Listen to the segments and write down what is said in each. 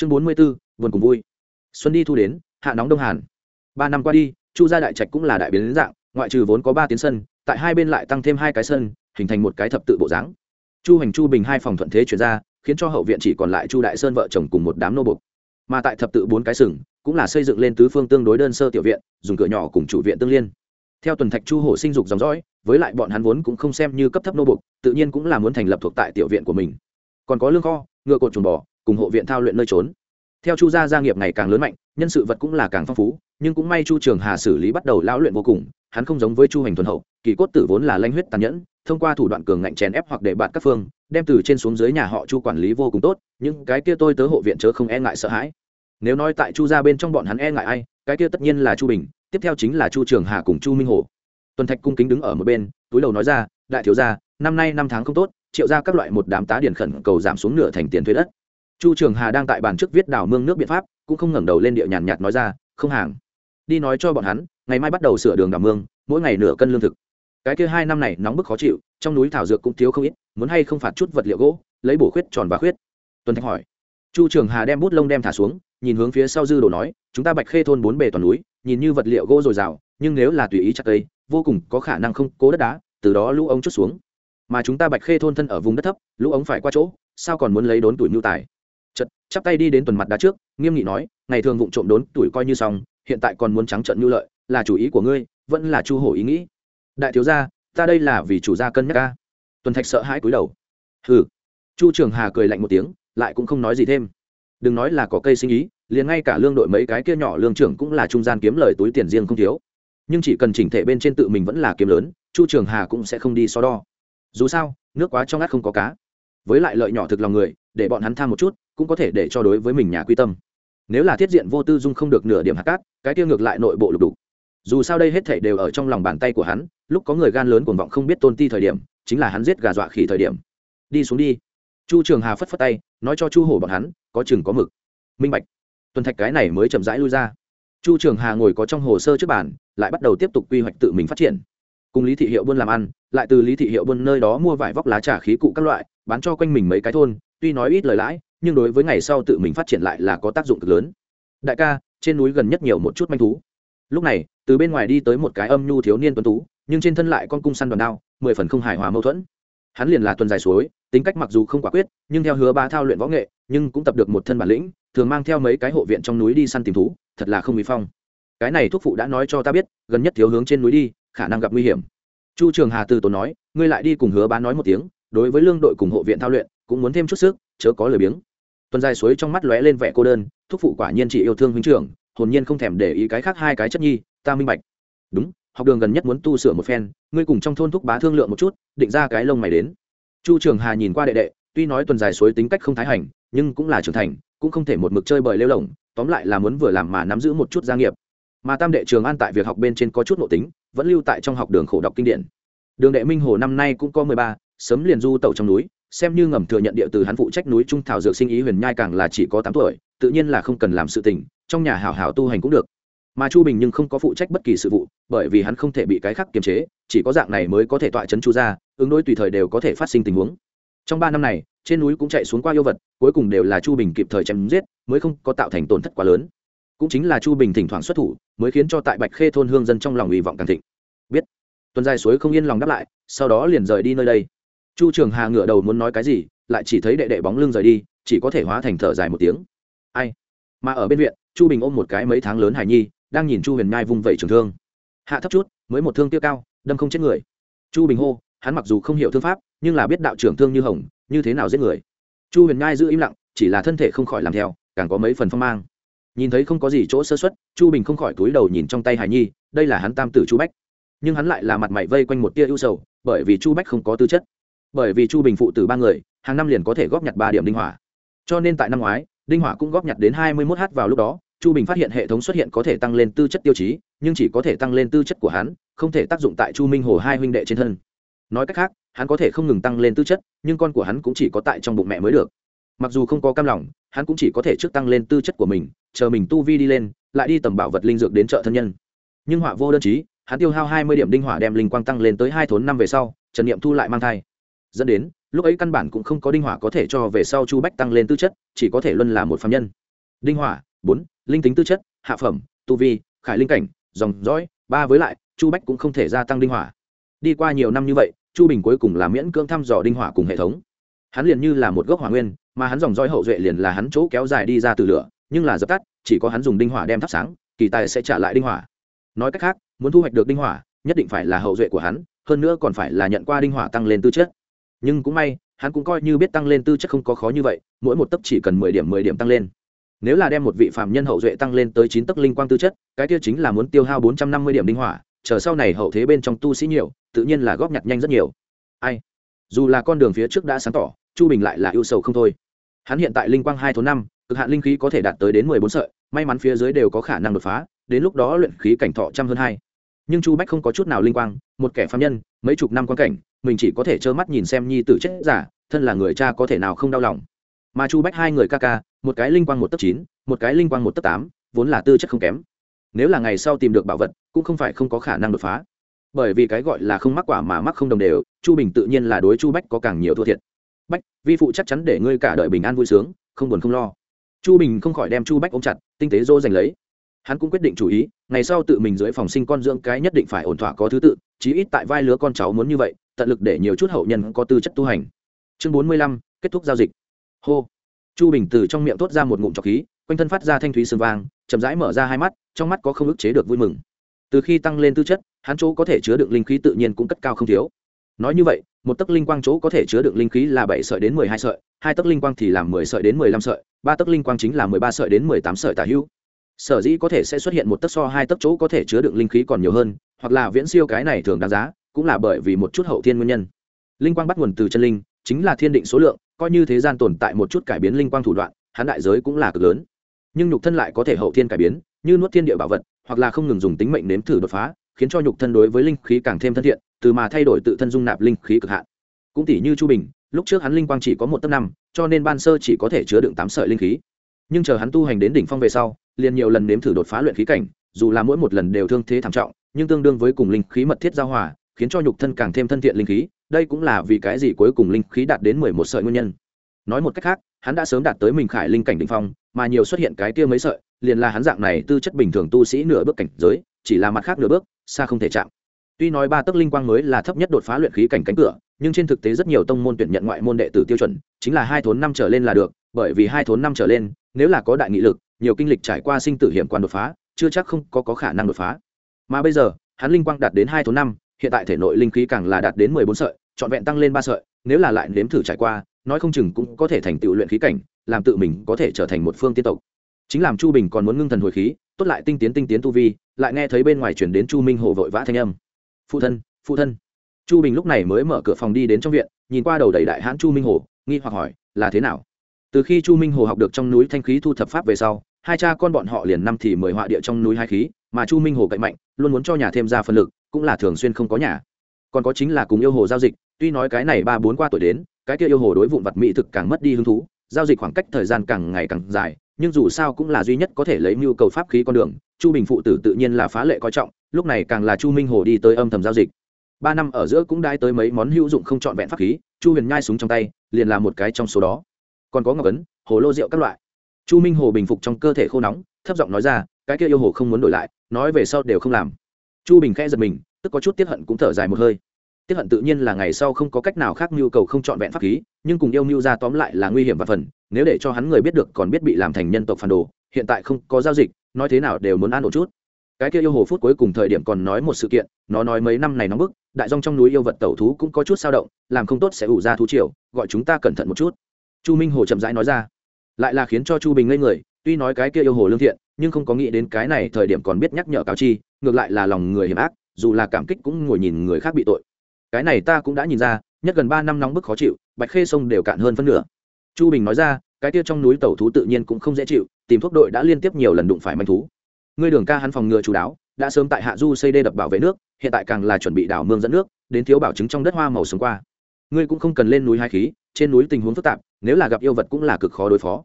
chương bốn mươi b ố cùng vui. Xuân đi thu đến, hạ nóng đông hàn. Ba năm qua đi, chu gia đại trạch cũng là đại biến dạng, ngoại trừ vốn có ba tiến sân, tại hai bên lại tăng thêm hai cái sân, hình thành một cái thập tự bộ dáng. Chu hành chu bình hai phòng thuận thế chuyển ra, khiến cho hậu viện chỉ còn lại chu đại sơn vợ chồng cùng một đám nô bục mà tại thập tự bốn cái sừng, cũng là xây dựng lên tứ phương tương đối đơn sơ tiểu viện, dùng cửa nhỏ cùng chủ viện tương liên. Theo tuần thạch chu hổ sinh dục dòng dõi, với lại bọn hắn vốn cũng không xem như cấp thấp nô bục tự nhiên cũng là muốn thành lập thuộc tại tiểu viện của mình. Còn có lương kho, ngựa cột chuồng bò cùng hộ viện thao luyện nơi trốn. Theo chu gia gia nghiệp ngày càng lớn mạnh, nhân sự vật cũng là càng phong phú, nhưng cũng may chu trường hà xử lý bắt đầu lão luyện vô cùng, hắn không giống với chu hành thuần hậu, kỳ cốt tử vốn là lanh huyết tàn nhẫn, thông qua thủ đoạn cường ngạnh chèn ép hoặc để bạn các phương, đem từ trên xuống dưới nhà họ chu quản lý vô cùng tốt, nhưng cái kia tôi tớ hộ viện chớ không e ngại sợ hãi. Nếu nói tại chu gia bên trong bọn hắn e ngại ai, cái kia tất nhiên là chu bình, tiếp theo chính là chu trường hà cùng chu minh hồ. Tuần thạch cung kính đứng ở một bên, túi đầu nói ra, đại thiếu gia, năm nay năm tháng không tốt, triệu ra các loại một đám tá điển khẩn cầu giảm xuống nửa thành tiền thuế đất chu trường hà đang tại bàn trước viết đào mương nước biện pháp, cũng không ngẩng đầu lên địa nhàn nhạt nói ra, không hàng. Đi nói cho bọn hắn, ngày mai bắt đầu sửa đường đào mương, mỗi ngày nửa cân lương thực. Cái kia hai năm này nóng bức khó chịu, trong núi thảo dược cũng thiếu không ít, muốn hay không phạt chút vật liệu gỗ, lấy bổ khuyết tròn và khuyết. Tuần thạch hỏi. Chu trường hà đem bút lông đem thả xuống, nhìn hướng phía sau dư đồ nói, chúng ta bạch khê thôn bốn bề toàn núi, nhìn như vật liệu gỗ dồi dào, nhưng nếu là tùy ý chặt cây, vô cùng có khả năng không cố đất đá, từ đó lũ ống chút xuống. Mà chúng ta bạch khê thôn thân ở vùng đất thấp, lũ ống phải qua chỗ, sao còn muốn lấy đốn tuổi mưu tài? Chắp tay đi đến tuần mặt đá trước, nghiêm nghị nói, ngày thường vụng trộm đốn tuổi coi như xong, hiện tại còn muốn trắng trợn như lợi, là chủ ý của ngươi, vẫn là chu hổ ý nghĩ. Đại thiếu gia, ta đây là vì chủ gia cân nhắc ca tuần thạch sợ hãi cúi đầu. Hừ. Chu trường hà cười lạnh một tiếng, lại cũng không nói gì thêm. Đừng nói là có cây sinh ý, liền ngay cả lương đội mấy cái kia nhỏ lương trưởng cũng là trung gian kiếm lời túi tiền riêng không thiếu. Nhưng chỉ cần chỉnh thể bên trên tự mình vẫn là kiếm lớn, chu trường hà cũng sẽ không đi so đo. Dù sao, nước quá trong ngắt không có cá với lại lợi nhỏ thực lòng người, để bọn hắn tham một chút, cũng có thể để cho đối với mình nhà quy tâm. Nếu là thiết diện vô tư dung không được nửa điểm hạt cát, cái tiêu ngược lại nội bộ lục đục. Dù sao đây hết thể đều ở trong lòng bàn tay của hắn, lúc có người gan lớn cuồng vọng không biết tôn ti thời điểm, chính là hắn giết gà dọa khỉ thời điểm. Đi xuống đi. Chu trường hà phất phất tay, nói cho chu hổ bọn hắn, có chừng có mực. Minh bạch. Tuần thạch cái này mới chậm rãi lui ra. Chu trường hà ngồi có trong hồ sơ trước bàn, lại bắt đầu tiếp tục quy hoạch tự mình phát triển cùng lý thị hiệu buôn làm ăn, lại từ lý thị hiệu buôn nơi đó mua vải vóc lá trà khí cụ các loại, bán cho quanh mình mấy cái thôn, tuy nói ít lời lãi, nhưng đối với ngày sau tự mình phát triển lại là có tác dụng cực lớn. Đại ca, trên núi gần nhất nhiều một chút manh thú. Lúc này, từ bên ngoài đi tới một cái âm nhu thiếu niên tuấn tú, nhưng trên thân lại con cung săn đoàn đao, mười phần không hài hòa mâu thuẫn. Hắn liền là tuần dài suối, tính cách mặc dù không quả quyết, nhưng theo hứa ba thao luyện võ nghệ, nhưng cũng tập được một thân bản lĩnh, thường mang theo mấy cái hộ viện trong núi đi săn tìm thú, thật là không bị phong. Cái này thuốc phụ đã nói cho ta biết, gần nhất thiếu hướng trên núi đi khả năng gặp nguy hiểm. Chu trường hà từ tốn nói, ngươi lại đi cùng hứa bán nói một tiếng, đối với lương đội cùng hộ viện thao luyện, cũng muốn thêm chút sức, chớ có lời biếng. Tuần dài suối trong mắt lóe lên vẻ cô đơn, thúc phụ quả nhiên chỉ yêu thương huynh trưởng, hồn nhiên không thèm để ý cái khác hai cái chất nhi, ta minh bạch. Đúng, học đường gần nhất muốn tu sửa một phen, ngươi cùng trong thôn thúc bá thương lượng một chút, định ra cái lông mày đến. Chu trường hà nhìn qua đệ đệ, tuy nói tuần dài suối tính cách không thái hành, nhưng cũng là trưởng thành, cũng không thể một mực chơi bời lêu lỏng, tóm lại là muốn vừa làm mà nắm giữ một chút gia nghiệp. Mà tam đệ trường an tại việc học bên trên có chút nội tính vẫn lưu tại trong học đường khổ đọc kinh điển. Đường đệ minh hồ năm nay cũng có mười ba, sớm liền du tẩu trong núi, xem như ngầm thừa nhận địa từ hắn phụ trách núi trung thảo dược sinh ý huyền nhai càng là chỉ có tám tuổi, tự nhiên là không cần làm sự tình, trong nhà hảo hảo tu hành cũng được. Mà chu bình nhưng không có phụ trách bất kỳ sự vụ, bởi vì hắn không thể bị cái khác kiềm chế, chỉ có dạng này mới có thể tọa chấn chu ra ứng đối tùy thời đều có thể phát sinh tình huống. Trong ba năm này, trên núi cũng chạy xuống qua yêu vật, cuối cùng đều là chu bình kịp thời chém giết, mới không có tạo thành tổn thất quá lớn cũng chính là chu bình thỉnh thoảng xuất thủ, mới khiến cho tại bạch khê thôn hương dân trong lòng hy vọng càng thịnh. Biết. Tuần dài suối không yên lòng đáp lại, sau đó liền rời đi nơi đây. Chu trường hà ngửa đầu muốn nói cái gì, lại chỉ thấy đệ đệ bóng lưng rời đi, chỉ có thể hóa thành thở dài một tiếng. Ai? Mà ở bên viện, chu bình ôm một cái mấy tháng lớn hải nhi, đang nhìn chu huyền nhai vung vẩy trường thương. Hạ thấp chút, mới một thương tiêu cao, đâm không chết người. Chu bình hô, hắn mặc dù không hiểu thương pháp, nhưng là biết đạo trưởng thương như hồng, như thế nào giết người. Chu huyền nhai giữ im lặng, chỉ là thân thể không khỏi làm theo, càng có mấy phần phong mang nhìn thấy không có gì chỗ sơ xuất, chu bình không khỏi túi đầu nhìn trong tay hải nhi, đây là hắn tam tử chu bách. Nhưng hắn lại là mặt mày vây quanh một tia ưu sầu, bởi vì chu bách không có tư chất. Bởi vì chu bình phụ tử ba người, hàng năm liền có thể góp nhặt ba điểm đinh hỏa. Cho nên tại năm ngoái, đinh hỏa cũng góp nhặt đến hai mươi mốt h vào lúc đó, chu bình phát hiện hệ thống xuất hiện có thể tăng lên tư chất tiêu chí, nhưng chỉ có thể tăng lên tư chất của hắn, không thể tác dụng tại chu minh hồ hai huynh đệ trên thân. Nói cách khác, hắn có thể không ngừng tăng lên tư chất, nhưng con của hắn cũng chỉ có tại trong bụng mẹ mới được. Mặc dù không có cam lòng hắn cũng chỉ có thể trước tăng lên tư chất của mình, chờ mình tu vi đi lên, lại đi tầm bảo vật linh dược đến chợ thân nhân. Nhưng họa vô đơn chí, hắn tiêu hao hai mươi điểm đinh hỏa đem linh quang tăng lên tới hai thốn năm về sau, trần niệm thu lại mang thai. Dẫn đến, lúc ấy căn bản cũng không có đinh hỏa có thể cho về sau chu bách tăng lên tư chất, chỉ có thể luân là một phạm nhân. Đinh hỏa, bốn, linh tính tư chất, hạ phẩm, tu vi, khải linh cảnh, dòng dõi, ba với lại, chu bách cũng không thể gia tăng đinh hỏa. Đi qua nhiều năm như vậy, chu bình cuối cùng là miễn cưỡng thăm dò đinh hỏa cùng hệ thống. Hắn liền như là một gốc hỏa nguyên mà hắn dòng roi hậu duệ liền là hắn chỗ kéo dài đi ra từ lửa, nhưng là dập tắt, chỉ có hắn dùng đinh hỏa đem thắp sáng, kỳ tài sẽ trả lại đinh hỏa. Nói cách khác, muốn thu hoạch được đinh hỏa, nhất định phải là hậu duệ của hắn, hơn nữa còn phải là nhận qua đinh hỏa tăng lên tư chất. Nhưng cũng may, hắn cũng coi như biết tăng lên tư chất không có khó như vậy, mỗi một tấc chỉ cần mười điểm mười điểm tăng lên. Nếu là đem một vị phạm nhân hậu duệ tăng lên tới chín tấc linh quang tư chất, cái kia chính là muốn tiêu hao bốn trăm năm mươi điểm đinh hỏa, chờ sau này hậu thế bên trong tu sĩ nhiều, tự nhiên là góp nhặt nhanh rất nhiều. Ai? Dù là con đường phía trước đã sáng tỏ, chu bình lại là ưu sầu không thôi hắn hiện tại linh quang hai thốn năm, cực hạn linh khí có thể đạt tới đến mười bốn sợi, may mắn phía dưới đều có khả năng đột phá, đến lúc đó luyện khí cảnh thọ trăm hơn hai. Nhưng chu bách không có chút nào linh quang, một kẻ phạm nhân, mấy chục năm quan cảnh, mình chỉ có thể trơ mắt nhìn xem nhi tử chết giả, thân là người cha có thể nào không đau lòng. Mà chu bách hai người ca ca, một cái linh quang một tấc chín, một cái linh quang một tấc tám, vốn là tư chất không kém. Nếu là ngày sau tìm được bảo vật, cũng không phải không có khả năng đột phá. Bởi vì cái gọi là không mắc quả mà mắc không đồng đều, chu bình tự nhiên là đối chu bách có càng nhiều thua thiệt bách, vi phụ chắc chắn để ngươi cả đời bình an vui sướng, không buồn không lo. Chu bình không khỏi đem chu bách ôm chặt, tinh tế dô giành lấy. Hắn cũng quyết định chủ ý, ngày sau tự mình dưới phòng sinh con dưỡng cái nhất định phải ổn thỏa có thứ tự, chí ít tại vai lứa con cháu muốn như vậy, tận lực để nhiều chút hậu nhân có tư chất tu hành. Chương bốn mươi lăm, kết thúc giao dịch. Hô. Chu bình từ trong miệng thốt ra một ngụm trọc khí, quanh thân phát ra thanh thúy sương vang, chậm rãi mở ra hai mắt, trong mắt có không ức chế được vui mừng. Từ khi tăng lên tư chất, hắn chỗ có thể chứa đựng linh khí tự nhiên cũng cất cao không thiếu nói như vậy, một tấc linh quang chỗ có thể chứa đựng linh khí là bảy sợi đến mười hai sợi, hai tấc linh quang thì là mười sợi đến mười lăm sợi, ba tấc linh quang chính là mười ba sợi đến mười tám sợi tả hữu. Sở dĩ có thể sẽ xuất hiện một tấc so hai tấc chỗ có thể chứa đựng linh khí còn nhiều hơn, hoặc là viễn siêu cái này thường đáng giá, cũng là bởi vì một chút hậu thiên nguyên nhân. Linh quang bắt nguồn từ chân linh, chính là thiên định số lượng, coi như thế gian tồn tại một chút cải biến linh quang thủ đoạn, hắn đại giới cũng là cực lớn. Nhưng nhục thân lại có thể hậu thiên cải biến, như nuốt thiên địa bảo vật, hoặc là không ngừng dùng tính mệnh nếm thử đột phá, khiến cho nhục thân đối với linh khí càng thêm thân thiện từ mà thay đổi tự thân dung nạp linh khí cực hạn. Cũng tỷ như chu bình, lúc trước hắn linh quang chỉ có một tấc năm, cho nên ban sơ chỉ có thể chứa đựng tám sợi linh khí. Nhưng chờ hắn tu hành đến đỉnh phong về sau, liền nhiều lần nếm thử đột phá luyện khí cảnh, dù là mỗi một lần đều thương thế thảm trọng, nhưng tương đương với cùng linh khí mật thiết giao hòa, khiến cho nhục thân càng thêm thân thiện linh khí, đây cũng là vì cái gì cuối cùng linh khí đạt đến mười một sợi nguyên nhân. Nói một cách khác, hắn đã sớm đạt tới mình khải linh cảnh đ ỉ n h phong, mà nhiều xuất hiện cái kia mấy sợi, liền là hắn dạng này tư chất bình thường tu sĩ nửa bước cảnh giới, chỉ là mặt khác nửa bước, xa không thể chạm tuy nói ba tấc linh quang mới là thấp nhất đột phá luyện khí cảnh cánh cửa nhưng trên thực tế rất nhiều tông môn tuyển nhận ngoại môn đệ tử tiêu chuẩn chính là hai thốn năm trở lên là được bởi vì hai thốn năm trở lên nếu là có đại nghị lực nhiều kinh lịch trải qua sinh tử hiểm quan đột phá chưa chắc không có, có khả năng đột phá. Mà bây giờ hắn linh quang đạt đến hai thốn năm hiện tại thể nội linh khí càng là đạt đến mười bốn sợi trọn vẹn tăng lên ba sợi nếu là lại nếm thử trải qua nói không chừng cũng có thể thành tựu luyện khí cảnh làm tự mình có thể trở thành một phương tiên tộc. Chính làm chu bình còn muốn ngưng thần hồi khí tốt lại tinh tiến tinh tiến tu vi lại nghe thấy bên ngoài truyền đến chu minh hổ vội vã thanh âm phụ thân phụ thân. Chu bình lúc này mới mở cửa phòng đi đến trong viện, nhìn qua đầu đầy đại hãn chu minh hồ, nghi hoặc hỏi, là thế nào? Từ khi chu minh hồ học được trong núi thanh khí thu thập pháp về sau, hai cha con bọn họ liền năm thì mời họa địa trong núi hai khí, mà chu minh hồ cậy mạnh, luôn muốn cho nhà thêm ra phân lực, cũng là thường xuyên không có nhà. Còn có chính là cùng yêu hồ giao dịch, tuy nói cái này ba bốn qua tuổi đến, cái kia yêu hồ đối vụn vật mỹ thực càng mất đi hứng thú, giao dịch khoảng cách thời gian càng ngày càng dài nhưng dù sao cũng là duy nhất có thể lấy mưu cầu pháp khí con đường, chu bình phụ tử tự nhiên là phá lệ coi trọng, lúc này càng là chu minh hồ đi tới âm thầm giao dịch. Ba năm ở giữa cũng đai tới mấy món hữu dụng không trọn vẹn pháp khí, chu huyền nhai súng trong tay, liền là một cái trong số đó. Còn có ngọc ấn, hồ lô rượu các loại. Chu minh hồ bình phục trong cơ thể khô nóng, thấp giọng nói ra, cái kia yêu hồ không muốn đổi lại, nói về sau đều không làm. Chu bình khẽ giật mình, tức có chút tiếp hận cũng thở dài một hơi tiếp hận tự nhiên là ngày sau không có cách nào khác nhu cầu không trọn vẹn pháp khí, nhưng cùng yêu mưu ra tóm lại là nguy hiểm và phần, nếu để cho hắn người biết được còn biết bị làm thành nhân tộc phản đồ, hiện tại không có giao dịch, nói thế nào đều muốn an ổn chút. Cái kia yêu hồ phút cuối cùng thời điểm còn nói một sự kiện, nó nói mấy năm này nóng bức, đại dong trong núi yêu vật tẩu thú cũng có chút sao động, làm không tốt sẽ ủ ra thú triều, gọi chúng ta cẩn thận một chút. Chu minh hồ chậm rãi nói ra. Lại là khiến cho chu bình ngây người, tuy nói cái kia yêu hồ lương thiện, nhưng không có nghĩ đến cái này thời điểm còn biết nhắc nhở cáo chi, ngược lại là lòng người hiểm ác, dù là cảm kích cũng ngồi nhìn người khác bị tội cái này ta cũng đã nhìn ra, nhất gần ba năm nóng bức khó chịu, bạch khê sông đều cạn hơn phân nửa. Chu bình nói ra, cái kia trong núi tẩu thú tự nhiên cũng không dễ chịu, tìm thuốc đội đã liên tiếp nhiều lần đụng phải manh thú. Ngươi đường ca hắn phòng ngừa chú đáo, đã sớm tại hạ du xây đê đập bảo vệ nước, hiện tại càng là chuẩn bị đảo mương dẫn nước, đến thiếu bảo chứng trong đất hoa màu xuống qua. Ngươi cũng không cần lên núi hai khí, trên núi tình huống phức tạp, nếu là gặp yêu vật cũng là cực khó đối phó.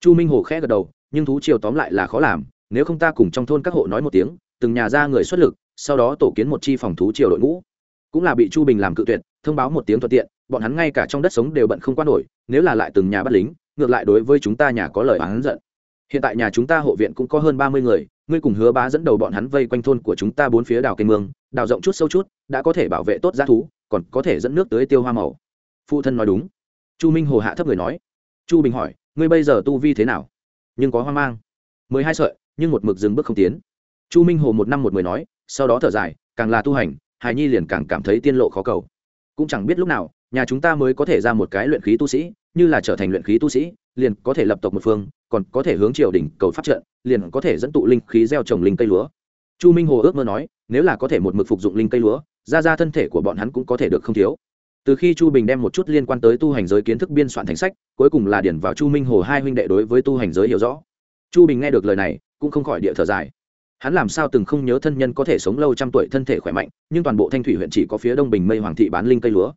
Chu minh hồ khẽ gật đầu, nhưng thú chiều tóm lại là khó làm, nếu không ta cùng trong thôn các hộ nói một tiếng, từng nhà ra người xuất lực, sau đó tổ kiến một chi phòng thú triều đội ngũ cũng là bị chu bình làm cự tuyệt, thông báo một tiếng thuận tiện, bọn hắn ngay cả trong đất sống đều bận không quan nổi, nếu là lại từng nhà bắt lính, ngược lại đối với chúng ta nhà có lời oán giận. Hiện tại nhà chúng ta hộ viện cũng có hơn ba mươi người, ngươi cùng hứa bá dẫn đầu bọn hắn vây quanh thôn của chúng ta bốn phía đào cây mương, đào rộng chút sâu chút, đã có thể bảo vệ tốt giá thú, còn có thể dẫn nước tới tiêu hoa màu. Phụ thân nói đúng. Chu minh hồ hạ thấp người nói. Chu bình hỏi, ngươi bây giờ tu vi thế nào? Nhưng có hoang mang. Mười hai sợi, nhưng một mực dừng bước không tiến. Chu minh hồ một năm một mười nói, sau đó thở dài, càng là tu hành hài nhi liền càng cảm thấy tiên lộ khó cầu. Cũng chẳng biết lúc nào, nhà chúng ta mới có thể ra một cái luyện khí tu sĩ, như là trở thành luyện khí tu sĩ, liền có thể lập tộc một phương, còn có thể hướng triều đỉnh cầu phát trận, liền có thể dẫn tụ linh khí gieo trồng linh cây lúa. Chu minh hồ ước mơ nói, nếu là có thể một mực phục dụng linh cây lúa, ra ra thân thể của bọn hắn cũng có thể được không thiếu. Từ khi chu bình đem một chút liên quan tới tu hành giới kiến thức biên soạn thành sách, cuối cùng là điển vào chu minh hồ hai huynh đệ đối với tu hành giới hiểu rõ. Chu bình nghe được lời này, cũng không khỏi địa thở dài hắn làm sao từng không nhớ thân nhân có thể sống lâu trăm tuổi thân thể khỏe mạnh, nhưng toàn bộ thanh thủy huyện chỉ có phía đông bình mây hoàng thị bán linh cây lúa.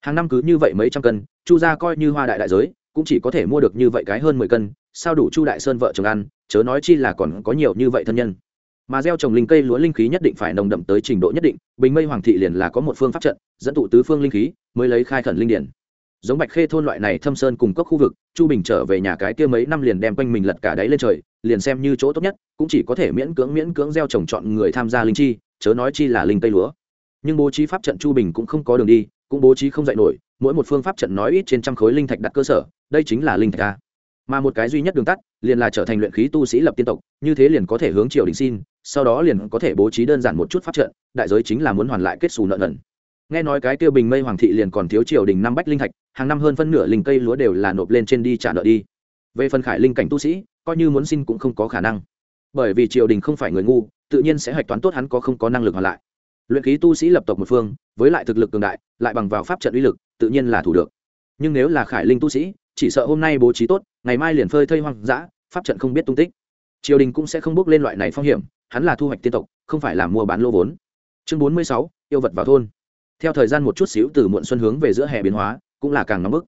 Hàng năm cứ như vậy mấy trăm cân, chu gia coi như hoa đại đại giới, cũng chỉ có thể mua được như vậy cái hơn mười cân, sao đủ chu đại sơn vợ chồng ăn, chớ nói chi là còn có nhiều như vậy thân nhân. Mà gieo trồng linh cây lúa linh khí nhất định phải nồng đậm tới trình độ nhất định, bình mây hoàng thị liền là có một phương pháp trận, dẫn tụ tứ phương linh khí, mới lấy khai khẩn linh điển. Giống bạch khê thôn loại này thâm sơn cùng các khu vực, chu bình trở về nhà cái kia mấy năm liền đem quanh mình lật cả đáy lên trời liền xem như chỗ tốt nhất, cũng chỉ có thể miễn cưỡng miễn cưỡng gieo trồng chọn người tham gia linh chi, chớ nói chi là linh cây lúa. Nhưng bố trí pháp trận chu bình cũng không có đường đi, cũng bố trí không dạy nổi, mỗi một phương pháp trận nói ít trên trăm khối linh thạch đặt cơ sở, đây chính là linh thạch a. Mà một cái duy nhất đường tắt, liền là trở thành luyện khí tu sĩ lập tiên tộc, như thế liền có thể hướng triều đình xin, sau đó liền có thể bố trí đơn giản một chút pháp trận, đại giới chính là muốn hoàn lại kết xù nợ nần. Nghe nói cái tiêu bình mây hoàng thị liền còn thiếu triều đình năm bách linh thạch, hàng năm hơn phân nửa linh cây lúa đều là nộp lên trên đi trả nợ đi. Về phần khải linh cảnh tu sĩ coi như muốn xin cũng không có khả năng. Bởi vì triều đình không phải người ngu, tự nhiên sẽ hoạch toán tốt hắn có không có năng lực hoàn lại. Luyện khí tu sĩ lập tộc một phương, với lại thực lực cường đại, lại bằng vào pháp trận uy lực, tự nhiên là thủ được. Nhưng nếu là khải linh tu sĩ, chỉ sợ hôm nay bố trí tốt, ngày mai liền phơi thây hoang dã, pháp trận không biết tung tích. Triều đình cũng sẽ không bước lên loại này phong hiểm, hắn là thu hoạch tiên tộc, không phải là mua bán lô vốn. Chương bốn mươi sáu, yêu vật vào thôn. Theo thời gian một chút xíu từ muộn xuân hướng về giữa hè biến hóa, cũng là càng nóng bức.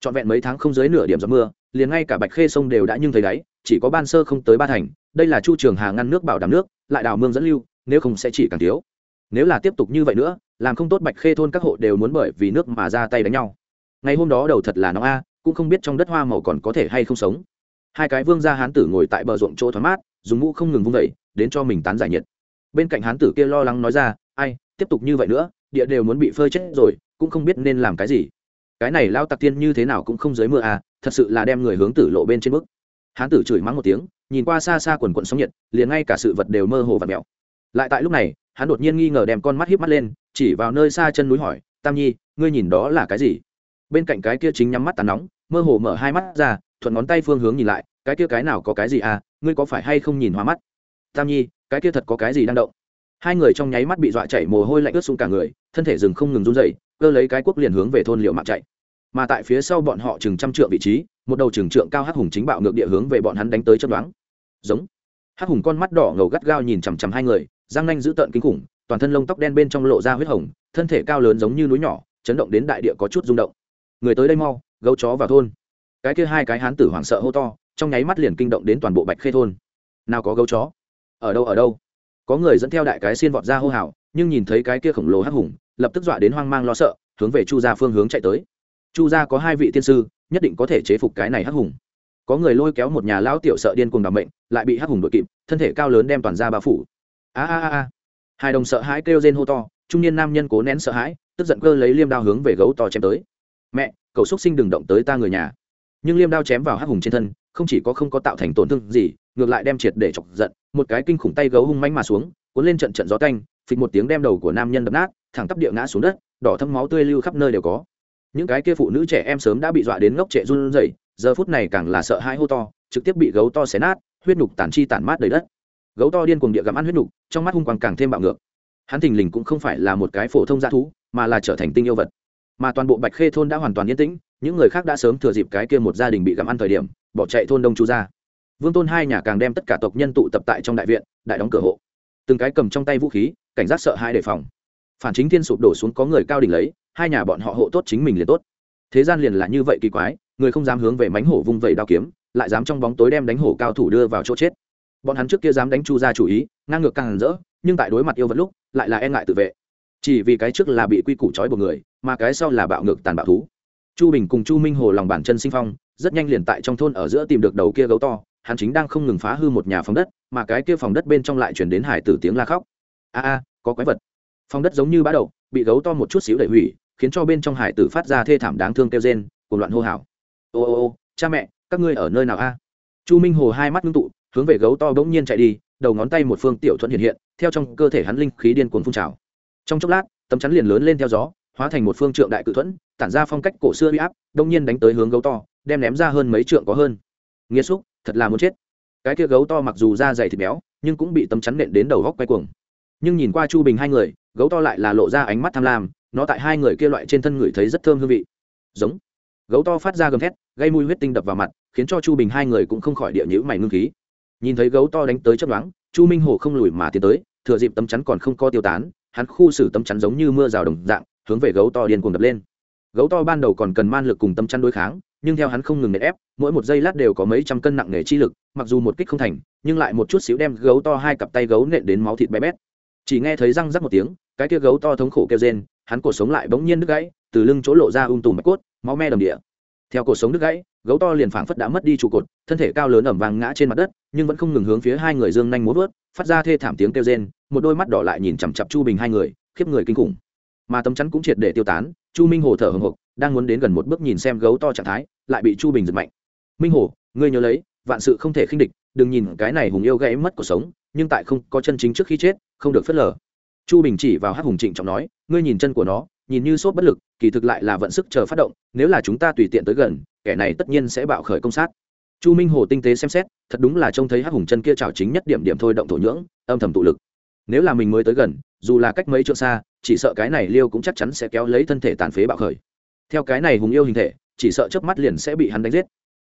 Trọn vẹn mấy tháng không dưới nửa điểm gió mưa liền ngay cả bạch khê sông đều đã nhưng thấy đáy, chỉ có ban sơ không tới ba thành, đây là chu trường hà ngăn nước bảo đảm nước, lại đào mương dẫn lưu, nếu không sẽ chỉ càng thiếu. Nếu là tiếp tục như vậy nữa, làm không tốt bạch khê thôn các hộ đều muốn bởi vì nước mà ra tay đánh nhau. Ngày hôm đó đầu thật là nóng a, cũng không biết trong đất hoa màu còn có thể hay không sống. Hai cái vương gia hán tử ngồi tại bờ ruộng chỗ thoáng mát, dùng mũ không ngừng vung vẩy đến cho mình tán giải nhiệt. Bên cạnh hán tử kia lo lắng nói ra, ai, tiếp tục như vậy nữa, địa đều muốn bị phơi chết rồi, cũng không biết nên làm cái gì cái này lao tặc tiên như thế nào cũng không dưới mưa à thật sự là đem người hướng tử lộ bên trên bức hán tử chửi mắng một tiếng, nhìn qua xa xa quần quận sóng nhiệt, liền ngay cả sự vật đều mơ hồ và mèo. Lại tại lúc này, hắn đột nhiên nghi ngờ đem con mắt hiếp mắt lên, chỉ vào nơi xa chân núi hỏi, tam nhi, ngươi nhìn đó là cái gì? Bên cạnh cái kia chính nhắm mắt tàn nóng, mơ hồ mở hai mắt ra, thuận ngón tay phương hướng nhìn lại, cái kia cái nào có cái gì à ngươi có phải hay không nhìn hoa mắt? Tam nhi, cái kia thật có cái gì đang động? Hai người trong nháy mắt bị dọa chảy mồ hôi lạnh ướt xuống cả người, thân thể rừng không ngừng run dậy cơ lấy cái quốc liền hướng về thôn liệu mạng chạy. Mà tại phía sau bọn họ chừng trăm trượng vị trí, một đầu trừng trượng cao hắc hùng chính bạo ngược địa hướng về bọn hắn đánh tới chân đoán giống. Hắc hùng con mắt đỏ ngầu gắt gao nhìn chằm chằm hai người, răng nanh dữ tợn kinh khủng, toàn thân lông tóc đen bên trong lộ ra huyết hồng, thân thể cao lớn giống như núi nhỏ, chấn động đến đại địa có chút rung động. Người tới đây mau, gấu chó vào thôn. Cái kia hai cái hán tử hoảng sợ hô to, trong nháy mắt liền kinh động đến toàn bộ bạch khê thôn. Nào có gấu chó? Ở đâu ở đâu? Có người dẫn theo đại cái xiên vọt ra hô hào, nhưng nhìn thấy cái kia khổng lồ hắc hùng lập tức dọa đến hoang mang lo sợ, hướng về chu gia phương hướng chạy tới. Chu gia có hai vị tiên sư, nhất định có thể chế phục cái này hắc hùng. Có người lôi kéo một nhà lão tiểu sợ điên cùng đảm mệnh, lại bị hắc hùng đội kịp, thân thể cao lớn đem toàn ra bao phủ. A a a hai đồng sợ hãi kêu rên hô to, trung niên nam nhân cố nén sợ hãi, tức giận cơ lấy liêm đao hướng về gấu to chém tới. Mẹ cậu xúc sinh đừng động tới ta người nhà. Nhưng liêm đao chém vào hắc hùng trên thân, không chỉ có không có tạo thành tổn thương gì, ngược lại đem triệt để chọc giận, một cái kinh khủng tay gấu hung manh mà xuống, cuốn lên trận trận gió canh phịch một tiếng đem đầu của nam nhân đập nát thẳng tắp địa ngã xuống đất, đỏ thâm máu tươi lưu khắp nơi đều có. Những cái kia phụ nữ trẻ em sớm đã bị dọa đến ngốc trệ run rẩy, giờ phút này càng là sợ hãi hô to, trực tiếp bị gấu to xé nát, huyết nhục tản chi tản mát đầy đất. Gấu to điên cuồng địa gặm ăn huyết nhục, trong mắt hung quang càng thêm bạo ngược. Hắn thình lình cũng không phải là một cái phổ thông dã thú, mà là trở thành tinh yêu vật. Mà toàn bộ bạch khê thôn đã hoàn toàn yên tĩnh, những người khác đã sớm thừa dịp cái kia một gia đình bị gặm ăn thời điểm, bỏ chạy thôn đông chu ra. Vương tôn hai nhà càng đem tất cả tộc nhân tụ tập tại trong đại viện, đại đóng cửa hộ. Từng cái cầm trong tay vũ khí, cảnh giác sợ hai đề phòng phản chính thiên sụp đổ xuống có người cao đỉnh lấy, hai nhà bọn họ hộ tốt chính mình liền tốt. Thế gian liền là như vậy kỳ quái, người không dám hướng về mánh hổ vung vẩy đao kiếm, lại dám trong bóng tối đem đánh hổ cao thủ đưa vào chỗ chết. Bọn hắn trước kia dám đánh chu ra chủ ý, ngang ngược càng hẳn rỡ, nhưng tại đối mặt yêu vật lúc, lại là e ngại tự vệ. Chỉ vì cái trước là bị quy củ trói buộc người, mà cái sau là bạo ngược tàn bạo thú. Chu bình cùng chu minh hồ lòng bản chân sinh phong, rất nhanh liền tại trong thôn ở giữa tìm được đầu kia gấu to, hắn chính đang không ngừng phá hư một nhà phòng đất, mà cái kia phòng đất bên trong lại chuyển đến hải tử tiếng la khóc. A a, có quái vật phòng đất giống như bã đậu, bị gấu to một chút xíu đẩy hủy, khiến cho bên trong hải tử phát ra thê thảm đáng thương kêu rên cùng loạn hô hào. Ô ô ô, cha mẹ, các ngươi ở nơi nào a? Chu minh hồ hai mắt ngưng tụ, hướng về gấu to bỗng nhiên chạy đi, đầu ngón tay một phương tiểu thuận hiện hiện, theo trong cơ thể hắn linh khí điên cuồng phun trào. Trong chốc lát, tấm chắn liền lớn lên theo gió, hóa thành một phương trượng đại cự thuẫn, tản ra phong cách cổ xưa uy áp, đông nhiên đánh tới hướng gấu to, đem ném ra hơn mấy trượng có hơn. Nghĩa xúc, thật là muốn chết. Cái kia gấu to mặc dù da dày thịt béo, nhưng cũng bị tấm chắn nện đến đầu góc quay cuồng nhưng nhìn qua chu bình hai người gấu to lại là lộ ra ánh mắt tham lam nó tại hai người kia loại trên thân người thấy rất thơm hương vị giống gấu to phát ra gầm thét gây mùi huyết tinh đập vào mặt khiến cho chu bình hai người cũng không khỏi địa nhữ mày ngưng khí nhìn thấy gấu to đánh tới chấp đoán chu minh hồ không lùi mà tiến tới thừa dịp tấm chắn còn không co tiêu tán hắn khu xử tấm chắn giống như mưa rào đồng dạng hướng về gấu to điên cuồng đập lên gấu to ban đầu còn cần man lực cùng tấm chắn đối kháng nhưng theo hắn không ngừng nện ép mỗi một giây lát đều có mấy trăm cân nặng nề chi lực mặc dù một kích không thành nhưng lại một chút xíu đem gấu to hai cặp tay gấu nện đến máu thịt bé bét chỉ nghe thấy răng rắc một tiếng, cái kia gấu to thống khổ kêu rên, hắn cổ sống lại bỗng nhiên đứt gãy, từ lưng chỗ lộ ra um tùm mạch cốt, máu me đầm địa. Theo cổ sống đứt gãy, gấu to liền phảng phất đã mất đi trụ cột, thân thể cao lớn ẩm vàng ngã trên mặt đất, nhưng vẫn không ngừng hướng phía hai người dương nhanh muốn vớt, phát ra thê thảm tiếng kêu rên, một đôi mắt đỏ lại nhìn chằm chặp chu bình hai người, khiếp người kinh khủng. Mà tấm chắn cũng triệt để tiêu tán, chu minh hồ thở hồng hộc, đang muốn đến gần một bước nhìn xem gấu to trạng thái, lại bị chu bình giật mạnh. Minh hồ, ngươi nhớ lấy, vạn sự không thể khinh địch, đừng nhìn cái này hùng yêu gãy mất cuộc sống nhưng tại không có chân chính trước khi chết, không được phớt lờ. Chu bình chỉ vào hắc hùng trịnh trọng nói, ngươi nhìn chân của nó, nhìn như sốt bất lực, kỳ thực lại là vận sức chờ phát động, nếu là chúng ta tùy tiện tới gần, kẻ này tất nhiên sẽ bạo khởi công sát. Chu minh hồ tinh tế xem xét, thật đúng là trông thấy hắc hùng chân kia trào chính nhất điểm điểm thôi động thổ nhưỡng, âm thầm tụ lực. Nếu là mình mới tới gần, dù là cách mấy chỗ xa, chỉ sợ cái này liêu cũng chắc chắn sẽ kéo lấy thân thể tàn phế bạo khởi. Theo cái này hùng yêu hình thể, chỉ sợ chớp mắt liền sẽ bị hắn đánh giết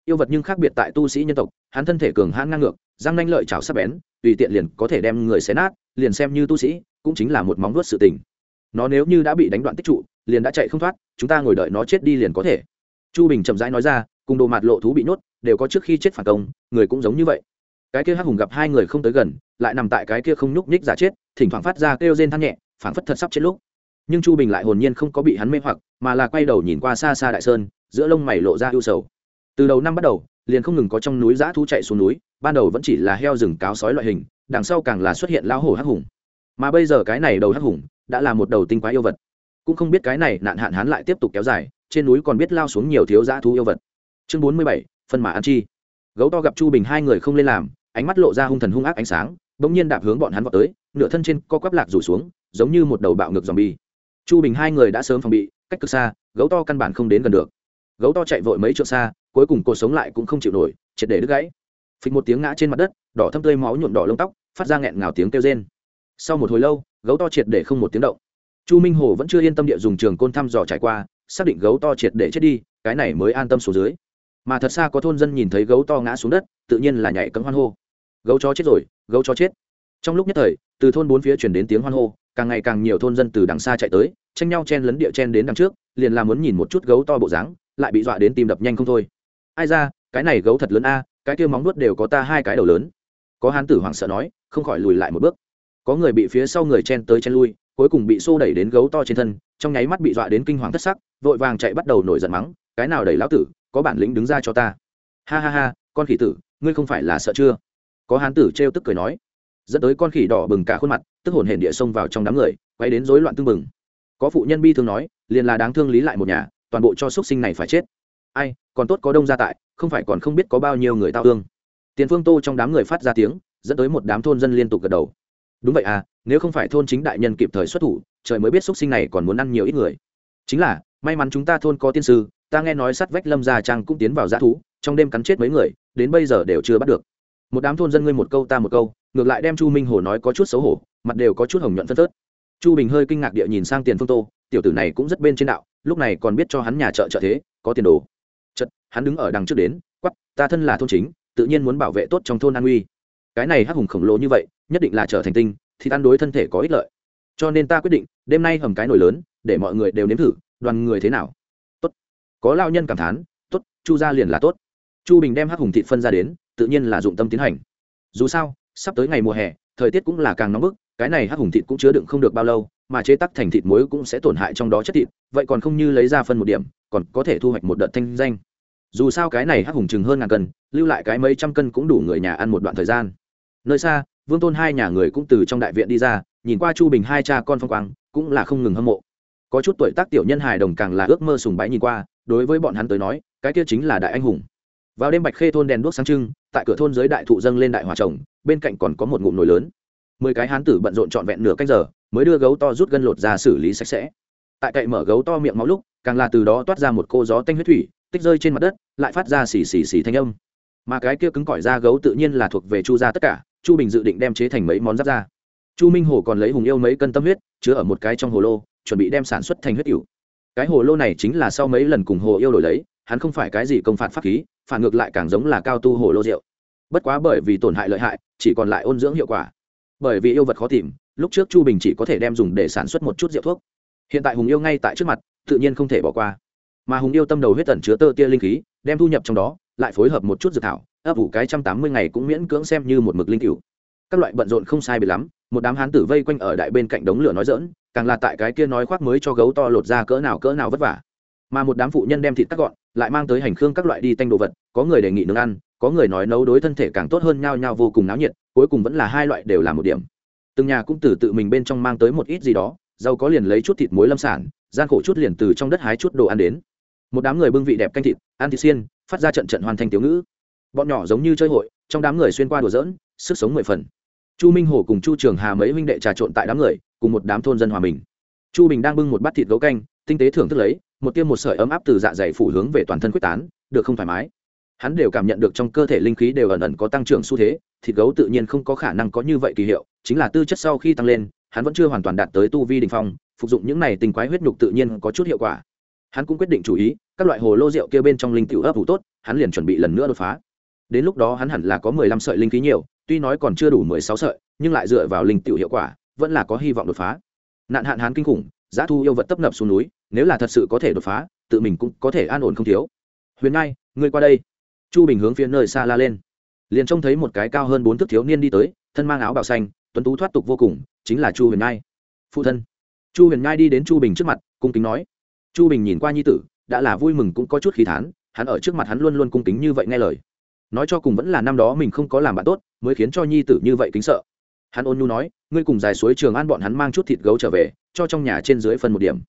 yêu vật nhưng khác biệt tại tu sĩ nhân tộc, hắn thân thể cường hãn ngang ngược, răng nanh lợi chảo sắc bén, tùy tiện liền có thể đem người xé nát, liền xem như tu sĩ, cũng chính là một móng vuốt sự tình. Nó nếu như đã bị đánh đoạn tích trụ, liền đã chạy không thoát, chúng ta ngồi đợi nó chết đi liền có thể. Chu bình chậm rãi nói ra, cùng đồ mạt lộ thú bị nhốt, đều có trước khi chết phản công, người cũng giống như vậy. Cái kia hắc hùng gặp hai người không tới gần, lại nằm tại cái kia không nhúc nhích giả chết, thỉnh thoảng phát ra kêu rên than nhẹ, phảng phất thật sắp chết lúc. Nhưng chu bình lại hồn nhiên không có bị hắn mê hoặc, mà là quay đầu nhìn qua xa xa đại sơn, giữa lông mày lộ ra ưu sầu từ đầu năm bắt đầu, liền không ngừng có trong núi giã thu chạy xuống núi, ban đầu vẫn chỉ là heo rừng cáo sói loại hình, đằng sau càng là xuất hiện lão hổ hắc hùng. Mà bây giờ cái này đầu hắc hùng đã là một đầu tinh quái yêu vật. Cũng không biết cái này nạn hạn hán lại tiếp tục kéo dài, trên núi còn biết lao xuống nhiều thiếu giã thú yêu vật. Chương bốn mươi bảy, phân mã ăn chi. Gấu to gặp chu bình hai người không lên làm, ánh mắt lộ ra hung thần hung ác ánh sáng, bỗng nhiên đạp hướng bọn hắn vào tới, nửa thân trên co quắp lạc rủ xuống, giống như một đầu bạo ngược dòm bi chu bình hai người đã sớm phòng bị, cách cực xa, gấu to căn bản không đến gần được. Gấu to chạy vội mấy chỗ xa cuối cùng cuộc sống lại cũng không chịu nổi, triệt để đứt gãy. Phịch một tiếng ngã trên mặt đất, đỏ thâm tươi máu nhuộm đỏ lông tóc, phát ra nghẹn ngào tiếng kêu rên. Sau một hồi lâu, gấu to triệt để không một tiếng động. Chu minh hồ vẫn chưa yên tâm địa dùng trường côn thăm dò trải qua, xác định gấu to triệt để chết đi, cái này mới an tâm xuống dưới. Mà thật xa có thôn dân nhìn thấy gấu to ngã xuống đất, tự nhiên là nhảy cấm hoan hô. Gấu chó chết rồi, gấu chó chết. Trong lúc nhất thời, từ thôn bốn phía chuyển đến tiếng hoan hô, càng ngày càng nhiều thôn dân từ đằng xa chạy tới, tranh nhau chen lấn địa chen đến đằng trước, liền là muốn nhìn một chút gấu to bộ dáng, lại bị dọa đến tìm đập nhanh không thôi ai ra, cái này gấu thật lớn a, cái kia móng nuốt đều có ta hai cái đầu lớn. Có hán tử hoảng sợ nói, không khỏi lùi lại một bước. Có người bị phía sau người chen tới chen lui, cuối cùng bị xô đẩy đến gấu to trên thân, trong nháy mắt bị dọa đến kinh hoàng thất sắc, vội vàng chạy bắt đầu nổi giận mắng, cái nào đẩy lão tử, có bản lĩnh đứng ra cho ta. Ha ha ha, con khỉ tử, ngươi không phải là sợ chưa? Có hán tử trêu tức cười nói. Dẫn tới con khỉ đỏ bừng cả khuôn mặt, tức hồn hển địa xông vào trong đám người, quay đến rối loạn tưng bừng. Có phụ nhân bi thương nói, liền là đáng thương lý lại một nhà, toàn bộ cho xuất sinh này phải chết ai, còn tốt có đông gia tại, không phải còn không biết có bao nhiêu người tao thương. Tiền phương tô trong đám người phát ra tiếng, dẫn tới một đám thôn dân liên tục gật đầu. Đúng vậy à nếu không phải thôn chính đại nhân kịp thời xuất thủ, trời mới biết x sinh này còn muốn ăn nhiều ít người. Chính là, may mắn chúng ta thôn có tiên sư, ta nghe nói sắt vách lâm gia trang cũng tiến vào g thú, trong đêm cắn chết mấy người, đến bây giờ đều chưa bắt được. Một đám thôn dân ngươi một câu ta một câu, ngược lại đem chu minh hồ nói có chút xấu hổ, mặt đều có chút hồng nhuận phân phớt. Chu bình hơi kinh ngạc địa nhìn sang tiền phương tô, tiểu tử này cũng rất bên trên đạo, lúc này còn biết cho hắn nhà trợ trợ thế, có tiền đồ hắn đứng ở đằng trước đến quắp ta thân là thôn chính, tự nhiên muốn bảo vệ tốt trong thôn an uy cái này hắc hùng khổng lồ như vậy, nhất định là trở thành tinh, thì ăn đối thân thể có ích lợi. Cho nên ta quyết định, đêm nay hầm cái nồi lớn, để mọi người đều nếm thử, đoàn người thế nào? Tốt. Có lao nhân cảm thán, tốt, chu ra liền là tốt. Chu bình đem hắc hùng thịt phân ra đến, tự nhiên là dụng tâm tiến hành. Dù sao, sắp tới ngày mùa hè, thời tiết cũng là càng nóng bức, cái này hắc hùng thịt cũng chứa đựng không được bao lâu, mà chế tắc thành thịt muối cũng sẽ tổn hại trong đó chất thịt, vậy còn không như lấy ra phân một điểm, còn có thể thu hoạch một đợt thanh danh dù sao cái này hắc hùng chừng hơn ngàn cân, lưu lại cái mấy trăm cân cũng đủ người nhà ăn một đoạn thời gian. Nơi xa, vương tôn hai nhà người cũng từ trong đại viện đi ra, nhìn qua chu bình hai cha con phong quang, cũng là không ngừng hâm mộ. Có chút tuổi tác tiểu nhân hài đồng càng là ước mơ sùng bái nhìn qua, đối với bọn hắn tới nói, cái kia chính là đại anh hùng. Vào đêm bạch khê thôn đèn đuốc sáng trưng, tại cửa thôn dưới đại thụ dâng lên đại hòa trồng, bên cạnh còn có một ngụm nồi lớn. Mười cái hán tử bận rộn trọn vẹn nửa canh giờ, mới đưa gấu to rút gân lột ra xử lý sạch sẽ. Tại cậy mở gấu to miệng máu lúc, càng là từ đó toát ra một cô gió tanh huyết thủy tích rơi trên mặt đất, lại phát ra xì xì xì thanh âm. Mà cái kia cứng cỏi ra gấu tự nhiên là thuộc về chu gia tất cả, chu bình dự định đem chế thành mấy món giáp ra chu minh hồ còn lấy hùng yêu mấy cân tâm huyết, chứa ở một cái trong hồ lô, chuẩn bị đem sản xuất thành huyết cựu cái hồ lô này chính là sau mấy lần cùng hồ yêu đổi lấy, hắn không phải cái gì công phạt pháp khí, phản ngược lại càng giống là cao tu hồ lô rượu. Bất quá bởi vì tổn hại lợi hại, chỉ còn lại ôn dưỡng hiệu quả. Bởi vì yêu vật khó tìm, lúc trước chu bình chỉ có thể đem dùng để sản xuất một chút rượu thuốc. Hiện tại hùng yêu ngay tại trước mặt, tự nhiên không thể bỏ qua mà hùng yêu tâm đầu huyết tẩn chứa tơ tia linh khí, đem thu nhập trong đó, lại phối hợp một chút dược thảo, ấp ủ cái trăm tám mươi ngày cũng miễn cưỡng xem như một mực linh cựu các loại bận rộn không sai bị lắm, một đám hán tử vây quanh ở đại bên cạnh đống lửa nói dỡn càng là tại cái kia nói khoác mới cho gấu to lột ra cỡ nào cỡ nào vất vả. Mà một đám phụ nhân đem thịt cắt gọn, lại mang tới hành khương các loại đi tanh đồ vật, có người đề nghị nướng ăn, có người nói nấu đối thân thể càng tốt hơn nhau nhau vô cùng náo nhiệt, cuối cùng vẫn là hai loại đều là một điểm. Từng nhà cũng từ tự mình bên trong mang tới một ít gì đó giàu có liền lấy chút thịt muối lâm sản, gian khổ chút liền từ trong đất hái chút đồ ăn đến một đám người bưng vị đẹp canh thịt, ăn thịt xiên, phát ra trận trận hoàn thành tiểu ngữ. Bọn nhỏ giống như chơi hội, trong đám người xuyên qua đùa dỡn sức sống mười phần. Chu minh hồ cùng chu trường hà mấy huynh đệ trà trộn tại đám người, cùng một đám thôn dân hòa bình chu bình đang bưng một bát thịt gấu canh, tinh tế thưởng thức lấy, một tiêm một sợi ấm áp từ dạ dày phủ hướng về toàn thân quyết tán, được không thoải mái. Hắn đều cảm nhận được trong cơ thể linh khí đều ẩn ẩn có tăng trưởng xu thế, thịt gấu tự nhiên không có khả năng có như vậy kỳ hiệu, chính là tư chất sau khi tăng lên, hắn vẫn chưa hoàn toàn đạt tới tu vi đình phong, phục dụng những này tình quái huyết nhục tự nhiên có chút hiệu quả hắn cũng quyết định chủ ý, các loại hồ lô rượu kia bên trong linh tiểu ấp ủ tốt, hắn liền chuẩn bị lần nữa đột phá. Đến lúc đó hắn hẳn là có mười lăm sợi linh khí nhiều, tuy nói còn chưa đủ mười sáu sợi, nhưng lại dựa vào linh tiểu hiệu quả, vẫn là có hy vọng đột phá. Nạn hạn hán kinh khủng, giá thu yêu vật tấp nập xuống núi, nếu là thật sự có thể đột phá, tự mình cũng có thể an ổn không thiếu. Huyền ngai, ngươi qua đây. Chu bình hướng phía nơi xa la lên. Liền trông thấy một cái cao hơn bốn thước thiếu niên đi tới, thân mang áo bào xanh, tuấn tú thoát tục vô cùng, chính là chu huyền ngai. Phụ thân. Chu huyền ngai đi đến chu bình trước mặt, cung kính nói chu bình nhìn qua nhi tử, đã là vui mừng cũng có chút khí thán, hắn ở trước mặt hắn luôn luôn cung kính như vậy nghe lời. Nói cho cùng vẫn là năm đó mình không có làm bạn tốt, mới khiến cho nhi tử như vậy kính sợ. Hắn ôn nhu nói, ngươi cùng dài suối trường an bọn hắn mang chút thịt gấu trở về, cho trong nhà trên dưới phân một điểm.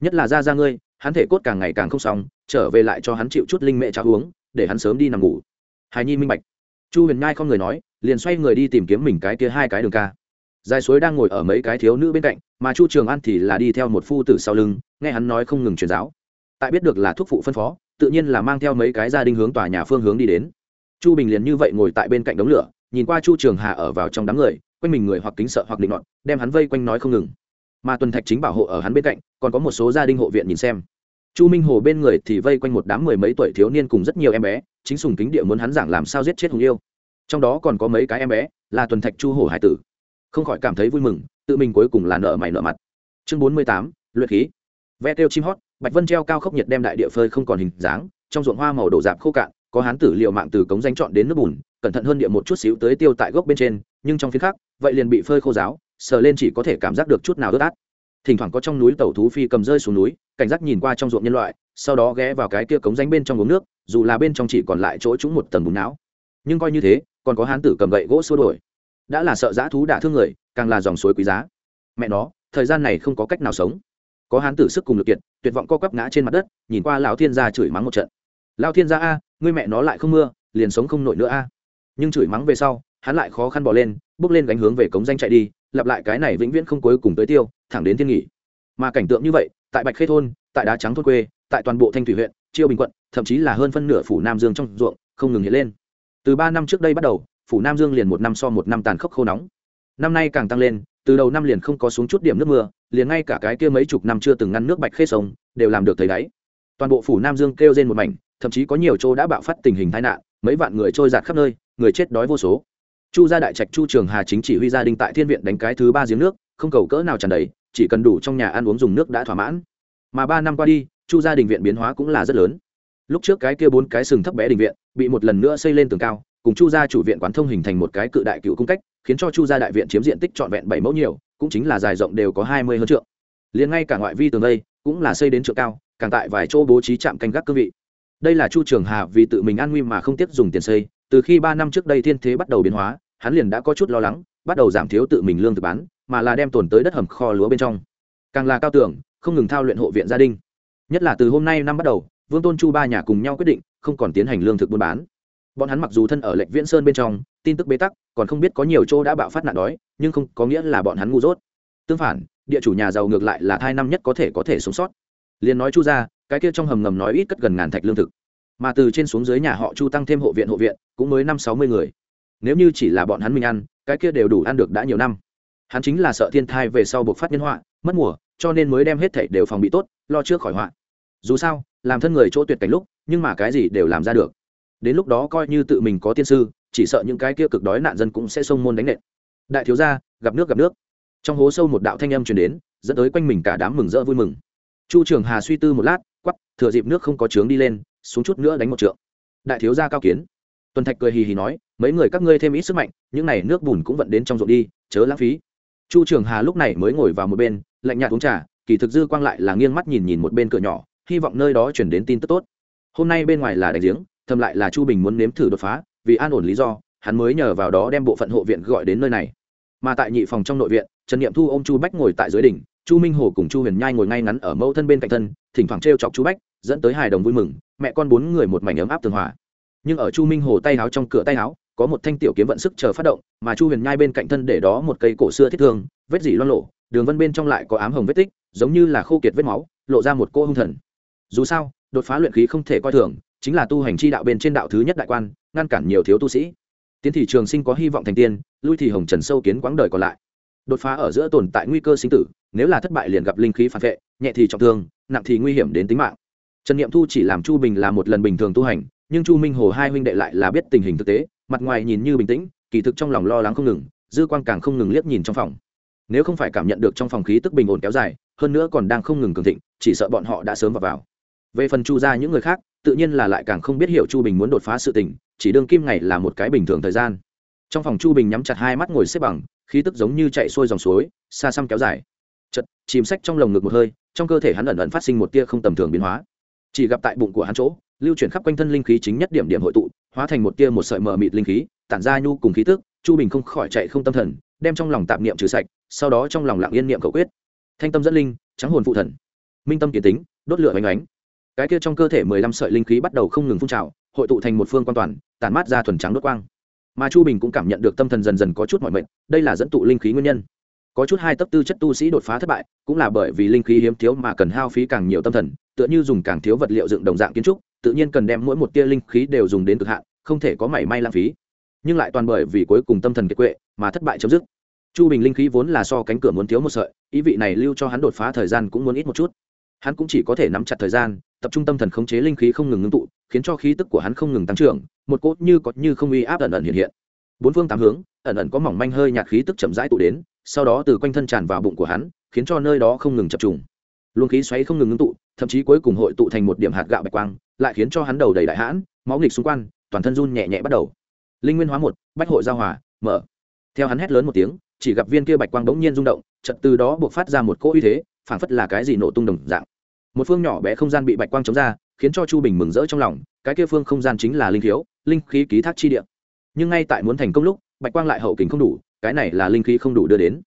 Nhất là ra ra ngươi, hắn thể cốt càng ngày càng không xong, trở về lại cho hắn chịu chút linh mẹ cháo uống, để hắn sớm đi nằm ngủ. Hài nhi minh bạch. Chu huyền nhai không người nói, liền xoay người đi tìm kiếm mình cái kia hai cái đường ca dài suối đang ngồi ở mấy cái thiếu nữ bên cạnh, mà chu trường an thì là đi theo một phu tử sau lưng, nghe hắn nói không ngừng truyền giáo. Tại biết được là thuốc phụ phân phó, tự nhiên là mang theo mấy cái gia đình hướng tòa nhà phương hướng đi đến. Chu bình liền như vậy ngồi tại bên cạnh đống lửa, nhìn qua chu trường hà ở vào trong đám người, quanh mình người hoặc kính sợ hoặc định luận đem hắn vây quanh nói không ngừng. Mà tuần thạch chính bảo hộ ở hắn bên cạnh, còn có một số gia đình hộ viện nhìn xem. Chu minh hồ bên người thì vây quanh một đám mười mấy tuổi thiếu niên cùng rất nhiều em bé, chính sùng kính địa muốn hắn giảng làm sao giết chết hùng yêu. Trong đó còn có mấy cái em bé, là tuần thạch chu hồ hải tử không khỏi cảm thấy vui mừng, tự mình cuối cùng là nợ mày nợ mặt. Chương bốn mươi tám, luyện khí. Ve tiêu chim hót, bạch vân treo cao khốc nhiệt đem đại địa phơi không còn hình dáng, trong ruộng hoa màu đổ dạp khô cạn, có hán tử liệu mạng từ cống danh chọn đến nước bùn, cẩn thận hơn địa một chút xíu tới tiêu tại gốc bên trên, nhưng trong phía khác, vậy liền bị phơi khô giáo sờ lên chỉ có thể cảm giác được chút nào ướt át. Thỉnh thoảng có trong núi tàu thú phi cầm rơi xuống núi, cảnh giác nhìn qua trong ruộng nhân loại, sau đó ghé vào cái kia cống danh bên trong uống nước, dù là bên trong chỉ còn lại chỗ chúng một tầng bùn não. Nhưng coi như thế, còn có hán tử cầm gậy gỗ xua đổi đã là sợ dã thú đả thương người, càng là dòng suối quý giá. Mẹ nó, thời gian này không có cách nào sống. Có hán tử sức cùng lực kiệt, tuyệt vọng co quắp ngã trên mặt đất, nhìn qua lão thiên gia chửi mắng một trận. Lao thiên gia a, ngươi mẹ nó lại không mưa, liền sống không nổi nữa a. Nhưng chửi mắng về sau, hắn lại khó khăn bỏ lên, bước lên gánh hướng về cống danh chạy đi, lặp lại cái này vĩnh viễn không cuối cùng tới tiêu, thẳng đến thiên nghỉ. Mà cảnh tượng như vậy, tại bạch khê thôn, tại đá trắng thôn quê, tại toàn bộ thanh thủy huyện, chiêu bình quận, thậm chí là hơn phân nửa phủ nam dương trong ruộng, không ngừng hiện lên. Từ ba năm trước đây bắt đầu phủ nam dương liền một năm so một năm tàn khốc khô nóng. Năm nay càng tăng lên, từ đầu năm liền không có xuống chút điểm nước mưa, liền ngay cả cái kia mấy chục năm chưa từng ngăn nước bạch khê sông, đều làm được thấy đáy. Toàn bộ phủ nam dương kêu trên một mảnh, thậm chí có nhiều chỗ đã bạo phát tình hình tai nạn, mấy vạn người trôi giạt khắp nơi, người chết đói vô số. Chu gia đại trạch chu trường hà chính chỉ huy gia đình tại thiên viện đánh cái thứ ba giếng nước, không cầu cỡ nào tràn đầy, chỉ cần đủ trong nhà ăn uống dùng nước đã thỏa mãn. Mà ba năm qua đi, chu gia đình viện biến hóa cũng là rất lớn. Lúc trước cái kia bốn cái sừng thấp bé đình viện, bị một lần nữa xây lên tường cao cùng chu gia chủ viện quán thông hình thành một cái cự đại cựu cung cách, khiến cho chu gia đại viện chiếm diện tích trọn vẹn bảy mẫu nhiều, cũng chính là dài rộng đều có hai mươi hơn trượng. Liền ngay cả ngoại vi tường đây, cũng là xây đến trượng cao, càng tại vài chỗ bố trí trạm canh gác cương vị. Đây là chu trường hà vì tự mình an nguy mà không tiếp dùng tiền xây, từ khi ba năm trước đây thiên thế bắt đầu biến hóa, hắn liền đã có chút lo lắng, bắt đầu giảm thiếu tự mình lương thực bán, mà là đem tồn tới đất hầm kho lúa bên trong. Càng là cao tưởng, không ngừng thao luyện hộ viện gia đình. Nhất là từ hôm nay năm bắt đầu, vương tôn chu ba nhà cùng nhau quyết định, không còn tiến hành lương thực buôn bán bọn hắn mặc dù thân ở lệnh viễn sơn bên trong, tin tức bế tắc, còn không biết có nhiều chỗ đã bạo phát nạn đói, nhưng không có nghĩa là bọn hắn ngu dốt. Tương phản, địa chủ nhà giàu ngược lại là thai năm nhất có thể có thể sống sót. Liền nói chu ra cái kia trong hầm ngầm nói ít cất gần ngàn thạch lương thực. Mà từ trên xuống dưới nhà họ chu tăng thêm hộ viện hộ viện, cũng mới năm sáu mươi người. Nếu như chỉ là bọn hắn mình ăn, cái kia đều đủ ăn được đã nhiều năm. Hắn chính là sợ thiên thai về sau buộc phát nhân họa, mất mùa, cho nên mới đem hết thảy đều phòng bị tốt, lo trước khỏi họa. Dù sao, làm thân người chỗ tuyệt cảnh lúc, nhưng mà cái gì đều làm ra được đến lúc đó coi như tự mình có tiên sư, chỉ sợ những cái kia cực đói nạn dân cũng sẽ xông môn đánh nện. Đại thiếu gia, gặp nước gặp nước. Trong hố sâu một đạo thanh âm truyền đến, dẫn tới quanh mình cả đám mừng rỡ vui mừng. Chu trường hà suy tư một lát quắp thừa dịp nước không có trướng đi lên, xuống chút nữa đánh một trượng. Đại thiếu gia cao kiến. Tuần thạch cười hì hì nói, mấy người các ngươi thêm ít sức mạnh, những này nước bùn cũng vận đến trong ruộng đi, chớ lãng phí. Chu trường hà lúc này mới ngồi vào một bên, lạnh nhạt uống trà, kỳ thực dư quang lại là nghiêng mắt nhìn nhìn một bên cửa nhỏ, hy vọng nơi đó chuyển đến tin tức tốt. Hôm nay bên ngoài là đánh giếng thầm lại là chu bình muốn nếm thử đột phá, vì an ổn lý do, hắn mới nhờ vào đó đem bộ phận hộ viện gọi đến nơi này. Mà tại nhị phòng trong nội viện, trần niệm thu ô m chu bách ngồi tại dưới đỉnh, chu minh hồ cùng chu huyền nhai ngồi ngay ngắn ở mẫu thân bên cạnh thân, thỉnh thoảng t r e o chọc chu bách, dẫn tới hài đồng vui mừng, mẹ con bốn người một mảnh ấm áp tường hòa. Nhưng ở chu minh hồ tay áo trong cửa tay áo, có một thanh tiểu kiếm vận sức chờ phát động, mà chu huyền nhai bên cạnh thân để đó một cây cổ xưa thiết thương, vết dỉ loan lộ đường vân bên trong lại có ám hồng vết tích, giống như là khô kiệt vết máu, lộ ra một cô hung thần. Dù sao, đột phá luyện khí không thể coi thường chính là tu hành chi đạo bên trên đạo thứ nhất đại quan, ngăn cản nhiều thiếu tu sĩ. Tiến thị trường sinh có hy vọng thành tiên, lui thì hồng trần sâu kiến quãng đời còn lại. Đột phá ở giữa tồn tại nguy cơ sinh tử, nếu là thất bại liền gặp linh khí phản vệ, nhẹ thì trọng thương, nặng thì nguy hiểm đến tính mạng. Trần niệm thu chỉ làm chu bình là một lần bình thường tu hành, nhưng chu minh hồ hai huynh đệ lại là biết tình hình thực tế, mặt ngoài nhìn như bình tĩnh, kỳ thực trong lòng lo lắng không ngừng, dư quang càng không ngừng liếc nhìn trong phòng. Nếu không phải cảm nhận được trong phòng khí tức bình ổn kéo dài, hơn nữa còn đang không ngừng cường thịnh, chỉ sợ bọn họ đã sớm vào vào. Về phần chu ra những người khác tự nhiên là lại càng không biết hiểu chu bình muốn đột phá sự tình, chỉ đương kim ngày là một cái bình thường thời gian. Trong phòng chu bình nhắm chặt hai mắt ngồi xếp bằng, khí tức giống như chạy xuôi dòng suối, xa xăm kéo dài. Chật chìm sách trong lồng ngực một hơi, trong cơ thể hắn ẩn ẩn phát sinh một tia không tầm thường biến hóa. Chỉ gặp tại bụng của hắn chỗ, lưu chuyển khắp quanh thân linh khí chính nhất điểm điểm hội tụ, hóa thành một tia một sợi mờ mịt linh khí, tản ra nhu cùng khí tức, chu bình không khỏi chạy không tâm thần, đem trong lòng tạp niệm trừ sạch, sau đó trong lòng lặng yên niệm cầu quyết. Thanh tâm dẫn linh, trắng hồn phụ thần. Minh tâm kiến tính, đốt lửa oanh oánh cái kia trong cơ thể mười lăm sợi linh khí bắt đầu không ngừng phun trào, hội tụ thành một phương quan toàn, tản mát ra thuần trắng đốt quang. Mà chu bình cũng cảm nhận được tâm thần dần dần có chút mọi mệnh đây là dẫn tụ linh khí nguyên nhân. Có chút hai tấp tư chất tu sĩ đột phá thất bại, cũng là bởi vì linh khí hiếm thiếu mà cần hao phí càng nhiều tâm thần, tựa như dùng càng thiếu vật liệu dựng đồng dạng kiến trúc, tự nhiên cần đem mỗi một tia linh khí đều dùng đến cực hạn, không thể có mảy may lãng phí. Nhưng lại toàn bởi vì cuối cùng tâm thần kiệt quệ mà thất bại chấm dứt. Chu bình linh khí vốn là so cánh cửa muốn thiếu một sợi, ý vị này lưu cho hắn đột phá thời gian cũng muốn ít một chút hắn cũng chỉ có thể nắm chặt thời gian, tập trung tâm thần khống chế linh khí không ngừng ngưng tụ, khiến cho khí tức của hắn không ngừng tăng trưởng, một cốt như có như không uy áp ẩn ẩn hiện hiện. Bốn phương tám hướng, ẩn ẩn có mỏng manh hơi nhạt khí tức chậm rãi tụ đến, sau đó từ quanh thân tràn vào bụng của hắn, khiến cho nơi đó không ngừng chập trùng. Luồng khí xoáy không ngừng ngưng tụ, thậm chí cuối cùng hội tụ thành một điểm hạt gạo bạch quang, lại khiến cho hắn đầu đầy đại hãn, máu nghịch xung quanh, toàn thân run nhẹ nhẹ bắt đầu. Linh nguyên hóa một, bách hội giao hòa, mở. Theo hắn hét lớn một tiếng, chỉ gặp viên kia bạch quang bỗng nhiên rung động, chợt từ đó buộc phát ra một cỗ uy thế phảng phất là cái gì nổ tung đồng dạng. Một phương nhỏ bé không gian bị bạch quang chống ra, khiến cho chu bình mừng rỡ trong lòng, cái kia phương không gian chính là linh thiếu linh khí ký thác chi địa. Nhưng ngay tại muốn thành công lúc, bạch quang lại hậu kính không đủ, cái này là linh khí không đủ đưa đến.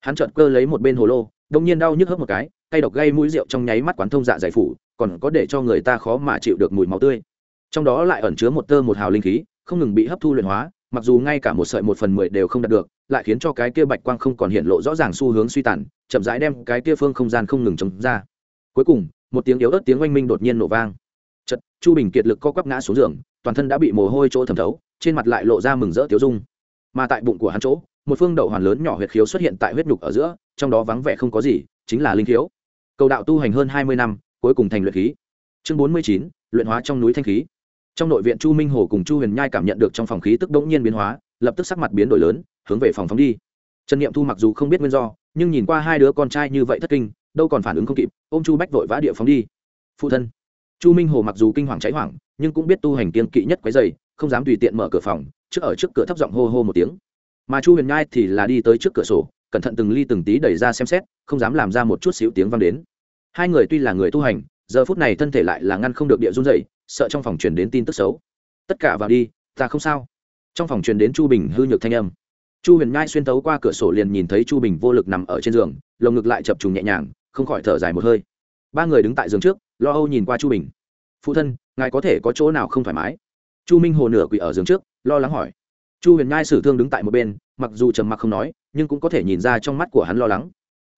Hắn chợt cơ lấy một bên hồ lô, đông nhiên đau nhức hớp một cái tay độc gây mũi rượu trong nháy mắt quán thông dạ giải phủ, còn có để cho người ta khó mà chịu được mùi máu tươi. Trong đó lại ẩn chứa một tơ một hào linh khí, không ngừng bị hấp thu luyện hóa, mặc dù ngay cả một sợi một phần mười đều không đạt được lại khiến cho cái kia bạch quang không còn hiện lộ rõ ràng xu hướng suy tàn, chậm rãi đem cái kia phương không gian không ngừng chống ra. Cuối cùng, một tiếng yếu ớt tiếng oanh minh đột nhiên nổ vang. Chật chu bình kiệt lực co quắp ngã xuống giường, toàn thân đã bị mồ hôi chỗ thẩm thấu, trên mặt lại lộ ra mừng rỡ tiếu dung. Mà tại bụng của hắn chỗ, một phương đậu hoàn lớn nhỏ huyệt khiếu xuất hiện tại huyết nhục ở giữa, trong đó vắng vẻ không có gì, chính là linh khiếu. Cầu đạo tu hành hơn hai mươi năm, cuối cùng thành luyện khí. Chương bốn mươi chín, luyện hóa trong núi thanh khí. Trong nội viện chu minh hồ cùng chu huyền nhai cảm nhận được trong phòng khí tức đ ỗ n g nhiên biến hóa lập tức sắc mặt biến đổi lớn, hướng về phòng phóng đi. Trần n i ệ m thu mặc dù không biết nguyên do, nhưng nhìn qua hai đứa con trai như vậy thất kinh, đâu còn phản ứng không kịp ô m chu bách vội vã địa phóng đi. Phụ thân. Chu minh hồ mặc dù kinh hoàng cháy hoảng, nhưng cũng biết tu hành kiên kỵ nhất quái dày, không dám tùy tiện mở cửa phòng, trước ở trước cửa thấp giọng hô hô một tiếng. Mà chu huyền nhai thì là đi tới trước cửa sổ, cẩn thận từng ly từng tí đẩy ra xem xét, không dám làm ra một chút xíu tiếng vang đến. Hai người tuy là người tu hành, giờ phút này thân thể lại là ngăn không được địa run dậy sợ trong phòng truyền đến tin tức xấu. Tất cả vào đi, ta không sao trong phòng truyền đến chu bình hư nhược thanh âm. Chu huyền nhai xuyên tấu qua cửa sổ liền nhìn thấy chu bình vô lực nằm ở trên giường, lồng ngực lại chập trùng nhẹ nhàng, không khỏi thở dài một hơi. Ba người đứng tại giường trước, lo âu nhìn qua chu bình. Phụ thân, ngài có thể có chỗ nào không thoải mái? Chu minh hồ nửa quỷ ở giường trước, lo lắng hỏi. Chu huyền nhai sử thương đứng tại một bên, mặc dù trầm mặc không nói, nhưng cũng có thể nhìn ra trong mắt của hắn lo lắng.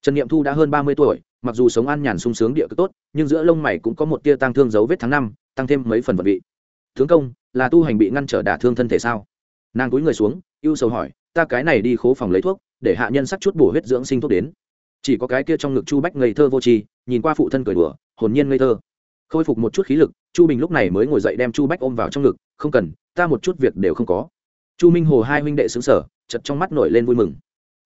Trần n i ệ m thu đã hơn ba mươi tuổi, mặc dù sống ăn nhàn sung sướng địa cực tốt, nhưng giữa lông mày cũng có một tia tăng thương dấu vết tháng năm, tăng thêm mấy phần vật vị. Tướng công, là tu hành bị ngăn trở đả thương thân thể sao? Nàng cúi người xuống, ưu sầu hỏi, ta cái này đi khố phòng lấy thuốc, để hạ nhân sắc chút bổ huyết dưỡng sinh thuốc đến. Chỉ có cái kia trong ngực chu bách ngây thơ vô tri, nhìn qua phụ thân cười đùa, hồn nhiên ngây thơ. Khôi phục một chút khí lực, chu bình lúc này mới ngồi dậy đem chu bách ôm vào trong ngực, không cần, ta một chút việc đều không có. Chu minh hồ hai huynh đệ xứng sở chật trong mắt nổi lên vui mừng.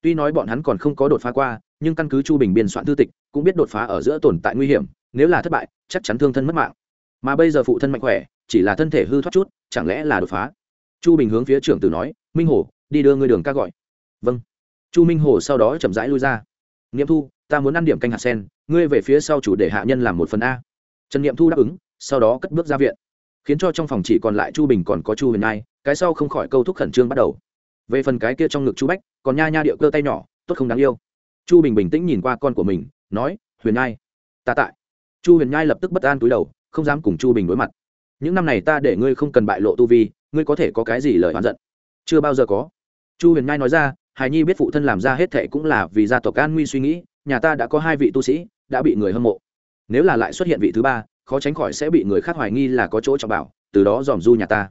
Tuy nói bọn hắn còn không có đột phá qua, nhưng căn cứ chu bình biên soạn thư tịch, cũng biết đột phá ở giữa tồn tại nguy hiểm, nếu là thất bại, chắc chắn thương thân mất mạng. Mà bây giờ phụ thân mạnh khỏe, chỉ là thân thể hư thoát chút, chẳng lẽ là đột phá? Chu bình hướng phía trưởng tử nói minh hồ đi đưa ngươi đường ca gọi. Vâng. Chu minh hồ sau đó chậm rãi lui ra. Nghiệm thu ta muốn ăn điểm canh hạt sen ngươi về phía sau chủ để hạ nhân làm một phần a. Trần nghiệm thu đáp ứng sau đó cất bước ra viện. Khiến cho trong phòng chỉ còn lại chu bình còn có chu huyền Nhai, cái sau không khỏi câu thúc khẩn trương bắt đầu. Về phần cái kia trong ngực chu bách còn nha nha điệu cơ tay nhỏ tốt không đáng yêu. Chu bình bình tĩnh nhìn qua con của mình nói huyền nhai ta tại. Chu huyền nhai lập tức bất an túi đầu không dám cùng chu bình đối mặt. Những năm này ta để ngươi không cần bại lộ tu vi ngươi có thể có cái gì lời oán giận? Chưa bao giờ có. Chu huyền ngai nói ra hài nhi biết phụ thân làm ra hết thệ cũng là vì gia tộc an nguy suy nghĩ, nhà ta đã có hai vị tu sĩ, đã bị người hâm mộ. Nếu là lại xuất hiện vị thứ ba, khó tránh khỏi sẽ bị người khác hoài nghi là có chỗ trọng bảo, từ đó dòm du nhà ta.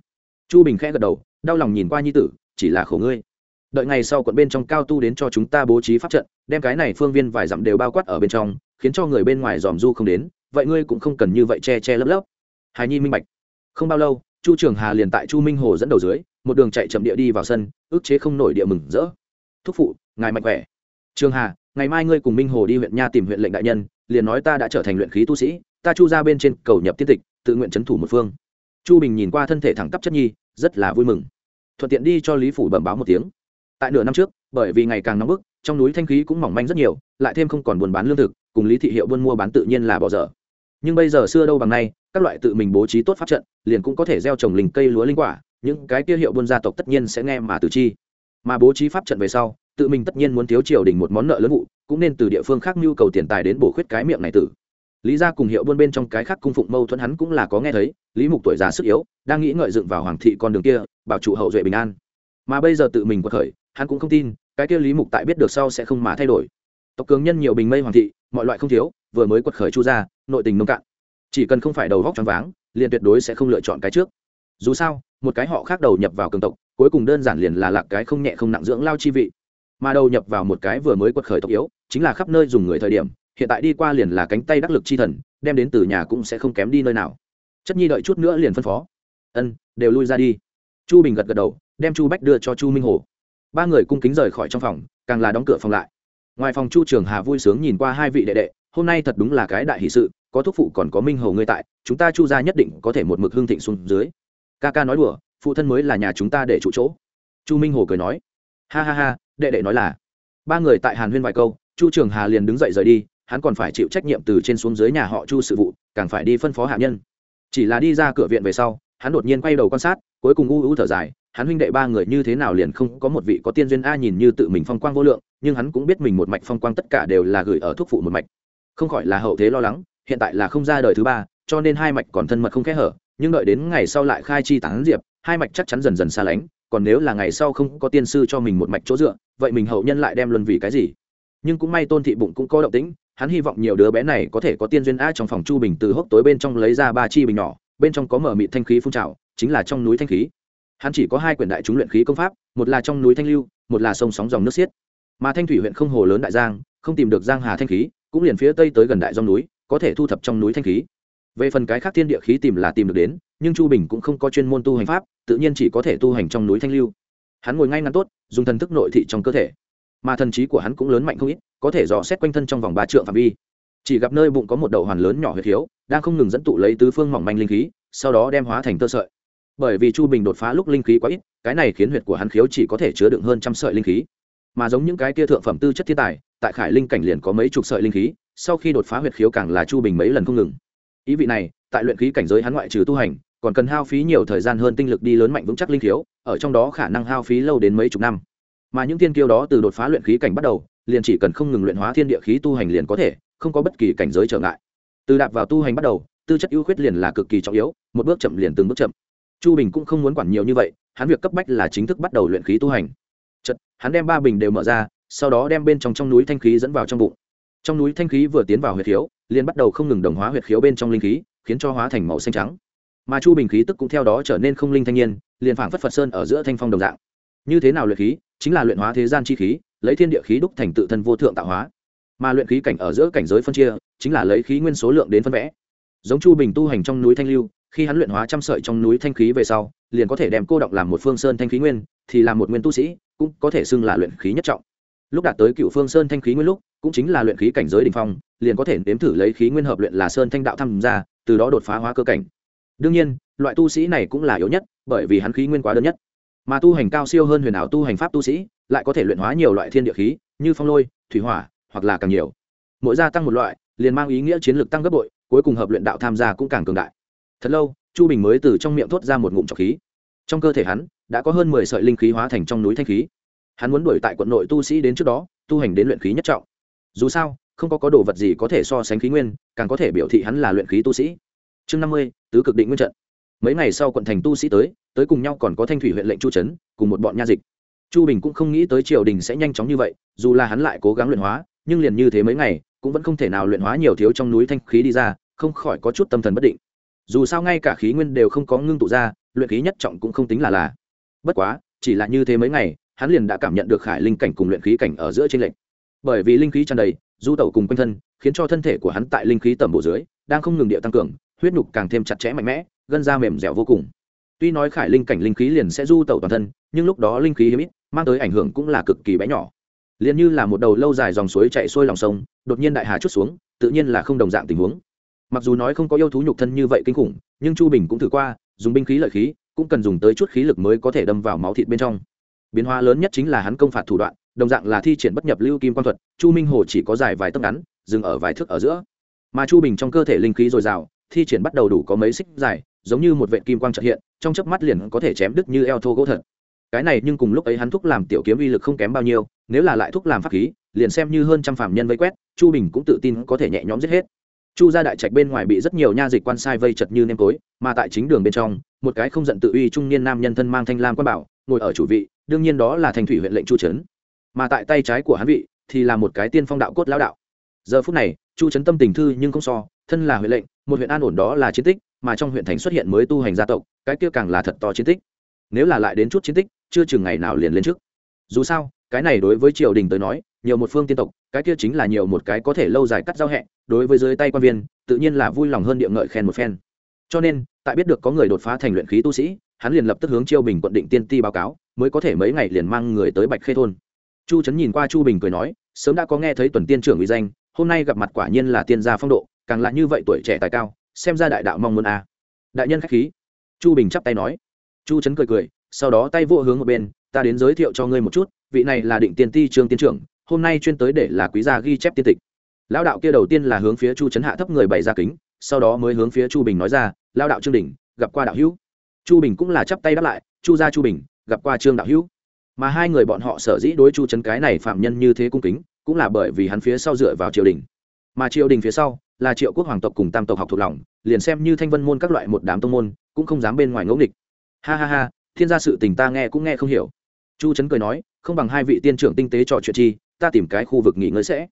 Chu bình khẽ gật đầu, đau lòng nhìn qua nhi tử, chỉ là khổ ngươi. Đợi ngày sau quận bên trong cao tu đến cho chúng ta bố trí pháp trận, đem cái này phương viên vài dặm đều bao quát ở bên trong, khiến cho người bên ngoài dòm du không đến, vậy ngươi cũng không cần như vậy che che lấp lấp. Hài nhi minh bạch. Không bao lâu chu trường hà liền tại chu minh hồ dẫn đầu dưới, một đường chạy chậm địa đi vào sân ước chế không nổi địa mừng rỡ. Thúc phụ, ngài mạnh khỏe. Trường hà, ngày mai ngươi cùng minh hồ đi huyện nha tìm huyện lệnh đại nhân, liền nói ta đã trở thành luyện khí tu sĩ, ta chu ra bên trên cầu nhập tiết tịch, tự nguyện c thủ một phương. Chu bình nhìn qua thân thể thẳng tắp chất nhi, rất là vui mừng. Thuận tiện đi cho lý phủ bẩm báo một tiếng. Tại nửa năm trước, bởi vì ngày càng nóng bức, trong núi thanh khí cũng mỏng manh rất nhiều, lại thêm không còn buôn bán lương thực, cùng lý thị hiệu buôn mua bán tự nhiên là bỏ dở nhưng bây giờ xưa đâu bằng nay, các loại tự mình bố trí tốt pháp trận, liền cũng có thể gieo trồng linh cây lúa linh quả, những cái kia hiệu buôn gia tộc tất nhiên sẽ nghe mà từ chi. Mà bố trí pháp trận về sau, tự mình tất nhiên muốn thiếu triều đình một món nợ lớn vụ, cũng nên từ địa phương khác nhu cầu tiền tài đến bổ khuyết cái miệng này tử. Lý gia cùng hiệu buôn bên trong cái khác cung phụng mâu thuẫn hắn cũng là có nghe thấy, lý mục tuổi già sức yếu, đang nghĩ ngợi dựng vào hoàng thị con đường kia, bảo trụ hậu duệ bình an. Mà bây giờ tự mình quật khởi, hắn cũng không tin, cái kia lý mục tại biết được sau sẽ không mà thay đổi. Tộc cường nhân nhiều bình mây hoàng thị, mọi loại không thiếu, vừa mới quật khởi chu ra nội tình nông cạn. Chỉ cần không phải đầu vóc choáng váng, liền tuyệt đối sẽ không lựa chọn cái trước. Dù sao, một cái họ khác đầu nhập vào cường tộc, cuối cùng đơn giản liền là lạc cái không nhẹ không nặng dưỡng lao chi vị. Mà đầu nhập vào một cái vừa mới quật khởi tộc yếu, chính là khắp nơi dùng người thời điểm, hiện tại đi qua liền là cánh tay đắc lực chi thần, đem đến từ nhà cũng sẽ không kém đi nơi nào. Chất nhi đợi chút nữa liền phân phó. Ân, đều lui ra đi. Chu bình gật gật đầu, đem chu bách đưa cho chu minh hồ. Ba người cung kính rời khỏi trong phòng, càng là đóng cửa phòng lại. Ngoài phòng chu trường hà vui sướng nhìn qua hai vị đệ đệ, hôm nay thật đúng là cái đại hỷ sự có thúc phụ còn có minh hầu ngươi tại, chúng ta chu gia nhất định có thể một mực hương thịnh xuống dưới. Ca ca nói đùa, phụ thân mới là nhà chúng ta để trụ chỗ. Chu minh hồ cười nói, ha ha ha, đệ đệ nói là. Ba người tại hàn huyên vài câu, chu trường hà liền đứng dậy rời đi, hắn còn phải chịu trách nhiệm từ trên xuống dưới nhà họ chu sự vụ, càng phải đi phân phó hạ nhân. Chỉ là đi ra cửa viện về sau, hắn đột nhiên quay đầu quan sát, cuối cùng u u thở dài, hắn huynh đệ ba người như thế nào liền không có một vị có tiên duyên a nhìn như tự mình phong quang vô lượng, nhưng hắn cũng biết mình một mạch phong quang tất cả đều là gửi ở thuốc phụ một mạch. Không khỏi là hậu thế lo lắng hiện tại là không ra đời thứ ba, cho nên hai mạch còn thân mật không khẽ hở, nhưng đợi đến ngày sau lại khai chi tán diệp, hai mạch chắc chắn dần dần xa lánh, còn nếu là ngày sau không có tiên sư cho mình một mạch chỗ dựa, vậy mình hậu nhân lại đem luân vì cái gì? Nhưng cũng may tôn thị bụng cũng có động tĩnh, hắn hy vọng nhiều đứa bé này có thể có tiên duyên a trong phòng chu bình từ hốc tối bên trong lấy ra ba chi bình nhỏ, bên trong có mở mịt thanh khí phun trào, chính là trong núi thanh khí. Hắn chỉ có hai quyển đại chúng luyện khí công pháp, một là trong núi thanh lưu, một là sông sóng dòng nước xiết. Mà thanh thủy huyện không hồ lớn đại giang, không tìm được giang hà thanh khí, cũng liền phía tây tới gần đại dòng núi có thể thu thập trong núi thanh khí. Về phần cái khác thiên địa khí tìm là tìm được đến nhưng chu bình cũng không có chuyên môn tu hành pháp tự nhiên chỉ có thể tu hành trong núi thanh lưu. Hắn ngồi ngay ngắn tốt dùng thần thức nội thị trong cơ thể. Mà thần trí của hắn cũng lớn mạnh không ít có thể dò xét quanh thân trong vòng ba trượng phạm vi. Chỉ gặp nơi bụng có một đầu hoàn lớn nhỏ huyệt thiếu, đang không ngừng dẫn tụ lấy tứ phương mỏng manh linh khí sau đó đem hóa thành tơ sợi. Bởi vì chu bình đột phá lúc linh khí quá ít cái này khiến huyệt của hắn khiếu chỉ có thể chứa đựng hơn trăm sợi linh khí. Mà giống những cái kia thượng phẩm tư chất thiên tài tại khải linh cảnh liền có mấy chục sợi linh khí sau khi đột phá huyệt khiếu càng là chu bình mấy lần không ngừng. Ý vị này, tại luyện khí cảnh giới hắn ngoại trừ tu hành, còn cần hao phí nhiều thời gian hơn tinh lực đi lớn mạnh vững chắc linh khiếu, ở trong đó khả năng hao phí lâu đến mấy chục năm. Mà những tiên kiêu đó từ đột phá luyện khí cảnh bắt đầu, liền chỉ cần không ngừng luyện hóa thiên địa khí tu hành liền có thể, không có bất kỳ cảnh giới trở ngại. Từ đạp vào tu hành bắt đầu, tư chất ưu khuyết liền là cực kỳ trọng yếu, một bước chậm liền từng bước chậm. Chu bình cũng không muốn quản nhiều như vậy, hắn việc cấp bách là chính thức bắt đầu luyện khí tu hành. Chật hắn đem ba bình đều mở ra, sau đó đem bên trong trong núi thanh khí dẫn vào trong bụng trong núi thanh khí vừa tiến vào huyệt khiếu, liền bắt đầu không ngừng đồng hóa huyệt khiếu bên trong linh khí, khiến cho hóa thành màu xanh trắng. Mà chu bình khí tức cũng theo đó trở nên không linh thanh niên, liền phảng phất phật sơn ở giữa thanh phong đồng dạng. Như thế nào luyện khí? Chính là luyện hóa thế gian chi khí, lấy thiên địa khí đúc thành tự thân vô thượng tạo hóa. Mà luyện khí cảnh ở giữa cảnh giới phân chia, chính là lấy khí nguyên số lượng đến phân vẽ. Giống chu bình tu hành trong núi thanh lưu, khi hắn luyện hóa trăm sợi trong núi thanh khí về sau, liền có thể đem cô động làm một phương sơn thanh khí nguyên, thì là một nguyên tu sĩ, cũng có thể xưng là luyện khí nhất trọng lúc đạt tới cựu phương sơn thanh khí nguyên lúc, cũng chính là luyện khí cảnh giới đ ỉ n h phong, liền có thể nếm thử lấy khí nguyên hợp luyện là sơn thanh đạo tham gia, từ đó đột phá hóa cơ cảnh. Đương nhiên, loại tu sĩ này cũng là yếu nhất, bởi vì hắn khí nguyên quá đơn nhất. Mà tu hành cao siêu hơn huyền ảo tu hành pháp tu sĩ, lại có thể luyện hóa nhiều loại thiên địa khí, như phong lôi, thủy hỏa, hoặc là càng nhiều. Mỗi gia tăng một loại, liền mang ý nghĩa chiến lược tăng gấp bội, cuối cùng hợp luyện đạo tham gia cũng càng cường đại. Thật lâu, chu bình mới từ trong miệng thốt ra một ngụm trọc khí. Trong cơ thể hắn, đã có hơn mười sợi linh khí hóa thành trong núi thanh khí hắn muốn đuổi tại quận nội tu sĩ đến trước đó, tu hành đến luyện khí nhất trọng. Dù sao, không có có đồ vật gì có thể so sánh khí nguyên, càng có thể biểu thị hắn là luyện khí tu sĩ. Chương năm mươi, tứ cực định nguyên trận. Mấy ngày sau quận thành tu sĩ tới tới cùng nhau còn có thanh thủy huyện lệnh chu trấn, cùng một bọn nha dịch. Chu bình cũng không nghĩ tới triều đình sẽ nhanh chóng như vậy, dù là hắn lại cố gắng luyện hóa, nhưng liền như thế mấy ngày, cũng vẫn không thể nào luyện hóa nhiều thiếu trong núi thanh khí đi ra, không khỏi có chút tâm thần bất định. Dù sao ngay cả khí nguyên đều không có ngưng tụ ra, luyện khí nhất trọng cũng không tính là là. Bất quá, chỉ là như thế mấy ngày hắn liền đã cảm nhận được khải linh cảnh cùng luyện khí cảnh ở giữa trên lệnh bởi vì linh khí tràn đầy, du tẩu cùng quanh thân, khiến cho thân thể của hắn tại linh khí tầm bộ dưới, đang không ngừng điệu tăng cường, huyết nhục càng thêm chặt chẽ mạnh mẽ, gân da mềm dẻo vô cùng. Tuy nói khải linh cảnh linh khí liền sẽ du tẩu toàn thân, nhưng lúc đó linh khí hiếm ít, mang tới ảnh hưởng cũng là cực kỳ bé nhỏ. Liền như là một đầu lâu dài dòng suối chạy xuôi lòng sông, đột nhiên đại hà chút xuống, tự nhiên là không đồng dạng tình huống. Mặc dù nói không có yêu thú nhục thân như vậy kinh khủng, nhưng chu bình cũng thử qua, dùng binh khí lợi khí, cũng cần dùng tới chút khí lực mới có thể đâm vào máu thịt bên trong biến hóa lớn nhất chính là hắn công phạt thủ đoạn, đồng dạng là thi triển bất nhập lưu kim quan thuật, chu minh hồ chỉ có dài vài tấc ngắn, dừng ở vài thước ở giữa. Mà chu bình trong cơ thể linh khí dồi dào, thi triển bắt đầu đủ có mấy xích dài, giống như một vệ kim quang trợ hiện, trong chớp mắt liền có thể chém đứt như eo thô gỗ thật. Cái này nhưng cùng lúc ấy hắn thúc làm tiểu kiếm uy lực không kém bao nhiêu, nếu là lại thúc làm pháp khí, liền xem như hơn trăm phạm nhân vây quét, chu bình cũng tự tin có thể nhẹ nhõm giết hết. Chu gia đại trạch bên ngoài bị rất nhiều nha dịch quan sai vây chật như nêm tối, mà tại chính đường bên trong, một cái không giận tự uy trung niên nam nhân thân mang thanh lam quan bảo, ngồi ở chủ vị đương nhiên đó là thành thủy huyện lệnh chu trấn. Mà tại tay trái của hắn vị thì là một cái tiên phong đạo cốt lão đạo. Giờ phút này, chu trấn tâm tình thư nhưng không so, thân là huyện lệnh, một huyện an ổn đó là chiến tích, mà trong huyện thành xuất hiện mới tu hành gia tộc, cái kia càng là thật to chiến tích. Nếu là lại đến chút chiến tích, chưa chừng ngày nào liền lên trước. Dù sao, cái này đối với triều đình tới nói, nhiều một phương tiên tộc, cái kia chính là nhiều một cái có thể lâu dài cắt giao hẹ, đối với dưới tay quan viên, tự nhiên là vui lòng hơn địa ngợi khen một phen. Cho nên, tại biết được có người đột phá thành luyện khí tu sĩ hắn liền lập tức hướng chiêu bình quận định tiên ti báo cáo, mới có thể mấy ngày liền mang người tới bạch khê thôn. Chu trấn nhìn qua chu bình cười nói, sớm đã có nghe thấy tuần tiên trưởng uy danh, hôm nay gặp mặt quả nhiên là tiên gia phong độ, càng là như vậy tuổi trẻ tài cao, xem ra đại đạo mong muốn a. À. đại nhân khách khí. Chu bình chắp tay nói. Chu trấn cười cười, sau đó tay vỗ hướng một bên, ta đến giới thiệu cho ngươi một chút, vị này là định tiên ti trương tiên trưởng, hôm nay chuyên tới để là quý gia ghi chép tiên tịch. Lão đạo kia đầu tiên là hướng phía chu trấn hạ thấp người bày ra kính, sau đó mới hướng phía chu bình nói ra lao đạo trương đình gặp qua đạo hữu chu bình cũng là chắp tay đáp lại, chu gia chu bình, gặp qua trương đạo hữu. Mà hai người bọn họ sở dĩ đối chu trấn cái này phạm nhân như thế cung kính, cũng là bởi vì hắn phía sau dựa vào triều đình. Mà triều đình phía sau là triệu quốc hoàng tộc cùng tam tộc học thuộc lòng, liền xem như thanh vân môn các loại một đám tông môn, cũng không dám bên ngoài ngẫu nghịch. Ha ha ha, thiên gia sự tình ta nghe cũng nghe không hiểu. Chu trấn cười nói, không bằng hai vị tiên trưởng tinh tế trò chuyện chi, ta tìm cái khu vực nghỉ ngơi sẽ.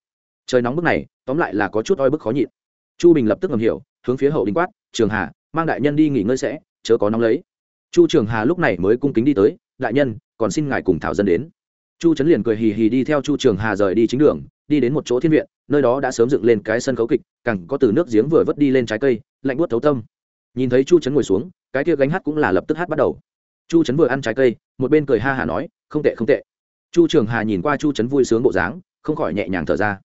Trời nóng bức này, tóm lại là có chút oi bức khó nhịn. Chu bình lập tức ngầm hiểu, hướng phía hậu đình quát, trường hà, mang đại nhân đi nghỉ ngơi sẽ chớ có nóng lấy. Chu trường hà lúc này mới cung kính đi tới, đại nhân, còn xin ngài cùng thảo dân đến. Chu trấn liền cười hì hì đi theo chu trường hà rời đi chính đường, đi đến một chỗ thiên viện, nơi đó đã sớm dựng lên cái sân khấu kịch cẳng có từ nước giếng vừa vớt đi lên trái cây, lạnh buốt thấu tâm. Nhìn thấy chu trấn ngồi xuống, cái kia gánh hát cũng là lập tức hát bắt đầu. Chu trấn vừa ăn trái cây, một bên cười ha hả nói, không tệ không tệ. Chu trường hà nhìn qua chu trấn vui sướng bộ dáng, không khỏi nhẹ nhàng thở ra.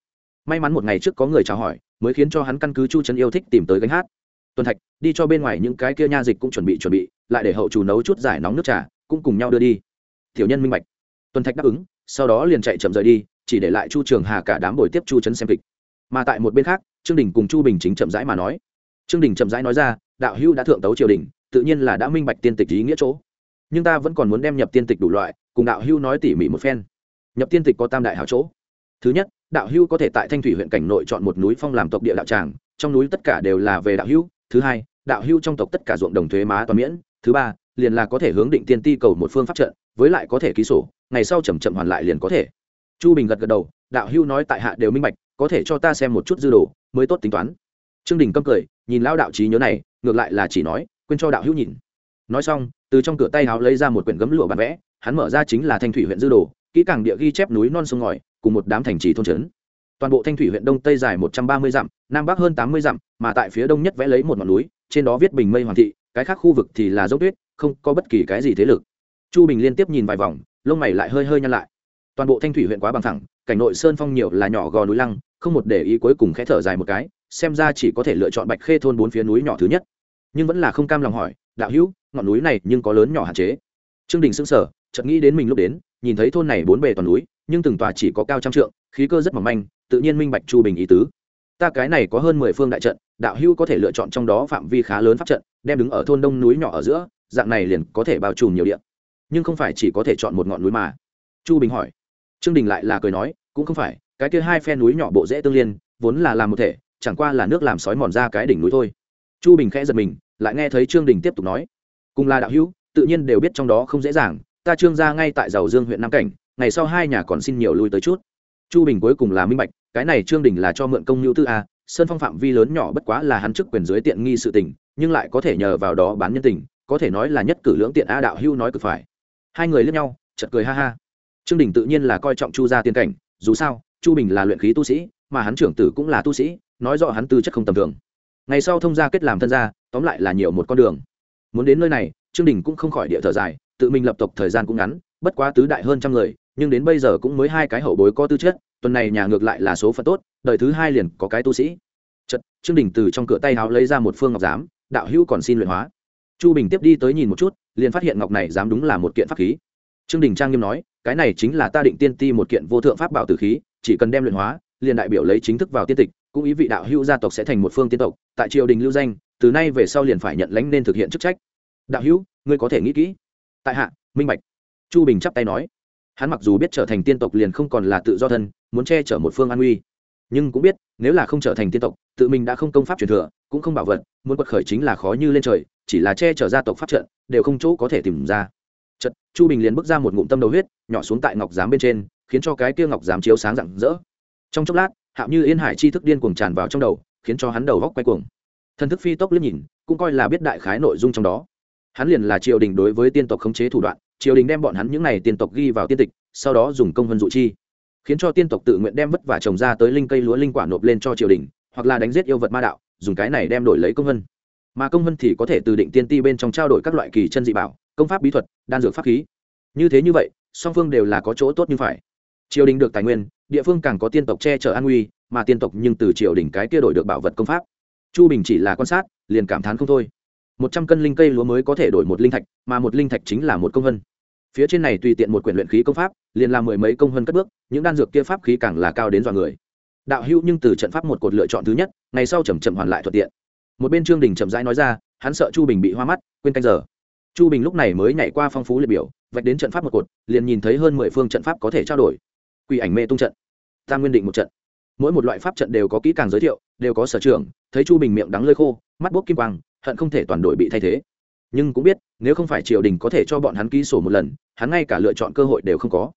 May mắn một ngày trước có người chào hỏi, mới khiến cho hắn căn cứ chu trấn yêu thích tìm tới gánh hát tuần thạch, đi cho bên ngoài những cái kia nha dịch cũng chuẩn bị chuẩn bị, lại để hậu chủ nấu chút giải nóng nước trà, cũng cùng nhau đưa đi. Tiểu nhân minh bạch. Tuần thạch đáp ứng, sau đó liền chạy chậm rời đi, chỉ để lại chu trường hà cả đám buổi tiếp chu trấn xem kịch. Mà tại một bên khác, trương đình cùng chu bình chính chậm rãi mà nói. Trương đình chậm rãi nói ra, đạo hữu đã thượng tấu triều đình, tự nhiên là đã minh bạch tiên tịch ý nghĩa chỗ. Nhưng ta vẫn còn muốn đem nhập tiên tịch đủ loại, cùng đạo hữu nói tỉ mỉ một phen. Nhập tiên tịch có tam đại hảo chỗ. Thứ nhất, đạo hữu có thể tại thanh thủy huyện cảnh nội chọn một núi phong làm tộc địa đạo tràng, trong núi tất cả đều là về đạo hữu thứ hai, đạo hưu trong tộc tất cả ruộng đồng thuế má toàn miễn. Thứ ba, liền là có thể hướng định tiên ti cầu một phương pháp trận, với lại có thể ký sổ, ngày sau chậm chậm hoàn lại liền có thể. Chu bình gật gật đầu, đạo hưu nói tại hạ đều minh bạch, có thể cho ta xem một chút dư đồ, mới tốt tính toán. Trương đình câm cười, nhìn lao đạo trí nhớ này, ngược lại là chỉ nói, quên cho đạo hữu nhìn. Nói xong, từ trong cửa tay háo lấy ra một quyển gấm lụa bản vẽ, hắn mở ra chính là thanh thủy huyện dư đồ, kỹ càng địa ghi chép núi non sông ngòi, cùng một đám thành trì thôn trấn toàn bộ thanh thủy huyện đông tây dài một trăm ba mươi dặm, nam bắc hơn tám mươi dặm, mà tại phía đông nhất vẽ lấy một ngọn núi, trên đó viết bình mây hoàng thị, cái khác khu vực thì là dốc tuyết, không có bất kỳ cái gì thế lực. Chu bình liên tiếp nhìn vài vòng, lông mày lại hơi hơi nhăn lại. Toàn bộ thanh thủy huyện quá bằng thẳng, cảnh nội sơn phong nhiều là nhỏ gò núi lăng, không một để ý cuối cùng khẽ thở dài một cái, xem ra chỉ có thể lựa chọn bạch khê thôn bốn phía núi nhỏ thứ nhất. Nhưng vẫn là không cam lòng hỏi, đạo hữu, ngọn núi này nhưng có lớn nhỏ hạn chế? Trương đình sững sở chợt nghĩ đến mình lúc đến, nhìn thấy thôn này bốn bề toàn núi, nhưng từng tòa chỉ có cao trăm trượng khí cơ rất mỏng manh, tự nhiên minh bạch chu bình ý tứ. Ta cái này có hơn mười phương đại trận, đạo hữu có thể lựa chọn trong đó phạm vi khá lớn pháp trận, đem đứng ở thôn đông núi nhỏ ở giữa, dạng này liền có thể bao trùm nhiều địa. nhưng không phải chỉ có thể chọn một ngọn núi mà. Chu bình hỏi. Trương đình lại là cười nói, cũng không phải, cái kia hai phe núi nhỏ bộ dễ tương liên, vốn là làm một thể, chẳng qua là nước làm sói mòn ra cái đỉnh núi thôi. Chu bình khẽ giật mình, lại nghe thấy trương đình tiếp tục nói. Cùng là đạo hữu, tự nhiên đều biết trong đó không dễ dàng, ta trương ra ngay tại giàu dương huyện nam cảnh, ngày sau hai nhà còn xin nhiều lui tới chút chu bình cuối cùng là minh bạch, cái này trương đình là cho mượn công nhu tư a, sơn phong phạm vi lớn nhỏ bất quá là hắn chức quyền dưới tiện nghi sự tình, nhưng lại có thể nhờ vào đó bán nhân tình, có thể nói là nhất cử lưỡng tiện a đạo hưu nói cực phải. Hai người lướt nhau chật cười ha ha. Trương đình tự nhiên là coi trọng chu gia tiên cảnh, dù sao, chu bình là luyện khí tu sĩ, mà hắn trưởng tử cũng là tu sĩ, nói rõ hắn tư chất không tầm thường. Ngày sau thông gia kết làm thân gia, tóm lại là nhiều một con đường. Muốn đến nơi này, trương đình cũng không khỏi địa thở dài, tự mình lập tộc thời gian cũng ngắn, bất quá tứ đại hơn trăm người, nhưng đến bây giờ cũng mới hai cái hậu bối có tư chất tuần này nhà ngược lại là số phận tốt, đời thứ hai liền có cái tu sĩ. Chật trương đình từ trong cửa tay háo lấy ra một phương ngọc giám, đạo hữu còn xin luyện hóa. Chu bình tiếp đi tới nhìn một chút, liền phát hiện ngọc này dám đúng là một kiện pháp khí. Trương đình trang nghiêm nói, cái này chính là ta định tiên ti một kiện vô thượng pháp bảo tử khí, chỉ cần đem luyện hóa, liền đại biểu lấy chính thức vào tiên tịch, cũng ý vị đạo hữu gia tộc sẽ thành một phương tiên tộc, tại triều đình lưu danh, từ nay về sau liền phải nhận lãnh nên thực hiện chức trách. Đạo hữu, ngươi có thể nghĩ kỹ. Tại hạ, minh bạch. Chu bình chắp tay nói. Hắn mặc dù biết trở thành tiên tộc liền không còn là tự do thân muốn che chở một phương an uy nhưng cũng biết, nếu là không trở thành tiên tộc, tự mình đã không công pháp truyền thừa, cũng không bảo vật, muốn quật khởi chính là khó như lên trời, chỉ là che chở gia tộc pháp trận, đều không chỗ có thể tìm ra. Trận chu bình liền bước ra một ngụm tâm đầu huyết, nhỏ xuống tại ngọc giám bên trên, khiến cho cái kia ngọc giám chiếu sáng rạng rỡ. Trong chốc lát, hạo như yên hải chi thức điên cuồng tràn vào trong đầu, khiến cho hắn đầu góc quay cuồng. Thần thức phi tốc liếc nhìn, cũng coi là biết đại khái nội dung trong đó. Hắn liền là triều đình đối với tiên tộc khống chế thủ đoạn, triều đình đem bọn hắn những n à y tiên tộc ghi vào tiên tịch, sau đó dùng công vân dụ chi khiến cho tiên tộc tự nguyện đem vất vả trồng ra tới linh cây lúa linh quả nộp lên cho triều đình, hoặc là đánh giết yêu vật ma đạo, dùng cái này đem đổi lấy công vân. Mà công vân thì có thể từ định tiên ti bên trong trao đổi các loại kỳ chân dị bảo, công pháp bí thuật, đan dược pháp khí. Như thế như vậy, song phương đều là có chỗ tốt như phải. Triều đình được tài nguyên, địa phương càng có tiên tộc che chở an nguy, mà tiên tộc nhưng từ triều đình cái kia đổi được bảo vật công pháp. Chu bình chỉ là quan sát, liền cảm thán không thôi. Một trăm cân linh cây lúa mới có thể đổi một linh thạch, mà một linh thạch chính là một công vân phía trên này tùy tiện một quyển luyện khí công pháp, liền làm mười mấy công hơn cất bước, những đan dược kia pháp khí càng là cao đến dọa người. Đạo hữu nhưng từ trận pháp một cột lựa chọn thứ nhất, ngày sau chầm chậm hoàn lại thuận tiện. Một bên trương đình chậm rãi nói ra, hắn sợ chu bình bị hoa mắt, quên canh giờ. Chu bình lúc này mới nhảy qua phong phú liệt biểu, vạch đến trận pháp một cột, liền nhìn thấy hơn mười phương trận pháp có thể trao đổi. Quỷ ảnh mê tung trận. Tam nguyên định một trận. Mỗi một loại pháp trận đều có kỹ càng giới thiệu, đều có sở trường, thấy chu bình miệng đắng lơi khô, mắt bốc kim quang, hận không thể toàn đội bị thay thế. Nhưng cũng biết, nếu không phải triều đình có thể cho bọn hắn ký sổ một lần hắn ngay cả lựa chọn cơ hội đều không có.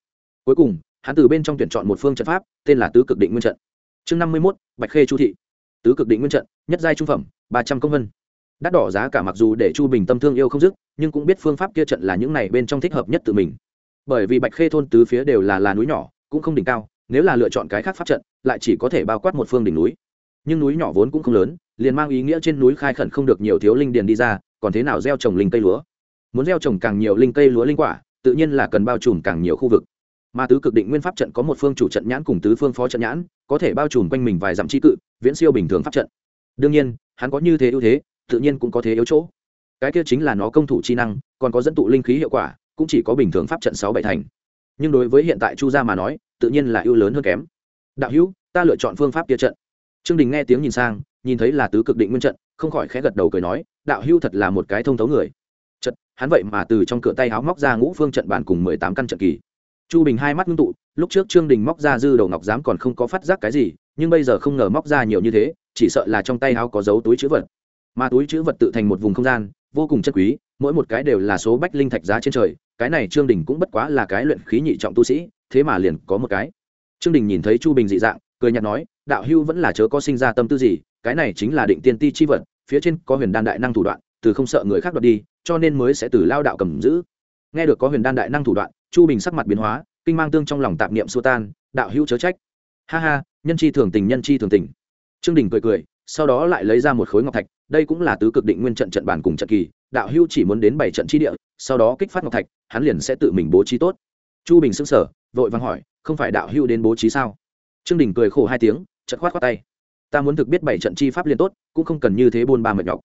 Cuối cùng, hắn từ bên trong tuyển chọn một phương trận pháp, tên là tứ cực định nguyên trận. Chương năm mươi mốt, bạch khê chu thị. Tứ cực định nguyên trận, nhất giai trung phẩm, ba trăm công vân. Đắt đỏ giá cả mặc dù để chu bình tâm thương yêu không dứt, nhưng cũng biết phương pháp kia trận là những này bên trong thích hợp nhất tự mình. Bởi vì bạch khê thôn tứ phía đều là là núi nhỏ, cũng không đỉnh cao, nếu là lựa chọn cái khác pháp trận, lại chỉ có thể bao quát một phương đỉnh núi. Nhưng núi nhỏ vốn cũng không lớn, liền mang ý nghĩa trên núi khai khẩn không được nhiều thiếu linh điền đi ra, còn thế nào gieo trồng linh cây lúa? Muốn gieo trồng càng nhiều linh cây lúa linh quả tự nhiên là cần bao trùm càng nhiều khu vực. Mà tứ cực định nguyên pháp trận có một phương chủ trận nhãn cùng tứ phương phó trận nhãn, có thể bao trùm quanh mình vài dặm trí cự, viễn siêu bình thường pháp trận. Đương nhiên, hắn có như thế ưu thế, tự nhiên cũng có thế yếu chỗ. Cái kia chính là nó công thủ chi năng, còn có dẫn tụ linh khí hiệu quả, cũng chỉ có bình thường pháp trận sáu bảy thành. Nhưng đối với hiện tại chu gia mà nói, tự nhiên là ưu lớn hơn kém. Đạo hữu, ta lựa chọn phương pháp kia trận. Trương đình nghe tiếng nhìn sang, nhìn thấy là tứ cực định nguyên trận, không khỏi khẽ gật đầu cười nói, đạo hưu thật là một cái thông thấu người hắn vậy mà từ trong cửa tay háo móc ra ngũ phương trận bàn cùng mười tám căn trận kỳ. Chu bình hai mắt ngưng tụ, lúc trước trương đình móc ra dư đầu ngọc giám còn không có phát giác cái gì, nhưng bây giờ không ngờ móc ra nhiều như thế, chỉ sợ là trong tay háo có dấu túi chữ vật. Mà túi chữ vật tự thành một vùng không gian, vô cùng chất quý, mỗi một cái đều là số bách linh thạch giá trên trời, cái này trương đình cũng bất quá là cái luyện khí nhị trọng tu sĩ, thế mà liền có một cái. Trương đình nhìn thấy chu bình dị dạng, cười nhạt nói, đạo hưu vẫn là chớ có sinh ra tâm tư gì, cái này chính là định tiên ti chi vật, phía trên có huyền đan đại năng thủ đoạn từ không sợ người khác đoạt đi, cho nên mới sẽ từ lao đạo cầm giữ. Nghe được có huyền đan đại năng thủ đoạn, chu bình sắc mặt biến hóa, kinh mang tương trong lòng tạp niệm xua tan, đạo hữu chớ trách. Ha ha, nhân chi thường tình, nhân chi thường tình. Trương đình cười cười, sau đó lại lấy ra một khối ngọc thạch, đây cũng là tứ cực định nguyên trận trận bản cùng trận kỳ, đạo hữu chỉ muốn đến bảy trận chi địa, sau đó kích phát ngọc thạch, hắn liền sẽ tự mình bố trí tốt. Chu bình xưng sở vội vàng hỏi, không phải đạo hữu đến bố trí sao? Trương đình cười khổ hai tiếng, chợt khoát khoát tay. Ta muốn thực biết bảy trận chi pháp liền tốt, cũng không cần như thế buôn ba mệt nhọc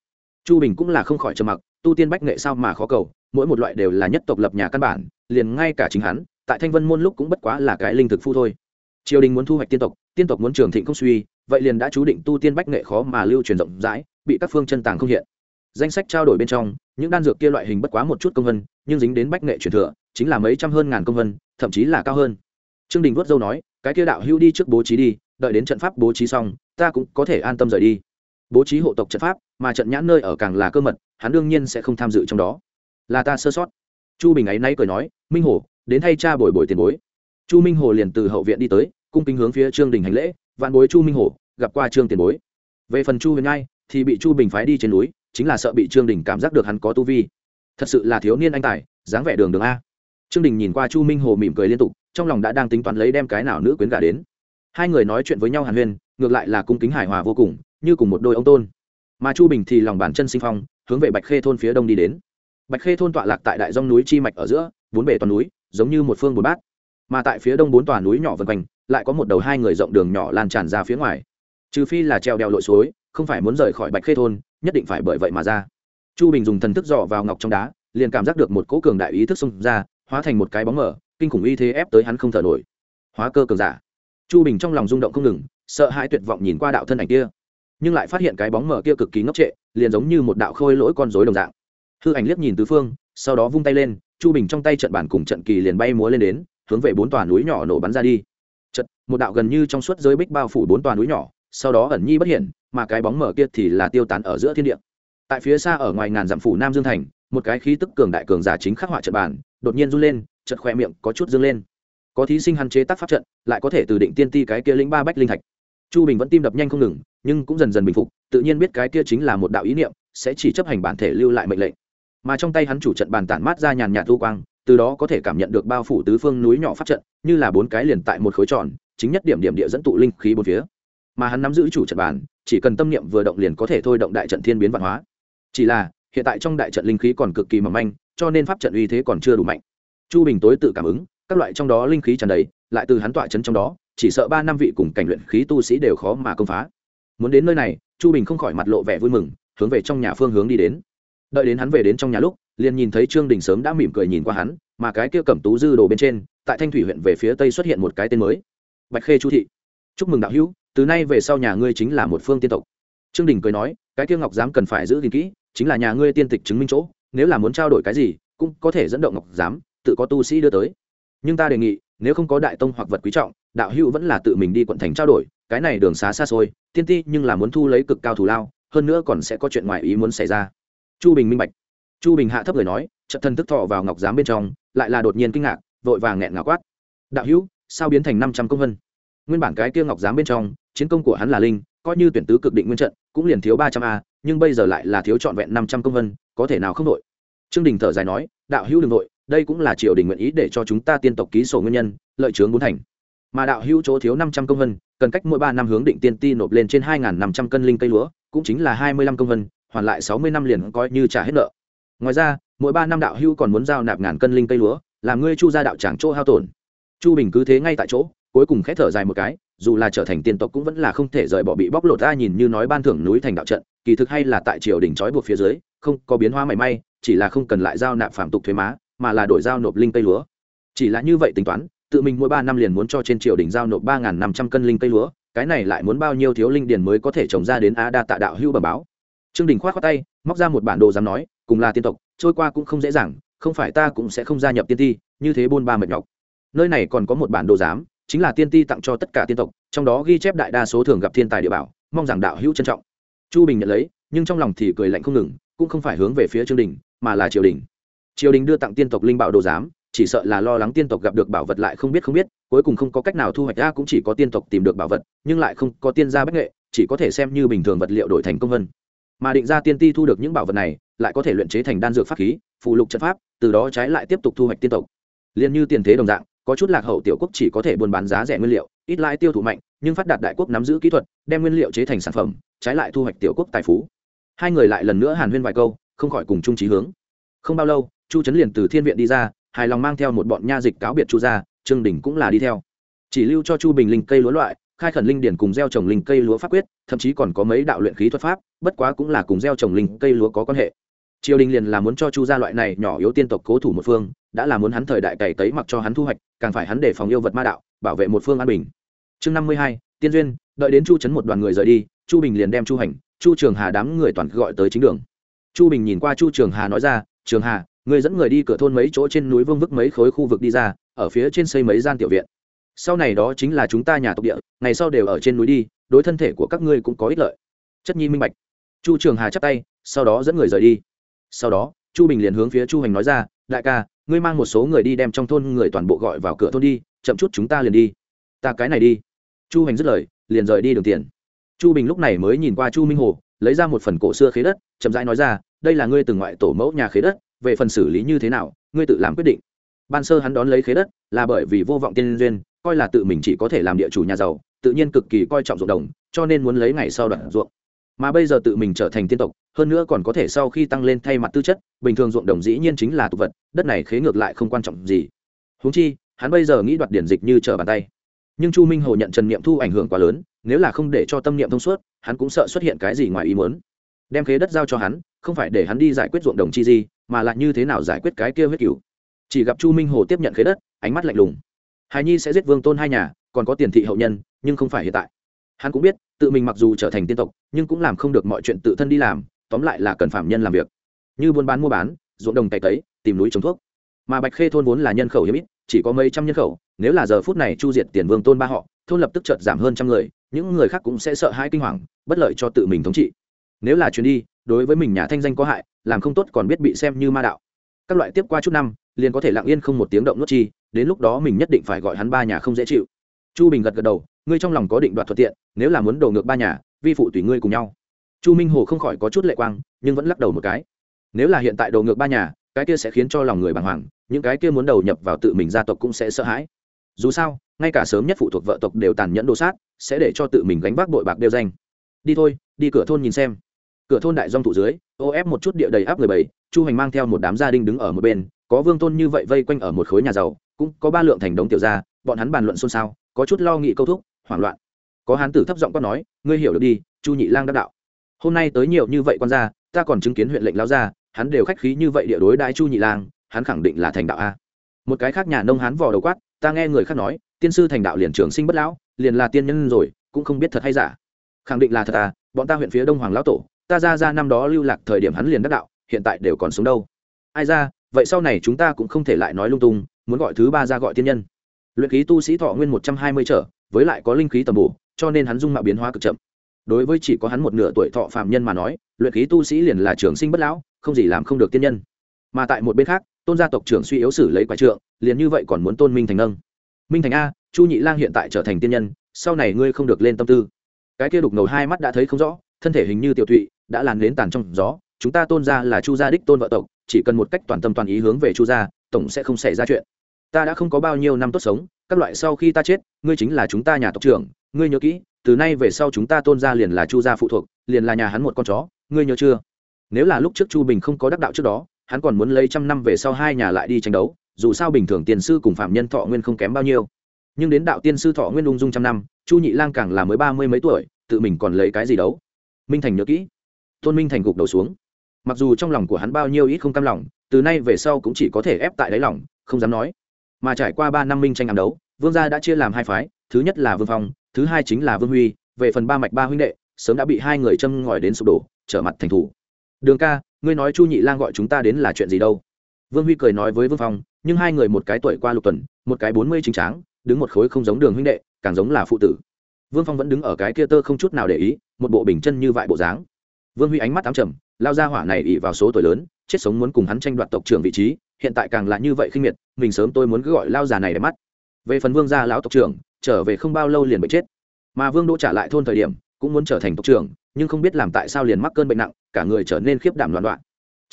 chu bình cũng là không khỏi trầm mặc, tu tiên bách nghệ sao mà khó cầu, mỗi một loại đều là nhất tộc lập nhà căn bản, liền ngay cả chính hắn, tại thanh vân môn lúc cũng bất quá là cái linh thực phu thôi. Triều đình muốn thu hoạch tiên tộc tiên tộc muốn trường thịnh không suy, vậy liền đã chú định tu tiên bách nghệ khó mà lưu truyền rộng rãi, bị các phương chân tàng không hiện. Danh sách trao đổi bên trong, những đan dược kia loại hình bất quá một chút công vân, nhưng dính đến bách nghệ truyền thừa, chính là mấy trăm hơn ngàn công vân, thậm chí là cao hơn. Trương đình vớt dâu nói, cái kia đạo hưu đi trước bố trí đi, đợi đến trận pháp bố trí xong, ta cũng có thể an tâm rời đi bố trí hộ tộc trận pháp, mà trận nhãn nơi ở càng là cơ mật, hắn đương nhiên sẽ không tham dự trong đó. Là ta sơ sót. Chu bình ấy nay cười nói, minh hồ, đến thay cha bồi bồi tiền bối. Chu minh hồ liền từ hậu viện đi tới, cung kính hướng phía trương đình hành lễ, vạn bối chu minh hồ, gặp qua trương tiền bối. Về phần chu huyền nhai, thì bị chu bình phái đi trên núi, chính là sợ bị trương đình cảm giác được hắn có tu vi. Thật sự là thiếu niên anh tài, dáng vẻ đường đường a. Trương đình nhìn qua chu minh hồ mỉm cười liên tục, trong lòng đã đang tính toán lấy đem cái nào nữ quyến gả đến. Hai người nói chuyện với nhau hàn huyên, ngược lại là cung kính hài hòa vô cùng như cùng một đôi ông tôn. Mà chu bình thì lòng bàn chân sinh phong, hướng về bạch khê thôn phía đông đi đến. Bạch khê thôn tọa lạc tại đại dông núi chi mạch ở giữa, bốn bể toàn núi, giống như một phương bốn bát. Mà tại phía đông bốn tòa núi nhỏ vân quanh, lại có một đầu hai người rộng đường nhỏ lan tràn ra phía ngoài. Trừ phi là treo đèo lội suối, không phải muốn rời khỏi bạch khê thôn, nhất định phải bởi vậy mà ra. Chu bình dùng thần thức dò vào ngọc trong đá, liền cảm giác được một cỗ cường đại ý thức xông ra, hóa thành một cái bóng mở kinh khủng uy thế ép tới hắn không thở nổi. Hóa cơ cường giả. Chu bình trong lòng rung động không ngừng, sợ hãi tuyệt vọng nhìn qua đạo thân ảnh kia nhưng lại phát hiện cái bóng mở kia cực kỳ ngốc trệ, liền giống như một đạo khôi lỗi con rối đồng dạng. Hư ảnh liếc nhìn tứ phương, sau đó vung tay lên, chu bình trong tay trận bản cùng trận kỳ liền bay múa lên đến, hướng về bốn tòa núi nhỏ nổ bắn ra đi. Trận, một đạo gần như trong suốt giới bích bao phủ bốn tòa núi nhỏ, sau đó ẩn nhi bất hiện, mà cái bóng mở kia thì là tiêu tán ở giữa thiên địa. Tại phía xa ở ngoài ngàn dặm phủ nam dương thành, một cái khí tức cường đại cường giả chính khắc họa trận bản, đột nhiên run lên chật khoe miệng có chút dương lên. Có thí sinh hạn chế tác pháp trận, lại có thể từ định tiên ti cái kia lĩnh ba bách linh thạch chu bình vẫn tim đập nhanh không ngừng, nhưng cũng dần dần bình phục, tự nhiên biết cái kia chính là một đạo ý niệm, sẽ chỉ chấp hành bản thể lưu lại mệnh lệnh. Mà trong tay hắn chủ trận bàn tản mát ra nhàn nhạt thu quang, từ đó có thể cảm nhận được bao phủ tứ phương núi nhỏ pháp trận, như là bốn cái liền tại một khối tròn, chính nhất điểm điểm địa dẫn tụ linh khí bốn phía. Mà hắn nắm giữ chủ trận bàn, chỉ cần tâm niệm vừa động liền có thể thôi động đại trận thiên biến văn hóa. Chỉ là, hiện tại trong đại trận linh khí còn cực kỳ mỏng manh, cho nên pháp trận uy thế còn chưa đủ mạnh. Chu bình tối tự cảm ứng, các loại trong đó linh khí tràn đầy, lại từ hắn tọa chấn trong đó chỉ sợ ba năm vị cùng cảnh luyện khí tu sĩ đều khó mà công phá. Muốn đến nơi này, chu bình không khỏi mặt lộ vẻ vui mừng, hướng về trong nhà phương hướng đi đến. Đợi đến hắn về đến trong nhà lúc, liền nhìn thấy trương đình sớm đã mỉm cười nhìn qua hắn, mà cái kia cẩm tú dư đồ bên trên, tại thanh thủy huyện về phía tây xuất hiện một cái tên mới. Bạch khê chu thị. Chúc mừng đạo hữu, từ nay về sau nhà ngươi chính là một phương tiên tộc. Trương đình cười nói, cái kia ngọc giám cần phải giữ gìn kỹ, chính là nhà ngươi tiên tịch chứng minh chỗ, nếu là muốn trao đổi cái gì, cũng có thể dẫn động ngọc giám, tự có tu sĩ đưa tới. Nhưng ta đề nghị, nếu không có đại tông hoặc vật quý trọng đạo hữu vẫn là tự mình đi quận thành trao đổi, cái này đường xá xa xôi, tiên ti nhưng là muốn thu lấy cực cao thù lao, hơn nữa còn sẽ có chuyện ngoài ý muốn xảy ra. Chu bình minh bạch. Chu bình hạ thấp người nói trận thân tức thọ vào ngọc giám bên trong, lại là đột nhiên kinh ngạc, vội vàng nghẹn ngào quát. Đạo hữu, sao biến thành năm trăm công vân? Nguyên bản cái kia ngọc giám bên trong, chiến công của hắn là linh, coi như tuyển tứ cực định nguyên trận, cũng liền thiếu ba trăm a, nhưng bây giờ lại là thiếu trọn vẹn năm trăm công vân, có thể nào không đội? Trương đình thở dài nói, đạo hữu đừng đội, đây cũng là triều đình nguyện ý để cho chúng ta tiên tộc ký sổ nguyên nhân, lợi chướng bốn thành mà đạo hữu chỗ thiếu năm trăm công vân, cần cách mỗi ba năm hướng định tiên ti nộp lên trên hai năm trăm cân linh cây lúa, cũng chính là hai mươi lăm công vân, hoàn lại sáu mươi năm liền coi như trả hết nợ. Ngoài ra, mỗi ba năm đạo hữu còn muốn giao nạp ngàn cân linh cây lúa, làm ngươi chu gia đạo tràng chỗ hao tổn. Chu bình cứ thế ngay tại chỗ, cuối cùng khẽ thở dài một cái, dù là trở thành tiên tộc cũng vẫn là không thể rời bỏ bị bóc lột ra nhìn như nói ban thưởng núi thành đạo trận, kỳ thực hay là tại triều đình trói buộc phía dưới, không có biến hóa mảy may, chỉ là không cần lại giao nạp phạm tục thuế má, mà là đổi giao nộp linh cây lúa. Chỉ là như vậy tính toán tự mình mỗi ba năm liền muốn cho trên triều đình giao nộp ba năm trăm cân linh cây lúa, cái này lại muốn bao nhiêu thiếu linh điền mới có thể trồng ra đến a đa tạ đạo hưu bờ báo. Trương đình k h o á t tay, móc ra một bản đồ dám nói, cùng là tiên tộc, trôi qua cũng không dễ dàng, không phải ta cũng sẽ không gia nhập tiên ti, như thế buôn ba mệt nhọc. Nơi này còn có một bản đồ giám chính là tiên ti tặng cho tất cả tiên tộc, trong đó ghi chép đại đa số thường gặp thiên tài địa bảo, mong rằng đạo hữu trân trọng. Chu bình nhận lấy, nhưng trong lòng thì cười lạnh không ngừng, cũng không phải hướng về phía trương đình, mà là triều đình. Triều đình đưa tặng tiên tộc linh bảo đồ giám chỉ sợ là lo lắng tiên tộc gặp được bảo vật lại không biết không biết, cuối cùng không có cách nào thu hoạch ra cũng chỉ có tiên tộc tìm được bảo vật, nhưng lại không có tiên gia bách nghệ, chỉ có thể xem như bình thường vật liệu đổi thành công vân. Mà định ra tiên ti thu được những bảo vật này, lại có thể luyện chế thành đan dược pháp khí phụ lục trận pháp, từ đó trái lại tiếp tục thu hoạch tiên tộc. Liền như tiền thế đồng dạng, có chút lạc hậu tiểu quốc chỉ có thể buôn bán giá rẻ nguyên liệu, ít lãi tiêu thụ mạnh, nhưng phát đạt đại quốc nắm giữ kỹ thuật, đem nguyên liệu chế thành sản phẩm, trái lại thu hoạch tiểu quốc tài phú. Hai người lại lần nữa hàn huyên vài câu, không khỏi cùng chung trí hướng. Không bao lâu, chu trấn liền từ thiên viện đi ra hài lòng mang theo một bọn nha dịch cáo biệt chu Gia, trương đình cũng là đi theo. Chỉ lưu cho chu bình linh cây lúa loại khai khẩn linh điển cùng gieo trồng linh cây lúa pháp quyết thậm chí còn có mấy đạo luyện khí thuật pháp bất quá cũng là cùng gieo trồng linh cây lúa có quan hệ. Triều đình liền là muốn cho chu gia loại này nhỏ yếu tiên tộc cố thủ một phương đã là muốn hắn thời đại cày tấy mặc cho hắn thu hoạch càng phải hắn để phòng yêu vật ma đạo bảo vệ một phương an bình. Chương năm mươi hai tiên duyên đợi đến chu trấn một đoàn người rời đi chu bình liền đem chu hành chu trường hà đám người toàn gọi tới chính đường. Chu bình nhìn qua chu trường hà nói ra trường hà người dẫn người đi cửa thôn mấy chỗ trên núi vương vức mấy khối khu vực đi ra, ở phía trên xây mấy gian tiểu viện. Sau này đó chính là chúng ta nhà tộc địa, ngày sau đều ở trên núi đi, đối thân thể của các ngươi cũng có ích lợi. Chất nhi minh bạch. Chu trường hà chắp tay, sau đó dẫn người rời đi. Sau đó, chu bình liền hướng phía chu hành nói ra, đại ca, ngươi mang một số người đi đem trong thôn người toàn bộ gọi vào cửa thôn đi, chậm chút chúng ta liền đi. Ta cái này đi. Chu hành dứt lời, liền rời đi đường tiền chu bình lúc này mới nhìn qua chu minh hồ, lấy ra một phần cổ xưa khế đất, chậm rãi nói ra, đây là ngươi từng ngoại tổ mẫu nhà khế đất về phần xử lý như thế nào, ngươi tự làm quyết định. Ban sơ hắn đón lấy khế đất, là bởi vì vô vọng tiên duyên, coi là tự mình chỉ có thể làm địa chủ nhà giàu, tự nhiên cực kỳ coi trọng ruộng đồng, cho nên muốn lấy ngày sau đoạn ruộng. Mà bây giờ tự mình trở thành tiên tộc, hơn nữa còn có thể sau khi tăng lên thay mặt tư chất, bình thường ruộng đồng dĩ nhiên chính là tục vật, đất này khế ngược lại không quan trọng gì. Húng chi, hắn bây giờ nghĩ đoạt điển dịch như trở bàn tay. Nhưng chu minh hồ nhận trần niệm thu ảnh hưởng quá lớn, nếu là không để cho tâm niệm thông suốt, hắn cũng sợ xuất hiện cái gì ngoài ý muốn. Đem khế đất giao cho hắn không phải để hắn đi giải quyết ruộng đồng chi gì mà là như thế nào giải quyết cái kia huyết cửu. Chỉ gặp chu minh hồ tiếp nhận khế đất ánh mắt lạnh lùng. Hài nhi sẽ giết vương tôn hai nhà còn có tiền thị hậu nhân nhưng không phải hiện tại. Hắn cũng biết tự mình mặc dù trở thành tiên tộc nhưng cũng làm không được mọi chuyện tự thân đi làm tóm lại là cần phạm nhân làm việc. Như buôn bán mua bán ruộng đồng cày cấy, tìm núi trồng thuốc. Mà bạch khê thôn vốn là nhân khẩu hiếm ít chỉ có mấy trăm nhân khẩu nếu là giờ phút này chu diệt tiền vương tôn ba họ thôn lập tức chợt giảm hơn trăm người những người khác cũng sẽ sợ hãi kinh hoàng bất lợi cho tự mình thống trị. Nếu là chuyến đi đối với mình nhà thanh danh có hại, làm không tốt còn biết bị xem như ma đạo. Các loại tiếp qua chút năm, liền có thể lặng yên không một tiếng động nuốt chi, đến lúc đó mình nhất định phải gọi hắn ba nhà không dễ chịu. Chu bình gật gật đầu, ngươi trong lòng có định đoạt thuận tiện, nếu là muốn đổ ngược ba nhà, vi phụ tùy ngươi cùng nhau. Chu minh hồ không khỏi có chút lệ quang, nhưng vẫn lắc đầu một cái. Nếu là hiện tại đổ ngược ba nhà, cái kia sẽ khiến cho lòng người bàng hoàng, những cái kia muốn đầu nhập vào tự mình gia tộc cũng sẽ sợ hãi. Dù sao, ngay cả sớm nhất phụ thuộc vợ tộc đều tàn nhẫn đồ sát, sẽ để cho tự mình gánh vác bội bạc đeo danh. Đi thôi, đi cửa thôn nhìn xem cửa thôn đại dong thủ dưới, ô ép một chút địa đầy áp người bảy chu hành mang theo một đám gia đình đứng ở một bên, có vương tôn như vậy vây quanh ở một khối nhà giàu, cũng có ba lượng thành đống tiểu gia, bọn hắn bàn luận xôn xao, có chút lo nghị câu thúc, hoảng loạn. Có hán tử thấp giọng quát nói, ngươi hiểu được đi, chu nhị lang đắc đạo. Hôm nay tới nhiều như vậy quan gia, ta còn chứng kiến huyện lệnh lao gia hắn đều khách khí như vậy địa đối đãi chu nhị lang, hắn khẳng định là thành đạo a. Một cái khác nhà nông hán vò đầu quát, ta nghe người khác nói, tiên sư thành đạo liền trường sinh bất lão, liền là tiên nhân rồi, cũng không biết thật hay giả. Khẳng định là thật à bọn ta huyện phía đông hoàng lão tổ ta ra ra năm đó lưu lạc thời điểm hắn liền đắc đạo, hiện tại đều còn sống đâu. Ai ra, vậy sau này chúng ta cũng không thể lại nói lung tung, muốn gọi thứ ba ra gọi tiên nhân. Luyện khí tu sĩ thọ nguyên một trăm hai mươi trở, với lại có linh khí tầm bổ, cho nên hắn dung mạo biến hóa cực chậm. Đối với chỉ có hắn một nửa tuổi thọ phạm nhân mà nói, luyện khí tu sĩ liền là trường sinh bất lão, không gì làm không được tiên nhân. Mà tại một bên khác, tôn gia tộc trưởng suy yếu xử lấy quái trượng, liền như vậy còn muốn tôn minh thành nâng. Minh thành a, chu nhị lang hiện tại trở thành tiên nhân, sau này ngươi không được lên tâm tư. Cái kia đục ngầu hai mắt đã thấy không rõ, thân thể hình như tiểu thụy đã làn đến tàn trong gió, chúng ta tôn ra là chu gia đích tôn vợ tộc, chỉ cần một cách toàn tâm toàn ý hướng về chu gia, tổng sẽ không xảy ra chuyện. Ta đã không có bao nhiêu năm tốt sống, các loại sau khi ta chết, ngươi chính là chúng ta nhà tộc trưởng, ngươi nhớ kỹ, từ nay về sau chúng ta tôn ra liền là chu gia phụ thuộc, liền là nhà hắn một con chó, ngươi nhớ chưa? Nếu là lúc trước chu bình không có đắc đạo trước đó, hắn còn muốn lấy trăm năm về sau hai nhà lại đi tranh đấu, dù sao bình thường tiền sư cùng phạm nhân thọ nguyên không kém bao nhiêu. Nhưng đến đạo tiên sư thọ nguyên ung dung trăm năm, chu nhị lang càng là mới ba mươi mấy tuổi, tự mình còn lấy cái gì đấu? Minh thành nhớ kỹ tôn minh thành gục đầu xuống. Mặc dù trong lòng của hắn bao nhiêu ít không cam lòng, từ nay về sau cũng chỉ có thể ép tại đáy lòng, không dám nói. Mà trải qua ba năm minh tranh ám đấu, vương gia đã chia làm hai phái, thứ nhất là vương phong, thứ hai chính là vương huy, về phần ba mạch ba huynh đệ, sớm đã bị hai người châm ngòi đến sụp đổ, trở mặt thành thủ. Đường ca, ngươi nói chu nhị lang gọi chúng ta đến là chuyện gì đâu? Vương huy cười nói với vương phong, nhưng hai người một cái tuổi qua lục tuần, một cái bốn mươi chính tráng, đứng một khối không giống đường huynh đệ, càng giống là phụ tử. Vương phong vẫn đứng ở cái kia tơ không chút nào để ý, một bộ bình chân như vại bộ dáng vương huy ánh mắt ám trầm, lao ra hỏa này ỉ vào số tuổi lớn, chết sống muốn cùng hắn tranh đoạt tộc trưởng vị trí, hiện tại càng là như vậy khinh miệt, mình sớm tôi muốn cứ gọi lao già này để mắt. Về phần vương gia lão tộc trưởng, trở về không bao lâu liền bị chết. Mà vương đỗ trả lại thôn thời điểm, cũng muốn trở thành tộc trưởng, nhưng không biết làm tại sao liền mắc cơn bệnh nặng, cả người trở nên khiếp đảm loạn đoạn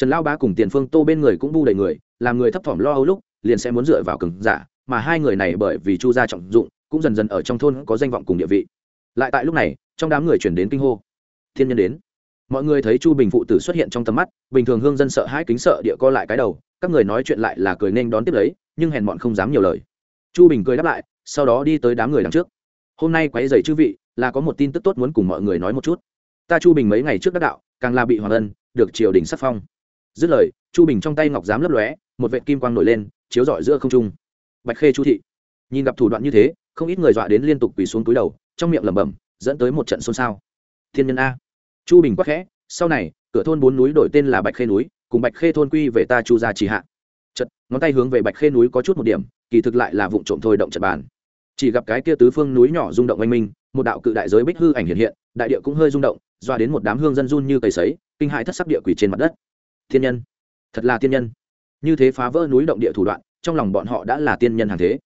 trần lao bá cùng tiền phương tô bên người cũng bu đầy người, làm người thấp thỏm lo âu lúc, liền sẽ muốn dựa vào cừng giả, mà hai người này bởi vì chu gia trọng dụng, cũng dần dần ở trong thôn có danh vọng cùng địa vị. Lại tại lúc này, trong đám người chuyển đến kinh hô. Thiên nhân đến! Mọi người thấy chu bình phụ tử xuất hiện trong tầm mắt, bình thường hương dân sợ hãi kính sợ địa co lại cái đầu, các người nói chuyện lại là cười nên đón tiếp lấy, nhưng hèn bọn không dám nhiều lời. Chu bình cười đáp lại, sau đó đi tới đám người đằng trước. Hôm nay quấy dày chư vị, là có một tin tức tốt muốn cùng mọi người nói một chút. Ta chu bình mấy ngày trước đắc đạo, càng là bị hoàng ân, được triều đình sắc phong. Dứt lời, chu bình trong tay ngọc giám lấp lóe, một vệ kim quang nổi lên, chiếu rọi giữa không trung. Bạch khê chu thị. Nhìn gặp thủ đoạn như thế, không ít người dọa đến liên tục quỳ xuống túi đầu, trong miệng lẩm bẩm, dẫn tới một trận xôn xao. Thiên nhân a chu bình quắc khẽ, sau này, cửa thôn bốn núi đổi tên là bạch khê núi, cùng bạch khê thôn quy về ta chu gia trì hạ. Chật ngón tay hướng về bạch khê núi có chút một điểm, kỳ thực lại là vụ trộm thôi động trận bàn. Chỉ gặp cái kia tứ phương núi nhỏ rung động oanh minh, một đạo cự đại giới bích hư ảnh hiện hiện, đại địa cũng hơi rung động, doa đến một đám hương dân run như cầy sấy, kinh hại thất sắc địa quỷ trên mặt đất. Thiên nhân, thật là thiên nhân. Như thế phá vỡ núi động địa thủ đoạn, trong lòng bọn họ đã là tiên nhân hàng thế.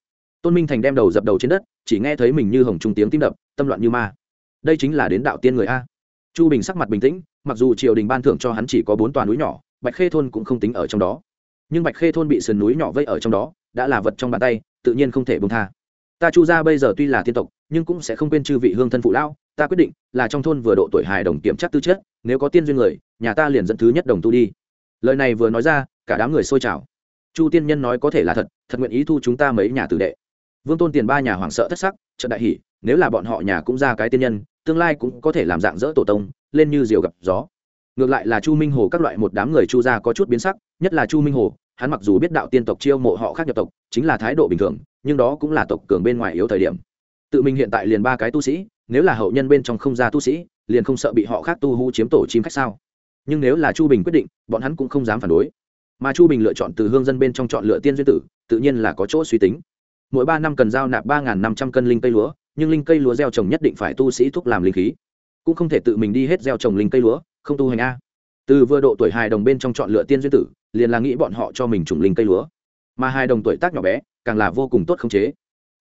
Tôn minh thành đem đầu dập đầu trên đất, chỉ nghe thấy mình như hồng trung tiếng tim đập, tâm loạn như ma. Đây chính là đến đạo tiên người a chu bình sắc mặt bình tĩnh, mặc dù triều đình ban thưởng cho hắn chỉ có bốn tòa núi nhỏ, bạch khê thôn cũng không tính ở trong đó. Nhưng bạch khê thôn bị sườn núi nhỏ vây ở trong đó, đã là vật trong bàn tay, tự nhiên không thể bông tha. Ta chu ra bây giờ tuy là thiên tộc, nhưng cũng sẽ không quên chư vị hương thân phụ lão, ta quyết định là trong thôn vừa độ tuổi hài đồng kiểm tra tư chất, nếu có tiên duyên người, nhà ta liền dẫn thứ nhất đồng tu đi. Lời này vừa nói ra, cả đám người xôi trào. Chu tiên nhân nói có thể là thật thật nguyện ý thu chúng ta mấy nhà tử đệ. Vương tôn tiền ba nhà hoảng sợ thất sắc trận đại hỷ nếu là bọn họ nhà cũng ra cái tiên nhân tương lai cũng có thể làm dạng dỡ tổ tông, lên như diều gặp gió. Ngược lại là chu minh hồ các loại một đám người chu gia có chút biến sắc, nhất là chu minh hồ, hắn mặc dù biết đạo tiên tộc chiêu mộ họ khác nhập tộc, chính là thái độ bình thường, nhưng đó cũng là tộc cường bên ngoài yếu thời điểm. Tự mình hiện tại liền ba cái tu sĩ, nếu là hậu nhân bên trong không ra tu sĩ, liền không sợ bị họ khác tu hú chiếm tổ chim khách sao? Nhưng nếu là chu bình quyết định, bọn hắn cũng không dám phản đối. Mà chu bình lựa chọn từ hương dân bên trong chọn lựa tiên duyên tử, tự nhiên là có chỗ suy tính. Mỗi ba năm cần giao nạp ba năm trăm cân linh cây lúa nhưng linh cây lúa gieo trồng nhất định phải tu sĩ thúc làm linh khí. Cũng không thể tự mình đi hết gieo trồng linh cây lúa, không tu hành a. Từ vừa độ tuổi hài đồng bên trong chọn lựa tiên duyên tử, liền là nghĩ bọn họ cho mình trùng linh cây lúa. Mà hài đồng tuổi tác nhỏ bé, càng là vô cùng tốt khống chế.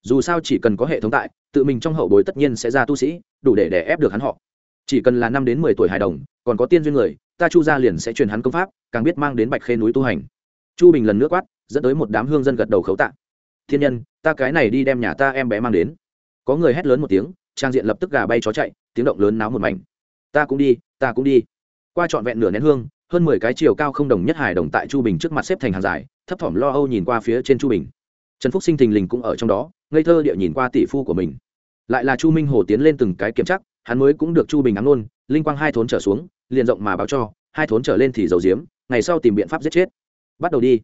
Dù sao chỉ cần có hệ thống tại, tự mình trong hậu bối tất nhiên sẽ ra tu sĩ, đủ để đè ép được hắn họ. Chỉ cần là năm đến mười tuổi hài đồng, còn có tiên duyên người, ta chu gia liền sẽ truyền hắn công pháp, càng biết mang đến bạch khê núi tu hành. Chu bình lần nước quát, dẫn tới một đám hương dân gật đầu khấu tạ. Thiên nhân, ta cái này đi đem nhà ta em bé mang đến có người hét lớn một tiếng, trang diện lập tức gà bay chó chạy, tiếng động lớn náo một mảnh. Ta cũng đi, ta cũng đi. Qua trọn vẹn nửa nén hương, hơn mười cái chiều cao không đồng nhất hải đồng tại chu bình trước mặt xếp thành hàng dài, thấp thỏm lo âu nhìn qua phía trên chu bình. Trần phúc sinh thình lình cũng ở trong đó, ngây thơ địa nhìn qua tỷ phu của mình. Lại là chu minh hồ tiến lên từng cái kiểm chắc hắn mới cũng được chu bình ám nôn, linh quang hai thốn trở xuống, liền rộng mà báo cho, hai thốn trở lên thì dầu diếm ngày sau tìm biện pháp giết chết. Bắt đầu đi.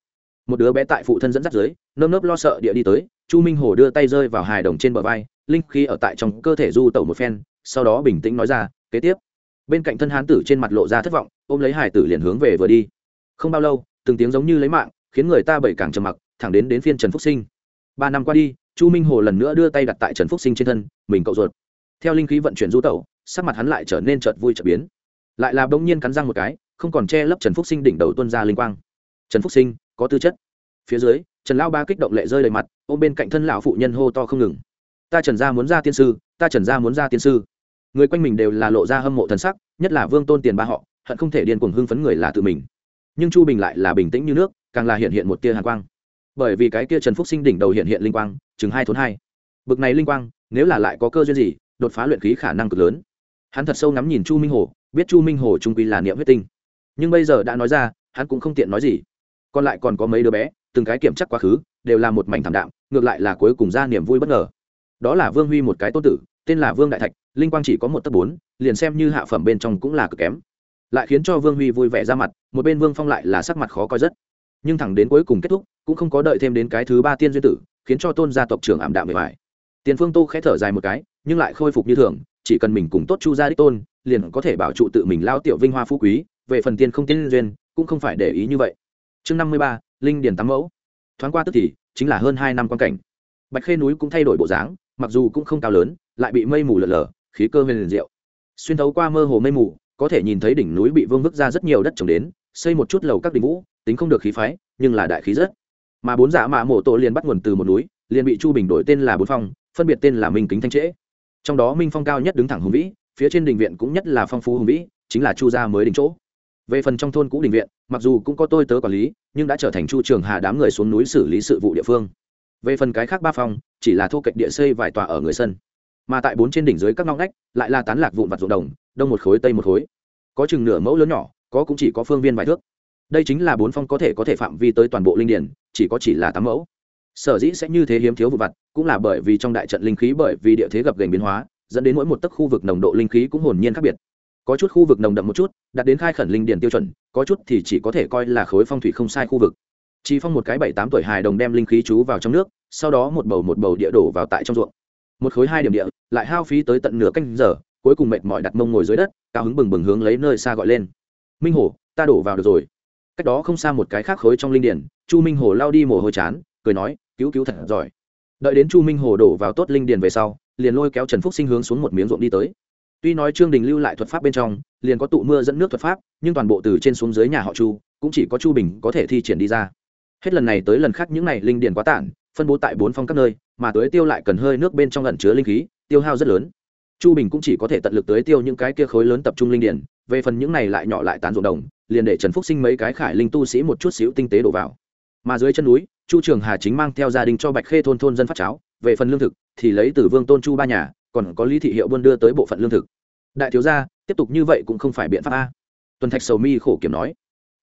Một đứa bé tại phụ thân dẫn dắt dưới, nơm nớp lo sợ địa đi tới, chu minh hồ đưa tay rơi vào hài đồng trên bờ vai linh khí ở tại trong cơ thể du tẩu một phen, sau đó bình tĩnh nói ra, kế tiếp. Bên cạnh thân hán tử trên mặt lộ ra thất vọng, ôm lấy hải tử liền hướng về vừa đi. Không bao lâu, từng tiếng giống như lấy mạng, khiến người ta bảy càng trầm mặc, thẳng đến đến phiên trần phúc sinh. Ba năm qua đi, chu minh hồ lần nữa đưa tay đặt tại trần phúc sinh trên thân, mình cậu ruột. Theo linh khí vận chuyển du tẩu, sắc mặt hắn lại trở nên chợt vui chợt biến. Lại là bỗng nhiên cắn răng một cái, không còn che lấp trần phúc sinh đỉnh đầu tuân ra linh quang. Trần phúc sinh, có tư chất. Phía dưới, trần lao ba kích động lệ rơi đầy mặt, ôm bên cạnh thân lão phụ nhân hô to không ngừng ta trần gia muốn ra tiên sư, ta trần gia muốn ra tiên sư. Người quanh mình đều là lộ ra hâm mộ thần sắc, nhất là vương tôn tiền ba họ, hận không thể điên cuồng hưng phấn người là tự mình. Nhưng chu bình lại là bình tĩnh như nước, càng là hiện hiện một tia hàn quang. Bởi vì cái kia trần phúc sinh đỉnh đầu hiện hiện linh quang, chừng hai thốn hai. Bực này linh quang, nếu là lại có cơ duyên gì, đột phá luyện khí khả năng cực lớn. Hắn thật sâu ngắm nhìn chu minh hồ, biết chu minh hồ trung quy là niệm huyết tinh. Nhưng bây giờ đã nói ra, hắn cũng không tiện nói gì. Còn lại còn có mấy đứa bé, từng cái kiểm chắc quá khứ, đều là một mảnh thảm đạm, ngược lại là cuối cùng ra niềm vui bất ngờ đó là vương huy một cái tôn tử, tên là vương đại thạch, linh quang chỉ có một tấc bốn, liền xem như hạ phẩm bên trong cũng là cực kém. Lại khiến cho vương huy vui vẻ ra mặt, một bên vương phong lại là sắc mặt khó coi rất. Nhưng thẳng đến cuối cùng kết thúc, cũng không có đợi thêm đến cái thứ ba tiên duyên tử, khiến cho tôn gia tộc trưởng ảm đạm bề bài tiền phương tô khẽ thở dài một cái, nhưng lại khôi phục như thường, chỉ cần mình cùng tốt chu gia đích tôn, liền có thể bảo trụ tự mình lao tiểu vinh hoa phú quý, về phần tiên không tiên duyên, cũng không phải để ý như vậy. Chương năm mươi ba, linh điền tám mẫu. Thoáng qua tức thì, chính là hơn hai năm quan cảnh. Bạch khê núi cũng thay đổi bộ dáng mặc dù cũng không cao lớn, lại bị mây mù lở lở, khí cơ huyền liền diệu. Xuyên thấu qua mơ hồ mây mù, có thể nhìn thấy đỉnh núi bị vương vức ra rất nhiều đất trồng đến, xây một chút lầu các đỉnh vũ, tính không được khí phái, nhưng là đại khí rất. Mà bốn giả mạ mộ tổ liền bắt nguồn từ một núi, liền bị chu bình đổi tên là bốn phong, phân biệt tên là minh kính thanh trễ. Trong đó minh phong cao nhất đứng thẳng hùng vĩ, phía trên đình viện cũng nhất là phong phú hùng vĩ, chính là chu gia mới đình chỗ. Về phần trong thôn cũ đình viện, mặc dù cũng có tôi tớ quản lý, nhưng đã trở thành chu trường hà đám người xuống núi xử lý sự vụ địa phương. Về phần cái khác ba phong chỉ là thô cạnh địa xây vài tòa ở người sân. Mà tại bốn trên đỉnh dưới các ngóc ngách, lại là tán lạc vụn vặt ruộng đồng, đông một khối, tây một khối. Có chừng nửa mẫu lớn nhỏ, có cũng chỉ có phương viên vài thước. Đây chính là bốn phong có thể có thể phạm vi tới toàn bộ linh điển, chỉ có chỉ là tám mẫu. Sở dĩ sẽ như thế hiếm thiếu vụ vặt, cũng là bởi vì trong đại trận linh khí bởi vì địa thế gập gành biến hóa, dẫn đến mỗi một tấc khu vực nồng độ linh khí cũng hồn nhiên khác biệt. Có chút khu vực nồng đậm một chút, đạt đến khai khẩn linh điển tiêu chuẩn, có chút thì chỉ có thể coi là khối phong thủy không sai khu vực. Chỉ phong một cái bảy tám tuổi hài đồng đem linh khí chú vào trong nước sau đó một bầu một bầu địa đổ vào tại trong ruộng. Một khối hai điểm địa, lại hao phí tới tận nửa canh giờ, cuối cùng mệt mỏi đặt mông ngồi dưới đất, cao hứng bừng bừng hướng lấy nơi xa gọi lên. Minh hồ, ta đổ vào được rồi. Cách đó không xa một cái khác khối trong linh điển, chu minh hồ lao đi mồ hôi chán, cười nói, cứu cứu thật giỏi. Đợi đến chu minh hồ đổ vào tốt linh điền về sau, liền lôi kéo trần phúc sinh hướng xuống một miếng ruộng đi tới. Tuy nói trương đình lưu lại thuật pháp bên trong, liền có tụ mưa dẫn nước thuật pháp, nhưng toàn bộ từ trên xuống dưới nhà họ chu, cũng chỉ có chu bình có thể thi triển đi ra. Hết lần này tới lần khác những n à y linh điền quá tản phân bố tại bốn phong các nơi, mà tưới tiêu lại cần hơi nước bên trong lẩn chứa linh khí, tiêu hao rất lớn. Chu bình cũng chỉ có thể tận lực tưới tiêu những cái kia khối lớn tập trung linh điển, về phần những này lại nhỏ lại tán ruộng đồng, liền để trần phúc sinh mấy cái khải linh tu sĩ một chút xíu tinh tế đổ vào. Mà dưới chân núi, chu trường hà chính mang theo gia đình cho bạch khê thôn thôn dân phát cháo, về phần lương thực, thì lấy từ vương tôn chu ba nhà, còn có lý thị hiệu buôn đưa tới bộ phận lương thực. Đại thiếu gia, tiếp tục như vậy cũng không phải biện pháp a. Tuần thạch sầu mi khổ kiểm nói.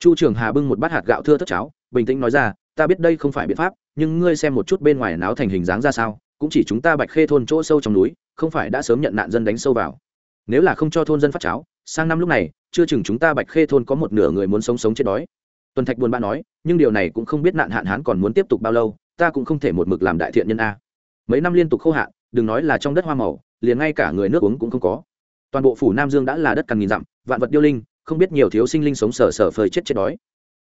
Chu trường hà bưng một bát hạt gạo thưa thất cháo, bình tĩnh nói ra, ta biết đây không phải biện pháp nhưng ngươi xem một chút bên ngoài náo thành hình dáng ra sao, cũng chỉ chúng ta bạch khê thôn chỗ sâu trong núi, không phải đã sớm nhận nạn dân đánh sâu vào. Nếu là không cho thôn dân phát cháo, sang năm lúc này, chưa chừng chúng ta bạch khê thôn có một nửa người muốn sống sống chết đói. Tuần thạch buồn bã nói, nhưng điều này cũng không biết nạn hạn hán còn muốn tiếp tục bao lâu, ta cũng không thể một mực làm đại thiện nhân a. Mấy năm liên tục khô hạn, đừng nói là trong đất hoa màu, liền ngay cả người nước uống cũng không có. Toàn bộ phủ nam dương đã là đất cằn nghìn dặm, vạn vật điêu linh, không biết nhiều thiếu sinh linh sống sờ sờ phơi chết chết đói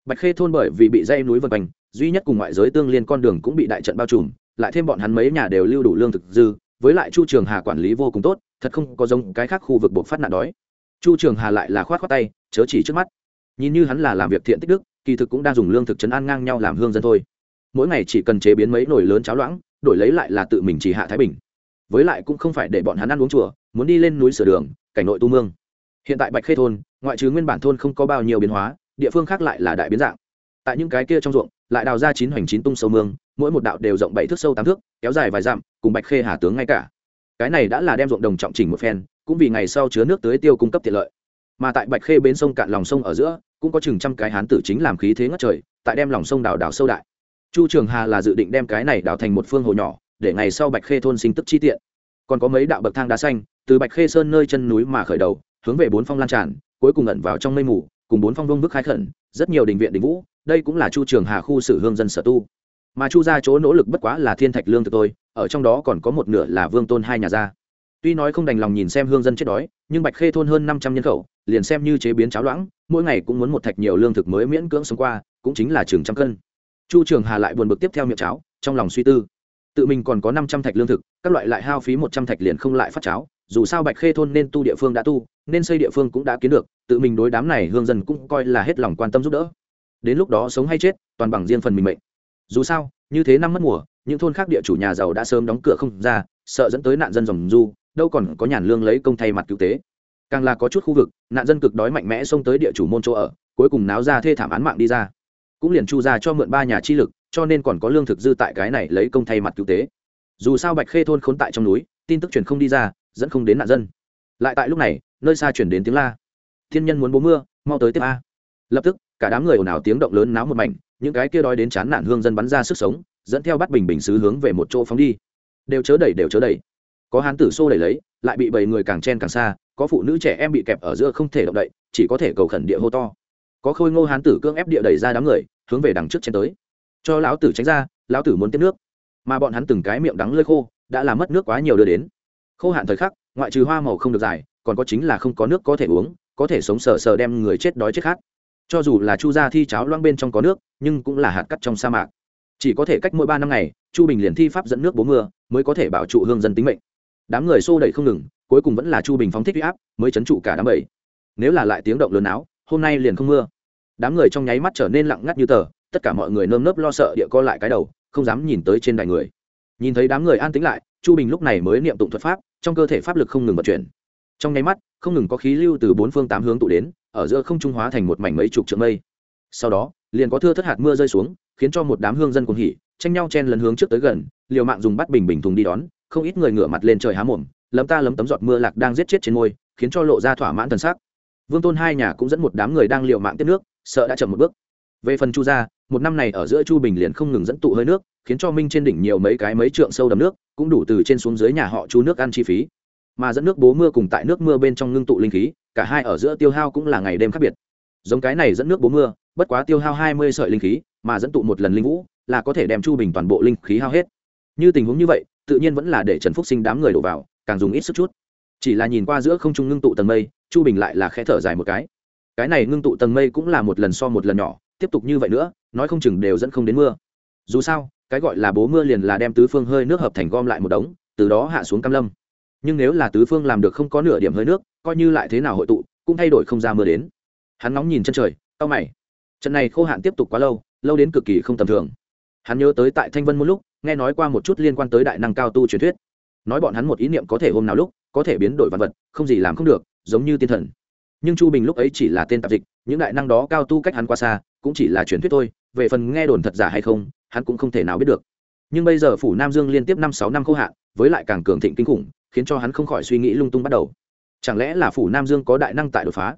bạch khê thôn bởi vì bị dây núi vân quanh, duy nhất cùng ngoại giới tương liên con đường cũng bị đại trận bao trùm, lại thêm bọn hắn mấy nhà đều lưu đủ lương thực dư, với lại chu trường hà quản lý vô cùng tốt, thật không có giống cái khác khu vực buộc phát nạn đói. Chu trường hà lại là khoát khoát tay, chớ chỉ trước mắt. Nhìn như hắn là làm việc thiện tích đức, kỳ thực cũng đang dùng lương thực chấn an ngang nhau làm hương dân thôi. Mỗi ngày chỉ cần chế biến mấy nồi lớn cháo loãng, đổi lấy lại là tự mình chỉ hạ thái bình. Với lại cũng không phải để bọn hắn ăn uống chùa, muốn đi lên núi sửa đường, cảnh nội tu mương. Hiện tại bạch khê thôn, ngoại trừ nguyên bản thôn không có bao nhiêu biến hóa địa phương khác lại là đại biến dạng. Tại những cái kia trong ruộng, lại đào ra chín hoành chín tung sâu mương, mỗi một đạo đều rộng bảy thước sâu tám thước, kéo dài vài dặm, cùng bạch khê hà tướng ngay cả. Cái này đã là đem ruộng đồng trọng chỉnh một phen, cũng vì ngày sau chứa nước tưới tiêu cung cấp tiện lợi. Mà tại bạch khê bến sông cạn lòng sông ở giữa, cũng có chừng trăm cái hán tử chính làm khí thế ngất trời, tại đem lòng sông đào đào sâu đại. Chu trường hà là dự định đem cái này đào thành một phương hồ nhỏ, để ngày sau bạch khê thôn sinh tức chi tiện. Còn có mấy đạo bậc thang đá xanh, từ bạch khê sơn nơi chân núi mà khởi đầu, hướng về bốn phong lan tràn, cuối cùng ẩn vào trong mây mù cùng bốn phong vương bức khai khẩn, rất nhiều đình viện đình vũ, đây cũng là chu trường hà khu sử hương dân sở tu. Mà chu ra chỗ nỗ lực bất quá là thiên thạch lương thực tôi ở trong đó còn có một nửa là vương tôn hai nhà gia. Tuy nói không đành lòng nhìn xem hương dân chết đói, nhưng bạch khê thôn hơn năm trăm nhân khẩu, liền xem như chế biến cháo loãng, mỗi ngày cũng muốn một thạch nhiều lương thực mới miễn cưỡng sống qua, cũng chính là chừng trăm cân. Chu trường hà lại buồn bực tiếp theo miệng cháo, trong lòng suy tư. Tự mình còn có năm trăm thạch lương thực, các loại lại hao phí một trăm thạch liền không lại phát cháo dù sao bạch khê thôn nên tu địa phương đã tu, nên xây địa phương cũng đã kiến được, tự mình đối đám này hương dân cũng coi là hết lòng quan tâm giúp đỡ. Đến lúc đó sống hay chết, toàn bằng riêng phần mình mệnh. Dù sao, như thế năm mất mùa, những thôn khác địa chủ nhà giàu đã sớm đóng cửa không ra, sợ dẫn tới nạn dân dòng du, đâu còn có nhàn lương lấy công thay mặt cứu tế. Càng là có chút khu vực, nạn dân cực đói mạnh mẽ xông tới địa chủ môn chỗ ở, cuối cùng náo ra thê thảm án mạng đi ra. Cũng liền chu ra cho mượn ba nhà chi lực, cho nên còn có lương thực dư tại cái này lấy công thay mặt cứu tế. Dù sao bạch khê thôn khốn tại trong núi, tin tức truyền không đi ra dẫn không đến nạn dân. Lại tại lúc này, nơi xa chuyển đến tiếng la. Thiên nhân muốn bố mưa, mau tới tiếp a. Lập tức, cả đám người ồn ào tiếng động lớn náo một mảnh, những cái kia đói đến chán nạn hương dân bắn ra sức sống, dẫn theo bắt bình bình xứ hướng về một chỗ phóng đi. Đều chớ đẩy, đều chớ đẩy. Có hán tử xô đẩy lấy, lại bị bảy người càng chen càng xa, có phụ nữ trẻ em bị kẹp ở giữa không thể động đậy, chỉ có thể cầu khẩn địa hô to. Có khôi ngô hán tử cưỡng ép địa đẩy ra đám người, hướng về đằng trước chen tới. Cho lão tử tránh ra, lão tử muốn tiếp nước. Mà bọn hắn từng cái miệng đắng lơi khô, đã làm mất nước quá nhiều đưa đến khô hạn thời khắc, ngoại trừ hoa màu không được dài, còn có chính là không có nước có thể uống, có thể sống sờ sờ đem người chết đói chết khát. Cho dù là chu gia thi cháo loang bên trong có nước, nhưng cũng là hạt cắt trong sa mạc. Chỉ có thể cách mỗi ba năm ngày, chu bình liền thi pháp dẫn nước bố mưa, mới có thể bảo trụ hương dân tính mệnh. Đám người xô đẩy không ngừng, cuối cùng vẫn là chu bình phóng thích huy áp, mới chấn trụ cả đám bầy. Nếu là lại tiếng động lớn áo hôm nay liền không mưa. Đám người trong nháy mắt trở nên lặng ngắt như tờ, tất cả mọi người nơm nớp lo sợ địa co lại cái đầu, không dám nhìn tới trên đài người. Nhìn thấy đám người an tĩnh lại chu bình lúc này mới niệm tụng thuật pháp, trong cơ thể pháp lực không ngừng vận chuyển. Trong nháy mắt, không ngừng có khí lưu từ bốn phương tám hướng tụ đến, ở giữa không trung hóa thành một mảnh mấy chục trượng mây. Sau đó, liền có thưa thất hạt mưa rơi xuống, khiến cho một đám hương dân cuồng hỉ, tranh nhau chen lần hướng trước tới gần, liều mạng dùng bắt bình bình thùng đi đón, không ít người ngửa mặt lên trời há mồm, lấm ta lấm tấm giọt mưa lạc đang giết chết trên môi khiến cho lộ ra thỏa mãn thần sắc. Vương tôn hai nhà cũng dẫn một đám người đang liều mạng tiếp nước, sợ đã chậm một bước. Về phần chu gia, một năm này ở giữa chu bình liền không ngừng dẫn tụ hơi nước khiến cho minh trên đỉnh nhiều mấy cái mấy trượng sâu đầm nước, cũng đủ từ trên xuống dưới nhà họ chú nước ăn chi phí. Mà dẫn nước bố mưa cùng tại nước mưa bên trong ngưng tụ linh khí, cả hai ở giữa tiêu hao cũng là ngày đêm khác biệt. Giống cái này dẫn nước bố mưa, bất quá tiêu hao hai mươi sợi linh khí, mà dẫn tụ một lần linh vũ, là có thể đem chu bình toàn bộ linh khí hao hết. Như tình huống như vậy, tự nhiên vẫn là để trần phúc sinh đám người đổ vào, càng dùng ít sức chút. Chỉ là nhìn qua giữa không trung ngưng tụ tầng mây, chu bình lại là khẽ thở dài một cái. Cái này ngưng tụ tầng mây cũng là một lần so một lần nhỏ, tiếp tục như vậy nữa, nói không chừng đều dẫn không đến mưa. Dù sao cái gọi là bố mưa liền là đem tứ phương hơi nước hợp thành gom lại một đống, từ đó hạ xuống cam lâm. Nhưng nếu là tứ phương làm được không có nửa điểm hơi nước, coi như lại thế nào hội tụ, cũng thay đổi không ra mưa đến. Hắn nóng nhìn chân trời tao mày. Trận này khô hạn tiếp tục quá lâu lâu đến cực kỳ không tầm thường. Hắn nhớ tới tại thanh vân một lúc, nghe nói qua một chút liên quan tới đại năng cao tu truyền thuyết. Nói bọn hắn một ý niệm có thể hôm nào lúc, có thể biến đổi vật vật, không gì làm không được, giống như tiên thần. Nhưng chu bình lúc ấy chỉ là tên tạp dịch, những đại năng đó cao tu cách hắn qua xa, cũng chỉ là truyền thuyết thôi, về phần nghe đồn thật giả hay không hắn cũng không thể nào biết được. Nhưng bây giờ phủ nam dương liên tiếp năm sáu năm khô hạn, với lại càng cường thịnh kinh khủng, khiến cho hắn không khỏi suy nghĩ lung tung bắt đầu. Chẳng lẽ là phủ nam dương có đại năng tại đột phá?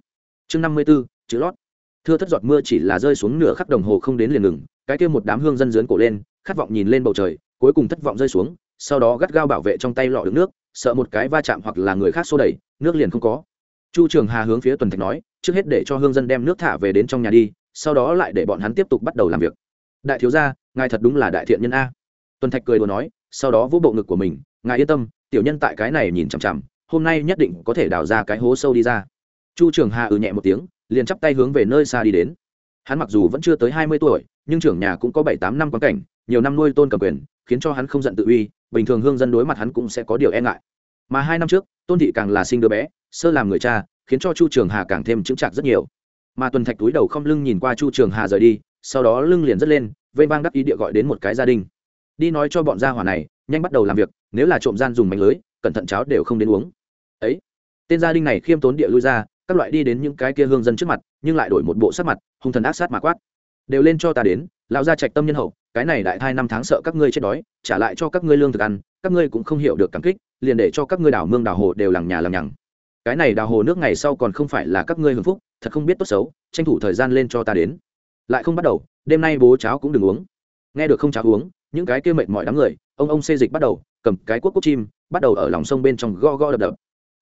Chương năm mươi b ố chữ lót. Thưa thất giọt mưa chỉ là rơi xuống nửa khắc đồng hồ không đến liền ngừng, cái kia một đám hương dân dướn cổ lên, khát vọng nhìn lên bầu trời, cuối cùng thất vọng rơi xuống, sau đó gắt gao bảo vệ trong tay lọ đựng nước, sợ một cái va chạm hoặc là người khác xô đẩy, nước liền không có. Chu trường hà hướng phía tuần thạch nói, trước hết để cho hương dân đem nước thả về đến trong nhà đi, sau đó lại để bọn hắn tiếp tục bắt đầu làm việc đại thiếu gia, ngài thật đúng là đại thiện nhân a. Tuần thạch cười đùa nói, sau đó vỗ bộ ngực của mình, ngài yên tâm, tiểu nhân tại cái này nhìn chằm chằm, hôm nay nhất định có thể đào ra cái hố sâu đi ra. Chu trường hà ừ nhẹ một tiếng, liền chắp tay hướng về nơi xa đi đến. Hắn mặc dù vẫn chưa tới hai mươi tuổi, nhưng trưởng nhà cũng có bảy tám năm quan cảnh, nhiều năm nuôi tôn cầm quyền, khiến cho hắn không giận tự uy, bình thường hương dân đối mặt hắn cũng sẽ có điều e ngại. Mà hai năm trước, tôn thị càng là sinh đứa bé, sơ làm người cha, khiến cho chu trường hà càng thêm chững chạc rất nhiều. Mà tuần thạch túi đầu không lưng nhìn qua chu trường hà rời đi sau đó lưng liền dứt lên vây vang đắc ý địa gọi đến một cái gia đình. Đi nói cho bọn gia hỏa này, nhanh bắt đầu làm việc, nếu là trộm gian dùng mảnh lưới, cẩn thận cháo đều không đến uống. Ấy, tên gia đình này khiêm tốn địa lui ra, các loại đi đến những cái kia hương dân trước mặt, nhưng lại đổi một bộ sắc mặt, hung thần ác sát mà quát. Đều lên cho ta đến, lão gia trạch tâm nhân hậu, cái này đại thai năm tháng sợ các ngươi chết đói, trả lại cho các ngươi lương thực ăn, các ngươi cũng không hiểu được cảm kích, liền để cho các ngươi đảo mương đảo hồ đều lằng nhà lằng nhằng. Cái này đào hồ nước ngày sau còn không phải là các ngươi hưởng phúc, thật không biết tốt xấu, tranh thủ thời gian lên cho ta đến lại không bắt đầu, đêm nay bố cháo cũng đừng uống. Nghe được không cháo uống, những cái kia mệt mỏi đám người, ông ông xê dịch bắt đầu, cầm cái quốc quốc chim, bắt đầu ở lòng sông bên trong go go đập đập.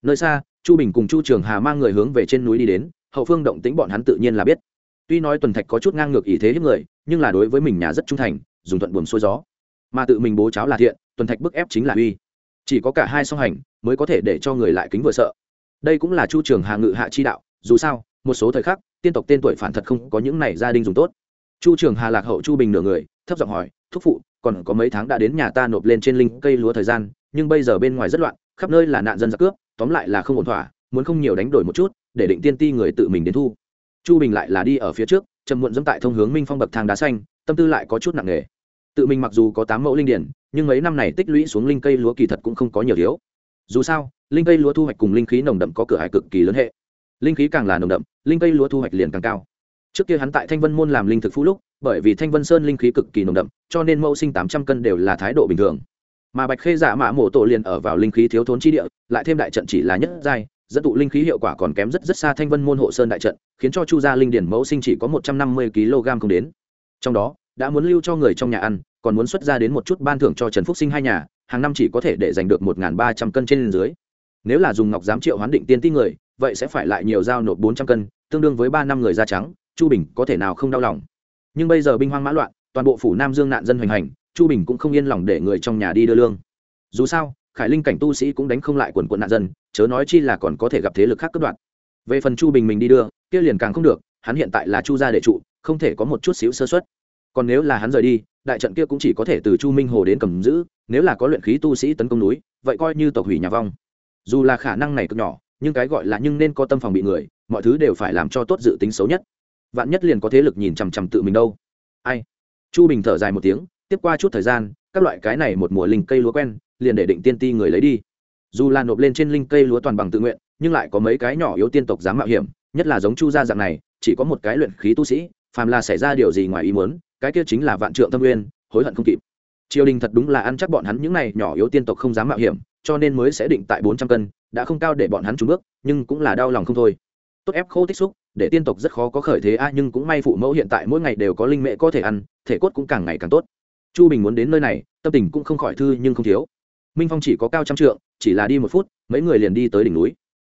Nơi xa, chu bình cùng chu trường hà mang người hướng về trên núi đi đến, hậu phương động tính bọn hắn tự nhiên là biết. Tuy nói tuần thạch có chút ngang ngược ý thế hiếp người, nhưng là đối với mình nhà rất trung thành, dùng thuận buồm xuôi gió. Mà tự mình bố cháo là thiện, tuần thạch bức ép chính là uy. Chỉ có cả hai song hành, mới có thể để cho người lại kính vừa sợ. Đây cũng là chu trường hà ngự hạ chi đạo, dù sao một số thời khắc, tiên tộc tên tuổi phản thật không có những này gia đình dùng tốt. Chu trường hà lạc hậu chu bình nửa người, thấp giọng hỏi, thúc phụ, còn có mấy tháng đã đến nhà ta nộp lên trên linh cây lúa thời gian, nhưng bây giờ bên ngoài rất loạn, khắp nơi là nạn dân giặc cướp, tóm lại là không ổn thỏa, muốn không nhiều đánh đổi một chút, để định tiên ti người tự mình đến thu. Chu bình lại là đi ở phía trước, trầm muộn dẫm tại thông hướng minh phong bậc thang đá xanh, tâm tư lại có chút nặng nề. Tự mình mặc dù có tám mẫu linh điển, nhưng mấy năm này tích lũy xuống linh cây lúa kỳ thật cũng không có nhiều thiếu. Dù sao, linh cây lúa thu hoạch cùng linh khí nồng đậm có cửa hải cực kỳ lớn hệ linh khí càng là nồng đậm, linh cây lúa thu hoạch liền càng cao. Trước kia hắn tại thanh vân môn làm linh thực phú lúc, bởi vì thanh vân sơn linh khí cực kỳ nồng đậm, cho nên mẫu sinh tám trăm cân đều là thái độ bình thường. Mà bạch khê giả mã mổ tổ liền ở vào linh khí thiếu thốn chi địa, lại thêm đại trận chỉ là nhất giai, dẫn tụ linh khí hiệu quả còn kém rất rất xa thanh vân môn hộ sơn đại trận, khiến cho chu gia linh điển mẫu sinh chỉ có một trăm năm mươi kg không đến. Trong đó, đã muốn lưu cho người trong nhà ăn, còn muốn xuất ra đến một chút ban thưởng cho trần phúc sinh hai nhà, hàng năm chỉ có thể để giành được một ba trăm cân trên dưới. Nếu là dùng ngọc giám triệu hoán định tiên ti người vậy sẽ phải lại nhiều giao nộp bốn trăm cân, tương đương với ba năm người da trắng, chu bình có thể nào không đau lòng? Nhưng bây giờ binh hoang mã loạn, toàn bộ phủ nam dương nạn dân hoành hành, chu bình cũng không yên lòng để người trong nhà đi đưa lương. Dù sao, khải linh cảnh tu sĩ cũng đánh không lại quần quận nạn dân, chớ nói chi là còn có thể gặp thế lực khác cướp đoạt. Về phần chu bình mình đi đưa, kia liền càng không được, hắn hiện tại là chu gia đệ trụ, không thể có một chút xíu sơ xuất còn nếu là hắn rời đi, đại trận kia cũng chỉ có thể từ chu minh hồ đến cầm giữ, nếu là có luyện khí tu sĩ tấn công núi, vậy coi như tộc hủy nhà vong. Dù là khả năng này cực nhỏ nhưng cái gọi là nhưng nên có tâm phòng bị người, mọi thứ đều phải làm cho tốt dự tính xấu nhất. Vạn nhất liền có thế lực nhìn chằm chằm tự mình đâu. Ai? Chu bình thở dài một tiếng, tiếp qua chút thời gian, các loại cái này một mùa linh cây lúa quen, liền để định tiên ti người lấy đi. Dù là nộp lên trên linh cây lúa toàn bằng tự nguyện, nhưng lại có mấy cái nhỏ yếu tiên tộc dám mạo hiểm, nhất là giống chu gia dạng này, chỉ có một cái luyện khí tu sĩ, phàm là xảy ra điều gì ngoài ý muốn, cái kia chính là vạn trượng tâm nguyên, hối hận không kịp. Triều đình thật đúng là ăn chắc bọn hắn những này nhỏ yếu tiên tộc không dám mạo hiểm, cho nên mới sẽ định tại bốn trăm cân đã không cao để bọn hắn trúng bước, nhưng cũng là đau lòng không thôi. Tốt ép khô tích xúc, để tiên tộc rất khó có khởi thế a, nhưng cũng may phụ mẫu hiện tại mỗi ngày đều có linh mễ có thể ăn, thể cốt cũng càng ngày càng tốt. Chu bình muốn đến nơi này, tâm tình cũng không khỏi thư nhưng không thiếu. Minh phong chỉ có cao trăm trượng, chỉ là đi một phút, mấy người liền đi tới đỉnh núi.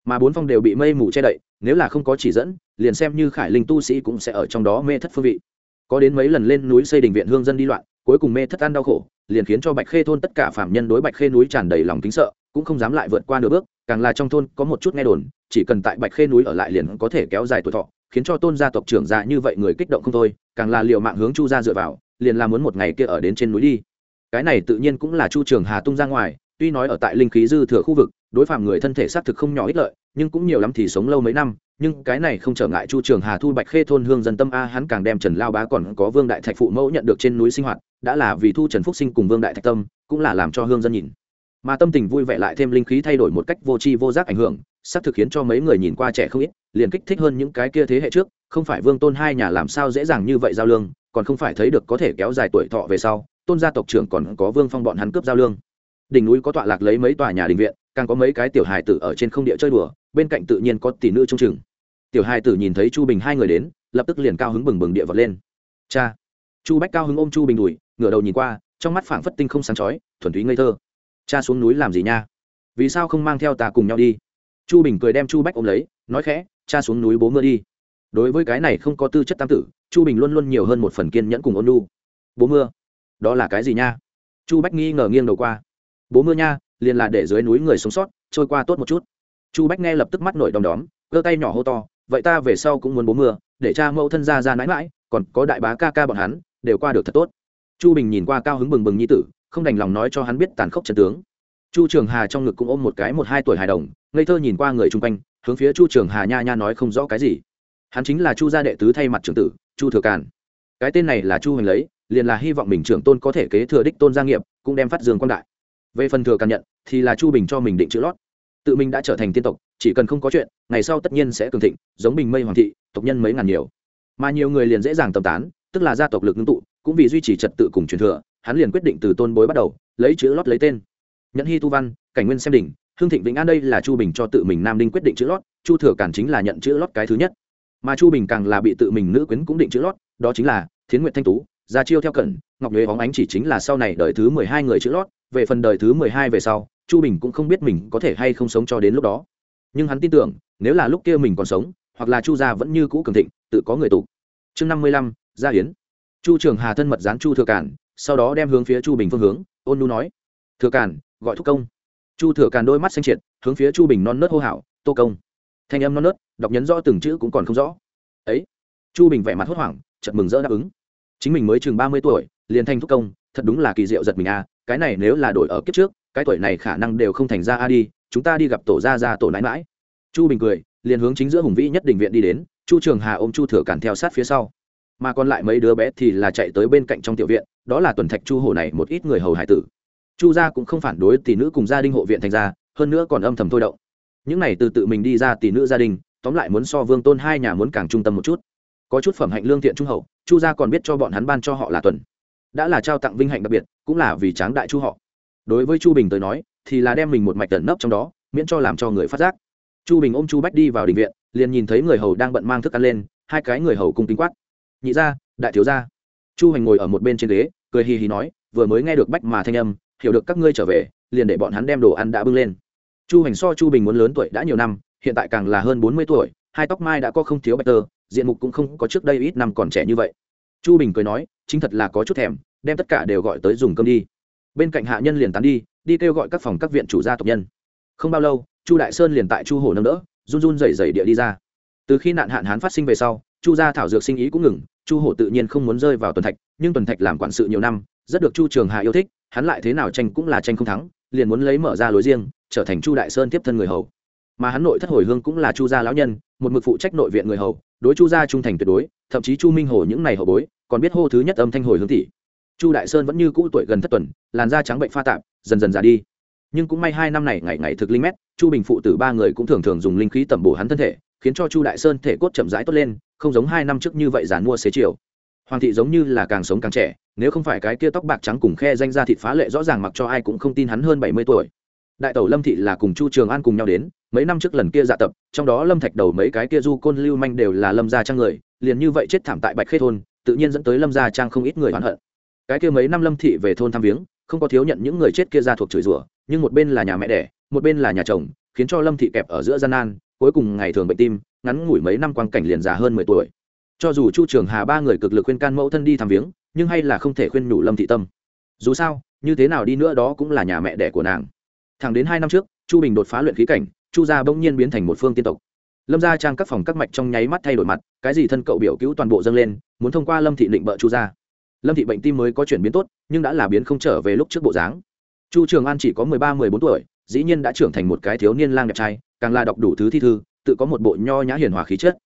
Mà bốn phong đều bị mây mù che đậy, nếu là không có chỉ dẫn, liền xem như khải linh tu sĩ cũng sẽ ở trong đó mê thất phương vị. Có đến mấy lần lên núi xây đình viện hương dân đi loạn, cuối cùng mê thất ăn đau khổ, liền khiến cho bạch khê thôn tất cả phạm nhân đối bạch khê núi tràn đầy lòng kính sợ cũng không dám lại vượt qua nửa bước, càng là trong thôn có một chút nghe đồn, chỉ cần tại bạch khê núi ở lại liền có thể kéo dài tuổi thọ, khiến cho tôn gia tộc trưởng già như vậy người kích động không thôi, càng là liệu mạng hướng chu gia dựa vào, liền là muốn một ngày kia ở đến trên núi đi. Cái này tự nhiên cũng là chu trường hà tung ra ngoài, tuy nói ở tại linh khí dư thừa khu vực, đối phạm người thân thể xác thực không nhỏ ích lợi, nhưng cũng nhiều lắm thì sống lâu mấy năm, nhưng cái này không trở ngại chu trường hà thu bạch khê thôn hương dân tâm a, hắn càng đem trần lao bá còn có vương đại thạch phụ mẫu nhận được trên núi sinh hoạt, đã là vì thu trần phúc sinh cùng vương đại thạch tâm, cũng là làm cho hương dân nhìn mà tâm tình vui vẻ lại thêm linh khí thay đổi một cách vô tri vô giác ảnh hưởng, sắp thực khiến cho mấy người nhìn qua trẻ không ít, liền kích thích hơn những cái kia thế hệ trước, không phải vương tôn hai nhà làm sao dễ dàng như vậy giao lương, còn không phải thấy được có thể kéo dài tuổi thọ về sau, tôn gia tộc trưởng còn có vương phong bọn hắn cướp giao lương. Đỉnh núi có tọa lạc lấy mấy tòa nhà đình viện, càng có mấy cái tiểu hài tử ở trên không địa chơi đùa, bên cạnh tự nhiên có tỷ nữ trông chừng. Tiểu hài tử nhìn thấy chu bình hai người đến, lập tức liền cao hứng bừng bừng địa vật lên. Cha! Chu bách cao hứng ôm chu bình đùi, ngửa đầu nhìn qua, trong mắt phảng phất tinh không sáng chói, thuần túy ngây thơ cha xuống núi làm gì nha? Vì sao không mang theo ta cùng nhau đi? Chu bình cười đem chu bách ôm lấy, nói khẽ, cha xuống núi bố mưa đi. Đối với cái này không có tư chất tam tử, chu bình luôn luôn nhiều hơn một phần kiên nhẫn cùng ôn lu bố mưa? Đó là cái gì nha? Chu bách nghi ngờ nghiêng đầu qua. Bố mưa nha, liền là để dưới núi người sống sót, trôi qua tốt một chút. Chu bách nghe lập tức mắt nổi đom đóm cơ tay nhỏ hô to, vậy ta về sau cũng muốn bố mưa, để cha mẫu thân ra ra mãi mãi, còn có đại bá ca ca bọn hắn, đều qua được thật tốt. Chu bình nhìn qua cao hứng bừng bừng nhi tử không đành lòng nói cho hắn biết tàn khốc trận tướng. Chu trường hà trong ngực cũng ôm một cái một hai tuổi hài đồng, ngây thơ nhìn qua người chung quanh, hướng phía chu trường hà nha nha nói không rõ cái gì. Hắn chính là chu gia đệ tứ thay mặt trưởng tử, chu thừa càn. Cái tên này là chu hoành lấy, liền là hy vọng mình trưởng tôn có thể kế thừa đích tôn gia nghiệp, cũng đem phát dương quan đại. Về phần thừa càn nhận, thì là chu bình cho mình định chữ lót. Tự mình đã trở thành tiên tộc, chỉ cần không có chuyện, ngày sau tất nhiên sẽ cường thịnh, giống bình mây hoàng thị, tộc nhân mấy ngàn nhiều. Mà nhiều người liền dễ dàng tầm tán, tức là gia tộc lực ngưng tụ, cũng vì duy trì trật tự cùng truyền thừa hắn liền quyết định từ tôn bối bắt đầu, lấy chữ lót lấy tên. Nhẫn hy tu văn, cảnh nguyên xem đỉnh, hương thịnh vĩnh an đây là chu bình cho tự mình nam đinh quyết định chữ lót, chu thừa cản chính là nhận chữ lót cái thứ nhất. Mà chu bình càng là bị tự mình nữ quyến cũng định chữ lót, đó chính là thiến nguyện thanh tú, gia chiêu theo cẩn, ngọc nhuế hóng ánh chỉ chính là sau này đời thứ mười hai người chữ lót, về phần đời thứ mười hai về sau, chu bình cũng không biết mình có thể hay không sống cho đến lúc đó. Nhưng hắn tin tưởng, nếu là lúc kia mình còn sống, hoặc là chu gia vẫn như cũ cường thịnh, tự có người tụ chương năm mươi lăm, gia hiến. Chu trường hà thân mật gián chu thừa cản sau đó đem hướng phía chu bình phương hướng ôn nu nói thừa Càn, gọi thúc công. Chu thừa Càn đôi mắt xanh triệt hướng phía chu bình non nớt hô hào tô công. Thanh âm non nớt đọc nhấn rõ từng chữ cũng còn không rõ. Ấy chu bình vẻ mặt hốt hoảng chật mừng rỡ đáp ứng. Chính mình mới chừng ba mươi tuổi liền thanh thúc công thật đúng là kỳ diệu giật mình à, cái này nếu là đổi ở kiếp trước cái tuổi này khả năng đều không thành ra a đi chúng ta đi gặp tổ gia gia tổ nãi mãi chu bình cười liền hướng chính giữa hùng vĩ nhất đình viện đi đến chu trường hà ôm chu thừa Càn theo sát phía sau. Mà còn lại mấy đứa bé thì là chạy tới bên cạnh trong tiểu viện đó là tuần thạch chu hổ này một ít người hầu hải tử. Chu gia cũng không phản đối tỷ nữ cùng gia đình hộ viện thành ra, hơn nữa còn âm thầm thôi động. Những này từ tự mình đi ra tỷ nữ gia đình, tóm lại muốn so vương tôn hai nhà muốn càng trung tâm một chút. Có chút phẩm hạnh lương thiện trung hậu, chu gia còn biết cho bọn hắn ban cho họ là tuần. Đã là trao tặng vinh hạnh đặc biệt, cũng là vì tráng đại chu họ. Đối với chu bình tới nói, thì là đem mình một mạch tẩn nấp trong đó, miễn cho làm cho người phát giác. Chu bình ôm chu bách đi vào đình viện, liền nhìn thấy người hầu đang bận mang thức ăn lên, hai cái người hầu cung tính quát. Nhị gia, đại thiếu gia. Chu hành ngồi ở một bên trên ghế cười hì hì nói, vừa mới nghe được bách mà thanh âm, hiểu được các ngươi trở về, liền để bọn hắn đem đồ ăn đã bưng lên. Chu hành so chu bình muốn lớn tuổi đã nhiều năm, hiện tại càng là hơn bốn mươi tuổi, hai tóc mai đã có không thiếu bạch tơ, diện mục cũng không có trước đây ít năm còn trẻ như vậy. Chu bình cười nói, chính thật là có chút thèm, đem tất cả đều gọi tới dùng cơm đi. Bên cạnh hạ nhân liền tán đi đi kêu gọi các phòng các viện chủ gia tộc nhân. Không bao lâu, chu đại sơn liền tại chu hồ nâng đỡ, run run rẩy rẩy địa đi ra. Từ khi nạn hạn hán phát sinh về sau chu gia thảo dược sinh ý cũng ngừng, chu hổ tự nhiên không muốn rơi vào tuần thạch, nhưng tuần thạch làm quản sự nhiều năm, rất được chu trường hà yêu thích, hắn lại thế nào tranh cũng là tranh không thắng, liền muốn lấy mở ra lối riêng, trở thành chu đại sơn tiếp thân người hầu. Mà hắn nội thất hồi hương cũng là chu gia lão nhân, một mực phụ trách nội viện người hầu, đối chu gia trung thành tuyệt đối, thậm chí chu minh hồ những ngày hậu bối, còn biết hô thứ nhất âm thanh hồi hướng tỷ. Chu đại sơn vẫn như cũ tuổi gần thất tuần, làn da trắng bệnh pha tạp, dần dần già đi. Nhưng cũng may hai năm này ngày ngày thực linh mét, chu bình phụ tử ba người cũng thường thường dùng linh khí tẩm bổ hắn thân thể, khiến cho chu đại sơn thể cốt chậm rãi tốt lên không giống hai năm trước như vậy giàn mua xế chiều. Hoàng thị giống như là càng sống càng trẻ, nếu không phải cái kia tóc bạc trắng cùng khe danh ra thịt phá lệ rõ ràng mặc cho ai cũng không tin hắn hơn bảy mươi tuổi. Đại tẩu lâm thị là cùng chu trường an cùng nhau đến, mấy năm trước lần kia dạ tập, trong đó lâm thạch đầu mấy cái kia du côn lưu manh đều là lâm gia trang người, liền như vậy chết thảm tại bạch khê thôn, tự nhiên dẫn tới lâm gia trang không ít người oán hận. Cái kia mấy năm lâm thị về thôn thăm viếng, không có thiếu nhận những người chết kia ra thuộc chửi rủa, nhưng một bên là nhà mẹ đẻ, một bên là nhà chồng, khiến cho lâm thị kẹp ở giữa gian nan, cuối cùng ngày thường bệnh tim ngắn ngủi mấy năm quang cảnh liền già hơn mười tuổi. Cho dù chu trường hà ba người cực lực khuyên can mẫu thân đi thăm viếng, nhưng hay là không thể khuyên nhủ lâm thị tâm. Dù sao, như thế nào đi nữa đó cũng là nhà mẹ đẻ của nàng. Thẳng đến hai năm trước, chu bình đột phá luyện khí cảnh, chu gia bỗng nhiên biến thành một phương tiên tộc. Lâm gia trang các phòng các mạch trong nháy mắt thay đổi mặt, cái gì thân cậu biểu cứu toàn bộ dâng lên, muốn thông qua lâm thị định bợ chu gia. Lâm thị bệnh tim mới có chuyển biến tốt, nhưng đã là biến không trở về lúc trước bộ dáng. Chu trường an chỉ có mười ba, mười bốn tuổi, dĩ nhiên đã trưởng thành một cái thiếu niên lang đẹp trai, càng là đọc đủ thứ thi thư tự có một bộ nho nhã hiền hòa khí chất.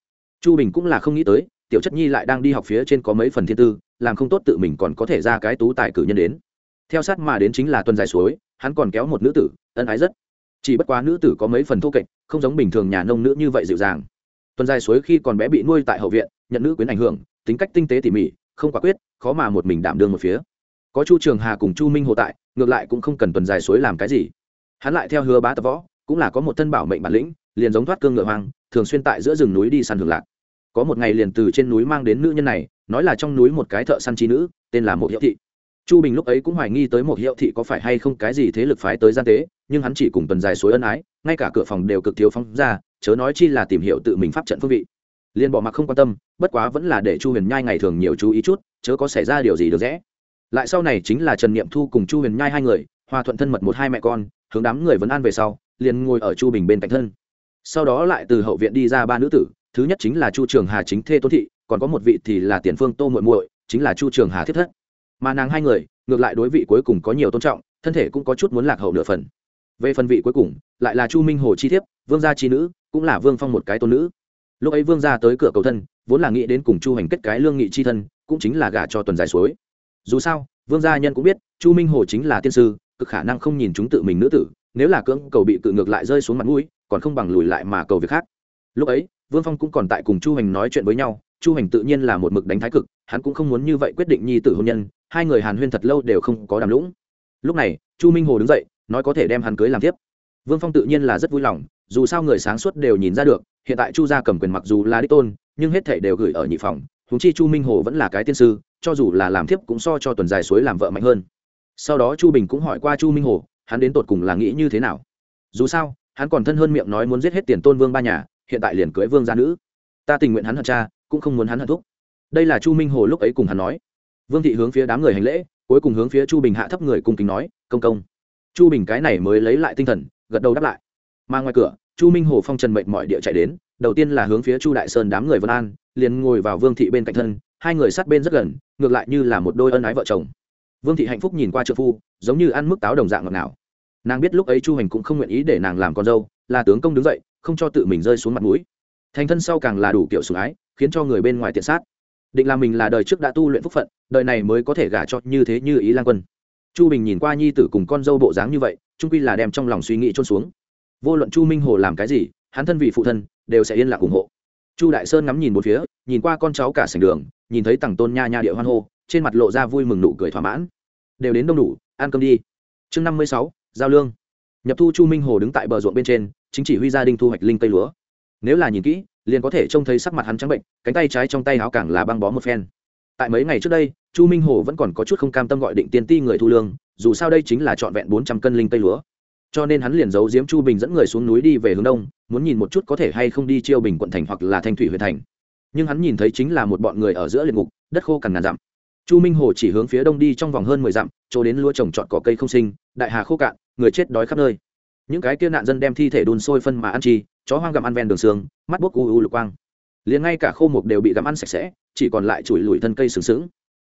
Chu bình cũng là không nghĩ tới, tiểu chất nhi lại đang đi học phía trên có mấy phần thiên tư, làm không tốt tự mình còn có thể ra cái tú tài cử nhân đến. Theo sát mà đến chính là tuần dài suối, hắn còn kéo một nữ tử, ân ái rất. Chỉ bất quá nữ tử có mấy phần thô kệch, không giống bình thường nhà nông nữ như vậy dịu dàng. Tuần dài suối khi còn bé bị nuôi tại hậu viện, nhận nữ quyến ảnh hưởng, tính cách tinh tế tỉ mỉ, không quả quyết, khó mà một mình đảm đương một phía. Có chu trường hà cùng chu minh hồ tại, ngược lại cũng không cần tuần dài suối làm cái gì. Hắn lại theo hứa bá tập võ, cũng là có một thân bảo mệnh bản lĩnh liền giống thoát cương ngựa hoang, thường xuyên tại giữa rừng núi đi săn hưởng lạc. Có một ngày liền từ trên núi mang đến nữ nhân này, nói là trong núi một cái thợ săn trí nữ, tên là một hiệu thị. Chu bình lúc ấy cũng hoài nghi tới một hiệu thị có phải hay không cái gì thế lực phái tới gian tế, nhưng hắn chỉ cùng tuần dài suối ân ái, ngay cả cửa phòng đều cực thiếu phóng ra, chớ nói chi là tìm hiểu tự mình pháp trận phương vị. Liền bỏ mặc không quan tâm, bất quá vẫn là để chu huyền nhai ngày thường nhiều chú ý chút, chớ có xảy ra điều gì được rẽ. Lại sau này chính là trần niệm thu cùng chu huyền nhai hai người, hòa thuận thân mật một hai mẹ con, hướng đám người vấn an về sau, liền ngồi ở chu bình bên cạnh thân sau đó lại từ hậu viện đi ra ba nữ tử, thứ nhất chính là chu trường hà chính thê tôn thị, còn có một vị thì là tiền phương tô muội muội, chính là chu trường hà thiết thất. Mà nàng hai người, ngược lại đối vị cuối cùng có nhiều tôn trọng, thân thể cũng có chút muốn lạc hậu nửa phần. Về phần vị cuối cùng, lại là chu minh hồ chi thiếp, vương gia chi nữ, cũng là vương phong một cái tôn nữ. Lúc ấy vương gia tới cửa cầu thân, vốn là nghĩ đến cùng chu hành kết cái lương nghị chi thân, cũng chính là gả cho tuần dài suối. Dù sao, vương gia nhân cũng biết, chu minh hồ chính là tiên sư, cực khả năng không nhìn chúng tự mình nữ tử, nếu là cưỡng cầu bị cự ngược lại rơi xuống mặt mũi còn không bằng lùi lại mà cầu việc khác. Lúc ấy, vương phong cũng còn tại cùng chu hành nói chuyện với nhau, chu hành tự nhiên là một mực đánh thái cực, hắn cũng không muốn như vậy quyết định nhi tử hôn nhân, hai người hàn huyên thật lâu đều không có đàm lũng. Lúc này, chu minh hồ đứng dậy, nói có thể đem hắn cưới làm tiếp vương phong tự nhiên là rất vui lòng, dù sao người sáng suốt đều nhìn ra được, hiện tại chu gia cầm quyền mặc dù là đích tôn, nhưng hết thể đều gửi ở nhị phòng húng chi chu minh hồ vẫn là cái tiên sư, cho dù là làm thiếp cũng so cho tuần dài suối làm vợ mạnh hơn. Sau đó chu bình cũng hỏi qua chu minh hồ, hắn đến tột cùng là nghĩ như thế nào? Dù sao hắn còn thân hơn miệng nói muốn giết hết tiền tôn vương ba nhà, hiện tại liền cưới vương gia nữ. Ta tình nguyện hắn hận cha, cũng không muốn hắn hận thúc. Đây là chu minh hồ lúc ấy cùng hắn nói. Vương thị hướng phía đám người hành lễ, cuối cùng hướng phía chu bình hạ thấp người cùng kính nói, công công. Chu bình cái này mới lấy lại tinh thần, gật đầu đáp lại. Mà ngoài cửa, chu minh hồ phong trần mệnh mọi địa chạy đến, đầu tiên là hướng phía chu đại sơn đám người vân an, liền ngồi vào vương thị bên cạnh thân, hai người sát bên rất gần, ngược lại như là một đôi ân ái vợ chồng. Vương thị hạnh phúc nhìn qua trợ phu, giống như ăn mức táo đồng dạng ngọt nào nàng biết lúc ấy chu hành cũng không nguyện ý để nàng làm con dâu, là tướng công đứng dậy, không cho tự mình rơi xuống mặt mũi. Thành thân sau càng là đủ kiểu sủng ái, khiến cho người bên ngoài tiện sát. Định là mình là đời trước đã tu luyện phúc phận, đời này mới có thể gả cho như thế như ý lan quân. Chu bình nhìn qua nhi tử cùng con dâu bộ dáng như vậy trung quy là đem trong lòng suy nghĩ trôn xuống. Vô luận chu minh hồ làm cái gì, hắn thân vị phụ thân đều sẽ yên lặng ủng hộ. Chu đại sơn ngắm nhìn một phía, nhìn qua con cháu cả sành đường, nhìn thấy tằng tôn nha nha địa hoan hô, trên mặt lộ ra vui mừng nụ cười thỏa mãn. Đều đến đông đủ, ăn cơm đi. Chương năm mươi sáu giao lương. Nhập thu chu minh hồ đứng tại bờ ruộng bên trên, chính chỉ huy gia đình thu hoạch linh cây lúa. Nếu là nhìn kỹ, liền có thể trông thấy sắc mặt hắn trắng bệnh, cánh tay trái trong tay áo càng là băng bó một phen. Tại mấy ngày trước đây, chu minh hồ vẫn còn có chút không cam tâm gọi định tiên ti người thu lương, dù sao đây chính là trọn vẹn bốn trăm cân linh cây lúa. Cho nên hắn liền giấu giếm chu bình dẫn người xuống núi đi về hướng đông, muốn nhìn một chút có thể hay không đi chiêu bình quận thành hoặc là thanh thủy huyện thành. Nhưng hắn nhìn thấy chính là một bọn người ở giữa liệt ngục, đất khô cằn ngàn dặm. Chu minh hồ chỉ hướng phía đông đi trong vòng hơn mười dặm, chỗ đến lúa trồng trọt cỏ cây không sinh, đại hà khô cạn người chết đói khắp nơi. Những cái kia nạn dân đem thi thể đun sôi phân mà ăn chi, chó hoang gặm ăn ven đường xương, mắt bốc u u lục quang. Liền ngay cả khô mục đều bị gặm ăn sạch sẽ, chỉ còn lại chùi lùi thân cây sừng sững.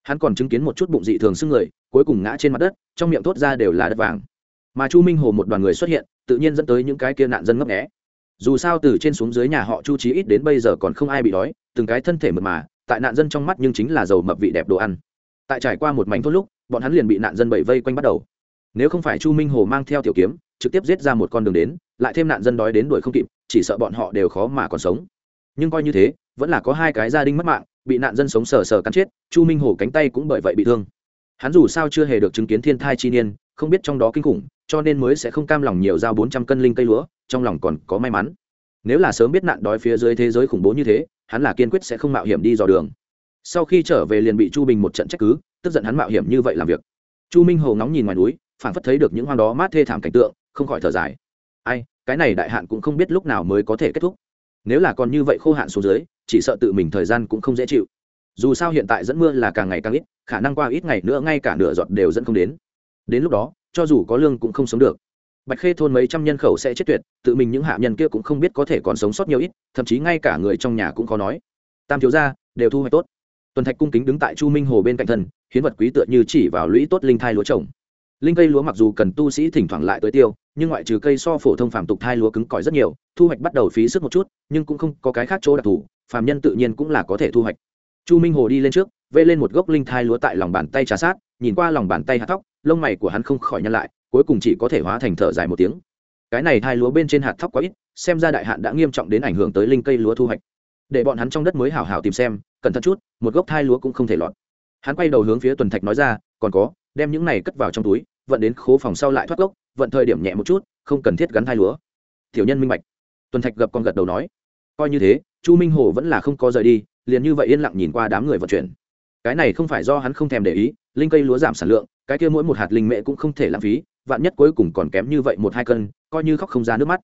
Hắn còn chứng kiến một chút bụng dị thường sưng người, cuối cùng ngã trên mặt đất, trong miệng thốt ra đều là đất vàng. Mà chu minh hồ một đoàn người xuất hiện, tự nhiên dẫn tới những cái kia nạn dân ngấp nghé. Dù sao từ trên xuống dưới nhà họ chu trí ít đến bây giờ còn không ai bị đói, từng cái thân thể mật mà, tại nạn dân trong mắt nhưng chính là dầu mập vị đẹp đồ ăn. Tại trải qua một mảnh thốt lúc, bọn hắn liền bị nạn dân bẩy vây quanh bắt đầu nếu không phải chu minh hồ mang theo tiểu kiếm, trực tiếp giết ra một con đường đến, lại thêm nạn dân đói đến đuổi không kịp, chỉ sợ bọn họ đều khó mà còn sống. Nhưng coi như thế, vẫn là có hai cái gia đình mất mạng, bị nạn dân sống sờ sờ cắn chết, chu minh hồ cánh tay cũng bởi vậy bị thương. Hắn dù sao chưa hề được chứng kiến thiên thai chi niên, không biết trong đó kinh khủng, cho nên mới sẽ không cam lòng nhiều giao bốn trăm cân linh cây lúa, trong lòng còn có may mắn. Nếu là sớm biết nạn đói phía dưới thế giới khủng bố như thế, hắn là kiên quyết sẽ không mạo hiểm đi dò đường. Sau khi trở về liền bị chu bình một trận trách cứ, tức giận hắn mạo hiểm như vậy làm việc. Chu minh hồ ngóng nhìn ngoài núi phản phất thấy được những hoang đó mát thê thảm cảnh tượng, không khỏi thở dài. Ai, cái này đại hạn cũng không biết lúc nào mới có thể kết thúc. Nếu là còn như vậy khô hạn xuống dưới, chỉ sợ tự mình thời gian cũng không dễ chịu. Dù sao hiện tại dẫn mưa là càng ngày càng ít, khả năng qua ít ngày nữa ngay cả nửa giọt đều dẫn không đến. Đến lúc đó, cho dù có lương cũng không sống được. Bạch khê thôn mấy trăm nhân khẩu sẽ chết tuyệt, tự mình những hạ nhân kia cũng không biết có thể còn sống sót nhiều ít, thậm chí ngay cả người trong nhà cũng khó nói. Tam thiếu gia, đều thu hoạch tốt. Tuần thạch cung kính đứng tại chu minh hồ bên cạnh thân hiến vật quý tựa như chỉ vào lũy tốt linh thai lúa trồng linh cây lúa mặc dù cần tu sĩ thỉnh thoảng lại tới tiêu, nhưng ngoại trừ cây so phổ thông phàm tục thai lúa cứng cỏi rất nhiều, thu hoạch bắt đầu phí sức một chút, nhưng cũng không có cái khác chỗ đặc thù, phàm nhân tự nhiên cũng là có thể thu hoạch. Chu minh hồ đi lên trước, vê lên một gốc linh thai lúa tại lòng bàn tay trà sát, nhìn qua lòng bàn tay hạt thóc, lông mày của hắn không khỏi nhăn lại, cuối cùng chỉ có thể hóa thành thở dài một tiếng. Cái này thai lúa bên trên hạt thóc quá ít, xem ra đại hạn đã nghiêm trọng đến ảnh hưởng tới linh cây lúa thu hoạch. Để bọn hắn trong đất mới hào hào tìm xem, cẩn thận chút, một gốc thai lúa cũng không thể lọt. Hắn quay đầu hướng phía tuần thạch nói ra, còn có đem những này cất vào trong túi, vận đến khố phòng sau lại thoát gốc, vận thời điểm nhẹ một chút, không cần thiết gắn thai lúa. Tiểu nhân minh bạch. Tuần thạch gập con gật đầu nói, coi như thế, chu minh hồ vẫn là không có rời đi, liền như vậy yên lặng nhìn qua đám người vận chuyển. Cái này không phải do hắn không thèm để ý, linh cây lúa giảm sản lượng, cái kia mỗi một hạt linh mễ cũng không thể lãng phí, vạn nhất cuối cùng còn kém như vậy một hai cân, coi như khóc không ra nước mắt.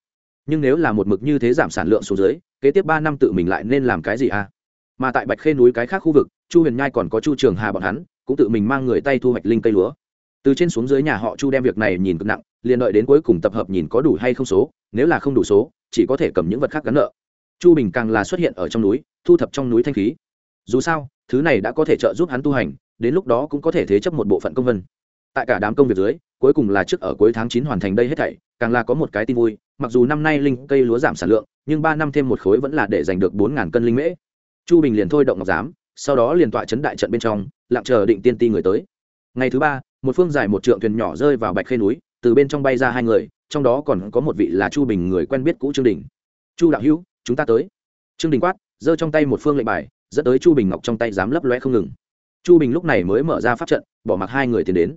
Nhưng nếu là một mực như thế giảm sản lượng xuống dưới, kế tiếp ba năm tự mình lại nên làm cái gì à? Mà tại bạch khê núi cái khác khu vực, chu huyền nhai còn có chu trường hà bọn hắn cũng tự mình mang người tay thu hoạch linh cây lúa. Từ trên xuống dưới nhà họ chu đem việc này nhìn cực nặng, liền đợi đến cuối cùng tập hợp nhìn có đủ hay không số, nếu là không đủ số, chỉ có thể cầm những vật khác gắn nợ. Chu bình càng là xuất hiện ở trong núi, thu thập trong núi thanh khí. Dù sao, thứ này đã có thể trợ giúp hắn tu hành, đến lúc đó cũng có thể thế chấp một bộ phận công vân. Tại cả đám công việc dưới, cuối cùng là trước ở cuối tháng chín hoàn thành đây hết thảy, càng là có một cái tin vui, mặc dù năm nay linh cây lúa giảm sản lượng, nhưng ba năm thêm một khối vẫn là để giành được bốn ngàn cân linh mễ. Chu bình liền thôi động ngọc giám, sau đó liền tọa chấn đại trận bên trong lặng chờ định tiên ti người tới. Ngày thứ ba, một phương dài một trượng thuyền nhỏ rơi vào bạch khê núi, từ bên trong bay ra hai người, trong đó còn có một vị là chu bình người quen biết cũ trương đình. Chu đạo hữu, chúng ta tới. Trương đình quát, giơ trong tay một phương lệnh bài, dẫn tới chu bình ngọc trong tay dám lấp loe không ngừng. Chu bình lúc này mới mở ra pháp trận, bỏ mặc hai người tiến đến.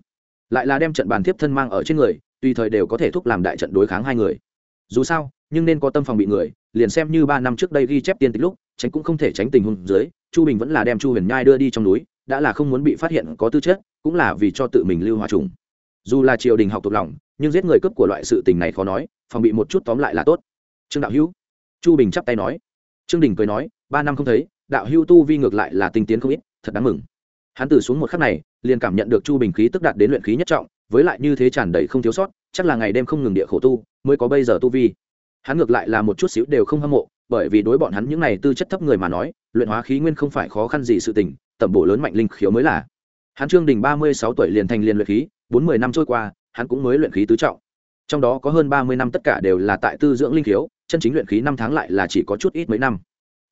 Lại là đem trận bàn tiếp thân mang ở trên người, tùy thời đều có thể thúc làm đại trận đối kháng hai người. Dù sao, nhưng nên có tâm phòng bị người, liền xem như ba năm trước đây ghi chép tiên tích lúc, tránh cũng không thể tránh tình huống dưới, chu bình vẫn là đem chu huyền nhai đưa đi trong núi đã là không muốn bị phát hiện có tư chất, cũng là vì cho tự mình lưu hòa trùng. Dù là triều đình học thuộc lòng, nhưng giết người cướp của loại sự tình này khó nói, phòng bị một chút tóm lại là tốt. Trương đạo hữu. Chu bình chắp tay nói. Trương đình cười nói, ba năm không thấy, đạo hữu tu vi ngược lại là tinh tiến không ít, thật đáng mừng. Hắn từ xuống một khắc này, liền cảm nhận được chu bình khí tức đạt đến luyện khí nhất trọng, với lại như thế tràn đầy không thiếu sót, chắc là ngày đêm không ngừng địa khổ tu, mới có bây giờ tu vi. Hắn ngược lại là một chút xíu đều không hâm mộ bởi vì đối bọn hắn những này tư chất thấp người mà nói, luyện hóa khí nguyên không phải khó khăn gì sự tình tẩm bổ lớn mạnh linh khiếu mới là. Hắn trương đình ba mươi sáu tuổi liền thành liền luyện khí, bốn mươi năm trôi qua, hắn cũng mới luyện khí tứ trọng. Trong đó có hơn ba mươi năm tất cả đều là tại tư dưỡng linh khiếu, chân chính luyện khí năm tháng lại là chỉ có chút ít mấy năm.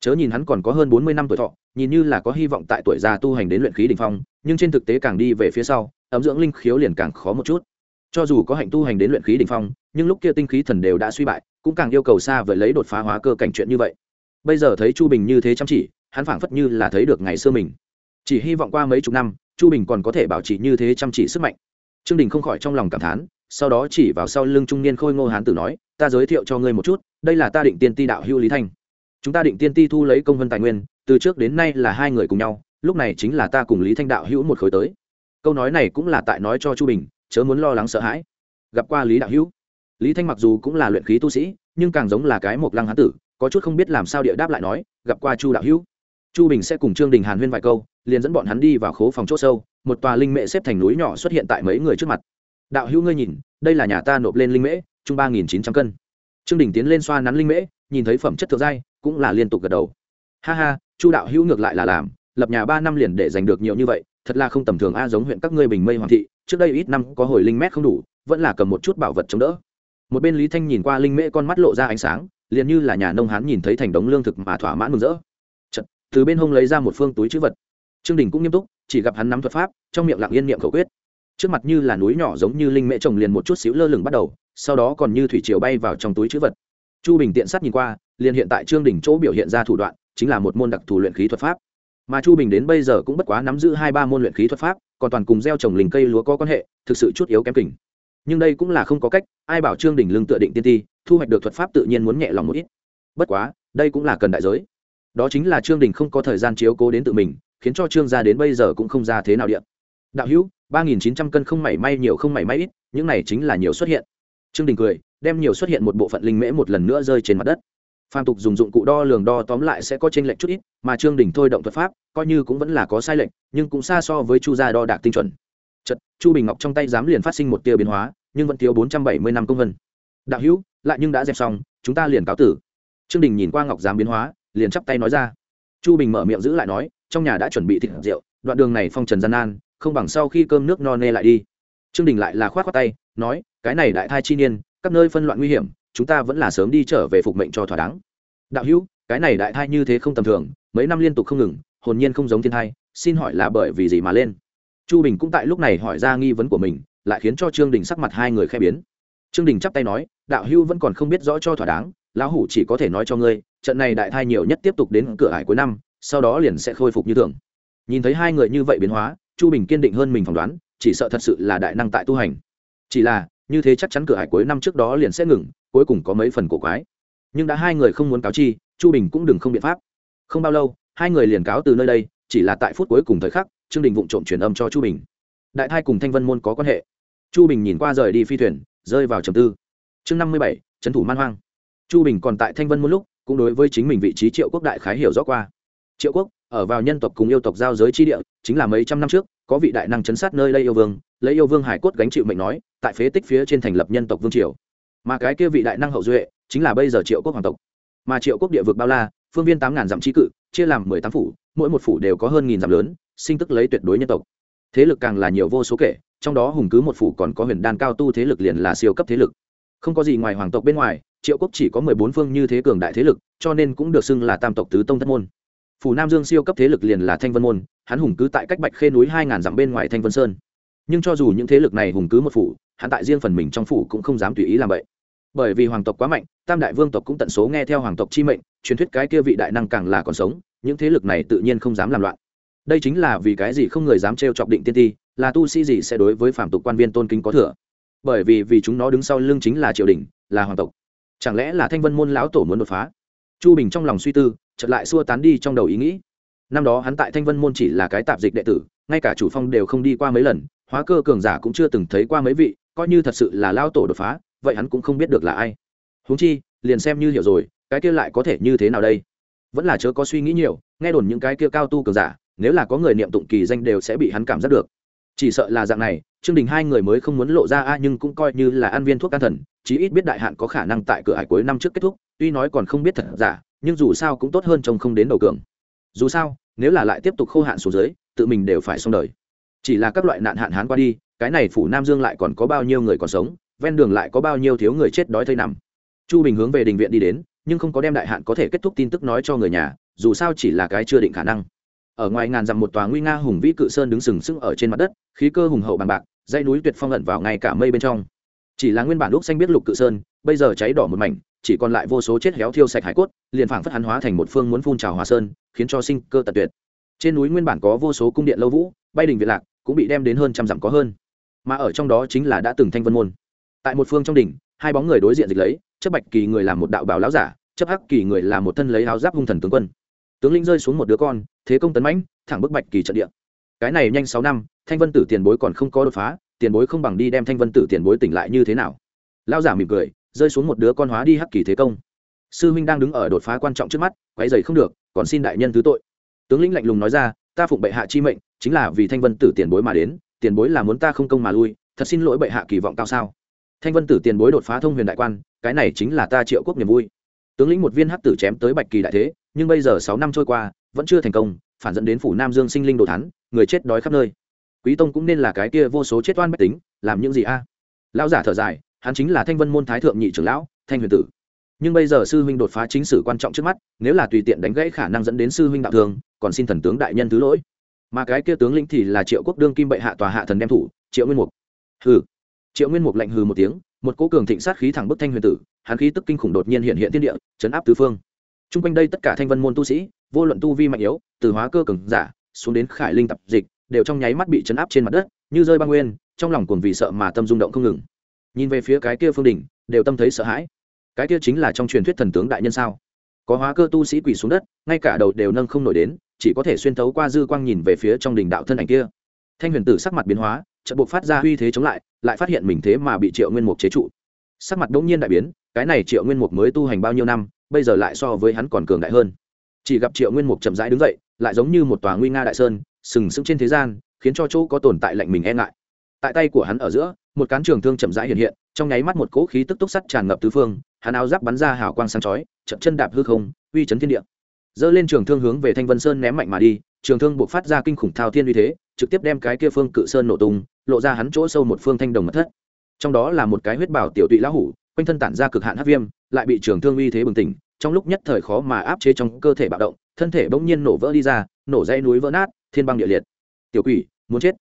Chớ nhìn hắn còn có hơn bốn mươi năm tuổi thọ, nhìn như là có hy vọng tại tuổi già tu hành đến luyện khí đỉnh phong, nhưng trên thực tế càng đi về phía sau ấm dưỡng linh khiếu liền càng khó một chút cho dù có hạnh tu hành đến luyện khí đỉnh phong, nhưng lúc kia tinh khí thần đều đã suy bại, cũng càng yêu cầu xa vời lấy đột phá hóa cơ cảnh chuyện như vậy. Bây giờ thấy chu bình như thế chăm chỉ, hắn phảng phất như là thấy được ngày xưa mình. Chỉ hy vọng qua mấy chục năm, chu bình còn có thể bảo trì như thế chăm chỉ sức mạnh. Trương đình không khỏi trong lòng cảm thán, sau đó chỉ vào sau lưng trung niên khôi ngô hán tử nói, ta giới thiệu cho ngươi một chút, đây là ta định tiên ti đạo hưu lý thanh. Chúng ta định tiên ti thu lấy công vân tài nguyên, từ trước đến nay là hai người cùng nhau, lúc này chính là ta cùng lý thanh đạo hữu một khối tới. Câu nói này cũng là tại nói cho chu bình chớ muốn lo lắng sợ hãi. Gặp qua lý đạo hữu. Lý thanh mặc dù cũng là luyện khí tu sĩ, nhưng càng giống là cái mộc lăng hán tử, có chút không biết làm sao địa đáp lại nói, gặp qua chu đạo hữu. Chu bình sẽ cùng trương đình hàn huyên vài câu, liền dẫn bọn hắn đi vào khố phòng c h ỗ sâu, một tòa linh mễ xếp thành núi nhỏ xuất hiện tại mấy người trước mặt. Đạo hữu ngươi nhìn, đây là nhà ta nộp lên linh mễ, chung ba nghìn chín trăm cân. Trương đình tiến lên xoa nắn linh mễ, nhìn thấy phẩm chất thượng giai, cũng là liên tục gật đầu. Ha ha, chu đạo hữu ngược lại là làm, lập nhà ba năm liền để giành được nhiều như vậy, thật là không tầm thường a, giống huyện các ngươi bình mây hoàng thị trước đây ít năm có hồi linh mét không đủ vẫn là cầm một chút bảo vật chống đỡ. Một bên lý thanh nhìn qua linh mễ con mắt lộ ra ánh sáng liền như là nhà nông hán nhìn thấy thành đống lương thực mà thỏa mãn mừng rỡ. Chật, từ bên hông lấy ra một phương túi chữ vật. Trương đình cũng nghiêm túc chỉ gặp hắn nắm thuật pháp trong miệng lặng yên niệm khẩu quyết. Trước mặt như là núi nhỏ giống như linh mễ trồng liền một chút xíu lơ lửng bắt đầu sau đó còn như thủy triều bay vào trong túi chữ vật. Chu bình tiện sát nhìn qua liền hiện tại trương đình chỗ biểu hiện ra thủ đoạn chính là một môn đặc thù luyện khí thuật pháp. Mà chu bình đến bây giờ cũng bất quá nắm giữ hai ba môn luyện khí thuật pháp còn toàn cùng gieo trồng lình cây lúa có quan hệ, thực sự chút yếu kém kỉnh. Nhưng đây cũng là không có cách, ai bảo trương đình lương tựa định tiên ti, thu hoạch được thuật pháp tự nhiên muốn nhẹ lòng một ít. Bất quá, đây cũng là cần đại giới. Đó chính là trương đình không có thời gian chiếu cố đến tự mình, khiến cho trương gia đến bây giờ cũng không ra thế nào điện đạo hữu, ba nghìn chín trăm cân không mảy may nhiều không mảy may ít, những này chính là nhiều xuất hiện. Trương đình cười, đem nhiều xuất hiện một bộ phận linh mễ một lần nữa rơi trên mặt đất phàm tục dùng dụng cụ đo lường đo tóm lại sẽ có chênh lệch chút ít, mà trương đình thôi động thuật pháp, coi như cũng vẫn là có sai lệch, nhưng cũng xa so với chu gia đo đạc tinh chuẩn. Chật chu bình ngọc trong tay dám liền phát sinh một tia biến hóa, nhưng vẫn thiếu bốn trăm bảy mươi năm công vân. Đạo hữu, lại nhưng đã dẹp xong, chúng ta liền cáo tử. Trương đình nhìn qua ngọc Dám biến hóa, liền chắp tay nói ra. Chu bình mở miệng giữ lại nói, trong nhà đã chuẩn bị thịt rượu, đoạn đường này phong trần gian nan, không bằng sau khi cơm nước no nê lại đi. Trương đình lại là khoát khoát tay, nói, cái này đại thai chi niên, các nơi phân loạn nguy hiểm chúng ta vẫn là sớm đi trở về phục mệnh cho thỏa đáng. Đạo hữu, cái này đại thai như thế không tầm thường, mấy năm liên tục không ngừng, hồn nhiên không giống thiên thai, xin hỏi là bởi vì gì mà lên? Chu bình cũng tại lúc này hỏi ra nghi vấn của mình, lại khiến cho trương đình sắc mặt hai người khẽ biến. Trương đình chắp tay nói, đạo hữu vẫn còn không biết rõ cho thỏa đáng, lão hủ chỉ có thể nói cho ngươi, trận này đại thai nhiều nhất tiếp tục đến cửa hải cuối năm, sau đó liền sẽ khôi phục như thường. Nhìn thấy hai người như vậy biến hóa, chu bình kiên định hơn mình phỏng đoán, chỉ sợ thật sự là đại năng tại tu hành. Chỉ là, như thế chắc chắn cửa hải cuối năm trước đó liền sẽ ngừng cuối cùng có mấy phần cổ quái. Nhưng đã hai người không muốn cáo chi, chu bình cũng đừng không biện pháp. Không bao lâu, hai người liền cáo từ nơi đây, chỉ là tại phút cuối cùng thời khắc, trương đình vụng trộm truyền âm cho chu bình. Đại thai cùng thanh vân môn có quan hệ. Chu bình nhìn qua rời đi phi thuyền, rơi vào trầm tư. Chương năm mươi bảy, trấn thủ man hoang. Chu bình còn tại thanh vân môn lúc, cũng đối với chính mình vị trí triệu quốc đại khái hiểu rõ qua. Triệu quốc, ở vào nhân tộc cùng yêu tộc giao giới chi địa, chính là mấy trăm năm trước, có vị đại năng chấn sát nơi đây yêu vương. Lấy yêu vương hải cốt gánh chịu mệnh nói, tại phế tích phía trên thành lập nhân tộc vương triều mà cái kia vị đại năng hậu duệ chính là bây giờ triệu quốc hoàng tộc. Mà triệu quốc địa vực bao la, phương viên tám ngàn dặm trí cự, chia làm mười tám phủ, mỗi một phủ đều có hơn nghìn dặm lớn, sinh tức lấy tuyệt đối nhân tộc. Thế lực càng là nhiều vô số kể, trong đó hùng cứ một phủ còn có huyền đan cao tu thế lực liền là siêu cấp thế lực. Không có gì ngoài hoàng tộc bên ngoài, triệu quốc chỉ có mười bốn phương như thế cường đại thế lực, cho nên cũng được xưng là tam tộc tứ tông thất môn. Phủ nam dương siêu cấp thế lực liền là thanh vân môn, hắn hùng cứ tại cách bạch khê núi hai ngàn dặm bên ngoài thanh vân sơn. Nhưng cho dù những thế lực này hùng cứ một phủ, hắn tại riêng phần mình trong phủ cũng không dám tùy ý làm vậy bởi vì hoàng tộc quá mạnh, tam đại vương tộc cũng tận số nghe theo hoàng tộc chi mệnh, truyền thuyết cái kia vị đại năng càng là còn sống, những thế lực này tự nhiên không dám làm loạn. Đây chính là vì cái gì không người dám trêu chọc định tiên ti, là tu sĩ gì sẽ đối với phạm tục quan viên tôn kính có thừa? Bởi vì vì chúng nó đứng sau lưng chính là triều đình, là hoàng tộc. Chẳng lẽ là thanh vân môn lão tổ muốn đột phá? Chu bình trong lòng suy tư, chợt lại xua tán đi trong đầu ý nghĩ. Năm đó hắn tại thanh vân môn chỉ là cái tạp dịch đệ tử, ngay cả chủ phong đều không đi qua mấy lần, hóa cơ cường giả cũng chưa từng thấy qua mấy vị, coi như thật sự là lao tổ đột phá vậy hắn cũng không biết được là ai. Huống chi, liền xem như hiểu rồi, cái kia lại có thể như thế nào đây? Vẫn là chớ có suy nghĩ nhiều, nghe đồn những cái kia cao tu cường giả, nếu là có người niệm tụng kỳ danh đều sẽ bị hắn cảm giác được. Chỉ sợ là dạng này chương đình hai người mới không muốn lộ ra a, nhưng cũng coi như là ăn viên thuốc can thần, chí ít biết đại hạn có khả năng tại cửa hải cuối năm trước kết thúc, tuy nói còn không biết thật giả, nhưng dù sao cũng tốt hơn trông không đến đầu cường. Dù sao, nếu là lại tiếp tục khô hạn xuống dưới, tự mình đều phải xong đời. Chỉ là các loại nạn hạn hán qua đi, cái này phủ nam dương lại còn có bao nhiêu người còn sống ven đường lại có bao nhiêu thiếu người chết đói thây nằm. Chu bình hướng về đình viện đi đến, nhưng không có đem đại hạn có thể kết thúc tin tức nói cho người nhà, dù sao chỉ là cái chưa định khả năng. Ở ngoài ngàn dặm một tòa nguy nga hùng vĩ cự sơn đứng sừng sững ở trên mặt đất, khí cơ hùng hậu bằng bạc, dãy núi tuyệt phong ẩn vào ngay cả mây bên trong. Chỉ là nguyên bản lúc xanh biết lục cự sơn, bây giờ cháy đỏ một mảnh, chỉ còn lại vô số chết héo thiêu sạch hải cốt, liền phảng phất hắn hóa thành một phương muốn phun trào hòa sơn, khiến cho sinh cơ tật tuyệt. Trên núi nguyên bản có vô số cung điện lâu vũ, bay đình việt lạc, cũng bị đem đến hơn trăm dặm có hơn. Mà ở trong đó chính là đã từng thanh vân môn tại một phương trong đỉnh, hai bóng người đối diện dịch lấy, chấp bạch kỳ người làm một đạo bảo lão giả, chấp hắc kỳ người là một thân lấy áo giáp hung thần tướng quân. Tướng lĩnh rơi xuống một đứa con, thế công tấn mãnh, thẳng bức bạch kỳ trận địa. Cái này nhanh sáu năm, thanh vân tử tiền bối còn không có đột phá, tiền bối không bằng đi đem thanh vân tử tiền bối tỉnh lại như thế nào. Lão giả mỉm cười, rơi xuống một đứa con hóa đi hắc kỳ thế công. Sư huynh đang đứng ở đột phá quan trọng trước mắt, quấy dày không được, còn xin đại nhân thứ tội. Tướng lĩnh lạnh lùng nói ra, ta phụng bệ hạ chi mệnh, chính là vì thanh vân tử tiền bối mà đến, tiền bối là muốn ta không công mà lui, thật xin lỗi bệ hạ kỳ vọng cao sao? Thanh vân tử tiền bối đột phá thông huyền đại quan, cái này chính là ta triệu quốc niềm vui. Tướng lĩnh một viên hắc tử chém tới bạch kỳ đại thế, nhưng bây giờ sáu năm trôi qua, vẫn chưa thành công, phản dẫn đến phủ nam dương sinh linh đồ thắn người chết đói khắp nơi. Quý tông cũng nên là cái kia vô số chết oan bách tính, làm những gì a? Lão giả thở dài, hắn chính là thanh vân môn thái thượng nhị trưởng lão, thanh huyền tử. Nhưng bây giờ sư huynh đột phá chính sử quan trọng trước mắt, nếu là tùy tiện đánh gãy khả năng dẫn đến sư huynh đạo thường còn xin thần tướng đại nhân thứ lỗi. Mà cái kia tướng lĩnh thì là triệu quốc đương kim bệ hạ tòa hạ thần đem thủ, triệu nguyên mục. Hừ triệu nguyên mục lạnh hừ một tiếng, một cố cường thịnh sát khí thẳng bức thanh huyền tử, hắn khí tức kinh khủng đột nhiên hiện hiện thiên địa, chấn áp tứ phương. T r u n g quanh đây tất cả thanh vân môn tu sĩ, vô luận tu vi mạnh yếu, từ hóa cơ cường giả, xuống đến khải linh tập dịch, đều trong nháy mắt bị chấn áp trên mặt đất, như rơi băng nguyên, trong lòng cuồng vì sợ mà tâm rung động không ngừng. Nhìn về phía cái kia phương đỉnh, đều tâm thấy sợ hãi. Cái kia chính là trong truyền thuyết thần tướng đại nhân sao? Có hóa cơ tu sĩ quỳ xuống đất, ngay cả đầu đều nâng không nổi đến, chỉ có thể xuyên thấu qua dư quang nhìn về phía trong đỉnh đạo thân ảnh kia. Thanh huyền tử sắc mặt biến hóa trận buộc phát ra uy thế chống lại lại phát hiện mình thế mà bị triệu nguyên mục chế trụ. Sắc mặt đống nhiên đại biến, cái này triệu nguyên mục mới tu hành bao nhiêu năm, bây giờ lại so với hắn còn cường đại hơn. Chỉ gặp triệu nguyên mục chậm rãi đứng dậy, lại giống như một tòa nguy nga đại sơn, sừng sững trên thế gian, khiến cho chỗ có tồn tại lạnh mình e ngại. Tại tay của hắn ở giữa, một cán trường thương chậm rãi hiện hiện, trong nháy mắt một cỗ khí tức túc sắt tràn ngập tứ phương, hắn áo giáp bắn ra hào quang sáng chói, chậm chân đạp hư không, uy chấn thiên địa. Dơ lên trường thương hướng về thanh vân sơn ném mạnh mà đi, trường thương buộc phát ra kinh khủng thao thiên uy thế, trực tiếp đem cái kia phương cự sơn nổ tung lộ ra hắn chỗ sâu một phương thanh đồng mật thất. Trong đó là một cái huyết bảo tiểu tụy lão hủ, quanh thân tản ra cực hạn hát viêm, lại bị trường thương uy thế bừng tỉnh, trong lúc nhất thời khó mà áp chế trong cơ thể bạo động, thân thể bỗng nhiên nổ vỡ đi ra, nổ dây núi vỡ nát, thiên băng địa liệt. Tiểu quỷ, muốn chết?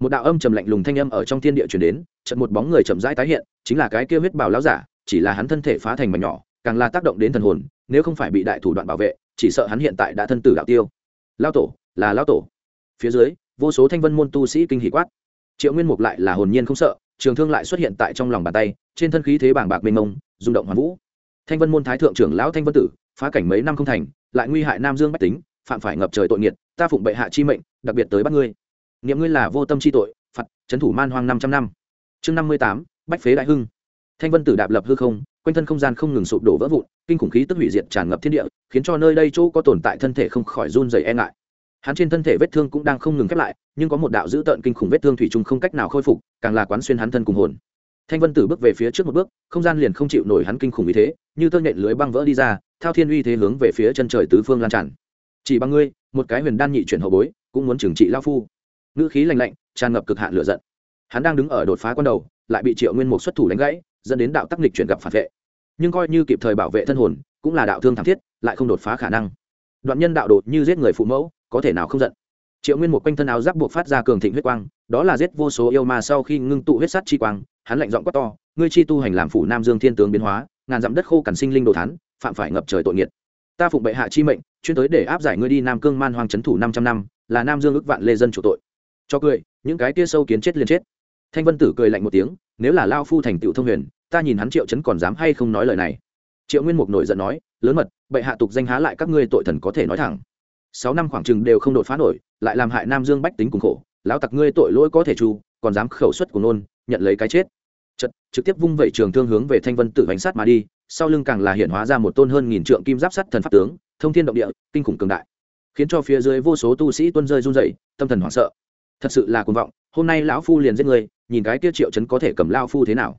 Một đạo âm trầm lạnh lùng thanh âm ở trong thiên địa chuyển đến trận một bóng người chậm rãi tái hiện, chính là cái kia huyết bào lão giả, chỉ là hắn thân thể phá thành mảnh nhỏ, càng là tác động đến thần hồn, nếu không phải bị đại thủ đoạn bảo vệ, chỉ sợ hắn hiện tại đã thân tử đạo tiêu. Lao tổ, là lao tổ. Phía dưới, vô số thanh vân môn tu sĩ kinh hỷ quát triệu nguyên mục lại là hồn nhiên không sợ, trường thương lại xuất hiện tại trong lòng bàn tay, trên thân khí thế bảng bạc mênh mông, rung động hoàn vũ. Thanh vân môn thái thượng trưởng lão thanh vân tử, phá cảnh mấy năm không thành, lại nguy hại nam dương bách tính, phạm phải ngập trời tội nghiệt, ta phụng bệ hạ chi mệnh, đặc biệt tới bắt ngươi. Niệm ngươi là vô tâm chi tội, phạt trấn thủ man hoang năm trăm năm. Chương năm mươi tám, bách phế đại hưng. Thanh vân tử đạp lập hư không, quanh thân không gian không ngừng sụp đổ vỡ vụn, kinh khủng khí tức hủy diệt tràn ngập thiên địa, khiến cho nơi đây chỗ có tồn tại thân thể không khỏi run dày e ngại hắn trên thân thể vết thương cũng đang không ngừng khép lại, nhưng có một đạo dữ tợn kinh khủng vết thương thủy chung không cách nào khôi phục, càng là quán xuyên hắn thân cùng hồn. Thanh vân tử bước về phía trước một bước, không gian liền không chịu nổi hắn kinh khủng ý thế, như tơ nhện lưới băng vỡ đi ra, thao thiên uy thế hướng về phía chân trời tứ phương lan tràn. Chỉ bằng ngươi, một cái huyền đan nhị chuyển hậu bối, cũng muốn trừng trị lao phu. Ngữ khí lành lạnh, tràn ngập cực hạn lửa giận. Hắn đang đứng ở đột phá con đầu, lại bị triệu nguyên một xuất thủ đánh gãy, dẫn đến đạo tắc nghịch chuyển gặp phản vệ. Nhưng coi như kịp thời bảo vệ thân hồn, cũng là đạo thương thảm thiết, lại không đột phá khả năng. Đoạn nhân đạo đột như giết người phụ mẫu có thể nào không giận. Triệu nguyên một quanh thân áo giáp buộc phát ra cường thịnh huyết quang, đó là giết vô số yêu ma sau khi ngưng tụ huyết sắt chi quang, hắn lạnh giọng quát to, ngươi chi tu hành làm phủ nam dương thiên tướng biến hóa, ngàn dặm đất khô cằn sinh linh đồ thán, phạm phải ngập trời tội nghiệt. Ta phụng bệ hạ chi mệnh, chuyên tới để áp giải ngươi đi nam cương man hoang trấn thủ năm trăm năm, là nam dương ức vạn lê dân chủ tội. Cho cười, những cái kia sâu kiến chết liền chết. Thanh vân tử cười lạnh một tiếng, nếu là lao phu thành tựu thông huyền, ta nhìn hắn triệu chấn còn dám hay không nói lời này? Triệu nguyên mục nổi giận nói, lớn mật, bệ hạ tục danh há lại các ngươi tội thần có thể nói thẳng sáu năm khoảng chừng đều không đột phá nổi lại làm hại nam dương bách tính cùng khổ. Lão tặc ngươi tội lỗi có thể chu còn dám khẩu suất của nôn nhận lấy cái chết. Chật, trực tiếp vung vẩy trường thương hướng về thanh vân tử bánh sát mà đi sau lưng càng là hiện hóa ra một tôn hơn nghìn trượng kim giáp sắt thần pháp tướng thông thiên động địa kinh khủng cường đại. Khiến cho phía dưới vô số tu sĩ tuân rơi run rẩy, tâm thần hoảng sợ. Thật sự là cuồng vọng hôm nay lão phu liền giết người nhìn cái kia triệu chấn có thể cầm lao phu thế nào.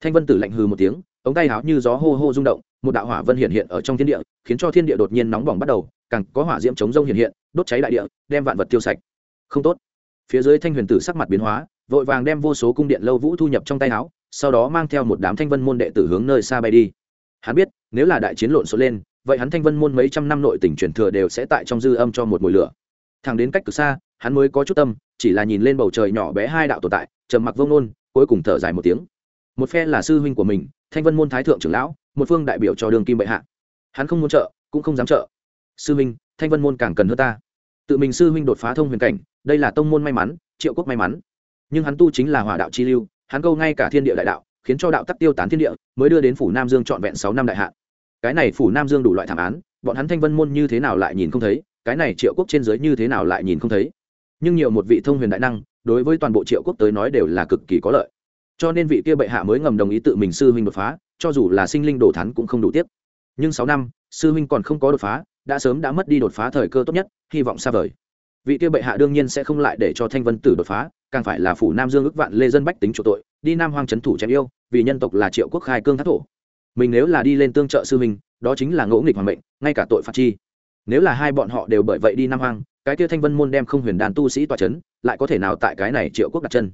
Thanh vân tử lạnh hừ một tiếng ống tay háo như gió hô hô rung động một đạo hỏa vân hiện hiện ở trong thiên địa, khiến cho thiên địa đột nhiên nóng bỏng bắt đầu, càng có hỏa diễm chống rông hiện hiện, đốt cháy đại địa, đem vạn vật tiêu sạch. Không tốt. Phía dưới thanh huyền tử sắc mặt biến hóa, vội vàng đem vô số cung điện lâu vũ thu nhập trong tay áo, sau đó mang theo một đám thanh vân môn đệ tử hướng nơi xa bay đi. Hắn biết, nếu là đại chiến lộn xộn lên, vậy hắn thanh vân môn mấy trăm năm nội tỉnh truyền thừa đều sẽ tại trong dư âm cho một mùi lửa. Thẳng đến cách cực xa, hắn mới có chút tâm, chỉ là nhìn lên bầu trời nhỏ bé hai đạo tồn tại, trầm mặc vông nôn cuối cùng thở dài một tiếng. Một phe là sư huynh của mình thanh vân môn thái thượng trưởng lão, một phương đại biểu cho đường kim bệ hạ. Hắn không muốn trợ, cũng không dám trợ. Sư huynh thanh vân môn càng cần hơn ta. Tự mình sư huynh đột phá thông huyền cảnh, đây là tông môn may mắn, triệu quốc may mắn. Nhưng hắn tu chính là hỏa đạo chi lưu, hắn câu ngay cả thiên địa đại đạo, khiến cho đạo tắc tiêu tán thiên địa, mới đưa đến phủ nam dương trọn vẹn sáu năm đại hạn cái này phủ nam dương đủ loại thảm án, bọn hắn thanh vân môn như thế nào lại nhìn không thấy, cái này triệu quốc trên giới như thế nào lại nhìn không thấy. Nhưng nhiều một vị thông huyền đại năng, đối với toàn bộ triệu quốc tới nói đều là cực kỳ có lợi cho nên vị kia bệ hạ mới ngầm đồng ý tự mình sư huynh đột phá cho dù là sinh linh đồ thắn cũng không đủ tiếc. Nhưng sáu năm sư huynh còn không có đột phá đã sớm đã mất đi đột phá thời cơ tốt nhất hy vọng xa vời. Vị kia bệ hạ đương nhiên sẽ không lại để cho thanh vân tử đột phá càng phải là phủ nam dương ước vạn lê dân bách tính chủ tội đi nam hoang trấn thủ chém yêu vì nhân tộc là triệu quốc khai cương thác thổ. Mình nếu là đi lên tương trợ sư huynh, đó chính là ngỗ nghịch hoàng mệnh ngay cả tội phạt chi. Nếu là hai bọn họ đều bởi vậy đi nam hoang cái kia thanh vân môn đem không huyền đàn tu sĩ tòa c h ấ n lại có thể nào tại cái này triệu quốc đặt chân?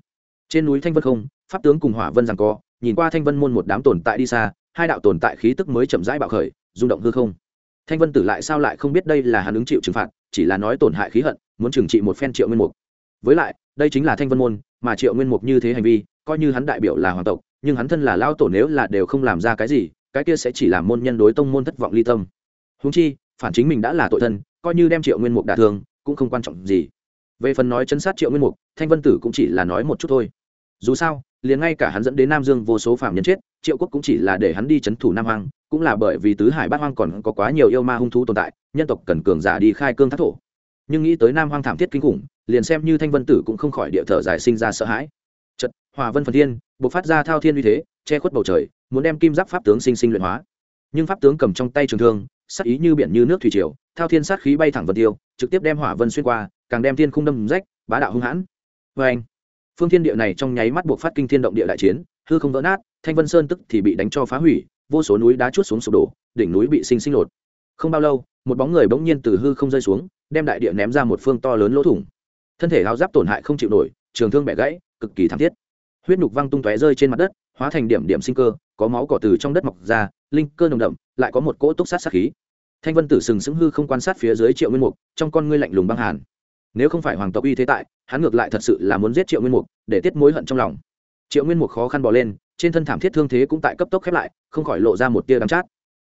Trên núi thanh vân không, pháp tướng cùng hỏa vân rằng co, nhìn qua thanh vân môn một đám tồn tại đi xa, hai đạo tồn tại khí tức mới chậm rãi bạo khởi, rung động hư không. Thanh vân tử lại sao lại không biết đây là hắn ứng chịu trừng phạt, chỉ là nói tổn hại khí hận, muốn trừng trị một phen triệu nguyên mục. Với lại, đây chính là thanh vân môn, mà triệu nguyên mục như thế hành vi, coi như hắn đại biểu là hoàng tộc, nhưng hắn thân là lao tổ nếu là đều không làm ra cái gì, cái kia sẽ chỉ làm môn nhân đối tông môn thất vọng ly tâm. Húng chi, phản chính mình đã là tội thân, coi như đem triệu nguyên mục đả thương, cũng không quan trọng gì. Về phần nói chân sát triệu nguyên mục, thanh vân tử cũng chỉ là nói một chút thôi dù sao, liền ngay cả hắn dẫn đến nam dương vô số phạm nhân chết, triệu quốc cũng chỉ là để hắn đi c h ấ n thủ nam hoang, cũng là bởi vì tứ hải bát hoang còn có quá nhiều yêu ma hung thú tồn tại, nhân tộc cần cường giả đi khai cương thác thổ. Nhưng nghĩ tới nam hoang thảm thiết kinh khủng, liền xem như thanh vân tử cũng không khỏi địa thở giải sinh ra sợ hãi. Chật hòa vân phần thiên b ộ c phát ra thao thiên uy thế, che khuất bầu trời, muốn đem kim giáp pháp tướng sinh sinh luyện hóa. Nhưng pháp tướng cầm trong tay trường thương sắc ý như biển như nước thủy triều, thao thiên sát khí bay thẳng vân tiêu, trực tiếp đem hỏa vân xuyên qua, càng đem thiên khung đâm rách, bá đạo hung hãn. Vê anh phương thiên địa này trong nháy mắt buộc phát kinh thiên động địa đại chiến, hư không vỡ nát, thanh vân sơn tức thì bị đánh cho phá hủy, vô số núi đá chút xuống sụp đổ, đỉnh núi bị sinh sinh lột. Không bao lâu, một bóng người bỗng nhiên từ hư không rơi xuống, đem đại địa ném ra một phương to lớn lỗ thủng. Thân thể áo giáp tổn hại không chịu nổi, trường thương bẻ gãy, cực kỳ thảm thiết. Huyết nhục văng tung tóe rơi trên mặt đất, hóa thành điểm điểm sinh cơ, có máu cỏ từ trong đất mọc ra, linh cơ nồng đậm, lại có một cỗ túc sát sát khí. Thanh vân tử sừng sững hư không quan sát phía dưới triệu nguyên mục, trong con ngươi lạnh lùng băng hàn. Nếu không phải hoàng tộc uy thế tại hắn ngược lại thật sự là muốn giết triệu nguyên mục, để tiết mối hận trong lòng. Triệu nguyên mục khó khăn bỏ lên, trên thân thảm thiết thương thế cũng tại cấp tốc khép lại, không khỏi lộ ra một tia đắm chát.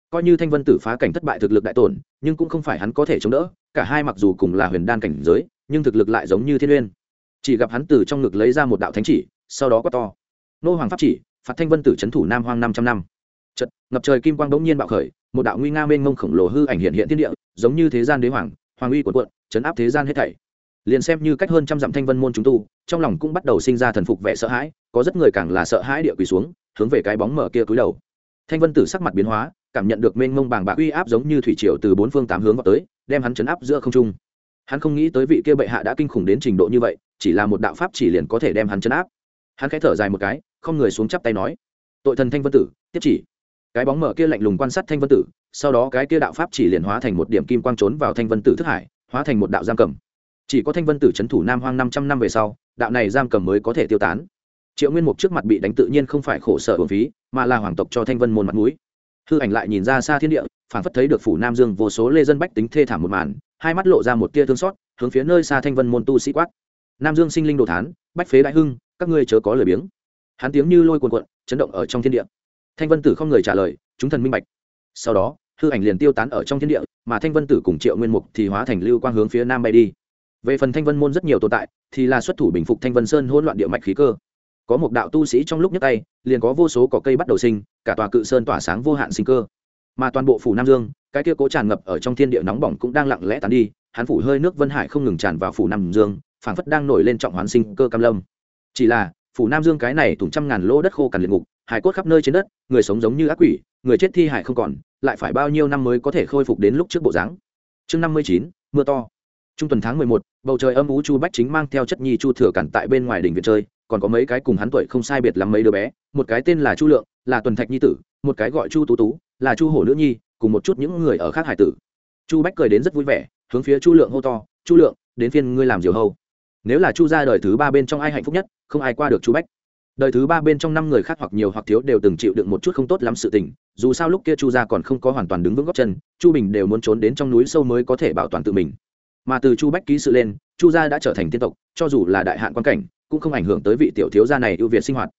Coi như thanh vân tử phá cảnh thất bại thực lực đại tổn, nhưng cũng không phải hắn có thể chống đỡ, cả hai mặc dù cùng là huyền đan cảnh giới, nhưng thực lực lại giống như thiên uyên chỉ gặp hắn từ trong ngực lấy ra một đạo thánh chỉ, sau đó quát to. Nô hoàng pháp chỉ, phạt thanh vân tử c thủ nam hoang năm trăm năm. Chật ngập trời kim quang bỗng nhiên bạo khởi, một đạo nguy nga mênh mông khổng lồ hư ảnh hiện hiện thiên địa, giống như thế gian đế hoàng hoàng uy quần quận chấn áp thế gian hết thảy liền xem như cách hơn trăm dặm thanh vân môn chúng tu, trong lòng cũng bắt đầu sinh ra thần phục vẻ sợ hãi, có rất người càng là sợ hãi địa quỳ xuống, hướng về cái bóng mở kia cúi đầu. Thanh vân tử sắc mặt biến hóa, cảm nhận được mênh mông bàng bạc uy áp giống như thủy triều từ bốn phương tám hướng vào tới, đem hắn chấn áp giữa không trung. Hắn không nghĩ tới vị kia bệ hạ đã kinh khủng đến trình độ như vậy, chỉ là một đạo pháp chỉ liền có thể đem hắn chấn áp. Hắn khẽ thở dài một cái, không người xuống chắp tay nói, tội thần thanh vân tử, tiếp chỉ. Cái bóng mở kia lạnh lùng quan sát thanh vân tử, sau đó cái kia đạo pháp chỉ liền hóa thành một điểm kim quang trốn vào thanh vân tử thức hải, hóa thành một đạo giam cầm chỉ có thanh vân tử c h ấ n thủ nam hoang năm trăm năm về sau, đạo này giam cầm mới có thể tiêu tán. Triệu nguyên mục trước mặt bị đánh tự nhiên không phải khổ sở hồn phí, mà là hoàng tộc cho thanh vân môn mặt mũi. Hư ảnh lại nhìn ra xa thiên địa phản phất thấy được phủ nam dương vô số lê dân bách tính thê thảm một màn, hai mắt lộ ra một tia thương xót, hướng phía nơi xa thanh vân môn tu sĩ quát. Nam dương sinh linh đồ thán, bách phế đại hưng, các ngươi chớ có lời biếng. Hắn tiếng như lôi cuồn cuộn, chấn động ở trong thiên địa. Thanh vân tử không người trả lời, chúng thần minh bạch. Sau đó, hư ảnh liền tiêu tán ở trong thiên địa, mà thanh vân tử cùng triệu nguyên mục thì hóa thành lưu quang hướng phía nam bay đi về phần thanh vân môn rất nhiều tồn tại, thì là xuất thủ bình phục thanh vân sơn hỗn loạn địa mạch khí cơ. Có một đạo tu sĩ trong lúc nhấc tay, liền có vô số cỏ cây bắt đầu sinh, cả tòa cự sơn tỏa sáng vô hạn sinh cơ. Mà toàn bộ phủ nam dương, cái kia cố tràn ngập ở trong thiên địa nóng bỏng cũng đang lặng lẽ tán đi, hắn phủ hơi nước vân hải không ngừng tràn vào phủ nam dương, phảng phất đang nổi lên trọng hoán sinh cơ cam lâm. Chỉ là, phủ nam dương cái này thủng trăm ngàn lỗ đất khô cằn liệt ngục, hải cốt khắp nơi trên đất, người sống giống như ác quỷ, người chết thi hải không còn, lại phải bao nhiêu năm mới có thể khôi phục đến lúc trước bộ dáng? Chương năm mươi chín, mưa to trung tuần tháng mười một, bầu trời âm ú chu bách chính mang theo chất nhi chu thừa cản tại bên ngoài đỉnh viện chơi, còn có mấy cái cùng hắn tuổi không sai biệt lắm mấy đứa bé, một cái tên là chu lượng, là tuần thạch nhi tử, một cái gọi chu tú tú, là chu hổ nữ nhi, cùng một chút những người ở khác hải tử. Chu bách cười đến rất vui vẻ, hướng phía chu lượng hô to, chu lượng, đến phiên ngươi làm diều hâu. Nếu là chu ra đời thứ ba bên trong ai hạnh phúc nhất, không ai qua được chu bách. Đời thứ ba bên trong năm người khác hoặc nhiều hoặc thiếu đều từng chịu đựng một chút không tốt lắm sự tình, dù sao lúc kia chu gia còn không có hoàn toàn đứng vững góc chân, chu bình đều muốn trốn đến trong núi sâu mới có thể bảo toàn tự mình mà từ chu bách ký sự lên, chu gia đã trở thành tiên tộc, cho dù là đại hạn quan cảnh, cũng không ảnh hưởng tới vị tiểu thiếu gia này ưu việt sinh hoạt.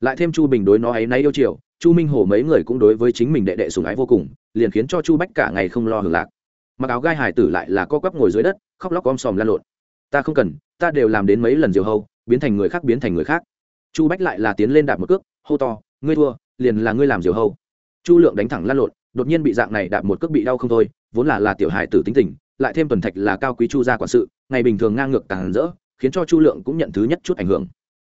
Lại thêm chu bình đối nó ấy nay yêu chiều, chu minh hồ mấy người cũng đối với chính mình đệ đệ sùng ái vô cùng, liền khiến cho chu bách cả ngày không lo hưởng lạc. Mặc áo gai hải tử lại là co quắp ngồi dưới đất, khóc lóc om sòm lan lộn. Ta không cần, ta đều làm đến mấy lần diều hâu, biến thành người khác biến thành người khác. Chu bách lại là tiến lên đạp một cước, hô to, ngươi thua, liền là ngươi làm diều hâu. Chu lượng đánh thẳng lan lộn, đột nhiên bị dạng này đạp một cước bị đau không thôi, vốn là là tiểu hải tử tính tình lại thêm tuần thạch là cao quý chu gia quản sự, ngày bình thường ngang ngược càng rỡ, khiến cho chu lượng cũng nhận thứ nhất chút ảnh hưởng.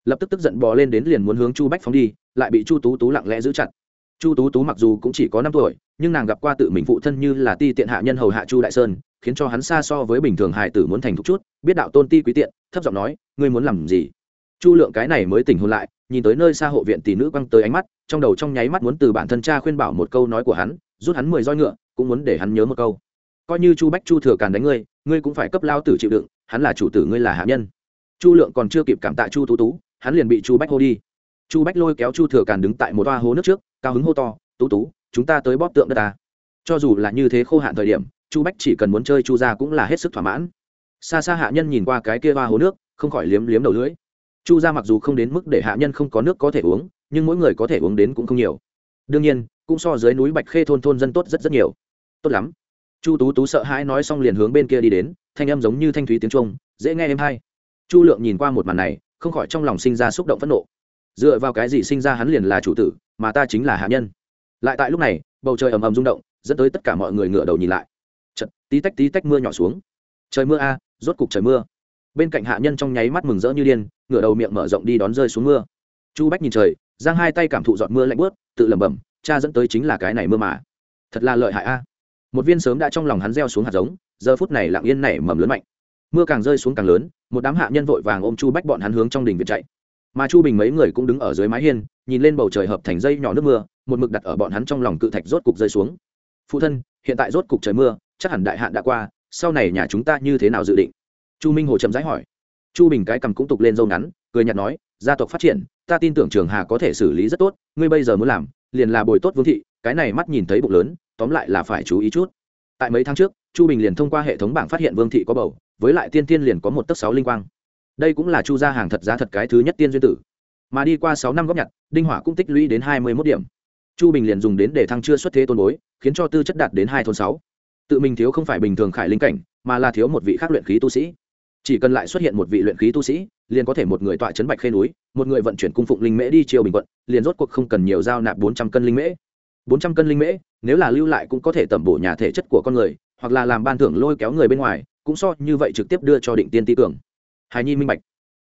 Lập tức tức giận bò lên đến liền muốn hướng chu bách phóng đi, lại bị chu tú tú lặng lẽ giữ chặt. Chu tú tú mặc dù cũng chỉ có năm tuổi, nhưng nàng gặp qua tự mình phụ thân như là ti tiện hạ nhân hầu hạ chu đại sơn, khiến cho hắn xa so với bình thường hải tử muốn thành thục chút, biết đạo tôn ti quý tiện, thấp giọng nói, ngươi muốn làm gì? Chu lượng cái này mới tỉnh hôn lại, nhìn tới nơi xa hộ viện tỷ nữ quăng tới ánh mắt, trong đầu trong nháy mắt muốn từ bản thân cha khuyên bảo một câu nói của hắn, rút hắn mười roi ngựa, cũng muốn để hắn nhớ một câu coi như chu bách chu thừa càn đánh ngươi ngươi cũng phải cấp lao tử chịu đựng, hắn là chủ tử ngươi là hạ nhân. Chu lượng còn chưa kịp cảm tạ chu tú tú, hắn liền bị chu bách hô đi. Chu bách lôi kéo chu thừa càn đứng tại một toa hố nước trước, cao hứng hô to, tú tú, chúng ta tới bóp tượng đất ta. Cho dù là như thế khô hạn thời điểm, chu bách chỉ cần muốn chơi chu ra cũng là hết sức thỏa mãn. Xa xa hạ nhân nhìn qua cái kia hoa hố nước, không khỏi liếm liếm đầu lưỡi. Chu ra mặc dù không đến mức để hạ nhân không có nước có thể uống, nhưng mỗi người có thể uống đến cũng không nhiều. Đương nhiên, cũng so dưới núi bạch khê thôn thôn dân tốt rất rất nhiều. Tốt lắm chu tú tú sợ hãi nói xong liền hướng bên kia đi đến thanh âm giống như thanh thúy tiếng trung dễ nghe em hay. Chu lượng nhìn qua một màn này không khỏi trong lòng sinh ra xúc động phẫn nộ. Dựa vào cái gì sinh ra hắn liền là chủ tử mà ta chính là hạ nhân. Lại tại lúc này bầu trời ầm ầm rung động dẫn tới tất cả mọi người ngửa đầu nhìn lại. Chật, tí tách tí tách mưa nhỏ xuống. Trời mưa a à, rốt cục trời mưa. Bên cạnh hạ nhân trong nháy mắt mừng rỡ như điên ngửa đầu miệng mở rộng đi đón rơi xuống mưa. Chu bách nhìn trời giang hai tay cảm thụ giọt mưa lạnh bớt tự lẩm bẩm cha dẫn tới chính là cái này mưa mà. Thật là lợi hại a một viên sớm đã trong lòng hắn gieo xuống hạt giống, giờ phút này lặng yên nảy mầm lớn mạnh. Mưa càng rơi xuống càng lớn, một đám hạ nhân vội vàng ôm chu bách bọn hắn hướng trong đình viện chạy. Mà chu bình mấy người cũng đứng ở dưới mái hiên, nhìn lên bầu trời hợp thành dây nhỏ nước mưa, một mực đặt ở bọn hắn trong lòng cự thạch rốt cục rơi xuống. Phụ thân, hiện tại rốt cục trời mưa, chắc hẳn đại hạn đã qua, sau này nhà chúng ta như thế nào dự định? Chu minh hồ chậm rãi hỏi. Chu bình cái cầm cũng tục lên dâu ngắn, cười nhạt nói, gia tộc phát triển, ta tin tưởng trường hà có thể xử lý rất tốt, ngươi bây giờ muốn làm, liền là bồi tốt vương thị, cái này mắt nhìn thấy bụng lớn tóm lại là phải chú ý chút. Tại mấy tháng trước, chu bình liền thông qua hệ thống bảng phát hiện vương thị có bầu, với lại tiên tiên liền có một tấc sáu linh quang. Đây cũng là chu gia hàng thật giá thật cái thứ nhất tiên duyên tử. Mà đi qua sáu năm góp nhặt, đinh hỏa cũng tích lũy đến hai mươi mốt điểm. Chu bình liền dùng đến để thăng chưa xuất thế tôn bối, khiến cho tư chất đạt đến hai thôn sáu. Tự mình thiếu không phải bình thường khải linh cảnh, mà là thiếu một vị khác luyện khí tu sĩ. Chỉ cần lại xuất hiện một vị luyện khí tu sĩ, liền có thể một người tọa chấn bạch khê núi, một người vận chuyển cung phụng linh mễ đi chiều bình quận, liền rốt cuộc không cần nhiều giao nạp bốn trăm cân linh mễ bốn trăm cân linh mễ, nếu là lưu lại cũng có thể tẩm bổ nhà thể chất của con người, hoặc là làm ban thưởng lôi kéo người bên ngoài, cũng so như vậy trực tiếp đưa cho định tiên ti tưởng hài nhi minh bạch.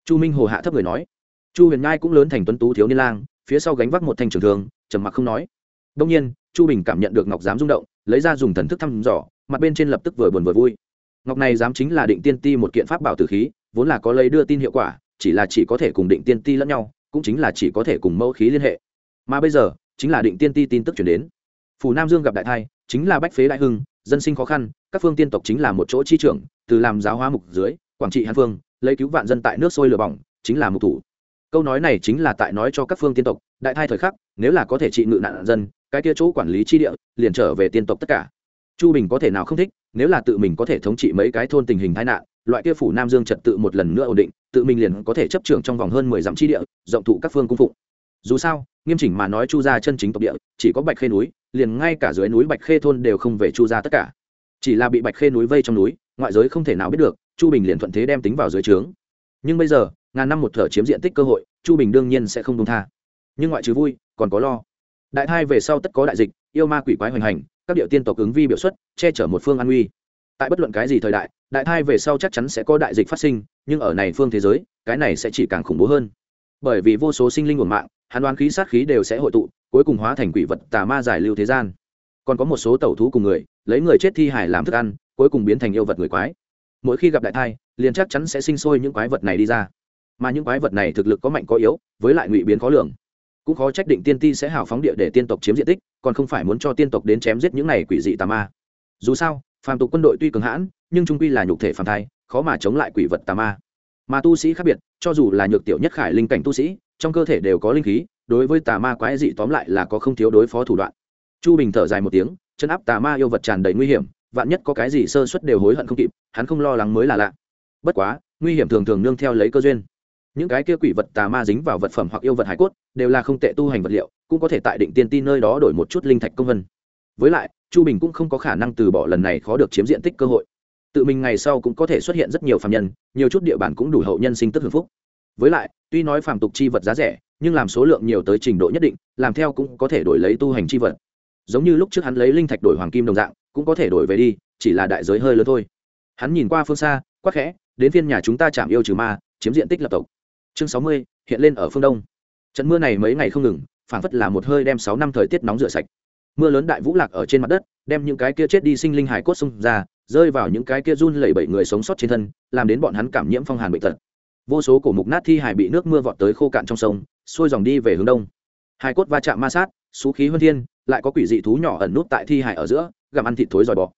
Chu minh hồ hạ thấp người nói. Chu huyền ngai cũng lớn thành tuấn tú thiếu niên lang, phía sau gánh vác một thanh trường thường trầm mặc không nói. Đông nhiên, chu bình cảm nhận được ngọc giám rung động, lấy ra dùng thần thức thăm dò, mặt bên trên lập tức vừa buồn vừa vui. Ngọc này dám chính là định tiên ti một kiện pháp bảo tử khí, vốn là có lấy đưa tin hiệu quả, chỉ là chỉ có thể cùng định tiên ti lẫn nhau, cũng chính là chỉ có thể cùng mẫu khí liên hệ. Mà bây giờ chính là định tiên ti tin tức chuyển đến. Phủ nam dương gặp đại thai, chính là bách phế đại hưng, dân sinh khó khăn, các phương tiên tộc chính là một chỗ chi trưởng, từ làm giáo hóa mục dưới, quảng trị hàn phương lấy cứu vạn dân tại nước sôi lửa bỏng, chính là mục thủ. Câu nói này chính là tại nói cho các phương tiên tộc, đại thai thời khắc, nếu là có thể trị ngự nạn dân, cái kia chỗ quản lý chi địa, liền trở về tiên tộc tất cả. Chu bình có thể nào không thích, nếu là tự mình có thể thống trị mấy cái thôn tình hình tai nạn, loại kia phủ nam dương trật tự một lần nữa ổn định, tự mình liền có thể chấp trưởng trong vòng hơn mười dặm chi địa, rộng thụ các phương cung phụng dù sao, nghiêm chỉnh mà nói chu gia chân chính tộc địa, chỉ có bạch khê núi, liền ngay cả dưới núi bạch khê thôn đều không về chu gia tất cả. Chỉ là bị bạch khê núi vây trong núi, ngoại giới không thể nào biết được, chu bình liền thuận thế đem tính vào dưới trướng. Nhưng bây giờ, ngàn năm một thở chiếm diện tích cơ hội, chu bình đương nhiên sẽ không đông tha. Nhưng ngoại trừ vui, còn có lo. Đại thai về sau tất có đại dịch, yêu ma quỷ quái hoành hành, các địa tiên tộc ứng vi biểu xuất, che chở một phương an uy tại bất luận cái gì thời đại đại thai về sau chắc chắn sẽ có đại dịch phát sinh, nhưng ở này phương thế giới, cái này sẽ chỉ càng khủng bố hơn bởi vì vô số sinh linh uổng mạng hàn đoán khí sát khí đều sẽ hội tụ, cuối cùng hóa thành quỷ vật tà ma giải lưu thế gian. Còn có một số tẩu thú cùng người, lấy người chết thi hải làm thức ăn, cuối cùng biến thành yêu vật người quái. Mỗi khi gặp đại thai, liền chắc chắn sẽ sinh sôi những quái vật này đi ra. Mà những quái vật này thực lực có mạnh có yếu, với lại ngụy biến khó lường. Cũng khó trách định tiên ti sẽ hào phóng địa để tiên tộc chiếm diện tích, còn không phải muốn cho tiên tộc đến chém giết những này quỷ dị tà ma. Dù sao, phàm tục quân đội tuy cường hãn, nhưng trung quy là nhục thể phàm thai, khó mà chống lại quỷ vật tà ma mà tu sĩ khác biệt, cho dù là nhược tiểu nhất khải linh cảnh tu sĩ, trong cơ thể đều có linh khí, đối với tà ma quái dị tóm lại là có không thiếu đối phó thủ đoạn. Chu bình thở dài một tiếng, chân áp tà ma yêu vật tràn đầy nguy hiểm, vạn nhất có cái gì sơ suất đều hối hận không kịp, hắn không lo lắng mới là lạ. Bất quá, nguy hiểm thường thường nương theo lấy cơ duyên. Những cái kia quỷ vật tà ma dính vào vật phẩm hoặc yêu vật hải cốt, đều là không tệ tu hành vật liệu, cũng có thể tại định tiên ti nơi đó đổi một chút linh thạch công vân. Với lại, chu bình cũng không có khả năng từ bỏ lần này khó được chiếm diện tích cơ hội tự mình ngày sau cũng có thể xuất hiện rất nhiều phạm nhân, nhiều chút địa bàn cũng đủ hậu nhân sinh tức hưởng phúc. Với lại, tuy nói phàm tục chi vật giá rẻ, nhưng làm số lượng nhiều tới trình độ nhất định, làm theo cũng có thể đổi lấy tu hành chi vật. Giống như lúc trước hắn lấy linh thạch đổi hoàng kim đồng dạng, cũng có thể đổi về đi, chỉ là đại giới hơi lớn thôi. Hắn nhìn qua phương xa, quắc khẽ, đến phiên nhà chúng ta chạm yêu trừ ma, chiếm diện tích lập tộc. Chương sáu mươi, hiện lên ở phương đông. Trận mưa này mấy ngày không ngừng phản phất là một hơi đem sáu năm thời tiết nóng rửa sạch. Mưa lớn đại vũ lạc ở trên mặt đất, đem những cái kia chết đi sinh linh hải cốt xông ra rơi vào những cái kia run lẩy bẩy người sống sót trên thân, làm đến bọn hắn cảm nhiễm phong hàn bệnh tật. Vô số cổ mục nát thi hải bị nước mưa vọt tới khô cạn trong sông, xuôi dòng đi về hướng đông. Hai cốt va chạm ma sát, xú khí huân thiên, lại có quỷ dị thú nhỏ ẩn nút tại thi hải ở giữa, gặm ăn thịt thối dòi bọ.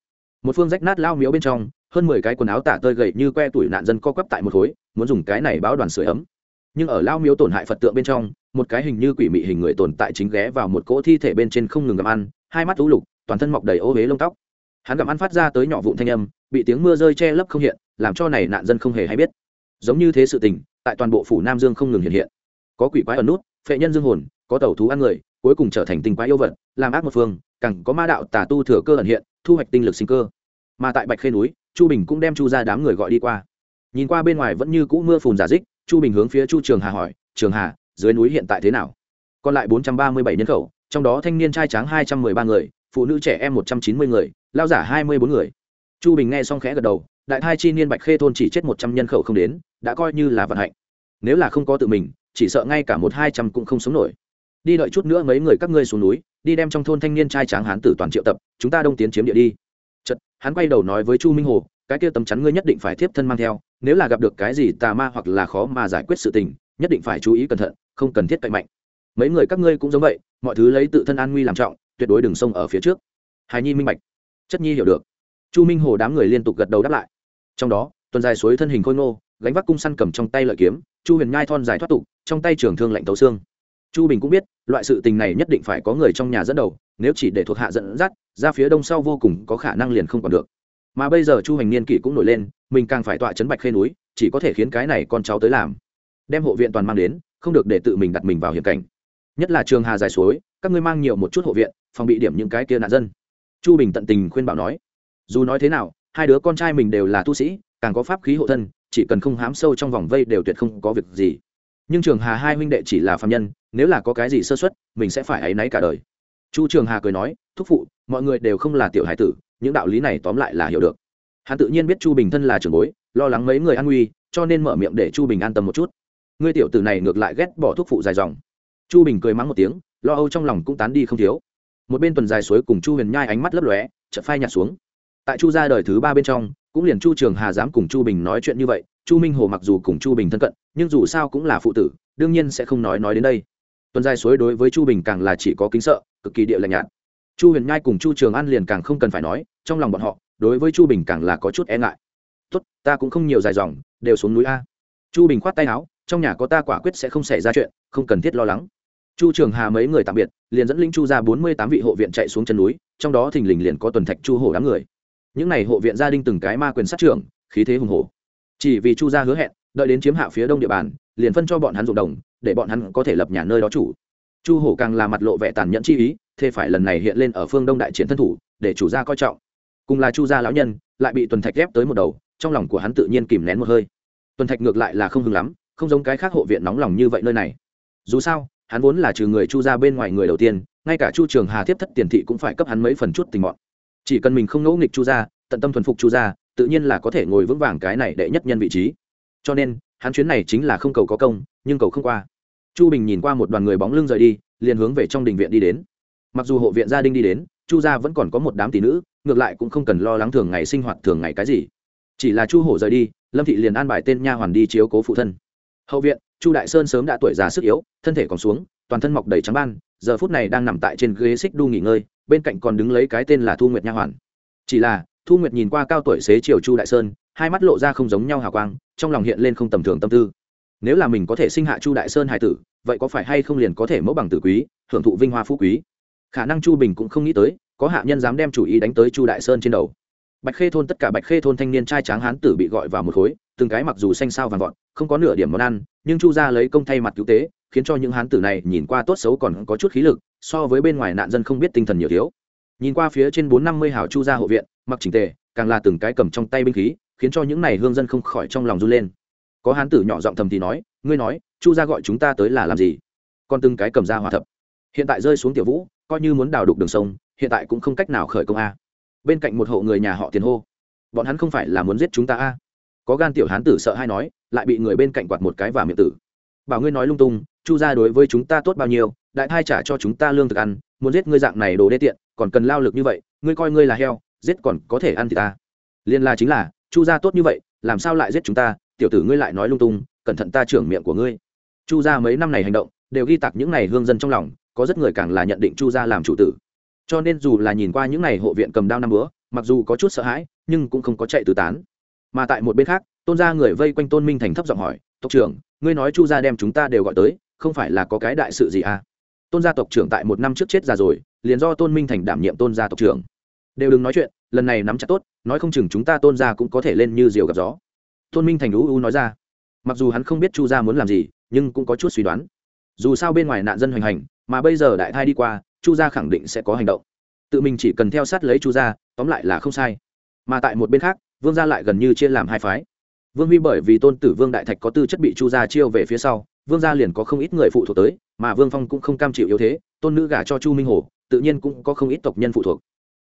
Một phương rách nát lao miếu bên trong, hơn mười cái quần áo tả tơi gậy như que tuổi nạn dân co quắp tại một khối, muốn dùng cái này báo đoàn sửa ấm. Nhưng ở lao miếu tổn hại phật tượng bên trong, một cái hình như quỷ mị hình người tồn tại chính ghé vào một cỗ thi thể bên trên không ngừng gặm ăn, hai mắt lũ lục, toàn thân mọc đầy ô huế lông tóc hắn gặm ăn phát ra tới nhỏ vụn thanh âm, bị tiếng mưa rơi che lấp không hiện, làm cho này nạn dân không hề hay biết. Giống như thế sự tình, tại toàn bộ phủ nam dương không ngừng hiện hiện. Có quỷ quái ẩn nút, phệ nhân dương hồn, có tẩu thú ăn người, cuối cùng trở thành tinh quái yêu vật, làm ác một phương, càng có ma đạo tà tu thừa cơ ẩn hiện, thu hoạch tinh lực sinh cơ. Mà tại bạch khê núi, chu bình cũng đem chu ra đám người gọi đi qua. Nhìn qua bên ngoài vẫn như cũ mưa phùn giả dích, chu bình hướng phía chu trường hà hỏi, trường hà, dưới núi hiện tại thế nào? Còn lại bốn trăm ba mươi bảy nhân khẩu, trong đó thanh niên trai tráng hai trăm mười ba người, phụ nữ trẻ em một trăm chín mươi người lao giả hai mươi bốn người. Chu bình nghe xong khẽ gật đầu, đại thai chi niên bạch khê thôn chỉ chết một trăm nhân khẩu không đến, đã coi như là vận hạnh. Nếu là không có tự mình, chỉ sợ ngay cả một hai trăm cũng không sống nổi. Đi đợi chút nữa mấy người các ngươi xuống núi, đi đem trong thôn thanh niên trai tráng hán tử toàn triệu tập, chúng ta đông tiến chiếm địa đi. Chật hắn quay đầu nói với chu minh hồ, cái kia tấm chắn ngươi nhất định phải tiếp thân mang theo, nếu là gặp được cái gì tà ma hoặc là khó mà giải quyết sự tình, nhất định phải chú ý cẩn thận, không cần thiết cậy mạnh. Mấy người các ngươi cũng giống vậy, mọi thứ lấy tự thân an nguy làm trọng, tuyệt đối đừng xông ở phía trước. Hài nhi minh bạch chất nhi hiểu được. Chu minh hồ đám người liên tục gật đầu đáp lại. Trong đó, tuần dài suối thân hình khôi ngô, gánh vác cung săn cầm trong tay lợi kiếm, chu huyền nhai thon dài thoát tục, trong tay trường thương lạnh tấu xương. Chu bình cũng biết, loại sự tình này nhất định phải có người trong nhà dẫn đầu, nếu chỉ để thuộc hạ dẫn dắt, ra phía đông sau vô cùng có khả năng liền không còn được. Mà bây giờ chu hành niên kỷ cũng nổi lên, mình càng phải tọa chấn bạch khê núi, chỉ có thể khiến cái này con cháu tới làm. Đem hộ viện toàn mang đến, không được để tự mình đặt mình vào hiểm cảnh. Nhất là trường hà dài suối, các ngươi mang nhiều một chút hộ viện, phòng bị điểm những cái kia nạn dân chu bình tận tình khuyên bảo nói, dù nói thế nào, hai đứa con trai mình đều là tu sĩ, càng có pháp khí hộ thân, chỉ cần không hám sâu trong vòng vây đều tuyệt không có việc gì. Nhưng trường hà hai huynh đệ chỉ là phạm nhân, nếu là có cái gì sơ xuất mình sẽ phải áy náy cả đời. Chu trường hà cười nói, thúc phụ, mọi người đều không là tiểu hải tử, những đạo lý này tóm lại là hiểu được. Hắn tự nhiên biết chu bình thân là trường bối, lo lắng mấy người an nguy, cho nên mở miệng để chu bình an tâm một chút. Ngươi tiểu tử này ngược lại ghét bỏ thuốc phụ dài dòng. Chu bình cười mắng một tiếng, lo âu trong lòng cũng tán đi không thiếu một bên tuần dài suối cùng chu huyền nhai ánh mắt lấp lóe, chợt phai nhạt xuống. Tại chu gia đời thứ ba bên trong, cũng liền chu trường hà dám cùng chu bình nói chuyện như vậy, chu minh hồ mặc dù cùng chu bình thân cận, nhưng dù sao cũng là phụ tử, đương nhiên sẽ không nói nói đến đây. Tuần dài suối đối với chu bình càng là chỉ có kính sợ, cực kỳ địa lạnh nhạt. Chu huyền nhai cùng chu trường an liền càng không cần phải nói, trong lòng bọn họ, đối với chu bình càng là có chút e ngại. Tốt, ta cũng không nhiều dài dòng, đều xuống núi a. Chu bình khoát tay áo, trong nhà có ta quả quyết sẽ không xảy ra chuyện, không cần thiết lo lắng chu trường hà mấy người tạm biệt, liền dẫn linh chu ra bốn mươi tám vị hộ viện chạy xuống chân núi, trong đó thình lình liền có tuần thạch chu hổ đám người. Những n à y hộ viện gia đình từng cái ma quyền sát trưởng, khí thế hùng hổ. Chỉ vì chu gia hứa hẹn, đợi đến chiếm hạ phía đông địa bàn, liền phân cho bọn hắn ruộng đồng, để bọn hắn có thể lập nhà nơi đó chủ. Chu hổ càng là mặt lộ vẻ tàn nhẫn chi ý, thế phải lần này hiện lên ở phương đông đại chiến thân thủ, để chủ gia coi trọng. Cùng là chu gia lão nhân, lại bị tuần thạch ghép tới một đầu, trong lòng của hắn tự nhiên kìm nén một hơi. Tuần thạch ngược lại là không hứng lắm, không giống cái khác hộ viện nóng lòng như vậy nơi này. Dù sao hắn vốn là trừ người chu gia bên ngoài người đầu tiên, ngay cả chu trường hà tiếp thất tiền thị cũng phải cấp hắn mấy phần chút tình bọn chỉ cần mình không ngẫu nghịch chu gia, tận tâm thuần phục chu gia, tự nhiên là có thể ngồi vững vàng cái này đệ nhất nhân vị trí. Cho nên, hắn chuyến này chính là không cầu có công, nhưng cầu không qua. Chu bình nhìn qua một đoàn người bóng lưng rời đi, liền hướng về trong đình viện đi đến. Mặc dù hộ viện gia đình đi đến, chu gia vẫn còn có một đám tỷ nữ, ngược lại cũng không cần lo lắng thường ngày sinh hoạt thường ngày cái gì. Chỉ là chu hổ rời đi, lâm thị liền an bài tên nha hoàn đi chiếu cố phụ thân. Hậu viện chu đại sơn sớm đã tuổi già sức yếu, thân thể còn xuống, toàn thân mọc đầy trắng ban, giờ phút này đang nằm tại trên ghế xích đu nghỉ ngơi, bên cạnh còn đứng lấy cái tên là thu nguyệt nha hoàn. Chỉ là, thu nguyệt nhìn qua cao tuổi xế chiều chu đại sơn, hai mắt lộ ra không giống nhau hào quang, trong lòng hiện lên không tầm thường tâm tư. Nếu là mình có thể sinh hạ chu đại sơn hài tử, vậy có phải hay không liền có thể mẫu bằng tử quý, hưởng thụ vinh hoa phú quý? Khả năng chu bình cũng không nghĩ tới, có hạ nhân dám đem chủ ý đánh tới chu đại sơn trên đầu bạch khê thôn tất cả bạch khê thôn thanh niên trai tráng hán tử bị gọi vào một khối, từng cái mặc dù xanh sao vàng vọt, không có nửa điểm món ăn, nhưng chu ra lấy công thay mặt cứu tế, khiến cho những hán tử này nhìn qua tốt xấu còn có chút khí lực, so với bên ngoài nạn dân không biết tinh thần nhiều thiếu. Nhìn qua phía trên bốn năm mươi hào chu gia hộ viện, mặc chỉnh tề, càng là từng cái cầm trong tay binh khí, khiến cho những này hương dân không khỏi trong lòng run lên. Có hán tử nhỏ giọng thầm thì nói, ngươi nói, chu gia gọi chúng ta tới là làm gì? Còn từng cái cầm ra hòa thập. Hiện tại rơi xuống tiểu vũ, coi như muốn đào đục đường sông, hiện tại cũng không cách nào khởi công a bên cạnh một hộ người nhà họ tiền hô. Bọn hắn không phải là muốn giết chúng ta a? Có gan tiểu hán tử sợ hay nói, lại bị người bên cạnh quạt một cái và miệng tử. Bảo ngươi nói lung tung, chu gia đối với chúng ta tốt bao nhiêu, đại thai trả cho chúng ta lương thực ăn, muốn giết ngươi dạng này đồ đê tiện, còn cần lao lực như vậy, ngươi coi ngươi là heo, giết còn có thể ăn thì ta. Liên la chính là, chu gia tốt như vậy, làm sao lại giết chúng ta? Tiểu tử ngươi lại nói lung tung, cẩn thận ta trưởng miệng của ngươi. Chu gia mấy năm này hành động, đều ghi tạc những này hương dân trong lòng, có rất người càng là nhận định chu gia làm chủ tử cho nên dù là nhìn qua những này hộ viện cầm đao năm bữa, mặc dù có chút sợ hãi, nhưng cũng không có chạy tứ tán. Mà tại một bên khác, tôn gia người vây quanh tôn minh thành thấp giọng hỏi, tộc trưởng, ngươi nói chu gia đem chúng ta đều gọi tới, không phải là có cái đại sự gì à? Tôn gia tộc trưởng tại một năm trước chết ra rồi, liền do tôn minh thành đảm nhiệm tôn gia tộc trưởng. Đều đừng nói chuyện, lần này nắm chặt tốt, nói không chừng chúng ta tôn gia cũng có thể lên như diều gặp gió. Tôn minh thành u u nói ra. Mặc dù hắn không biết chu gia muốn làm gì, nhưng cũng có chút suy đoán. Dù sao bên ngoài nạn dân hoành hành, mà bây giờ đại thai đi qua chu gia khẳng định sẽ có hành động. Tự mình chỉ cần theo sát lấy chu gia, tóm lại là không sai. Mà tại một bên khác, vương gia lại gần như chia làm hai phái. Vương huy bởi vì tôn tử vương đại thạch có tư chất bị chu gia chiêu về phía sau, vương gia liền có không ít người phụ thuộc tới, mà vương phong cũng không cam chịu yếu thế, tôn nữ gả cho chu minh hồ, tự nhiên cũng có không ít tộc nhân phụ thuộc.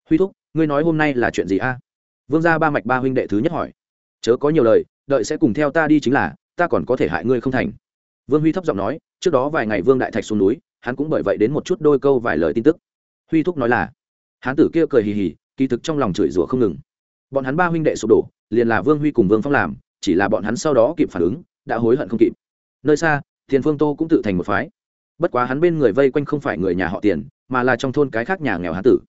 Huy thúc, ngươi nói hôm nay là chuyện gì a? Vương gia ba mạch ba huynh đệ thứ nhất hỏi. Chớ có nhiều lời, đợi sẽ cùng theo ta đi chính là, ta còn có thể hại ngươi không thành. Vương huy thấp giọng nói, trước đó vài ngày vương đại thạch xuống núi hắn cũng bởi vậy đến một chút đôi câu vài lời tin tức. Huy thúc nói là, hán tử kia cười hì hì, kỳ thực trong lòng chửi rủa không ngừng. Bọn hắn ba huynh đệ sụp đổ, liền là vương huy cùng vương phong làm, chỉ là bọn hắn sau đó kịp phản ứng, đã hối hận không kịp. Nơi xa, tiền phương tô cũng tự thành một phái. Bất quá hắn bên người vây quanh không phải người nhà họ tiền, mà là trong thôn cái khác nhà nghèo hán tử.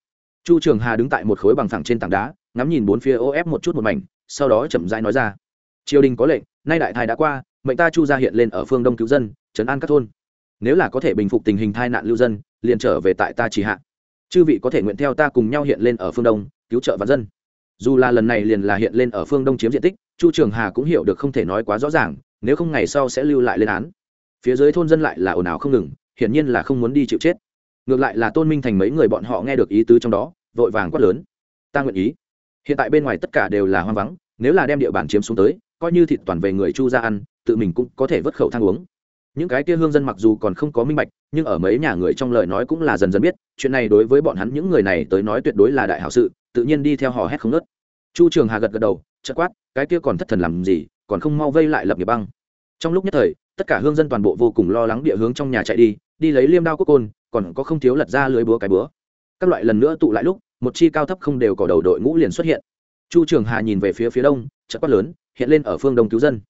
Chu trường hà đứng tại một khối bằng thẳng trên tảng đá, ngắm nhìn bốn phía ô ép một chút một mảnh, sau đó chậm rãi nói ra, triều đình có lệnh, nay đại thái đã qua, mệnh ta chu ra hiện lên ở phương đông cứu dân, trấn an các thôn nếu là có thể bình phục tình hình tai nạn lưu dân, liền trở về tại ta chỉ hạ. Chư vị có thể nguyện theo ta cùng nhau hiện lên ở phương đông, cứu trợ và dân. Dù là lần này liền là hiện lên ở phương đông chiếm diện tích, chu trường hà cũng hiểu được không thể nói quá rõ ràng, nếu không ngày sau sẽ lưu lại lên án. Phía dưới thôn dân lại là ồn ào không ngừng, hiển nhiên là không muốn đi chịu chết. Ngược lại là tôn minh thành mấy người bọn họ nghe được ý tứ trong đó, vội vàng quát lớn. Ta nguyện ý. Hiện tại bên ngoài tất cả đều là hoang vắng, nếu là đem địa bàn chiếm xuống tới, coi như thịt toàn về người chu ra ăn, tự mình cũng có thể vớt khẩu thang uống những cái kia hương dân mặc dù còn không có minh bạch, nhưng ở mấy nhà người trong lời nói cũng là dần dần biết, chuyện này đối với bọn hắn những người này tới nói tuyệt đối là đại hảo sự, tự nhiên đi theo họ hét không nớt. Chu trường hà gật gật đầu chất quát, cái kia còn thất thần làm gì, còn không mau vây lại lập nghiệp băng. Trong lúc nhất thời, tất cả hương dân toàn bộ vô cùng lo lắng địa hướng trong nhà chạy đi đi lấy liêm đao quốc côn, còn có không thiếu lật ra lưới búa cái búa. Các loại lần nữa tụ lại lúc, một chi cao thấp không đều cỏ đầu đội ngũ liền xuất hiện. Chu trường hà nhìn về phía phía đông chất quát lớn, hiện lên ở phương đông cứu dân.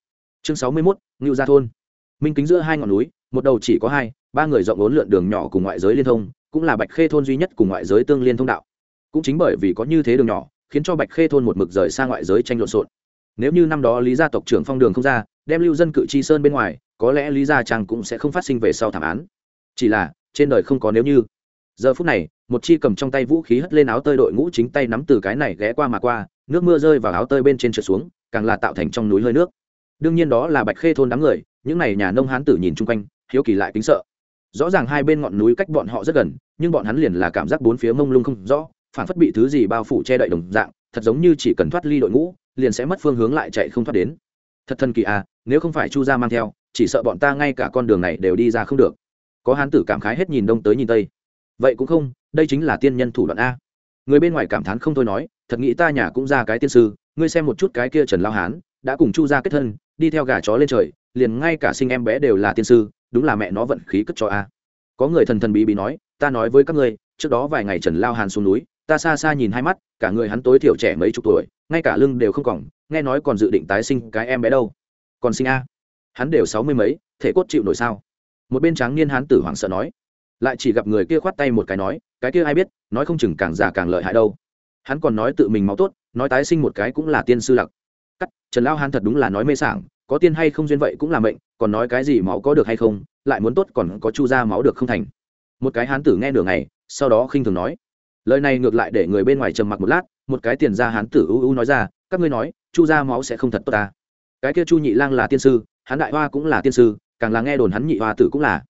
Chương sáu mươi mốt, ngưu gia thôn minh kính giữa hai ngọn núi, một đầu chỉ có hai, ba người rộng bốn lượn đường nhỏ cùng ngoại giới liên thông, cũng là bạch khê thôn duy nhất cùng ngoại giới tương liên thông đạo. Cũng chính bởi vì có như thế đường nhỏ, khiến cho bạch khê thôn một mực rời xa ngoại giới tranh lộn xộn. Nếu như năm đó lý gia tộc trưởng phong đường không ra, đem lưu dân cự chi sơn bên ngoài, có lẽ lý gia trang cũng sẽ không phát sinh về sau thảm án. Chỉ là, trên đời không có nếu như. Giờ phút này, một chi cầm trong tay vũ khí hất lên áo tơi đội ngũ chính tay nắm từ cái này ghé qua mà qua, nước mưa rơi vào áo tơi bên trên trượt xuống, càng là tạo thành trong núi hơi nước. Đương nhiên đó là bạch khê thôn đám người những n à y nhà nông hán tử nhìn chung quanh, hiếu kỳ lại kính sợ. Rõ ràng hai bên ngọn núi cách bọn họ rất gần, nhưng bọn hắn liền là cảm giác bốn phía mông lung không rõ, phản phất bị thứ gì bao phủ che đậy đồng dạng, thật giống như chỉ cần thoát ly đội ngũ, liền sẽ mất phương hướng lại chạy không thoát đến. Thật thần kỳ à nếu không phải chu gia mang theo, chỉ sợ bọn ta ngay cả con đường này đều đi ra không được. Có hán tử cảm khái hết nhìn đông tới nhìn tây. Vậy cũng không, đây chính là tiên nhân thủ đoạn a. Người bên ngoài cảm thán không thôi nói, thật nghĩ ta nhà cũng ra cái tiên sư, ngươi xem một chút cái kia trần lao hán, đã cùng chu gia kết thân, đi theo gà chó lên trời liền ngay cả sinh em bé đều là tiên sư đúng là mẹ nó vận khí cất cho a. Có người thần thần bí bí nói ta nói với các ngươi trước đó vài ngày trần lao hàn xuống núi ta xa xa nhìn hai mắt cả người hắn tối thiểu trẻ mấy chục tuổi ngay cả lưng đều không còn, nghe nói còn dự định tái sinh cái em bé đâu. Còn sinh a? Hắn đều sáu mươi mấy thể cốt chịu nổi sao? Một bên tráng niên hắn tử hoảng sợ nói. Lại chỉ gặp người kia khoát tay một cái nói cái kia ai biết nói không chừng càng già càng lợi hại đâu. Hắn còn nói tự mình máu tốt nói tái sinh một cái cũng là tiên sư lặc. Cắt trần lao hán thật đúng là nói mê sảng có tiên hay không duyên vậy cũng là mệnh, còn nói cái gì máu có được hay không, lại muốn tốt còn có chu ra máu được không thành. Một cái hán tử nghe nửa ngày, sau đó khinh thường nói. Lời này ngược lại để người bên ngoài trầm mặc một lát, một cái tiền ra hán tử ưu ưu nói ra, các ngươi nói, chu ra máu sẽ không thật tốt ta cái kia chu nhị lang là tiên sư, hán đại hoa cũng là tiên sư, càng là nghe đồn hắn nhị hoa tử cũng là.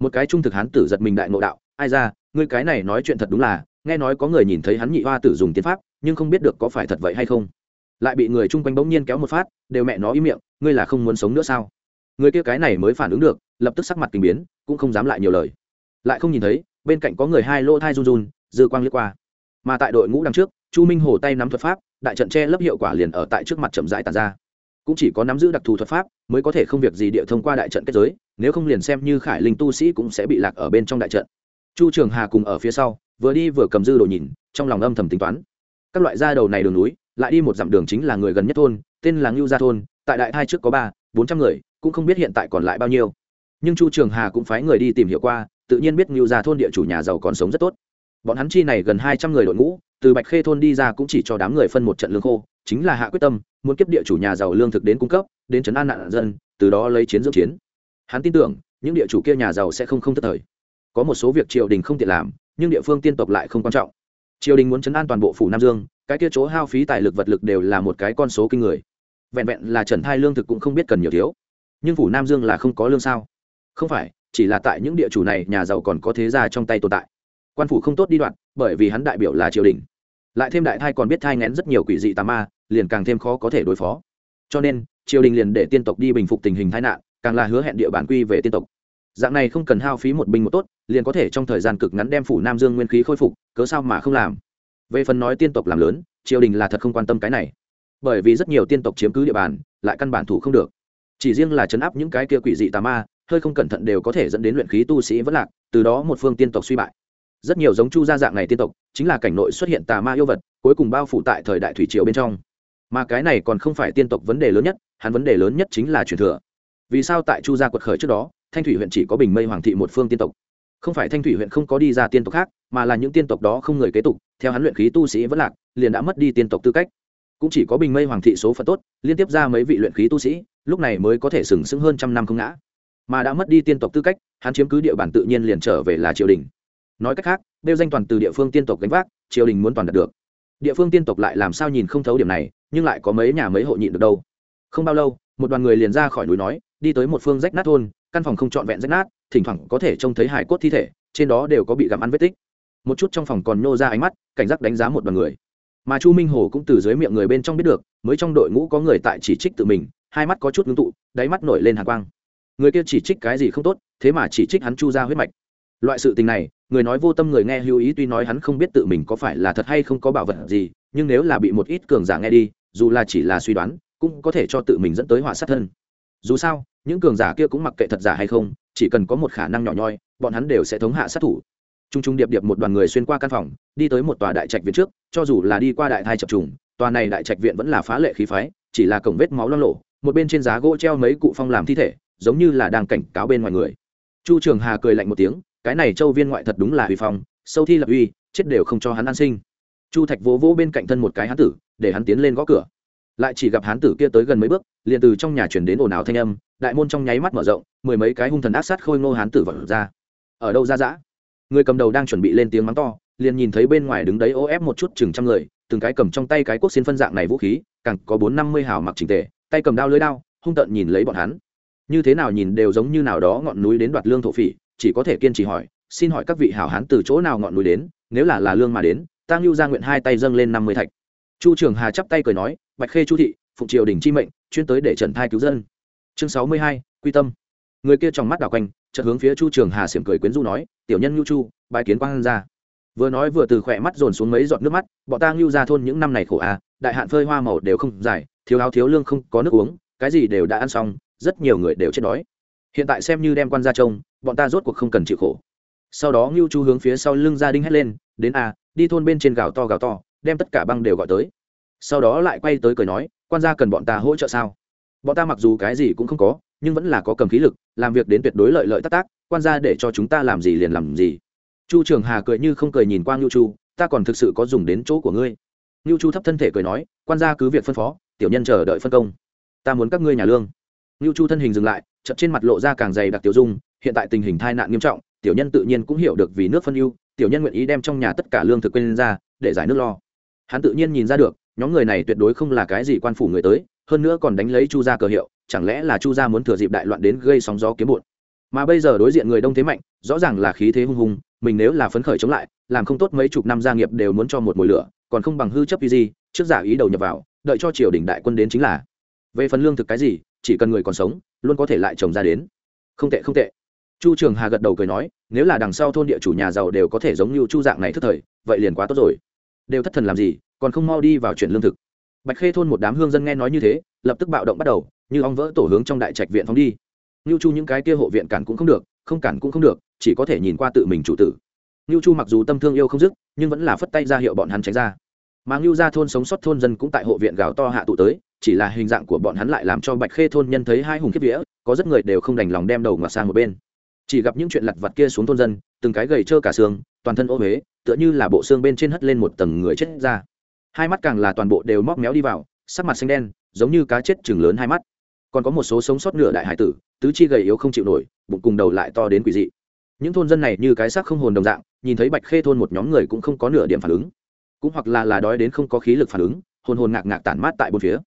Một cái trung thực hán tử giật mình đại ngộ đạo, ai ra, ngươi cái này nói chuyện thật đúng là, nghe nói có người nhìn thấy hắn nhị hoa tử dùng tiên pháp, nhưng không biết được có phải thật vậy hay không lại bị người chung quanh bỗng nhiên kéo một phát, đều mẹ nó im miệng, ngươi là không muốn sống nữa sao? Người kia cái này mới phản ứng được, lập tức sắc mặt kinh biến, cũng không dám lại nhiều lời. Lại không nhìn thấy, bên cạnh có người hai lỗ thai run run, dư quang liếc qua. Mà tại đội ngũ đằng trước, chu minh hồ tay nắm thuật pháp, đại trận che lấp hiệu quả liền ở tại trước mặt chậm rãi tàn ra. Cũng chỉ có nắm giữ đặc thù thuật pháp, mới có thể không việc gì địa thông qua đại trận kết giới, nếu không liền xem như khải linh tu sĩ cũng sẽ bị lạc ở bên trong đại trận. Chu trường hà cùng ở phía sau, vừa đi vừa cầm dư đồ nhìn, trong lòng âm thầm tính toán. Các loại da đầu này đường núi lại đi một dặm đường chính là người gần nhất thôn, tên là ngưu gia thôn, tại đại thai trước có ba, bốn trăm người, cũng không biết hiện tại còn lại bao nhiêu. Nhưng chu trường hà cũng phái người đi tìm hiểu qua, tự nhiên biết ngưu gia thôn địa chủ nhà giàu còn sống rất tốt. Bọn hắn chi này gần hai trăm người đội ngũ, từ bạch khê thôn đi ra cũng chỉ cho đám người phân một trận lương khô, chính là hạ quyết tâm, muốn kiếp địa chủ nhà giàu lương thực đến cung cấp, đến trấn an nạn dân, từ đó lấy chiến dưỡng chiến. Hắn tin tưởng, những địa chủ kia nhà giàu sẽ không không thất thời. Có một số việc triều đình không tiện làm, nhưng địa phương tiên tộc lại không quan trọng. Triều đình muốn chấn an toàn bộ phủ nam dương cái kia chỗ hao phí tài lực vật lực đều là một cái con số kinh người. Vẹn vẹn là trần thai lương thực cũng không biết cần nhiều thiếu. Nhưng phủ nam dương là không có lương sao? Không phải, chỉ là tại những địa chủ này, nhà giàu còn có thế gia trong tay tồn tại. Quan phủ không tốt đi đoạn, bởi vì hắn đại biểu là triều đình. Lại thêm đại thai còn biết thai ngén rất nhiều quỷ dị tà ma, liền càng thêm khó có thể đối phó. Cho nên, triều đình liền để tiên tộc đi bình phục tình hình tai nạn, càng là hứa hẹn địa bản quy về tiên tộc. Dạng này không cần hao phí một binh một tốt, liền có thể trong thời gian cực ngắn đem phủ nam dương nguyên khí khôi phục, cớ sao mà không làm? Về phần nói tiên tộc làm lớn, triều đình là thật không quan tâm cái này. Bởi vì rất nhiều tiên tộc chiếm cứ địa bàn, lại căn bản thủ không được. Chỉ riêng là chấn áp những cái kia quỷ dị tà ma, hơi không cẩn thận đều có thể dẫn đến luyện khí tu sĩ vẫn lạc, từ đó một phương tiên tộc suy bại. Rất nhiều giống chu gia dạng này tiên tộc, chính là cảnh nội xuất hiện tà ma yêu vật, cuối cùng bao phủ tại thời đại thủy triều bên trong. Mà cái này còn không phải tiên tộc vấn đề lớn nhất, hắn vấn đề lớn nhất chính là truyền thừa. Vì sao tại chu gia quật khởi trước đó, thanh thủy huyện chỉ có bình mây hoàng thị một phương tiên tộc? Không phải thanh thủy huyện không có đi ra tiên tộc khác, mà là những tiên tộc đó không người kế tục, theo hắn luyện khí tu sĩ vẫn lạc, liền đã mất đi tiên tộc tư cách. Cũng chỉ có bình mây hoàng thị số phận tốt, liên tiếp ra mấy vị luyện khí tu sĩ, lúc này mới có thể sừng sững hơn trăm năm không ngã. Mà đã mất đi tiên tộc tư cách, hắn chiếm cứ địa bàn tự nhiên liền trở về là triều đình. Nói cách khác đeo danh toàn từ địa phương tiên tộc gánh vác, triều đình muốn toàn đạt được. Địa phương tiên tộc lại làm sao nhìn không thấu điểm này, nhưng lại có mấy nhà mấy hộ nhịn được đâu. Không bao lâu, một đoàn người liền ra khỏi núi nói, đi tới một phương rách nát thôn căn phòng không trọn vẹn rách nát, thỉnh thoảng có thể trông thấy hải cốt thi thể, trên đó đều có bị gặm ăn vết tích. Một chút trong phòng còn nô ra ánh mắt, cảnh giác đánh giá một đoàn người. Mà chu minh hồ cũng từ dưới miệng người bên trong biết được, mới trong đội ngũ có người tại chỉ trích tự mình, hai mắt có chút ngưng tụ, đáy mắt nổi lên hàng quang. Người kia chỉ trích cái gì không tốt, thế mà chỉ trích hắn chu ra huyết mạch. Loại sự tình này, người nói vô tâm người nghe hữu ý tuy nói hắn không biết tự mình có phải là thật hay không có bảo vật gì, nhưng nếu là bị một ít cường giả nghe đi, dù là chỉ là suy đoán, cũng có thể cho tự mình dẫn tới họa sát thân dù sao, những cường giả kia cũng mặc kệ thật giả hay không, chỉ cần có một khả năng nhỏ nhoi, bọn hắn đều sẽ thống hạ sát thủ. T r u n g t r u n g điệp điệp một đoàn người xuyên qua căn phòng, đi tới một tòa đại trạch viện trước, cho dù là đi qua đại thai chập trùng, tòa này đại trạch viện vẫn là phá lệ khí phái, chỉ là cổng vết máu lo lộ một bên trên giá gỗ treo mấy cụ phong làm thi thể, giống như là đang cảnh cáo bên ngoài người. Chu trường hà cười lạnh một tiếng, cái này châu viên ngoại thật đúng là uy phong, sâu thi lập uy, chết đều không cho hắn an sinh. Chu thạch vỗ vỗ bên cạnh thân một cái hán tử, để hắn tiến lên gõ cửa lại chỉ gặp hán tử kia tới gần mấy bước, liền từ trong nhà chuyển đến ồn ào thanh âm, đại môn trong nháy mắt mở rộng, mười mấy cái hung thần ác sát khôi ngô hán tử vật ra. Ở đâu ra dã? Người cầm đầu đang chuẩn bị lên tiếng mắng to, liền nhìn thấy bên ngoài đứng đấy ô ép một chút chừng trăm người, từng cái cầm trong tay cái quốc xin phân dạng này vũ khí, càng có bốn năm mươi hào mặc trình tề, tay cầm đao lưới đao, hung tợn nhìn lấy bọn hắn. Như thế nào nhìn đều giống như nào đó ngọn núi đến đoạt lương thổ phỉ, chỉ có thể kiên trì hỏi, xin hỏi các vị hảo hán từ chỗ nào ngọn núi đến, nếu là là lương mà đến tăng ngưu ra nguyện hai tay dâng lên năm mươi thạch chu trường hà chắp tay cười nói, bạch khê chu thị, phụng triều đình chi mệnh, chuyên tới để trần thai cứu dân. Chương sáu mươi hai, quy tâm. Người kia trong mắt đảo quanh, chợt hướng phía chu trường hà xiểm cười quyến du nói, tiểu nhân ngưu chu bài kiến quang ra vừa nói vừa từ khỏe mắt dồn xuống mấy giọt nước mắt, bọn ta ngưu ra thôn những năm này khổ à đại hạn phơi hoa màu đều không dài, thiếu áo thiếu lương không có nước uống, cái gì đều đã ăn xong, rất nhiều người đều chết đói. Hiện tại xem như đem quan ra trông, bọn ta rốt cuộc không cần chịu khổ. Sau đó ngưu chu hướng phía sau lưng gia đinh hét lên, đến à đi thôn bên trên gào to gào to đem tất cả băng đều gọi tới. Sau đó lại quay tới cười nói, quan gia cần bọn ta hỗ trợ sao? Bọn ta mặc dù cái gì cũng không có, nhưng vẫn là có cầm khí lực, làm việc đến tuyệt đối lợi lợi tác tác, quan gia để cho chúng ta làm gì liền làm gì. Chu trường hà cười như không cười nhìn qua ngưu chu, ta còn thực sự có dùng đến chỗ của ngươi. Ngưu chu thấp thân thể cười nói, quan gia cứ việc phân phó, tiểu nhân chờ đợi phân công. Ta muốn các ngươi nhà lương. Ngưu chu thân hình dừng lại chậm trên mặt lộ ra càng dày đặc tiểu dung, hiện tại tình hình tai nạn nghiêm trọng, tiểu nhân tự nhiên cũng hiểu được vì nước phân ưu, tiểu nhân nguyện ý đem trong nhà tất cả lương thực quên ra, để giải nước lo hắn tự nhiên nhìn ra được, nhóm người này tuyệt đối không là cái gì quan phủ người tới, hơn nữa còn đánh lấy chu gia cờ hiệu, chẳng lẽ là chu gia muốn thừa dịp đại loạn đến gây sóng gió kiếm bụt. Mà bây giờ đối diện người đông thế mạnh, rõ ràng là khí thế hung hùng, mình nếu là phấn khởi chống lại, làm không tốt mấy chục năm gia nghiệp đều muốn cho một mùi lửa, còn không bằng hư chấp gì trước giả ý đầu nhập vào, đợi cho triều đình đại quân đến chính là. Về phần lương thực cái gì, chỉ cần người còn sống, luôn có thể lại trồng ra đến. Không tệ không tệ. Chu trường hà gật đầu cười nói, nếu là đằng sau thôn địa chủ nhà giàu đều có thể giống như chu dạng này thức thời, vậy liền quá tốt rồi đều thất thần làm gì, còn không mau đi vào chuyển lương thực. Bạch khê thôn một đám hương dân nghe nói như thế, lập tức bạo động bắt đầu, như ong vỡ tổ hướng trong đại trạch viện phóng đi. Ngưu chu những cái kia hộ viện cản cũng không được, không cản cũng không được, chỉ có thể nhìn qua tự mình chủ tử. Ngưu chu mặc dù tâm thương yêu không dứt, nhưng vẫn là phất tay ra hiệu bọn hắn tránh ra. Mà ngưu ra thôn sống sót thôn dân cũng tại hộ viện gào to hạ tụ tới, chỉ là hình dạng của bọn hắn lại làm cho bạch khê thôn nhân thấy hai hùng kiếp vía, có rất người đều không đành lòng đem đầu ngoặt sang một bên. Chỉ gặp những chuyện lặt vặt kia xuống thôn dân, từng cái gầy trơ cả xương, toàn thân ô huế tựa như là bộ xương bên trên hất lên một tầng người chết ra. Hai mắt càng là toàn bộ đều móc méo đi vào, sắc mặt xanh đen, giống như cá chết chừng lớn hai mắt. Còn có một số sống sót nửa đại hải tử, tứ chi gầy yếu không chịu nổi, bụng cùng đầu lại to đến quỷ dị. Những thôn dân này như cái xác không hồn đồng dạng, nhìn thấy bạch khê thôn một nhóm người cũng không có nửa điểm phản ứng. Cũng hoặc là là đói đến không có khí lực phản ứng, hồn hồn ngạc ngạc tản mát tại bốn phía.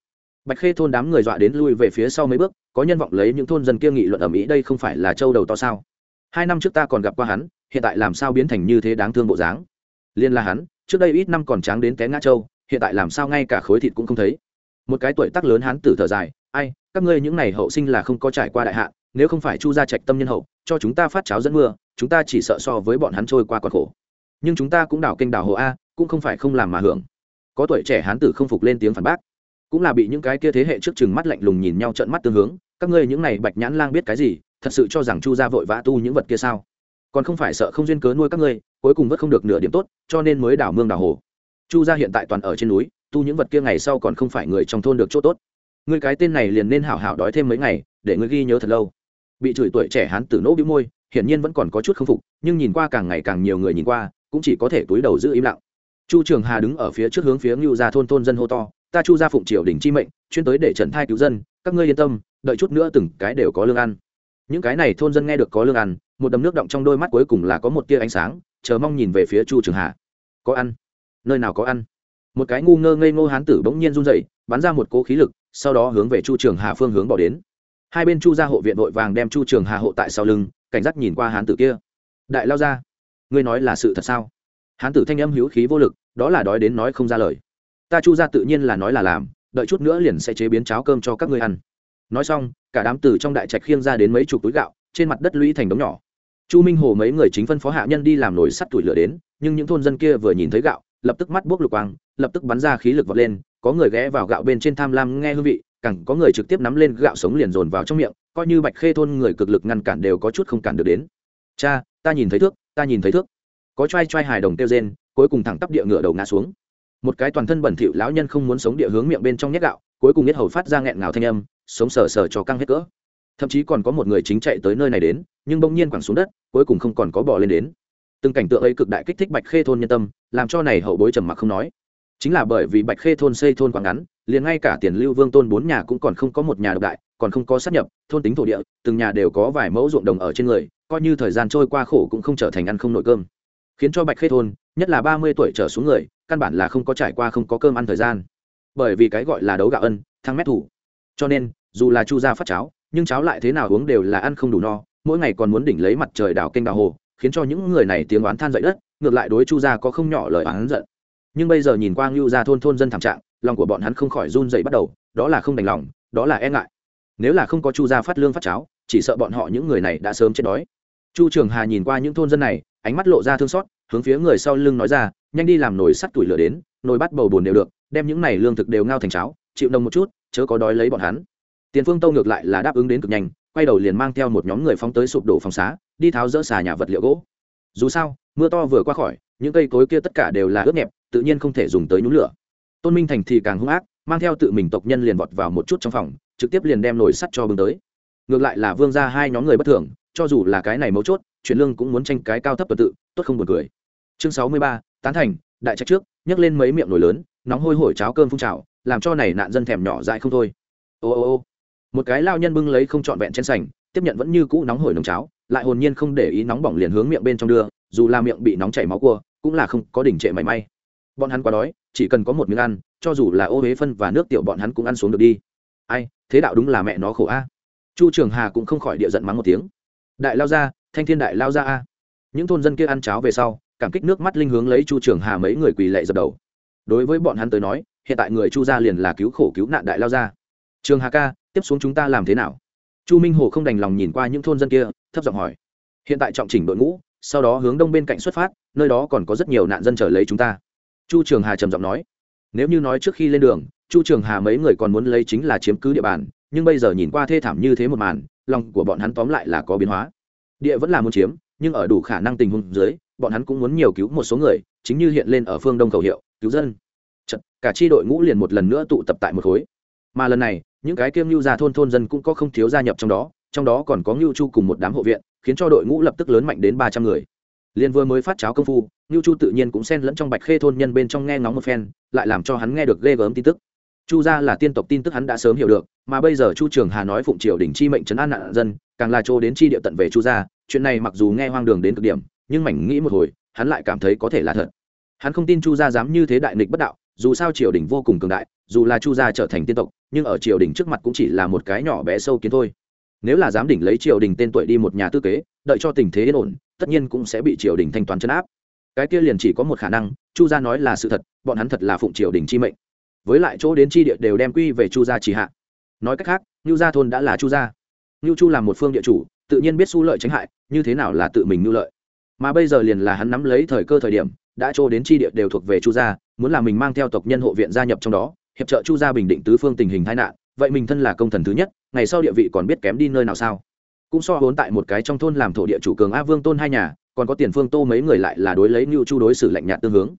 Bạch khê thôn đám người dọa đến lui về phía sau mấy bước, có nhân vọng lấy những thôn dân kia nghị luận ở mỹ đây không phải là châu đầu to sao? Hai năm trước ta còn gặp qua hắn, hiện tại làm sao biến thành như thế đáng thương bộ dáng? Liên là hắn, trước đây ít năm còn tráng đến té ngã châu, hiện tại làm sao ngay cả khối thịt cũng không thấy. Một cái tuổi tác lớn hắn tử thở dài, ai, các ngươi những này hậu sinh là không có trải qua đại hạn nếu không phải chu gia trạch tâm nhân hậu, cho chúng ta phát cháo dẫn mưa, chúng ta chỉ sợ so với bọn hắn trôi qua còn khổ. Nhưng chúng ta cũng đào kênh đào hồ a, cũng không phải không làm mà hưởng. Có tuổi trẻ hán tử không phục lên tiếng phản bác. Cũng là bị những cái kia thế hệ trước chừng mắt lạnh lùng nhìn nhau trợn mắt tương hướng, các ngươi những này bạch nhãn lang biết cái gì, thật sự cho rằng chu gia vội vã tu những vật kia sao? Còn không phải sợ không duyên cớ nuôi các ngươi cuối cùng vẫn không được nửa điểm tốt, cho nên mới đảo mương đảo hồ. Chu gia hiện tại toàn ở trên núi, tu những vật kia ngày sau còn không phải người trong thôn được chỗ tốt. Ngươi cái tên này liền nên hảo hảo đói thêm mấy ngày, để ngươi ghi nhớ thật lâu. Bị chửi tuổi trẻ hán tử nỗ bĩu môi, hiển nhiên vẫn còn có chút k phục, nhưng nhìn qua càng ngày càng nhiều người nhìn qua, cũng chỉ có thể túi đầu giữ im lặng. Chu trường hà đứng ở phía trước hướng phía ngưu gia thôn thôn dân hô to, ta chu gia phụng triều đình chi mệnh, chuyên tới để trần thai cứu dân, các ngươi yên tâm, đợi chút nữa từng cái đều có lương ăn. Những cái này thôn dân nghe được có lương ăn một đầm nước động trong đôi mắt cuối cùng là có một tia ánh sáng, chờ mong nhìn về phía chu trường hà. Có ăn. Nơi nào có ăn? Một cái ngu ngơ ngây ngô hán tử bỗng nhiên run dậy bắn ra một cố khí lực, sau đó hướng về chu trường hà phương hướng bỏ đến. Hai bên chu gia hộ viện vội vàng đem chu trường hà hộ tại sau lưng, cảnh giác nhìn qua hán tử kia. Đại lao ra, ngươi nói là sự thật sao? Hán tử thanh âm hữu khí vô lực, đó là đói đến nói không ra lời. Ta chu ra tự nhiên là nói là làm, đợi chút nữa liền sẽ chế biến cháo cơm cho các ngươi ăn. Nói xong, cả đám tử trong đại trạch khiêng ra đến mấy chục túi gạo, trên mặt đất lũy thành đống nhỏ chu minh hồ mấy người chính phân phó hạ nhân đi làm nổi sắt tủi lửa đến, nhưng những thôn dân kia vừa nhìn thấy gạo, lập tức mắt buốc lục quang, lập tức bắn ra khí lực vọt lên, có người ghé vào gạo bên trên tham lam nghe hương vị cẳng có người trực tiếp nắm lên gạo sống liền dồn vào trong miệng, coi như bạch khê thôn người cực lực ngăn cản đều có chút không cản được đến. Cha, ta nhìn thấy thước, ta nhìn thấy thước. Có t r a i t r a i hài đồng kêu rên, cuối cùng thẳng tắp địa ngựa đầu ngã xuống. Một cái toàn thân bẩn thỉu lão nhân không muốn sống địa hướng miệng bên trong nhét gạo, cuối cùng nhất hầu phát ra nghẹn ngào thanh âm, sống sờ sờ cho căng hết cỡ thậm chí còn có một người chính chạy tới nơi này đến, nhưng bỗng nhiên quẳng xuống đất, cuối cùng không còn có bỏ lên đến. Từng cảnh tượng ấy cực đại kích thích bạch khê thôn nhân tâm, làm cho này hậu bối trầm mặc không nói. Chính là bởi vì bạch khê thôn xây thôn quảng ngắn, liền ngay cả tiền lưu vương tôn bốn nhà cũng còn không có một nhà độc đại, còn không có sát nhập, thôn tính thổ địa, từng nhà đều có vài mẫu ruộng đồng ở trên người, coi như thời gian trôi qua khổ cũng không trở thành ăn không nội cơm. Khiến cho bạch khê thôn, nhất là ba mươi tuổi trở xuống người, căn bản là không có trải qua không có cơm ăn thời gian. Bởi vì cái gọi là đấu gạo ân, thăng mét thủ. Cho nên, dù là chu gia phát cháo nhưng cháo lại thế nào uống đều là ăn không đủ no, mỗi ngày còn muốn đỉnh lấy mặt trời đào kênh đào hồ, khiến cho những người này tiếng oán than dậy đất, ngược lại đối chu gia có không nhỏ lời oán giận. Nhưng bây giờ nhìn qua ngưu gia thôn thôn dân thảm trạng, lòng của bọn hắn không khỏi run dậy bắt đầu, đó là không đành lòng, đó là e ngại. Nếu là không có chu gia phát lương phát cháo, chỉ sợ bọn họ những người này đã sớm chết đói. Chu trường hà nhìn qua những thôn dân này, ánh mắt lộ ra thương xót, hướng phía người sau lưng nói ra, nhanh đi làm nồi sắt tuổi lửa đến, nồi bắt bầu bồn đều được, đem những này lương thực đều ngao thành cháo, chịu nồng một chút, chớ có đói lấy bọn hắn tiền phương tâu ngược lại là đáp ứng đến cực nhanh, quay đầu liền mang theo một nhóm người phóng tới sụp đổ phòng xá, đi tháo rỡ xà nhà vật liệu gỗ. Dù sao, mưa to vừa qua khỏi, những cây cối kia tất cả đều là ướt nhẹp, tự nhiên không thể dùng tới nhúng lửa. Tôn minh thành thì càng hung ác, mang theo tự mình tộc nhân liền vọt vào một chút trong phòng, trực tiếp liền đem nồi sắt cho bưng tới. Ngược lại là vương ra hai nhóm người bất thường, cho dù là cái này mấu chốt chuyển lương cũng muốn tranh cái cao thấp tuần tự, tốt không buồn cười. Chương sáu mươi ba, tán thành, đại trạch trước, nhấc lên mấy miệng nồi lớn, nóng hôi hổi cháo cơm phun trào, làm cho này nạn dân thèm nhỏ dại không thôi. Ô ô ô một cái lao nhân bưng lấy không trọn vẹn trên sành, tiếp nhận vẫn như cũ nóng hổi nồng cháo, lại hồn nhiên không để ý nóng bỏng liền hướng miệng bên trong đưa, dù là miệng bị nóng chảy máu cua, cũng là không có đỉnh trệ mảy may. Bọn hắn quá đói, chỉ cần có một miếng ăn, cho dù là ô huế phân và nước tiểu bọn hắn cũng ăn xuống được đi. Ai, thế đạo đúng là mẹ nó khổ a. Chu trường hà cũng không khỏi địa giận mắng một tiếng. Đại lao ra thanh thiên đại lao ra a. Những thôn dân kia ăn cháo về sau, cảm kích nước mắt linh hướng lấy chu trường hà mấy người quỳ lệ dập đầu. Đối với bọn hắn tới nói, hiện tại người chu gia liền là cứu khổ cứu nạn đại lao ra trường hà ca tiếp xuống chúng ta làm thế nào? Chu minh hồ không đành lòng nhìn qua những thôn dân kia thấp giọng hỏi. Hiện tại trọng chỉnh đội ngũ sau đó hướng đông bên cạnh xuất phát nơi đó còn có rất nhiều nạn dân chờ lấy chúng ta. Chu trường hà trầm giọng nói. Nếu như nói trước khi lên đường chu trường hà mấy người còn muốn lấy chính là chiếm cứ địa bàn nhưng bây giờ nhìn qua thê thảm như thế một màn lòng của bọn hắn tóm lại là có biến hóa. Địa vẫn là muốn chiếm nhưng ở đủ khả năng tình huống dưới bọn hắn cũng muốn nhiều cứu một số người chính như hiện lên ở phương đông cầu hiệu cứu dân. Chật, cả chi đội ngũ liền một lần nữa tụ tập tại một khối. Mà lần này những cái kiêm lưu gia thôn thôn dân cũng có không thiếu gia nhập trong đó trong đó còn có ngưu chu cùng một đám hộ viện, khiến cho đội ngũ lập tức lớn mạnh đến ba trăm người. Liên vừa mới phát cháo công phu, ngưu chu tự nhiên cũng xen lẫn trong bạch khê thôn nhân bên trong nghe ngóng một phen, lại làm cho hắn nghe được ghê gớm tin tức. Chu gia là tiên tộc tin tức hắn đã sớm hiểu được, mà bây giờ chu trường hà nói phụng triều đỉnh chi mệnh trấn an nạn dân, càng là chỗ đến chi địa tận về chu gia, chuyện này mặc dù nghe hoang đường đến cực điểm, nhưng mảnh nghĩ một hồi, hắn lại cảm thấy có thể là thật. Hắn không tin chu gia dám như thế đại nghịch bất đạo, dù sao triều đình vô cùng cường đại dù là chu gia trở thành tiên tộc, nhưng ở triều đình trước mặt cũng chỉ là một cái nhỏ bé sâu kiến thôi. Nếu là giám đỉnh lấy triều đình tên tuổi đi một nhà tư kế, đợi cho tình thế yên ổn, tất nhiên cũng sẽ bị triều đình thanh toán chấn áp. Cái kia liền chỉ có một khả năng, chu gia nói là sự thật, bọn hắn thật là phụng triều đình chi mệnh. Với lại chỗ đến chi địa đều đem quy về chu gia chỉ hạ. Nói cách khác ngưu gia thôn đã là chu gia. Ngưu chu là một phương địa chủ, tự nhiên biết su lợi tránh hại, như thế nào là tự mình ngưu lợi. Mà bây giờ liền là hắn nắm lấy thời cơ thời điểm, đã chỗ đến chi địa đều thuộc về chu gia, muốn là mình mang theo tộc nhân hộ viện gia nhập trong đó hiệp trợ chu gia bình định tứ phương tình hình tai nạn, vậy mình thân là công thần thứ nhất, ngày sau địa vị còn biết kém đi nơi nào sao? Cũng so vốn tại một cái trong thôn làm thổ địa chủ cường a vương tôn hai nhà, còn có tiền phương tô mấy người lại là đối lấy ngưu chu đối xử lạnh nhạt tương hướng.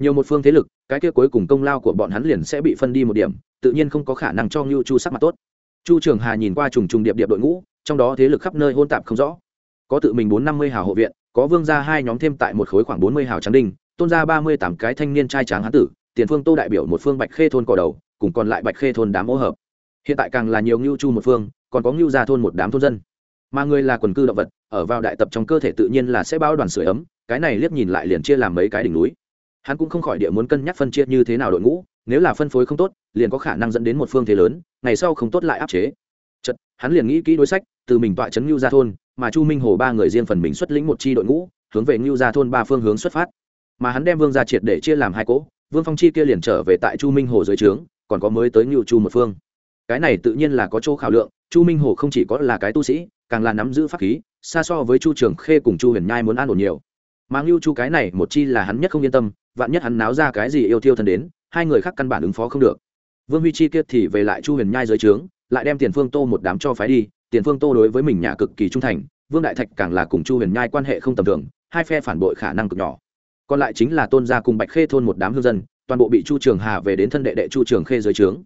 Nhiều một phương thế lực, cái kia cuối cùng công lao của bọn hắn liền sẽ bị phân đi một điểm, tự nhiên không có khả năng cho ngưu chu sắc mặt tốt. Chu trường hà nhìn qua trùng trùng điệp điệp đội ngũ, trong đó thế lực khắp nơi hôn tạp không rõ. Có tự mình bốn năm mươi hào hộ viện, có vương gia hai nhóm thêm tại một khối khoảng bốn mươi hào tráng đinh, tôn gia ba mươi tám cái thanh niên trai tráng hán tử tiền phương tô đại biểu một phương bạch khê thôn cỏ đầu, cùng còn lại bạch khê thôn đám ô hợp. Hiện tại càng là nhiều ngưu chu một phương, còn có ngưu gia thôn một đám thôn dân. Mà người là quần cư động vật, ở vào đại tập trong cơ thể tự nhiên là sẽ bao đoàn sửa ấm, cái này liếc nhìn lại liền chia làm mấy cái đỉnh núi. Hắn cũng không khỏi địa muốn cân nhắc phân chia như thế nào đội ngũ, nếu là phân phối không tốt, liền có khả năng dẫn đến một phương thế lớn, ngày sau không tốt lại áp chế. Chật hắn liền nghĩ kỹ đối sách, từ mình tọa trấn ngưu gia thôn, mà chu minh hồ ba người riêng phần mình xuất lĩnh một chi đội ngũ, hướng về ngưu gia thôn ba phương hướng xuất phát. Mà hắn đem vương gia triệt để chia làm hai cỗ vương phong chi kia liền trở về tại chu minh hồ dưới trướng, còn có mới tới ngưu chu một phương. Cái này tự nhiên là có chỗ khảo lượng, chu minh hồ không chỉ có là cái tu sĩ, càng là nắm giữ pháp khí, xa so với chu trường khê cùng chu huyền nhai muốn an ổn nhiều. Mà ngưu chu cái này một chi là hắn nhất không yên tâm, vạn nhất hắn náo ra cái gì yêu thiêu thần đến, hai người khác căn bản ứng phó không được. Vương huy chi kia thì về lại chu huyền nhai dưới trướng, lại đem tiền phương tô một đám cho phái đi, tiền phương tô đối với mình nhà cực kỳ trung thành, vương đại thạch càng là cùng chu huyền nhai quan hệ không tầm thường, hai phe phản bội khả năng cực nhỏ còn lại chính là tôn gia cùng bạch khê thôn một đám hương dân, toàn bộ bị chu trường hà về đến thân đệ đệ chu trường khê dưới trướng.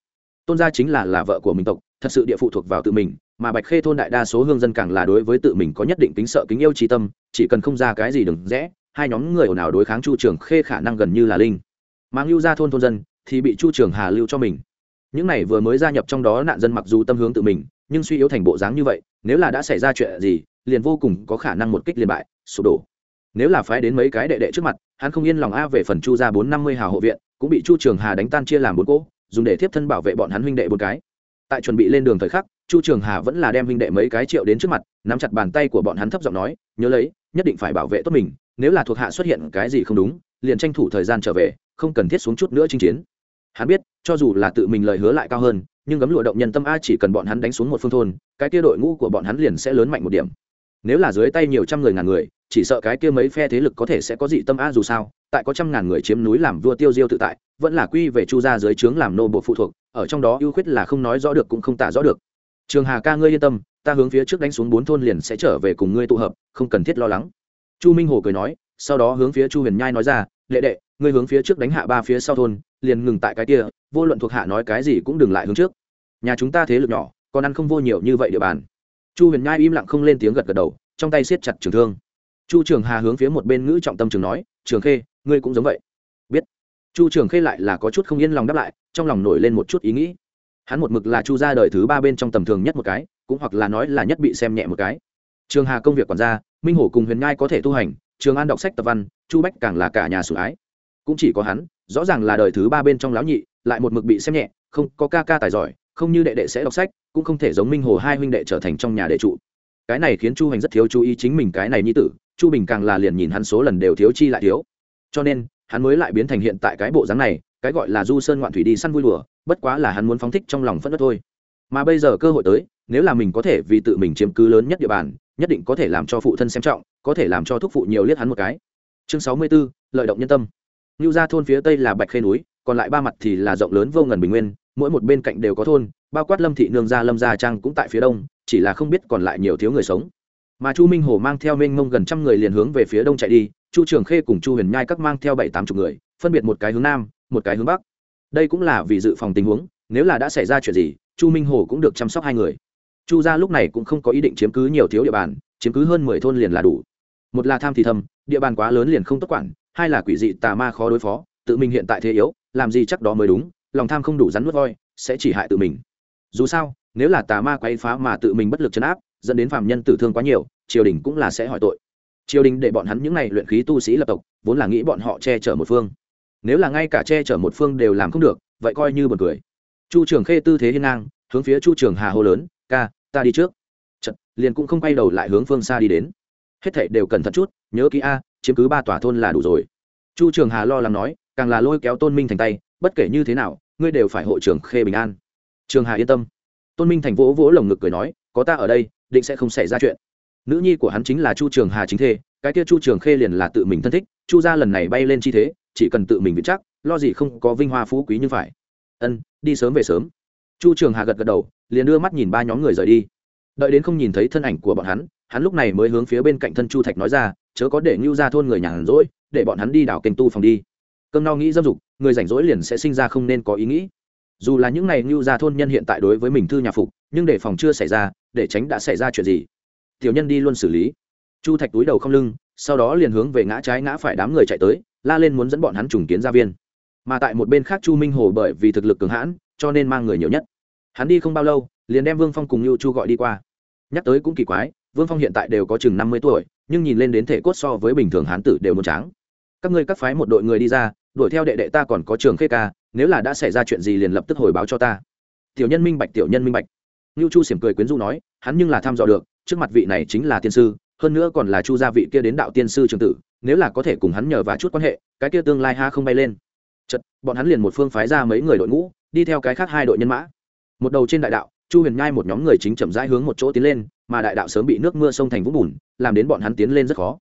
Tôn gia chính là là vợ của mình tộc, thật sự địa phụ thuộc vào tự mình, mà bạch khê thôn đại đa số hương dân càng là đối với tự mình có nhất định tính sợ kính yêu trí tâm, chỉ cần không ra cái gì đừng rẽ, hai nhóm người ồn ào đối kháng chu trường khê khả năng gần như là linh. Mang lưu ra thôn thôn dân thì bị chu trường hà lưu cho mình. Những này vừa mới gia nhập trong đó nạn dân mặc dù tâm hướng tự mình, nhưng suy yếu thành bộ dáng như vậy, nếu là đã xảy ra chuyện gì, liền vô cùng có khả năng một kích liên bại, sụp đổ. Nếu là phái đến mấy cái đệ đệ trước mặt hắn không yên lòng a về phần chu ra bốn năm mươi hào hộ viện, cũng bị chu trường hà đánh tan chia làm bốn cỗ, dùng để tiếp thân bảo vệ bọn hắn huynh đệ bốn cái. Tại chuẩn bị lên đường thời khắc, chu trường hà vẫn là đem huynh đệ mấy cái triệu đến trước mặt, nắm chặt bàn tay của bọn hắn thấp giọng nói, nhớ lấy, nhất định phải bảo vệ tốt mình, nếu là thuộc hạ xuất hiện cái gì không đúng, liền tranh thủ thời gian trở về, không cần thiết xuống chút nữa chinh chiến. Hắn biết, cho dù là tự mình lời hứa lại cao hơn, nhưng gấm lụa động nhân tâm a chỉ cần bọn hắn đánh xuống một phương thôn, cái kia đội ngũ của bọn hắn liền sẽ lớn mạnh một điểm nếu là dưới tay nhiều trăm người ngàn người, chỉ sợ cái kia mấy phe thế lực có thể sẽ có dị tâm a dù sao, tại có trăm ngàn người chiếm núi làm vua tiêu diêu tự tại, vẫn là quy về chu gia dưới trướng làm nô bộ phụ thuộc, ở trong đó ưu khuyết là không nói rõ được cũng không tả rõ được. Trường hà ca ngươi yên tâm, ta hướng phía trước đánh xuống bốn thôn liền sẽ trở về cùng ngươi tụ hợp, không cần thiết lo lắng. Chu minh hồ cười nói, sau đó hướng phía chu huyền nhai nói ra, lệ đệ, ngươi hướng phía trước đánh hạ ba phía sau thôn, liền ngừng tại cái kia, vô luận thuộc hạ nói cái gì cũng đừng lại hướng trước. Nhà chúng ta thế lực nhỏ, còn ăn không vô nhiều như vậy địa bàn chu huyền nhai im lặng không lên tiếng gật gật đầu, trong tay siết chặt trường thương. Chu trường hà hướng phía một bên ngữ trọng tâm trường nói, trường khê, ngươi cũng giống vậy. Biết. Chu trường khê lại là có chút không yên lòng đáp lại, trong lòng nổi lên một chút ý nghĩ. Hắn một mực là chu ra đời thứ ba bên trong tầm thường nhất một cái, cũng hoặc là nói là nhất bị xem nhẹ một cái. Trường hà công việc còn ra, minh hổ cùng huyền nhai có thể tu hành, trường an đọc sách tập văn, chu bách càng là cả nhà sủng ái. Cũng chỉ có hắn, rõ ràng là đời thứ ba bên trong lão nhị, lại một mực bị xem nhẹ, không có ca ca tài giỏi, không như đệ đệ sẽ đọc sách cũng không thể giống minh hồ hai huynh đệ trở thành trong nhà đệ trụ. Cái này khiến chu hành rất thiếu chú ý chính mình cái này nhi tử chu bình càng là liền nhìn hắn số lần đều thiếu chi lại thiếu. Cho nên hắn mới lại biến thành hiện tại cái bộ dáng này cái gọi là du sơn ngoạn thủy đi săn vui đùa bất quá là hắn muốn phóng thích trong lòng phất đất thôi. Mà bây giờ cơ hội tới nếu là mình có thể vì tự mình chiếm cứ lớn nhất địa bàn nhất định có thể làm cho phụ thân xem trọng có thể làm cho thúc phụ nhiều liếc hắn một cái. Chương sáu mươi 64, lợi động nhân tâm. Lưu gia thôn phía tây là Bạch Khê núi, còn lại ba mặt thì là rộng lớn vô ngần bình nguyên, mỗi một bên cạnh đều có thôn, bao quát Lâm thị nương gia Lâm gia trang cũng tại phía đông, chỉ là không biết còn lại nhiều thiếu người sống. Mà Chu Minh Hồ mang theo mênh mông gần trăm người liền hướng về phía đông chạy đi, Chu Trường Khê cùng Chu Huyền Nhai các mang theo bảy tám chục người, phân biệt một cái hướng nam, một cái hướng bắc. Đây cũng là vì dự phòng tình huống, nếu là đã xảy ra chuyện gì chu minh hồ cũng được chăm sóc hai người chu gia lúc này cũng không có ý định chiếm cứ nhiều thiếu địa bàn chiếm cứ hơn mười thôn liền là đủ một là tham thì thầm địa bàn quá lớn liền không tốt quản hai là quỷ dị tà ma khó đối phó tự mình hiện tại thế yếu làm gì chắc đó mới đúng lòng tham không đủ rắn nuốt voi sẽ chỉ hại tự mình. Dù sao nếu là tà ma quay phá mà tự mình bất lực chấn áp dẫn đến phạm nhân tử thương quá nhiều triều đình cũng là sẽ hỏi tội. Triều đình để bọn hắn những n à y luyện khí tu sĩ lập tộc vốn là nghĩ bọn họ che chở một phương. Nếu là ngay cả che chở một phương đều làm không được vậy coi như b u ồ n cười. Chu trường khê tư thế hiên ngang hướng phía chu trường hà hô lớn ca ta đi trước. Chật, liền cũng không quay đầu lại hướng phương xa đi đến. Hết thảy đều cẩn thận chút nhớ kỹ a chiếm cứ ba tòa thôn là đủ rồi. Chu trường hà lo lắng nói càng là lôi kéo tôn minh thành tay bất kể như thế nào, ngươi đều phải hộ trưởng khê bình an. Trường hà yên tâm. Tôn minh thành vỗ vỗ lồng ngực cười nói, có ta ở đây, định sẽ không xảy ra chuyện. Nữ nhi của hắn chính là chu trường hà chính thê, cái kia chu trường khê liền là tự mình thân thích, chu gia lần này bay lên chi thế, chỉ cần tự mình vững chắc, lo gì không có vinh hoa phú quý như phải. Ân, đi sớm về sớm. Chu trường hà gật gật đầu, liền đưa mắt nhìn ba nhóm người rời đi. Đợi đến không nhìn thấy thân ảnh của bọn hắn hắn lúc này mới hướng phía bên cạnh thân chu thạch nói ra, chớ có để ngưu ra thôn người nhàn rỗi, để bọn hắn đi đảo kênh tu phòng đi. Cơm no nghĩ dâm dục người rảnh rỗi liền sẽ sinh ra không nên có ý nghĩ. Dù là những này ngưu gia thôn nhân hiện tại đối với mình thư nhà phục, nhưng để phòng chưa xảy ra, để tránh đã xảy ra chuyện gì, tiểu nhân đi luôn xử lý. Chu thạch túi đầu không lưng, sau đó liền hướng về ngã trái ngã phải đám người chạy tới, la lên muốn dẫn bọn hắn trùng kiến gia viên. Mà tại một bên khác chu minh hồ bởi vì thực lực cường hãn, cho nên mang người nhiều nhất. Hắn đi không bao lâu, liền đem vương phong cùng lưu chu gọi đi qua. Nhắc tới cũng kỳ quái, vương phong hiện tại đều có chừng năm mươi tuổi, nhưng nhìn lên đến thể cốt so với bình thường hán tử đều muốn tráng. Các ngươi các phái một đội người đi ra đuổi theo đệ đệ ta còn có trường khê ca, nếu là đã xảy ra chuyện gì liền lập tức hồi báo cho ta. Tiểu nhân minh bạch, tiểu nhân minh bạch. Ngưu chu xiểm cười quyến rũ nói, hắn nhưng là tham dò được, trước mặt vị này chính là tiên sư, hơn nữa còn là chu gia vị kia đến đạo tiên sư trường tử, nếu là có thể cùng hắn nhờ và chút quan hệ, cái kia tương lai ha không bay lên. Chật bọn hắn liền một phương phái ra mấy người đội ngũ, đi theo cái khác hai đội nhân mã. Một đầu trên đại đạo, chu huyền nhai một nhóm người chính chậm rãi hướng một chỗ tiến lên, mà đại đạo sớm bị nước mưa sông thành vũng bùn, làm đến bọn hắn tiến lên rất khó.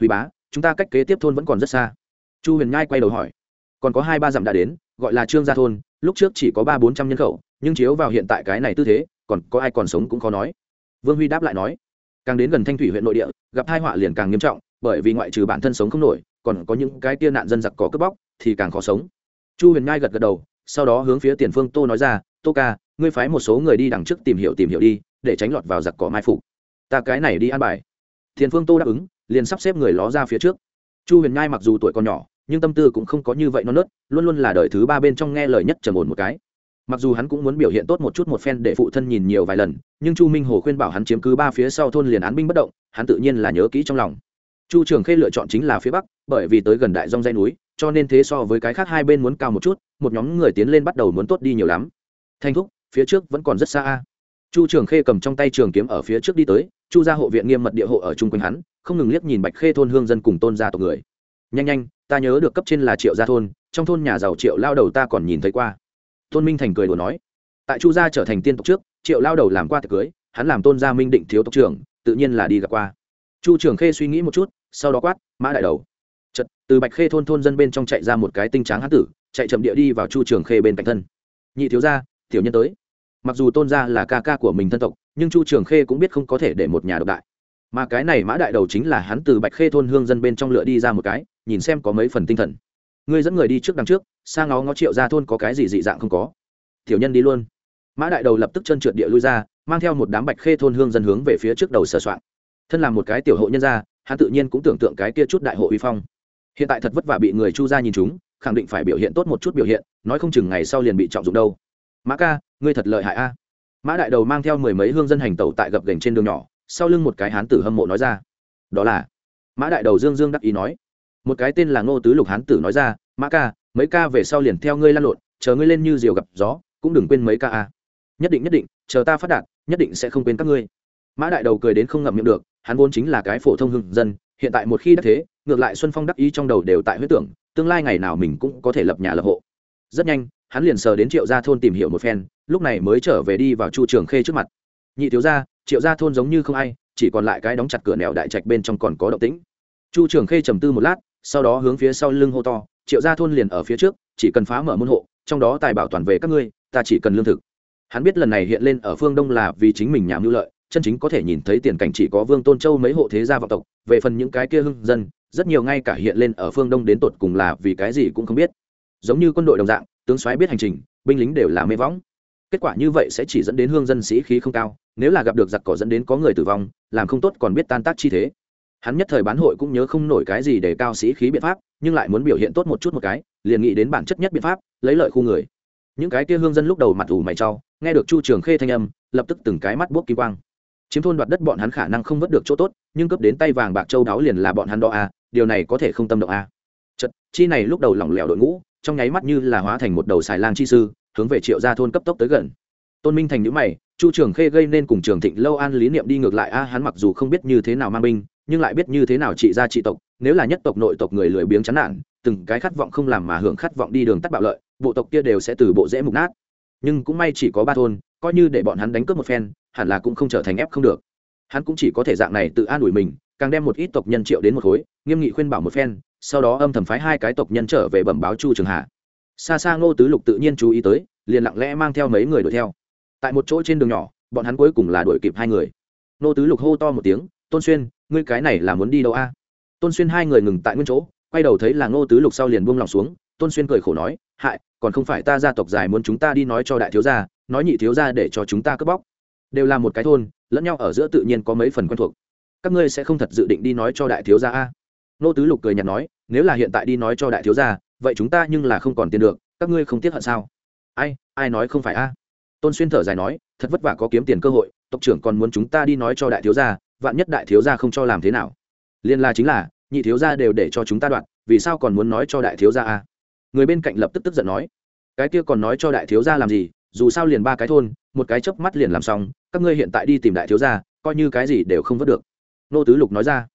Huy bá, chúng ta cách kế tiếp thôn vẫn còn rất xa chu huyền nhai quay đầu hỏi, còn có hai ba dặm đã đến, gọi là trương gia thôn, lúc trước chỉ có ba bốn trăm nhân khẩu, nhưng chiếu vào hiện tại cái này tư thế, còn có ai còn sống cũng khó nói. Vương huy đáp lại nói, càng đến gần thanh thủy huyện nội địa, gặp hai họa liền càng nghiêm trọng, bởi vì ngoại trừ bản thân sống không nổi, còn có những cái tia nạn dân giặc có cướp bóc, thì càng khó sống. Chu huyền ngai gật gật đầu, sau đó hướng phía tiền phương tô nói ra, tô ca, ngươi phái một số người đi đằng trước tìm hiểu tìm hiểu đi, để tránh lọt vào giặc cỏ mai phục. Ta cái này đi ăn bài. Tiền phương tô đáp ứng, liền sắp xếp người ló ra phía trước chu huyền ngai mặc dù tuổi còn nhỏ, nhưng tâm tư cũng không có như vậy non nớt, luôn luôn là đời thứ ba bên trong nghe lời nhất trầm ổn một cái. Mặc dù hắn cũng muốn biểu hiện tốt một chút một phen để phụ thân nhìn nhiều vài lần, nhưng chu minh hồ khuyên bảo hắn chiếm cứ ba phía sau thôn liền án binh bất động, hắn tự nhiên là nhớ kỹ trong lòng. Chu trường khê lựa chọn chính là phía bắc, bởi vì tới gần đại dông dây núi, cho nên thế so với cái khác hai bên muốn cao một chút, một nhóm người tiến lên bắt đầu muốn tốt đi nhiều lắm. Thanh thúc, phía trước vẫn còn rất xa chu trường khê cầm trong tay trường kiếm ở phía trước đi tới, chu gia hộ viện nghiêm mật địa hộ ở chung quanh hắn, không ngừng liếc nhìn bạch khê thôn hương dân cùng tôn gia tộc người. Nhanh nhanh, ta nhớ được cấp trên là triệu gia thôn, trong thôn nhà giàu triệu lao đầu ta còn nhìn thấy qua. Tôn minh thành cười đùa nói. Tại chu gia trở thành tiên tộc trước, triệu lao đầu làm qua tiệc cưới, hắn làm tôn gia minh định thiếu tộc trưởng, tự nhiên là đi gặp qua. Chu trường khê suy nghĩ một chút, sau đó quát, mã đại đầu. Chật từ bạch khê thôn thôn dân bên trong chạy ra một cái tinh tráng hán tử, chạy chậm địa đi vào chu trường khê bên cạnh thân. Nhị thiếu gia, tiểu nhân tới mặc dù tôn gia là ca ca của mình thân tộc, nhưng chu trường khê cũng biết không có thể để một nhà độc đại. Mà cái này mã đại đầu chính là hắn từ bạch khê thôn hương dân bên trong lựa đi ra một cái, nhìn xem có mấy phần tinh thần. Ngươi dẫn người đi trước đằng trước sang ngó ngó triệu ra thôn có cái gì dị dạng không có. Tiểu nhân đi luôn. Mã đại đầu lập tức chân trượt địa lui ra, mang theo một đám bạch khê thôn hương dân hướng về phía trước đầu sửa soạn thân làm một cái tiểu hộ nhân gia, hắn tự nhiên cũng tưởng tượng cái kia chút đại hộ uy phong. Hiện tại thật vất vả bị người chu ra nhìn chúng, khẳng định phải biểu hiện tốt một chút biểu hiện, nói không chừng ngày sau liền bị trọng dụng đâu mã ca, ngươi thật lợi hại a. Mã đại đầu mang theo mười mấy hương dân hành tẩu tại gập gành trên đường nhỏ, sau lưng một cái hán tử hâm mộ nói ra, đó là mã đại đầu dương dương đắc ý nói, một cái tên là ngô tứ lục hán tử nói ra, mã ca, mấy ca về sau liền theo ngươi lan lộn, chờ ngươi lên như diều gặp gió, cũng đừng quên mấy ca a. Nhất định nhất định, chờ ta phát đạt, nhất định sẽ không quên các ngươi mã đại đầu cười đến không ngậm miệng được, hắn vốn chính là cái phổ thông hưng dân, hiện tại một khi đắc thế, ngược lại xuân phong đắc ý trong đầu đều tại huyết tưởng, tương lai ngày nào mình cũng có thể lập nhà lập hộ. Rất nhanh hắn liền sờ đến triệu gia thôn tìm hiểu một phen, lúc này mới trở về đi vào chu trường khê trước mặt. Nhị thiếu gia, triệu gia thôn giống như không ai, chỉ còn lại cái đóng chặt cửa nẻo đại trạch bên trong còn có động tĩnh. Chu trường khê trầm tư một lát, sau đó hướng phía sau lưng hô to, triệu gia thôn liền ở phía trước, chỉ cần phá mở môn hộ, trong đó tài bảo toàn về các ngươi, ta chỉ cần lương thực. Hắn biết lần này hiện lên ở phương đông là vì chính mình nhảm mưu lợi, chân chính có thể nhìn thấy tiền cảnh chỉ có vương tôn châu mấy hộ thế gia vọng tộc, về phần những cái kia hưng dân, rất nhiều ngay cả hiện lên ở phương đông đến tột cùng là vì cái gì cũng không biết. Giống như quân đội đồng dạng tướng soái biết hành trình binh lính đều là mê võng. Kết quả như vậy sẽ chỉ dẫn đến hương dân sĩ khí không cao nếu là gặp được giặc cỏ dẫn đến có người tử vong làm không tốt còn biết tan tác chi thế. Hắn nhất thời bán hội cũng nhớ không nổi cái gì để cao sĩ khí biện pháp nhưng lại muốn biểu hiện tốt một chút một cái liền nghĩ đến bản chất nhất biện pháp lấy lợi khu người. Những cái kia hương dân lúc đầu mặt ủ mày trau nghe được chu trường khê thanh âm lập tức từng cái mắt buốc kỳ quang. Chiếm thôn đoạt đất bọn hắn khả năng không vớt được chỗ tốt nhưng cấp đến tay vàng bạc châu đáo liền là bọn hắn đó a à, điều này có thể không tâm động a à. chật chi này lúc đầu lỏng lẻo đội ngũ trong nháy mắt như là hóa thành một đầu xài lang chi sư, hướng về triệu gia thôn cấp tốc tới gần. Tôn minh thành nhữ mày, chu trường khê gây nên cùng trường thịnh lâu an lý niệm đi ngược lại, a, hắn mặc dù không biết như thế nào mang binh, nhưng lại biết như thế nào trị gia trị tộc, nếu là nhất tộc nội tộc người lười biếng chán nản, từng cái khát vọng không làm mà hưởng khát vọng đi đường tắt bạo lợi, bộ tộc kia đều sẽ từ bộ dễ mục nát. Nhưng cũng may chỉ có ba thôn, coi như để bọn hắn đánh cướp một phen, hẳn là cũng không trở thành ép không được. Hắn cũng chỉ có thể dạng này tự an ủi mình, càng đem một ít tộc nhân triệu đến một khối, nghiêm nghị khuyên bảo một phen sau đó âm thầm phái hai cái tộc nhân trở về bẩm báo chu trường hạ xa xa ngô tứ lục tự nhiên chú ý tới, liền lặng lẽ mang theo mấy người đuổi theo. Tại một chỗ trên đường nhỏ, bọn hắn cuối cùng là đuổi kịp hai người. Ngô tứ lục hô to một tiếng, tôn xuyên, ngươi cái này là muốn đi đâu a? Tôn xuyên hai người ngừng tại nguyên chỗ, quay đầu thấy là ngô tứ lục sau liền buông lòng xuống, tôn xuyên cười khổ nói, hại, còn không phải ta gia tộc dài muốn chúng ta đi nói cho đại thiếu gia, nói nhị thiếu gia để cho chúng ta cướp bóc. Đều là một cái thôn, lẫn nhau ở giữa tự nhiên có mấy phần quen thuộc. Các ngươi sẽ không thật dự định đi nói cho đại thiếu gia a? Nô tứ lục cười nhạt nói, nếu là hiện tại đi nói cho đại thiếu gia, vậy chúng ta nhưng là không còn tiền được, các ngươi không tiếc hận sao? Ai ai nói không phải a? Tôn xuyên thở dài nói, thật vất vả có kiếm tiền cơ hội, tộc trưởng còn muốn chúng ta đi nói cho đại thiếu gia, vạn nhất đại thiếu gia không cho làm thế nào. Liên la chính là, nhị thiếu gia đều để cho chúng ta đoạn vì sao còn muốn nói cho đại thiếu gia a? Người bên cạnh lập tức tức giận nói, cái kia còn nói cho đại thiếu gia làm gì, dù sao liền ba cái thôn, một cái chớp mắt liền làm xong, các ngươi hiện tại đi tìm đại thiếu gia, coi như cái gì đều không vớt được. Nô tứ lục nói ra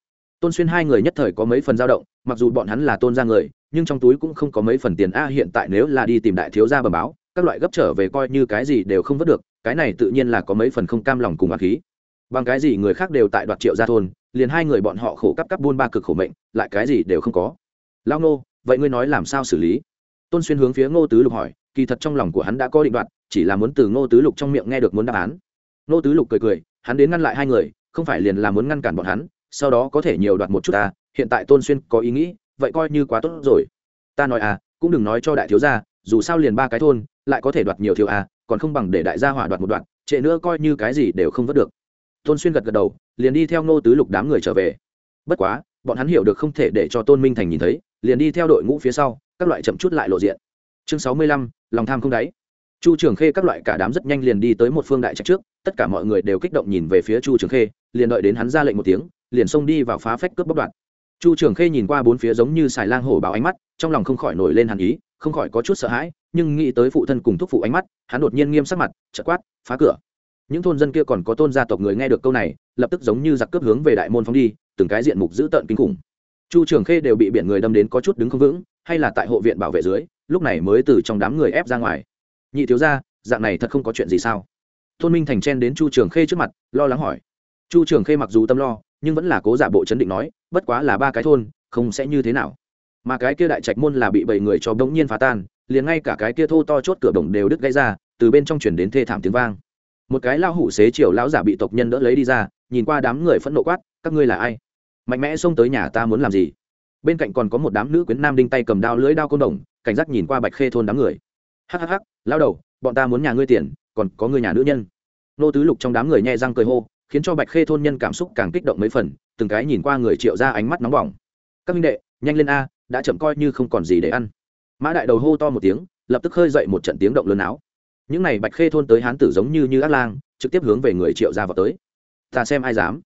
tôn xuyên hai người nhất thời có mấy phần dao động, mặc dù bọn hắn là tôn gia người, nhưng trong túi cũng không có mấy phần tiền. A, hiện tại nếu là đi tìm đại thiếu gia bẩm báo, các loại gấp trở về coi như cái gì đều không vớt được, cái này tự nhiên là có mấy phần không cam lòng cùng ác khí. Bằng cái gì người khác đều tại đoạt triệu gia thôn, liền hai người bọn họ khổ cấp cấp buôn ba cực khổ mệnh, lại cái gì đều không có. Lao nô, vậy ngươi nói làm sao xử lý? Tôn xuyên hướng phía ngô tứ lục hỏi, kỳ thật trong lòng của hắn đã có định đoạt, chỉ là muốn từ ngô tứ lục trong miệng nghe được muốn đáp án. Ngô tứ lục cười cười, hắn đến ngăn lại hai người, không phải liền là muốn ngăn cản bọn hắn sau đó có thể nhiều đoạt một chút ta, hiện tại tôn xuyên có ý nghĩ, vậy coi như quá tốt rồi. Ta nói à cũng đừng nói cho đại thiếu gia, dù sao liền ba cái thôn, lại có thể đoạt nhiều thiếu à còn không bằng để đại gia hỏa đoạt một đoạn trễ nữa coi như cái gì đều không vớt được. Tôn xuyên gật gật đầu, liền đi theo ngô tứ lục đám người trở về. Bất quá, bọn hắn hiểu được không thể để cho tôn minh thành nhìn thấy, liền đi theo đội ngũ phía sau, các loại chậm chút lại lộ diện. Chương sáu mươi lăm, lòng tham không đáy. Chu trường khê các loại cả đám rất nhanh liền đi tới một phương đại trạch trước, tất cả mọi người đều kích động nhìn về phía chu trường khê, liền đợi đến hắn ra lệnh một tiếng liền xông đi vào phá phách cướp bóc đoạn. Chu trường khê nhìn qua bốn phía giống như xài lang hổ báo ánh mắt, trong lòng không khỏi nổi lên hàn ý, không khỏi có chút sợ hãi, nhưng nghĩ tới phụ thân cùng thúc phụ ánh mắt, hắn đột nhiên nghiêm sắc mặt, chợt quát, phá cửa. Những thôn dân kia còn có tôn gia tộc người nghe được câu này, lập tức giống như giặc cướp hướng về đại môn phóng đi, từng cái diện mục dữ tợn kinh khủng. Chu trường khê đều bị biển người đâm đến có chút đứng không vững, hay là tại hộ viện bảo vệ dưới, lúc này mới từ trong đám người ép ra ngoài. Nhị thiếu ra dạng này thật không có chuyện gì sao? Tôn minh thành chen đến chu trường khê trước mặt, lo lắng hỏi. Chu trường khê mặc dù tâm lo nhưng vẫn là cố giả bộ chấn định nói, bất quá là ba cái thôn, không sẽ như thế nào. Mà cái kia đại trạch môn là bị bảy người cho bỗng nhiên phá tan, liền ngay cả cái kia thô to chốt cửa đồng đều đứt gãy ra, từ bên trong chuyển đến thê thảm tiếng vang. Một cái lao hủ xế chiều lão giả bị tộc nhân đỡ lấy đi ra, nhìn qua đám người phẫn nộ quát, các ngươi là ai? Mạnh mẽ xông tới nhà ta muốn làm gì? Bên cạnh còn có một đám nữ quyến nam đinh tay cầm đao lưỡi đao côn đồng, cảnh giác nhìn qua bạch khê thôn đám người. Hhh lao đầu, bọn ta muốn nhà ngươi tiền, còn có người nhà nữ nhân. Nô tứ lục trong đám người nhẹ răng cười hô khiến cho bạch khê thôn nhân cảm xúc càng kích động mấy phần, từng cái nhìn qua người triệu ra ánh mắt nóng bỏng. Các minh đệ, nhanh lên a, đã chậm coi như không còn gì để ăn. Mã đại đầu hô to một tiếng, lập tức khơi dậy một trận tiếng động lớn áo. Những n à y bạch khê thôn tới hán tử giống như như át lang, trực tiếp hướng về người triệu ra vào tới. Ta xem ai dám.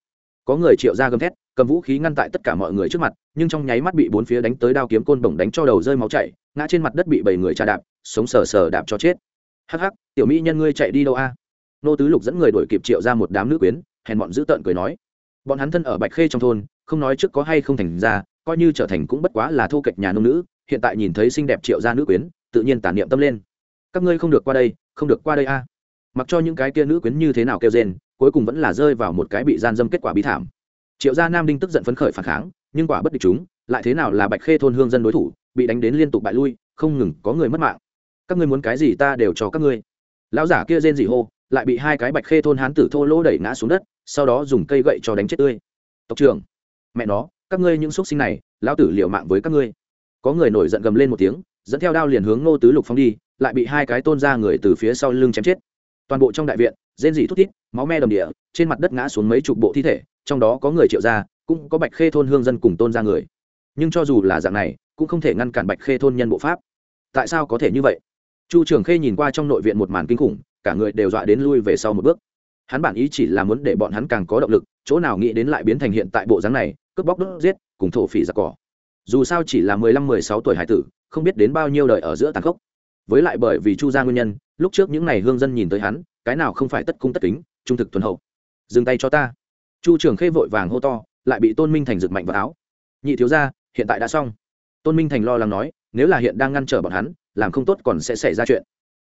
Có người triệu ra gầm thét, cầm vũ khí ngăn tại tất cả mọi người trước mặt, nhưng trong nháy mắt bị bốn phía đánh tới đao kiếm côn bổng đánh cho đầu rơi máu chảy, ngã trên mặt đất bị bảy người tra đạp, sống sờ sờ đạp cho chết. Hắc hắc, tiểu mỹ nhân ngươi chạy đi đâu a? Nô tứ lục dẫn người đuổi kịp triệu ra một đám nữ quyến hèn bọn giữ tợn cười nói. Bọn hắn thân ở bạch khê trong thôn, không nói trước có hay không thành ra, coi như trở thành cũng bất quá là thô kệch nhà nông nữ, hiện tại nhìn thấy xinh đẹp triệu gia nữ quyến, tự nhiên tản niệm tâm lên. Các ngươi không được qua đây, không được qua đây a. À. Mặc cho những cái kia nữ quyến như thế nào kêu rên, cuối cùng vẫn là rơi vào một cái bị gian dâm kết quả bí thảm. Triệu gia nam đinh tức giận phấn khởi phản kháng, nhưng quả bất địch chúng, lại thế nào là bạch khê thôn hương dân đối thủ, bị đánh đến liên tục bại lui, không ngừng có người mất mạng. Các ngươi muốn cái gì ta đều cho các ngươi. Lão giả kia rên dị hô, lại bị hai cái bạch khê thôn hán tử thô lỗ đẩy ngã xuống đất sau đó dùng cây gậy cho đánh chết tươi. Tộc trưởng, mẹ nó, các ngươi những xúc sinh này, lão tử liệu mạng với các ngươi. Có người nổi giận gầm lên một tiếng, dẫn theo đao liền hướng ngô tứ lục phong đi, lại bị hai cái tôn ra người từ phía sau lưng chém chết. Toàn bộ trong đại viện, rên rỉ thút thít, máu me đầm địa, trên mặt đất ngã xuống mấy chục bộ thi thể, trong đó có người triệu gia, cũng có bạch khê thôn hương dân cùng tôn ra người. Nhưng cho dù là dạng này, cũng không thể ngăn cản bạch khê thôn nhân bộ pháp. Tại sao có thể như vậy? Chu trường khê nhìn qua trong nội viện một màn kinh khủng, cả người đều dọa đến lui về sau một bước hắn bản ý chỉ là muốn để bọn hắn càng có động lực, chỗ nào nghĩ đến lại biến thành hiện tại bộ dáng này, cướp bóc đốt giết, cùng thổ phỉ giặc cỏ. Dù sao chỉ là mười lăm, mười sáu tuổi hải tử, không biết đến bao nhiêu đời ở giữa tàn khốc. Với lại bởi vì chu gia nguyên nhân, lúc trước những n à y hương dân nhìn tới hắn, cái nào không phải tất cung tất kính, trung thực tuần hậu. Dừng tay cho ta. Chu trường khê vội vàng hô to, lại bị tôn minh thành rực mạnh vào áo. Nhị thiếu ra hiện tại đã xong. Tôn minh thành lo lắng nói, nếu là hiện đang ngăn trở bọn hắn, làm không tốt còn sẽ xảy ra chuyện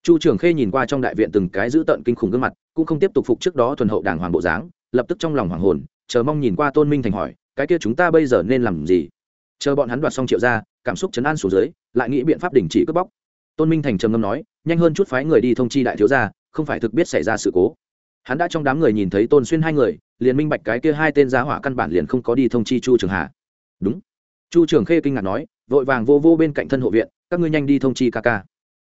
chu trường khê nhìn qua trong đại viện từng cái giữ tợn kinh khủng gương mặt, cũng không tiếp tục phục trước đó thuần hậu đàng hoàng bộ dáng, lập tức trong lòng hoàng hồn, chờ mong nhìn qua tôn minh thành hỏi, cái kia chúng ta bây giờ nên làm gì? Chờ bọn hắn đoạt xong triệu ra cảm xúc chấn an xuống dưới, lại nghĩ biện pháp đình chỉ cướp bóc. Tôn minh thành trầm ngâm nói, nhanh hơn chút phái người đi thông chi đại thiếu gia, không phải thực biết xảy ra sự cố. Hắn đã trong đám người nhìn thấy tôn xuyên hai người, liền minh bạch cái kia hai tên giá hỏa căn bản liền không có đi thông chi chu trường hà. Đúng. Chu trường khê kinh ngạc nói, vội vàng vô vô bên cạnh thân hộ viện, các ngươi nhanh đi thông chi ca ca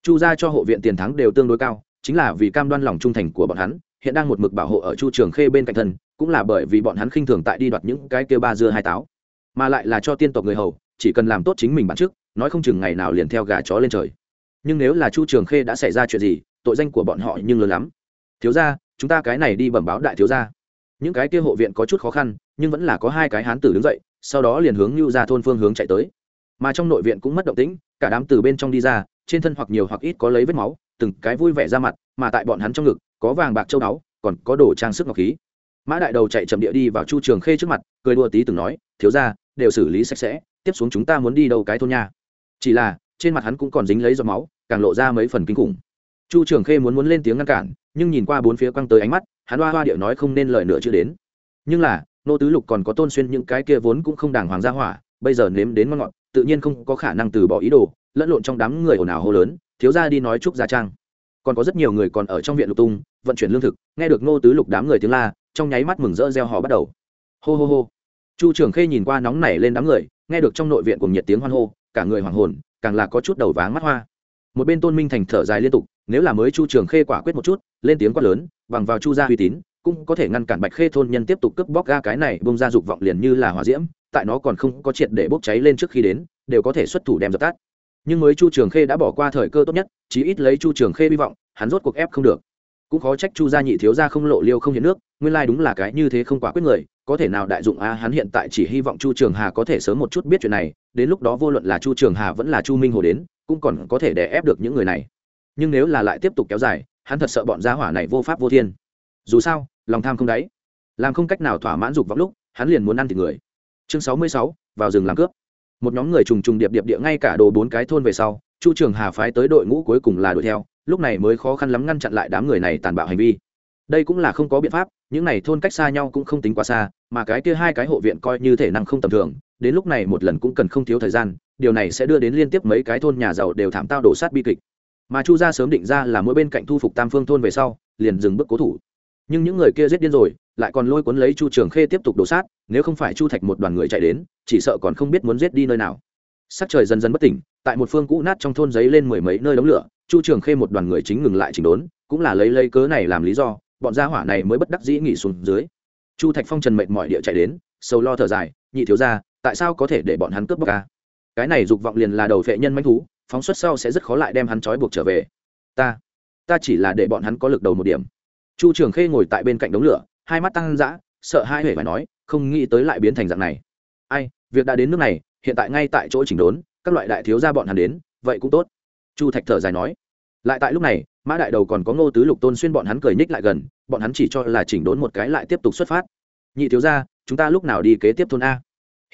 chu ra cho hộ viện tiền thắng đều tương đối cao, chính là vì cam đoan lòng trung thành của bọn hắn, hiện đang một mực bảo hộ ở chu trường khê bên cạnh thân, cũng là bởi vì bọn hắn khinh thường tại đi đoạt những cái kia ba dưa hai táo. Mà lại là cho tiên tộc người hầu, chỉ cần làm tốt chính mình bản trước, nói không chừng ngày nào liền theo gà chó lên trời. Nhưng nếu là chu trường khê đã xảy ra chuyện gì, tội danh của bọn họ nhưng lớn lắm. Thiếu ra chúng ta cái này đi bẩm báo đại thiếu ra những cái kia hộ viện có chút khó khăn, nhưng vẫn là có hai cái hán tử đứng dậy, sau đó liền hướng lưu ra thôn phương hướng chạy tới. Mà trong nội viện cũng mất động tĩnh, cả đám từ bên trong đi ra trên thân hoặc nhiều hoặc ít có lấy vết máu, từng cái vui vẻ ra mặt, mà tại bọn hắn trong ngực, có vàng bạc châu đáo còn có đồ trang sức ngọc khí. Mã đại đầu chạy chậm địa đi vào chu trường khê trước mặt, cười đùa tí từng nói, thiếu ra đều xử lý sạch sẽ, tiếp xuống chúng ta muốn đi đâu cái thôn nha. Chỉ là, trên mặt hắn cũng còn dính lấy giọt máu, càng lộ ra mấy phần kinh khủng. Chu trường khê muốn muốn lên tiếng ngăn cản, nhưng nhìn qua bốn phía quăng tới ánh mắt, hắn hoa hoa điệu nói không nên lời nữa chưa đến. Nhưng là, nô tứ lục còn có tôn xuyên những cái kia vốn cũng không đàng hoàng gia hỏa, bây giờ nếm đến ngon ngọt tự nhiên không có khả năng từ bỏ ý đồ, lẫn lộn trong đám người ồn ào hô lớn, thiếu ra đi nói chúc gia trang. Còn có rất nhiều người còn ở trong viện lục tung, vận chuyển lương thực, nghe được nô tứ lục đám người tiếng la, trong nháy mắt mừng rỡ reo hò bắt đầu. Hô hô hô. Chu trường khê nhìn qua nóng nảy lên đám người, nghe được trong nội viện cùng nhiệt tiếng hoan hô, cả người hoàng hồn, càng là có chút đầu váng mắt hoa. Một bên tôn minh thành thở dài liên tục, nếu là mới chu trường khê quả quyết một chút, lên tiếng quát lớn, bằng vào chu gia uy tín cũng có thể ngăn cản bạch khê thôn nhân tiếp tục cướp bóc ga cái này bông ra dục vọng liền như là hỏa diễm, tại nó còn không có triệt để bốc cháy lên trước khi đến, đều có thể xuất thủ đem dập tắt. Nhưng mới chu trường khê đã bỏ qua thời cơ tốt nhất, chí ít lấy chu trường khê hy vọng, hắn rốt cuộc ép không được. Cũng khó trách chu gia nhị thiếu gia không lộ liêu không hiện nước, nguyên lai đúng là cái như thế không quá quyết người, có thể nào đại dụng a, hắn hiện tại chỉ hy vọng chu trường hà có thể sớm một chút biết chuyện này, đến lúc đó vô luận là chu trường hà vẫn là chu minh hồ đến, cũng còn có thể đè ép được những người này. Nhưng nếu là lại tiếp tục kéo dài, hắn thật sợ bọn gia hỏa này vô pháp vô thiên. Dù sao lòng tham không đáy. Làm không cách nào thỏa mãn dục vọng lúc, hắn liền muốn ăn thịt người. Chương sáu mươi sáu, vào rừng làm cướp. Một nhóm người trùng trùng điệp điệp địa ngay cả đồ bốn cái thôn về sau, chu trường hà phái tới đội ngũ cuối cùng là đuổi theo, lúc này mới khó khăn lắm ngăn chặn lại đám người này tàn bạo hành vi. Đây cũng là không có biện pháp, những này thôn cách xa nhau cũng không tính quá xa, mà cái kia hai cái hộ viện coi như thể năng không tầm thường, đến lúc này một lần cũng cần không thiếu thời gian, điều này sẽ đưa đến liên tiếp mấy cái thôn nhà giàu đều thảm tao đổ sát bi kịch. Mà chu gia sớm định ra là mỗi bên cạnh thu phục tam phương thôn về sau, liền dừng bước cố thủ nhưng những người kia giết điên rồi, lại còn lôi cuốn lấy chu trường khê tiếp tục đổ sát, nếu không phải chu thạch một đoàn người chạy đến, chỉ sợ còn không biết muốn giết đi nơi nào. Sắc trời dần dần bất tỉnh, tại một phương cũ nát trong thôn giấy lên mười mấy nơi đống lửa, chu trường khê một đoàn người chính ngừng lại chỉnh đốn, cũng là lấy lấy cớ này làm lý do, bọn gia hỏa này mới bất đắc dĩ nghỉ xuống dưới. Chu thạch phong trần mệnh mọi địa chạy đến sâu lo thở dài, nhị thiếu ra tại sao có thể để bọn hắn cướp bóc ca cái này dục vọng liền là đầu vệ nhân manh thú, phóng xuất sau sẽ rất khó lại đem hắn trói buộc trở về. Ta ta chỉ là để bọn hắn có lực đầu một điểm chu trường khê ngồi tại bên cạnh đống lửa, hai mắt tăng dã, sợ hai huệ phải nói, không nghĩ tới lại biến thành dạng này. Ai, việc đã đến nước này, hiện tại ngay tại chỗ chỉnh đốn, các loại đại thiếu gia bọn hắn đến, vậy cũng tốt. Chu thạch thở dài nói. Lại tại lúc này, mã đại đầu còn có ngô tứ lục tôn xuyên bọn hắn cười nhích lại gần, bọn hắn chỉ cho là chỉnh đốn một cái lại tiếp tục xuất phát. Nhị thiếu gia, chúng ta lúc nào đi kế tiếp thôn a?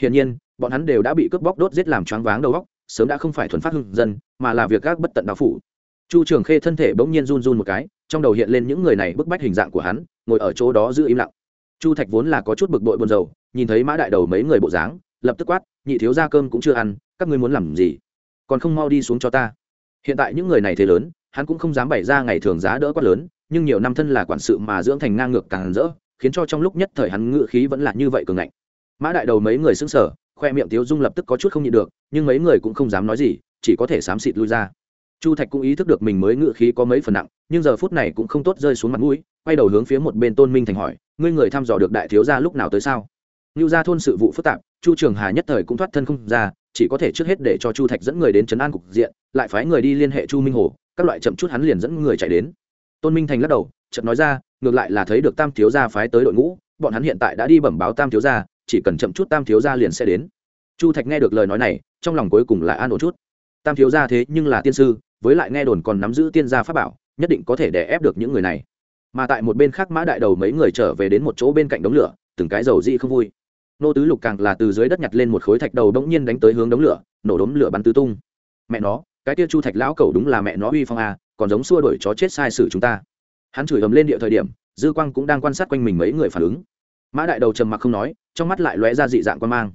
Hiển nhiên, bọn hắn đều đã bị cướp bóc đốt giết làm choáng váng đầu óc, sớm đã không phải thuần phát hưng dân, mà là việc các bất tận đạo phủ chu trường khê thân thể bỗng nhiên run run một cái, trong đầu hiện lên những người này bức bách hình dạng của hắn, ngồi ở chỗ đó giữ im lặng. Chu thạch vốn là có chút bực bội buồn rầu, nhìn thấy mã đại đầu mấy người bộ dáng, lập tức quát, nhị thiếu ra cơm cũng chưa ăn, các ngươi muốn làm gì? Còn không mau đi xuống cho ta. Hiện tại những người này thế lớn, hắn cũng không dám bày ra ngày thường giá đỡ quá lớn, nhưng nhiều năm thân là quản sự mà dưỡng thành ngang ngược càng rỡ, khiến cho trong lúc nhất thời hắn ngự khí vẫn là như vậy cường ngạnh. Mã đại đầu mấy người xứng sở khoe miệng tiếu dung lập tức có chút không nhịn được, nhưng mấy người cũng không dám nói gì, chỉ có thể xám xịt lui ra chu thạch cũng ý thức được mình mới ngự khí có mấy phần nặng, nhưng giờ phút này cũng không tốt rơi xuống mặt mũi, quay đầu hướng phía một bên tôn minh thành hỏi, ngươi người thăm dò được đại thiếu gia lúc nào tới sao? Lưu gia thôn sự vụ phức tạp, chu trường hà nhất thời cũng thoát thân không ra, chỉ có thể trước hết để cho chu thạch dẫn người đến trấn an cục diện, lại phái người đi liên hệ chu minh hồ, các loại chậm chút hắn liền dẫn người chạy đến. Tôn minh thành lắc đầu, chợt nói ra, ngược lại là thấy được tam thiếu gia phái tới đội ngũ, bọn hắn hiện tại đã đi bẩm báo tam thiếu gia, chỉ cần chậm chút tam thiếu gia liền sẽ đến. Chu thạch nghe được lời nói này, trong lòng cuối cùng là an ổn chút. Tam thiếu gia thế nhưng là tiên sư với lại nghe đồn còn nắm giữ tiên gia pháp bảo, nhất định có thể đè ép được những người này. Mà tại một bên khác mã đại đầu mấy người trở về đến một chỗ bên cạnh đống lửa, từng cái dầu dị không vui. Nô tứ lục càng là từ dưới đất nhặt lên một khối thạch đầu đống nhiên đánh tới hướng đống lửa, nổ đống lửa bắn tứ tung. Mẹ nó, cái tia chu thạch lão cẩu đúng là mẹ nó uy phong à còn giống xua đuổi chó chết sai sử chúng ta. Hắn chửi ầm lên địa thời điểm, dư quang cũng đang quan sát quanh mình mấy người phản ứng. Mã đại đầu trầm mặc không nói, trong mắt lại lóe ra dị dạng quan mang.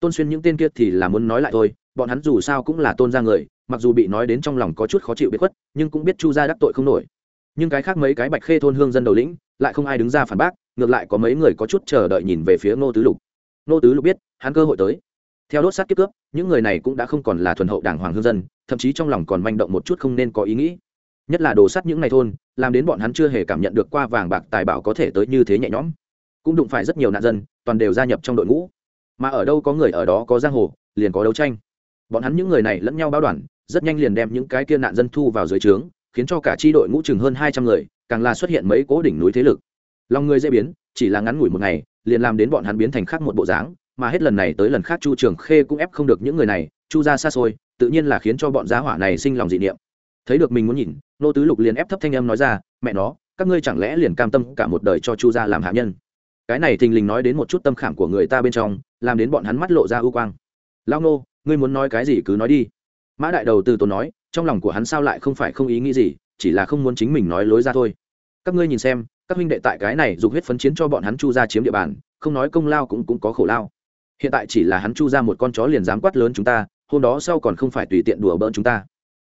Tôn xuyên những tên kia thì là muốn nói lại thôi, bọn hắn dù sao cũng là tôn ra người mặc dù bị nói đến trong lòng có chút khó chịu biết khuất, nhưng cũng biết chu gia đắc tội không nổi. Nhưng cái khác mấy cái bạch khê thôn hương dân đầu lĩnh, lại không ai đứng ra phản bác, ngược lại có mấy người có chút chờ đợi nhìn về phía ngô tứ lục. Ngô tứ lục biết, hắn cơ hội tới. Theo đốt sát kiếp cướp, những người này cũng đã không còn là thuần hậu đảng hoàng hương dân, thậm chí trong lòng còn manh động một chút không nên có ý nghĩ. Nhất là đồ sắt những ngày thôn, làm đến bọn hắn chưa hề cảm nhận được qua vàng bạc tài bảo có thể tới như thế nhẹ nhõm. Cũng đụng phải rất nhiều nạn dân, toàn đều gia nhập trong đội ngũ. Mà ở đâu có người ở đó có giang hồ, liền có đấu tranh. Bọn hắn những người này lẫn nhau báo đoàn rất nhanh liền đem những cái kia nạn dân thu vào dưới trướng, khiến cho cả tri đội ngũ chừng hơn hai trăm người, càng là xuất hiện mấy cố đỉnh núi thế lực. Lòng người dễ biến, chỉ là ngắn ngủi một ngày, liền làm đến bọn hắn biến thành khác một bộ dáng, mà hết lần này tới lần khác chu trường khê cũng ép không được những người này, chu ra xa xôi, tự nhiên là khiến cho bọn giá hỏa này sinh lòng dị niệm. Thấy được mình muốn nhìn, nô tứ lục liền ép thấp thanh âm nói ra, mẹ nó, các ngươi chẳng lẽ liền cam tâm cả một đời cho chu gia làm hạ nhân? Cái này thình lình nói đến một chút tâm khảm của người ta bên trong, làm đến bọn hắn mắt lộ ra ưu quang. Lao nô, ngươi muốn nói cái gì cứ nói đi mã đại đầu từ tốn nói, trong lòng của hắn sao lại không phải không ý nghĩ gì, chỉ là không muốn chính mình nói lối ra thôi. Các ngươi nhìn xem, các huynh đệ tại cái này dùng huyết phấn chiến cho bọn hắn chu ra chiếm địa bàn, không nói công lao cũng cũng có khổ lao. Hiện tại chỉ là hắn chu ra một con chó liền dám quát lớn chúng ta, hôm đó sau còn không phải tùy tiện đùa bỡn chúng ta.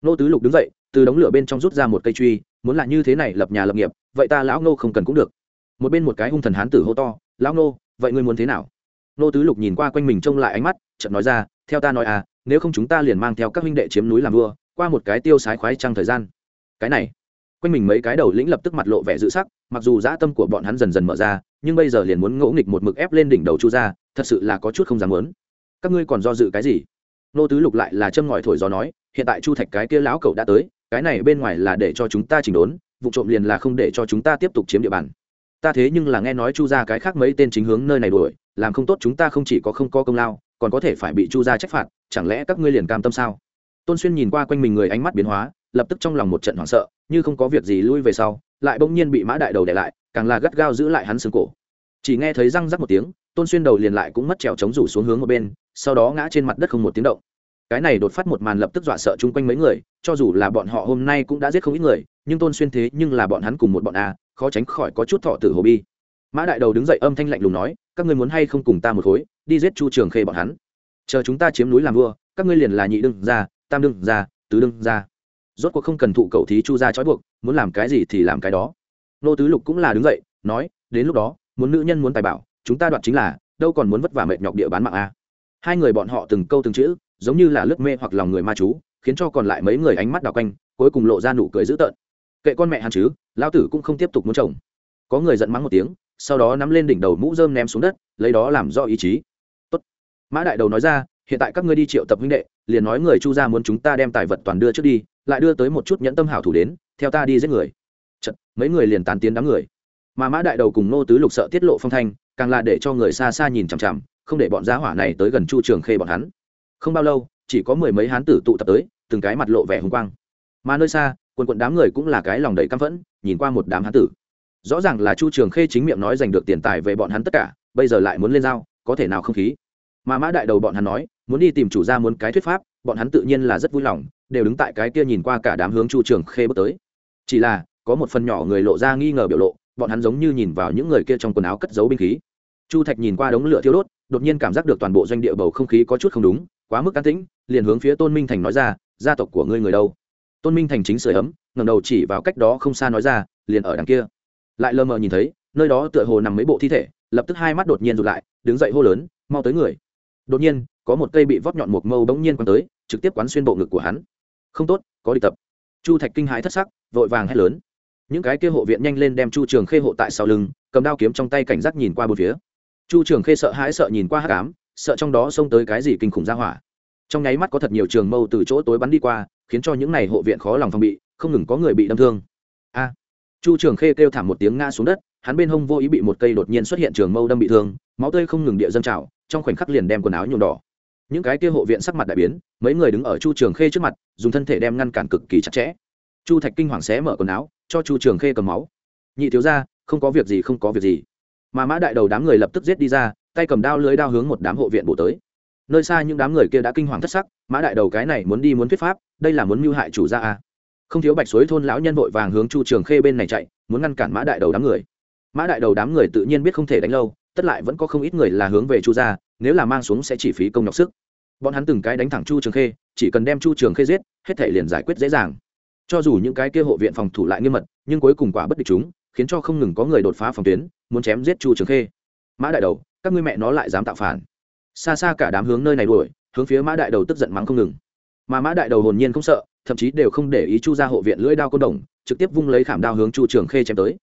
Nô tứ lục đứng dậy, từ đống lửa bên trong rút ra một cây truy, muốn là như thế này lập nhà lập nghiệp, vậy ta lão nô không cần cũng được. Một bên một cái hung thần hán tử hô to, lão nô vậy ngươi muốn thế nào? Nô tứ lục nhìn qua quanh mình trông lại ánh mắt, chợt nói ra, theo ta nói à nếu không chúng ta liền mang theo các huynh đệ chiếm núi làm vua, qua một cái tiêu sái khoái trăng thời gian. Cái này, quanh mình mấy cái đầu lĩnh lập tức mặt lộ vẻ dự sắc, mặc dù dã tâm của bọn hắn dần dần mở ra, nhưng bây giờ liền muốn ngỗ nghịch một mực ép lên đỉnh đầu chu ra thật sự là có chút không dám muốn. Các ngươi còn do dự cái gì? Nô tứ lục lại là châm ngòi thổi gió nói, hiện tại chu thạch cái kia lão cậu đã tới, cái này bên ngoài là để cho chúng ta chỉnh đốn, vụ trộm liền là không để cho chúng ta tiếp tục chiếm địa bàn. Ta thế nhưng là nghe nói chu ra cái khác mấy tên chính hướng nơi này đuổi, làm không tốt chúng ta không chỉ có không có công lao còn có thể phải bị chu ra trách phạt, chẳng lẽ các ngươi liền cam tâm sao? Tôn xuyên nhìn qua quanh mình người ánh mắt biến hóa, lập tức trong lòng một trận hoảng sợ, như không có việc gì lui về sau, lại bỗng nhiên bị mã đại đầu để lại, càng là gắt gao giữ lại hắn xương cổ. Chỉ nghe thấy răng rắc một tiếng, tôn xuyên đầu liền lại cũng mất trèo chống rủ xuống hướng một bên, sau đó ngã trên mặt đất không một tiếng động. Cái này đột phát một màn lập tức dọa sợ chung quanh mấy người, cho dù là bọn họ hôm nay cũng đã giết không ít người, nhưng tôn xuyên thế nhưng là bọn hắn cùng một bọn a, khó tránh khỏi có chút thọ tử hồ bi mã đại đầu đứng dậy âm thanh lạnh lùng nói, các ngươi muốn hay không cùng ta một khối, đi giết chu trường khê bọn hắn? Chờ chúng ta chiếm núi làm vua, các ngươi liền là nhị đương ra tam đương ra tứ đương ra rốt cuộc không cần thụ cậu thí chu ra trói buộc, muốn làm cái gì thì làm cái đó. Nô tứ lục cũng là đứng dậy, nói, đến lúc đó, muốn nữ nhân muốn tài bảo, chúng ta đoạt chính là, đâu còn muốn vất vả mệt nhọc địa bán mạng a hai người bọn họ từng câu từng chữ, giống như là lướt mê hoặc lòng người ma chú, khiến cho còn lại mấy người ánh mắt đào quanh, cuối cùng lộ ra nụ cười dữ tợn. Kệ con mẹ hắn chứ lao tử cũng không tiếp tục muốn chồng có người giận mắng một tiếng sau đó nắm lên đỉnh đầu mũ rơm ném xuống đất lấy đó làm do ý chí. Tốt. mã đại đầu nói ra hiện tại các ngươi đi triệu tập huynh đệ liền nói người chu gia muốn chúng ta đem tài vật toàn đưa trước đi lại đưa tới một chút nhẫn tâm hảo thủ đến theo ta đi giết người. Chật, mấy người liền tán tiến đám người. Mà mã đại đầu cùng nô tứ lục sợ tiết lộ phong thanh càng là để cho người xa xa nhìn chằm chằm không để bọn giá hỏa này tới gần chu trường khê bọn hắn. Không bao lâu chỉ có mười mấy hán tử tụ tập tới từng cái mặt lộ vẻ hùng quang. Mà nơi xa quần quận đám người cũng là cái lòng đầy căm phẫn nhìn qua một đám hán tử rõ ràng là chu trường khê chính miệng nói giành được tiền tài về bọn hắn tất cả, bây giờ lại muốn lên dao có thể nào không khí? Mà mã đại đầu bọn hắn nói, muốn đi tìm chủ ra muốn cái thuyết pháp, bọn hắn tự nhiên là rất vui lòng, đều đứng tại cái kia nhìn qua cả đám hướng chu trường khê bước tới. Chỉ là, có một phần nhỏ người lộ ra nghi ngờ biểu lộ, bọn hắn giống như nhìn vào những người kia trong quần áo cất giấu binh khí. Chu thạch nhìn qua đống lửa thiêu đốt, đột nhiên cảm giác được toàn bộ doanh địa bầu không khí có chút không đúng, quá mức an tĩnh, liền hướng phía tôn minh thành nói ra, gia tộc của ngươi người đâu? Tôn minh thành chính sửa ấm ngầm đầu chỉ vào cách đó không xa nói ra, liền ở đằng kia lại lờ mờ nhìn thấy, nơi đó tựa hồ nằm mấy bộ thi thể, lập tức hai mắt đột nhiên rụt lại, đứng dậy hô lớn, mau tới người. Đột nhiên, có một cây bị vót nhọn một mâu bỗng nhiên quăng tới, trực tiếp quán xuyên bộ ngực của hắn. Không tốt, có đi tập. Chu thạch kinh hãi thất sắc, vội vàng hét lớn. Những cái kia hộ viện nhanh lên đem chu trường khê hộ tại sau lưng, cầm đao kiếm trong tay cảnh giác nhìn qua bốn phía. Chu trường khê sợ hãi sợ nhìn qua hát cám sợ trong đó xông tới cái gì kinh khủng ra hỏa. Trong nháy mắt có thật nhiều trường mâu từ chỗ tối bắn đi qua, khiến cho những n à y hộ viện khó lòng phòng bị, không ngừng có người bị đâm thương. A! Chu trường khê kêu thảm một tiếng ngã xuống đất, hắn bên hông vô ý bị một cây đột nhiên xuất hiện trường mâu đâm bị thương, máu tươi không ngừng địa dâng trào, trong khoảnh khắc liền đem quần áo nhuộm đỏ. Những cái kia hộ viện sắc mặt đại biến, mấy người đứng ở chu trường khê trước mặt, dùng thân thể đem ngăn cản cực kỳ chặt chẽ. Chu thạch kinh hoàng xé mở quần áo, cho chu trường khê cầm máu. Nhị thiếu ra không có việc gì, không có việc gì. Mà mã đại đầu đám người lập tức giết đi ra, tay cầm đao lưới đao hướng một đám hộ viện bổ tới. Nơi xa những đám người kia đã kinh hoàng thất sắc, mã đại đầu cái này muốn đi muốn thuyết pháp, đây là muốn mưu hại chủ gia a không thiếu bạch suối thôn lão nhân vội vàng hướng chu trường khê bên này chạy, muốn ngăn cản mã đại đầu đám người. Mã đại đầu đám người tự nhiên biết không thể đánh lâu, tất lại vẫn có không ít người là hướng về chu gia, nếu là mang xuống sẽ chỉ phí công nhọc sức. Bọn hắn từng cái đánh thẳng chu trường khê, chỉ cần đem chu trường khê giết, hết thể liền giải quyết dễ dàng. Cho dù những cái kia hộ viện phòng thủ lại nghiêm mật, nhưng cuối cùng quả bất địch chúng, khiến cho không ngừng có người đột phá phòng tuyến, muốn chém giết chu trường khê. Mã đại đầu, các ngươi mẹ nó lại dám tạo phản. Xa xa cả đám hướng nơi này đuổi, hướng phía mã đại đầu tức giận mắng không ngừng. Mà mã đại đầu hồn nhiên không sợ thậm chí đều không để ý chu ra hộ viện lưỡi đao côn đồng, trực tiếp vung lấy khảm đao hướng chu trường khê chém tới.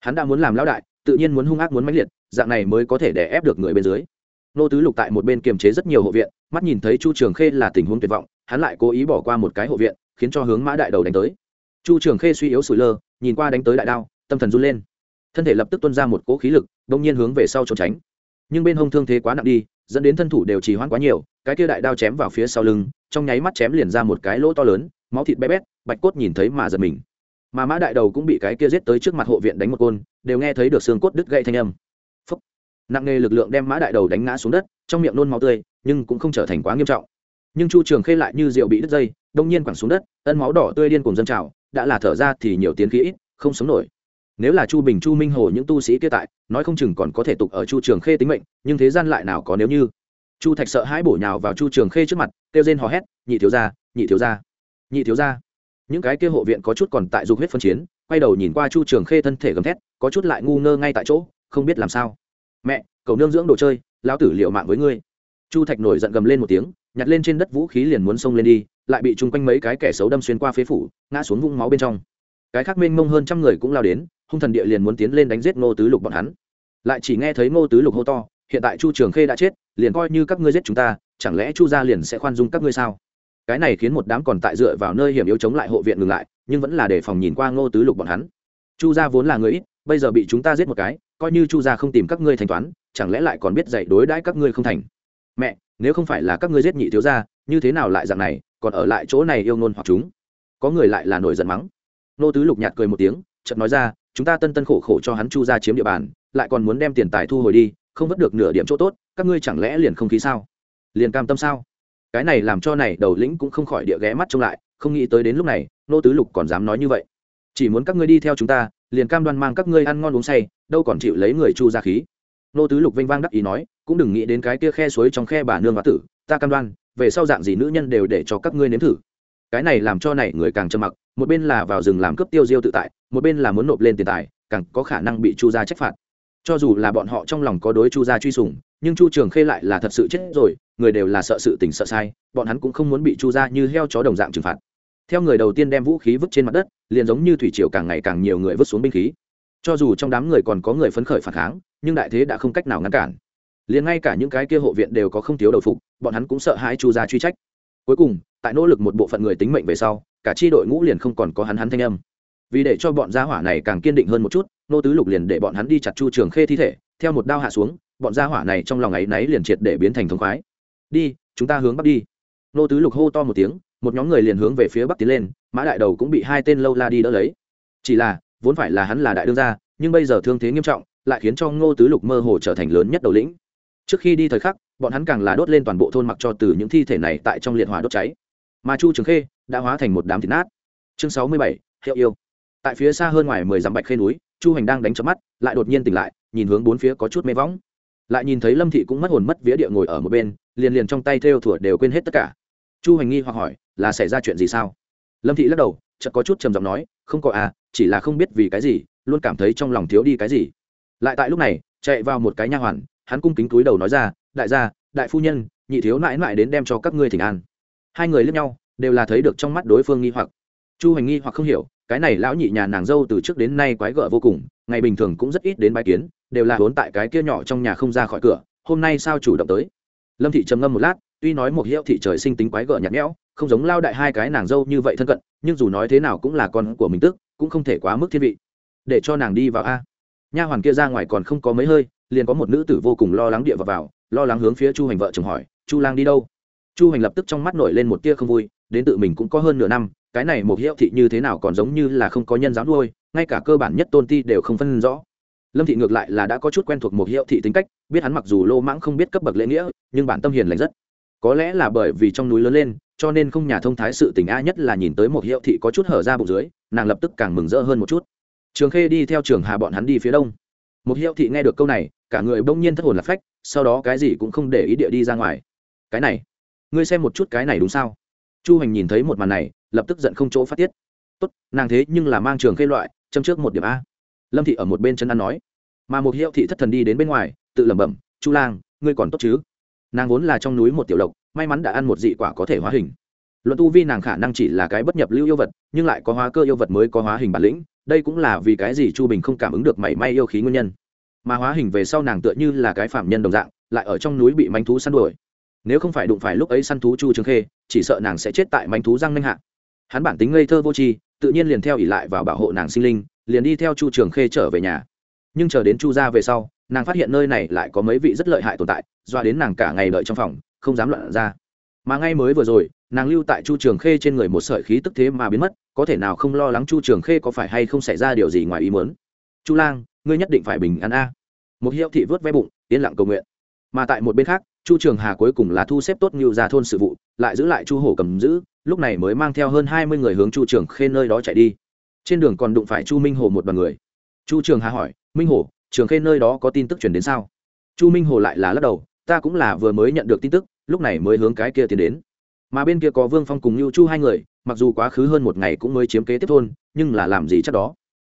Hắn đã muốn làm lão đại, tự nhiên muốn hung ác muốn mãnh liệt, dạng này mới có thể đè ép được người bên dưới. Nô tứ lục tại một bên kiềm chế rất nhiều hộ viện, mắt nhìn thấy chu trường khê là tình huống tuyệt vọng, hắn lại cố ý bỏ qua một cái hộ viện, khiến cho hướng mã đại đầu đánh tới. Chu trường khê suy yếu sủi lơ, nhìn qua đánh tới đại đao, tâm thần run lên. Thân thể lập tức tuân ra một cỗ khí lực đông nhiên hướng về sau trốn tránh. Nhưng bên hông thương thế quá nặng đi, dẫn đến thân thủ đều trì hoãn quá nhiều, cái kia đại đao chém vào phía sau lưng, trong nháy mắt chém liền ra một cái lỗ to lớn máu thịt bé bét, bạch cốt nhìn thấy mà giật mình. Mà mã đại đầu cũng bị cái kia giết tới trước mặt hộ viện đánh một côn, đều nghe thấy được xương cốt đứt gãy thanh âm. Phúc. nặng nề lực lượng đem mã đại đầu đánh ngã xuống đất, trong miệng nôn máu tươi, nhưng cũng không trở thành quá nghiêm trọng. Nhưng chu trường khê lại như rượu bị đứt dây, đông nhiên quẳng xuống đất, ân máu đỏ tươi điên cùng dân trào, đã là thở ra thì nhiều tiến khí ít, không sống nổi. Nếu là chu bình, chu minh hồ những tu sĩ kia tại, nói không chừng còn có thể tục ở chu trường khê tính mệnh, nhưng thế gian lại nào có nếu như? Chu thạch sợ hãi bổ nhào vào chu trường khê trước mặt, kêu rên hò hét, nhị thiếu gia, nhị thiếu gia nhị thiếu gia. Những cái kia hộ viện có chút còn tại dục huyết phân chiến, quay đầu nhìn qua chu trường khê thân thể gầm thét, có chút lại ngu ngơ ngay tại chỗ, không biết làm sao. Mẹ, cầu nương dưỡng đồ chơi, lão tử liệu mạng với ngươi. Chu thạch nổi giận gầm lên một tiếng, nhặt lên trên đất vũ khí liền muốn xông lên đi, lại bị chung quanh mấy cái kẻ xấu đâm xuyên qua phế phủ, ngã xuống vũng máu bên trong. Cái khác mênh mông hơn trăm người cũng lao đến, hung thần địa liền muốn tiến lên đánh giết ngô tứ lục bọn hắn. Lại chỉ nghe thấy ngô tứ lục hô to, hiện tại chu trường khê đã chết, liền coi như các ngươi giết chúng ta, chẳng lẽ chu gia liền sẽ khoan dung các ngươi sao? Cái này khiến một đám còn tại dựa vào nơi hiểm yếu chống lại hộ viện ngừng lại, nhưng vẫn là để phòng nhìn qua ngô tứ lục bọn hắn. Chu gia vốn là người ít, bây giờ bị chúng ta giết một cái, coi như chu gia không tìm các ngươi thanh toán, chẳng lẽ lại còn biết dạy đối đãi các ngươi không thành? Mẹ, nếu không phải là các ngươi giết nhị thiếu gia, như thế nào lại dạng này, còn ở lại chỗ này yêu ngôn hoặc chúng? Có người lại là nổi giận mắng. Nô tứ lục nhạt cười một tiếng, chợt nói ra, chúng ta tân tân khổ khổ cho hắn chu ra chiếm địa bàn, lại còn muốn đem tiền tài thu hồi đi, không vất được nửa điểm chỗ tốt, các ngươi chẳng lẽ liền không khí sao? Liền cam tâm sao? Cái này làm cho này đầu lĩnh cũng không khỏi địa ghé mắt trông lại, không nghĩ tới đến lúc này, nô tứ lục còn dám nói như vậy. Chỉ muốn các ngươi đi theo chúng ta, liền cam đoan mang các ngươi ăn ngon uống say, đâu còn chịu lấy người chu ra khí. Nô tứ lục vinh vang đắc ý nói, cũng đừng nghĩ đến cái kia khe suối trong khe bà nương và tử, ta cam đoan, về sau dạng gì nữ nhân đều để cho các ngươi nếm thử. Cái này làm cho này người càng trầm mặc, một bên là vào rừng làm cướp tiêu diêu tự tại, một bên là muốn nộp lên tiền tài, càng có khả năng bị chu gia trách phạt. Cho dù là bọn họ trong lòng có đối chu gia truy sùng nhưng chu trường khê lại là thật sự chết rồi, người đều là sợ sự tình sợ sai, bọn hắn cũng không muốn bị chu gia như heo chó đồng dạng trừng phạt. Theo người đầu tiên đem vũ khí vứt trên mặt đất, liền giống như thủy triều càng ngày càng nhiều người vứt xuống binh khí. Cho dù trong đám người còn có người phấn khởi phản kháng, nhưng đại thế đã không cách nào ngăn cản. Liền ngay cả những cái kia hộ viện đều có không thiếu đầu phục, bọn hắn cũng sợ hãi chu gia truy trách. Cuối cùng, tại nỗ lực một bộ phận người tính mệnh về sau, cả chi đội ngũ liền không còn có hắn hắn thanh âm. Vì để cho bọn gia hỏa này càng kiên định hơn một chút, nô tứ lục liền để bọn hắn đi chặt chu trường khê thi thể, theo một đao hạ xuống bọn gia hỏa này trong lòng ấy náy liền triệt để biến thành thống khoái. Đi, chúng ta hướng bắc đi. Nô tứ lục hô to một tiếng, một nhóm người liền hướng về phía bắc tiến lên, mã đại đầu cũng bị hai tên lâu la đi đỡ lấy. Chỉ là, vốn phải là hắn là đại đương gia, nhưng bây giờ thương thế nghiêm trọng, lại khiến cho ngô tứ lục mơ hồ trở thành lớn nhất đầu lĩnh. Trước khi đi thời khắc, bọn hắn càng là đốt lên toàn bộ thôn mặc cho từ những thi thể này tại trong liệt hỏa đốt cháy. Mà chu trường khê đã hóa thành một đám thịt nát. Chương sáu mươi bảy, hiệu yêu. Tại phía xa hơn ngoài mười dặm bạch khê núi, chu hành đang đánh chớp mắt, lại đột nhiên tỉnh lại, nhìn hướng bốn phía có chút mê võng lại nhìn thấy lâm thị cũng mất hồn mất vía địa ngồi ở một bên, liền liền trong tay theo thủa đều quên hết tất cả. Chu hành nghi hoặc hỏi, là xảy ra chuyện gì sao? Lâm thị lắc đầu, chợt có chút trầm giọng nói, không có à chỉ là không biết vì cái gì, luôn cảm thấy trong lòng thiếu đi cái gì. Lại tại lúc này, chạy vào một cái nha hoàn, hắn cung kính túi đầu nói ra, đại gia, đại phu nhân, nhị thiếu mãi mãi đến đem cho các ngươi thỉnh an. Hai người lướt nhau, đều là thấy được trong mắt đối phương nghi hoặc. Chu hành nghi hoặc không hiểu cái này lão nhị nhà nàng dâu từ trước đến nay quái gở vô cùng ngày bình thường cũng rất ít đến bái kiến đều là vốn tại cái kia nhỏ trong nhà không ra khỏi cửa hôm nay sao chủ động tới? Lâm thị trầm ngâm một lát tuy nói một hiệu thị trời sinh tính quái gở nhạt nhẽo không giống lao đại hai cái nàng dâu như vậy thân cận nhưng dù nói thế nào cũng là con của mình tức cũng không thể quá mức thiên vị. Để cho nàng đi vào a. Nha hoàn kia ra ngoài còn không có mấy hơi liền có một nữ tử vô cùng lo lắng địa vào, vào lo lắng hướng phía chu hành vợ chồng hỏi chu lang đi đâu? Chu hành lập tức trong mắt nổi lên một tia không vui đến tự mình cũng có hơn nửa năm cái này một hiệu thị như thế nào còn giống như là không có nhân giáo nuôi, ngay cả cơ bản nhất tôn ti đều không phân rõ. Lâm thị ngược lại là đã có chút quen thuộc một hiệu thị tính cách, biết hắn mặc dù lô mãng không biết cấp bậc lễ nghĩa, nhưng bản tâm hiền lành rất. Có lẽ là bởi vì trong núi lớn lên, cho nên không nhà thông thái sự tình a nhất là nhìn tới một hiệu thị có chút hở ra bụng dưới, nàng lập tức càng mừng rỡ hơn một chút. Trường khê đi theo trường hà bọn hắn đi phía đông. Một hiệu thị nghe được câu này, cả người bỗng nhiên thất hồn lạc phách, sau đó cái gì cũng không để ý địa đi ra ngoài. Cái này, ngươi xem một chút cái này đúng sao? Chu hành nhìn thấy một màn này lập tức giận không chỗ phát tiết. Tốt, nàng thế nhưng là mang trường khê loại, châm trước một điểm a. Lâm thị ở một bên chân ăn nói. Mà một hiệu thị thất thần đi đến bên ngoài, tự lẩm bẩm, chu lang, ngươi còn tốt chứ? Nàng vốn là trong núi một tiểu lộc, may mắn đã ăn một dị quả có thể hóa hình. Luận tu vi nàng khả năng chỉ là cái bất nhập lưu yêu vật, nhưng lại có hóa cơ yêu vật mới có hóa hình bản lĩnh, đây cũng là vì cái gì chu bình không cảm ứng được mảy may yêu khí nguyên nhân. Mà hóa hình về sau nàng tựa như là cái phạm nhân đồng dạng, lại ở trong núi bị manh thú săn đuổi. Nếu không phải đụng phải lúc ấy săn thú chu trường khê, chỉ sợ nàng sẽ chết tại manh thú răng nanh hạ hắn bản tính ngây thơ vô tri, tự nhiên liền theo ỉ lại vào bảo hộ nàng sinh linh, liền đi theo chu trường khê trở về nhà. Nhưng chờ đến chu ra về sau, nàng phát hiện nơi này lại có mấy vị rất lợi hại tồn tại doa đến nàng cả ngày đợi trong phòng, không dám loạn ra. Mà ngay mới vừa rồi, nàng lưu tại chu trường khê trên người một sợi khí tức thế mà biến mất, có thể nào không lo lắng chu trường khê có phải hay không xảy ra điều gì ngoài ý muốn? Chu lang, ngươi nhất định phải bình an a. Một hiệu thị vớt ve bụng, yên lặng cầu nguyện. Mà tại một bên khác, chu trường hà cuối cùng là thu xếp tốt như ra thôn sự vụ, lại giữ lại chu hổ cầm giữ lúc này mới mang theo hơn hai mươi người hướng chu trường khê nơi đó chạy đi. Trên đường còn đụng phải chu minh hồ một đoàn người. Chu trường hà hỏi, minh hồ, trường khê nơi đó có tin tức chuyển đến sao? Chu minh hồ lại là lắc đầu, ta cũng là vừa mới nhận được tin tức, lúc này mới hướng cái kia tiến đến. Mà bên kia có vương phong cùng lưu chu hai người, mặc dù quá khứ hơn một ngày cũng mới chiếm kế tiếp thôn, nhưng là làm gì chắc đó?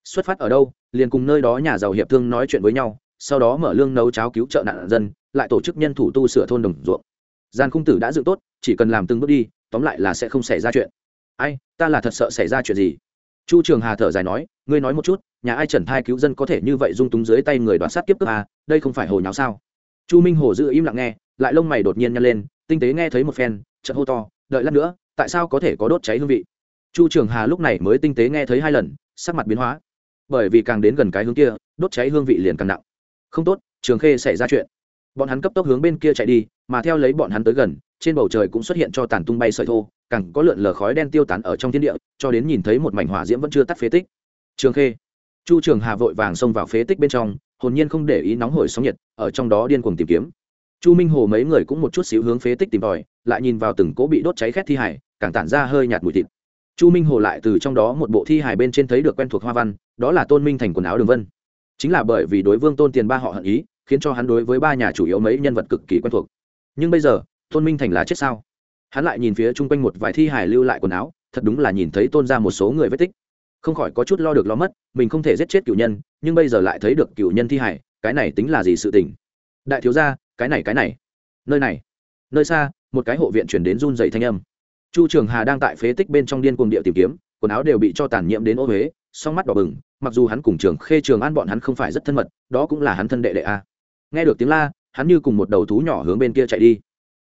Xuất phát ở đâu, liền cùng nơi đó nhà giàu hiệp thương nói chuyện với nhau, sau đó mở lương nấu cháo cứu trợ nạn dân, lại tổ chức nhân thủ tu sửa thôn đồng ruộng. Gian khung tử đã dựng tốt, chỉ cần làm từng bước đi tóm lại là sẽ không xảy ra chuyện. Ai, ta là thật sợ xảy ra chuyện gì? Chu trường hà thở dài nói, ngươi nói một chút, nhà ai trần thai cứu dân có thể như vậy dung túng dưới tay người đoạt sát kiếp cướp à đây không phải hồ nháo sao? Chu minh hồ giữ im lặng nghe, lại lông mày đột nhiên nhăn lên, tinh tế nghe thấy một phen, chợt hô to, đợi lát nữa, tại sao có thể có đốt cháy hương vị? Chu trường hà lúc này mới tinh tế nghe thấy hai lần, sắc mặt biến hóa. Bởi vì càng đến gần cái hướng kia, đốt cháy hương vị liền càng nặng. Không tốt, trường khê xảy ra chuyện. Bọn hắn cấp tốc hướng bên kia chạy đi, mà theo lấy bọn hắn tới gần trên bầu trời cũng xuất hiện cho tàn tung bay sợi thô, càng có lượn lờ khói đen tiêu tán ở trong thiên địa, cho đến nhìn thấy một mảnh hỏa diễm vẫn chưa tắt phế tích. Trường khê, chu trường hà vội vàng xông vào phế tích bên trong, hồn nhiên không để ý nóng hổi sóng nhiệt, ở trong đó điên cuồng tìm kiếm. Chu minh hồ mấy người cũng một chút xíu hướng phế tích tìm tòi, lại nhìn vào từng cỗ bị đốt cháy khét thi hải, càng tản ra hơi nhạt mùi thịt. Chu minh hồ lại từ trong đó một bộ thi hải bên trên thấy được quen thuộc hoa văn, đó là tôn minh thành quần áo đường vân. Chính là bởi vì đối vương tôn tiền ba họ hận ý, khiến cho hắn đối với ba nhà chủ yếu mấy nhân vật cực kỳ quen thuộc. Nhưng bây giờ tôn minh thành là chết sao? Hắn lại nhìn phía chung quanh một vài thi hải lưu lại quần áo, thật đúng là nhìn thấy tôn ra một số người vết tích. Không khỏi có chút lo được lo mất, mình không thể giết chết cựu nhân, nhưng bây giờ lại thấy được cựu nhân thi hải cái này tính là gì sự tình? Đại thiếu gia, cái này cái này. Nơi này. Nơi xa, một cái hộ viện chuyển đến run dày thanh âm. Chu trường hà đang tại phế tích bên trong điên cuồng địa tìm kiếm, quần áo đều bị cho tàn nhiễm đến ô huế song mắt đỏ bừng, mặc dù hắn cùng trường khê, trường an bọn hắn không phải rất thân mật, đó cũng là hắn thân đệ đệ a. Nghe được tiếng la, hắn như cùng một đầu thú nhỏ hướng bên kia chạy đi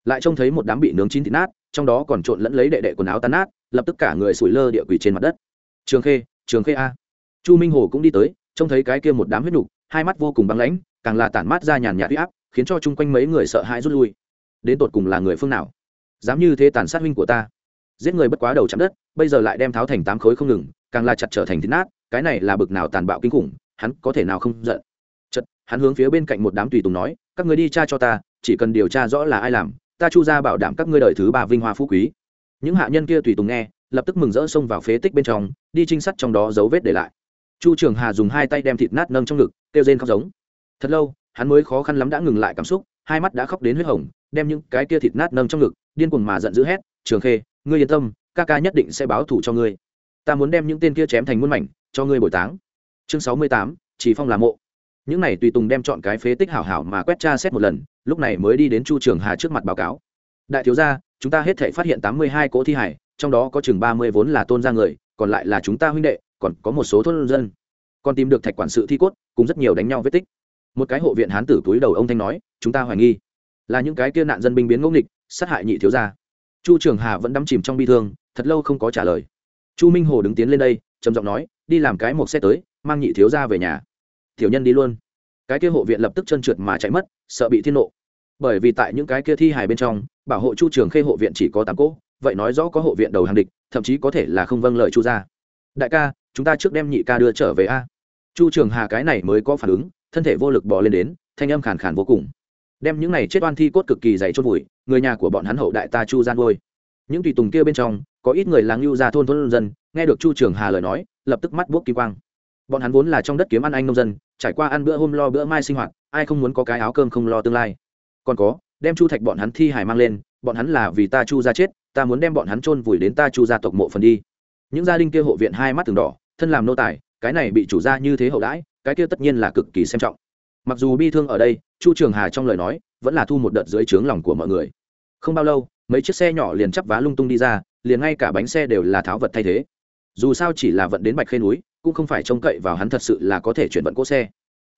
lại trông thấy một đám bị nướng chín thịt nát, trong đó còn trộn lẫn lấy đệ đệ quần áo tan nát, lập tức cả người sủi lơ địa quỷ trên mặt đất. Trường khê trường khê a. Chu minh hồ cũng đi tới, trông thấy cái kia một đám huyết nục, hai mắt vô cùng băng lãnh, càng là tản mát ra nhàn nhạt huy áp, khiến cho chung quanh mấy người sợ hãi rút lui. Đến tột cùng là người phương nào? Dám như thế tàn sát huynh của ta. Giết người bất quá đầu chạm đất, bây giờ lại đem tháo thành tám khối không ngừng, càng là chặt trở thành thịt nát, cái này là bực nào tàn bạo kinh khủng, hắn có thể nào không giận? Chật hắn hướng phía bên cạnh một đám tùy tùng nói, các người đi tra cho ta, chỉ cần điều tra rõ là ai làm ta chu ra bảo đảm các ngươi đời thứ ba vinh hoa phú quý. Những hạ nhân kia tùy tùng nghe, lập tức mừng rỡ xông vào phế tích bên trong, đi trinh sát trong đó dấu vết để lại. Chu trường hà dùng hai tay đem thịt nát nâng trong ngực, kêu rên khóc giống. Thật lâu, hắn mới khó khăn lắm đã ngừng lại cảm xúc, hai mắt đã khóc đến huyết hồng, đem những cái kia thịt nát nâng trong ngực, điên cuồng mà giận dữ hét, trường khê, ngươi yên tâm, ca ca nhất định sẽ báo thủ cho ngươi. Ta muốn đem những tên kia chém thành muôn mảnh, cho ngươi bồi táng. Chương sáu mươi tám, chỉ phong là mộ. Những này tùy tùng đem chọn cái phế tích hảo hảo mà quét tra xét một lần lúc này mới đi đến chu trường hà trước mặt báo cáo. Đại thiếu gia, chúng ta hết thể phát hiện tám mươi hai cỗ thi hải, trong đó có chừng ba mươi vốn là tôn gia người, còn lại là chúng ta huynh đệ, còn có một số thôn dân. Còn tìm được thạch quản sự thi cốt, cùng rất nhiều đánh nhau vết tích. Một cái hộ viện hán tử túi đầu ông thanh nói, chúng ta hoài nghi. Là những cái kia nạn dân binh biến ngẫu nghịch, sát hại nhị thiếu gia. Chu trường hà vẫn đắm chìm trong bi thương, thật lâu không có trả lời. Chu minh hồ đứng tiến lên đây, trầm giọng nói, đi làm cái một xe tới, mang nhị thiếu gia về nhà. Tiểu nhân đi luôn. Cái kia hộ viện lập tức chân trượt mà chạy mất, sợ bị thiên nộ bởi vì tại những cái kia thi hài bên trong, bảo hộ chu trường khê hộ viện chỉ có tám cỗ, vậy nói rõ có hộ viện đầu hàng địch, thậm chí có thể là không vâng lời chu gia. Đại ca, chúng ta trước đem nhị ca đưa trở về a. Chu trường hà cái này mới có phản ứng, thân thể vô lực bỏ lên đến, thanh âm khàn khàn vô cùng. Đem những này chết oan thi cốt cực kỳ dày chốt vùi, người nhà của bọn hắn hậu đại ta chu gian ngôi những tùy tùng kia bên trong, có ít người làng lưu ra thôn thôn dân, nghe được chu trường hà lời nói, lập tức mắt buốc kỳ quang. Bọn hắn vốn là trong đất kiếm ăn anh nông dân, trải qua ăn bữa hôm lo bữa mai sinh hoạt, ai không muốn có cái áo cơm không lo tương lai còn có, đem chu thạch bọn hắn thi hài mang lên, bọn hắn là vì ta chu ra chết, ta muốn đem bọn hắn chôn vùi đến ta chu gia tộc mộ phần đi. Những gia đình kia hộ viện hai mắt từng đỏ, thân làm nô tài, cái này bị chủ gia như thế hậu đãi, cái kia tất nhiên là cực kỳ xem trọng. Mặc dù bi thương ở đây, chu trường hà trong lời nói, vẫn là thu một đợt dưới trướng lòng của mọi người. Không bao lâu, mấy chiếc xe nhỏ liền chắp vá lung tung đi ra, liền ngay cả bánh xe đều là tháo vật thay thế. Dù sao chỉ là vận đến bạch khê núi, cũng không phải trông cậy vào hắn thật sự là có thể chuyển vận cỗ xe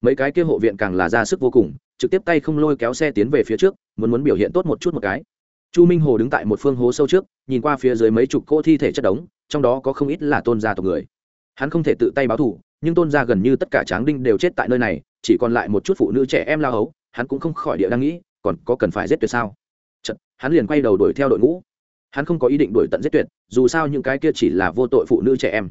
mấy cái kia hộ viện càng là ra sức vô cùng trực tiếp tay không lôi kéo xe tiến về phía trước muốn muốn biểu hiện tốt một chút một cái. Chu minh hồ đứng tại một phương hố sâu trước nhìn qua phía dưới mấy chục cỗ thi thể chất đống trong đó có không ít là tôn gia tộc người. Hắn không thể tự tay báo thù nhưng tôn gia gần như tất cả tráng đinh đều chết tại nơi này chỉ còn lại một chút phụ nữ trẻ em lao hấu hắn cũng không khỏi địa đang nghĩ còn có cần phải giết tuyệt sao? Chật, hắn liền quay đầu đuổi theo đội ngũ. Hắn không có ý định đuổi tận giết tuyệt dù sao những cái kia chỉ là vô tội phụ nữ trẻ em.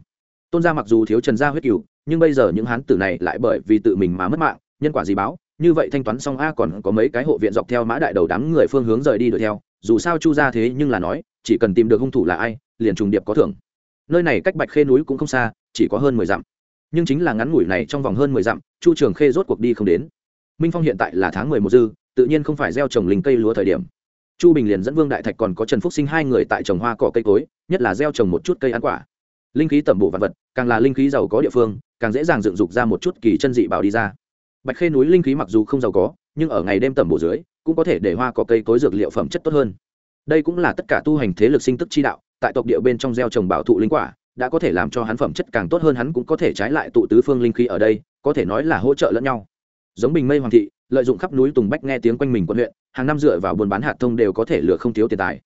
Tôn gia mặc dù thiếu trần gia huyết cửu nhưng bây giờ những hán tử này lại bởi vì tự mình mà mất mạng, nhân quả gì báo? Như vậy thanh toán xong a còn có mấy cái hộ viện dọc theo mã đại đầu đám người phương hướng rời đi đuổi theo, dù sao chu ra thế nhưng là nói, chỉ cần tìm được hung thủ là ai, liền trùng điệp có thưởng. Nơi này cách bạch khê núi cũng không xa, chỉ có hơn mười dặm. Nhưng chính là ngắn ngủi này trong vòng hơn mười dặm, chu trường khê rốt cuộc đi không đến. Minh phong hiện tại là tháng mười một dư, tự nhiên không phải gieo trồng linh cây lúa thời điểm. Chu bình liền dẫn vương đại thạch còn có trần phúc sinh hai người tại trồng hoa cỏ cây cối, nhất là gieo trồng một chút cây ăn quả. Linh khí tẩm bộ vật vật, càng là linh khí giàu có địa phương càng dễ dàng dựng dục ra một chút kỳ chân dị bảo đi ra. Bạch khê núi linh khí mặc dù không giàu có, nhưng ở ngày đêm tẩm bổ dưới, cũng có thể để hoa có cây cối dược liệu phẩm chất tốt hơn. Đây cũng là tất cả tu hành thế lực sinh tức chi đạo, tại tộc địa bên trong gieo trồng bảo thụ linh quả, đã có thể làm cho hắn phẩm chất càng tốt hơn, hắn cũng có thể trái lại tụ tứ phương linh khí ở đây, có thể nói là hỗ trợ lẫn nhau. Giống bình mây hoàng thị, lợi dụng khắp núi tùng bách nghe tiếng quanh mình quận huyện, hàng năm dựa vào buôn bán hạt thông đều có thể lừa không thiếu tiền tài.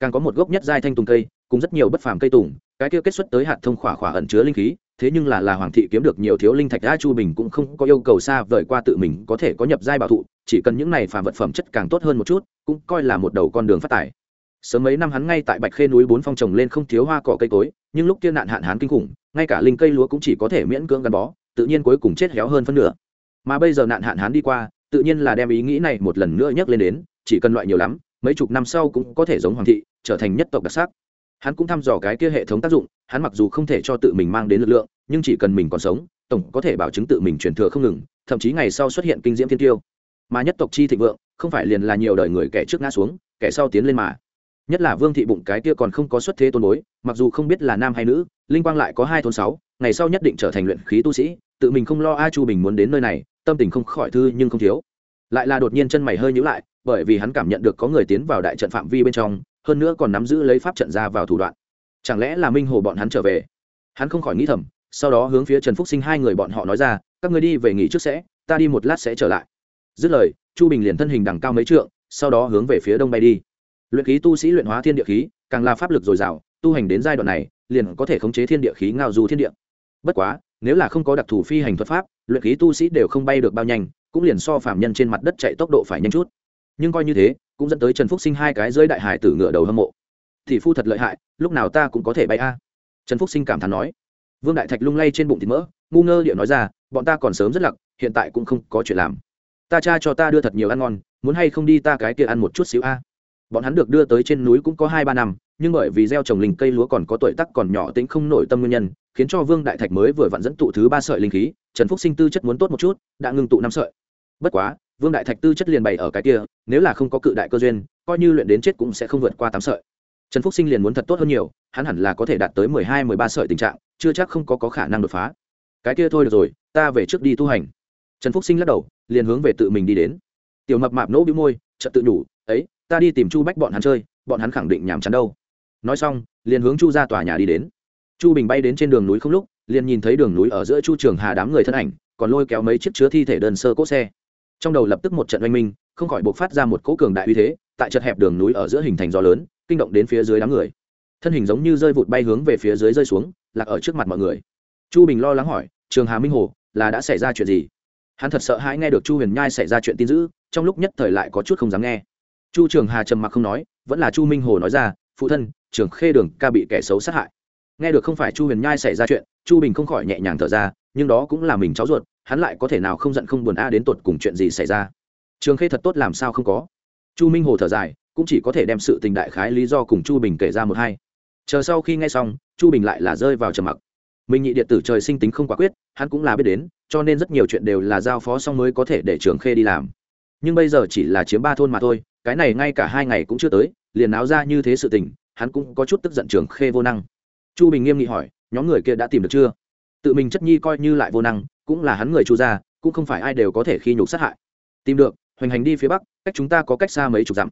Càng có một gốc nhất giai thanh tùng cây, cùng rất nhiều bất phàm cây tùng, cái kia kết xuất tới hạt thông khỏa khỏa ẩn chứa linh khí thế nhưng là là hoàng thị kiếm được nhiều thiếu linh thạch, a chu bình cũng không có yêu cầu xa vời qua tự mình có thể có nhập giai bảo thụ, chỉ cần những này phàm vật phẩm chất càng tốt hơn một chút, cũng coi là một đầu con đường phát tài. Sớm mấy năm hắn ngay tại bạch khê núi bốn phong trồng lên không thiếu hoa cỏ cây cối, nhưng lúc kia nạn hạn hán kinh khủng, ngay cả linh cây lúa cũng chỉ có thể miễn cưỡng gắn bó, tự nhiên cuối cùng chết héo hơn phân nửa. Mà bây giờ nạn hạn hán đi qua, tự nhiên là đem ý nghĩ này một lần nữa nhắc lên đến, chỉ cần loại nhiều lắm, mấy chục năm sau cũng có thể giống hoàng thị, trở thành nhất tộc đặc sắc hắn cũng thăm dò cái kia hệ thống tác dụng, hắn mặc dù không thể cho tự mình mang đến lực lượng, nhưng chỉ cần mình còn sống, tổng có thể bảo chứng tự mình truyền thừa không ngừng, thậm chí ngày sau xuất hiện kinh diễm thiên tiêu. Mà nhất tộc chi thịnh vượng, không phải liền là nhiều đời người kẻ trước ngã xuống, kẻ sau tiến lên mà. Nhất là vương thị bụng cái kia còn không có xuất thế tôn bối, mặc dù không biết là nam hay nữ, linh quang lại có hai thôn sáu, ngày sau nhất định trở thành luyện khí tu sĩ, tự mình không lo a chu bình muốn đến nơi này, tâm tình không khỏi thư nhưng không thiếu. Lại là đột nhiên chân mày hơi nhữ lại, bởi vì hắn cảm nhận được có người tiến vào đại trận phạm vi bên trong hơn nữa còn nắm giữ lấy pháp trận ra vào thủ đoạn. Chẳng lẽ là minh hồ bọn hắn trở về? Hắn không khỏi nghĩ thầm, sau đó hướng phía trần phúc sinh hai người bọn họ nói ra, các người đi về nghỉ trước sẽ, ta đi một lát sẽ trở lại. Dứt lời, chu bình liền thân hình đằng cao mấy trượng, sau đó hướng về phía đông bay đi. Luyện khí tu sĩ luyện hóa thiên địa khí, càng là pháp lực dồi dào, tu hành đến giai đoạn này, liền có thể khống chế thiên địa khí ngao du thiên địa. Bất quá, nếu là không có đặc thù phi hành thuật pháp, luyện khí tu sĩ đều không bay được bao nhanh, cũng liền so phạm nhân trên mặt đất chạy tốc độ phải nhanh chút nhưng coi như thế, cũng dẫn tới trần phúc sinh hai cái dưới đại hải tử ngựa đầu hâm mộ. Thì phu thật lợi hại, lúc nào ta cũng có thể bay a. Trần phúc sinh cảm thán nói. Vương đại thạch lung lay trên bụng thịt mỡ, ngu ngơ điệu nói ra, bọn ta còn sớm rất lặc, hiện tại cũng không có chuyện làm. Ta cha cho ta đưa thật nhiều ăn ngon, muốn hay không đi ta cái kia ăn một chút xíu a. Bọn hắn được đưa tới trên núi cũng có hai ba năm, nhưng bởi vì gieo trồng linh cây lúa còn có tuổi tắc còn nhỏ tính không nổi tâm nguyên nhân, khiến cho vương đại thạch mới vừa vặn dẫn tụ thứ ba sợi linh khí, trần phúc sinh tư chất muốn tốt một chút, đã ngưng tụ năm sợi. Bất quá vương đại thạch tư chất liền bày ở cái kia nếu là không có cự đại cơ duyên coi như luyện đến chết cũng sẽ không vượt qua tám sợi. Trần phúc sinh liền muốn thật tốt hơn nhiều hắn hẳn là có thể đạt tới mười hai mười ba sợi tình trạng chưa chắc không có, có khả năng đột phá. Cái kia thôi được rồi ta về trước đi tu hành. Trần phúc sinh lắc đầu liền hướng về tự mình đi đến. Tiểu mập mạp nỗ bĩu môi chợt tự nhủ ấy ta đi tìm chu bách bọn hắn chơi bọn hắn khẳng định nhàm chán đâu. Nói xong liền hướng chu ra tòa nhà đi đến. Chu bình bay đến trên đường núi không lúc liền nhìn thấy đường núi ở giữa chu trường hà đám người thân ảnh còn lôi kéo mấy chiếc chứa thi thể đơn sơ cỗ xe trong đầu lập tức một trận oanh minh, không khỏi buộc phát ra một cỗ cường đại uy thế, tại chật hẹp đường núi ở giữa hình thành gió lớn, kinh động đến phía dưới đám người. Thân hình giống như rơi vụt bay hướng về phía dưới rơi xuống, lạc ở trước mặt mọi người. Chu bình lo lắng hỏi, trường hà minh hồ, là đã xảy ra chuyện gì? Hắn thật sợ hãi nghe được chu huyền nhai xảy ra chuyện tin dữ, trong lúc nhất thời lại có chút không dám nghe. Chu trường hà trầm mặc không nói, vẫn là chu minh hồ nói ra, phụ thân, trường khê đường ca bị kẻ xấu sát hại. Nghe được không phải chu huyền nhai xảy ra chuyện, chu bình không khỏi nhẹ nhàng thở ra, nhưng đó cũng là mình cháu ruột hắn lại có thể nào không giận không buồn a đến tột cùng chuyện gì xảy ra? Trường khê thật tốt làm sao không có? Chu minh hồ thở dài, cũng chỉ có thể đem sự tình đại khái lý do cùng chu bình kể ra một hai. Chờ sau khi nghe xong, chu bình lại là rơi vào trầm mặc. Mình nhị điện tử trời sinh tính không quả quyết, hắn cũng là biết đến, cho nên rất nhiều chuyện đều là giao phó xong mới có thể để trường khê đi làm. Nhưng bây giờ chỉ là chiếm ba thôn mà thôi, cái này ngay cả hai ngày cũng chưa tới, liền áo ra như thế sự tình, hắn cũng có chút tức giận trường khê vô năng. Chu bình nghiêm nghị hỏi, nhóm người kia đã tìm được chưa? Tự mình chất nhi coi như lại vô năng cũng là hắn người chu gia, cũng không phải ai đều có thể khi nhục sát hại. Tìm được, hoành hành đi phía bắc, cách chúng ta có cách xa mấy chục dặm.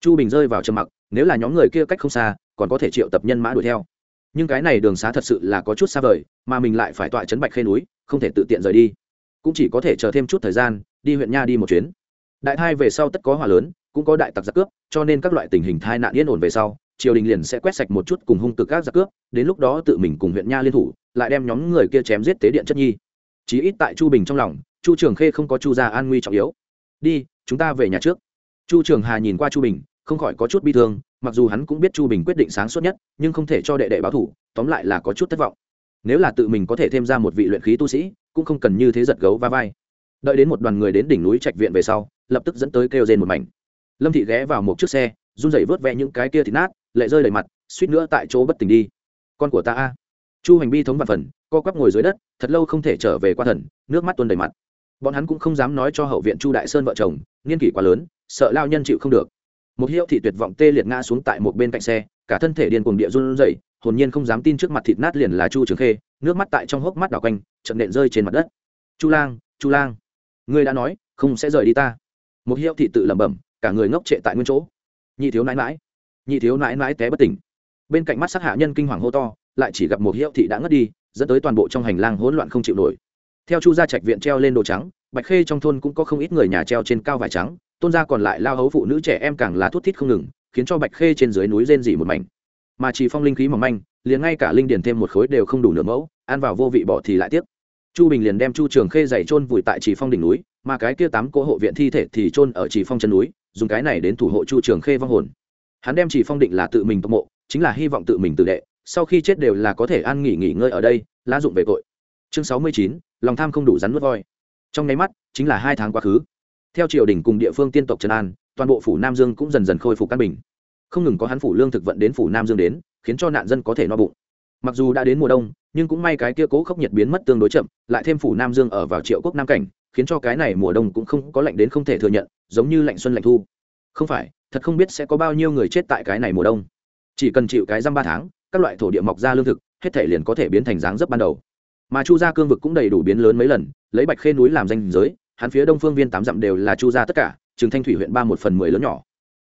Chu bình rơi vào trầm mặc, nếu là nhóm người kia cách không xa, còn có thể triệu tập nhân mã đuổi theo. Nhưng cái này đường xá thật sự là có chút xa vời, mà mình lại phải tọa chấn bạch khê núi, không thể tự tiện rời đi. Cũng chỉ có thể chờ thêm chút thời gian, đi huyện nha đi một chuyến. Đại thai về sau tất có hỏa lớn, cũng có đại tặc giặc cướp, cho nên các loại tình hình thai nạn yên ổn về sau, triều đình liền sẽ quét sạch một chút cùng hung cực các giặc cướp, đến lúc đó tự mình cùng huyện nha liên thủ, lại đem nhóm người kia chém giết tế điện chất nhi chí ít tại chu bình trong lòng, chu trường khê không có chu gia an nguy trọng yếu. Đi, chúng ta về nhà trước. Chu trường hà nhìn qua chu bình, không khỏi có chút bi thương, mặc dù hắn cũng biết chu bình quyết định sáng suốt nhất, nhưng không thể cho đệ đệ báo thủ, tóm lại là có chút thất vọng. Nếu là tự mình có thể thêm ra một vị luyện khí tu sĩ, cũng không cần như thế giật gấu va vai. Đợi đến một đoàn người đến đỉnh núi trạch viện về sau, lập tức dẫn tới kêu rên một mảnh. Lâm thị ghé vào một chiếc xe, run rẩy vớt vẽ những cái kia thịt nát, lệ rơi đầy mặt, suýt nữa tại chỗ bất tỉnh đi. Con của ta a chu hành bi thống và phần, co quắp ngồi dưới đất, thật lâu không thể trở về qua thần, nước mắt tuôn đầy mặt. Bọn hắn cũng không dám nói cho hậu viện chu đại sơn vợ chồng, niên kỷ quá lớn, sợ lao nhân chịu không được. Một hiệu thị tuyệt vọng tê liệt ngã xuống tại một bên cạnh xe, cả thân thể điên cuồng địa run rẩy, hồn nhiên không dám tin trước mặt thịt nát liền là chu trường khê, nước mắt tại trong hốc mắt đảo quanh trận nện rơi trên mặt đất. Chu lang chu lang, ngươi đã nói, không sẽ rời đi ta. Một hiệu thị tự lẩm bẩm, cả người ngốc trệ tại nguyên chỗ. Nhị thiếu nãi mãi nhị thiếu nãi mãi té bất tỉnh. Bên cạnh mắt sát hạ nhân kinh hoàng hô to lại chỉ gặp một hiệu thị đã ngất đi, dẫn tới toàn bộ trong hành lang hỗn loạn không chịu nổi. Theo chu gia trạch viện treo lên đồ trắng, bạch khê trong thôn cũng có không ít người nhà treo trên cao vải trắng, tôn gia còn lại lao hấu phụ nữ trẻ em càng là thút thít không ngừng, khiến cho bạch khê trên dưới núi rên dỉ một mảnh. Mà chỉ phong linh khí mỏng manh, liền ngay cả linh điền thêm một khối đều không đủ nửa mẫu, ăn vào vô vị bỏ thì lại tiếc. Chu bình liền đem chu trường khê dày trôn vùi tại chỉ phong đỉnh núi, mà cái kia tám cỗ hộ viện thi thể thì trôn ở chỉ phong chân núi, dùng cái này đến thủ hộ chu trường khê vong hồn. Hắn đem chỉ phong định là tự mình tộc mộ, chính là hy vọng tự mình tự đệ sau khi chết đều là có thể ăn nghỉ nghỉ ngơi ở đây, lá dụng về tội. Chương sáu mươi chín, lòng tham không đủ rắn nuốt voi. Trong nháy mắt, chính là hai tháng quá khứ. Theo triều đình cùng địa phương tiên tộc trần an, toàn bộ phủ nam dương cũng dần dần khôi phục căn bình. Không ngừng có hắn phủ lương thực vận đến phủ nam dương đến, khiến cho nạn dân có thể no bụng. Mặc dù đã đến mùa đông, nhưng cũng may cái kia cố khốc nhiệt biến mất tương đối chậm, lại thêm phủ nam dương ở vào triệu quốc nam cảnh, khiến cho cái này mùa đông cũng không có lạnh đến không thể thừa nhận, giống như lạnh xuân lạnh thu. Không phải, thật không biết sẽ có bao nhiêu người chết tại cái này mùa đông. Chỉ cần chịu cái răm ba tháng các loại thổ địa mọc ra lương thực, hết thể liền có thể biến thành dáng dấp ban đầu. Mà chu gia cương vực cũng đầy đủ biến lớn mấy lần, lấy bạch khê núi làm danh giới, hắn phía đông phương viên tám dặm đều là chu gia tất cả, trường thanh thủy huyện ba một phần mười lớn nhỏ.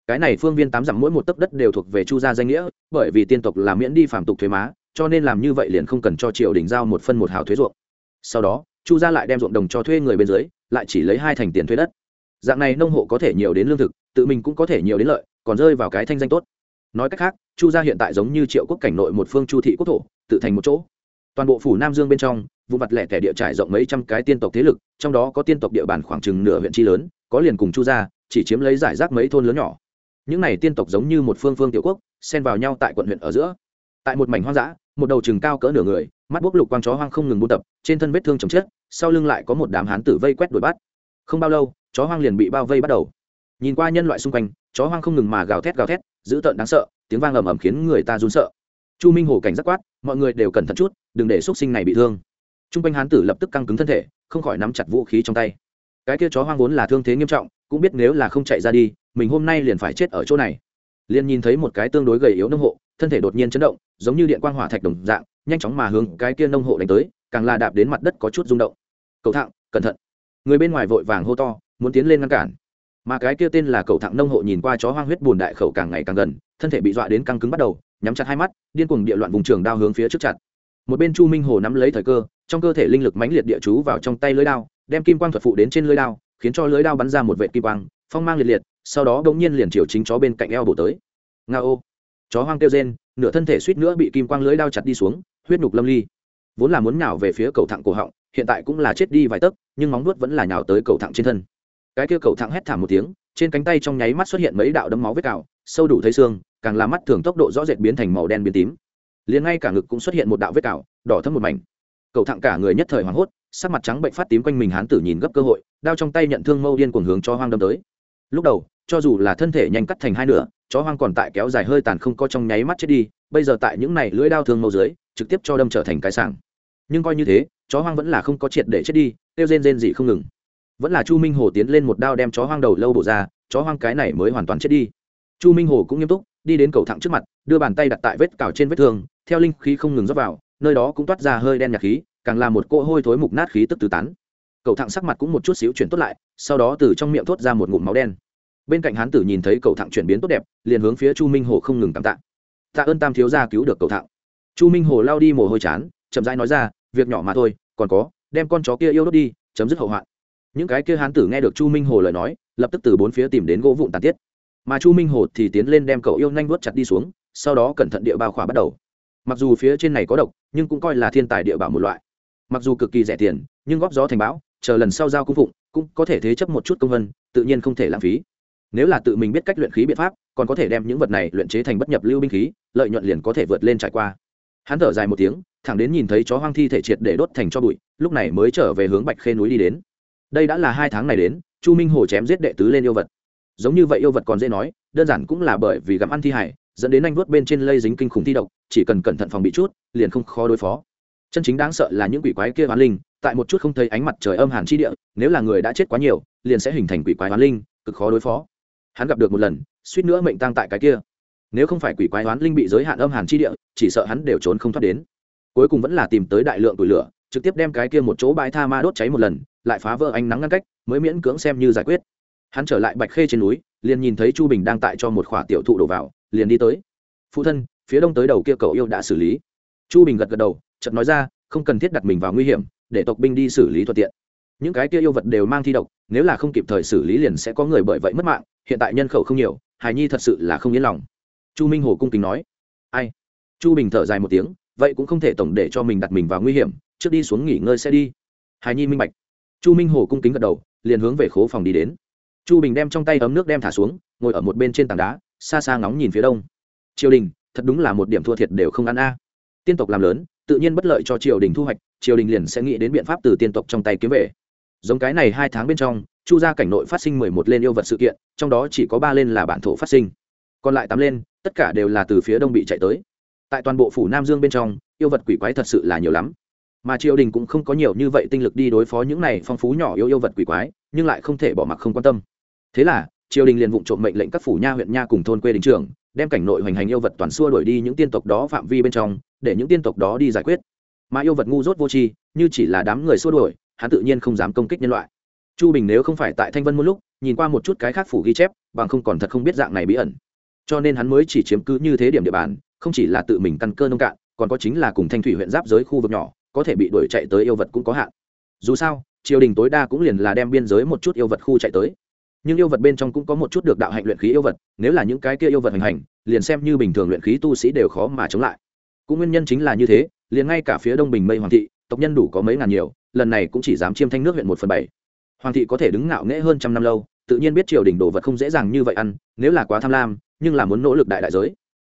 Cái này phương viên tám dặm mỗi một tấc đất đều thuộc về chu gia danh nghĩa, bởi vì tiên tộc là miễn đi phàm tục thuế má, cho nên làm như vậy liền không cần cho triều đình giao một phân một hào thuế ruộng. Sau đó, chu gia lại đem ruộng đồng cho thuê người bên dưới, lại chỉ lấy hai thành tiền thuế đất. Dạng này nông hộ có thể nhiều đến lương thực, tự mình cũng có thể nhiều đến lợi, còn rơi vào cái thanh danh tốt nói cách khác, chu gia hiện tại giống như triệu quốc cảnh nội một phương chu thị quốc thổ, tự thành một chỗ. Toàn bộ phủ nam dương bên trong, vụ mặt lẻ tẻ địa trải rộng mấy trăm cái tiên tộc thế lực, trong đó có tiên tộc địa bàn khoảng chừng nửa huyện chi lớn, có liền cùng chu gia, chỉ chiếm lấy giải rác mấy thôn lớn nhỏ. Những này tiên tộc giống như một phương phương tiểu quốc, xen vào nhau tại quận huyện ở giữa. Tại một mảnh hoang dã, một đầu chừng cao cỡ nửa người, mắt bốc lục quang chó hoang không ngừng buôn tập, trên thân vết thương chồng chết, sau lưng lại có một đám hán tử vây quét đuổi bắt. Không bao lâu, chó hoang liền bị bao vây bắt đầu. Nhìn qua nhân loại xung quanh, chó hoang không ngừng mà gào thét gào thét dữ tợn đáng sợ, tiếng vang ầm ầm khiến người ta run sợ. Chu minh hồ cảnh giác quát, mọi người đều cẩn thận chút, đừng để x sinh này bị thương. T r u n g quanh hán tử lập tức căng cứng thân thể, không khỏi nắm chặt vũ khí trong tay. Cái kia chó hoang vốn là thương thế nghiêm trọng, cũng biết nếu là không chạy ra đi, mình hôm nay liền phải chết ở chỗ này. Liền nhìn thấy một cái tương đối gầy yếu nông hộ, thân thể đột nhiên chấn động, giống như điện quang hỏa thạch đồng dạng, nhanh chóng mà hướng cái kia nông hộ đánh tới, càng là đạp đến mặt đất có chút rung động. Cầu thạng cẩn thận. Người bên ngoài vội vàng hô to, muốn tiến lên ngăn cản mà cái kia tên là cầu thạng nông hộ nhìn qua chó hoang huyết buồn đại khẩu càng ngày càng gần, thân thể bị dọa đến căng cứng bắt đầu, nhắm chặt hai mắt, điên cuồng địa loạn vùng trường đao hướng phía trước chặt. Một bên chu minh hồ nắm lấy thời cơ, trong cơ thể linh lực mãnh liệt địa chú vào trong tay lưới đao, đem kim quang thuật phụ đến trên lưới đao, khiến cho lưới đao bắn ra một vệ kim quang, phong mang liệt liệt, sau đó bỗng nhiên liền chiều chính chó bên cạnh eo bổ tới. Nga ô! Chó hoang kêu rên, nửa thân thể suýt nữa bị kim quang lưới đao chặt đi xuống, huyết nhục lâm ly. Vốn là muốn nhào về phía cầu thẳng cổ họng, hiện tại cũng là chết đi vài tấc, nhưng móng nuốt vẫn là nhào tới cầu thẳng trên thân cái kia cầu thẳng hét thảm một tiếng, trên cánh tay trong nháy mắt xuất hiện mấy đạo đấm máu vết cào, sâu đủ thấy xương, càng làm mắt thường tốc độ rõ rệt biến thành màu đen biến tím. Liền ngay cả ngực cũng xuất hiện một đạo vết cào, đỏ thấm một mảnh. Cầu thẳng cả người nhất thời hoảng hốt, sắc mặt trắng bệnh phát tím quanh mình hán tử nhìn gấp cơ hội, đao trong tay nhận thương mâu điên cuồng hướng cho hoang đâm tới. Lúc đầu, cho dù là thân thể nhanh cắt thành hai nửa, chó hoang còn tại kéo dài hơi tàn không có trong nháy mắt chết đi, bây giờ tại những này lưỡi đao thương mâu dưới, trực tiếp cho đâm trở thành cái sảng. Nhưng coi như thế, chó hoang vẫn là không có triệt để chết đi tiêu rên rên gì không ngừng vẫn là chu minh hồ tiến lên một đao đem chó hoang đầu lâu bổ ra, chó hoang cái này mới hoàn toàn chết đi. Chu minh hồ cũng nghiêm túc, đi đến cầu thẳng trước mặt, đưa bàn tay đặt tại vết cào trên vết thương, theo linh khí không ngừng rót vào, nơi đó cũng toát ra hơi đen nhạt khí, càng là một cỗ hôi thối mục nát khí tức tứ tán. Cầu thẳng sắc mặt cũng một chút xíu chuyển tốt lại, sau đó từ trong miệng thốt ra một ngụm máu đen. Bên cạnh hán tử nhìn thấy cầu thẳng chuyển biến tốt đẹp, liền hướng phía chu minh hồ không ngừng tạm tạ. Tạ ơn tam thiếu gia cứu được cầu thẳng. Chu minh hồ lao đi mồ hôi chán, chậm rãi nói ra, việc nhỏ mà thôi, còn có, đem con chó kia yêu đốt đi, chấm dứt hậu hoạn những cái kia hán tử nghe được chu minh hồ lời nói, lập tức từ bốn phía tìm đến gỗ vụn tàn tiết. Mà chu minh hồ thì tiến lên đem cậu yêu nhanh vuốt chặt đi xuống, sau đó cẩn thận địa bao khỏa bắt đầu. Mặc dù phía trên này có độc, nhưng cũng coi là thiên tài địa bảo một loại. Mặc dù cực kỳ rẻ tiền, nhưng góp gió thành bão, chờ lần sau giao cung phụng, cũng có thể thế chấp một chút công vân, tự nhiên không thể lãng phí. Nếu là tự mình biết cách luyện khí biện pháp, còn có thể đem những vật này luyện chế thành bất nhập lưu binh khí, lợi nhuận liền có thể vượt lên trải qua. Hắn thở dài một tiếng, thẳng đến nhìn thấy chó hoang thi thể triệt để đốt thành cho bụi, lúc này mới trở về hướng bạch khê núi đi đến đây đã là hai tháng này đến, chu minh hồ chém giết đệ tứ lên yêu vật. Giống như vậy yêu vật còn dễ nói, đơn giản cũng là bởi vì gặm ăn thi hải dẫn đến anh vuốt bên trên lây dính kinh khủng thi độc, chỉ cần cẩn thận phòng bị chút, liền không khó đối phó. Chân chính đáng sợ là những quỷ quái kia hoán linh, tại một chút không thấy ánh mặt trời âm hàn chi địa, nếu là người đã chết quá nhiều, liền sẽ hình thành quỷ quái hoán linh, cực khó đối phó. Hắn gặp được một lần, suýt nữa mệnh tăng tại cái kia. Nếu không phải quỷ quái hoán linh bị giới hạn âm hàn chi địa, chỉ sợ hắn đều trốn không thoát đến. Cuối cùng vẫn là tìm tới đại lượng tủi lửa, trực tiếp đem cái kia một chỗ bãi tha ma đốt cháy một lần lại phá vỡ ánh nắng ngăn cách, mới miễn cưỡng xem như giải quyết. Hắn trở lại bạch khê trên núi, liền nhìn thấy chu bình đang tại cho một khỏa tiểu thụ đổ vào, liền đi tới. Phụ thân, phía đông tới đầu kia cậu yêu đã xử lý. Chu bình gật gật đầu, chợt nói ra, không cần thiết đặt mình vào nguy hiểm, để tộc binh đi xử lý thuận tiện. Những cái kia yêu vật đều mang thi độc, nếu là không kịp thời xử lý liền sẽ có người bởi vậy mất mạng, hiện tại nhân khẩu không nhiều hài nhi thật sự là không yên lòng. Chu minh hồ cung kính nói. Ai? Chu bình thở dài một tiếng, vậy cũng không thể tổng để cho mình đặt mình vào nguy hiểm, trước đi xuống nghỉ ngơi sẽ đi. Hài nhi minh bạch chu minh hồ cung kính gật đầu, liền hướng về khố phòng đi đến. Chu bình đem trong tay ấm nước đem thả xuống, ngồi ở một bên trên tảng đá, xa xa ngóng nhìn phía đông. Triều đình, thật đúng là một điểm thua thiệt đều không ăn a. Tiên tộc làm lớn, tự nhiên bất lợi cho triều đình thu hoạch, triều đình liền sẽ nghĩ đến biện pháp từ tiên tộc trong tay kiếm về. Giống cái này hai tháng bên trong, chu gia cảnh nội phát sinh mười một lên yêu vật sự kiện, trong đó chỉ có ba lên là bản thổ phát sinh. Còn lại tám lên, tất cả đều là từ phía đông bị chạy tới. Tại toàn bộ phủ nam dương bên trong, yêu vật quỷ quái thật sự là nhiều lắm mà triều đình cũng không có nhiều như vậy tinh lực đi đối phó những này phong phú nhỏ yêu yêu vật quỷ quái, nhưng lại không thể bỏ mặc không quan tâm. Thế là, triều đình liền vụ trộm mệnh lệnh các phủ nha huyện nha cùng thôn quê đình trường đem cảnh nội hoành hành yêu vật toàn xua đuổi đi những tiên tộc đó phạm vi bên trong, để những tiên tộc đó đi giải quyết. Mà yêu vật ngu dốt vô tri, như chỉ là đám người xua đuổi, hắn tự nhiên không dám công kích nhân loại. Chu bình nếu không phải tại thanh vân một lúc, nhìn qua một chút cái khác phủ ghi chép, bằng không còn thật không biết dạng này bí ẩn. Cho nên hắn mới chỉ chiếm cứ như thế điểm địa bàn, không chỉ là tự mình căn cơ nông cạn, còn có chính là cùng thanh thủy huyện giáp giới khu vực nhỏ có thể bị đuổi chạy tới yêu vật cũng có hạn. Dù sao, triều đình tối đa cũng liền là đem biên giới một chút yêu vật khu chạy tới. Nhưng yêu vật bên trong cũng có một chút được đạo hạnh luyện khí yêu vật, nếu là những cái kia yêu vật hành hành, liền xem như bình thường luyện khí tu sĩ đều khó mà chống lại. Cũng nguyên nhân chính là như thế, liền ngay cả phía đông bình mây hoàng thị, tộc nhân đủ có mấy ngàn nhiều, lần này cũng chỉ dám chiêm thanh nước huyện một phần bảy. Hoàng thị có thể đứng ngạo nghễ hơn trăm năm lâu, tự nhiên biết triều đình đồ vật không dễ dàng như vậy ăn, nếu là quá tham lam, nhưng là muốn nỗ lực đại đại giới.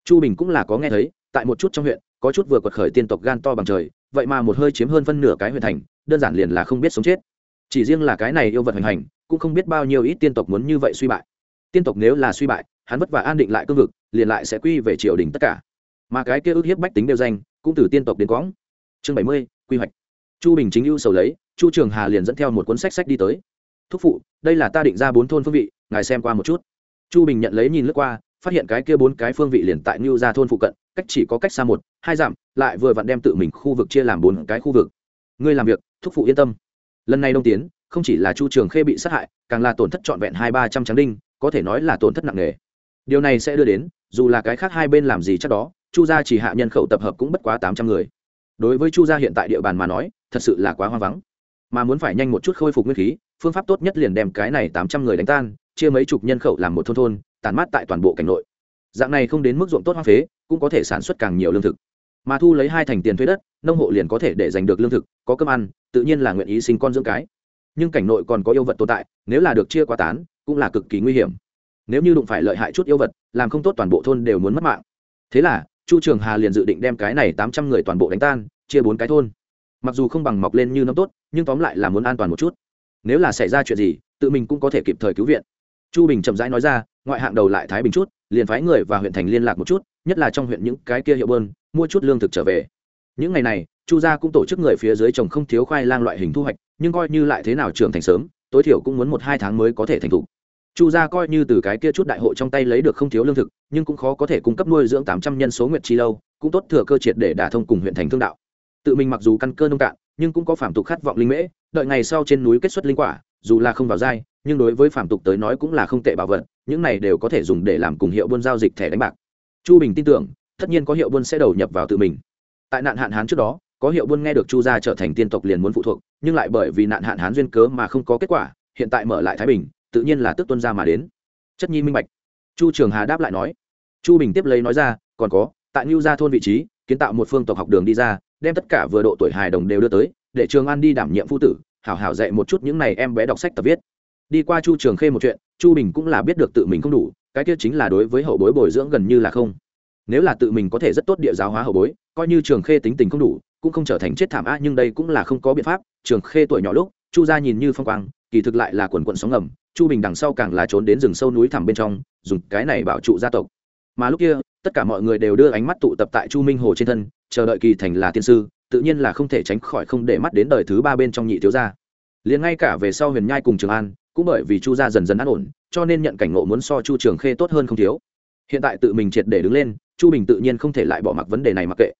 Chu bình cũng là có nghe thấy, tại một chút trong huyện, có chút vừa quật khởi tiên tộc gan to bằng trời vậy mà một hơi chiếm hơn phân nửa cái huyện thành, đơn giản liền là không biết sống chết. Chỉ riêng là cái này yêu vật hành hành, cũng không biết bao nhiêu ít tiên tộc muốn như vậy suy bại. Tiên tộc nếu là suy bại, hắn vất vả an định lại cương vực, liền lại sẽ quy về triều đình tất cả. Mà cái kia ước hiếp bách tính đều danh, cũng từ tiên tộc đến quõng. Chương bảy mươi, quy hoạch. Chu bình chính ưu sầu lấy, chu trường hà liền dẫn theo một cuốn sách sách đi tới. Thúc phụ, đây là ta định ra bốn thôn phương vị, ngài xem qua một chút. Chu bình nhận lấy nhìn lướt qua, phát hiện cái kia bốn cái phương vị liền tại ngưu ra thôn phụ cận, cách chỉ có cách xa một hai dặm lại vừa vặn đem tự mình khu vực chia làm bốn cái khu vực. Ngươi làm việc, thúc phụ yên tâm. Lần này đông tiến, không chỉ là chu trường khê bị sát hại, càng là tổn thất trọn vẹn hai ba trăm tráng đinh, có thể nói là tổn thất nặng nề. Điều này sẽ đưa đến, dù là cái khác hai bên làm gì chắc đó, chu gia chỉ hạ nhân khẩu tập hợp cũng bất quá tám trăm người. Đối với chu gia hiện tại địa bàn mà nói, thật sự là quá hoang vắng. Mà muốn phải nhanh một chút khôi phục nguyên khí, phương pháp tốt nhất liền đem cái này tám trăm người đánh tan, chia mấy chục nhân khẩu làm một thôn thôn tàn mát tại toàn bộ cảnh nội. Dạng này không đến mức ruộng tốt hoang phế, cũng có thể sản xuất càng nhiều lương thực mà thu lấy hai thành tiền thuế đất, nông hộ liền có thể để giành được lương thực, có cơm ăn, tự nhiên là nguyện ý sinh con dưỡng cái. Nhưng cảnh nội còn có yêu vật tồn tại, nếu là được chia quá tán, cũng là cực kỳ nguy hiểm. Nếu như đụng phải lợi hại chút yêu vật, làm không tốt toàn bộ thôn đều muốn mất mạng. Thế là, chu trường hà liền dự định đem cái này tám trăm người toàn bộ đánh tan, chia bốn cái thôn. Mặc dù không bằng mọc lên như nấm tốt, nhưng tóm lại là muốn an toàn một chút. Nếu là xảy ra chuyện gì, tự mình cũng có thể kịp thời cứu viện. Chu bình chậm rãi nói ra, ngoại hạng đầu lại thái bình chút, liền phái người và huyện thành liên lạc một chút nhất là trong huyện những cái kia hiệu bơn, mua chút lương thực trở về. Những ngày này, chu gia cũng tổ chức người phía dưới trồng không thiếu khoai lang loại hình thu hoạch, nhưng coi như lại thế nào trưởng thành sớm, tối thiểu cũng muốn một hai tháng mới có thể thành thục. Chu gia coi như từ cái kia chút đại hội trong tay lấy được không thiếu lương thực, nhưng cũng khó có thể cung cấp nuôi dưỡng tám trăm nhân số nguyệt chi lâu, cũng tốt thừa cơ triệt để đả thông cùng huyện thành thương đạo. Tự mình mặc dù căn cơ nông cạn, nhưng cũng có phạm tục khát vọng linh mễ, đợi ngày sau trên núi kết xuất linh quả, dù là không vào dai nhưng đối với phạm tục tới nói cũng là không tệ bảo vật, những này đều có thể dùng để làm cùng hiệu buôn giao dịch thẻ đánh bạc chu bình tin tưởng, tất nhiên có hiệu buôn sẽ đầu nhập vào tự mình. Tại nạn hạn hán trước đó, có hiệu buôn nghe được chu gia trở thành tiên tộc liền muốn phụ thuộc, nhưng lại bởi vì nạn hạn hán duyên cớ mà không có kết quả, hiện tại mở lại thái bình, tự nhiên là tức tuân ra mà đến. Chất nhi minh bạch. Chu trường hà đáp lại nói. Chu bình tiếp lấy nói ra, còn có, tại ngưu gia thôn vị trí, kiến tạo một phương tộc học đường đi ra, đem tất cả vừa độ tuổi hài đồng đều đưa tới, để trường an đi đảm nhiệm phu tử, hảo hảo dạy một chút những này em bé đọc sách tập viết. Đi qua chu trường khê một chuyện, chu bình cũng là biết được tự mình không đủ cái kia chính là đối với hậu bối bồi dưỡng gần như là không. Nếu là tự mình có thể rất tốt địa giáo hóa hậu bối, coi như trường khê tính tình không đủ, cũng không trở thành chết thảm á nhưng đây cũng là không có biện pháp. Trường khê tuổi nhỏ lúc, chu gia nhìn như phong quang, kỳ thực lại là quần quận sóng ngầm, chu bình đằng sau càng là trốn đến rừng sâu núi thẳm bên trong, dùng cái này bảo trụ gia tộc. Mà lúc kia, tất cả mọi người đều đưa ánh mắt tụ tập tại chu minh hồ trên thân, chờ đợi kỳ thành là tiên sư, tự nhiên là không thể tránh khỏi không để mắt đến đời thứ ba bên trong nhị thiếu gia. Liền ngay cả về sau huyền nhai cùng trường an, cũng bởi vì chu gia dần dần an ổn cho nên nhận cảnh ngộ muốn so chu trường khê tốt hơn không thiếu. Hiện tại tự mình triệt để đứng lên, chu bình tự nhiên không thể lại bỏ mặc vấn đề này mặc kệ.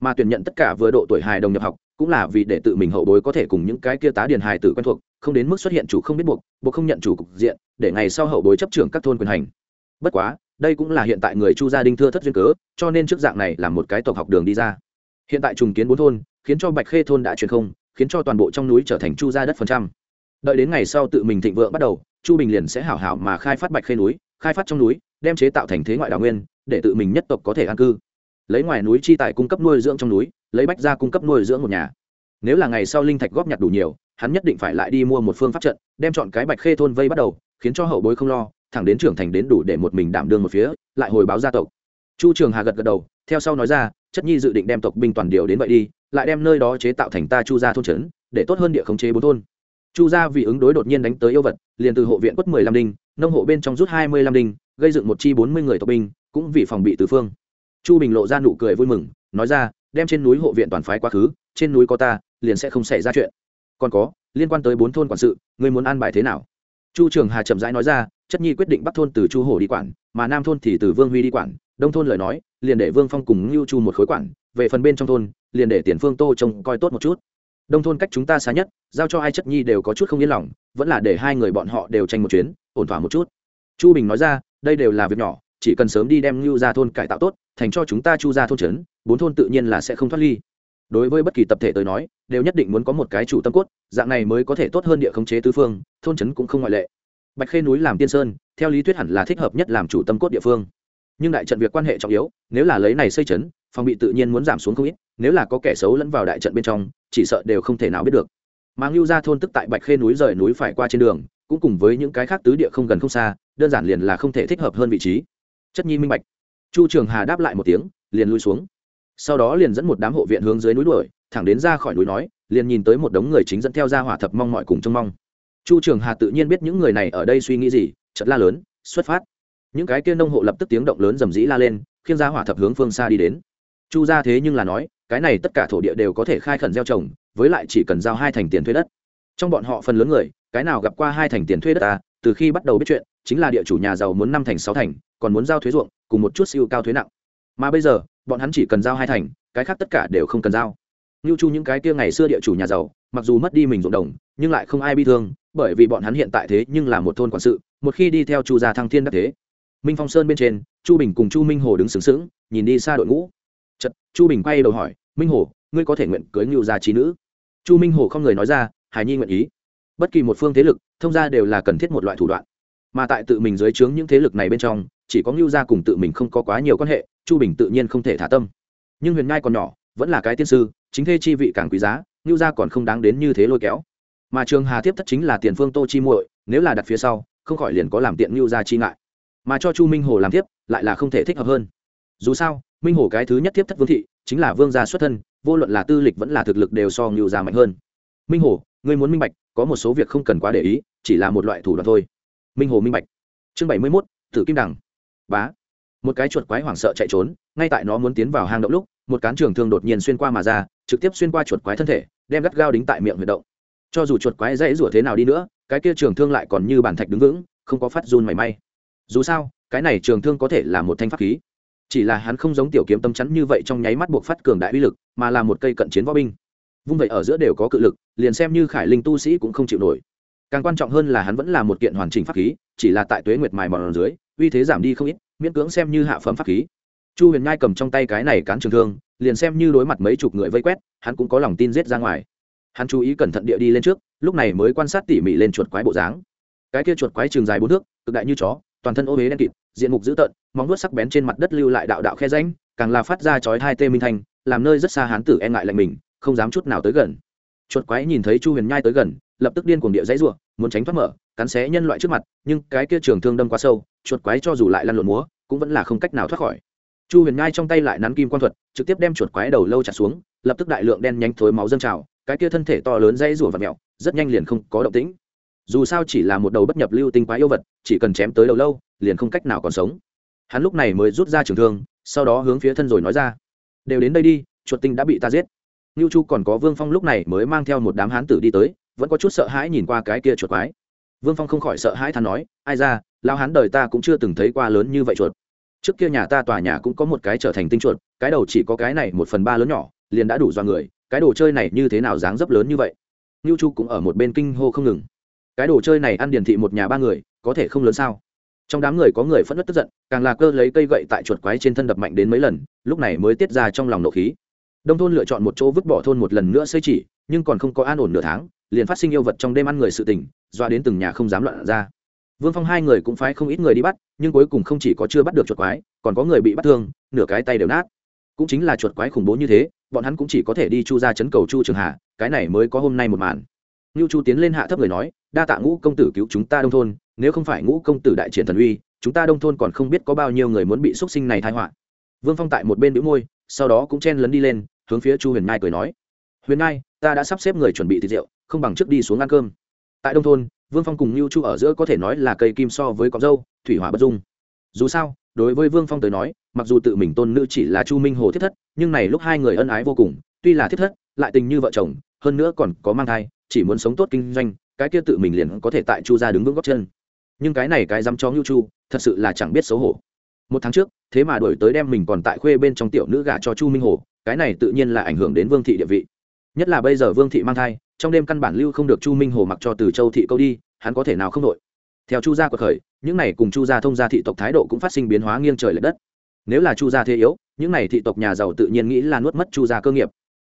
Mà tuyển nhận tất cả vừa độ tuổi hài đồng nhập học, cũng là vì để tự mình hậu bối có thể cùng những cái kia tá điền hài tử quen thuộc, không đến mức xuất hiện chủ không biết buộc buộc không nhận chủ cục diện, để ngày sau hậu bối chấp trưởng các thôn quyền hành. Bất quá, đây cũng là hiện tại người chu gia đình thưa thất duyên cớ, cho nên trước dạng này là một cái tộc học đường đi ra. Hiện tại trùng kiến bốn thôn, khiến cho bạch khê thôn đã truyền không, khiến cho toàn bộ trong núi trở thành chu gia đất phần trăm. Đợi đến ngày sau tự mình thịnh vượng bắt đầu chu bình liền sẽ hảo hảo mà khai phát bạch khê núi, khai phát trong núi, đem chế tạo thành thế ngoại đào nguyên, để tự mình nhất tộc có thể an cư. Lấy ngoài núi chi tài cung cấp nuôi dưỡng trong núi, lấy bách ra cung cấp nuôi dưỡng một nhà. Nếu là ngày sau linh thạch góp nhặt đủ nhiều, hắn nhất định phải lại đi mua một phương pháp trận, đem chọn cái bạch khê thôn vây bắt đầu, khiến cho hậu bối không lo, thẳng đến trưởng thành đến đủ để một mình đảm đương một phía, lại hồi báo gia tộc. Chu trường hà gật gật đầu, theo sau nói ra, chất nhi dự định đem tộc binh toàn điều đến vậy đi, lại đem nơi đó chế tạo thành ta chu gia thôn trấn, để tốt hơn địa khống chế bốn thôn. Chu gia vì ứng đối đột nhiên đánh tới yêu vật liền từ hộ viện quất mười lăm đinh, nông hộ bên trong rút hai mươi lăm đinh, gây dựng một chi bốn mươi người tộc binh, cũng vì phòng bị từ phương. Chu bình lộ ra nụ cười vui mừng, nói ra, đem trên núi hộ viện toàn phái quá khứ, trên núi có ta, liền sẽ không xảy ra chuyện. Còn có, liên quan tới bốn thôn quản sự, ngươi muốn an bài thế nào? Chu trường hà chậm rãi nói ra, chất nhi quyết định bắt thôn từ chu hổ đi quản, mà nam thôn thì từ vương huy đi quản, đông thôn lời nói, liền để vương phong cùng ngưu chu một khối quản, về phần bên trong thôn, liền để tiền phương tô trông coi tốt một chút đông thôn cách chúng ta xa nhất, giao cho ai chất nhi đều có chút không yên lòng, vẫn là để hai người bọn họ đều tranh một chuyến, ổn thỏa một chút. Chu bình nói ra, đây đều là việc nhỏ, chỉ cần sớm đi đem ngưu ra thôn cải tạo tốt, thành cho chúng ta chu ra thôn trấn, bốn thôn tự nhiên là sẽ không thoát ly. Đối với bất kỳ tập thể tới nói, đều nhất định muốn có một cái chủ tâm cốt, dạng này mới có thể tốt hơn địa khống chế tứ phương, thôn trấn cũng không ngoại lệ. Bạch khê núi làm tiên sơn, theo lý thuyết hẳn là thích hợp nhất làm chủ tâm cốt địa phương. Nhưng đại trận việc quan hệ trọng yếu, nếu là lấy này xây trấn, phòng bị tự nhiên muốn giảm xuống không ít, nếu là có kẻ xấu lẫn vào đại trận bên trong chỉ sợ đều không thể nào biết được. Mà ngưu ra thôn tức tại bạch khê núi rời núi phải qua trên đường, cũng cùng với những cái khác tứ địa không gần không xa, đơn giản liền là không thể thích hợp hơn vị trí. Chất nhi minh bạch. Chu trường hà đáp lại một tiếng, liền lui xuống. Sau đó liền dẫn một đám hộ viện hướng dưới núi đuổi, thẳng đến ra khỏi núi nói, liền nhìn tới một đống người chính dẫn theo ra hỏa thập mong mọi cùng trông mong. Chu trường hà tự nhiên biết những người này ở đây suy nghĩ gì chật la lớn, xuất phát. Những cái kia nông hộ lập tức tiếng động lớn rầm rĩ la lên, khiến ra hỏa thập hướng phương xa đi đến. Chu ra thế nhưng là nói cái này tất cả thổ địa đều có thể khai khẩn gieo trồng với lại chỉ cần giao hai thành tiền thuê đất trong bọn họ phần lớn người cái nào gặp qua hai thành tiền thuê đất ta từ khi bắt đầu biết chuyện chính là địa chủ nhà giàu muốn năm thành sáu thành còn muốn giao thuế ruộng cùng một chút siêu cao thuế nặng mà bây giờ bọn hắn chỉ cần giao hai thành cái khác tất cả đều không cần giao lưu Chu những cái kia ngày xưa địa chủ nhà giàu, mặc dù mất đi mình ruộng đồng, nhưng lại không ai bi thương, bởi vì bọn hắn hiện tại thế nhưng là một thôn quản sự, một khi đi theo Chu gia thăng thiên đắc thế. Minh Phong Sơn bên trên, Chu Bình cùng Chu Minh Hồ đứng sướng sướng, nhìn đi xa đội ngũ. Chợt, Chu Bình quay đầu hỏi, "Minh Hồ, ngươi có thể nguyện cưới ngưu gia trí nữ. Chu minh hồ không người nói ra hài nhi nguyện ý. Bất kỳ một phương thế lực thông gia đều là cần thiết một loại thủ đoạn. Mà tại tự mình dưới trướng những thế lực này bên trong chỉ có ngưu gia cùng tự mình không có quá nhiều quan hệ chu bình tự nhiên không thể thả tâm. Nhưng huyền ngai còn nhỏ vẫn là cái tiên sư chính thê chi vị càng quý giá ngưu gia còn không đáng đến như thế lôi kéo. Mà trường hà tiếp thất chính là tiền phương tô chi muội nếu là đặt phía sau không khỏi liền có làm tiện ngưu gia chi ngại. Mà cho chu minh hồ làm tiếp lại là không thể thích hợp hơn. Dù sao minh hồ cái thứ nhất tiếp thất vương thị chính là vương gia xuất thân, vô luận là tư lịch vẫn là thực lực đều so ngưu gia mạnh hơn. Minh hồ, ngươi muốn minh bạch, có một số việc không cần quá để ý, chỉ là một loại thủ đoạn thôi. Minh hồ minh bạch. Chương bảy mươi mốt, tử kim đằng. Bá. Một cái chuột quái hoảng sợ chạy trốn, ngay tại nó muốn tiến vào hang động lúc, một cán trường thương đột nhiên xuyên qua mà ra, trực tiếp xuyên qua chuột quái thân thể, đem gắt gao đính tại miệng huyệt động. Cho dù chuột quái dãy rủa thế nào đi nữa, cái kia trường thương lại còn như bản thạch đứng vững, không có phát run mảy may. Dù sao, cái này trường thương có thể là một thanh pháp khí chỉ là hắn không giống tiểu kiếm tâm chắn như vậy trong nháy mắt buộc phát cường đại uy lực, mà là một cây cận chiến võ binh. Vung vậy ở giữa đều có cự lực, liền xem như khải linh tu sĩ cũng không chịu nổi. Càng quan trọng hơn là hắn vẫn là một kiện hoàn chỉnh pháp khí, chỉ là tại tuế nguyệt mài mòn dưới, uy thế giảm đi không ít, miễn cưỡng xem như hạ phẩm pháp khí. Chu huyền nhai cầm trong tay cái này cán trường thương, liền xem như đối mặt mấy chục người vây quét, hắn cũng có lòng tin giết ra ngoài. Hắn chú ý cẩn thận địa đi lên trước, lúc này mới quan sát tỉ mỉ lên chuột quái bộ dáng. Cái kia chuột quái trường dài bốn thước, cực đại như chó, toàn thân ô huế đen kịt diện mục dữ tợn, móng vuốt sắc bén trên mặt đất lưu lại đạo đạo khe ránh càng là phát ra chói hai tê minh thanh, làm nơi rất xa hán tử e ngại lạnh mình, không dám chút nào tới gần. Chuột quái nhìn thấy chu huyền nhai tới gần, lập tức điên cuồng địa dãy ruộng muốn tránh thoát mở, cắn xé nhân loại trước mặt, nhưng cái kia trường thương đâm quá sâu, chuột quái cho dù lại lăn lộn múa, cũng vẫn là không cách nào thoát khỏi. Chu huyền nhai trong tay lại nắn kim quan thuật, trực tiếp đem chuột quái đầu lâu trả xuống, lập tức đại lượng đen nhánh thối máu dâng trào, cái kia thân thể to lớn dãy rủa và mẹo rất nhanh liền không có động tĩnh dù sao chỉ là một đầu bất nhập lưu tinh quái yêu vật, chỉ cần chém tới đầu lâu, liền không cách nào còn sống. Hắn lúc này mới rút ra trường thương, sau đó hướng phía thân rồi nói ra, đều đến đây đi, chuột tinh đã bị ta giết. Ngưu chu còn có vương phong lúc này mới mang theo một đám hán tử đi tới, vẫn có chút sợ hãi nhìn qua cái kia chuột quái. Vương phong không khỏi sợ hãi thán nói, ai ra lao hán đời ta cũng chưa từng thấy qua lớn như vậy chuột. Trước kia nhà ta tòa nhà cũng có một cái trở thành tinh chuột, cái đầu chỉ có cái này một phần ba lớn nhỏ, liền đã đủ do người, cái đồ chơi này như thế nào dáng dấp lớn như vậy? Ngưu chu cũng ở một bên kinh hô không ngừng cái đồ chơi này ăn điển thị một nhà ba người, có thể không lớn sao? Trong đám người có người phẫn nộ tức giận, càng là cơ lấy cây gậy tại chuột quái trên thân đập mạnh đến mấy lần, lúc này mới tiết ra trong lòng nộ khí. Đông thôn lựa chọn một chỗ vứt bỏ thôn một lần nữa xây chỉ, nhưng còn không có an ổn nửa tháng, liền phát sinh yêu vật trong đêm ăn người sự tình doa đến từng nhà không dám loạn ra. Vương phong hai người cũng phái không ít người đi bắt, nhưng cuối cùng không chỉ có chưa bắt được chuột quái, còn có người bị bắt thương, nửa cái tay đều nát. Cũng chính là chuột quái khủng bố như thế, bọn hắn cũng chỉ có thể đi chu ra chấn cầu chu trường hạ cái này mới có hôm nay một màn ngưu chu tiến lên hạ thấp người nói, đa tạ ngũ công tử cứu chúng ta đông thôn, nếu không phải ngũ công tử đại triển thần uy, chúng ta đông thôn còn không biết có bao nhiêu người muốn bị x sinh này thai họa. Vương phong tại một bên đĩu môi, sau đó cũng chen lấn đi lên, hướng phía chu huyền nai cười nói, huyền nai ta đã sắp xếp người chuẩn bị thịt rượu, không bằng trước đi xuống ăn cơm. Tại đông thôn, vương phong cùng lưu chu ở giữa có thể nói là cây kim so với cọc dâu, thủy hỏa bất dung. Dù sao, đối với vương phong tới nói, mặc dù tự mình tôn nữ chỉ là chu minh hồ thiết thất, nhưng này lúc hai người ân ái vô cùng, tuy là thiết thất, lại tình như vợ chồng, hơn nữa còn có mang thai chỉ muốn sống tốt kinh doanh, cái kia tự mình liền có thể tại chu ra đứng vững góc chân. Nhưng cái này cái dám chó ngưu chu, thật sự là chẳng biết xấu hổ. Một tháng trước, thế mà đổi tới đem mình còn tại khuê bên trong tiểu nữ gả cho chu minh hồ, cái này tự nhiên là ảnh hưởng đến vương thị địa vị. Nhất là bây giờ vương thị mang thai, trong đêm căn bản lưu không được chu minh hồ mặc cho từ châu thị câu đi, hắn có thể nào không đội. Theo chu gia của khởi, những này cùng chu gia thông gia thị tộc thái độ cũng phát sinh biến hóa nghiêng trời l ệ đất. Nếu là chu gia thế yếu, những này thị tộc nhà giàu tự nhiên nghĩ là nuốt mất chu gia cơ nghiệp.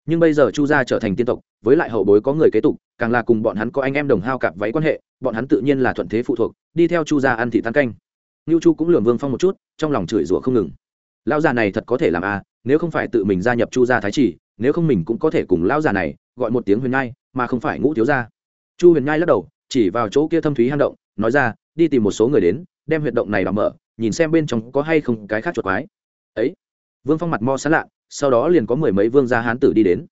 Nhưng bây giờ chu gia trở thành tiên tộc, với lại hậu bối có người kế tục càng là cùng bọn hắn có anh em đồng hao cặp váy quan hệ, bọn hắn tự nhiên là thuận thế phụ thuộc, đi theo chu gia ăn thị tan canh. Ngưu chu cũng lường vương phong một chút, trong lòng chửi rủa không ngừng. Lão già này thật có thể làm à? nếu không phải tự mình gia nhập chu gia thái chỉ nếu không mình cũng có thể cùng lão già này gọi một tiếng huyền nhai, mà không phải ngũ thiếu gia. Chu huyền nhai lắc đầu, chỉ vào chỗ kia thâm thúy hang động, nói ra, đi tìm một số người đến, đem huyệt động này làm mở, nhìn xem bên trong có hay không cái khác chuột quái. Ấy. Vương phong mặt mo sán lạ, sau đó liền có mười mấy vương gia hán tử đi đến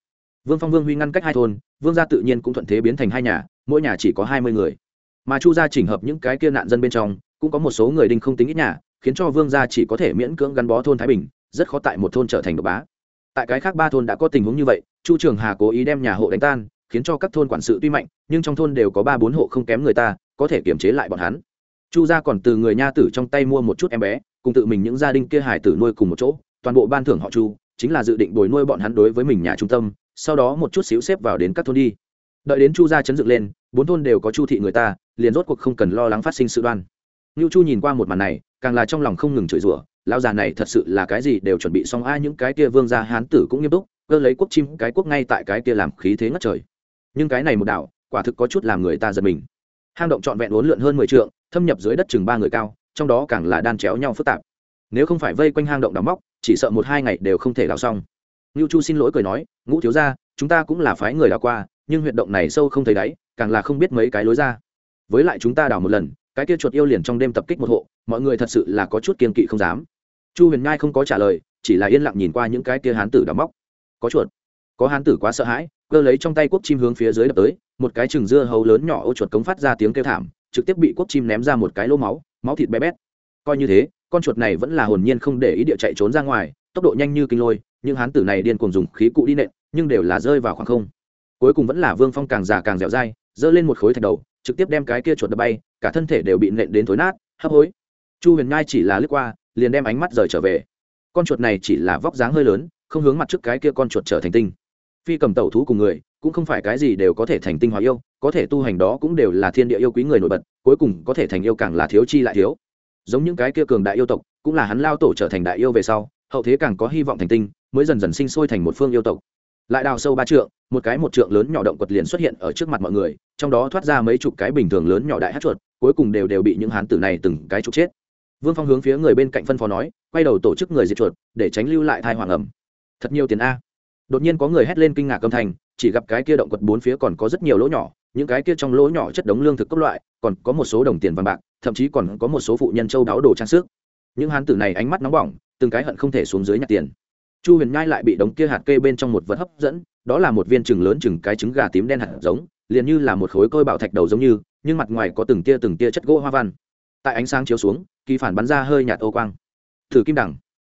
vương phong vương huy ngăn cách hai thôn, vương gia tự nhiên cũng thuận thế biến thành hai nhà, mỗi nhà chỉ có hai mươi người. Mà chu gia chỉnh hợp những cái kia nạn dân bên trong, cũng có một số người đinh không tính ít nhà, khiến cho vương gia chỉ có thể miễn cưỡng gắn bó thôn thái bình, rất khó tại một thôn trở thành độc bá. Tại cái khác ba thôn đã có tình huống như vậy, chu trường hà cố ý đem nhà hộ đánh tan, khiến cho các thôn quản sự tuy mạnh, nhưng trong thôn đều có ba bốn hộ không kém người ta, có thể kiềm chế lại bọn hắn. Chu gia còn từ người nha tử trong tay mua một chút em bé, cùng tự mình những gia đình kia hải tử nuôi cùng một chỗ, toàn bộ ban thưởng họ chu chính là dự định bồi nuôi bọn hắn đối với mình nhà trung tâm, sau đó một chút xíu xếp vào đến các thôn đi. Đợi đến chu gia chấn dựng lên, bốn thôn đều có chu thị người ta, liền rốt cuộc không cần lo lắng phát sinh sự đoan. Ngưu chu nhìn qua một màn này, càng là trong lòng không ngừng chửi rủa, lão già này thật sự là cái gì đều chuẩn bị xong, ai những cái kia vương gia hán tử cũng nghiêm túc, cơ lấy quốc chim, cái quốc ngay tại cái kia làm khí thế ngất trời. Nhưng cái này một đảo quả thực có chút làm người ta giật mình. Hang động trọn vẹn uốn lượn hơn mười trượng, thâm nhập dưới đất chừng ba người cao, trong đó càng là đan chéo nhau phức tạp nếu không phải vây quanh hang động đào móc, chỉ sợ một hai ngày đều không thể đào xong. Ngưu chu xin lỗi cười nói, ngũ thiếu ra chúng ta cũng là phái người đào qua, nhưng huyệt động này sâu không thấy đáy, càng là không biết mấy cái lối ra. Với lại chúng ta đào một lần, cái kia chuột yêu liền trong đêm tập kích một hộ, mọi người thật sự là có chút kiên kỵ không dám. Chu huyền nhai không có trả lời, chỉ là yên lặng nhìn qua những cái kia hán tử đào móc. Có chuột. Có hán tử quá sợ hãi. Cơ lấy trong tay quốc chim hướng phía dưới đập tới, một cái chừng dưa hấu lớn nhỏ ô chuột cống phát ra tiếng kêu thảm, trực tiếp bị quốc chim ném ra một cái lỗ máu máu thịt bé bét. Coi như thế con chuột này vẫn là hồn nhiên không để ý địa chạy trốn ra ngoài, tốc độ nhanh như kinh lôi nhưng hán tử này điên cuồng dùng khí cụ đi nện, nhưng đều là rơi vào khoảng không. Cuối cùng vẫn là vương phong càng già càng dẻo dai, giơ lên một khối thạch đầu, trực tiếp đem cái kia chuột đập bay, cả thân thể đều bị nện đến thối nát, hấp hối. Chu huyền nhai chỉ là lướt qua, liền đem ánh mắt rời trở về. Con chuột này chỉ là vóc dáng hơi lớn, không hướng mặt trước cái kia con chuột trở thành tinh. Phi cầm tẩu thú cùng người, cũng không phải cái gì đều có thể thành tinh hóa yêu, có thể tu hành đó cũng đều là thiên địa yêu quý người nổi bật, cuối cùng có thể thành yêu càng là thiếu chi lại thiếu giống những cái kia cường đại yêu tộc, cũng là hắn lao tổ trở thành đại yêu về sau, hậu thế càng có hy vọng thành tinh, mới dần dần sinh sôi thành một phương yêu tộc. Lại đào sâu ba trượng, một cái một trượng lớn nhỏ động quật liền xuất hiện ở trước mặt mọi người, trong đó thoát ra mấy chục cái bình thường lớn nhỏ đại hát chuột, cuối cùng đều đều bị những hán tử này từng cái trục chết. Vương phong hướng phía người bên cạnh phân phó nói, quay đầu tổ chức người diệt chuột, để tránh lưu lại thai hoàng ẩm. Thật nhiều tiền a. Đột nhiên có người hét lên kinh ngạc âm thanh chỉ gặp cái kia động quật bốn phía còn có rất nhiều lỗ nhỏ, những cái kia trong lỗ nhỏ chất đống lương thực cấp loại, còn có một số đồng tiền vàng bạc, thậm chí còn có một số phụ nhân châu đáo đồ trang sức. Những hán tử này ánh mắt nóng bỏng, từng cái hận không thể xuống dưới nhặt tiền. Chu huyền nhai lại bị đống kia hạt kê bên trong một vật hấp dẫn, đó là một viên trừng lớn chừng cái trứng gà tím đen hạt giống, liền như là một khối côi bảo thạch đầu giống như, nhưng mặt ngoài có từng tia từng tia chất gỗ hoa văn. Tại ánh sáng chiếu xuống, kỳ phản bắn ra hơi nhạt ô quang. Thử kim đẳng.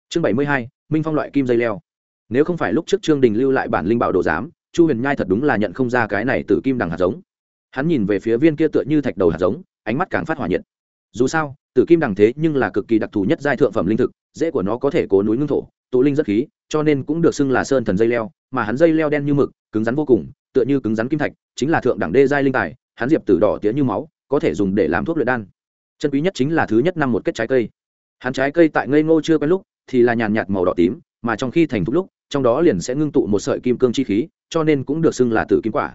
Chương bảy mươi hai, minh phong loại kim dây leo. Nếu không phải lúc trước trương đình lưu lại bản linh bảo đồ giám chu huyền nhai thật đúng là nhận không ra cái này từ kim đằng hạt giống. Hắn nhìn về phía viên kia tựa như thạch đầu hạt giống, ánh mắt càng phát hỏa nhiệt. Dù sao, tử kim đằng thế nhưng là cực kỳ đặc thù nhất giai thượng phẩm linh thực, dễ của nó có thể cố núi ngưng thổ, tụ linh rất khí, cho nên cũng được xưng là sơn thần dây leo, mà hắn dây leo đen như mực, cứng rắn vô cùng, tựa như cứng rắn kim thạch, chính là thượng đẳng đê giai linh tài, hắn diệp tử đỏ tía như máu, có thể dùng để làm thuốc luyện đan. Chân quý nhất chính là thứ nhất năm một kết trái cây. Hắn trái cây tại ngây ngô chưa quen lúc, thì là nhàn nhạt màu đỏ tím, mà trong khi thành thúc lúc trong đó liền sẽ ngưng tụ một sợi kim cương chi khí, cho nên cũng được xưng là tử kim quả.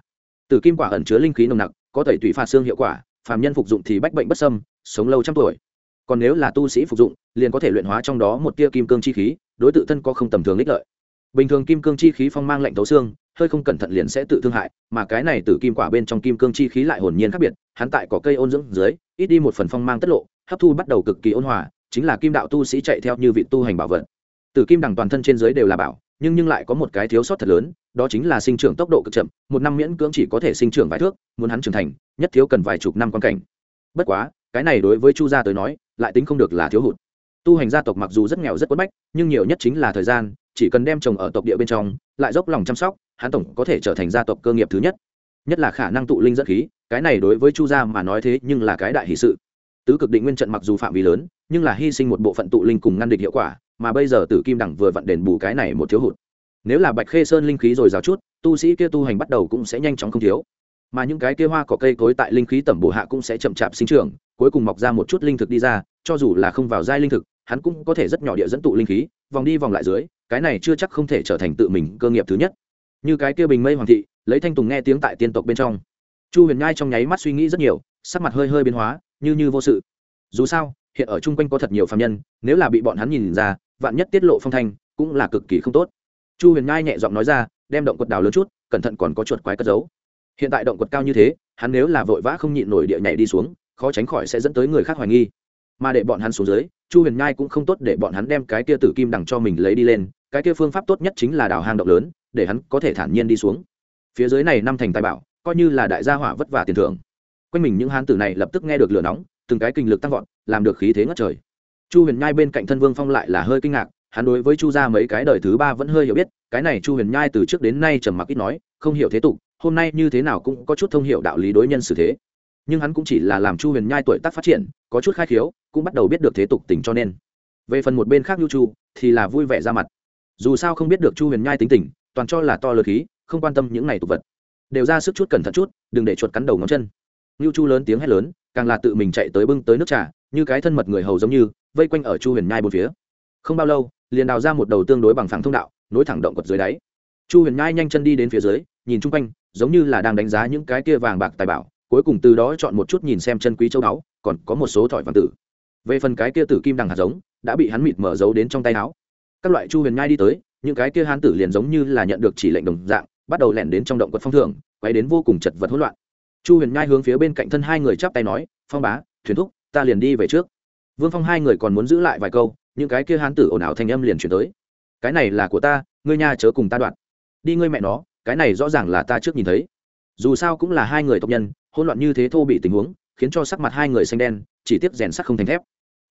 Tử kim quả ẩn chứa linh khí nồng nặc, có tẩy tủy phạt xương hiệu quả, phàm nhân phục dụng thì bách bệnh bất sâm sống lâu trăm tuổi. Còn nếu là tu sĩ phục dụng, liền có thể luyện hóa trong đó một tia kim cương chi khí, đối tự thân có không tầm thường ích lợi. Bình thường kim cương chi khí phong mang lạnh tấu xương, hơi không cẩn thận liền sẽ tự thương hại, mà cái này từ kim quả bên trong kim cương chi khí lại hồn nhiên khác biệt, hắn tại có cây ôn dưỡng dưới, ít đi một phần phong mang tất lộ, hấp thu bắt đầu cực kỳ ôn hòa, chính là kim đạo tu sĩ chạy theo như vị tu hành bảo vật. Từ kim đằng toàn thân trên dưới đều là bảo nhưng nhưng lại có một cái thiếu sót thật lớn, đó chính là sinh trưởng tốc độ cực chậm, một năm miễn cưỡng chỉ có thể sinh trưởng vài thước, muốn hắn trưởng thành, nhất thiếu cần vài chục năm quan cảnh. Bất quá, cái này đối với chu gia tới nói, lại tính không được là thiếu hụt. Tu hành gia tộc mặc dù rất nghèo rất quất bách, nhưng nhiều nhất chính là thời gian, chỉ cần đem trồng ở tộc địa bên trong, lại dốc lòng chăm sóc, hắn tổng có thể trở thành gia tộc cơ nghiệp thứ nhất. Nhất là khả năng tụ linh dẫn khí, cái này đối với chu gia mà nói thế nhưng là cái đại hỷ sự. Tứ cực định nguyên trận mặc dù phạm vi lớn, nhưng là hy sinh một bộ phận tụ linh cùng ngăn địch hiệu quả mà bây giờ tử kim đẳng vừa vặn đền bù cái này một thiếu hụt. Nếu là bạch khê sơn linh khí rồi rào chút, tu sĩ kia tu hành bắt đầu cũng sẽ nhanh chóng không thiếu. Mà những cái kia hoa cỏ cây cối tại linh khí tẩm bổ hạ cũng sẽ chậm chạp sinh trưởng, cuối cùng mọc ra một chút linh thực đi ra, cho dù là không vào giai linh thực, hắn cũng có thể rất nhỏ địa dẫn tụ linh khí, vòng đi vòng lại dưới, cái này chưa chắc không thể trở thành tự mình cơ nghiệp thứ nhất. Như cái kia bình mây hoàng thị, lấy thanh tùng nghe tiếng tại tiên tộc bên trong. Chu huyền nhai trong nháy mắt suy nghĩ rất nhiều, sắc mặt hơi hơi biến hóa, như như vô sự. Dù sao hiện ở chung quanh có thật nhiều phạm nhân, nếu là bị bọn hắn nhìn ra, vạn nhất tiết lộ phong thanh, cũng là cực kỳ không tốt. Chu huyền nhai nhẹ giọng nói ra, đem động quật đào lớn chút, cẩn thận còn có chuột quái cất giấu. Hiện tại động quật cao như thế, hắn nếu là vội vã không nhịn nổi địa nhảy đi xuống, khó tránh khỏi sẽ dẫn tới người khác hoài nghi. Mà để bọn hắn xuống dưới, chu huyền nhai cũng không tốt để bọn hắn đem cái kia tử kim đằng cho mình lấy đi lên, cái kia phương pháp tốt nhất chính là đào hang động lớn, để hắn có thể thản nhiên đi xuống. Phía dưới này năm thành tài bảo, coi như là đại gia hỏa vất vả tiền thưởng. Quanh mình những hán tử này lập tức nghe được lửa nóng từng cái kinh lực tăng vọt, làm được khí thế ngất trời. Chu huyền nhai bên cạnh thân vương phong lại là hơi kinh ngạc, hắn đối với chu gia mấy cái đời thứ ba vẫn hơi hiểu biết, cái này chu huyền nhai từ trước đến nay trầm mặc ít nói, không hiểu thế tục, hôm nay như thế nào cũng có chút thông hiểu đạo lý đối nhân xử thế. Nhưng hắn cũng chỉ là làm chu huyền nhai tuổi tác phát triển, có chút khai khiếu, cũng bắt đầu biết được thế tục tình cho nên. Về phần một bên khác Lưu chu, thì là vui vẻ ra mặt. Dù sao không biết được chu huyền nhai tính tình, toàn cho là to lớn khí, không quan tâm những này tục vật. Đều ra sức chút cẩn thận chút, đừng để chuột cắn đầu ngón chân. Ngưu chu lớn tiếng hét lớn, càng là tự mình chạy tới bưng tới nước trà, như cái thân mật người hầu giống như, vây quanh ở chu huyền nhai bốn phía. Không bao lâu, liền đào ra một đầu tương đối bằng phẳng thông đạo, nối thẳng động quật dưới đáy. Chu huyền nhai nhanh chân đi đến phía dưới, nhìn chung quanh, giống như là đang đánh giá những cái kia vàng bạc tài bảo, cuối cùng từ đó chọn một chút nhìn xem chân quý châu báu, còn có một số thỏi vàng tử. Về phần cái kia tử kim đằng hạt giống, đã bị hắn mịt mở giấu đến trong tay áo. Các loại chu huyền nhai đi tới, những cái kia hán tử liền giống như là nhận được chỉ lệnh đồng dạng, bắt đầu lẻn đến trong động quật phong thưởng quay đến vô cùng chật vật hỗn loạn chu huyền nhai hướng phía bên cạnh thân hai người chắp tay nói, phong bá, thuyền thúc, ta liền đi về trước. Vương phong hai người còn muốn giữ lại vài câu, những cái kia hán tử ồn ào thanh âm liền chuyển tới. Cái này là của ta, ngươi nha chớ cùng ta đoạn. Đi ngươi mẹ nó, cái này rõ ràng là ta trước nhìn thấy. Dù sao cũng là hai người tộc nhân, hỗn loạn như thế thô bị tình huống, khiến cho sắc mặt hai người xanh đen, chỉ tiếc rèn sắt không thành thép.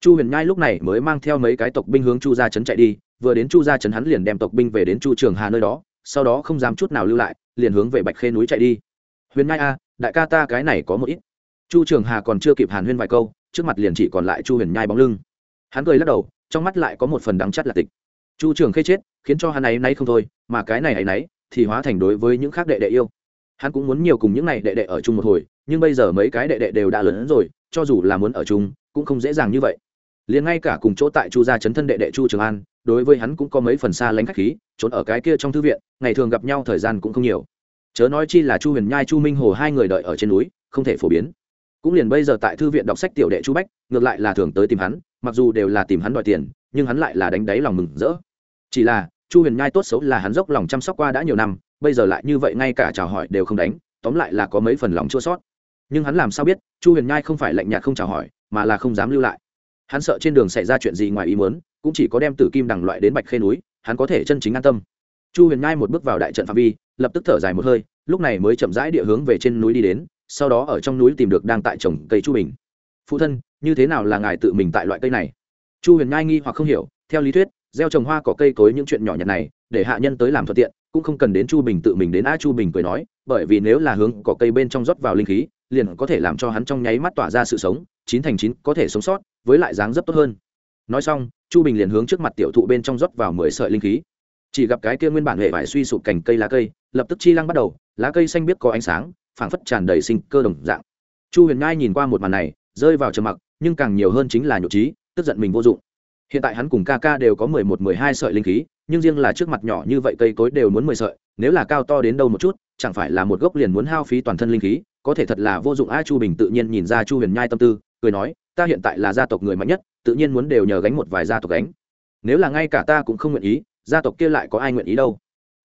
Chu huyền nhai lúc này mới mang theo mấy cái tộc binh hướng chu gia trấn chạy đi, vừa đến chu gia trấn hắn liền đem tộc binh về đến chu trường hà nơi đó, sau đó không dám chút nào lưu lại, liền hướng về bạch khê núi chạy đi. Huyền nhai a đại ca ta cái này có một ít. Chu trường hà còn chưa kịp hàn huyên vài câu, trước mặt liền chỉ còn lại chu huyền nhai bóng lưng. Hắn cười lắc đầu, trong mắt lại có một phần đắng chắt là tịch. Chu trường khê chết, khiến cho hắn ấy nay không thôi, mà cái này ấy nấy, thì hóa thành đối với những khác đệ đệ yêu. Hắn cũng muốn nhiều cùng những này đệ đệ ở chung một hồi, nhưng bây giờ mấy cái đệ đệ đều đã lớn hơn rồi, cho dù là muốn ở chung, cũng không dễ dàng như vậy. Liền ngay cả cùng chỗ tại chu gia chấn thân đệ đệ chu trường an, đối với hắn cũng có mấy phần xa lánh khách khí, trốn ở cái kia trong thư viện, ngày thường gặp nhau thời gian cũng không nhiều chớ nói chi là chu huyền nhai, chu minh hồ hai người đợi ở trên núi, không thể phổ biến. Cũng liền bây giờ tại thư viện đọc sách tiểu đệ chu bách, ngược lại là thường tới tìm hắn, mặc dù đều là tìm hắn đòi tiền, nhưng hắn lại là đánh đáy lòng mừng rỡ. Chỉ là, chu huyền nhai tốt xấu là hắn dốc lòng chăm sóc qua đã nhiều năm, bây giờ lại như vậy ngay cả chào hỏi đều không đánh, tóm lại là có mấy phần lòng chua sót. Nhưng hắn làm sao biết, chu huyền nhai không phải lạnh nhạt không chào hỏi, mà là không dám lưu lại. Hắn sợ trên đường xảy ra chuyện gì ngoài ý muốn, cũng chỉ có đem tử kim đằng loại đến bạch khê núi, hắn có thể chân chính an tâm. Chu huyền nhai một bước vào đại trận phạm vi lập tức thở dài một hơi, lúc này mới chậm rãi địa hướng về trên núi đi đến, sau đó ở trong núi tìm được đang tại trồng cây chu bình. Phụ thân, như thế nào là ngài tự mình tại loại cây này? Chu huyền ngai nghi hoặc không hiểu, theo lý thuyết, gieo trồng hoa cỏ cây cối những chuyện nhỏ nhặt này, để hạ nhân tới làm thuận tiện, cũng không cần đến chu bình tự mình đến a chu bình cười nói, bởi vì nếu là hướng cỏ cây bên trong rót vào linh khí, liền có thể làm cho hắn trong nháy mắt tỏa ra sự sống, chín thành chín có thể sống sót, với lại dáng dấp tốt hơn. Nói xong, chu bình liền hướng trước mặt tiểu thụ bên trong rót vào mười sợi linh khí. Chỉ gặp cái kia nguyên bản hệ vải suy sụp cành cây lá cây lập tức chi lăng bắt đầu, lá cây xanh biết có ánh sáng, phảng phất tràn đầy sinh cơ đồng dạng. Chu huyền ngai nhìn qua một màn này, rơi vào trầm mặc, nhưng càng nhiều hơn chính là nhục trí tức giận mình vô dụng. Hiện tại hắn cùng ca ca đều có mười một, mười hai sợi linh khí, nhưng riêng là trước mặt nhỏ như vậy cây cối đều muốn mười sợi, nếu là cao to đến đâu một chút, chẳng phải là một gốc liền muốn hao phí toàn thân linh khí, có thể thật là vô dụng. A chu bình tự nhiên nhìn ra chu huyền nhai tâm tư, cười nói, ta hiện tại là gia tộc người mạnh nhất, tự nhiên muốn đều nhờ gánh một vài gia tộc gánh. Nếu là ngay cả ta cũng không nguyện ý, gia tộc kia lại có ai nguyện ý đâu?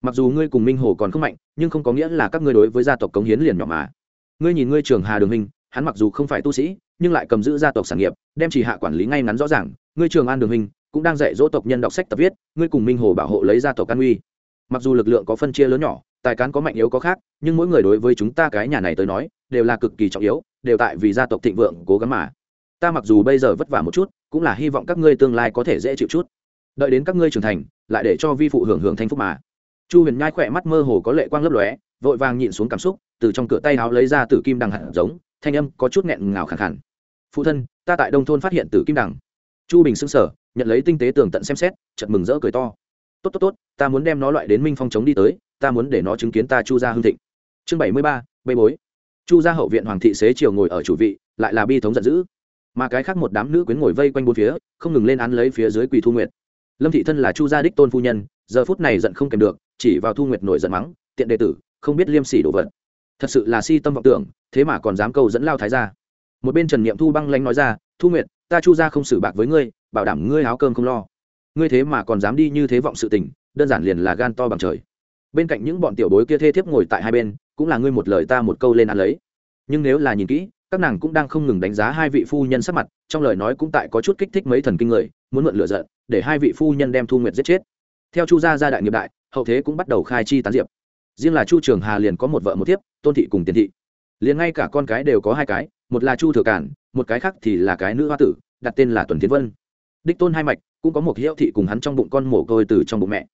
Mặc dù ngươi cùng minh hồ còn không mạnh, nhưng không có nghĩa là các ngươi đối với gia tộc cống hiến liền nhỏ mà. Ngươi nhìn ngươi trường hà đường minh, hắn mặc dù không phải tu sĩ, nhưng lại cầm giữ gia tộc sản nghiệp, đem chỉ hạ quản lý ngay ngắn rõ ràng. Ngươi trường an đường minh, cũng đang dạy dỗ tộc nhân đọc sách tập viết, ngươi cùng minh hồ bảo hộ lấy gia tộc an uy. Mặc dù lực lượng có phân chia lớn nhỏ, tài cán có mạnh yếu có khác, nhưng mỗi người đối với chúng ta cái nhà này tới nói, đều là cực kỳ trọng yếu, đều tại vì gia tộc thịnh vượng cố gắng mà. Ta mặc dù bây giờ vất vả một chút, cũng là hy vọng các ngươi tương lai có thể dễ chịu chút. Đợi đến các ngươi trưởng thành, lại để cho vi phụ hưởng hưởng thanh phúc mà chu huyền nhai khỏe mắt mơ hồ có lệ quang lấp lóe, vội vàng nhịn xuống cảm xúc, từ trong cửa tay áo lấy ra tử kim đằng hạt giống, thanh âm có chút nghẹn ngào khẳng khẳng phụ thân, ta tại đông thôn phát hiện tử kim đằng. Chu bình xưng sở nhận lấy tinh tế tường tận xem xét chật mừng rỡ cười to. Tốt tốt tốt, ta muốn đem nó loại đến minh phong chống đi tới, ta muốn để nó chứng kiến ta chu gia hưng thịnh. Chương bảy mươi ba, bê bối. Chu gia hậu viện hoàng thị xế chiều ngồi ở chủ vị, lại là bi thống giận dữ. Mà cái khác một đám nữ quyến ngồi vây quanh bốn phía, không ngừng lên án lấy phía dưới quỳ thu nguyệt. Lâm thị thân là chu gia đích tôn phu nhân, giờ phút này giận không kèm được chỉ vào thu nguyệt nổi giận mắng, tiện đệ tử, không biết liêm sỉ đồ vật. Thật sự là si tâm vọng tưởng, thế mà còn dám câu dẫn lao thái ra một bên trần niệm thu băng lanh nói ra, thu nguyệt, ta chu gia không xử bạc với ngươi, bảo đảm ngươi áo cơm không lo. Ngươi thế mà còn dám đi như thế vọng sự tình, đơn giản liền là gan to bằng trời. Bên cạnh những bọn tiểu bối kia thê thiếp ngồi tại hai bên, cũng là ngươi một lời ta một câu lên ăn lấy. Nhưng nếu là nhìn kỹ, các nàng cũng đang không ngừng đánh giá hai vị phu nhân sắc mặt, trong lời nói cũng tại có chút kích thích mấy thần kinh người, muốn mượn lựa giận, để hai vị phu nhân đem thu nguyệt giết chết. Theo chu gia gia đại nghiệp đại hậu thế cũng bắt đầu khai chi tán diệp. Riêng là chu trường hà liền có một vợ một thiếp, tôn thị cùng tiền thị. Liền ngay cả con cái đều có hai cái, một là chu thừa cản, một cái khác thì là cái nữ hoa tử, đặt tên là tuần tiến vân. Đích tôn hai mạch, cũng có một hiệu thị cùng hắn trong bụng con mổ côi từ trong bụng mẹ.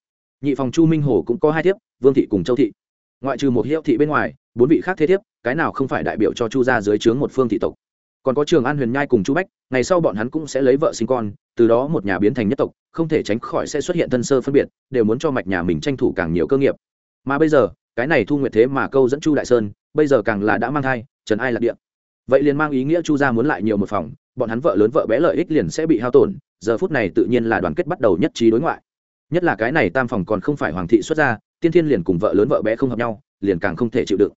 Nhị phòng chu minh hồ cũng có hai thiếp, vương thị cùng châu thị. Ngoại trừ một hiệu thị bên ngoài, bốn vị khác thế thiếp, cái nào không phải đại biểu cho chu gia dưới trướng một phương thị tộc? Còn có trường an huyền nhai cùng chu bách, ngày sau bọn hắn cũng sẽ lấy vợ sinh con, từ đó một nhà biến thành nhất tộc, không thể tránh khỏi sẽ xuất hiện thân sơ phân biệt, đều muốn cho mạch nhà mình tranh thủ càng nhiều cơ nghiệp. Mà bây giờ, cái này thu nguyệt thế mà câu dẫn chu đại sơn, bây giờ càng là đã mang thai, trần ai lạc địa. Vậy liền mang ý nghĩa chu gia muốn lại nhiều một phòng, bọn hắn vợ lớn vợ bé lợi ích liền sẽ bị hao tổn, giờ phút này tự nhiên là đoàn kết bắt đầu nhất trí đối ngoại. Nhất là cái này tam phòng còn không phải hoàng thị xuất gia, tiên thiên liền cùng vợ lớn vợ bé không hợp nhau, liền càng không thể chịu đựng.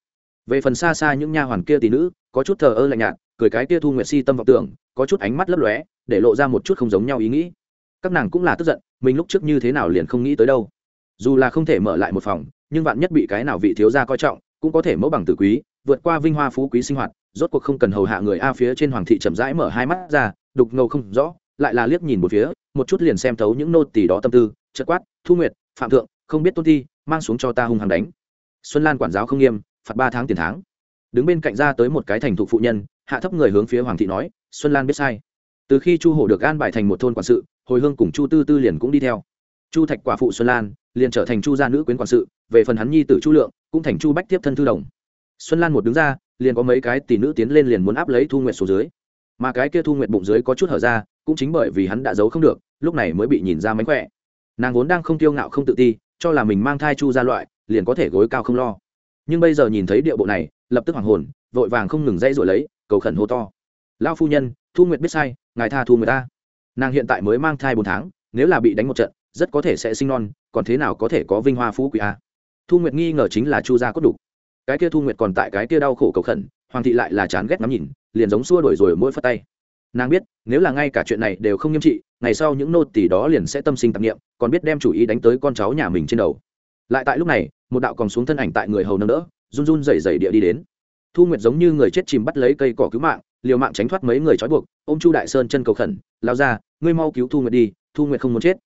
Về phần xa xa những nha hoàn kia tỷ nữ có chút thờ ơ lạnh nhạt, cười cái tia thu nguyệt si tâm vọng tưởng, có chút ánh mắt lấp lóe, để lộ ra một chút không giống nhau ý nghĩ. Các nàng cũng là tức giận, mình lúc trước như thế nào liền không nghĩ tới đâu. Dù là không thể mở lại một phòng, nhưng vạn nhất bị cái nào vị thiếu gia coi trọng, cũng có thể mẫu bằng tử quý, vượt qua vinh hoa phú quý sinh hoạt, rốt cuộc không cần hầu hạ người a phía trên hoàng thị chậm rãi mở hai mắt ra, đục ngầu không rõ, lại là liếc nhìn một phía, một chút liền xem thấu những nô tỳ đó tâm tư chất quát, thu nguyệt, phạm thượng, không biết tôn thi, mang xuống cho ta hung hăng đánh. Xuân lan quản giáo không nghiêm, phạt ba tháng tiền tháng đứng bên cạnh ra tới một cái thành thục phụ nhân, hạ thấp người hướng phía hoàng thị nói, xuân lan biết sai. Từ khi chu hổ được an bài thành một thôn quản sự, hồi hương cùng chu tư tư liền cũng đi theo. Chu thạch quả phụ xuân lan, liền trở thành chu gia nữ quyến quản sự, về phần hắn nhi tử chu lượng, cũng thành chu bách tiếp thân thư đồng. Xuân lan một đứng ra, liền có mấy cái tỷ nữ tiến lên liền muốn áp lấy thu nguyện xuống dưới. Mà cái kia thu nguyện bụng dưới có chút hở ra, cũng chính bởi vì hắn đã giấu không được, lúc này mới bị nhìn ra mánh khỏe. Nàng vốn đang không tiêu ngạo không tự ti, cho là mình mang thai chu ra loại, liền có thể gối cao không lo. Nhưng bây giờ nhìn thấy địa bộ này lập tức hoàng hồn, vội vàng không ngừng dãy rồi lấy, cầu khẩn hô to. Lao phu nhân, thu nguyệt biết sai, ngài tha thu người ta. Nàng hiện tại mới mang thai bốn tháng, nếu là bị đánh một trận, rất có thể sẽ sinh non, còn thế nào có thể có vinh hoa phú quý a? Thu nguyệt nghi ngờ chính là chu gia có đủ cái kia thu nguyệt còn tại cái kia đau khổ cầu khẩn, hoàng thị lại là chán ghét ngắm nhìn, liền giống xua đổi rồi mỗi phất tay. Nàng biết, nếu là ngay cả chuyện này đều không nghiêm trị, ngày sau những nô tỷ đó liền sẽ tâm sinh tạp nghiệm còn biết đem chủ ý đánh tới con cháu nhà mình trên đầu. Lại tại lúc này, một đạo còn xuống thân ảnh tại người hầu nâng đỡ run run rẩy rẩy địa đi đến. Thu nguyệt giống như người chết chìm bắt lấy cây cỏ cứu mạng, liều mạng tránh thoát mấy người trói buộc. Ô m chu đại sơn chân cầu khẩn lao ra ngươi mau cứu thu nguyệt đi, thu nguyệt không muốn chết.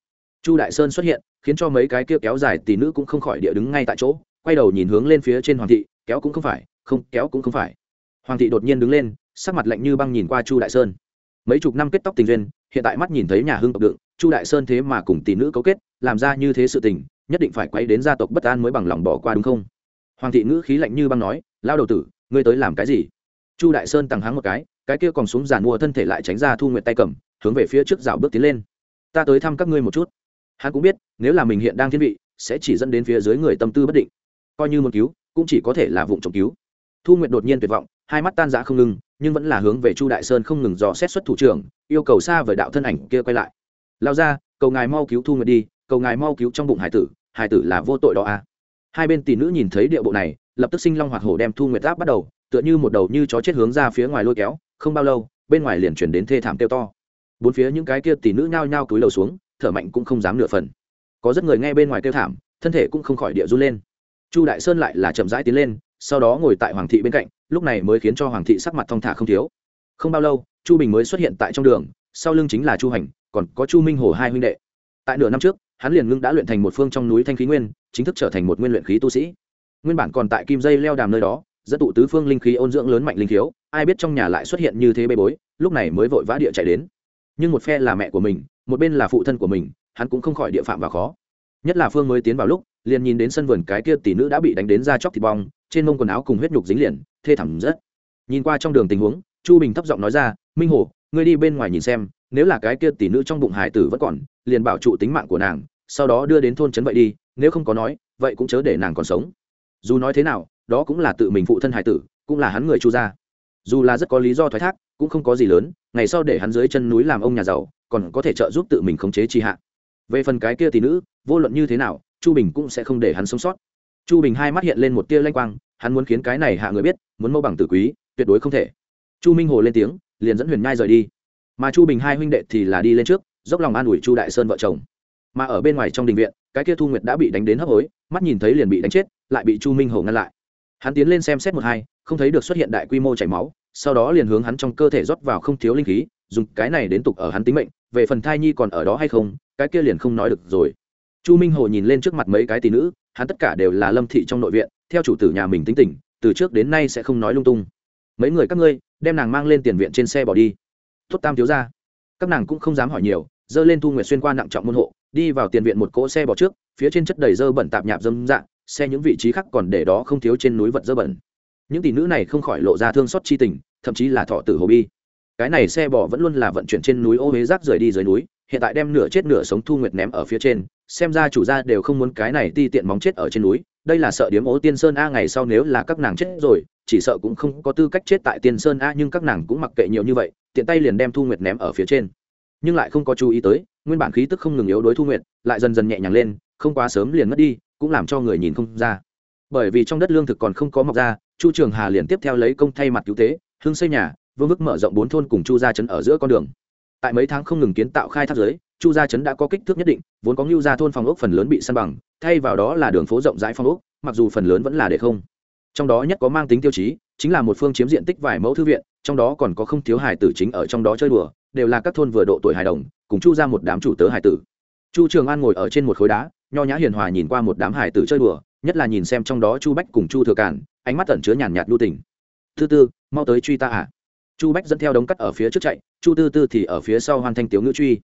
Chu đại sơn xuất hiện, khiến cho mấy cái kia kéo dài tỷ nữ cũng không khỏi địa đứng ngay tại chỗ, quay đầu nhìn hướng lên phía trên hoàng thị, kéo cũng không phải, không, kéo cũng không phải. Hoàng thị đột nhiên đứng lên, sắc mặt lạnh như băng nhìn qua chu đại sơn. Mấy chục năm kết tóc tình duyên, hiện tại mắt nhìn thấy nhà hưng tộc đựng, chu đại sơn thế mà cùng tỷ nữ cấu kết, làm ra như thế sự tình, nhất định phải quay đến gia tộc bất an mới bằng lòng bỏ qua đúng không? Hoàng thị ngữ khí lạnh như băng nói lao đầu tử, ngươi tới làm cái gì? Chu đại sơn tăng hắng một cái cái kia còn xuống giàn mua thân thể lại tránh ra thu nguyện tay cầm, hướng về phía trước rào bước tiến lên. Ta tới thăm các ngươi một chút. Hắn cũng biết, nếu là mình hiện đang thiên vị, sẽ chỉ dẫn đến phía dưới người tâm tư bất định. Coi như muốn cứu, cũng chỉ có thể là vụ trộm cứu. Thu nguyện đột nhiên tuyệt vọng, hai mắt tan rã không ngừng, nhưng vẫn là hướng về chu đại sơn không ngừng dò xét xuất thủ trưởng, yêu cầu xa vời đạo thân ảnh kia quay lại. Lao ra cầu ngài mau cứu thu nguyện đi, cầu ngài mau cứu trong bụng hải tử hải tử là vô tội đó à hai bên tỷ nữ nhìn thấy địa bộ này, lập tức sinh long hoạt hổ đem thu nguyệt giáp bắt đầu, tựa như một đầu như chó chết hướng ra phía ngoài lôi kéo, không bao lâu, bên ngoài liền chuyển đến thê thảm kêu to. Bốn phía những cái kia tỷ nữ nhao nhao cúi đầu xuống, thở mạnh cũng không dám nửa phần. Có rất người nghe bên ngoài kêu thảm, thân thể cũng không khỏi địa run lên. Chu đại sơn lại là chậm rãi tiến lên, sau đó ngồi tại hoàng thị bên cạnh, lúc này mới khiến cho hoàng thị sắc mặt thong thả không thiếu. Không bao lâu, chu bình mới xuất hiện tại trong đường, sau lưng chính là chu hành, còn có chu minh hồ hai huynh đệ. Tại nửa năm trước hắn liền ngưng đã luyện thành một phương trong núi thanh khí nguyên, chính thức trở thành một nguyên luyện khí tu sĩ. Nguyên bản còn tại kim dây leo đàm nơi đó, dẫn tụ tứ phương linh khí ôn dưỡng lớn mạnh linh thiếu, ai biết trong nhà lại xuất hiện như thế bê bối, lúc này mới vội vã địa chạy đến. Nhưng một phe là mẹ của mình, một bên là phụ thân của mình, hắn cũng không khỏi địa phạm và khó. Nhất là phương mới tiến vào lúc, liền nhìn đến sân vườn cái kia tỷ nữ đã bị đánh đến ra chóc thịt bong, trên mông quần áo cùng huyết nhục dính liền, thê thảm rất nhìn qua trong đường tình huống, chu bình thấp giọng nói ra, minh hồ, ngươi đi bên ngoài nhìn xem, nếu là cái kia tỷ nữ trong bụng hải tử vẫn còn, liền bảo trụ tính mạng của nàng sau đó đưa đến thôn trấn vậy đi, nếu không có nói, vậy cũng chớ để nàng còn sống. Dù nói thế nào, đó cũng là tự mình phụ thân hải tử, cũng là hắn người chu gia. Dù là rất có lý do thoái thác, cũng không có gì lớn, ngày sau để hắn dưới chân núi làm ông nhà giàu, còn có thể trợ giúp tự mình khống chế tri hạ. Về phần cái kia thì nữ, vô luận như thế nào, chu bình cũng sẽ không để hắn sống sót. Chu bình hai mắt hiện lên một tia lanh quang, hắn muốn khiến cái này hạ người biết, muốn mâu bằng tử quý, tuyệt đối không thể. Chu minh hồ lên tiếng, liền dẫn huyền nhai rời đi. Mà chu bình hai huynh đệ thì là đi lên trước, dốc lòng an ủi chu đại sơn vợ chồng mà ở bên ngoài trong đình viện, cái kia thu nguyệt đã bị đánh đến hấp hối, mắt nhìn thấy liền bị đánh chết, lại bị chu minh hổ ngăn lại. Hắn tiến lên xem xét một hai, không thấy được xuất hiện đại quy mô chảy máu, sau đó liền hướng hắn trong cơ thể rót vào không thiếu linh khí, dùng cái này đến tục ở hắn tính mệnh, về phần thai nhi còn ở đó hay không, cái kia liền không nói được rồi. Chu minh hồ nhìn lên trước mặt mấy cái tỷ nữ, hắn tất cả đều là lâm thị trong nội viện, theo chủ tử nhà mình tính tình, từ trước đến nay sẽ không nói lung tung. Mấy người các ngươi, đem nàng mang lên tiền viện trên xe bỏ đi. Tốt tam thiếu ra các nàng cũng không dám hỏi nhiều, dơ lên thu nguyệt xuyên qua nặng trọng môn hộ đi vào tiền viện một cỗ xe bỏ trước, phía trên chất đầy dơ bẩn tạp nhạp dâm dạng xe những vị trí khác còn để đó không thiếu trên núi vật dơ bẩn. Những tỷ nữ này không khỏi lộ ra thương xót chi tình, thậm chí là thọ tử hồ bi. Cái này xe bỏ vẫn luôn là vận chuyển trên núi ô huế rác rời đi dưới núi, hiện tại đem nửa chết nửa sống thu nguyệt ném ở phía trên, xem ra chủ gia đều không muốn cái này ti tiện móng chết ở trên núi, đây là sợ điếm ố tiên sơn a ngày sau nếu là các nàng chết rồi, chỉ sợ cũng không có tư cách chết tại tiên sơn a nhưng các nàng cũng mặc kệ nhiều như vậy, tiện tay liền đem thu nguyệt ném ở phía trên nhưng lại không có chú ý tới, nguyên bản khí tức không ngừng yếu đối thu nguyện lại dần dần nhẹ nhàng lên, không quá sớm liền mất đi, cũng làm cho người nhìn không ra. Bởi vì trong đất lương thực còn không có mọc ra, chu trường hà liền tiếp theo lấy công thay mặt cứu tế, hương xây nhà, vương vức mở rộng bốn thôn cùng chu gia trấn ở giữa con đường. Tại mấy tháng không ngừng kiến tạo khai thác giới, chu gia trấn đã có kích thước nhất định, vốn có ngưu gia thôn phòng ốc phần lớn bị săn bằng, thay vào đó là đường phố rộng rãi phòng ốc, mặc dù phần lớn vẫn là để không. Trong đó nhất có mang tính tiêu chí, chính là một phương chiếm diện tích vài mẫu thư viện, trong đó còn có không thiếu hài tử chính ở trong đó chơi đùa đều là các thôn vừa độ tuổi hài đồng, cùng chu ra một đám chủ tớ hài tử. Chu trường an ngồi ở trên một khối đá, nho nhã hiền hòa nhìn qua một đám hài tử chơi đùa, nhất là nhìn xem trong đó chu bách cùng chu thừa cản ánh mắt tẩn chứa nhàn nhạt lưu tình. Thứ tư, mau tới truy ta à? Chu bách dẫn theo đống cắt ở phía trước chạy, chu tư tư thì ở phía sau hoàn thành tiểu ngữ truy.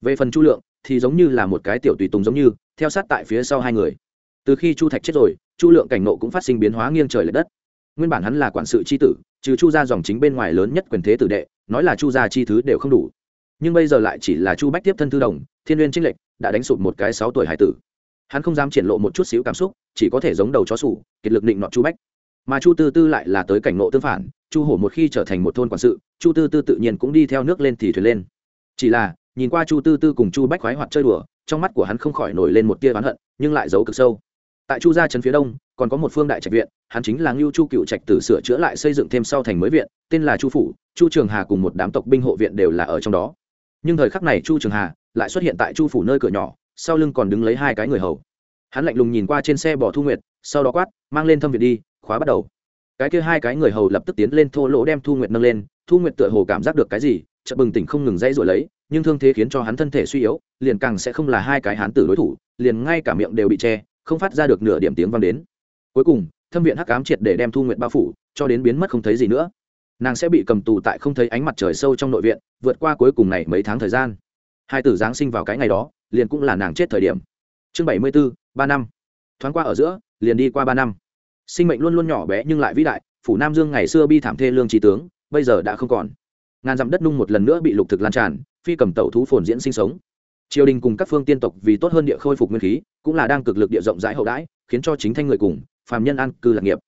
Về phần chu lượng, thì giống như là một cái tiểu tùy tùng giống như, theo sát tại phía sau hai người. Từ khi chu thạch chết rồi, chu lượng cảnh nộ cũng phát sinh biến hóa nghiêng trời l ệ đất nguyên bản hắn là quản sự c tử, trừ chu gia dòng chính bên ngoài lớn nhất quyền thế tử đệ, nói là chu gia chi thứ đều không đủ. Nhưng bây giờ lại chỉ là chu bách tiếp thân thư đồng, thiên n trinh lệch, đã đánh sụp một cái sáu tuổi hải tử. Hắn không dám triển lộ một chút xíu cảm xúc, chỉ có thể giống đầu chó sủ, kiệt lực định nọ chu bách. Mà chu tư tư lại là tới cảnh nộ tương phản, chu hổ một khi trở thành một thôn quản sự, chu tư tư tự nhiên cũng đi theo nước lên thì thuyền lên. Chỉ là, nhìn qua chu tư tư cùng chu bách khoái hoạt chơi đùa, trong mắt của hắn không khỏi nổi lên một tia oán hận, nhưng lại giấu cực sâu. Tại chu gia trấn phía đông còn có một phương đại trạch viện, hắn chính là ngưu chu cựu trạch tử sửa chữa lại xây dựng thêm sau thành mới viện, tên là chu phủ, chu trường hà cùng một đám tộc binh hộ viện đều là ở trong đó. Nhưng thời khắc này chu trường hà lại xuất hiện tại chu phủ nơi cửa nhỏ, sau lưng còn đứng lấy hai cái người hầu. Hắn lạnh lùng nhìn qua trên xe bỏ thu nguyệt, sau đó quát, mang lên thâm viện đi, khóa bắt đầu. Cái kia hai cái người hầu lập tức tiến lên thô lỗ đem thu nguyệt nâng lên. Thu nguyệt tựa hồ cảm giác được cái gì, chợt bừng tỉnh không ngừng dây rồi lấy, nhưng thương thế khiến cho hắn thân thể suy yếu, liền càng sẽ không là hai cái hán tử đối thủ, liền ngay cả miệng đều bị che, không phát ra được nửa điểm tiếng vang đến cuối cùng, thâm viện hắc ám triệt để đem thu nguyện bao phủ, cho đến biến mất không thấy gì nữa. Nàng sẽ bị cầm tù tại không thấy ánh mặt trời sâu trong nội viện, vượt qua cuối cùng này mấy tháng thời gian. Hai tử giáng sinh vào cái ngày đó, liền cũng là nàng chết thời điểm. Chương bảy mươi bốn ba năm. Thoáng qua ở giữa, liền đi qua ba năm. Sinh mệnh luôn luôn nhỏ bé nhưng lại vĩ đại, phủ nam dương ngày xưa bi thảm thê lương trí tướng, bây giờ đã không còn. Ngàn dặm đất nung một lần nữa bị lục thực lan tràn, phi cầm tẩu thú phồn diễn sinh sống. Triều đình cùng các phương tiên tộc vì tốt hơn địa khôi phục nguyên khí, cũng là đang cực lực địa rộng rãi hậu đãi, khiến cho chính thanh người cùng phàm nhân an cư lạc nghiệp.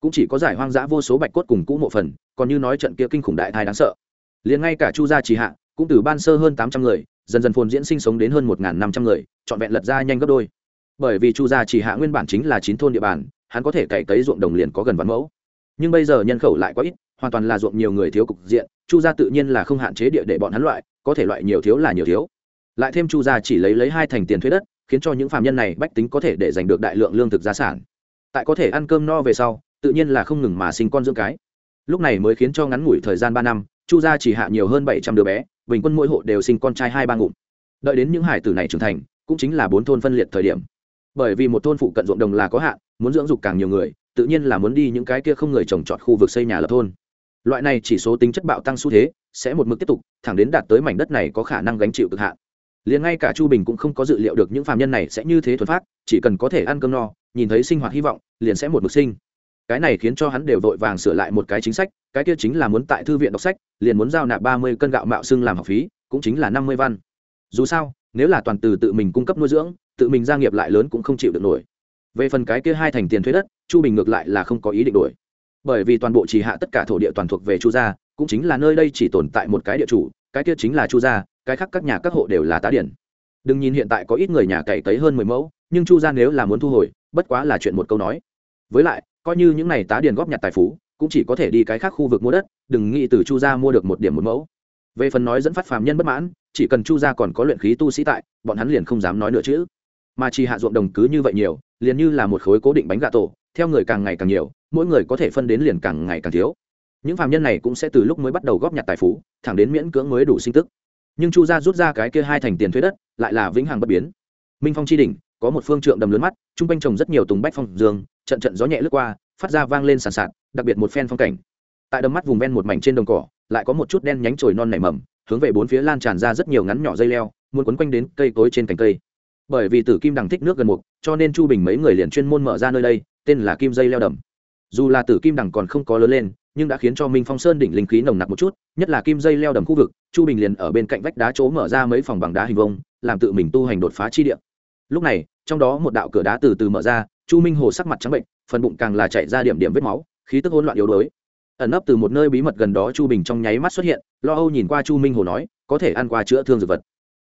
Cũng chỉ có giải hoang dã vô số bạch cốt cùng cũ mộ phần, còn như nói trận kia kinh khủng đại thai đáng sợ. Liền ngay cả chu gia trì hạ, cũng từ ban sơ hơn tám trăm người, dần dần phồn diễn sinh sống đến hơn một năm trăm người, trọn vẹn lật ra nhanh gấp đôi. Bởi vì chu gia trì hạ nguyên bản chính là chín thôn địa bàn, hắn có thể cày cấy ruộng đồng liền có gần vạn mẫu. Nhưng bây giờ nhân khẩu lại quá ít, hoàn toàn là ruộng nhiều người thiếu cục diện, chu gia tự nhiên là không hạn chế địa để bọn hắn loại, có thể loại nhiều thiếu là nhiều thiếu. Lại thêm chu gia chỉ lấy lấy hai thành tiền thuế đất, khiến cho những phạm nhân này bách tính có thể để giành được đại lượng lương thực gia sản tại có thể ăn cơm no về sau, tự nhiên là không ngừng mà sinh con dưỡng cái. Lúc này mới khiến cho ngắn ngủi thời gian ba năm, chu gia chỉ hạ nhiều hơn bảy trăm đứa bé, bình quân mỗi hộ đều sinh con trai hai ba ngụm. Đợi đến những hải tử này trưởng thành, cũng chính là bốn thôn phân liệt thời điểm. Bởi vì một thôn phụ cận ruộng đồng là có hạn, muốn dưỡng dục càng nhiều người, tự nhiên là muốn đi những cái kia không người trồng trọt khu vực xây nhà lập thôn. Loại này chỉ số tính chất bạo tăng xu thế, sẽ một mực tiếp tục, thẳng đến đạt tới mảnh đất này có khả năng gánh chịu cực hạn. Liền ngay cả chu bình cũng không có dự liệu được những phạm nhân này sẽ như thế thuần phát chỉ cần có thể ăn cơm no nhìn thấy sinh hoạt hy vọng, liền sẽ một mực sinh. Cái này khiến cho hắn đều vội vàng sửa lại một cái chính sách, cái kia chính là muốn tại thư viện đọc sách, liền muốn giao nạp ba mươi cân gạo mạo xưng làm học phí, cũng chính là năm mươi văn. Dù sao, nếu là toàn từ tự mình cung cấp nuôi dưỡng, tự mình gia nghiệp lại lớn cũng không chịu được nổi. Về phần cái kia hai thành tiền thuế đất, chu bình ngược lại là không có ý định đổi. Bởi vì toàn bộ chỉ hạ tất cả thổ địa toàn thuộc về chu gia, cũng chính là nơi đây chỉ tồn tại một cái địa chủ, cái kia chính là chu gia, cái khác các nhà các hộ đều là tá điển. Đừng nhìn hiện tại có ít người nhà cày cấy hơn mười mẫu, nhưng chu gia nếu là muốn thu hồi bất quá là chuyện một câu nói. Với lại, coi như những này tá điền góp nhặt tài phú, cũng chỉ có thể đi cái khác khu vực mua đất, đừng nghĩ từ chu gia mua được một điểm một mẫu. Về phần nói dẫn phát phàm nhân bất mãn, chỉ cần chu gia còn có luyện khí tu sĩ tại, bọn hắn liền không dám nói nữa chứ. Mà chỉ hạ ruộng đồng cứ như vậy nhiều, liền như là một khối cố định bánh gà tổ, theo người càng ngày càng nhiều, mỗi người có thể phân đến liền càng ngày càng thiếu. Những phạm nhân này cũng sẽ từ lúc mới bắt đầu góp nhặt tài phú, thẳng đến miễn cưỡng mới đủ sinh tức. Nhưng chu gia rút ra cái kia hai thành tiền thuế đất, lại là vĩnh hằng bất biến. Minh phong tri đỉnh có một phương trượng đầm lớn mắt, chung quanh trồng rất nhiều tùng bách phong dương, trận trận gió nhẹ lướt qua, phát ra vang lên sàn sạt, đặc biệt một phen phong cảnh. Tại đầm mắt vùng ven một mảnh trên đồng cỏ, lại có một chút đen nhánh trồi non nảy mầm, hướng về bốn phía lan tràn ra rất nhiều ngắn nhỏ dây leo, muốn quấn quanh đến cây cối trên cành cây. Bởi vì tử kim đằng thích nước gần mục, cho nên chu bình mấy người liền chuyên môn mở ra nơi đây, tên là kim dây leo đầm. Dù là tử kim đằng còn không có lớn lên, nhưng đã khiến cho minh phong sơn đỉnh linh khí nồng nặc một chút, nhất là kim dây leo đầm khu vực, chu bình liền ở bên cạnh vách đá chỗ mở ra mấy phòng bằng đá hình vông làm tự mình tu hành đột phá chi địa lúc này, trong đó một đạo cửa đá từ từ mở ra, chu minh hồ sắc mặt trắng bệnh, phần bụng càng là chạy ra điểm điểm vết máu, khí tức hỗn loạn yếu đuối. Ẩn nấp từ một nơi bí mật gần đó chu bình trong nháy mắt xuất hiện, lo âu nhìn qua chu minh hồ nói, có thể ăn qua chữa thương dược vật.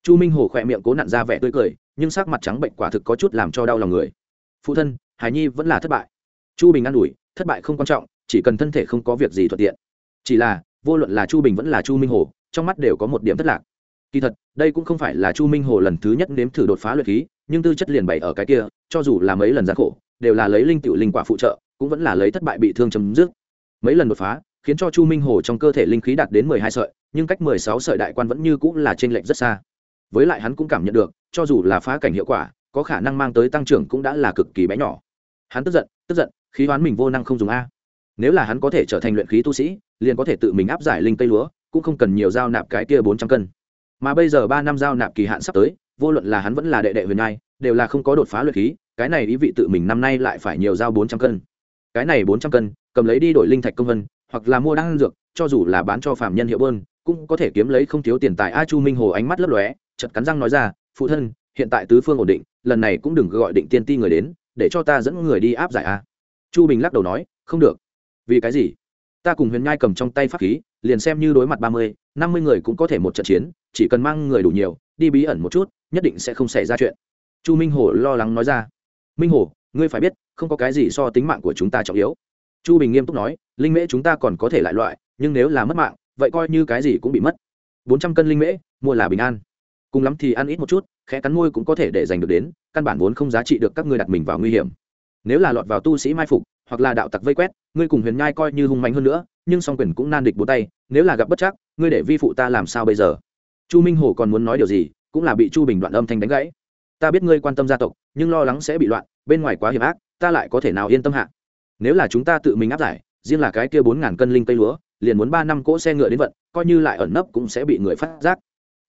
Chu minh hồ khỏe miệng cố nặn ra vẻ tươi cười, nhưng sắc mặt trắng bệnh quả thực có chút làm cho đau lòng người. Phụ thân hải nhi vẫn là thất bại. Chu bình an ủi, thất bại không quan trọng, chỉ cần thân thể không có việc gì thuận tiện. Chỉ là, vô luận là chu bình vẫn là chu minh hồ, trong mắt đều có một điểm thất lạc kỳ thật, đây cũng không phải là chu minh hồ lần thứ nhất nếm thử đột phá luyện khí, nhưng tư chất liền bày ở cái kia, cho dù là mấy lần gian khổ, đều là lấy linh tiểu linh quả phụ trợ, cũng vẫn là lấy thất bại bị thương chấm dứt. Mấy lần đột phá, khiến cho chu minh hồ trong cơ thể linh khí đạt đến mười hai sợi, nhưng cách mười sáu sợi đại quan vẫn như cũng là t r ê n lệch rất xa. Với lại hắn cũng cảm nhận được, cho dù là phá cảnh hiệu quả, có khả năng mang tới tăng trưởng cũng đã là cực kỳ bé nhỏ. Hắn tức giận tức giận, khí hoán mình vô năng không dùng a. Nếu là hắn có thể trở thành luyện khí tu sĩ, liền có thể tự mình áp giải linh cây lúa, cũng không cần nhiều dao nạp cái kia bốn trăm cân mà bây giờ ba năm giao nạp kỳ hạn sắp tới, vô luận là hắn vẫn là đệ đệ huyền nhai, đều là không có đột phá luyện khí, cái này ý vị tự mình năm nay lại phải nhiều giao bốn trăm cân. Cái này bốn trăm cân, cầm lấy đi đổi linh thạch công vân, hoặc là mua đan dược, cho dù là bán cho phạm nhân hiệu bơn, cũng có thể kiếm lấy không thiếu tiền tài. A chu minh hồ ánh mắt lấp lóe chật cắn răng nói ra, phụ thân, hiện tại tứ phương ổn định, lần này cũng đừng gọi định tiên ti người đến, để cho ta dẫn người đi áp giải a. Chu bình lắc đầu nói, không được. Vì cái gì? Ta cùng huyền nhai cầm trong tay pháp khí, liền xem như đối mặt ba mươi năm mươi người cũng có thể một trận chiến, chỉ cần mang người đủ nhiều, đi bí ẩn một chút, nhất định sẽ không xảy ra chuyện. Chu minh hồ lo lắng nói ra. Minh hồ, ngươi phải biết, không có cái gì so tính mạng của chúng ta trọng yếu. Chu bình nghiêm túc nói, linh mễ chúng ta còn có thể lại loại, nhưng nếu là mất mạng, vậy coi như cái gì cũng bị mất. Bốn trăm cân linh mễ, mua là bình an. Cùng lắm thì ăn ít một chút, khẽ cắn môi cũng có thể để giành được đến, căn bản vốn không giá trị được các ngươi đặt mình vào nguy hiểm. Nếu là lọt vào tu sĩ mai phục hoặc là đạo tặc vây quét, ngươi cùng huyền nhai coi như hung mạnh hơn nữa, nhưng song quyền cũng nan địch bốn tay, nếu là gặp bất chắc, ngươi để vi phụ ta làm sao bây giờ? Chu minh hồ còn muốn nói điều gì, cũng là bị chu bình đoạn âm thanh đánh gãy. Ta biết ngươi quan tâm gia tộc, nhưng lo lắng sẽ bị loạn, bên ngoài quá hiểm ác, ta lại có thể nào yên tâm hạ? Nếu là chúng ta tự mình áp giải, riêng là cái kia bốn ngàn cân linh cây lúa, liền muốn ba năm cỗ xe ngựa đến vận, coi như lại ẩn nấp cũng sẽ bị người phát giác.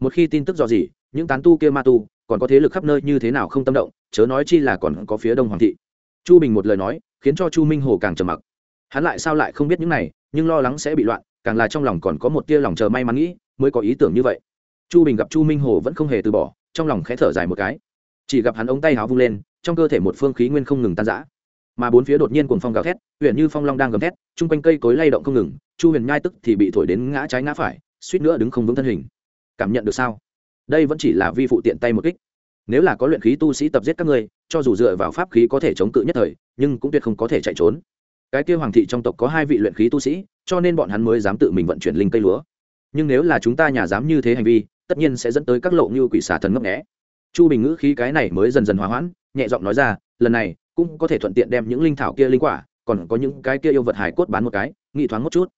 Một khi tin tức dò gì những tán tu kia ma tu, còn có thế lực khắp nơi như thế nào không tâm động, chớ nói chi là còn có phía đông hoàng thị. Chu bình một lời nói khiến cho chu minh hồ càng trầm mặc. Hắn lại sao lại không biết những này, nhưng lo lắng sẽ bị loạn, càng là trong lòng còn có một tia lòng chờ may mắn nghĩ, mới có ý tưởng như vậy. Chu bình gặp chu minh hồ vẫn không hề từ bỏ, trong lòng khẽ thở dài một cái. Chỉ gặp hắn ống tay háo vung lên, trong cơ thể một phương khí nguyên không ngừng tan rã. Mà bốn phía đột nhiên cuồng phong gào thét huyện như phong long đang gầm thét, chung quanh cây cối lay động không ngừng, chu huyền nhai tức thì bị thổi đến ngã trái ngã phải, suýt nữa đứng không vững thân hình. Cảm nhận được sao? Đây vẫn chỉ là vi phụ tiện tay một kích. Nếu là có luyện khí tu sĩ tập giết các ngươi, cho dù dựa vào pháp khí có thể chống cự nhất thời nhưng cũng tuyệt không có thể chạy trốn. Cái kia hoàng thị trong tộc có hai vị luyện khí tu sĩ, cho nên bọn hắn mới dám tự mình vận chuyển linh cây lúa. Nhưng nếu là chúng ta nhà dám như thế hành vi, tất nhiên sẽ dẫn tới các lộ như quỷ xà thần ngấp nghẽ chu bình ngữ khí cái này mới dần dần hòa hoãn, nhẹ giọng nói ra, lần này cũng có thể thuận tiện đem những linh thảo kia linh quả, còn có những cái kia yêu vật hải cốt bán một cái, nghị thoáng một chút.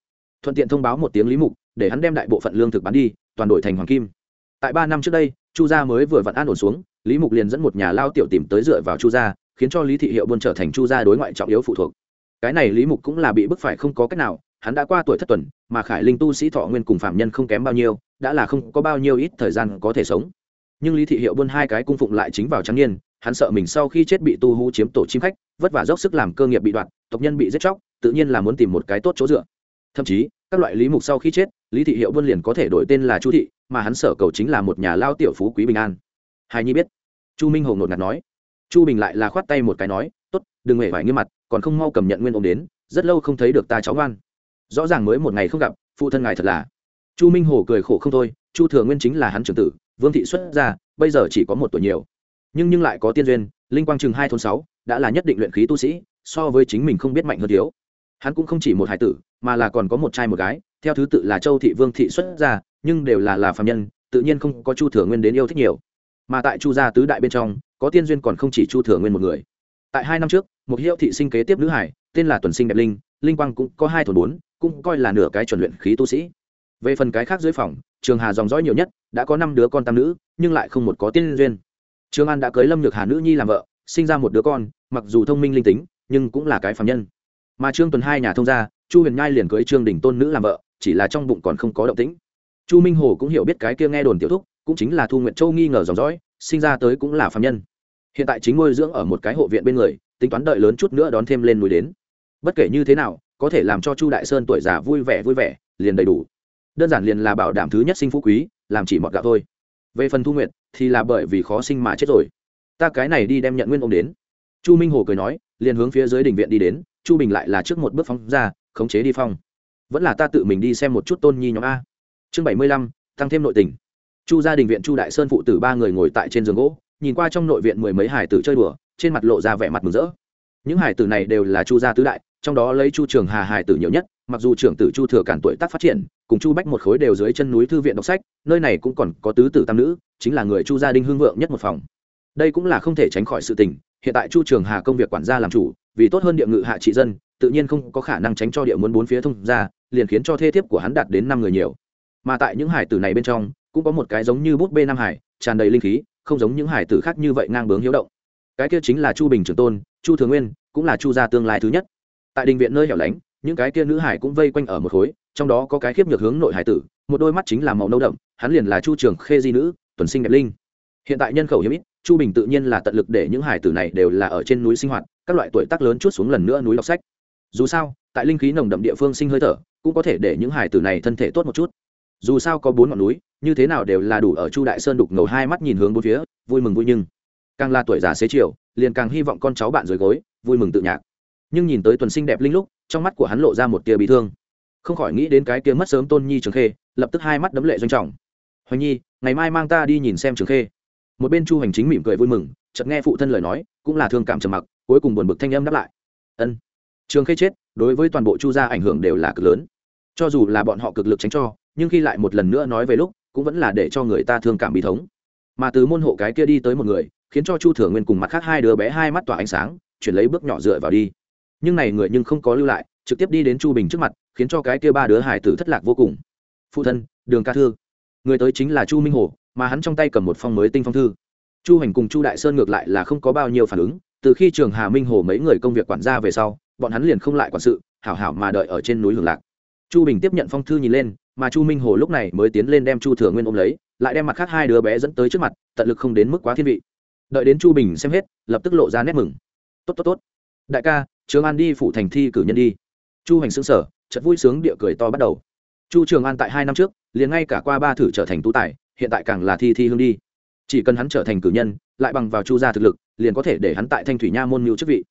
Thuận tiện thông báo một tiếng lý mục, để hắn đem đại bộ phận lương thực bán đi, toàn đổi thành hoàng kim. Tại ba năm trước đây, chu gia mới vừa vặn an ổn xuống, lý mục liền dẫn một nhà lao tiểu tìm tới dựa vào chu gia khiến cho lý thị hiệu buôn trở thành chu gia đối ngoại trọng yếu phụ thuộc. Cái này lý mục cũng là bị bức phải không có cách nào, hắn đã qua tuổi thất tuần, mà khải linh tu sĩ thọ nguyên cùng phạm nhân không kém bao nhiêu, đã là không có bao nhiêu ít thời gian có thể sống. Nhưng lý thị hiệu buôn hai cái cung phụng lại chính vào trắng niên, hắn sợ mình sau khi chết bị tu hú chiếm tổ chim khách, vất vả dốc sức làm cơ nghiệp bị đoạt, tộc nhân bị giết chóc, tự nhiên là muốn tìm một cái tốt chỗ dựa. Thậm chí, các loại lý mục sau khi chết, lý thị hiệu buôn liền có thể đổi tên là chu thị, mà hắn sở cầu chính là một nhà lao tiểu phú quý bình an. Hài nhi biết. Chu minh hồng ngột ngạt nói chu bình lại là khoát tay một cái nói t ố t đừng hề phải nghiêm mặt, còn không mau cầm nhận nguyên ông đến, rất lâu không thấy được ta cháu ngoan. Rõ ràng mới một ngày không gặp, phụ thân ngài thật là. Chu minh hồ cười khổ không thôi, chu thừa nguyên chính là hắn trưởng tử, vương thị xuất ra bây giờ chỉ có một tuổi nhiều. Nhưng nhưng lại có tiên duyên, linh quang chừng hai thôn sáu, đã là nhất định luyện khí tu sĩ, so với chính mình không biết mạnh hơn thiếu. Hắn cũng không chỉ một hải tử, mà là còn có một trai một gái, theo thứ tự là châu thị vương thị xuất ra nhưng đều là là phạm nhân, tự nhiên không có chu thừa nguyên đến yêu thích nhiều. Mà tại chu gia tứ đại bên trong có tiên duyên còn không chỉ chu thừa nguyên một người. Tại hai năm trước, một hiệu thị sinh kế tiếp nữ hải, tên là tuần sinh đẹp linh linh quang cũng có hai thôn bốn, cũng coi là nửa cái chuẩn luyện khí tu sĩ. Về phần cái khác dưới phòng, trường hà dòng dõi nhiều nhất, đã có năm đứa con tam nữ, nhưng lại không một có tiên duyên. Trương an đã cưới lâm nhược hà nữ nhi làm vợ, sinh ra một đứa con, mặc dù thông minh linh tính, nhưng cũng là cái phạm nhân. Mà trương tuần hai nhà thông gia, chu huyền nhai liền cưới trương đình tôn nữ làm vợ, chỉ là trong bụng còn không có động tĩnh. Chu minh hồ cũng hiểu biết cái kia nghe đồn tiểu thúc, cũng chính là thu nguyện châu nghi ngờ dòng dõi, sinh ra tới cũng là phạm nhân hiện tại chính ngôi dưỡng ở một cái hộ viện bên người, tính toán đợi lớn chút nữa đón thêm lên núi đến. Bất kể như thế nào, có thể làm cho chu đại sơn tuổi già vui vẻ vui vẻ, liền đầy đủ. Đơn giản liền là bảo đảm thứ nhất sinh phú quý, làm chỉ mọt gạo thôi. Về phần thu nguyện thì là bởi vì khó sinh mà chết rồi. Ta cái này đi đem nhận nguyên ông đến. Chu minh hồ cười nói, liền hướng phía dưới đình viện đi đến, chu bình lại là trước một bước phóng ra, khống chế đi phong. Vẫn là ta tự mình đi xem một chút tôn nhi nhóm a. Chương bảy mươi lăm, tăng thêm nội tình. Chu gia đình viện chu đại sơn phụ tử ba người ngồi tại trên giường gỗ nhìn qua trong nội viện mười mấy hải tử chơi đùa, trên mặt lộ ra vẻ mặt mừng rỡ. Những hải tử này đều là chu gia tứ đại, trong đó lấy chu trường hà hải tử nhiều nhất, mặc dù trưởng tử chu thừa cản tuổi tác phát triển, cùng chu bách một khối đều dưới chân núi thư viện đọc sách, nơi này cũng còn có tứ tử tam nữ, chính là người chu gia đinh hương vượng nhất một phòng. Đây cũng là không thể tránh khỏi sự tình, hiện tại chu trường hà công việc quản gia làm chủ, vì tốt hơn địa ngự hạ trị dân, tự nhiên không có khả năng tránh cho địa muốn bốn phía thông ra liền khiến cho thê thiếp của hắn đạt đến năm người nhiều. Mà tại những hải tử này bên trong, cũng có một cái giống như bút bê nam hải, tràn đầy linh khí không giống những hải tử khác như vậy ngang bướng hiếu động. Cái kia chính là chu bình trường tôn, chu thường nguyên, cũng là chu gia tương lai thứ nhất. Tại đình viện nơi hẻo lánh, những cái kia nữ hải cũng vây quanh ở một khối, trong đó có cái khiếp nhược hướng nội hải tử, một đôi mắt chính là màu nâu đậm, hắn liền là chu trường khê di nữ, tuần sinh đẹp linh. Hiện tại nhân khẩu hiếm ít, chu bình tự nhiên là tận lực để những hải tử này đều là ở trên núi sinh hoạt, các loại tuổi tác lớn chút xuống lần nữa núi đọc sách. Dù sao, tại linh khí nồng đậm địa phương sinh hơi thở, cũng có thể để những hải tử này thân thể tốt một chút dù sao có bốn ngọn núi, như thế nào đều là đủ ở chu đại sơn đục ngầu hai mắt nhìn hướng bốn phía, vui mừng vui nhưng. Càng là tuổi già xế chiều, liền càng hy vọng con cháu bạn rời gối, vui mừng tự nhạc. Nhưng nhìn tới tuần sinh đẹp linh lúc, trong mắt của hắn lộ ra một tia bị thương. Không khỏi nghĩ đến cái kia mất sớm tôn nhi trường khê, lập tức hai mắt đấm lệ doanh trọng. Hoành nhi, ngày mai mang ta đi nhìn xem trường khê. Một bên chu hành chính mỉm cười vui mừng, chợt nghe phụ thân lời nói, cũng là thương cảm trầm mặc, cuối cùng buồn bực thanh âm đáp lại. Ân, trường khê chết, đối với toàn bộ chu gia ảnh hưởng đều là cực lớn. Cho dù là bọn họ cực lực tránh cho nhưng khi lại một lần nữa nói về lúc, cũng vẫn là để cho người ta thương cảm bi thống. Mà từ môn hộ cái kia đi tới một người, khiến cho chu thừa nguyên cùng mặt khác hai đứa bé hai mắt tỏa ánh sáng, chuyển lấy bước nhỏ dựa vào đi. Nhưng này người nhưng không có lưu lại, trực tiếp đi đến chu bình trước mặt, khiến cho cái kia ba đứa hải tử thất lạc vô cùng. Phụ thân, đường ca thư. Người tới chính là chu minh hồ, mà hắn trong tay cầm một phong mới tinh phong thư. Chu hành cùng chu đại sơn ngược lại là không có bao nhiêu phản ứng, từ khi trường hà minh hồ mấy người công việc quản gia về sau, bọn hắn liền không lại quản sự, hảo hảo mà đợi ở trên núi hưởng lạc. Chu bình tiếp nhận phong thư nhìn lên mà chu minh hồ lúc này mới tiến lên đem chu thừa nguyên ôm lấy, lại đem mặt khác hai đứa bé dẫn tới trước mặt, tận lực không đến mức quá thiên vị. Đợi đến chu bình xem hết, lập tức lộ ra nét mừng. Tốt tốt tốt. Đại ca, trường an đi phụ thành thi cử nhân đi. Chu hành xương sở chật vui sướng địa cười to bắt đầu. Chu trường an tại hai năm trước, liền ngay cả qua ba thử trở thành tú tài, hiện tại càng là thi thi hương đi. Chỉ cần hắn trở thành cử nhân, lại bằng vào chu gia thực lực, liền có thể để hắn tại thanh thủy nha môn mưu chức vị.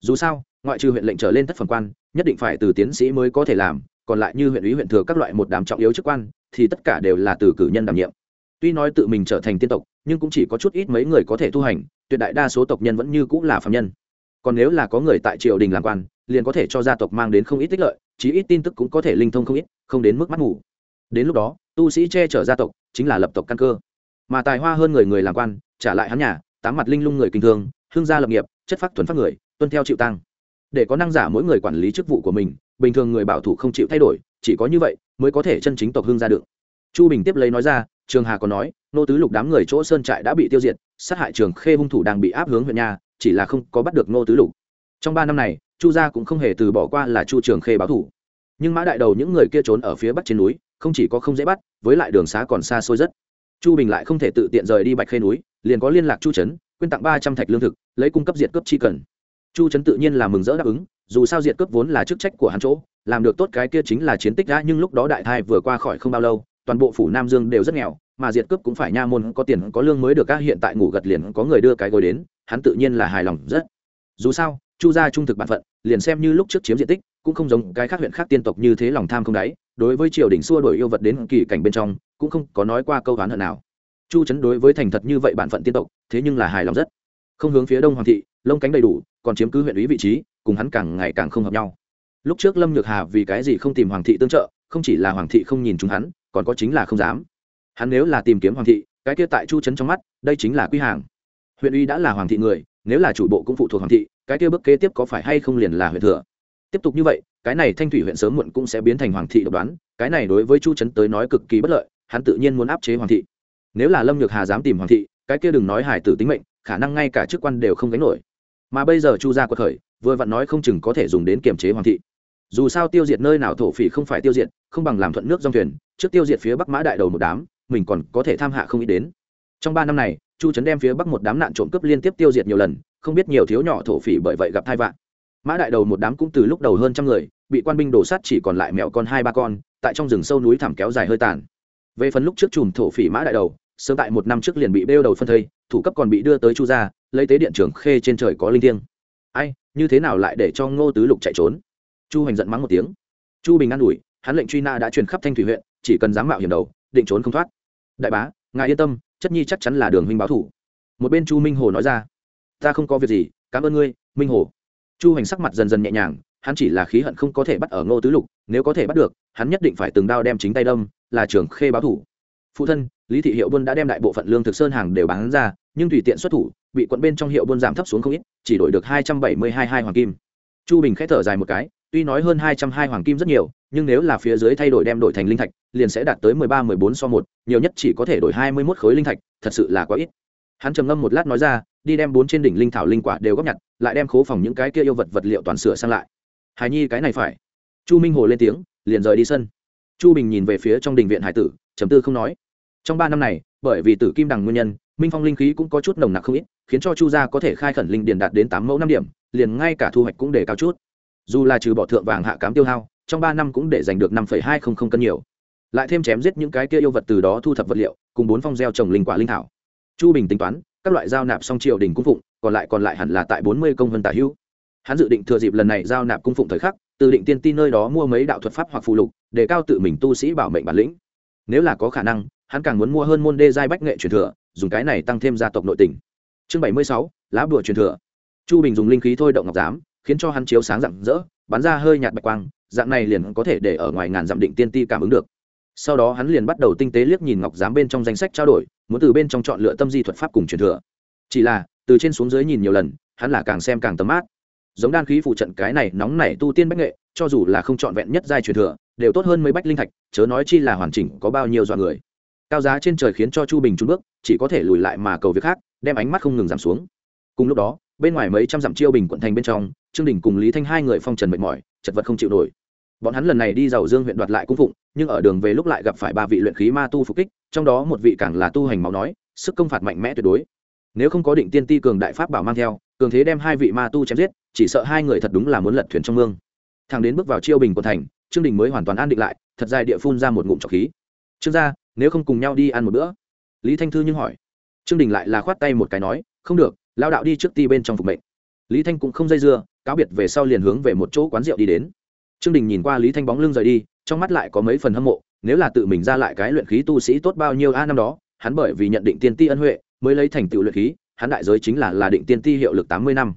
Dù sao, ngoại trừ huyện lệnh trở lên thất phần quan, nhất định phải từ tiến sĩ mới có thể làm còn lại như huyện ủy huyện thừa các loại một đám trọng yếu chức quan, thì tất cả đều là từ cử nhân đảm nhiệm. Tuy nói tự mình trở thành tiên tộc, nhưng cũng chỉ có chút ít mấy người có thể tu hành, tuyệt đại đa số tộc nhân vẫn như cũng là phạm nhân. Còn nếu là có người tại triều đình làm quan, liền có thể cho gia tộc mang đến không ít tích lợi, chí ít tin tức cũng có thể linh thông không ít, không đến mức mắt ngủ đến lúc đó, tu sĩ che chở gia tộc chính là lập tộc căn cơ. Mà tài hoa hơn người người làm quan, trả lại hắn nhà, tám mặt linh lung người kinh thương, hương gia lập nghiệp, chất phát thuần phát người, tuân theo chịu tăng để có năng giả mỗi người quản lý chức vụ của mình, bình thường người bảo thủ không chịu thay đổi, chỉ có như vậy mới có thể chân chính tộc hương ra được. Chu bình tiếp lấy nói ra, trường hà còn nói, nô tứ lục đám người chỗ sơn trại đã bị tiêu diệt, sát hại trường khê hung thủ đang bị áp hướng huyện nhà, chỉ là không có bắt được nô tứ lục. Trong ba năm này, chu gia cũng không hề từ bỏ qua là chu trường khê báo thủ. Nhưng mã đại đầu những người kia trốn ở phía bắc trên núi, không chỉ có không dễ bắt, với lại đường xá còn xa xôi rất. Chu bình lại không thể tự tiện rời đi bạch khê núi, liền có liên lạc chu trấn, quyên tặng ba trăm thạch lương thực, lấy cung cấp diệt cướp chi cần chu trấn tự nhiên là mừng rỡ đáp ứng, dù sao diệt cướp vốn là chức trách của hắn chỗ, làm được tốt cái kia chính là chiến tích đã, nhưng lúc đó đại thai vừa qua khỏi không bao lâu, toàn bộ phủ nam dương đều rất nghèo, mà diệt cướp cũng phải nha môn, có tiền, có lương mới được các hiện tại ngủ gật liền có người đưa cái gối đến, hắn tự nhiên là hài lòng rất. Dù sao, chu gia trung thực bản phận, liền xem như lúc trước chiếm diện tích, cũng không giống cái khác huyện khác tiên tộc như thế lòng tham không đáy, đối với triều đình xua đổi yêu vật đến kỳ cảnh bên trong, cũng không có nói qua câu đoán hận nào. Chu chấn đối với thành thật như vậy bản phận tiên tộc, thế nhưng là hài lòng rất. Không hướng phía đông hoàng thị, lông cánh đầy đủ còn chiếm cứ huyện ủy vị trí, cùng hắn càng ngày càng không hợp nhau. Lúc trước lâm nhược hà vì cái gì không tìm hoàng thị tương trợ, không chỉ là hoàng thị không nhìn chúng hắn, còn có chính là không dám. Hắn nếu là tìm kiếm hoàng thị, cái kia tại chu trấn trong mắt, đây chính là quy hàng. Huyện ủy đã là hoàng thị người, nếu là chủ bộ cũng phụ thuộc hoàng thị, cái kia bước kế tiếp có phải hay không liền là huyện thừa? Tiếp tục như vậy, cái này thanh thủy huyện sớm muộn cũng sẽ biến thành hoàng thị độc đoán, cái này đối với chu trấn tới nói cực kỳ bất lợi, hắn tự nhiên muốn áp chế hoàng thị. Nếu là lâm nhược hà dám tìm hoàng thị, cái kia đừng nói hải tử tính mệnh, khả năng ngay cả chức quan đều không gánh nổi mà bây giờ chu gia quật khởi, vừa vặn nói không chừng có thể dùng đến kiềm chế hoàng thị. Dù sao tiêu diệt nơi nào thổ phỉ không phải tiêu diệt, không bằng làm thuận nước dòng thuyền, trước tiêu diệt phía bắc mã đại đầu một đám, mình còn có thể tham hạ không ít đến. Trong ba năm này, chu trấn đem phía bắc một đám nạn trộm cướp liên tiếp tiêu diệt nhiều lần, không biết nhiều thiếu nhỏ thổ phỉ bởi vậy gặp thai vạn mã đại đầu một đám cũng từ lúc đầu hơn trăm người, bị quan binh đổ sát chỉ còn lại mẹo con hai ba con, tại trong rừng sâu núi thảm kéo dài hơi tàn. Về phần lúc trước chùm thổ phỉ mã đại đầu, sớm tại một năm trước liền bị bêu đầu phân thây thủ cấp còn bị đưa tới chu gia, lấy tế điện trường khê trên trời có linh thiêng. Ai, như thế nào lại để cho ngô tứ lục chạy trốn? Chu hành giận mắng một tiếng. Chu bình an ủi, hắn lệnh truy Na đã truyền khắp thanh thủy huyện, chỉ cần dám mạo hiểm đầu, định trốn không thoát. Đại bá, ngài yên tâm, chất nhi chắc chắn là đường huynh báo thủ. Một bên chu minh hồ nói ra, ta không có việc gì, cảm ơn ngươi, minh hồ. Chu hành sắc mặt dần dần nhẹ nhàng, hắn chỉ là khí hận không có thể bắt ở ngô tứ lục, nếu có thể bắt được, hắn nhất định phải từng đao đem chính tay đâm, là trường khê báo thủ. Phụ thân lý thị hiệu buôn đã đem đại bộ phận lương thực sơn hàng đều bán ra, nhưng tùy tiện xuất thủ, bị quận bên trong hiệu buôn giảm thấp xuống không ít, chỉ đổi được hai trăm bảy mươi hai hai hoàng kim. Chu bình k h ẽ thở dài một cái, tuy nói hơn hai trăm hai hoàng kim rất nhiều, nhưng nếu là phía dưới thay đổi đem đổi thành linh thạch, liền sẽ đạt tới mười ba, mười bốn so một, nhiều nhất chỉ có thể đổi hai mươi mốt khối linh thạch, thật sự là quá ít. Hắn trầm ngâm một lát nói ra, đi đem bốn trên đỉnh linh thảo linh quả đều góp nhặt, lại đem khố phòng những cái kia yêu vật vật liệu toàn sửa sang lại. Hài nhi, cái này phải. Chu minh hồ lên tiếng, liền rời đi sân. Chu bình nhìn về phía trong đình viện hải tử chấm tư không nói trong ba năm này, bởi vì tử kim đằng nguyên nhân, minh phong linh khí cũng có chút nồng nặc không ít, khiến cho chu gia có thể khai khẩn linh điền đạt đến tám mẫu năm điểm, liền ngay cả thu hoạch cũng để cao chút. Dù là trừ bỏ thượng vàng hạ cám tiêu hao, trong ba năm cũng để giành được năm hai không không cân nhiều. Lại thêm chém giết những cái kia yêu vật từ đó thu thập vật liệu, cùng bốn phong gieo trồng linh quả linh thảo. Chu bình tính toán, các loại giao nạp xong triều đình cung phụng, còn lại còn lại hẳn là tại bốn mươi công vân tả hữu. Hắn dự định thừa dịp lần này giao nạp cung phụng thời khắc, từ định tiên ti nơi đó mua mấy đạo thuật pháp hoặc phụ lục, để cao tự mình tu sĩ bảo mệnh bản lĩnh. Nếu là có khả năng hắn càng muốn mua hơn môn đê giai bách nghệ truyền thừa, dùng cái này tăng thêm gia tộc nội tình. Chương bảy mươi sáu, lá bùa truyền thừa. Chu bình dùng linh khí thôi động ngọc giám, khiến cho hắn chiếu sáng rạng rỡ, bắn ra hơi nhạt bạch quang, dạng này liền có thể để ở ngoài ngàn dặm định tiên ti cảm ứng được. Sau đó hắn liền bắt đầu tinh tế liếc nhìn ngọc giám bên trong danh sách trao đổi, muốn từ bên trong chọn lựa tâm di thuật pháp cùng truyền thừa. Chỉ là, từ trên xuống dưới nhìn nhiều lần, hắn là càng xem càng tấm mát giống đan khí phụ trận cái này nóng nảy tu tiên bách nghệ, cho dù là không trọn vẹn nhất giai truyền thừa, đều tốt hơn mấy bách linh thạch, chớ nói chi là hoàn chỉnh có bao nhiêu dọa người cao giá trên trời khiến cho chu bình trúng bước, chỉ có thể lùi lại mà cầu việc khác, đem ánh mắt không ngừng giảm xuống. Cùng lúc đó, bên ngoài mấy trăm dặm chiêu bình quận thành bên trong, trương đình cùng lý thanh hai người phong trần mệt mỏi, chật vật không chịu nổi. Bọn hắn lần này đi giàu dương huyện đoạt lại cung phụng, nhưng ở đường về lúc lại gặp phải ba vị luyện khí ma tu phục kích, trong đó một vị càng là tu hành máu nói, sức công phạt mạnh mẽ tuyệt đối. Nếu không có định tiên ti cường đại pháp bảo mang theo, cường thế đem hai vị ma tu chém giết, chỉ sợ hai người thật đúng là muốn lật thuyền trong mương. Thằng đến bước vào chiêu bình quận thành, trương đình mới hoàn toàn an định lại, thật dài địa phun ra một ngụm trọc khí trương gia, nếu không cùng nhau đi ăn một bữa. Lý thanh thư nhưng hỏi. Trương đình lại là khoát tay một cái nói, không được lao đạo đi trước ti bên trong phục mệnh. Lý thanh cũng không dây dưa, cáo biệt về sau liền hướng về một chỗ quán rượu đi đến. Trương đình nhìn qua lý thanh bóng lưng rời đi, trong mắt lại có mấy phần hâm mộ, nếu là tự mình ra lại cái luyện khí tu sĩ tốt bao nhiêu a năm đó, hắn bởi vì nhận định tiên ti ân huệ, mới lấy thành tựu luyện khí, hắn đại giới chính là là định tiên ti hiệu lực tám mươi năm.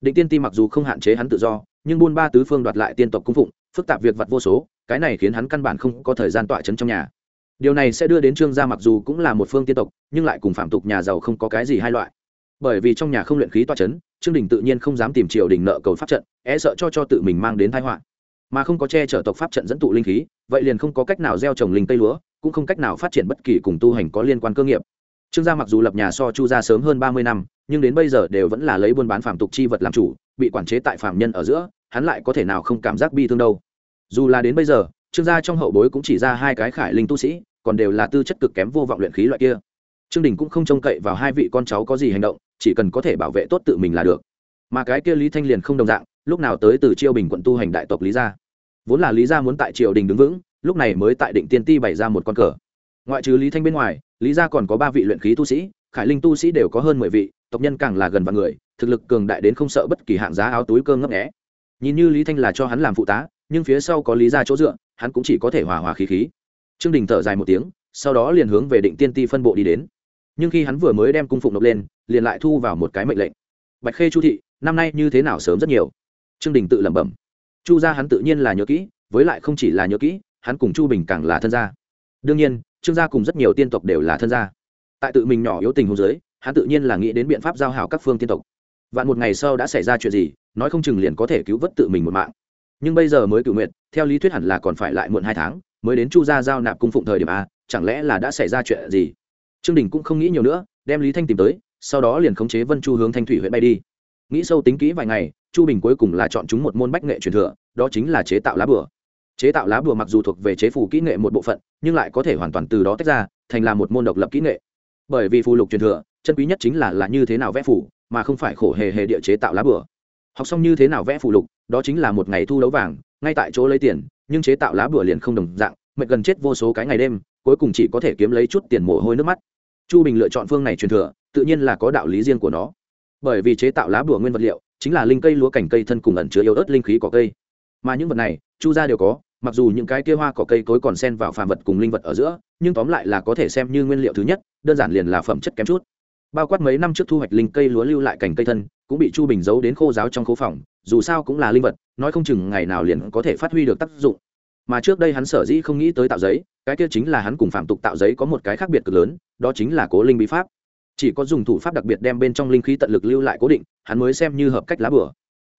Định tiên ti mặc dù không hạn chế hắn tự do, nhưng buôn ba tứ phương đoạt lại tiên tộc cung phụng, phức tạp việc vặt vô số, cái này khiến hắn căn bản không có thời gian tọa chấn trong nhà điều này sẽ đưa đến trương gia mặc dù cũng là một phương tiên tộc, nhưng lại cùng phạm tục nhà giàu không có cái gì hai loại. Bởi vì trong nhà không luyện khí toa chấn, trương đình tự nhiên không dám tìm triều đình nợ cầu pháp trận e sợ cho cho tự mình mang đến thái họa. Mà không có che chở tộc pháp trận dẫn tụ linh khí, vậy liền không có cách nào gieo trồng linh tây lúa, cũng không cách nào phát triển bất kỳ cùng tu hành có liên quan cơ nghiệp. Trương gia mặc dù lập nhà so chu gia sớm hơn ba mươi năm, nhưng đến bây giờ đều vẫn là lấy buôn bán phạm tục chi vật làm chủ, bị quản chế tại phạm nhân ở giữa, hắn lại có thể nào không cảm giác bi thương đâu. Dù là đến bây giờ, trương gia trong hậu bối cũng chỉ ra hai cái khải linh tu sĩ còn đều là tư chất cực kém vô vọng luyện khí loại kia. Trương đình cũng không trông cậy vào hai vị con cháu có gì hành động, chỉ cần có thể bảo vệ tốt tự mình là được. Mà cái kia lý thanh liền không đồng dạng, lúc nào tới từ chiêu bình quận tu hành đại tộc lý gia. Vốn là lý gia muốn tại triều đình đứng vững, lúc này mới tại định tiên ti bày ra một con cờ. Ngoại trừ lý thanh bên ngoài, lý gia còn có ba vị luyện khí tu sĩ, khải linh tu sĩ đều có hơn mười vị, tộc nhân càng là gần vạn người, thực lực cường đại đến không sợ bất kỳ hạng giá áo túi cơm ngấp nghẽ nhìn như lý thanh là cho hắn làm phụ tá, nhưng phía sau có lý gia chỗ dựa, hắn cũng chỉ có thể hòa hòa khí khí trương đình thở dài một tiếng, sau đó liền hướng về định tiên ti phân bộ đi đến. Nhưng khi hắn vừa mới đem cung phụng nộp lên, liền lại thu vào một cái mệnh lệnh. Bạch khê chu thị, năm nay như thế nào sớm rất nhiều? Trương đình tự lẩm bẩm. Chu gia hắn tự nhiên là nhớ kỹ, với lại không chỉ là nhớ kỹ, hắn cùng chu bình càng là thân gia. Đương nhiên, trương gia cùng rất nhiều tiên tộc đều là thân gia. Tại tự mình nhỏ yếu tình hồ dưới, hắn tự nhiên là nghĩ đến biện pháp giao hảo các phương tiên tộc. Vạn một ngày sau đã xảy ra chuyện gì, nói không chừng liền có thể cứu vớt tự mình một mạng. Nhưng bây giờ mới cựu nguyện, theo lý thuyết hẳn là còn phải lại muộn hai tháng mới đến chu gia giao nạp cung phụng thời điểm a, chẳng lẽ là đã xảy ra chuyện gì? Trương đình cũng không nghĩ nhiều nữa, đem lý thanh tìm tới, sau đó liền khống chế vân chu hướng thanh thủy huyện bay đi. Nghĩ sâu tính kỹ vài ngày, chu bình cuối cùng là chọn chúng một môn bách nghệ truyền thừa, đó chính là chế tạo lá bửa chế tạo lá bùa mặc dù thuộc về chế phù kỹ nghệ một bộ phận, nhưng lại có thể hoàn toàn từ đó tách ra, thành là một môn độc lập kỹ nghệ. Bởi vì phù lục truyền thừa, chân quý nhất chính là là như thế nào vẽ phù, mà không phải khổ hề hề địa chế tạo lá bùa. Học xong như thế nào vẽ phù lục, đó chính là một ngày thu đấu vàng, ngay tại chỗ lấy tiền nhưng chế tạo lá bùa liền không đồng dạng, mệt gần chết vô số cái ngày đêm, cuối cùng chỉ có thể kiếm lấy chút tiền mồ hôi nước mắt. Chu bình lựa chọn phương này truyền thừa, tự nhiên là có đạo lý riêng của nó. Bởi vì chế tạo lá bùa nguyên vật liệu, chính là linh cây lúa cảnh cây thân cùng ẩn chứa yếu ớt linh khí cỏ cây. Mà những vật này, chu gia đều có, mặc dù những cái kia hoa cỏ cây cối còn xen vào phàm vật cùng linh vật ở giữa, nhưng tóm lại là có thể xem như nguyên liệu thứ nhất, đơn giản liền là phẩm chất kém chút. Bao quát mấy năm trước thu hoạch linh cây lúa lưu lại cảnh cây thân, cũng bị chu bình giấu đến khô giáo trong khố phòng dù sao cũng là linh vật, nói không chừng ngày nào liền có thể phát huy được tác dụng. Mà trước đây hắn sở dĩ không nghĩ tới tạo giấy, cái kia chính là hắn cùng phạm tục tạo giấy có một cái khác biệt cực lớn, đó chính là cố linh bí pháp. Chỉ có dùng thủ pháp đặc biệt đem bên trong linh khí tận lực lưu lại cố định, hắn mới xem như hợp cách lá bửa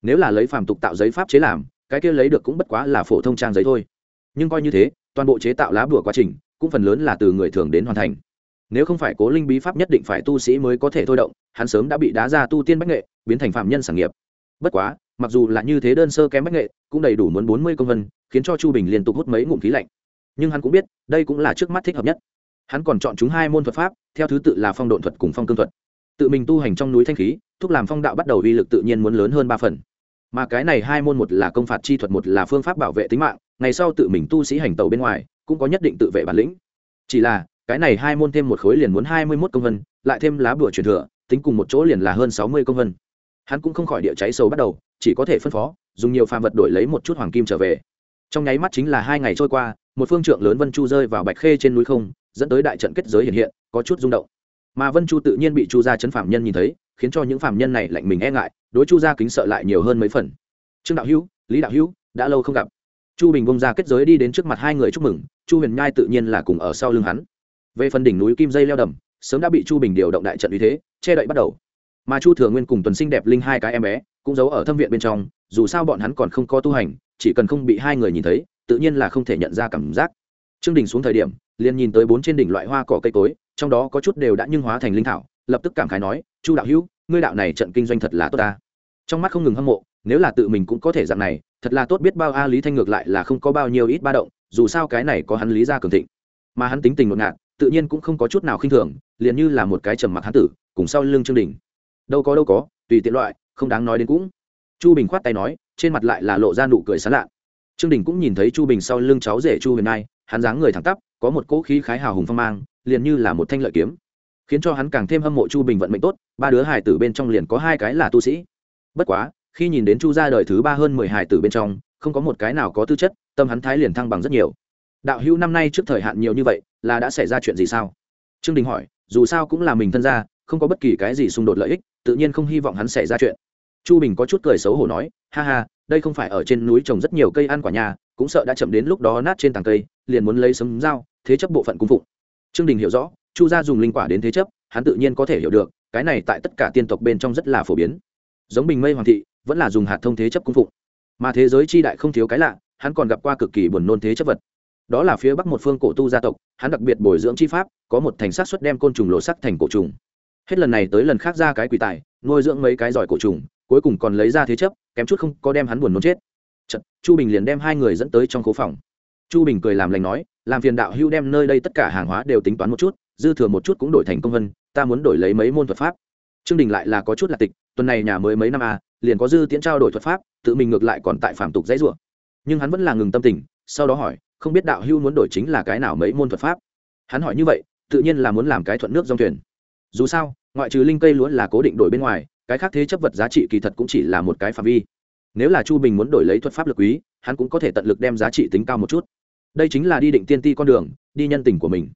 nếu là lấy phạm tục tạo giấy pháp chế làm, cái kia lấy được cũng bất quá là phổ thông trang giấy thôi. Nhưng coi như thế, toàn bộ chế tạo lá bửa quá trình, cũng phần lớn là từ người thường đến hoàn thành. Nếu không phải cố linh bí pháp nhất định phải tu sĩ mới có thể thôi động, hắn sớm đã bị đá ra tu tiên bách nghệ, biến thành phạm nhân sản nghiệp. Bất quá mặc dù là như thế đơn sơ kém bách nghệ, cũng đầy đủ muốn bốn mươi công vân, khiến cho chu bình liên tục hút mấy ngụm khí lạnh. Nhưng hắn cũng biết, đây cũng là trước mắt thích hợp nhất. Hắn còn chọn chúng hai môn thuật pháp, theo thứ tự là phong độn thuật cùng phong cương thuật. Tự mình tu hành trong núi thanh khí, thúc làm phong đạo bắt đầu uy lực tự nhiên muốn lớn hơn ba phần. Mà cái này hai môn một là công phạt chi thuật, một là phương pháp bảo vệ tính mạng, ngày sau tự mình tu sĩ hành tàu bên ngoài, cũng có nhất định tự vệ bản lĩnh. Chỉ là, cái này hai môn thêm một khối liền muốn hai mươi mốt công vân, lại thêm lá bùa truyền thừa, tính cùng một chỗ liền là hơn sáu mươi công vân. Hắn cũng không khỏi địa cháy sâu bắt đầu chỉ có thể phân phó, dùng nhiều phàm vật đổi lấy một chút hoàng kim trở về. Trong nháy mắt chính là hai ngày trôi qua, một phương trượng lớn vân chu rơi vào bạch khê trên núi không, dẫn tới đại trận kết giới hiện hiện, có chút rung động. Mà vân chu tự nhiên bị chu gia chấn phạm nhân nhìn thấy, khiến cho những phạm nhân này lạnh mình e ngại, đối chu gia kính sợ lại nhiều hơn mấy phần. Trương đạo hữu, lý đạo hữu, đã lâu không gặp. Chu bình bông ra kết giới đi đến trước mặt hai người chúc mừng, chu huyền nhai tự nhiên là cùng ở sau lưng hắn. Về phần đỉnh núi kim dây leo đầm, sớm đã bị chu bình điều động đại trận uy thế, che đậy bắt đầu. Mà chu thừa nguyên cùng tuần sinh đẹp linh hai cái em bé cũng giấu ở thâm viện bên trong, dù sao bọn hắn còn không có tu hành, chỉ cần không bị hai người nhìn thấy, tự nhiên là không thể nhận ra cảm giác. Trương đình xuống thời điểm, liền nhìn tới bốn trên đỉnh loại hoa cỏ cây cối, trong đó có chút đều đã nhưng hóa thành linh thảo, lập tức cảm khái nói, chu đạo hữu, ngươi đạo này trận kinh doanh thật là tốt ta. Trong mắt không ngừng hâm mộ, nếu là tự mình cũng có thể dạng này, thật là tốt biết bao a lý thanh ngược lại là không có bao nhiêu ít ba động, dù sao cái này có hắn lý ra cường thịnh. Mà hắn tính tình ngột ngạt, tự nhiên cũng không có chút nào khinh thường, liền như là một cái trầm mặc hán tử, cùng sau lưng trương đình. Đâu có đâu có, tùy tiện loại không đáng nói đến cũng. Chu bình khoát tay nói, trên mặt lại là lộ ra nụ cười sán lạ. Trương đình cũng nhìn thấy chu bình sau lưng cháu rể chu huyền nai hắn dáng người thẳng tắp, có một cỗ khí khái hào hùng phong mang, liền như là một thanh lợi kiếm. Khiến cho hắn càng thêm hâm mộ chu bình vận mệnh tốt, ba đứa hài tử bên trong liền có hai cái là tu sĩ. Bất quá, khi nhìn đến chu ra đời thứ ba hơn mười hài tử bên trong, không có một cái nào có tư chất, tâm hắn thái liền thăng bằng rất nhiều. Đạo hữu năm nay trước thời hạn nhiều như vậy, là đã xảy ra chuyện gì sao? Trương đình hỏi, dù sao cũng là mình thân ra không có bất kỳ cái gì xung đột lợi ích, tự nhiên không hy vọng hắn xảy ra chuyện. Chu bình có chút cười xấu hổ nói, ha ha, đây không phải ở trên núi trồng rất nhiều cây ăn quả nhà, cũng sợ đã chậm đến lúc đó nát trên tàng cây, liền muốn lấy sấm dao, thế chấp bộ phận cung phụng. Trương đình hiểu rõ, chu gia dùng linh quả đến thế chấp, hắn tự nhiên có thể hiểu được, cái này tại tất cả tiên tộc bên trong rất là phổ biến. Giống bình mây hoàng thị, vẫn là dùng hạt thông thế chấp cung phụng. Mà thế giới chi đại không thiếu cái lạ, hắn còn gặp qua cực kỳ buồn nôn thế chấp vật. Đó là phía bắc một phương cổ tu gia tộc, hắn đặc biệt bồi dưỡng chi pháp, có một thành sát xuất đem côn trùng lộ sắc thành cổ trùng hết lần này tới lần khác ra cái quỷ tài nuôi dưỡng mấy cái giỏi cổ trùng cuối cùng còn lấy ra thế chấp kém chút không có đem hắn buồn nôn chết. Chật, chu bình liền đem hai người dẫn tới trong khố phòng. Chu bình cười làm lành nói làm phiền đạo hưu đem nơi đây tất cả hàng hóa đều tính toán một chút dư thừa một chút cũng đổi thành công vân ta muốn đổi lấy mấy môn thuật pháp. Trương đình lại là có chút là tịch tuần này nhà mới mấy năm à liền có dư tiễn trao đổi thuật pháp tự mình ngược lại còn tại phạm tục dãy ruộng. Nhưng hắn vẫn là ngừng tâm tình sau đó hỏi không biết đạo hưu muốn đổi chính là cái nào mấy môn thuật pháp? Hắn hỏi như vậy tự nhiên là muốn làm cái thuận nước dòng thuyền dù sao, ngoại trừ linh cây lúa là cố định đổi bên ngoài, cái khác thế chấp vật giá trị kỳ thật cũng chỉ là một cái phạm vi. Nếu là chu bình muốn đổi lấy thuật pháp lực quý, hắn cũng có thể tận lực đem giá trị tính cao một chút. Đây chính là đi định tiên ti con đường, đi nhân tình của mình.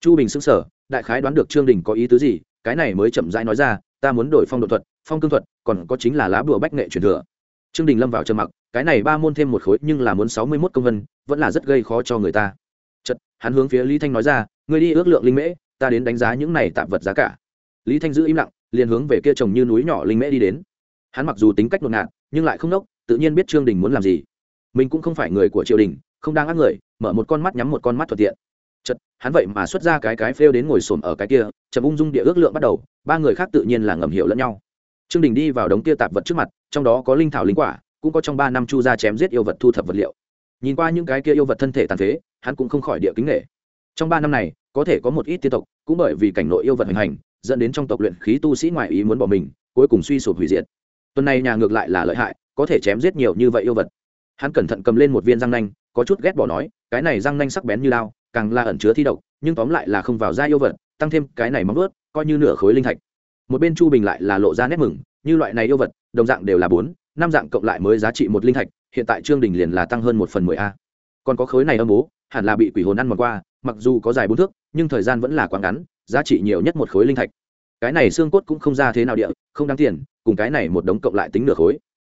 Chu bình xứng sở đại khái đoán được trương đình có ý tứ gì, cái này mới chậm rãi nói ra, ta muốn đổi phong độ thuật, phong cương thuật, còn có chính là lá bùa bách nghệ truyền thừa. Trương đình lâm vào trầm mặc, cái này ba môn thêm một khối nhưng là muốn sáu mươi mốt công vân, vẫn là rất gây khó cho người ta. Chật hắn hướng phía lý thanh nói ra người đi ước lượng linh mễ, ta đến đánh giá những này tạm vật giá cả lý thanh giữ im lặng liền hướng về kia trồng như núi nhỏ linh mễ đi đến. Hắn mặc dù tính cách ngột ngạt nhưng lại không nốc, tự nhiên biết trương đình muốn làm gì. Mình cũng không phải người của triều đình không đang ác người mở một con mắt nhắm một con mắt thuận tiện. Chật hắn vậy mà xuất ra cái cái phêu đến ngồi xổm ở cái kia chậm ung dung địa ước lượng bắt đầu ba người khác tự nhiên là ngầm hiểu lẫn nhau. Trương đình đi vào đống kia tạp vật trước mặt trong đó có linh thảo linh quả cũng có trong ba năm chu ra chém giết yêu vật thu thập vật liệu. Nhìn qua những cái kia yêu vật thân thể tàn phế hắn cũng không khỏi địa kính nghệ trong ba năm này có thể có một ít tiên tộc cũng bởi vì cảnh nội yêu vật hình hành dẫn đến trong tộc luyện khí tu sĩ ngoại ý muốn bỏ mình, cuối cùng suy sụp hủy diệt. Tuần này nhà ngược lại là lợi hại, có thể chém giết nhiều như vậy yêu vật. Hắn cẩn thận cầm lên một viên răng nanh, có chút ghét bỏ nói, cái này răng nanh sắc bén như lao càng là ẩn chứa thi độc, nhưng tóm lại là không vào da yêu vật, tăng thêm cái này móng ướt coi như nửa khối linh thạch. Một bên chu bình lại là lộ ra nét mừng, như loại này yêu vật, đồng dạng đều là bốn, năm dạng cộng lại mới giá trị một linh thạch, hiện tại trương đình liền là tăng hơn một phần mười a. Còn có khối này âm bố, hẳn là bị quỷ hồn ăn một qua, mặc dù có dài bốn thước, nhưng thời gian vẫn là quá ngắn giá trị nhiều nhất một khối linh thạch. Cái này xương cốt cũng không ra thế nào địa, không đáng tiền, cùng cái này một đống cộng lại tính nửa khối.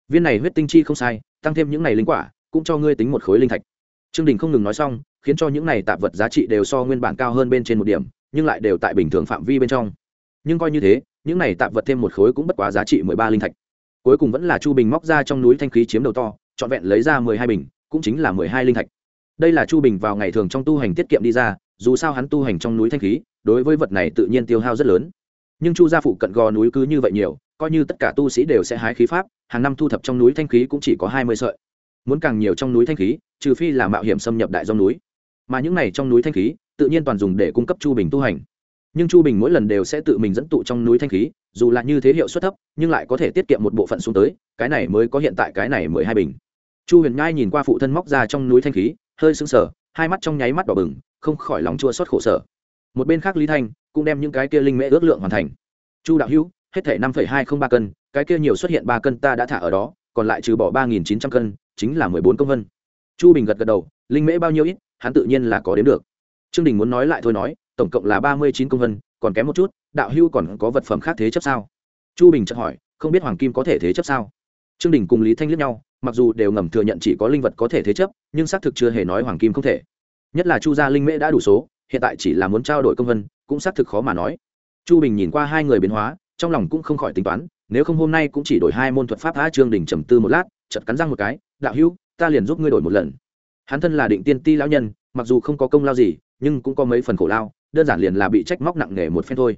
Viên này huyết tinh chi không sai, tăng thêm những này linh quả, cũng cho ngươi tính một khối linh thạch. Trương đình không ngừng nói xong, khiến cho những này tạp vật giá trị đều so nguyên bản cao hơn bên trên một điểm, nhưng lại đều tại bình thường phạm vi bên trong. Nhưng coi như thế, những này tạp vật thêm một khối cũng bất quá giá trị mười ba linh thạch. Cuối cùng vẫn là chu bình móc ra trong núi thanh khí chiếm đầu to, trọn vẹn lấy ra mười hai bình, cũng chính là mười hai linh thạch. Đây là chu bình vào ngày thường trong tu hành tiết kiệm đi ra, dù sao hắn tu hành trong núi thanh khí đối với vật này tự nhiên tiêu hao rất lớn. Nhưng chu gia phụ cận gò núi cứ như vậy nhiều, coi như tất cả tu sĩ đều sẽ hái khí pháp, hàng năm thu thập trong núi thanh khí cũng chỉ có hai mươi sợi. Muốn càng nhiều trong núi thanh khí, trừ phi là mạo hiểm xâm nhập đại dòng núi. Mà những này trong núi thanh khí, tự nhiên toàn dùng để cung cấp chu bình tu hành. Nhưng chu bình mỗi lần đều sẽ tự mình dẫn tụ trong núi thanh khí, dù là như thế hiệu suất thấp, nhưng lại có thể tiết kiệm một bộ phận xuống tới, cái này mới có hiện tại cái này mười hai bình. Chu huyền nhai nhìn qua phụ thân móc ra trong núi thanh khí, hơi sưng sờ, hai mắt trong nháy mắt đỏ bừng, không khỏi lòng chua xót khổ sở một bên khác lý thanh cũng đem những cái kia linh mễ ước lượng hoàn thành chu đạo hữu hết thể năm hai không ba cân cái kia nhiều xuất hiện ba cân ta đã thả ở đó còn lại trừ bỏ ba nghìn chín trăm cân chính là mười bốn công vân chu bình gật gật đầu linh mễ bao nhiêu ít hắn tự nhiên là có đến được trương đình muốn nói lại thôi nói tổng cộng là ba mươi chín công vân còn kém một chút đạo hưu còn có vật phẩm khác thế chấp sao chu bình chợt hỏi không biết hoàng kim có thể thế chấp sao trương đình cùng lý thanh liếc nhau mặc dù đều ngầm thừa nhận chỉ có linh vật có thể thế chấp nhưng xác thực chưa hề nói hoàng kim không thể nhất là chu gia linh mễ đã đủ số hiện tại chỉ là muốn trao đổi công vân, cũng xác thực khó mà nói. Chu bình nhìn qua hai người biến hóa, trong lòng cũng không khỏi tính toán, nếu không hôm nay cũng chỉ đổi hai môn thuật pháp a trương đình trầm tư một lát chật cắn răng một cái, đạo hữu, ta liền giúp ngươi đổi một lần. Hắn thân là định tiên ti lão nhân, mặc dù không có công lao gì, nhưng cũng có mấy phần khổ lao, đơn giản liền là bị trách móc nặng nề một phen thôi.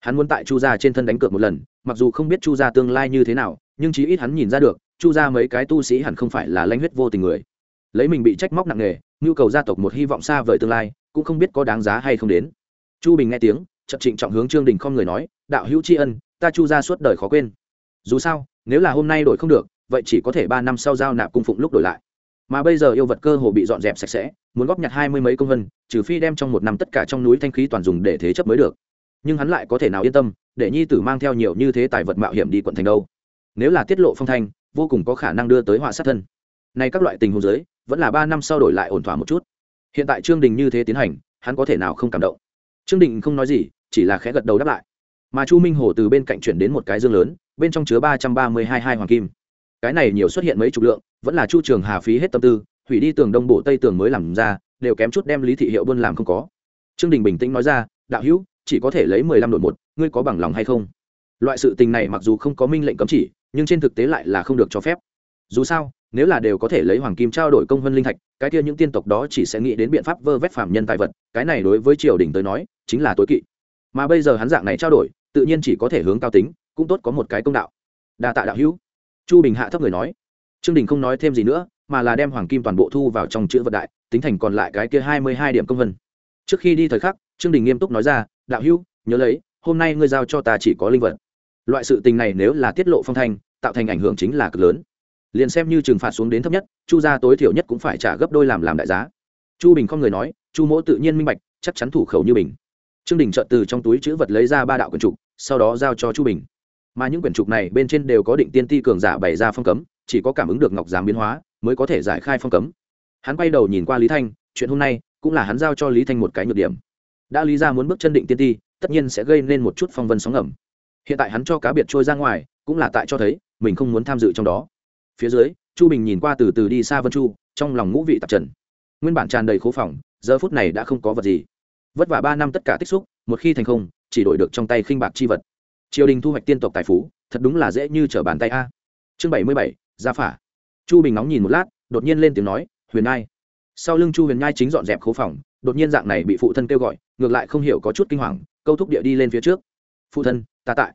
Hắn muốn tại chu gia trên thân đánh cược một lần, mặc dù không biết chu gia tương lai như thế nào, nhưng chí ít hắn nhìn ra được, chu gia mấy cái tu sĩ hẳn không phải là lanh huyết vô tình người. Lấy mình bị trách móc nặng nề, nhu cầu gia tộc một hy vọng xa vời tương lai cũng không biết có đáng giá hay không đến. Chu bình nghe tiếng chậm trịnh trọng hướng trương đình không người nói, đạo hữu tri ân, ta chu gia suốt đời khó quên. Dù sao, nếu là hôm nay đổi không được, vậy chỉ có thể ba năm sau giao nạp cung phụng lúc đổi lại. Mà bây giờ yêu vật cơ hồ bị dọn dẹp sạch sẽ, muốn góp nhặt hai mươi mấy công vân trừ phi đem trong một năm tất cả trong núi thanh khí toàn dùng để thế chấp mới được. Nhưng hắn lại có thể nào yên tâm, để nhi tử mang theo nhiều như thế tài vật mạo hiểm đi quận thành đâu? Nếu là tiết lộ phong thanh, vô cùng có khả năng đưa tới họa sát thân. Nay các loại tình huống giới vẫn là ba năm sau đổi lại ổn thỏa một chút hiện tại trương đình như thế tiến hành, hắn có thể nào không cảm động? Trương đình không nói gì, chỉ là khẽ gật đầu đáp lại. Mà chu minh hồ từ bên cạnh chuyển đến một cái dương lớn, bên trong chứa ba trăm ba mươi hai hai hoàng kim. Cái này nhiều xuất hiện mấy chục lượng, vẫn là chu trường hà phí hết tâm tư, hủy đi tường đông bộ tây tường mới làm ra, đều kém chút đem lý thị hiệu buôn làm không có. Trương đình bình tĩnh nói ra, đạo hữu, chỉ có thể lấy mười lăm đội một, ngươi có bằng lòng hay không? Loại sự tình này mặc dù không có minh lệnh cấm chỉ, nhưng trên thực tế lại là không được cho phép. Dù sao nếu là đều có thể lấy hoàng kim trao đổi công vân linh thạch, cái kia những tiên tộc đó chỉ sẽ nghĩ đến biện pháp vơ vét phạm nhân tài vật, cái này đối với triều đình tới nói, chính là tối kỵ. Mà bây giờ hắn dạng này trao đổi, tự nhiên chỉ có thể hướng cao tính, cũng tốt có một cái công đạo. Đa tạ đạo hữu. Chu bình hạ thấp người nói. Trương đình không nói thêm gì nữa, mà là đem hoàng kim toàn bộ thu vào trong chữ vật đại, tính thành còn lại cái kia hai mươi hai điểm công vân. Trước khi đi thời khắc, trương đình nghiêm túc nói ra, đạo hữu, nhớ lấy, hôm nay ngươi giao cho ta chỉ có linh vật. Loại sự tình này nếu là tiết lộ phong thanh, tạo thành ảnh hưởng chính là cực lớn liền xem như trừng phạt xuống đến thấp nhất, chu gia tối thiểu nhất cũng phải trả gấp đôi làm làm đại giá. Chu bình không người nói, chu mỗ tự nhiên minh bạch, chắc chắn thủ khẩu như bình trương đình trợt từ trong túi chữ vật lấy ra ba đạo quyển trục, sau đó giao cho chu bình. Mà những quyển trục này bên trên đều có định tiên ti cường giả bày ra phong cấm, chỉ có cảm ứng được ngọc giám biến hóa, mới có thể giải khai phong cấm. Hắn quay đầu nhìn qua lý thanh, chuyện hôm nay cũng là hắn giao cho lý thanh một cái nhược điểm. Đã lý ra muốn bước chân định tiên ti, tất nhiên sẽ gây nên một chút phong vân sóng ẩm hiện tại hắn cho cá biệt trôi ra ngoài, cũng là tại cho thấy mình không muốn tham dự trong đó phía dưới, chu bình nhìn qua từ từ đi xa vân chu, trong lòng ngũ vị tạp trần. Nguyên bản tràn đầy khố phòng, giờ phút này đã không có vật gì. Vất vả ba năm tất cả tích xúc, một khi thành không, chỉ đổi được trong tay khinh bạc chi vật. Triều đình thu hoạch tiên tộc tài phú, thật đúng là dễ như trở bàn tay a. Chương bảy mươi bảy, gia phả. Chu bình nóng nhìn một lát, đột nhiên lên tiếng nói, huyền ngai. Sau lưng chu huyền nhai chính dọn dẹp khố phòng, đột nhiên dạng này bị phụ thân kêu gọi, ngược lại không hiểu có chút kinh hoàng, câu thúc địa đi lên phía trước. Phụ thân, ta tại.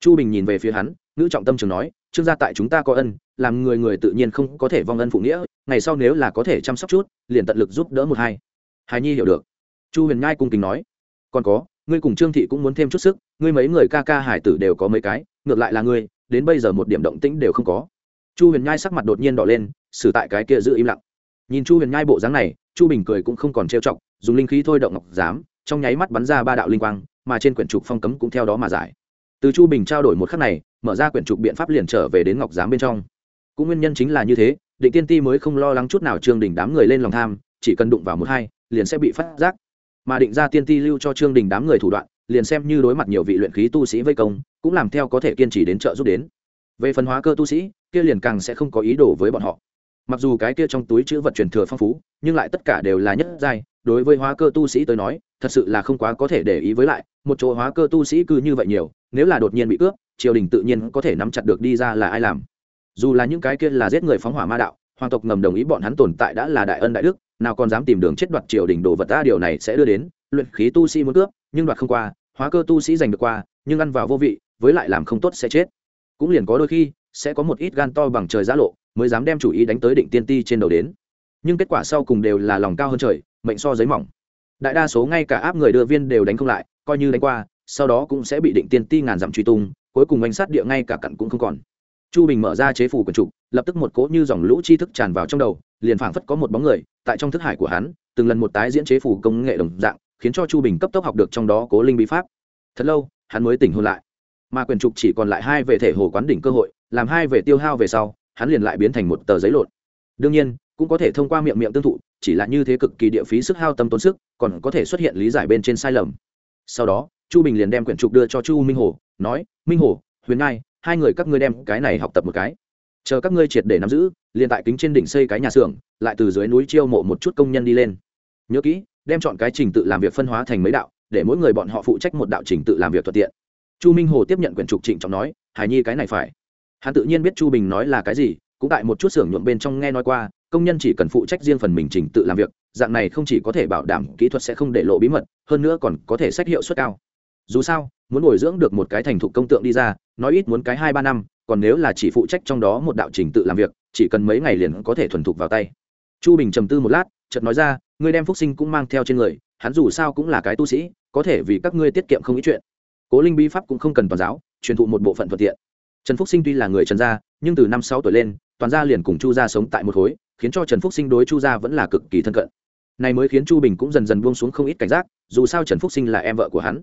Chu bình nhìn về phía hắn, ngữ trọng tâm trường nói, trương gia tại chúng ta có ân làm người người tự nhiên không có thể vong ân phụ nghĩa, ngày sau nếu là có thể chăm sóc chút, liền tận lực giúp đỡ một hai. Hài nhi hiểu được. Chu huyền nhai cung kính nói. Còn có, ngươi cùng trương thị cũng muốn thêm chút sức, ngươi mấy người ca ca hải tử đều có mấy cái, ngược lại là ngươi, đến bây giờ một điểm động tĩnh đều không có. Chu huyền nhai sắc mặt đột nhiên đỏ lên, xử tại cái kia giữ im lặng. Nhìn chu huyền nhai bộ dáng này, chu bình cười cũng không còn trêu chọc, dùng linh khí thôi động ngọc giám, trong nháy mắt bắn ra ba đạo linh quang, mà trên quyển trục phong cấm cũng theo đó mà giải. Từ chu bình trao đổi một khắc này, mở ra quyển trục biện pháp liền trở về đến ngọc giám bên trong cũng nguyên nhân chính là như thế, định tiên ti mới không lo lắng chút nào trương đình đám người lên lòng tham, chỉ cần đụng vào một hai, liền sẽ bị phát giác. Mà định ra tiên ti lưu cho trương đình đám người thủ đoạn, liền xem như đối mặt nhiều vị luyện khí tu sĩ vây công, cũng làm theo có thể kiên trì đến trợ giúp đến. Về phần hóa cơ tu sĩ, kia liền càng sẽ không có ý đồ với bọn họ. Mặc dù cái kia trong túi chữ vật truyền thừa phong phú, nhưng lại tất cả đều là nhất giai, đối với hóa cơ tu sĩ tới nói, thật sự là không quá có thể để ý với lại, một chỗ hóa cơ tu sĩ cứ như vậy nhiều, nếu là đột nhiên bị cướp, triều đình tự nhiên có thể nắm chặt được đi ra là ai làm dù là những cái kia là giết người phóng hỏa ma đạo, hoàng tộc ngầm đồng ý bọn hắn tồn tại đã là đại ân đại đức, nào còn dám tìm đường chết đoạt triều đình đồ vật ta, điều này sẽ đưa đến, luyện khí tu sĩ muốn cướp, nhưng đoạt không qua, hóa cơ tu sĩ giành được qua, nhưng ăn vào vô vị, với lại làm không tốt sẽ chết. Cũng liền có đôi khi, sẽ có một ít gan to bằng trời giã lộ, mới dám đem chủ ý đánh tới định tiên ti trên đầu đến. Nhưng kết quả sau cùng đều là lòng cao hơn trời, mệnh so giấy mỏng. Đại đa số ngay cả áp người đưa viên đều đánh không lại, coi như đánh qua, sau đó cũng sẽ bị định tiên ti ngàn dặm truy tung, cuối cùng bánh sát địa ngay cả cặn cũng không còn chu bình mở ra chế phủ quần trục, lập tức một cỗ như dòng lũ tri thức tràn vào trong đầu, liền phảng phất có một bóng người, tại trong thức hải của hắn, từng lần một tái diễn chế phủ công nghệ đồng dạng, khiến cho chu bình cấp tốc học được trong đó cố linh bí pháp. Thật lâu, hắn mới tỉnh hôn lại. Mà quyền trục chỉ còn lại hai về thể hồ quán đỉnh cơ hội, làm hai về tiêu hao về sau, hắn liền lại biến thành một tờ giấy lộn. Đương nhiên, cũng có thể thông qua miệng miệng tương thụ, chỉ là như thế cực kỳ địa phí sức hao tâm tốn sức, còn có thể xuất hiện lý giải bên trên sai lầm. Sau đó, chu bình liền đem quyển trục đưa cho chu minh hồ, nói, minh hồ, huyền ngai hai người các ngươi đem cái này học tập một cái. Chờ các ngươi triệt để nắm giữ, liền tại kính trên đỉnh xây cái nhà xưởng, lại từ dưới núi chiêu mộ một chút công nhân đi lên. Nhớ kỹ, đem chọn cái trình tự làm việc phân hóa thành mấy đạo, để mỗi người bọn họ phụ trách một đạo trình tự làm việc thuận tiện. Chu minh hồ tiếp nhận quyển trục trịnh trọng nói hải nhi, cái này phải. Hắn tự nhiên biết chu bình nói là cái gì, cũng tại một chút xưởng nhuộm bên trong nghe nói qua, công nhân chỉ cần phụ trách riêng phần mình trình tự làm việc, dạng này không chỉ có thể bảo đảm kỹ thuật sẽ không để lộ bí mật, hơn nữa còn có thể sách hiệu suất cao dù sao, muốn bồi dưỡng được một cái thành thục công tượng đi ra, nói ít muốn cái hai ba năm, còn nếu là chỉ phụ trách trong đó một đạo trình tự làm việc, chỉ cần mấy ngày liền có thể thuần thục vào tay. Chu bình trầm tư một lát, chợt nói ra, ngươi đem phúc sinh cũng mang theo trên người, hắn dù sao cũng là cái tu sĩ, có thể vì các ngươi tiết kiệm không ít chuyện. Cố linh bi pháp cũng không cần toàn giáo, truyền thụ một bộ phận thuận tiện. Trần phúc sinh tuy là người trần gia, nhưng từ năm sáu tuổi lên, toàn gia liền cùng chu gia sống tại một khối, khiến cho trần phúc sinh đối chu gia vẫn là cực kỳ thân cận. Này mới khiến chu bình cũng dần dần buông xuống không ít cảnh giác, dù sao trần phúc sinh là em vợ của hắn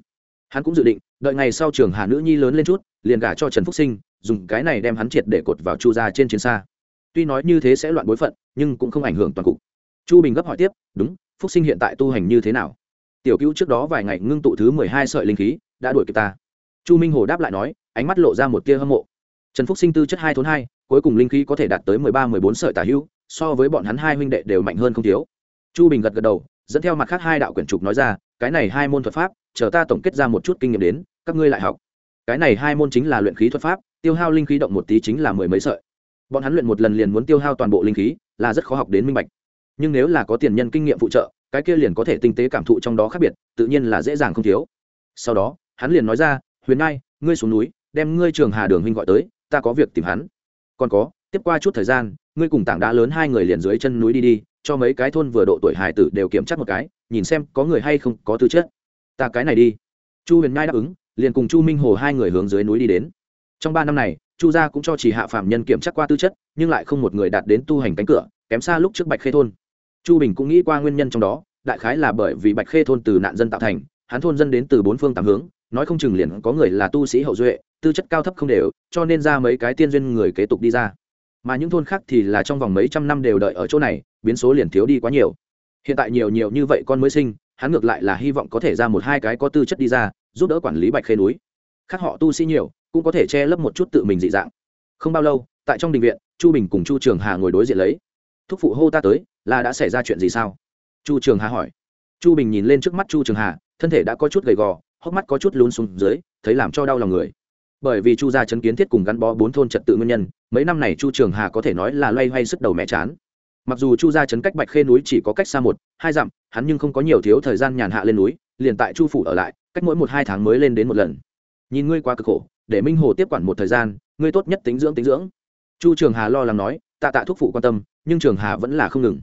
hắn cũng dự định, đợi ngày sau trường hà nữ nhi lớn lên chút, liền gả cho trần phúc sinh, dùng cái này đem hắn triệt để cột vào chu gia trên chiến xa. Tuy nói như thế sẽ loạn bối phận, nhưng cũng không ảnh hưởng toàn cục. Chu bình gấp hỏi tiếp, đúng, phúc sinh hiện tại tu hành như thế nào? Tiểu cứu trước đó vài ngày ngưng tụ thứ mười hai sợi linh khí, đã đuổi kịp ta. Chu minh hồ đáp lại nói, ánh mắt lộ ra một tia hâm mộ. Trần phúc sinh tư chất hai thốn hai, cuối cùng linh khí có thể đạt tới mười ba, mười bốn sợi tả hữu, so với bọn hắn hai huynh đệ đều mạnh hơn không thiếu. Chu bình gật gật đầu, dẫn theo mặt khác hai đạo quyển trục nói ra, cái này hai môn thuật pháp chờ ta tổng kết ra một chút kinh nghiệm đến, các ngươi lại học. Cái này hai môn chính là luyện khí thuật pháp, tiêu hao linh khí động một tí chính là mười mấy sợi. Bọn hắn luyện một lần liền muốn tiêu hao toàn bộ linh khí, là rất khó học đến minh bạch. Nhưng nếu là có tiền nhân kinh nghiệm phụ trợ, cái kia liền có thể tinh tế cảm thụ trong đó khác biệt, tự nhiên là dễ dàng không thiếu. Sau đó, hắn liền nói ra, huyền ngai, ngươi xuống núi, đem ngươi trường hà đường huynh gọi tới, ta có việc tìm hắn. Còn có, tiếp qua chút thời gian, ngươi cùng tảng đá lớn hai người liền dưới chân núi đi đi, cho mấy cái thôn vừa độ tuổi hải tử đều kiểm tra một cái, nhìn xem có người hay không có tư chất ta cái này đi. Chu huyền Nhai đáp ứng, liền cùng chu minh hồ hai người hướng dưới núi đi đến. Trong ba năm này, chu gia cũng cho chỉ hạ phạm nhân kiểm tra qua tư chất, nhưng lại không một người đạt đến tu hành cánh cửa, kém xa lúc trước bạch khê thôn. Chu bình cũng nghĩ qua nguyên nhân trong đó, đại khái là bởi vì bạch khê thôn từ nạn dân tạo thành, hắn thôn dân đến từ bốn phương tám hướng, nói không chừng liền có người là tu sĩ hậu duệ, tư chất cao thấp không đều, cho nên ra mấy cái tiên duyên người kế tục đi ra. Mà những thôn khác thì là trong vòng mấy trăm năm đều đợi ở chỗ này, biến số liền thiếu đi quá nhiều. Hiện tại nhiều nhiều như vậy con mới sinh hắn ngược lại là hy vọng có thể ra một hai cái có tư chất đi ra, giúp đỡ quản lý bạch khê núi. Khác họ tu sĩ nhiều, cũng có thể che lấp một chút tự mình dị dạng. Không bao lâu, tại trong đình viện, chu bình cùng chu trường hà ngồi đối diện lấy. Thúc phụ hô ta tới, là đã xảy ra chuyện gì sao? Chu trường hà hỏi. Chu bình nhìn lên trước mắt chu trường hà, thân thể đã có chút gầy gò, hốc mắt có chút lún xuống dưới, thấy làm cho đau lòng người. Bởi vì chu gia chấn kiến thiết cùng gắn bó bốn thôn trật tự nguyên nhân, mấy năm này chu trường hà có thể nói là loay hoay sức đầu mẹ chán mặc dù chu gia chấn cách bạch khê núi chỉ có cách xa một, hai dặm, hắn nhưng không có nhiều thiếu thời gian nhàn hạ lên núi, liền tại chu phủ ở lại, cách mỗi một hai tháng mới lên đến một lần. Nhìn ngươi quá cực khổ, để minh hồ tiếp quản một thời gian, ngươi tốt nhất tính dưỡng tính dưỡng. Chu trường hà lo lắng nói, tạ tạ thuốc phụ quan tâm, nhưng trường hà vẫn là không ngừng.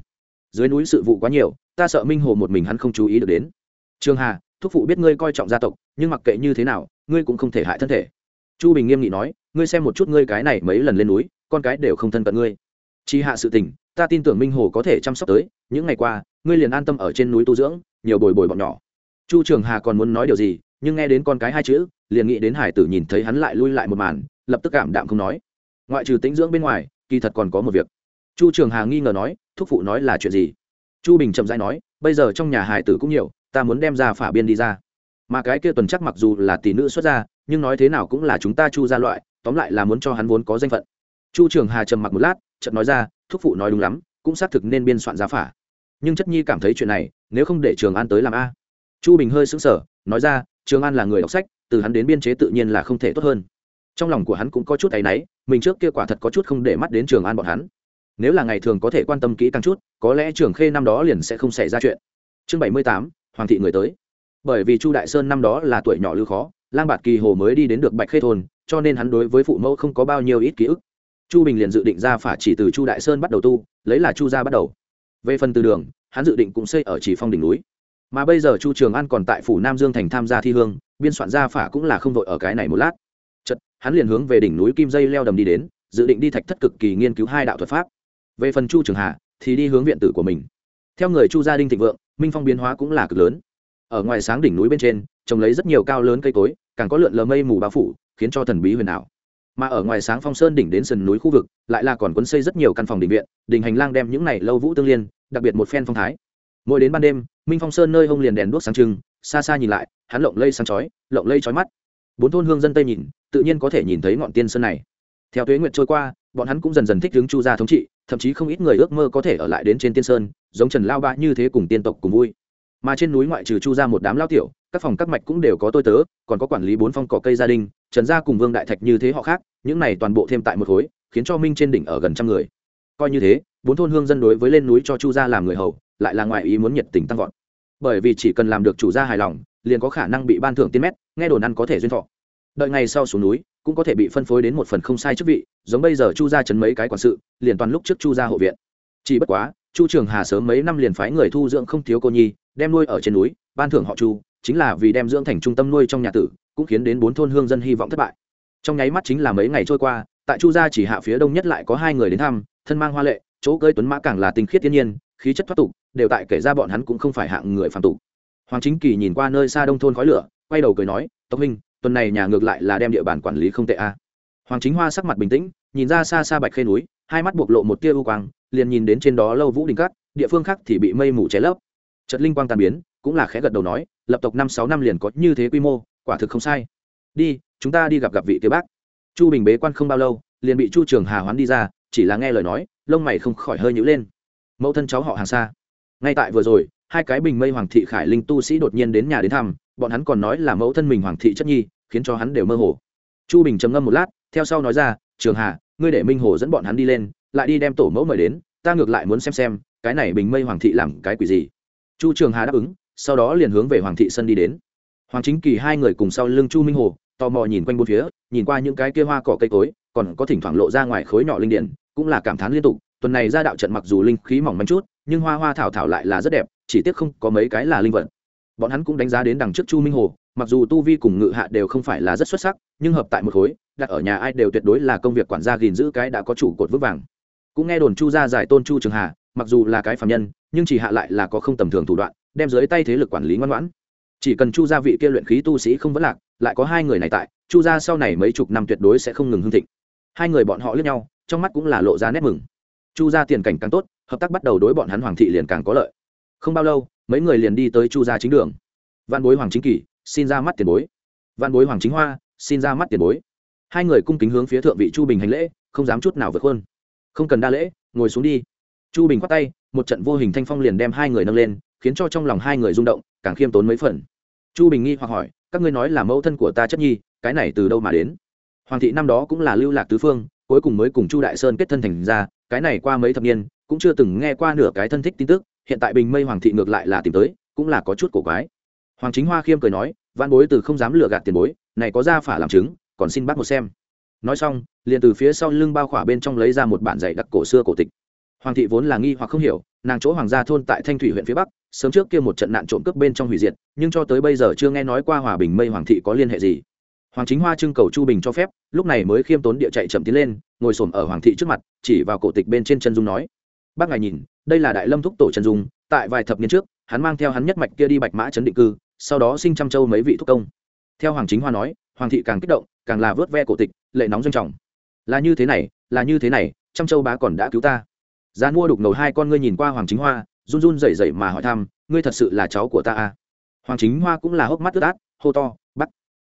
Dưới núi sự vụ quá nhiều, ta sợ minh hồ một mình hắn không chú ý được đến. Trường hà, thúc phụ biết ngươi coi trọng gia tộc, nhưng mặc kệ như thế nào, ngươi cũng không thể hại thân thể. Chu bình nghiêm nghị nói, ngươi xem một chút ngươi cái này mấy lần lên núi, con cái đều không thân cận ngươi. Chi hạ sự tình ta tin tưởng minh hồ có thể chăm sóc tới. Những ngày qua, ngươi liền an tâm ở trên núi tu dưỡng, nhiều bồi bồi bọn nhỏ. Chu trường hà còn muốn nói điều gì, nhưng nghe đến con cái hai chữ, liền nghĩ đến hải tử nhìn thấy hắn lại lui lại một màn, lập tức cảm đạm không nói. Ngoại trừ tĩnh dưỡng bên ngoài, kỳ thật còn có một việc. Chu trường hà nghi ngờ nói, thúc phụ nói là chuyện gì? Chu bình chậm dãi nói, bây giờ trong nhà hải tử cũng nhiều, ta muốn đem ra phả biên đi ra. Mà cái kia tuần chắc mặc dù là tỷ nữ xuất gia, nhưng nói thế nào cũng là chúng ta chu ra loại, tóm lại là muốn cho hắn vốn có danh phận. Chu trường hà trầm mặc một lát, chợt nói ra thúc phụ nói đúng lắm, cũng xác thực nên biên soạn giá phả. Nhưng chất nhi cảm thấy chuyện này, nếu không để trường an tới làm a. Chu bình hơi sững sờ, nói ra, trường an là người đọc sách, từ hắn đến biên chế tự nhiên là không thể tốt hơn. Trong lòng của hắn cũng có chút áy náy, mình trước kia quả thật có chút không để mắt đến trường an bọn hắn. Nếu là ngày thường có thể quan tâm kỹ càng chút, có lẽ trường khê năm đó liền sẽ không xảy ra chuyện. Chương bảy mươi tám, hoàng thị người tới. Bởi vì chu đại sơn năm đó là tuổi nhỏ lưu khó, lang bạt kỳ hồ mới đi đến được bạch khê thôn, cho nên hắn đối với phụ mẫu không có bao nhiêu ít ký ức chu bình liền dự định ra phả chỉ từ chu đại sơn bắt đầu tu, lấy là chu gia bắt đầu. Về phần từ đường, hắn dự định cũng xây ở chỉ phong đỉnh núi. Mà bây giờ chu trường an còn tại phủ nam dương thành tham gia thi hương, biên soạn gia phả cũng là không vội ở cái này một lát. Chật hắn liền hướng về đỉnh núi kim dây leo đầm đi đến, dự định đi thạch thất cực kỳ nghiên cứu hai đạo thuật pháp. Về phần chu trường hạ thì đi hướng viện tử của mình. Theo người chu gia Đinh thịnh vượng, minh phong biến hóa cũng là cực lớn. Ở ngoài sáng đỉnh núi bên trên, trồng lấy rất nhiều cao lớn cây cối, càng có lượn lờ mây mù bao phủ, khiến cho thần bí huyền ảo mà ở ngoài sáng phong sơn đỉnh đến sườn núi khu vực, lại là còn quấn xây rất nhiều căn phòng đình viện, đình hành lang đem những này lâu vũ tương liên, đặc biệt một phen phong thái. Mỗi đến ban đêm, minh phong sơn nơi hông liền đèn đuốc sáng trưng, xa xa nhìn lại, hắn lộng lây sáng chói, lộng lây chói mắt. Bốn thôn hương dân tây nhìn, tự nhiên có thể nhìn thấy ngọn tiên sơn này. Theo tuế nguyện trôi qua, bọn hắn cũng dần dần thích hướng chu gia thống trị, thậm chí không ít người ước mơ có thể ở lại đến trên tiên sơn, giống trần lao bạ như thế cùng tiên tộc cùng vui mà trên núi ngoại trừ chu ra một đám lao tiểu, các phòng các mạch cũng đều có tôi tớ, còn có quản lý bốn phong cỏ cây gia đình, trần gia cùng vương đại thạch như thế họ khác, những này toàn bộ thêm tại một khối, khiến cho minh trên đỉnh ở gần trăm người. Coi như thế, bốn thôn hương dân đối với lên núi cho chu gia làm người hầu, lại là ngoại ý muốn nhiệt tình tăng vọt. Bởi vì chỉ cần làm được chủ gia hài lòng, liền có khả năng bị ban thưởng tiên mét, nghe đồn ăn có thể duyên thọ. Đợi ngày sau xuống núi, cũng có thể bị phân phối đến một phần không sai chức vị, giống bây giờ chu gia chấn mấy cái quản sự, liền toàn lúc trước chu gia hộ viện. Chỉ bất quá, chu trường hà sớm mấy năm liền phái người thu dưỡng không thiếu cô nhi đem nuôi ở trên núi, ban thưởng họ chu, chính là vì đem dưỡng thành trung tâm nuôi trong nhà tử, cũng khiến đến bốn thôn hương dân hy vọng thất bại. Trong nháy mắt chính là mấy ngày trôi qua, tại chu gia chỉ hạ phía đông nhất lại có hai người đến thăm, thân mang hoa lệ, chỗ cơi tuấn mã càng là tinh khiết thiên nhiên, khí chất thoát tục, đều tại kể ra bọn hắn cũng không phải hạng người phạm tục. Hoàng chính kỳ nhìn qua nơi xa đông thôn khói lửa, quay đầu cười nói, tộc minh tuần này nhà ngược lại là đem địa bàn quản lý không tệ a. Hoàng chính hoa sắc mặt bình tĩnh, nhìn ra xa xa bạch khê núi, hai mắt bộc lộ một tia u quang, liền nhìn đến trên đó lâu vũ đình cát, địa phương khác thì bị mây mù cháy lấp trận linh quang tàn biến, cũng là khẽ gật đầu nói, lập tộc năm sáu năm liền có như thế quy mô, quả thực không sai. Đi, chúng ta đi gặp gặp vị kia bác. Chu bình bế quan không bao lâu, liền bị chu trường hà hoán đi ra, chỉ là nghe lời nói, lông mày không khỏi hơi nhíu lên. Mẫu thân cháu họ hàng xa. Ngay tại vừa rồi, hai cái bình mây hoàng thị khải linh tu sĩ đột nhiên đến nhà đến thăm, bọn hắn còn nói là mẫu thân mình hoàng thị chất nhi, khiến cho hắn đều mơ hồ. Chu bình trầm ngâm một lát, theo sau nói ra, trường hà, ngươi để minh hồ dẫn bọn hắn đi lên, lại đi đem tổ mẫu mời đến, ta ngược lại muốn xem xem, cái này bình mây hoàng thị làm cái quỷ gì? Chu trường hà đáp ứng, sau đó liền hướng về hoàng thị sân đi đến. Hoàng chính kỳ hai người cùng sau lưng chu minh hồ, tò mò nhìn quanh bốn phía, nhìn qua những cái kia hoa cỏ cây cối, còn có thỉnh thoảng lộ ra ngoài khối nhỏ linh điển cũng là cảm thán liên tục, tuần này ra đạo trận mặc dù linh khí mỏng manh chút, nhưng hoa hoa thảo thảo lại là rất đẹp, chỉ tiếc không có mấy cái là linh vật. Bọn hắn cũng đánh giá đến đằng trước chu minh hồ, mặc dù tu vi cùng ngự hạ đều không phải là rất xuất sắc, nhưng hợp tại một khối, đặt ở nhà ai đều tuyệt đối là công việc quản gia gìn giữ cái đã có chủ cột vững vàng. Cũng nghe đồn chu gia giải tôn chu trường hà mặc dù là cái phạm nhân, nhưng chỉ hạ lại là có không tầm thường thủ đoạn, đem dưới tay thế lực quản lý ngoan ngoãn. Chỉ cần chu gia vị kia luyện khí tu sĩ không vấn lạc, lại có hai người này tại, chu gia sau này mấy chục năm tuyệt đối sẽ không ngừng hưng thịnh. Hai người bọn họ lướt nhau, trong mắt cũng là lộ ra nét mừng. Chu gia tiền cảnh càng tốt, hợp tác bắt đầu đối bọn hắn hoàng thị liền càng có lợi. Không bao lâu, mấy người liền đi tới chu gia chính đường. Văn bối hoàng chính kỳ, xin ra mắt tiền bối. Văn bối hoàng chính hoa, xin ra mắt tiền bối. Hai người cung kính hướng phía thượng vị chu bình hành lễ, không dám chút nào vượt hơn không cần đa lễ, ngồi xuống đi chu bình khoát tay, một trận vô hình thanh phong liền đem hai người nâng lên, khiến cho trong lòng hai người rung động, càng khiêm tốn mấy phần. Chu bình nghi hoặc hỏi, các ngươi nói là mẫu thân của ta chất nhi, cái này từ đâu mà đến? Hoàng thị năm đó cũng là lưu lạc tứ phương, cuối cùng mới cùng chu đại sơn kết thân thành ra cái này qua mấy thập niên, cũng chưa từng nghe qua nửa cái thân thích tin tức, hiện tại bình mây hoàng thị ngược lại là tìm tới, cũng là có chút cổ quái. Hoàng chính hoa khiêm cười nói văn bối từ không dám lừa gạt tiền bối, này có ra phả làm chứng, còn xin bắt một xem. Nói xong, liền từ phía sau lưng bao khỏa bên trong lấy ra một bản dạy đặc cổ xưa cổ tịch hoàng thị vốn là nghi hoặc không hiểu, nàng chỗ hoàng gia thôn tại thanh thủy huyện phía bắc, sớm trước kia một trận nạn trộm cướp bên trong hủy diệt, nhưng cho tới bây giờ chưa nghe nói qua hòa bình mây hoàng thị có liên hệ gì. Hoàng chính hoa trưng cầu chu bình cho phép, lúc này mới khiêm tốn địa chạy chậm tiến lên, ngồi s ở hoàng thị trước mặt, chỉ vào cổ tịch bên trên chân dung nói. Bác ngài nhìn, đây là đại lâm thúc tổ chân dung, tại vài thập niên trước, hắn mang theo hắn nhất mạch kia đi bạch mã chấn định cư, sau đó sinh trăm châu mấy vị thúc công. Theo hoàng chính hoa nói, hoàng thị càng kích động, càng là vớt ve cổ tịch, lệ nóng doanh trọng. Là như thế này, là như thế này, trăm châu bá còn đã cứu ta gian mua đục ngầu hai con ngươi nhìn qua hoàng chính hoa, run run rẩy rẩy mà hỏi thăm, ngươi thật sự là cháu của ta à? Hoàng chính hoa cũng là hốc mắt ướt át hô to bắt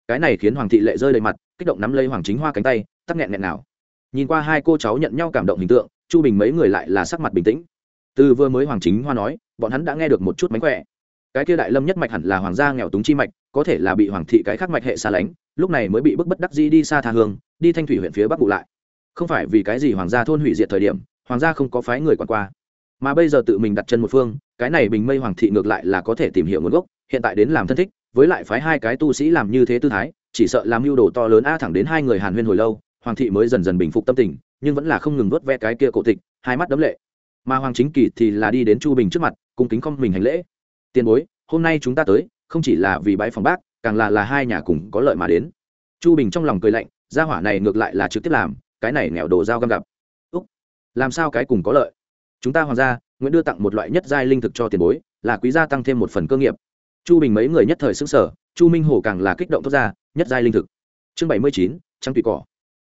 cái này khiến hoàng thị lệ rơi đầy mặt, kích động nắm lấy hoàng chính hoa cánh tay, tắc nghẹn nghẹn nào. Nhìn qua hai cô cháu nhận nhau cảm động hình tượng, chu bình mấy người lại là sắc mặt bình tĩnh. Từ vừa mới hoàng chính hoa nói, bọn hắn đã nghe được một chút mánh khỏe. Cái kia đại lâm nhất mạch hẳn là hoàng gia nghèo túng chi mạch, có thể là bị hoàng thị cái khác mạch hệ xa lánh, lúc này mới bị bức bất đắc dĩ đi xa tha hương, đi thanh thủy huyện phía bắc vụ lại. Không phải vì cái gì hoàng gia thôn hủy diệt thời điểm hoàng gia không có phái người quản qua. Mà bây giờ tự mình đặt chân một phương, cái này bình mây hoàng thị ngược lại là có thể tìm hiểu nguồn gốc, hiện tại đến làm thân thích, với lại phái hai cái tu sĩ làm như thế tư thái, chỉ sợ làm mưu đồ to lớn a thẳng đến hai người hàn huyên hồi lâu, hoàng thị mới dần dần bình phục tâm tình, nhưng vẫn là không ngừng vớt ve cái kia cổ tịch, hai mắt đấm lệ. Mà hoàng chính kỳ thì là đi đến chu bình trước mặt, cung kính không mình hành lễ. Tiền bối, hôm nay chúng ta tới, không chỉ là vì bãi phòng bác, càng là là hai nhà cùng có lợi mà đến. Chu bình trong lòng cười lạnh, gia hỏa này ngược lại là trực tiếp làm, cái này nghèo đồ dao găm gặp làm sao cái cùng có lợi? Chúng ta hoàng gia nguyễn đưa tặng một loại nhất giai linh thực cho tiền bối, là quý gia tăng thêm một phần cơ nghiệp. Chu bình mấy người nhất thời xứng sở chu minh hổ càng là kích động thốt ra, nhất giai linh thực. Chương bảy mươi chín trăng tùy cỏ.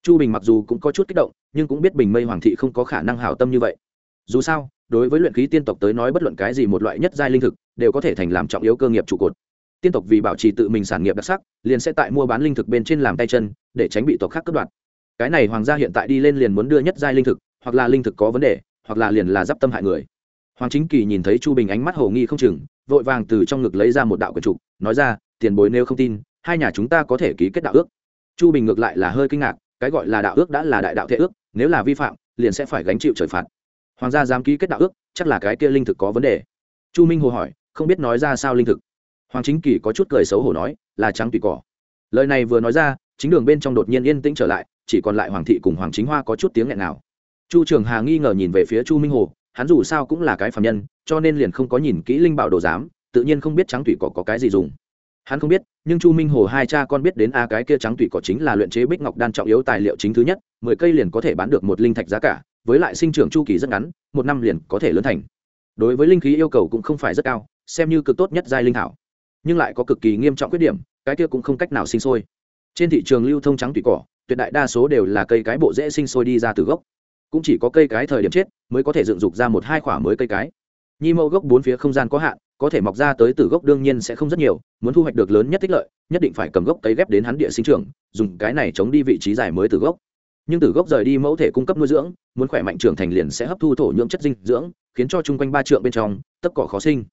Chu bình mặc dù cũng có chút kích động, nhưng cũng biết bình mây hoàng thị không có khả năng hảo tâm như vậy. Dù sao, đối với luyện khí tiên tộc tới nói bất luận cái gì một loại nhất giai linh thực, đều có thể thành làm trọng yếu cơ nghiệp trụ cột. Tiên tộc vì bảo trì tự mình sản nghiệp đặc sắc, liền sẽ tại mua bán linh thực bên trên làm tay chân, để tránh bị tộc khác cướp đoạt. Cái này hoàng gia hiện tại đi lên liền muốn đưa nhất giai linh thực hoặc là linh thực có vấn đề, hoặc là liền là d i p tâm hại người. Hoàng chính kỳ nhìn thấy chu bình ánh mắt hồ nghi không chừng, vội vàng từ trong ngực lấy ra một đạo quyển trục, nói ra, tiền bối nếu không tin, hai nhà chúng ta có thể ký kết đạo ước. Chu bình ngược lại là hơi kinh ngạc, cái gọi là đạo ước đã là đại đạo thế ước, nếu là vi phạm, liền sẽ phải gánh chịu trời phạt. Hoàng gia dám ký kết đạo ước, chắc là cái kia linh thực có vấn đề. Chu minh hồ hỏi, không biết nói ra sao linh thực? Hoàng chính kỳ có chút cười xấu hổ nói, là trắng tùy cỏ. Lời này vừa nói ra, chính đường bên trong đột nhiên yên tĩnh trở lại, chỉ còn lại hoàng thị cùng hoàng chính hoa có chút tiếng nghẹn nào chu trường hà nghi ngờ nhìn về phía chu minh hồ, hắn dù sao cũng là cái phạm nhân, cho nên liền không có nhìn kỹ linh bảo đồ giám, tự nhiên không biết trắng thủy cỏ có cái gì dùng. Hắn không biết, nhưng chu minh hồ hai cha con biết đến a, cái kia trắng thủy cỏ chính là luyện chế bích ngọc đan trọng yếu tài liệu chính thứ nhất, mười cây liền có thể bán được một linh thạch giá cả, với lại sinh trưởng chu kỳ rất ngắn, một năm liền có thể lớn thành. Đối với linh khí yêu cầu cũng không phải rất cao, xem như cực tốt nhất giai linh thảo. Nhưng lại có cực kỳ nghiêm trọng khuyết điểm, cái kia cũng không cách nào sinh sôi. Trên thị trường lưu thông trắng thủy cỏ, tuyệt đại đa số đều là cây cái bộ dễ sinh sôi đi ra từ gốc cũng chỉ có cây cái thời điểm chết mới có thể dựng dục ra một hai khoả mới cây cái. Nhi mẫu gốc bốn phía không gian có hạn, có thể mọc ra tới từ gốc đương nhiên sẽ không rất nhiều, muốn thu hoạch được lớn nhất tích lợi, nhất định phải cầm gốc cấy ghép đến hắn địa sinh trưởng, dùng cái này chống đi vị trí dài mới từ gốc. Nhưng từ gốc rời đi mẫu thể cung cấp nuôi dưỡng, muốn khỏe mạnh trưởng thành liền sẽ hấp thu thổ nhưỡng chất dinh dưỡng, khiến cho chung quanh ba trượng bên trong tất cỏ khó sinh.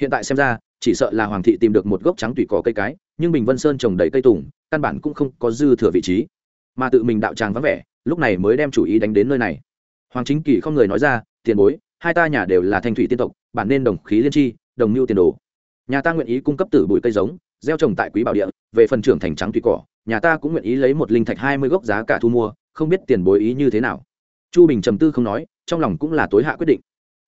Hiện tại xem ra, chỉ sợ là hoàng thị tìm được một gốc trắng tùy cỏ cây cái, nhưng bình vân sơn trồng đầy cây tùng, căn bản cũng không có dư thừa vị trí mà tự mình đạo tràng vắng vẻ, lúc này mới đem chủ ý đánh đến nơi này. Hoàng chính kỳ không người nói ra, tiền bối, hai ta nhà đều là thanh thủy tiên tộc, bản nên đồng khí liên tri, đồng mưu tiền đồ. Nhà ta nguyện ý cung cấp tử bụi cây giống, gieo trồng tại quý bảo địa, về phần trưởng thành trắng thủy cỏ, nhà ta cũng nguyện ý lấy một linh thạch hai mươi gốc giá cả thu mua, không biết tiền bối ý như thế nào. Chu bình trầm tư không nói, trong lòng cũng là tối hạ quyết định.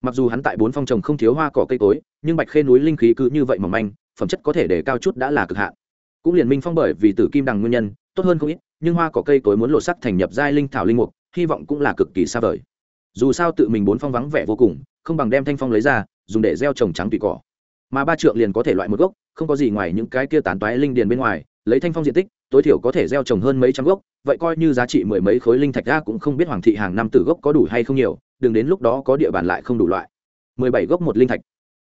Mặc dù hắn tại bốn phong trồng không thiếu hoa cỏ cây cối, nhưng bạch khê núi linh khí cứ như vậy mỏng manh, phẩm chất có thể để cao chút đã là cực hạn. Cũng liền minh phong bởi vì tử kim đằng nguyên nhân, tốt hơn không ít nhưng hoa cỏ cây cối muốn lộ sắc thành nhập giai linh thảo linh mục, hy vọng cũng là cực kỳ xa vời. Dù sao tự mình bốn phong vắng vẻ vô cùng, không bằng đem thanh phong lấy ra, dùng để gieo trồng trắng tùy cỏ. Mà ba trượng liền có thể loại một gốc, không có gì ngoài những cái kia tán toái linh điền bên ngoài, lấy thanh phong diện tích, tối thiểu có thể gieo trồng hơn mấy trăm gốc, vậy coi như giá trị mười mấy khối linh thạch ra cũng không biết hoàng thị hàng năm từ gốc có đủ hay không nhiều, đừng đến lúc đó có địa bàn lại không đủ loại. Mười bảy gốc một linh thạch.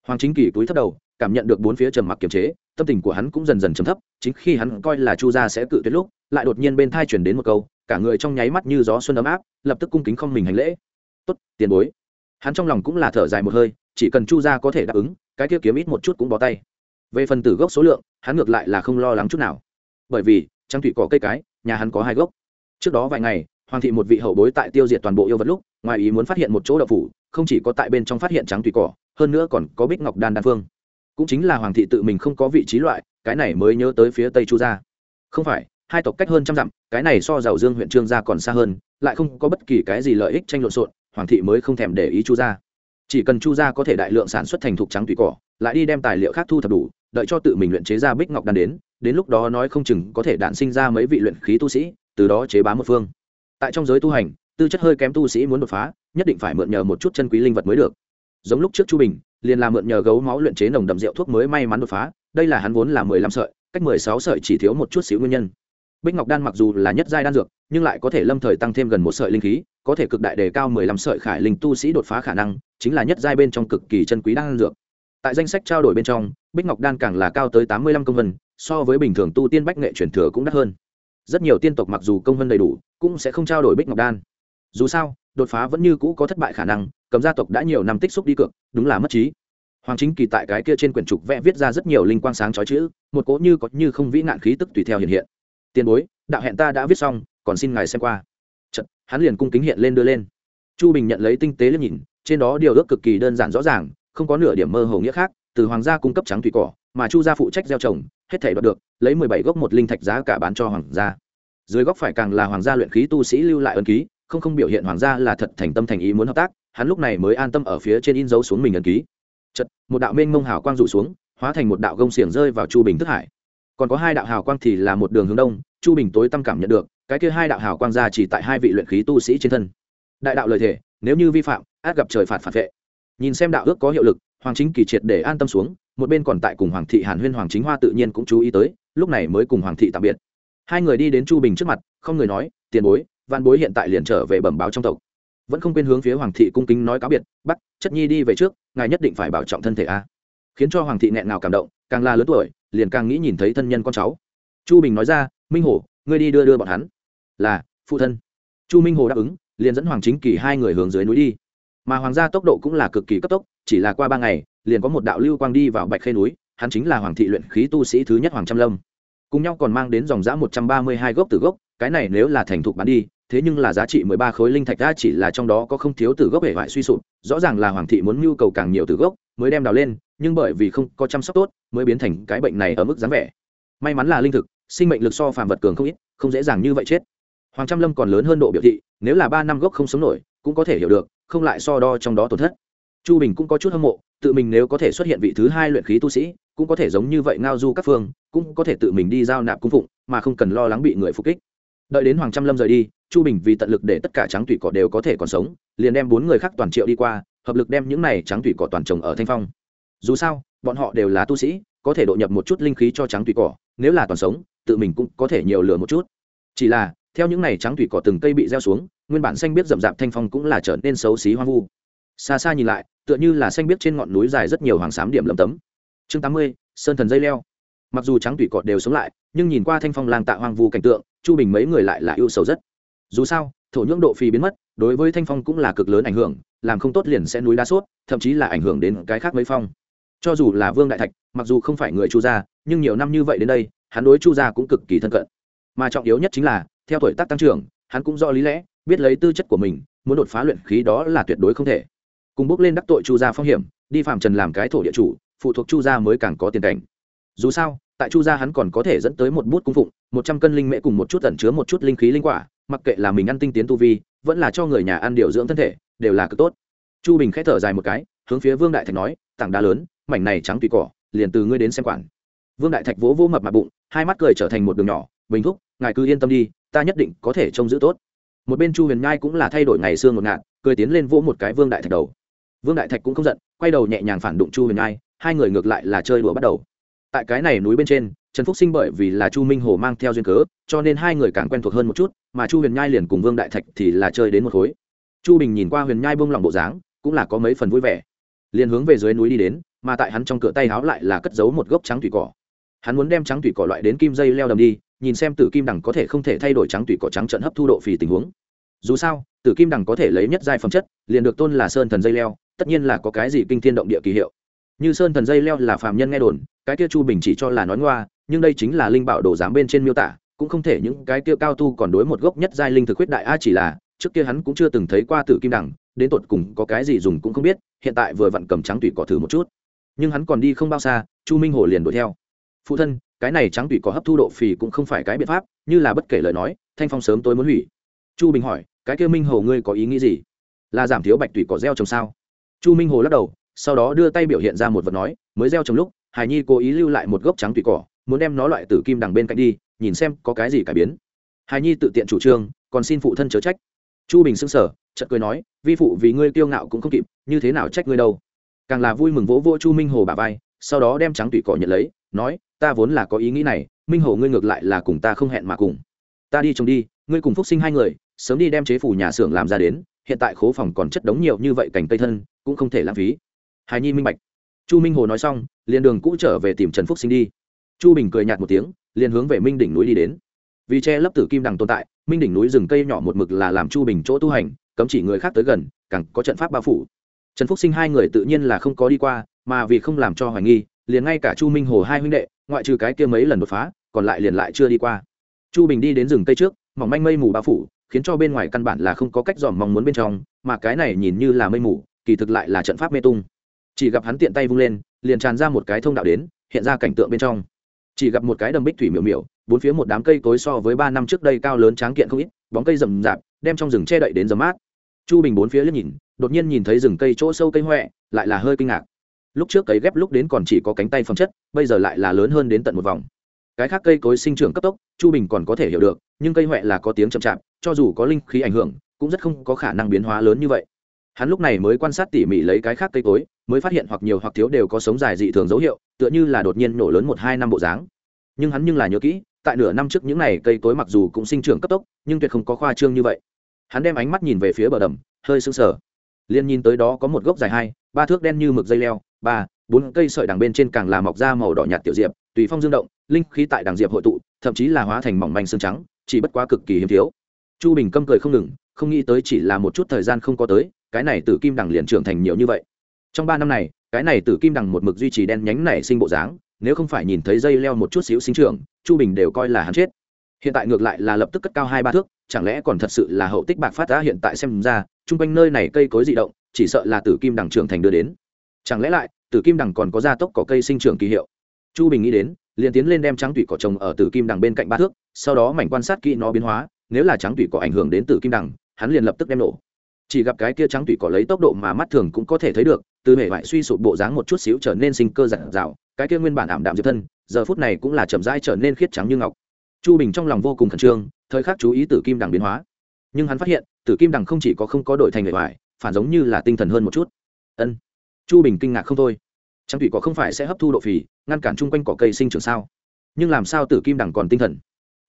Hoàng chính kỳ túi thấp đầu cảm nhận được bốn phía trầm mặc kiềm chế, tâm tình của hắn cũng dần dần trầm thấp, chính khi hắn coi là chu gia sẽ cự tuyệt lúc, lại đột nhiên bên thai chuyển đến một câu, cả người trong nháy mắt như gió xuân ấm áp, lập tức cung kính không mình hành lễ. Tốt, tiền bối. Hắn trong lòng cũng là thở dài một hơi, chỉ cần chu gia có thể đáp ứng, cái kia kiếm ít một chút cũng bó tay. Về phần tử gốc số lượng, hắn ngược lại là không lo lắng chút nào. Bởi vì trang thủy cỏ cây cái, nhà hắn có hai gốc. Trước đó vài ngày, hoàng thị một vị hậu bối tại tiêu diệt toàn bộ yêu vật lúc, ngoài ý muốn phát hiện một chỗ đậu phủ, không chỉ có tại bên trong phát hiện trắng thủy cỏ, hơn nữa còn có bích ngọc đan đan phương cũng chính là hoàng thị tự mình không có vị trí loại, cái này mới nhớ tới phía tây chu gia. Không phải, hai tộc cách hơn trăm dặm, cái này so giàu dương huyện trương gia còn xa hơn, lại không có bất kỳ cái gì lợi ích tranh lộn xộn, hoàng thị mới không thèm để ý chu gia. Chỉ cần chu gia có thể đại lượng sản xuất thành thục trắng tùy cỏ, lại đi đem tài liệu khác thu thập đủ, đợi cho tự mình luyện chế ra bích ngọc đan đến đến lúc đó nói không chừng có thể đạn sinh ra mấy vị luyện khí tu sĩ, từ đó chế bá một phương. Tại trong giới tu hành, tư chất hơi kém tu sĩ muốn đột phá, nhất định phải mượn nhờ một chút chân quý linh vật mới được. Giống lúc trước chu bình liền là mượn nhờ gấu máu luyện chế nồng đậm rượu thuốc mới may mắn đột phá. Đây là hắn vốn là mười lăm sợi, cách mười sáu sợi chỉ thiếu một chút xíu nguyên nhân. Bích ngọc đan mặc dù là nhất giai đan dược, nhưng lại có thể lâm thời tăng thêm gần một sợi linh khí, có thể cực đại đề cao mười lăm sợi khải linh tu sĩ đột phá khả năng, chính là nhất giai bên trong cực kỳ chân quý đan dược. Tại danh sách trao đổi bên trong, bích ngọc đan càng là cao tới tám mươi lăm công vân, so với bình thường tu tiên bách nghệ truyền thừa cũng đắt hơn. Rất nhiều tiên tộc mặc dù công hơn đầy đủ, cũng sẽ không trao đổi bích ngọc đan. Dù sao đột phá vẫn như cũ có thất bại khả năng cầm gia tộc đã nhiều năm tích xúc đi cược đúng là mất trí. Hoàng chính kỳ tại cái kia trên quyển trục vẽ viết ra rất nhiều linh quang sáng chói chữ một cỗ như có như không vĩ nạn khí tức tùy theo hiện hiện. Tiền bối đạo hẹn ta đã viết xong còn xin ngài xem qua. Chật, hắn liền cung kính hiện lên đưa lên. Chu bình nhận lấy tinh tế liếc nhìn trên đó điều ước cực kỳ đơn giản rõ ràng không có nửa điểm mơ hồ nghĩa khác từ hoàng gia cung cấp trắng thủy cỏ mà chu gia phụ trách gieo trồng hết thể đoạt được lấy mười bảy gốc một linh thạch giá cả bán cho hoàng gia. Dưới góc phải càng là hoàng gia luyện khí tu sĩ lưu lại ân ký không không biểu hiện hoàng gia là thật thành tâm thành ý muốn hợp tác, hắn lúc này mới an tâm ở phía trên in dấu xuống mình ân ký. Chật một đạo mênh mông hào quang rụ xuống, hóa thành một đạo gông xiềng rơi vào chu bình thức hải. Còn có hai đạo hào quang thì là một đường hướng đông, chu bình tối tâm cảm nhận được, cái kia hai đạo hào quang ra chỉ tại hai vị luyện khí tu sĩ trên thân. Đại đạo lời thể nếu như vi phạm, át gặp trời phạt phạt vệ. Nhìn xem đạo ước có hiệu lực, hoàng chính kỳ triệt để an tâm xuống, một bên còn tại cùng hoàng thị hàn huyên, hoàng chính hoa tự nhiên cũng chú ý tới, lúc này mới cùng hoàng thị tạm biệt. Hai người đi đến chu bình trước mặt, không người nói, tiền bối văn bối hiện tại liền trở về bẩm báo trong tộc. Vẫn không quên hướng phía hoàng thị cung kính nói cáo biệt bắt chất nhi đi về trước, ngài nhất định phải bảo trọng thân thể a. Khiến cho hoàng thị nghẹn nào cảm động, càng là lớn tuổi, liền càng nghĩ nhìn thấy thân nhân con cháu. Chu bình nói ra, minh hổ, ngươi đi đưa đưa bọn hắn. Là, phụ thân. Chu minh hồ đáp ứng, liền dẫn hoàng chính kỳ hai người hướng dưới núi đi. Mà hoàng gia tốc độ cũng là cực kỳ cấp tốc, chỉ là qua ba ngày, liền có một đạo lưu quang đi vào bạch khê núi, hắn chính là hoàng thị luyện khí tu sĩ thứ nhất hoàng trăm lâm. Cùng nhau còn mang đến dòng giã một trăm ba mươi hai gốc từ gốc, cái này nếu là thành thục bán đi thế nhưng là giá trị mười ba khối linh thạch đã chỉ là trong đó có không thiếu từ gốc hệ hoại suy sụp, rõ ràng là hoàng thị muốn nhu cầu càng nhiều từ gốc mới đem đào lên, nhưng bởi vì không có chăm sóc tốt mới biến thành cái bệnh này ở mức dáng vẻ. May mắn là linh thực, sinh mệnh lực so phàm vật cường không ít, không dễ dàng như vậy chết. Hoàng trăm lâm còn lớn hơn độ biểu thị, nếu là ba năm gốc không sống nổi, cũng có thể hiểu được, không lại so đo trong đó tổn thất. Chu bình cũng có chút hâm mộ, tự mình nếu có thể xuất hiện vị thứ hai luyện khí tu sĩ, cũng có thể giống như vậy ngao du các phương, cũng có thể tự mình đi giao nạp cung phụng, mà không cần lo lắng bị người phục kích. Đợi đến hoàng trăm lâm rời đi chu bình vì tận lực để tất cả trắng thủy cỏ đều có thể còn sống, liền đem bốn người khác toàn triệu đi qua, hợp lực đem những này trắng thủy cỏ toàn trồng ở thanh phong. Dù sao, bọn họ đều là tu sĩ, có thể độ nhập một chút linh khí cho trắng thủy cỏ, nếu là toàn sống, tự mình cũng có thể nhiều lửa một chút. Chỉ là, theo những này trắng thủy cỏ từng cây bị gieo xuống, nguyên bản xanh biết rậm rạp thanh phong cũng là trở nên xấu xí hoang vu. Xa xa nhìn lại, tựa như là xanh biết trên ngọn núi dài rất nhiều hoàng sám điểm lầm tấm. Chương tám mươi, sơn thần dây leo. Mặc dù trắng thủy cọt đều sống lại, nhưng nhìn qua thanh phong lang tạ hoang vu cảnh tượng, chu bình mấy người lại là yêu sầu rất dù sao, thổ nhưỡng độ phì biến mất, đối với thanh phong cũng là cực lớn ảnh hưởng, làm không tốt liền sẽ núi đá sốt, thậm chí là ảnh hưởng đến cái khác mấy phong. Cho dù là vương đại thạch, mặc dù không phải người chu gia, nhưng nhiều năm như vậy đến đây, hắn đối chu gia cũng cực kỳ thân cận. Mà trọng yếu nhất chính là, theo tuổi tác tăng trưởng, hắn cũng do lý lẽ, biết lấy tư chất của mình, muốn đột phá luyện khí đó là tuyệt đối không thể. Cùng bước lên đắc tội chu gia phong hiểm, đi phạm trần làm cái thổ địa chủ, phụ thuộc chu gia mới càng có tiền cảnh. Dù sao, tại chu gia hắn còn có thể dẫn tới một bút cung phụng, một trăm cân linh mễ cùng một chút tẩn chứa một chút linh khí linh quả mặc kệ là mình ăn tinh tiến tu vi, vẫn là cho người nhà ăn điều dưỡng thân thể, đều là cực tốt. Chu bình k h ẽ thở dài một cái, hướng phía vương đại thạch nói, tảng đá lớn, mảnh này trắng tùy cỏ, liền từ ngươi đến xem quản. Vương đại thạch vỗ vỗ mập mặt bụng, hai mắt cười trở thành một đường nhỏ, bình thúc, ngài cứ yên tâm đi, ta nhất định có thể trông giữ tốt. Một bên chu huyền nhai cũng là thay đổi ngày xương một ngạn cười tiến lên vỗ một cái vương đại thạch đầu. Vương đại thạch cũng không giận, quay đầu nhẹ nhàng phản đụng chu huyền nhai, hai người ngược lại là chơi đùa bắt đầu tại cái này núi bên trên, trần phúc sinh bởi vì là chu minh hồ mang theo duyên cớ, cho nên hai người càng quen thuộc hơn một chút, mà chu huyền nhai liền cùng vương đại thạch thì là chơi đến một khối. Chu bình nhìn qua huyền nhai bông lòng bộ dáng, cũng là có mấy phần vui vẻ. Liền hướng về dưới núi đi đến, mà tại hắn trong cửa tay háo lại là cất giấu một gốc trắng thủy cỏ. Hắn muốn đem trắng thủy cỏ loại đến kim dây leo đầm đi, nhìn xem tử kim đằng có thể không thể thay đổi trắng thủy cỏ trắng trận hấp thu độ phì tình huống. Dù sao, tử kim đằng có thể lấy nhất giai phẩm chất, liền được tôn là sơn thần dây leo, tất nhiên là có cái gì kinh thiên động địa kỳ hiệu như sơn thần dây leo là phạm nhân nghe đồn cái kia chu bình chỉ cho là nói ngoa nhưng đây chính là linh bảo đồ giám bên trên miêu tả cũng không thể những cái kia cao tu còn đối một gốc nhất giai linh thực huyết đại a chỉ là trước kia hắn cũng chưa từng thấy qua tử kim đẳng, đến tột cùng có cái gì dùng cũng không biết hiện tại vừa vặn cầm trắng tủy cỏ thử một chút. Nhưng hắn còn đi không bao xa chu minh hồ liền đuổi theo. Phụ thân cái này trắng tủy cỏ hấp thu độ phì cũng không phải cái biện pháp như là bất kể lời nói thanh phong sớm tôi muốn hủy. Chu bình hỏi cái kia minh hồ ngươi có ý nghĩ gì? Là giảm thiếu bạch tủy cỏ gieo trồng sao? Chu minh hồ lắc đầu sau đó đưa tay biểu hiện ra một vật nói, mới gieo trồng lúc, hải nhi cố ý lưu lại một gốc trắng tùy cỏ, muốn đem nó loại tử kim đằng bên cạnh đi, nhìn xem có cái gì cải biến. Hải nhi tự tiện chủ trương, còn xin phụ thân chớ trách. Chu bình xưng sở chợt cười nói, vi phụ vì ngươi kiêu ngạo cũng không kịp, như thế nào trách ngươi đâu? Càng là vui mừng vỗ vỗ chu minh hồ bà vai, sau đó đem trắng tùy cỏ nhận lấy, nói, ta vốn là có ý nghĩ này, minh hồ ngươi ngược lại là cùng ta không hẹn mà cùng. Ta đi trông đi, ngươi cùng phúc sinh hai người, sớm đi đem chế phủ nhà xưởng làm ra đến, hiện tại khố phòng còn chất đống nhiều như vậy cành cây thân, cũng không thể lãng phí hài nhi minh bạch. Chu minh hồ nói xong, liền đường cũ trở về tìm trần phúc sinh đi. Chu bình cười nhạt một tiếng, liền hướng về minh đỉnh núi đi đến. Vì che lấp tử kim đằng tồn tại, minh đỉnh núi rừng cây nhỏ một mực là làm chu bình chỗ tu hành, cấm chỉ người khác tới gần, càng có trận pháp bao phủ. Trần phúc sinh hai người tự nhiên là không có đi qua, mà vì không làm cho hoài nghi, liền ngay cả chu minh hồ hai huynh đệ, ngoại trừ cái kia mấy lần đột phá, còn lại liền lại chưa đi qua. Chu bình đi đến rừng cây trước, mỏng manh mây mù bao phủ, khiến cho bên ngoài căn bản là không có cách dòm mong muốn bên trong, mà cái này nhìn như là mây mù, kỳ thực lại là trận pháp mê tung chỉ gặp hắn tiện tay vung lên, liền tràn ra một cái thông đạo đến, hiện ra cảnh tượng bên trong. Chỉ gặp một cái đầm bích thủy miểu miểu, bốn phía một đám cây cối so với ba năm trước đây cao lớn tráng kiện không ít, bóng cây rậm rạp, đem trong rừng che đậy đến dầm mát. Chu bình bốn phía liếc nhìn, đột nhiên nhìn thấy rừng cây chỗ sâu cây huệ lại là hơi kinh ngạc. Lúc trước cấy ghép lúc đến còn chỉ có cánh tay phẩm chất, bây giờ lại là lớn hơn đến tận một vòng. Cái khác cây cối sinh trưởng cấp tốc, chu bình còn có thể hiểu được, nhưng cây huệ là có tiếng chậm chạp, cho dù có linh khí ảnh hưởng, cũng rất không có khả năng biến hóa lớn như vậy. Hắn lúc này mới quan sát tỉ mỉ lấy cái khác cây cối mới phát hiện hoặc nhiều hoặc thiếu đều có sống dài dị thường dấu hiệu, tựa như là đột nhiên nổ lớn một hai năm bộ dáng. Nhưng hắn nhưng là nhớ kỹ, tại nửa năm trước những n à y cây cối mặc dù cũng sinh trưởng cấp tốc, nhưng tuyệt không có khoa trương như vậy. Hắn đem ánh mắt nhìn về phía bờ đầm, hơi sưng sờ. Liền nhìn tới đó có một gốc dài hai, ba thước đen như mực dây leo, ba, bốn cây sợi đằng bên trên càng là mọc ra màu đỏ nhạt tiểu diệp, tùy phong dương động, linh khí tại đằng diệp hội tụ, thậm chí là hóa thành mỏng manh xương trắng, chỉ bất quá cực kỳ hiếm thiếu. Chu bình câm cười không ngừng, không nghĩ tới chỉ là một chút thời gian không có tới, cái này tử kim đằng liền trưởng thành nhiều như vậy trong ba năm này, cái này tử kim đằng một mực duy trì đen nhánh nảy sinh bộ dáng, nếu không phải nhìn thấy dây leo một chút xíu sinh trưởng, chu bình đều coi là hắn chết. Hiện tại ngược lại là lập tức cất cao hai ba thước, chẳng lẽ còn thật sự là hậu tích bạc phát ra hiện tại xem ra, chung quanh nơi này cây cối dị động, chỉ sợ là tử kim đằng trưởng thành đưa đến. Chẳng lẽ lại, tử kim đằng còn có gia tốc cỏ cây sinh trưởng kỳ hiệu? Chu bình nghĩ đến, liền tiến lên đem trắng tủy cỏ trồng ở tử kim đằng bên cạnh ba thước, sau đó mảnh quan sát kỹ nó biến hóa, nếu là trắng tủy cỏ ảnh hưởng đến tử kim đằng, hắn liền lập tức đem nổ chỉ gặp cái kia trắng tủy cỏ lấy tốc độ mà mắt thường cũng có thể thấy được, từ hệ vải suy sụp bộ dáng một chút xíu trở nên sinh cơ giản dạo cái kia nguyên bản ảm đạm diệp thân, giờ phút này cũng là chậm rãi trở nên khiết trắng như ngọc. Chu bình trong lòng vô cùng khẩn trương, thời khắc chú ý tử kim đằng biến hóa. Nhưng hắn phát hiện, tử kim đằng không chỉ có không có đổi thành hệ vải phản giống như là tinh thần hơn một chút. Ân. Chu bình kinh ngạc không thôi. Trắng tủy cỏ không phải sẽ hấp thu độ phì, ngăn cản chung quanh cỏ cây sinh trưởng sao? Nhưng làm sao tử kim đằng còn tinh thần?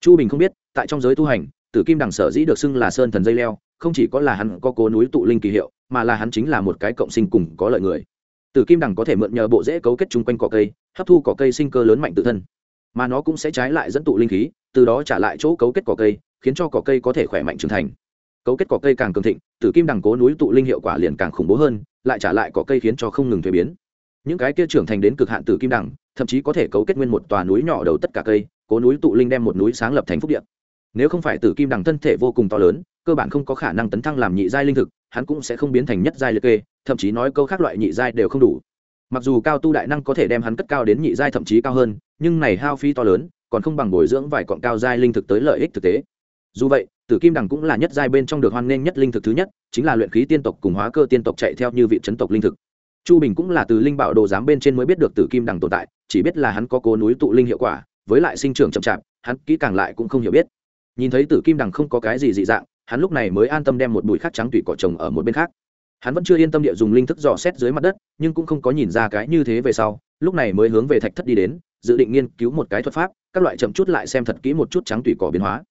Chu bình không biết, tại trong giới tu hành tử kim đằng sở dĩ được xưng là sơn thần dây leo, không chỉ có là hắn có cố núi tụ linh kỳ hiệu, mà là hắn chính là một cái cộng sinh cùng có lợi người. Tử kim đằng có thể mượn nhờ bộ rễ cấu kết chung quanh cỏ cây, hấp thu cỏ cây sinh cơ lớn mạnh tự thân. Mà nó cũng sẽ trái lại dẫn tụ linh khí, từ đó trả lại chỗ cấu kết cỏ cây, khiến cho cỏ cây có thể khỏe mạnh trưởng thành. Cấu kết cỏ cây càng cường thịnh, tử kim đằng cố núi tụ linh hiệu quả liền càng khủng bố hơn, lại trả lại cỏ cây khiến cho không ngừng thuế biến. Những cái kia trưởng thành đến cực hạn tử kim đằng, thậm chí có thể cấu kết nguyên một tòa núi nhỏ đầu tất cả cây, cố núi tụ linh đem một núi sáng lập thành phúc điện nếu không phải tử kim đằng thân thể vô cùng to lớn, cơ bản không có khả năng tấn thăng làm nhị giai linh thực, hắn cũng sẽ không biến thành nhất giai liệt kê, thậm chí nói câu khác loại nhị giai đều không đủ. Mặc dù cao tu đại năng có thể đem hắn cất cao đến nhị giai thậm chí cao hơn, nhưng này hao phí to lớn, còn không bằng bồi dưỡng vài cọn cao giai linh thực tới lợi ích thực tế. Dù vậy, tử kim đằng cũng là nhất giai bên trong được hoan nghênh nhất linh thực thứ nhất, chính là luyện khí tiên tộc cùng hóa cơ tiên tộc chạy theo như vị chấn tộc linh thực. Chu bình cũng là từ linh bảo đồ giám bên trên mới biết được tử kim đằng tồn tại, chỉ biết là hắn có cố núi tụ linh hiệu quả, với lại sinh trưởng chậm chạp, hắn kỹ càng lại cũng không hiểu biết nhìn thấy tử kim đằng không có cái gì dị dạng, hắn lúc này mới an tâm đem một bụi khát trắng tủy cỏ trồng ở một bên khác. Hắn vẫn chưa yên tâm địa dùng linh thức dò xét dưới mặt đất, nhưng cũng không có nhìn ra cái như thế về sau, lúc này mới hướng về thạch thất đi đến, dự định nghiên cứu một cái thuật pháp, các loại chậm chút lại xem thật kỹ một chút trắng tủy cỏ biến hóa.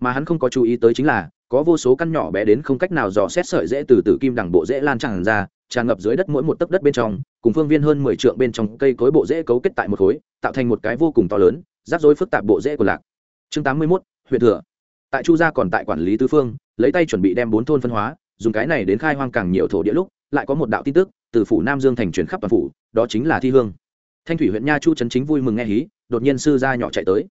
Mà hắn không có chú ý tới chính là, có vô số căn nhỏ bé đến không cách nào dò xét sợi dễ từ tử kim đằng bộ dễ lan tràn ra, tràn ngập dưới đất mỗi một tấc đất bên trong, cùng phương viên hơn mười trượng bên trong cây cối bộ dễ cấu kết tại một khối, tạo thành một cái vô cùng to lớn, rắc rối phức tạp bộ dễ của lạc. Chương tám mươi mốt huyện thừa tại chu gia còn tại quản lý tứ phương, lấy tay chuẩn bị đem bốn thôn phân hóa, dùng cái này đến khai hoang càng nhiều thổ địa lúc, lại có một đạo tin tức từ phủ nam dương thành truyền khắp toàn phủ, đó chính là thi hương. Thanh thủy huyện nha chu trấn chính vui mừng nghe hí, đột nhiên sư gia nhỏ chạy tới.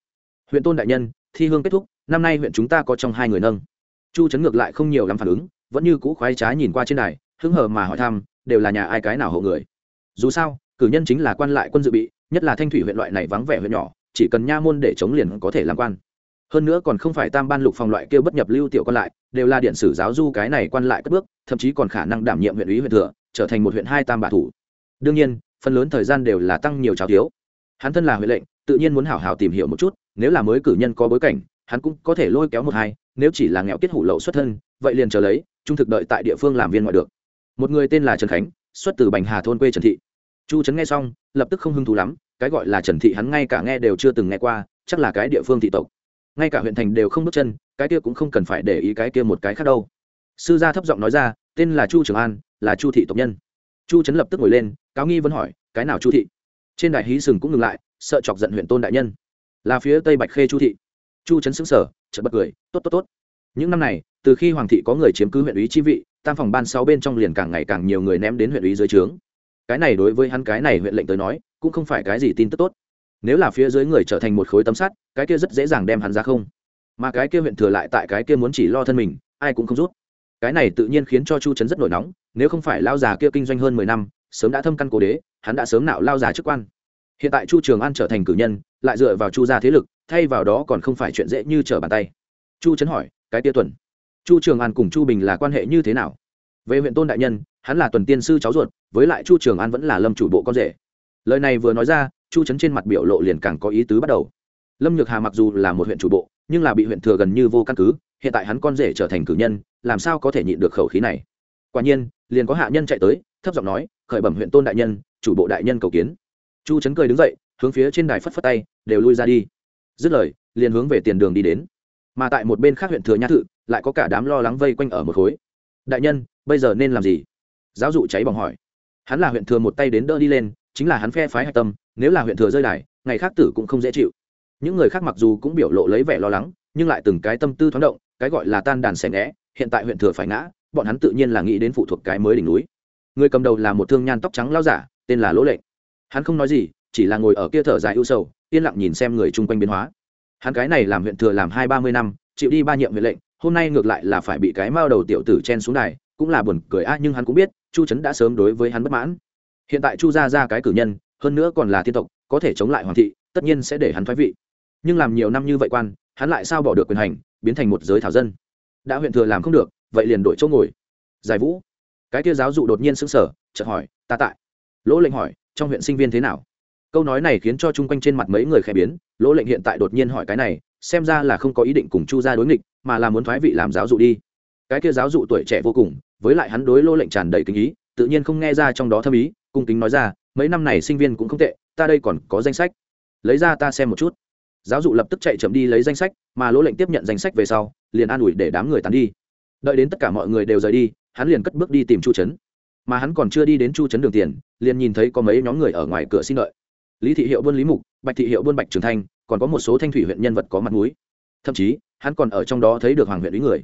Huyện tôn đại nhân, thi hương kết thúc, năm nay huyện chúng ta có trong hai người nâng. Chu trấn ngược lại không nhiều lắm phản ứng, vẫn như cũ khoái trái nhìn qua trên này hứng hờ mà hỏi thăm, đều là nhà ai cái nào hộ người. Dù sao, cử nhân chính là quan lại quân dự bị, nhất là thanh thủy huyện loại này vắng vẻ huyện nhỏ, chỉ cần nha môn để chống liền có thể làm quan hơn nữa còn không phải tam ban lục phòng loại kêu bất nhập lưu tiểu còn lại, đều là điện sử giáo du cái này quan lại cất bước, thậm chí còn khả năng đảm nhiệm huyện ủy huyện thừa, trở thành một huyện hai tam bà thủ. Đương nhiên, phần lớn thời gian đều là tăng nhiều trào thiếu. Hắn thân là huệ lệnh, tự nhiên muốn hảo hảo tìm hiểu một chút, nếu là mới cử nhân có bối cảnh, hắn cũng có thể lôi kéo một hai, nếu chỉ là nghèo kết hủ lậu xuất thân, vậy liền chờ lấy, trung thực đợi tại địa phương làm viên ngoại được. Một người tên là trần khánh, xuất từ bành hà thôn quê trần thị. Chu trấn nghe xong, lập tức không hứng thú lắm, cái gọi là trần thị hắn ngay cả nghe đều chưa từng nghe qua, chắc là cái địa phương thị tộc ngay cả huyện thành đều không bước chân, cái kia cũng không cần phải để ý cái kia một cái khác đâu. Sư gia thấp giọng nói ra, tên là chu trường an, là chu thị tộc nhân. Chu trấn lập tức ngồi lên, cáo nghi vẫn hỏi, cái nào chu thị? Trên đại hí sừng cũng ngừng lại, sợ chọc giận huyện tôn đại nhân. Là phía tây bạch khê chu thị. Chu trấn xứng sở chợt bật cười, tốt tốt tốt. Những năm này, từ khi hoàng thị có người chiếm cứ huyện ủy chi vị, tam phòng ban sáu bên trong liền càng ngày càng nhiều người ném đến huyện ủy dưới trướng. Cái này đối với hắn cái này huyện lệnh tới nói, cũng không phải cái gì tin tức tốt nếu là phía dưới người trở thành một khối tấm sắt, cái kia rất dễ dàng đem hắn ra không. Mà cái kia huyện thừa lại tại cái kia muốn chỉ lo thân mình, ai cũng không rút cái này tự nhiên khiến cho chu trấn rất nổi nóng, nếu không phải lao già kia kinh doanh hơn mười năm, sớm đã thâm căn cố đế, hắn đã sớm nạo lao già chức quan. Hiện tại chu trường an trở thành cử nhân, lại dựa vào chu gia thế lực, thay vào đó còn không phải chuyện dễ như trở bàn tay. Chu trấn hỏi, cái tia tuần? Chu trường an cùng chu bình là quan hệ như thế nào? Về huyện tôn đại nhân, hắn là tuần tiên sư cháu ruột, với lại chu trường an vẫn là lâm chủ bộ con rể. Lời này vừa nói ra chu trấn trên mặt biểu lộ liền càng có ý tứ bắt đầu. Lâm nhược hà mặc dù là một huyện chủ bộ, nhưng là bị huyện thừa gần như vô căn cứ, hiện tại hắn con rể trở thành cử nhân, làm sao có thể nhịn được khẩu khí này? Quả nhiên, liền có hạ nhân chạy tới, thấp giọng nói, khởi bẩm huyện tôn đại nhân, chủ bộ đại nhân cầu kiến. Chu trấn cười đứng dậy, hướng phía trên đài phất phất tay, đều lui ra đi. Dứt lời, liền hướng về tiền đường đi đến. Mà tại một bên khác huyện thừa nhã thự, lại có cả đám lo lắng vây quanh ở một khối. Đại nhân, bây giờ nên làm gì? Giáo dụ cháy bỏng hỏi hắn là huyện thừa một tay đến đỡ đi lên, chính là hắn phe phái hạch tâm, nếu là huyện thừa rơi đài, ngày khác tử cũng không dễ chịu. Những người khác mặc dù cũng biểu lộ lấy vẻ lo lắng, nhưng lại từng cái tâm tư thoáng động, cái gọi là tan đàn xẻ ngẽ hiện tại huyện thừa phải ngã, bọn hắn tự nhiên là nghĩ đến phụ thuộc cái mới đỉnh núi. Người cầm đầu là một thương nhan tóc trắng lao giả, tên là lỗ lệnh. Hắn không nói gì, chỉ là ngồi ở kia thở dài ưu sầu, yên lặng nhìn xem người chung quanh biến hóa. Hắn cái này làm huyện thừa làm hai ba mươi năm, chịu đi ba nhiệm huyện lệnh, hôm nay ngược lại là phải bị cái mao đầu tiểu tử chen xuống này cũng là buồn cười, a, nhưng hắn cũng biết chu trấn đã sớm đối với hắn bất mãn. Hiện tại chu ra ra cái cử nhân, hơn nữa còn là thiên tộc, có thể chống lại hoàng thị, tất nhiên sẽ để hắn thoái vị. Nhưng làm nhiều năm như vậy quan, hắn lại sao bỏ được quyền hành, biến thành một giới thảo dân. Đã huyện thừa làm không được, vậy liền đổi chỗ ngồi. Giải vũ, cái kia giáo dụ đột nhiên sững sờ, chợt hỏi, ta tại? Lỗ lệnh hỏi, trong huyện sinh viên thế nào? Câu nói này khiến cho chung quanh trên mặt mấy người khẽ biến, lỗ lệnh hiện tại đột nhiên hỏi cái này, xem ra là không có ý định cùng chu ra đối nghịch, mà là muốn thoái vị làm giáo dụ đi. Cái kia giáo dụ tuổi trẻ vô cùng với lại hắn đối lô lệnh tràn đầy tình ý, tự nhiên không nghe ra trong đó thâm ý, cung kính nói ra, mấy năm này sinh viên cũng không tệ, ta đây còn có danh sách. Lấy ra ta xem một chút. Giáo dụ lập tức chạy chậm đi lấy danh sách, mà lỗ lệnh tiếp nhận danh sách về sau, liền an ủi để đám người tán đi. Đợi đến tất cả mọi người đều rời đi, hắn liền cất bước đi tìm chu trấn mà hắn còn chưa đi đến chu trấn đường tiền, liền nhìn thấy có mấy nhóm người ở ngoài cửa xin lợi. Lý thị hiệu buôn lý mục, bạch thị hiệu buôn bạch trường thanh, còn có một số thanh thủy huyện nhân vật có mặt mũi. Thậm chí, hắn còn ở trong đó thấy được hoàng huyện lý người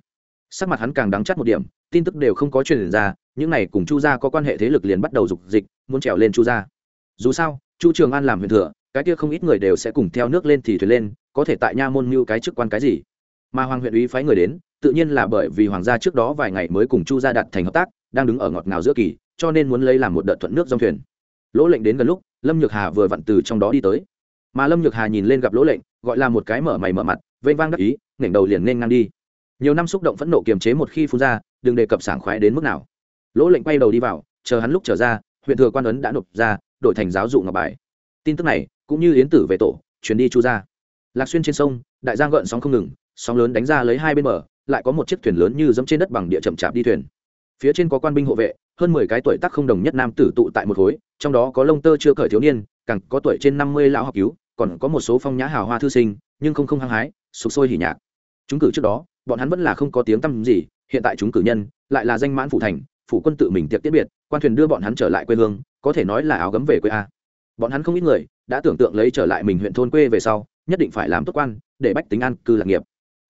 sắc mặt hắn càng đắng chắt một điểm, tin tức đều không có truyền ra, những này cùng chu gia có quan hệ thế lực liền bắt đầu dục dịch, muốn trèo lên chu gia. Dù sao, chu trường an làm huyện thừa, cái kia không ít người đều sẽ cùng theo nước lên thì thuyền lên, có thể tại nha môn mưu cái chức quan cái gì. Mà hoàng huyện ý phái người đến, tự nhiên là bởi vì hoàng gia trước đó vài ngày mới cùng chu gia đặt thành hợp tác, đang đứng ở ngọt ngào giữa kỳ, cho nên muốn lấy làm một đợt thuận nước dòng thuyền. Lỗ lệnh đến gần lúc, lâm nhược hà vừa vặn từ trong đó đi tới. Mà lâm nhược hà nhìn lên gặp lỗ lệnh, gọi là một cái mở mày mở mặt, vênh vang đắc ý, nghển đầu liền nên ngang đi nhiều năm xúc động phẫn nộ kiềm chế một khi phun ra, đừng đề cập sảng khoái đến mức nào. Lỗ lệnh quay đầu đi vào, chờ hắn lúc trở ra, huyện thừa quan ấn đã nộp ra, đổi thành giáo dụ ngọc bài. Tin tức này, cũng như yến tử về tổ chuyến đi chu ra lạc xuyên trên sông, đại giang gợn sóng không ngừng, sóng lớn đánh ra lấy hai bên bờ, lại có một chiếc thuyền lớn như dẫm trên đất bằng địa chậm chạp đi thuyền. Phía trên có quan binh hộ vệ, hơn mười cái tuổi tác không đồng nhất nam tử tụ tại một khối, trong đó có lông tơ chưa cởi thiếu niên, càng có tuổi trên năm mươi lão học cứu, còn có một số phong nhã hào hoa thư sinh, nhưng không không hăng hái sụp sôi hỉ nhạc. Chúng cử trước đó bọn hắn vẫn là không có tiếng tăm gì, hiện tại chúng cử nhân lại là danh mãn phủ thành, phủ quân tự mình tiệc tiết biệt, quan thuyền đưa bọn hắn trở lại quê hương, có thể nói là áo gấm về quê a. Bọn hắn không ít người đã tưởng tượng lấy trở lại mình huyện thôn quê về sau, nhất định phải làm tốt quan, để bách tính an cư lạc nghiệp.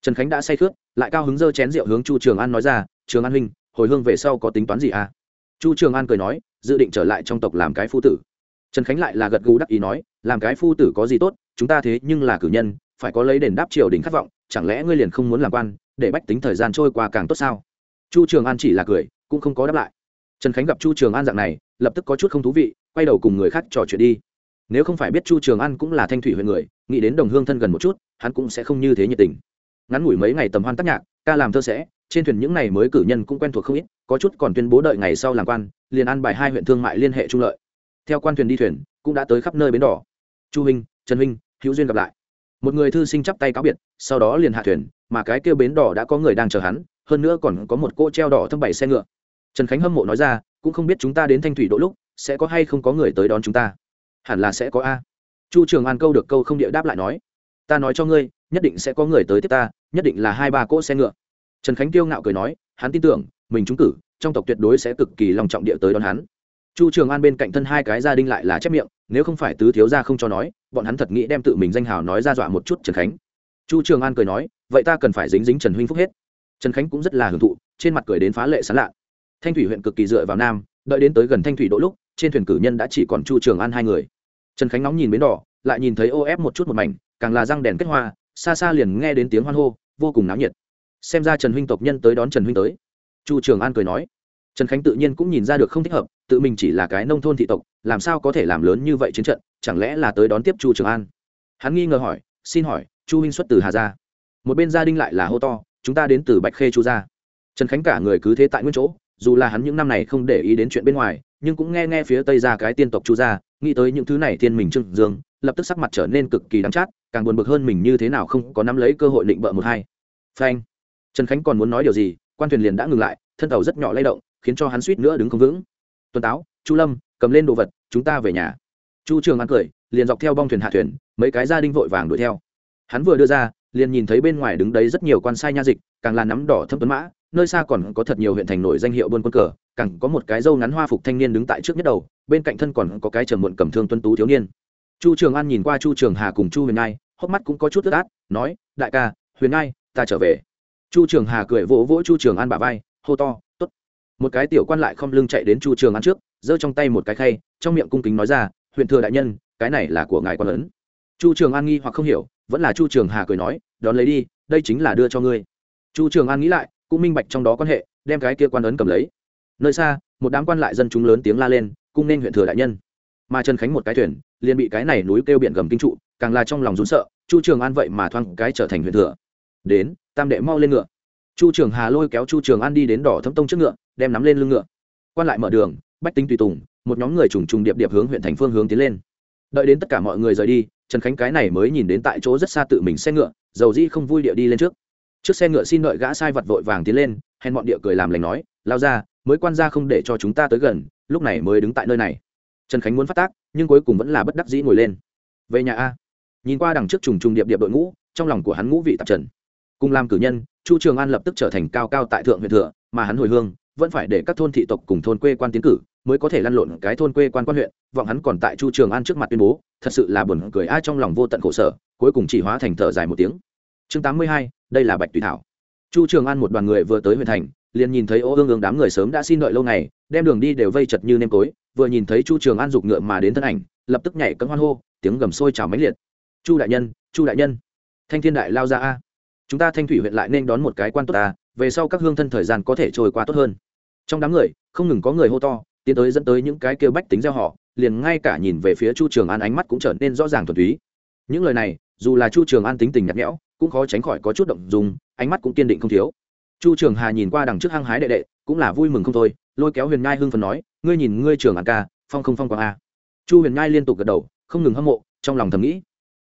Trần khánh đã say khướt lại cao hứng dơ chén rượu hướng chu trường an nói ra, trường an huynh, hồi hương về sau có tính toán gì à chu trường an cười nói, dự định trở lại trong tộc làm cái phu tử. Trần khánh lại là gật gù đắc ý nói, làm cái phu tử có gì tốt, chúng ta thế nhưng là cử nhân phải có lấy đền đáp triều đình khát vọng, chẳng lẽ ngươi liền không muốn làm quan, để bách tính thời gian trôi qua càng tốt sao? Chu trường an chỉ là cười, cũng không có đáp lại. Trần khánh gặp chu trường an dạng này, lập tức có chút không thú vị, quay đầu cùng người khác trò chuyện đi. Nếu không phải biết chu trường an cũng là thanh thủy huyện người, nghĩ đến đồng hương thân gần một chút, hắn cũng sẽ không như thế nhiệt tình. Ngắn ngủi mấy ngày tầm hoan tác nhạc, ca làm thơ sẽ, trên thuyền những ngày mới cử nhân cũng quen thuộc không ít, có chút còn tuyên bố đợi ngày sau làm quan, liền ăn bài hai huyện thương mại liên hệ trung lợi. Theo quan thuyền đi thuyền, cũng đã tới khắp nơi bến đỏ. Chu huynh, trần huynh, hữu duyên gặp lại một người thư sinh chắp tay cáo biệt, sau đó liền hạ thuyền, mà cái kêu bến đỏ đã có người đang chờ hắn, hơn nữa còn có một cô treo đỏ thâm bảy xe ngựa. Trần khánh hâm mộ nói ra, cũng không biết chúng ta đến thanh thủy đỗ lúc, sẽ có hay không có người tới đón chúng ta? Hẳn là sẽ có a. Chu trường an câu được câu không địa đáp lại nói, ta nói cho ngươi, nhất định sẽ có người tới tiếp ta, nhất định là hai ba cỗ xe ngựa. Trần khánh tiêu ngạo cười nói, hắn tin tưởng, mình trúng cử, trong tộc tuyệt đối sẽ cực kỳ lòng trọng địa tới đón hắn chu trường an bên cạnh thân hai cái gia đình lại là chép miệng, nếu không phải tứ thiếu gia không cho nói, bọn hắn thật nghĩ đem tự mình danh hào nói ra dọa một chút trần khánh. Chu trường an cười nói, vậy ta cần phải dính dính trần huynh phúc hết. Trần khánh cũng rất là hưởng thụ, trên mặt cười đến phá lệ sán lạ. Thanh thủy huyện cực kỳ dựa vào nam, đợi đến tới gần thanh thủy đỗ lúc, trên thuyền cử nhân đã chỉ còn chu trường an hai người. Trần khánh nóng nhìn bến đỏ, lại nhìn thấy ô ép một chút một mảnh, càng là răng đèn kết hoa, xa xa liền nghe đến tiếng hoan hô, vô cùng náo nhiệt. Xem ra trần huynh tộc nhân tới đón trần huynh tới. Chu trường an cười nói trần khánh tự nhiên cũng nhìn ra được không thích hợp, tự mình chỉ là cái nông thôn thị tộc, làm sao có thể làm lớn như vậy chiến trận, chẳng lẽ là tới đón tiếp chu trường an? Hắn nghi ngờ hỏi, xin hỏi, chu huynh xuất từ hà gia? Một bên gia đình lại là hô to, chúng ta đến từ bạch khê chu gia. Trần khánh cả người cứ thế tại nguyên chỗ, dù là hắn những năm này không để ý đến chuyện bên ngoài, nhưng cũng nghe nghe phía tây ra cái tiên tộc chu gia, nghĩ tới những thứ này thiên mình trưng dương, lập tức sắc mặt trở nên cực kỳ đắng chát, càng buồn bực hơn mình như thế nào không có nắm lấy cơ hội định bợ một hai. Phanh. Trần khánh còn muốn nói điều gì, quan thuyền liền đã ngừng lại, thân tàu rất nhỏ lay động khiến cho hắn suýt nữa đứng không vững. Tuần táo, chu lâm, cầm lên đồ vật, chúng ta về nhà. Chu trường an cười, liền dọc theo bong thuyền hạ thuyền, mấy cái gia đình vội vàng đuổi theo. Hắn vừa đưa ra, liền nhìn thấy bên ngoài đứng đấy rất nhiều quan sai nha dịch, càng là nắm đỏ thâm tuấn mã, nơi xa còn có thật nhiều huyện thành nổi danh hiệu buôn quân cờ, càng có một cái dâu ngắn hoa phục thanh niên đứng tại trước nhất đầu, bên cạnh thân còn có cái trầm muộn cầm thương tuân tú thiếu niên. Chu trường an nhìn qua chu trường hà cùng chu huyền ngai, hốc mắt cũng có chút ướt át, nói, đại ca, huyền ngai, ta trở về. Chu trường hà cười vỗ vỗ chu trường an bả vai, hô to t ố t một cái tiểu quan lại không lưng chạy đến chu trường an trước, giơ trong tay một cái khay, trong miệng cung kính nói ra, huyện thừa đại nhân, cái này là của ngài quan lớn. Chu trường an nghi hoặc không hiểu, vẫn là chu trường hà cười nói, đón lấy đi, đây chính là đưa cho ngươi. Chu trường an nghĩ lại, cũng minh bạch trong đó quan hệ, đem cái kia quan ấn cầm lấy. Nơi xa, một đám quan lại dân chúng lớn tiếng la lên, cung nên huyện thừa đại nhân. Mà trần khánh một cái thuyền, liền bị cái này núi kêu biển gầm kinh trụ, càng là trong lòng rún sợ, chu trường an vậy mà thoang cái trở thành huyện thừa. Đến, tam đệ mau lên ngựa chu trường hà lôi kéo chu trường an đi đến đỏ thâm tông trước ngựa, đem nắm lên lưng ngựa. Quan lại mở đường, bách tính tùy tùng, một nhóm người trùng trùng điệp điệp hướng huyện thành phương hướng tiến lên. Đợi đến tất cả mọi người rời đi, trần khánh cái này mới nhìn đến tại chỗ rất xa tự mình xe ngựa, dầu dĩ không vui địa đi lên trước. Trước xe ngựa xin đợi gã sai vật vội vàng tiến lên, hèn bọn địa cười làm lành nói, lao ra, mới quan ra không để cho chúng ta tới gần, lúc này mới đứng tại nơi này. Trần khánh muốn phát tác, nhưng cuối cùng vẫn là bất đắc dĩ ngồi lên. Về nhà a. Nhìn qua đằng trước trùng trùng điệp điệp đội ngũ, trong lòng của hắn ngũ vị tạp trần cùng làm cử nhân, chu trường an lập tức trở thành cao cao tại thượng huyện thừa, mà hắn hồi hương, vẫn phải để các thôn thị tộc cùng thôn quê quan tiến cử, mới có thể lăn lộn cái thôn quê quan quan huyện. Vọng hắn còn tại chu trường an trước mặt tuyên bố, thật sự là buồn cười ai trong lòng vô tận khổ sở, cuối cùng chỉ hóa thành thở dài một tiếng. Chương tám mươi hai, đây là bạch tùy thảo. Chu trường an một đoàn người vừa tới huyện thành, liền nhìn thấy ô ương ương đám người sớm đã xin đợi lâu ngày, đem đường đi đều vây chật như nêm tối, vừa nhìn thấy chu trường an giục ngựa mà đến thân ảnh, lập tức nhảy cấm hoan hô, tiếng gầm sôi trào mãnh liệt. Chu đại nhân, chu đại nhân, thanh thiên đại lao ra a chúng ta thanh thủy huyện lại nên đón một cái quan tốt ta, về sau các hương thân thời gian có thể trôi qua tốt hơn. Trong đám người, không ngừng có người hô to, tiến tới dẫn tới những cái kêu bách tính gieo họ, liền ngay cả nhìn về phía chu trường an ánh mắt cũng trở nên rõ ràng thuần túy. Những lời này, dù là chu trường an tính tình nhạt nhẽo, cũng khó tránh khỏi có chút động dùng ánh mắt cũng kiên định không thiếu. Chu trường hà nhìn qua đằng trước hăng hái đệ đệ, cũng là vui mừng không thôi, lôi kéo huyền nhai hưng phần nói, ngươi nhìn ngươi trường an ca, phong không phong quang a? Chu huyền nhai liên tục gật đầu, không ngừng hâm mộ, trong lòng thầm nghĩ,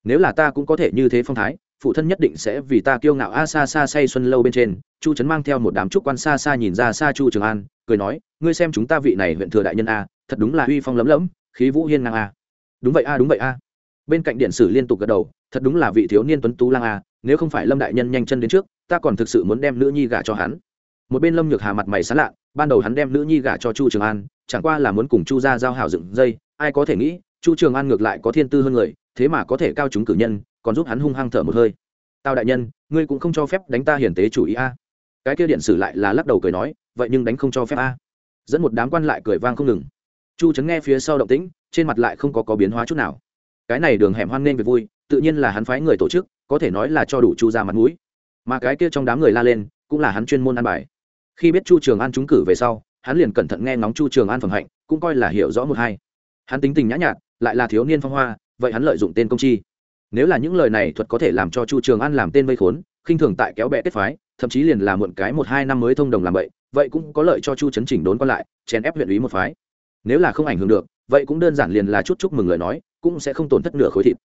nếu là ta cũng có thể như thế phong thái phụ thân nhất định sẽ vì ta kiêu ngạo. A xa xa say xuân lâu bên trên, chu trấn mang theo một đám trúc quan xa xa nhìn ra xa chu trường an, cười nói, ngươi xem chúng ta vị này huyện thừa đại nhân a, thật đúng là uy phong lấm lấm khí vũ hiên ngang a. Đúng vậy a, đúng vậy a. Bên cạnh điện sử liên tục gật đầu, thật đúng là vị thiếu niên tuấn tú lang a, nếu không phải lâm đại nhân nhanh chân đến trước, ta còn thực sự muốn đem nữ nhi gả cho hắn. Một bên lâm nhược hà mặt mày sán lạ, ban đầu hắn đem nữ nhi gả cho chu trường an, chẳng qua là muốn cùng chu ra giao hảo dựng dây, ai có thể nghĩ, chu trường an ngược lại có thiên tư hơn người, thế mà có thể cao chúng cử nhân còn giúp hắn hung hăng thở một hơi. Tao đại nhân, ngươi cũng không cho phép đánh ta hiển tế chủ ý a. Cái kia điện sử lại là lắc đầu cười nói, vậy nhưng đánh không cho phép a. Dẫn một đám quan lại cười vang không ngừng. Chu trấn nghe phía sau động tĩnh, trên mặt lại không có có biến hóa chút nào. Cái này đường hẻm hoan nghênh về vui, tự nhiên là hắn phái người tổ chức, có thể nói là cho đủ chu ra mặt mũi. Mà cái kia trong đám người la lên, cũng là hắn chuyên môn ăn bài. Khi biết chu trường an trúng cử về sau, hắn liền cẩn thận nghe ngóng chu trường an phẩm hạnh, cũng coi là hiểu rõ một hai. Hắn tính tình nhã nhạt, lại là thiếu niên phong hoa, vậy hắn lợi dụng tên công chi nếu là những lời này thuật có thể làm cho chu trường an làm tên vây khốn, khinh thường tại kéo bẹ kết phái, thậm chí liền là muộn cái một hai năm mới thông đồng làm vậy vậy cũng có lợi cho chu chấn chỉnh đốn còn lại, chèn ép huyện ý một phái. Nếu là không ảnh hưởng được, vậy cũng đơn giản liền là chút chúc mừng lời nói, cũng sẽ không tổn thất nửa khối thịt.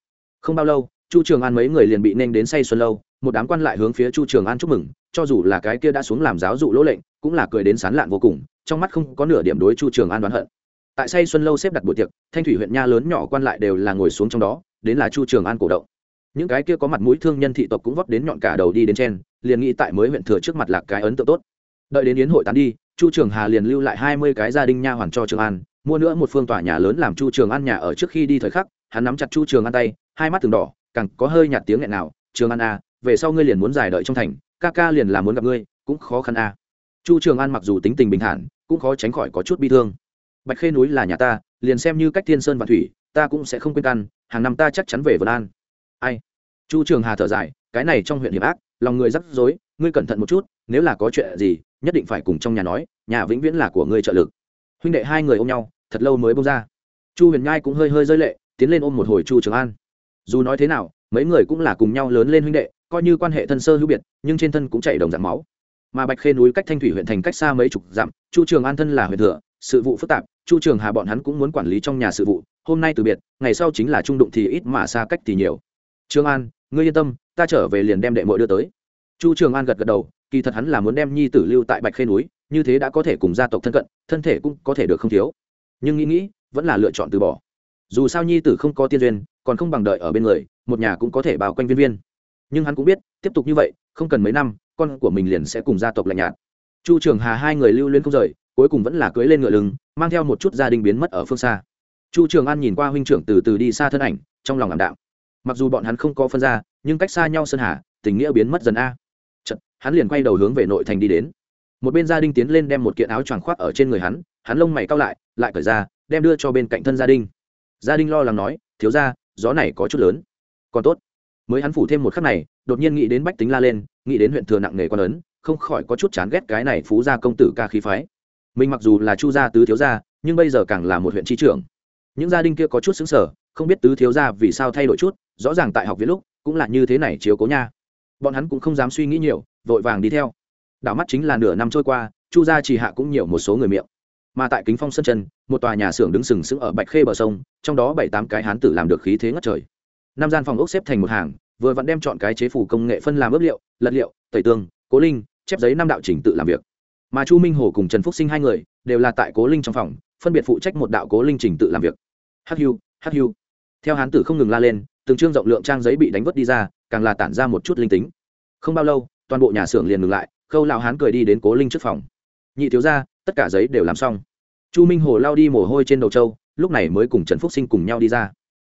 Không bao lâu, chu trường an mấy người liền bị nên đến say xuân lâu, một đám quan lại hướng phía chu trường an chúc mừng, cho dù là cái kia đã xuống làm giáo dụ lỗ lệnh, cũng là cười đến sán lạn vô cùng, trong mắt không có nửa điểm đối chu trường an đoán hận. Tại say xuân lâu xếp đặt buổi tiệc, thanh thủy huyện nha lớn nhỏ quan lại đều là ngồi xuống trong đó đến là chu trường an cổ động. Những cái kia có mặt mũi thương nhân thị tộc cũng vót đến nhọn cả đầu đi đến trên, liền nghĩ tại mới huyện thừa trước mặt lạc cái ấn tượng tốt. Đợi đến yến hội tán đi, chu trường hà liền lưu lại hai mươi cái gia đình nha hoàn cho trường an, mua nữa một phương tòa nhà lớn làm chu trường an nhà ở trước khi đi thời khắc, hắn nắm chặt chu trường an tay, hai mắt từng đỏ, càng có hơi nhạt tiếng nghẹn nào, trường an à về sau ngươi liền muốn giải đợi trong thành, ca ca liền là muốn gặp ngươi, cũng khó khăn à. Chu trường an mặc dù tính tình bình thản, cũng khó tránh khỏi có chút bi thương. Bạch khê núi là nhà ta, liền xem như cách thiên sơn và thủy ta cũng sẽ không quên căn hàng năm ta chắc chắn về vân an. Ai? Chu trường hà thở dài, cái này trong huyện Hiệp ác, lòng người rắc rối, ngươi cẩn thận một chút, nếu là có chuyện gì, nhất định phải cùng trong nhà nói, nhà vĩnh viễn là của ngươi trợ lực. Huynh đệ hai người ôm nhau, thật lâu mới bông ra. Chu huyền nhai cũng hơi hơi rơi lệ, tiến lên ôm một hồi chu trường an. Dù nói thế nào, mấy người cũng là cùng nhau lớn lên huynh đệ, coi như quan hệ thân sơ hữu biệt, nhưng trên thân cũng chảy đồng dạng máu. Mà bạch khê núi cách thanh thủy huyện thành cách xa mấy chục dặm, chu trường an thân là huyện thừa, sự vụ phức tạp chu trường hà bọn hắn cũng muốn quản lý trong nhà sự vụ, hôm nay từ biệt, ngày sau chính là trung đụng thì ít mà xa cách thì nhiều. Trương an, ngươi yên tâm, ta trở về liền đem đệ mội đưa tới. Chu trường an gật gật đầu, kỳ thật hắn là muốn đem nhi tử lưu tại bạch khê núi, như thế đã có thể cùng gia tộc thân cận, thân thể cũng có thể được không thiếu. Nhưng nghĩ nghĩ, vẫn là lựa chọn từ bỏ. Dù sao nhi tử không có tiên duyên, còn không bằng đợi ở bên người, một nhà cũng có thể bao quanh viên viên. Nhưng hắn cũng biết, tiếp tục như vậy, không cần mấy năm, con của mình liền sẽ cùng gia tộc lạnh nhạt. Chu trường hà hai người lưu luyến không rời cuối cùng vẫn là cưới lên ngựa lưng mang theo một chút gia đình biến mất ở phương xa. Chu trường an nhìn qua huynh trưởng từ từ đi xa thân ảnh trong lòng ảm đạm. Mặc dù bọn hắn không có phân ra nhưng cách xa nhau sơn hà tình nghĩa biến mất dần a. Chật, hắn liền quay đầu hướng về nội thành đi đến. Một bên gia đình tiến lên đem một kiện áo choàng khoác ở trên người hắn hắn lông mày cao lại lại cởi ra đem đưa cho bên cạnh thân gia đình. Gia đình lo lắng nói thiếu ra gió này có chút lớn. Còn tốt. Mới hắn phủ thêm một khắc này đột nhiên nghĩ đến bách tính la lên nghĩ đến huyện thừa nặng nghề quan lớn không khỏi có chút chán ghét cái này phú gia công tử ca khí phái mình mặc dù là chu gia tứ thiếu gia, nhưng bây giờ càng là một huyện tri trưởng. Những gia đình kia có chút xứng sở không biết tứ thiếu gia vì sao thay đổi chút, rõ ràng tại học viện lúc, cũng là như thế này chiếu cố nha. Bọn hắn cũng không dám suy nghĩ nhiều, vội vàng đi theo. Đảo mắt chính là nửa năm trôi qua, chu gia chỉ hạ cũng nhiều một số người miệng. Mà tại kính phong sân chân, một tòa nhà xưởng đứng sừng sững ở bạch khê bờ sông, trong đó bảy tám cái hán tử làm được khí thế ngất trời. Năm gian phòng ốc xếp thành một hàng, vừa vẫn đem chọn cái chế phủ công nghệ phân làm ướp liệu, lật liệu, tẩy tương cố linh, chép giấy năm đạo trình tự làm việc mà chu minh hồ cùng trần phúc sinh hai người đều là tại cố linh trong phòng, phân biệt phụ trách một đạo cố linh trình tự làm việc. Hắc hiu hắc hiu theo hán tử không ngừng la lên, từng chương rộng lượng trang giấy bị đánh vứt đi ra, càng là tản ra một chút linh tính. Không bao lâu, toàn bộ nhà xưởng liền ngừng lại, khâu lão hán cười đi đến cố linh trước phòng. Nhị thiếu ra tất cả giấy đều làm xong. Chu minh hồ lao đi mồ hôi trên đầu trâu, lúc này mới cùng trần phúc sinh cùng nhau đi ra.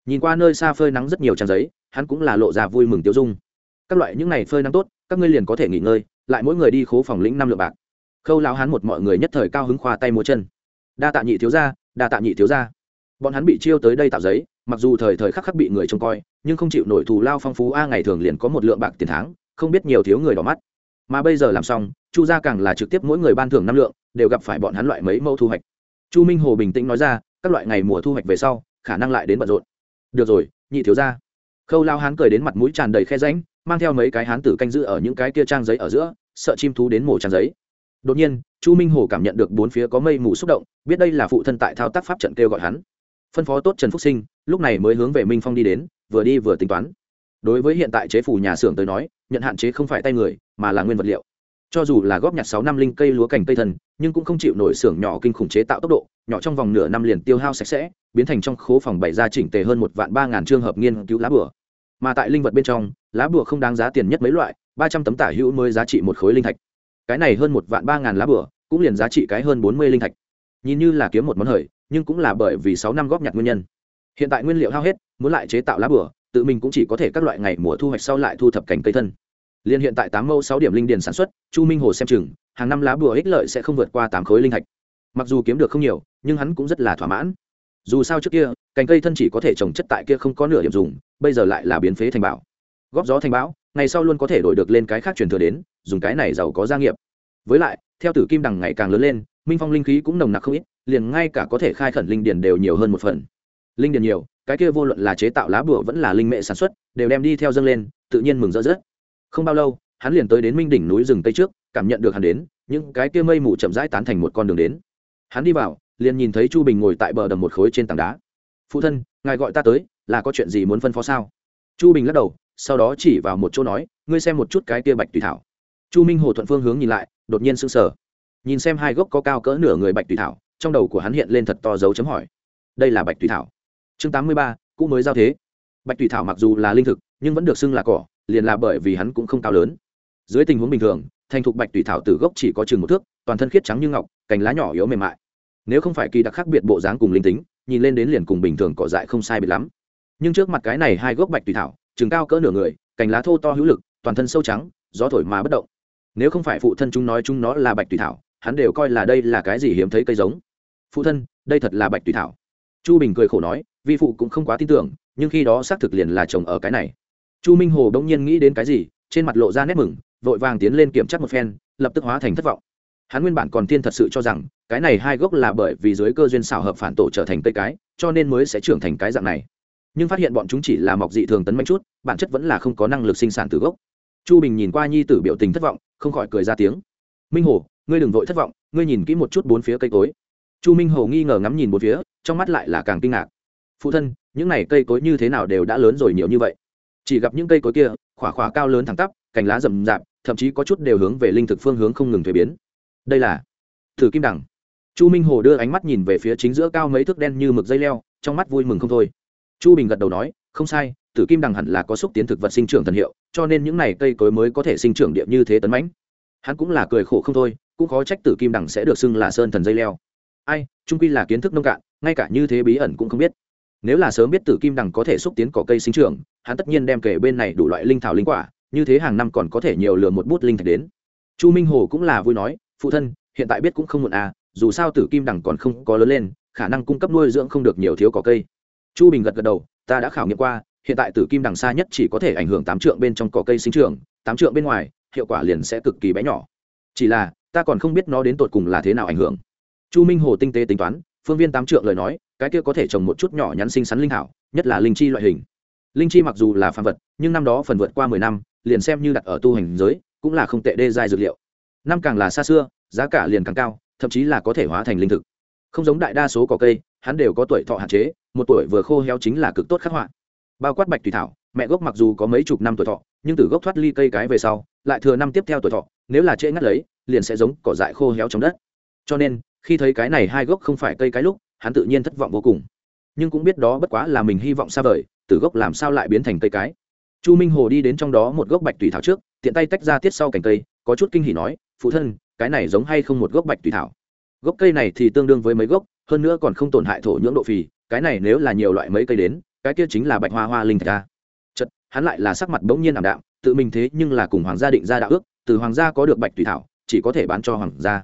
Nhìn qua nơi xa phơi nắng rất nhiều trang giấy, hắn cũng là lộ ra vui mừng tiêu dung. Các loại những này phơi nắng tốt, các ngươi liền có thể nghỉ ngơi, lại mỗi người đi khố phòng lĩnh năm lượng bạc khâu lão hắn một mọi người nhất thời cao hứng khoa tay múa chân. Đa tạ nhị thiếu gia, đa tạ nhị thiếu gia. Bọn hắn bị chiêu tới đây tạo giấy, mặc dù thời thời khắc khắc bị người trông coi, nhưng không chịu nổi thù lao phong phú a ngày thường liền có một lượng bạc tiền tháng, không biết nhiều thiếu người đỏ mắt. Mà bây giờ làm xong, chu gia càng là trực tiếp mỗi người ban thưởng năm lượng, đều gặp phải bọn hắn loại mấy mẫu thu hoạch. Chu minh hồ bình tĩnh nói ra, các loại ngày mùa thu hoạch về sau, khả năng lại đến bận rộn. Được rồi, nhị thiếu gia. Khâu lao hán cười đến mặt mũi tràn đầy khe ránh mang theo mấy cái hán tử canh giữ ở những cái kia trang giấy ở giữa, sợ chim thú đến mổ trang giấy đột nhiên, chu minh hồ cảm nhận được bốn phía có mây mù xúc động, biết đây là phụ thân tại thao tác pháp trận kêu gọi hắn. Phân phó tốt trần phúc sinh, lúc này mới hướng về minh phong đi đến, vừa đi vừa tính toán. Đối với hiện tại chế phủ nhà xưởng tới nói, nhận hạn chế không phải tay người, mà là nguyên vật liệu. Cho dù là góp nhặt sáu năm linh cây lúa cảnh cây thần, nhưng cũng không chịu nổi xưởng nhỏ kinh khủng chế tạo tốc độ, nhỏ trong vòng nửa năm liền tiêu hao sạch sẽ, biến thành trong khố phòng bày ra chỉnh tề hơn một vạn ba ngàn trường hợp nghiên cứu lá bửa mà tại linh vật bên trong, lá bửa không đáng giá tiền nhất mấy loại, ba trăm tấm tả hữu mới giá trị một khối linh thạch cái này hơn một vạn ba ngàn lá bửa, cũng liền giá trị cái hơn bốn mươi linh thạch. Nhìn như là kiếm một món hời, nhưng cũng là bởi vì sáu năm góp nhặt nguyên nhân. Hiện tại nguyên liệu hao hết, muốn lại chế tạo lá bửa, tự mình cũng chỉ có thể các loại ngày mùa thu hoạch sau lại thu thập cành cây thân. Liên hiện tại tám mẫu sáu điểm linh điền sản xuất, chu minh hồ xem chừng, hàng năm lá bùa ích lợi sẽ không vượt qua tám khối linh thạch. Mặc dù kiếm được không nhiều, nhưng hắn cũng rất là thỏa mãn. Dù sao trước kia, cành cây thân chỉ có thể trồng chất tại kia không có nửa điểm dùng, bây giờ lại là biến phế thành bảo góp gió thành bão ngày sau luôn có thể đổi được lên cái khác truyền thừa đến, dùng cái này giàu có gia nghiệp. Với lại, theo tử kim đằng ngày càng lớn lên, minh phong linh khí cũng nồng nặc không ít, liền ngay cả có thể khai khẩn linh điền đều nhiều hơn một phần. Linh điền nhiều, cái kia vô luận là chế tạo lá bùa vẫn là linh mệ sản xuất, đều đem đi theo dâng lên, tự nhiên mừng rỡ rớt. Không bao lâu, hắn liền tới đến minh đỉnh núi rừng tây trước, cảm nhận được hắn đến, những cái kia mây mù chậm rãi tán thành một con đường đến. Hắn đi vào, liền nhìn thấy chu bình ngồi tại bờ đầm một khối trên tảng đá. Phụ thân, ngài gọi ta tới, là có chuyện gì muốn phân phó sao? Chu bình lắc đầu sau đó chỉ vào một chỗ nói, ngươi xem một chút cái kia bạch tùy thảo. Chu minh hồ thuận phương hướng nhìn lại, đột nhiên sững sờ. Nhìn xem hai gốc có cao cỡ nửa người bạch tùy thảo, trong đầu của hắn hiện lên thật to dấu chấm hỏi. Đây là bạch tùy thảo. Chương tám mươi ba cũng mới giao thế. Bạch tùy thảo mặc dù là linh thực, nhưng vẫn được xưng là cỏ, liền là bởi vì hắn cũng không cao lớn. Dưới tình huống bình thường, thành thục bạch tùy thảo từ gốc chỉ có chừng một thước, toàn thân khiết trắng như ngọc, cành lá nhỏ yếu mềm mại. Nếu không phải kỳ đặc khác biệt bộ dáng cùng linh tính, nhìn lên đến liền cùng bình thường cỏ dại không sai biệt lắm. Nhưng trước mặt cái này hai gốc bạch tùy thảo chừng cao cỡ nửa người, cành lá thô to hữu lực, toàn thân sâu trắng, gió thổi mà bất động. Nếu không phải phụ thân chúng nói chúng nó là bạch tùy thảo, hắn đều coi là đây là cái gì hiếm thấy cây giống. Phụ thân, đây thật là bạch tùy thảo. Chu bình cười khổ nói, vi phụ cũng không quá tin tưởng, nhưng khi đó xác thực liền là trồng ở cái này. Chu minh hồ đông nhiên nghĩ đến cái gì, trên mặt lộ ra nét mừng, vội vàng tiến lên kiểm tra một phen, lập tức hóa thành thất vọng. Hắn nguyên bản còn tiên thật sự cho rằng, cái này hai gốc là bởi vì dưới cơ duyên xảo hợp phản tổ trở thành cây cái, cho nên mới sẽ trưởng thành cái dạng này nhưng phát hiện bọn chúng chỉ là mọc dị thường tấn manh chút, bản chất vẫn là không có năng lực sinh sản từ gốc. Chu bình nhìn qua nhi tử biểu tình thất vọng, không khỏi cười ra tiếng. Minh hồ, ngươi đừng vội thất vọng, ngươi nhìn kỹ một chút bốn phía cây cối. Chu minh hồ nghi ngờ ngắm nhìn bốn phía, trong mắt lại là càng kinh ngạc. Phụ thân, những này cây cối như thế nào đều đã lớn rồi nhiều như vậy? Chỉ gặp những cây cối kia, khỏa khỏa cao lớn thẳng tắp, cành lá rậm rạp, thậm chí có chút đều hướng về linh thực phương hướng không ngừng thuế biến. Đây là thử kim đằng. Chu minh hồ đưa ánh mắt nhìn về phía chính giữa cao mấy thước đen như mực dây leo, trong mắt vui mừng không thôi chu bình gật đầu nói, không sai, tử kim đằng hẳn là có xúc tiến thực vật sinh trưởng thần hiệu, cho nên những này cây cối mới có thể sinh trưởng điệp như thế tấn mãnh. Hắn cũng là cười khổ không thôi, cũng khó trách tử kim đằng sẽ được xưng là sơn thần dây leo. Ai, trung quy là kiến thức nông cạn, ngay cả như thế bí ẩn cũng không biết. Nếu là sớm biết tử kim đằng có thể xúc tiến cỏ cây sinh trưởng, hắn tất nhiên đem kể bên này đủ loại linh thảo linh quả, như thế hàng năm còn có thể nhiều lừa một bút linh thạch đến. Chu minh hồ cũng là vui nói, phụ thân, hiện tại biết cũng không muộn à dù sao tử kim đằng còn không có lớn lên, khả năng cung cấp nuôi dưỡng không được nhiều thiếu cỏ cây chu bình gật gật đầu, ta đã khảo nghiệm qua, hiện tại tử kim đằng xa nhất chỉ có thể ảnh hưởng tám trượng bên trong cỏ cây sinh trưởng, tám trượng bên ngoài, hiệu quả liền sẽ cực kỳ bé nhỏ. Chỉ là, ta còn không biết nó đến tột cùng là thế nào ảnh hưởng. Chu minh hồ tinh tế tính toán, phương viên tám trượng lời nói, cái kia có thể trồng một chút nhỏ nhắn xinh xắn linh hảo, nhất là linh chi loại hình. Linh chi mặc dù là phàm vật, nhưng năm đó phần vượt qua mười năm, liền xem như đặt ở tu hành giới, cũng là không tệ đê dài dược liệu. Năm càng là xa xưa, giá cả liền càng cao, thậm chí là có thể hóa thành linh thực. Không giống đại đa số cỏ cây, hắn đều có tuổi thọ hạn chế một tuổi vừa khô héo chính là cực tốt khắc họa. Bao quát bạch thủy thảo, mẹ gốc mặc dù có mấy chục năm tuổi thọ, nhưng từ gốc thoát ly cây cái về sau, lại thừa năm tiếp theo tuổi thọ, nếu là trễ ngắt lấy, liền sẽ giống cỏ dại khô héo trong đất. Cho nên, khi thấy cái này hai gốc không phải cây cái lúc, hắn tự nhiên thất vọng vô cùng. Nhưng cũng biết đó bất quá là mình hy vọng xa vời, từ gốc làm sao lại biến thành cây cái. Chu minh hồ đi đến trong đó một gốc bạch tùy thảo trước, tiện tay tách ra tiết sau cành cây, có chút kinh hỉ nói, phụ thân, cái này giống hay không một gốc bạch tùy thảo? Gốc cây này thì tương đương với mấy gốc, hơn nữa còn không tổn hại thổ nhưỡng độ phì cái này nếu là nhiều loại mấy cây đến, cái kia chính là bạch hoa hoa linh thạch ta. Chật hắn lại là sắc mặt bỗng nhiên ảm đạm, tự mình thế nhưng là cùng hoàng gia định ra đạo ước, từ hoàng gia có được bạch tùy thảo, chỉ có thể bán cho hoàng gia.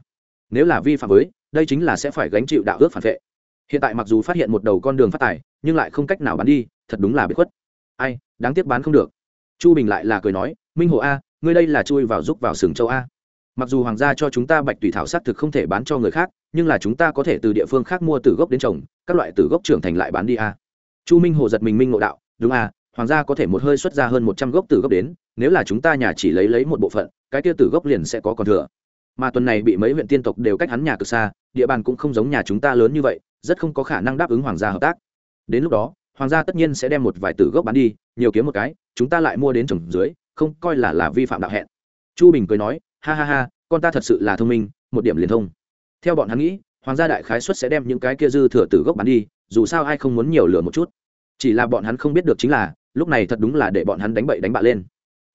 Nếu là vi phạm với, đây chính là sẽ phải gánh chịu đạo ước phản vệ. Hiện tại mặc dù phát hiện một đầu con đường phát tài, nhưng lại không cách nào bán đi, thật đúng là bị khuất. Ai, đáng tiếc bán không được. Chu bình lại là cười nói, minh hồ a, ngươi đây là chui vào giúp vào sừng châu a. Mặc dù hoàng gia cho chúng ta bạch tùy thảo xác thực không thể bán cho người khác nhưng là chúng ta có thể từ địa phương khác mua từ gốc đến trồng, các loại từ gốc trưởng thành lại bán đi a chu minh hồ giật mình minh ngộ đạo, đúng a hoàng gia có thể một hơi xuất ra hơn một trăm gốc từ gốc đến, nếu là chúng ta nhà chỉ lấy lấy một bộ phận, cái kia từ gốc liền sẽ có còn thừa. Mà tuần này bị mấy huyện tiên tộc đều cách hắn nhà cực xa, địa bàn cũng không giống nhà chúng ta lớn như vậy, rất không có khả năng đáp ứng hoàng gia hợp tác. Đến lúc đó, hoàng gia tất nhiên sẽ đem một vài tử gốc bán đi, nhiều kiếm một cái, chúng ta lại mua đến trồng dưới, không coi là là vi phạm đạo hẹn. Chu bình cười nói, ha ha ha, con ta thật sự là thông minh, một điểm liền thông theo bọn hắn nghĩ, hoàng gia đại khái xuất sẽ đem những cái kia dư thừa từ gốc bán đi, dù sao ai không muốn nhiều lửa một chút. Chỉ là bọn hắn không biết được chính là, lúc này thật đúng là để bọn hắn đánh bậy đánh bạ lên.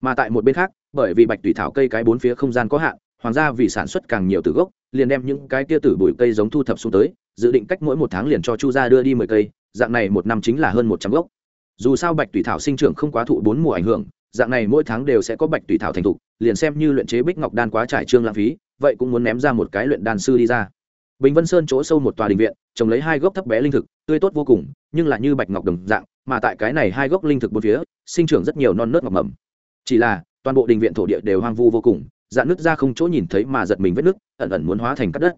Mà tại một bên khác, bởi vì bạch tùy thảo cây cái bốn phía không gian có hạn, hoàng gia vì sản xuất càng nhiều từ gốc, liền đem những cái kia tử bụi cây giống thu thập xuống tới, dự định cách mỗi một tháng liền cho chu gia đưa đi mười cây, dạng này một năm chính là hơn một trăm gốc. Dù sao bạch tùy thảo sinh trưởng không quá thụ bốn mùa ảnh hưởng, dạng này mỗi tháng đều sẽ có bạch tùy thảo thành thục, liền xem như luyện chế bích ngọc đan quá trải trương lãng phí vậy cũng muốn ném ra một cái luyện đan sư đi ra. Bình vân sơn chỗ sâu một tòa đình viện, trồng lấy hai gốc thấp bé linh thực, tươi tốt vô cùng, nhưng là như bạch ngọc đồng dạng, mà tại cái này hai gốc linh thực bốn phía, sinh trưởng rất nhiều non nớt ngọc mầm. Chỉ là, toàn bộ đình viện thổ địa đều hoang vu vô cùng, dạn nước ra không chỗ nhìn thấy mà giật mình vết nước ẩn ẩn muốn hóa thành cát đất.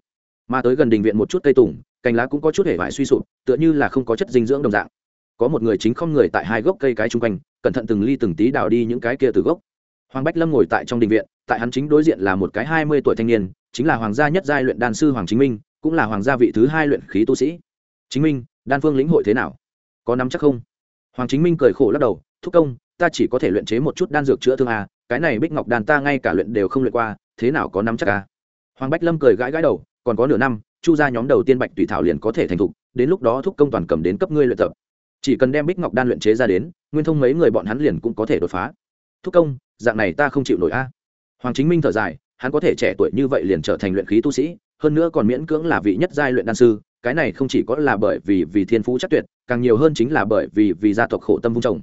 Mà tới gần đình viện một chút cây tùng, cành lá cũng có chút hể vải suy sụp, tựa như là không có chất dinh dưỡng đồng dạng. Có một người chính không người tại hai gốc cây cái chung quanh, cẩn thận từng ly từng tí đào đi những cái kia từ gốc hoàng bách lâm ngồi tại trong đình viện tại hắn chính đối diện là một cái hai mươi tuổi thanh niên chính là hoàng gia nhất giai luyện đan sư hoàng chính minh cũng là hoàng gia vị thứ hai luyện khí tu sĩ. Chính minh đan phương lĩnh hội thế nào? Có nắm chắc không? Hoàng chính minh cười khổ lắc đầu thúc công ta chỉ có thể luyện chế một chút đan dược chữa thương à, cái này bích ngọc đan ta ngay cả luyện đều không luyện qua thế nào có nắm chắc à? hoàng bách lâm cười gãi gãi đầu còn có nửa năm chu ra nhóm đầu tiên bạch tùy thảo liền có thể thành thục đến lúc đó thúc công toàn cầm đến cấp ngươi luyện tập. Chỉ cần đem bích ngọc đan luyện chế ra đến nguyên thông mấy người bọn hắn liền cũng có thể đột phá thúc công, dạng này ta không chịu nổi a. Hoàng chính minh thở dài, hắn có thể trẻ tuổi như vậy liền trở thành luyện khí tu sĩ, hơn nữa còn miễn cưỡng là vị nhất giai luyện đan sư, cái này không chỉ có là bởi vì vì thiên phú chắc tuyệt, càng nhiều hơn chính là bởi vì vì gia tộc khổ tâm vung trồng.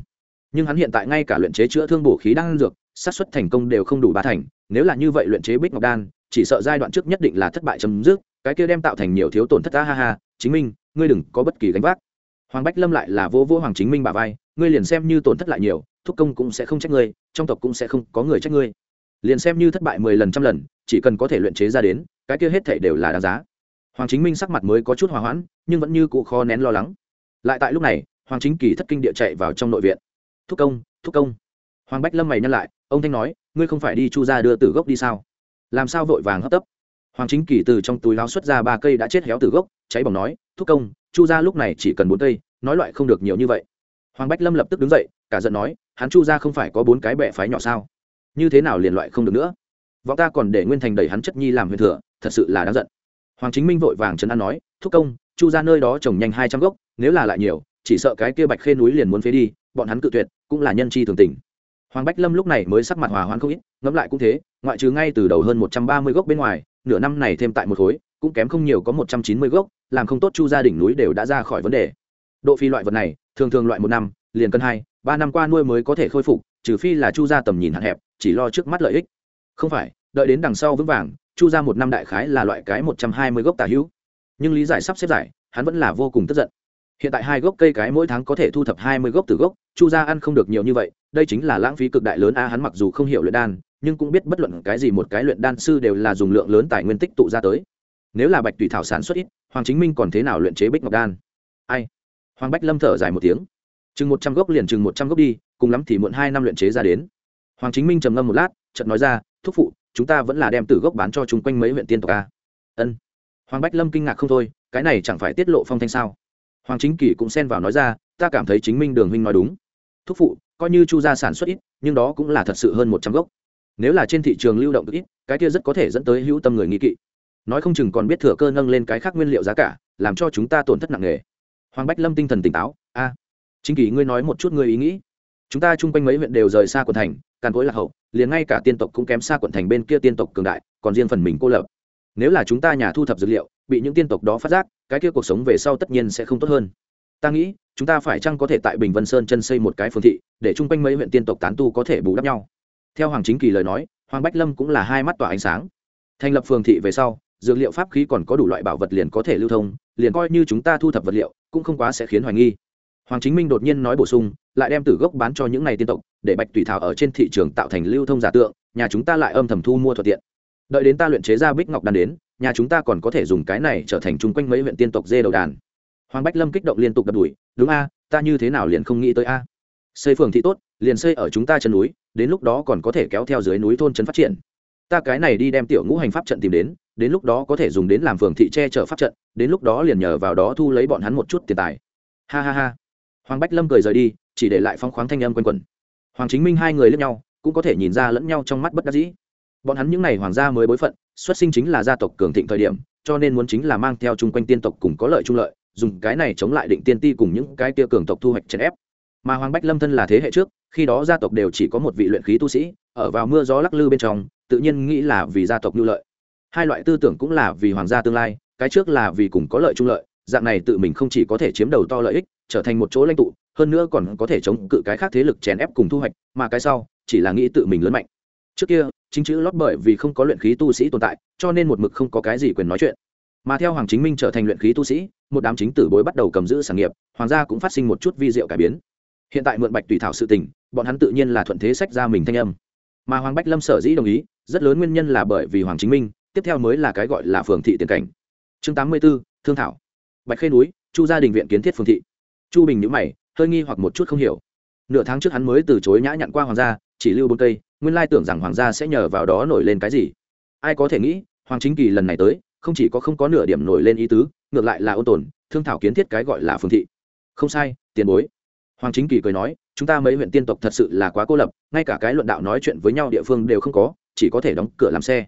Nhưng hắn hiện tại ngay cả luyện chế chữa thương bổ khí đan dược, xác suất thành công đều không đủ ba thành, nếu là như vậy luyện chế bích ngọc đan, chỉ sợ giai đoạn trước nhất định là thất bại chấm dứt, cái kia đem tạo thành nhiều thiếu tổn thất ta ha ha, chính minh, ngươi đừng có bất kỳ gánh vác. Hoàng bách lâm lại là vô vô hoàng chính minh bà vai, ngươi liền xem như tổn thất lại nhiều thúc công cũng sẽ không trách ngươi, trong tộc cũng sẽ không có người trách ngươi. Liền xem như thất bại mười lần trăm lần, chỉ cần có thể luyện chế ra đến, cái kia hết thể đều là đáng giá. Hoàng chính minh sắc mặt mới có chút hòa hoãn, nhưng vẫn như cụ khó nén lo lắng. Lại tại lúc này, hoàng chính kỳ thất kinh địa chạy vào trong nội viện. Thúc công thúc công. Hoàng bách lâm mày nhăn lại, ông thanh nói, ngươi không phải đi chu ra đưa từ gốc đi sao? Làm sao vội vàng hấp tấp? Hoàng chính kỳ từ trong túi láo xuất ra ba cây đã chết héo từ gốc, cháy bỏng nói, thúc công, chu ra lúc này chỉ cần bốn cây, nói loại không được nhiều như vậy. Hoàng bách lâm lập tức đứng dậy, cả giận nói hắn chu ra không phải có bốn cái bệ phái nhỏ sao? Như thế nào liền loại không được nữa? Vọng ta còn để nguyên thành đẩy hắn chất nhi làm huyền thừa, thật sự là đáng giận. Hoàng chính minh vội vàng trấn an nói, thúc công, chu ra nơi đó trồng nhanh hai trăm gốc, nếu là lại nhiều, chỉ sợ cái kia bạch khê núi liền muốn phế đi, bọn hắn cự tuyệt, cũng là nhân chi thường tình. Hoàng bách lâm lúc này mới sắc mặt hòa hoãn không ít, ngẫm lại cũng thế, ngoại trừ ngay từ đầu hơn một trăm ba mươi gốc bên ngoài, nửa năm này thêm tại một khối, cũng kém không nhiều có một trăm chín mươi gốc, làm không tốt chu gia đỉnh núi đều đã ra khỏi vấn đề. Độ phi loại vật này, thường thường loại một năm, liền cân hai ba năm qua nuôi mới có thể khôi phục, trừ phi là chu gia tầm nhìn hạn hẹp, chỉ lo trước mắt lợi ích. Không phải, đợi đến đằng sau vững vàng, chu gia một năm đại khái là loại cái một trăm hai mươi gốc tà hữu. Nhưng lý giải sắp xếp giải, hắn vẫn là vô cùng tức giận. Hiện tại hai gốc cây cái mỗi tháng có thể thu thập hai mươi gốc từ gốc, chu gia ăn không được nhiều như vậy, đây chính là lãng phí cực đại lớn a, hắn mặc dù không hiểu luyện đan, nhưng cũng biết bất luận cái gì một cái luyện đan sư đều là dùng lượng lớn tài nguyên tích tụ ra tới. Nếu là bạch tùy thảo sản xuất ít, hoàng chính minh còn thế nào luyện chế bích ngọc đan? Ai? Hoàng bách lâm thở dài một tiếng chừng một trăm gốc liền chừng một trăm gốc đi, cùng lắm thì muộn hai năm luyện chế ra đến. Hoàng chính minh trầm ngâm một lát, chợt nói ra, thúc phụ, chúng ta vẫn là đem từ gốc bán cho chúng quanh mấy huyện tiên tộc a. Ân. Hoàng bách lâm kinh ngạc không thôi, cái này chẳng phải tiết lộ phong thanh sao? Hoàng chính Kỷ cũng xen vào nói ra, ta cảm thấy chính minh đường huynh nói đúng. Thúc phụ, coi như chu gia sản xuất ít, nhưng đó cũng là thật sự hơn một trăm gốc. Nếu là trên thị trường lưu động ít, cái kia rất có thể dẫn tới hữu tâm người nghi kỵ. Nói không chừng còn biết thừa cơ nâng lên cái khác nguyên liệu giá cả, làm cho chúng ta tổn thất nặng nề. Hoàng bách lâm tinh thần tỉnh táo, a chính kỳ, ngươi nói một chút ngươi ý nghĩ. Chúng ta chung quanh mấy huyện đều rời xa quận thành, càn cối lạc hậu, liền ngay cả tiên tộc cũng kém xa quận thành bên kia tiên tộc cường đại, còn riêng phần mình cô lập. Nếu là chúng ta nhà thu thập dược liệu, bị những tiên tộc đó phát giác, cái kia cuộc sống về sau tất nhiên sẽ không tốt hơn. Ta nghĩ, chúng ta phải chăng có thể tại bình vân sơn chân xây một cái phương thị, để chung quanh mấy huyện tiên tộc tán tu có thể bù đắp nhau? Theo hoàng chính kỳ lời nói, hoàng bách lâm cũng là hai mắt tỏa ánh sáng. Thành lập phường thị về sau, dược liệu pháp khí còn có đủ loại bảo vật liền có thể lưu thông, liền coi như chúng ta thu thập vật liệu, cũng không quá sẽ khiến hoài nghi hoàng chính minh đột nhiên nói bổ sung, lại đem tử gốc bán cho những này tiên tộc, để bạch tùy thảo ở trên thị trường tạo thành lưu thông giả tượng, nhà chúng ta lại âm thầm thu mua thuận tiện. Đợi đến ta luyện chế ra bích ngọc đan đến, nhà chúng ta còn có thể dùng cái này trở thành chung quanh mấy huyện tiên tộc dê đầu đàn. Hoàng bách lâm kích động liên tục đập đuổi, đúng a, ta như thế nào liền không nghĩ tới a? Xây phường thị tốt, liền xây ở chúng ta chân núi, đến lúc đó còn có thể kéo theo dưới núi thôn trấn phát triển. Ta cái này đi đem tiểu ngũ hành pháp trận tìm đến đến lúc đó có thể dùng đến làm phường thị che chở pháp trận, đến lúc đó liền nhờ vào đó thu lấy bọn hắn một chút tiền tài. Ha ha ha hoàng bách lâm cười rời đi, chỉ để lại phong khoáng thanh âm quanh quẩn. Hoàng chính minh hai người lẫn nhau, cũng có thể nhìn ra lẫn nhau trong mắt bất đắc dĩ. Bọn hắn những n à y hoàng gia mới bối phận, xuất sinh chính là gia tộc cường thịnh thời điểm, cho nên muốn chính là mang theo chung quanh tiên tộc cùng có lợi trung lợi, dùng cái này chống lại định tiên ti cùng những cái tia cường tộc thu hoạch chèn ép. Mà hoàng bách lâm thân là thế hệ trước, khi đó gia tộc đều chỉ có một vị luyện khí tu sĩ, ở vào mưa gió lắc lư bên trong, tự nhiên nghĩ là vì gia tộc nhu lợi. Hai loại tư tưởng cũng là vì hoàng gia tương lai, cái trước là vì cùng có lợi trung lợi, dạng này tự mình không chỉ có thể chiếm đầu to lợi ích trở thành một chỗ lãnh tụ, hơn nữa còn có thể chống cự cái khác thế lực chèn ép cùng thu hoạch, mà cái sau, chỉ là nghĩ tự mình lớn mạnh. Trước kia, chính chữ lót bởi vì không có luyện khí tu sĩ tồn tại, cho nên một mực không có cái gì quyền nói chuyện. Mà theo hoàng chính minh trở thành luyện khí tu sĩ, một đám chính tử bối bắt đầu cầm giữ sản nghiệp, hoàng gia cũng phát sinh một chút vi diệu cải biến. Hiện tại mượn bạch tùy thảo sự tình, bọn hắn tự nhiên là thuận thế sách ra mình thanh âm. Mà hoàng bách lâm sở dĩ đồng ý, rất lớn nguyên nhân là bởi vì hoàng chính minh, tiếp theo mới là cái gọi là phường thị tiền cảnh. Chương tám mươi b ố thương thảo. Bạch khê núi, chu gia đình viện kiến thiết phường thị chu bình nhữ mày, hơi nghi hoặc một chút không hiểu. Nửa tháng trước hắn mới từ chối nhã nhặn qua hoàng gia, chỉ lưu bốn cây, nguyên lai tưởng rằng hoàng gia sẽ nhờ vào đó nổi lên cái gì. Ai có thể nghĩ, hoàng chính kỳ lần này tới, không chỉ có không có nửa điểm nổi lên ý tứ, ngược lại là ôn tồn, thương thảo kiến thiết cái gọi là phương thị. Không sai, tiền bối. Hoàng chính kỳ cười nói, chúng ta mấy huyện tiên tộc thật sự là quá cô lập, ngay cả cái luận đạo nói chuyện với nhau địa phương đều không có, chỉ có thể đóng cửa làm xe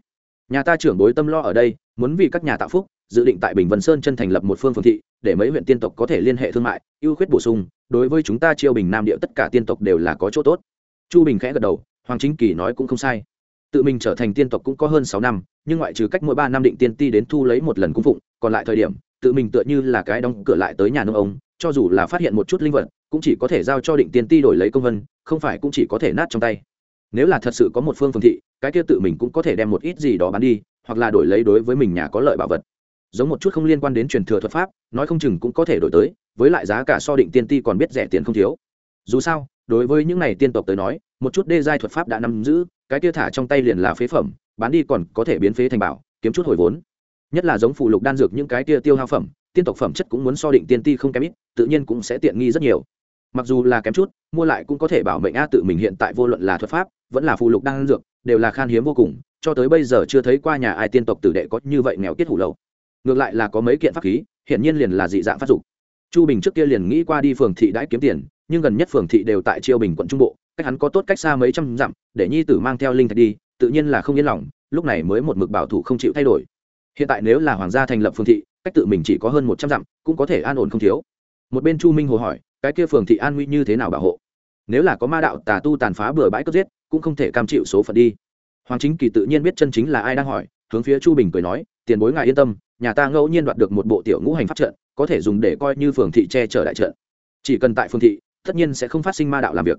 nhà ta trưởng bối tâm lo ở đây, muốn vì các nhà tạo phúc, dự định tại bình vân sơn chân thành lập một phương phương thị, để mấy huyện tiên tộc có thể liên hệ thương mại, ưu khuyết bổ sung. Đối với chúng ta chiêu bình nam địa tất cả tiên tộc đều là có chỗ tốt. Chu bình khẽ gật đầu, hoàng chính kỳ nói cũng không sai. Tự mình trở thành tiên tộc cũng có hơn sáu năm, nhưng ngoại trừ cách mỗi ba năm định tiên ti đến thu lấy một lần cung phụng, còn lại thời điểm, tự mình tựa như là cái đóng cửa lại tới nhà nông ông, cho dù là phát hiện một chút linh vật, cũng chỉ có thể giao cho định tiên ti đổi lấy công vân, không phải cũng chỉ có thể nát trong tay nếu là thật sự có một phương phương thị, cái kia tự mình cũng có thể đem một ít gì đó bán đi, hoặc là đổi lấy đối với mình nhà có lợi bảo vật. Giống một chút không liên quan đến truyền thừa thuật pháp, nói không chừng cũng có thể đổi tới, với lại giá cả so định tiên ti còn biết rẻ tiền không thiếu. Dù sao, đối với những này tiên tộc tới nói, một chút đê giai thuật pháp đã nắm giữ, cái kia thả trong tay liền là phế phẩm, bán đi còn có thể biến phế thành bảo, kiếm chút hồi vốn. Nhất là giống phụ lục đan dược những cái kia tiêu hao phẩm, tiên tộc phẩm chất cũng muốn so định tiên ti không kém ít, tự nhiên cũng sẽ tiện nghi rất nhiều mặc dù là kém chút, mua lại cũng có thể bảo mệnh a tự mình hiện tại vô luận là thuật pháp, vẫn là phụ lục đan dược, đều là khan hiếm vô cùng, cho tới bây giờ chưa thấy qua nhà ai tiên tộc tử đệ có như vậy nghèo tiết hủ lậu. Ngược lại là có mấy kiện pháp khí, hiển nhiên liền là dị dạng phát dục. Chu bình trước kia liền nghĩ qua đi phường thị đãi kiếm tiền, nhưng gần nhất phường thị đều tại chiêu bình quận trung bộ, cách hắn có tốt cách xa mấy trăm dặm, để nhi tử mang theo linh thạch đi, tự nhiên là không yên lòng, lúc này mới một mực bảo thủ không chịu thay đổi. Hiện tại nếu là hoàng gia thành lập phường thị, cách tự mình chỉ có hơn một trăm dặm, cũng có thể an ổn không thiếu. Một bên chu minh hồ hỏi cái kia phường thị an nguy như thế nào bảo hộ? Nếu là có ma đạo tà tu tàn phá bừa bãi cướp giết, cũng không thể cam chịu số phận đi. Hoàng chính kỳ tự nhiên biết chân chính là ai đang hỏi, hướng phía chu bình cười nói, tiền bối ngài yên tâm, nhà ta ngẫu nhiên đoạt được một bộ tiểu ngũ hành pháp trận, có thể dùng để coi như phường thị che chở đại trận. Chỉ cần tại phường thị, tất nhiên sẽ không phát sinh ma đạo làm việc.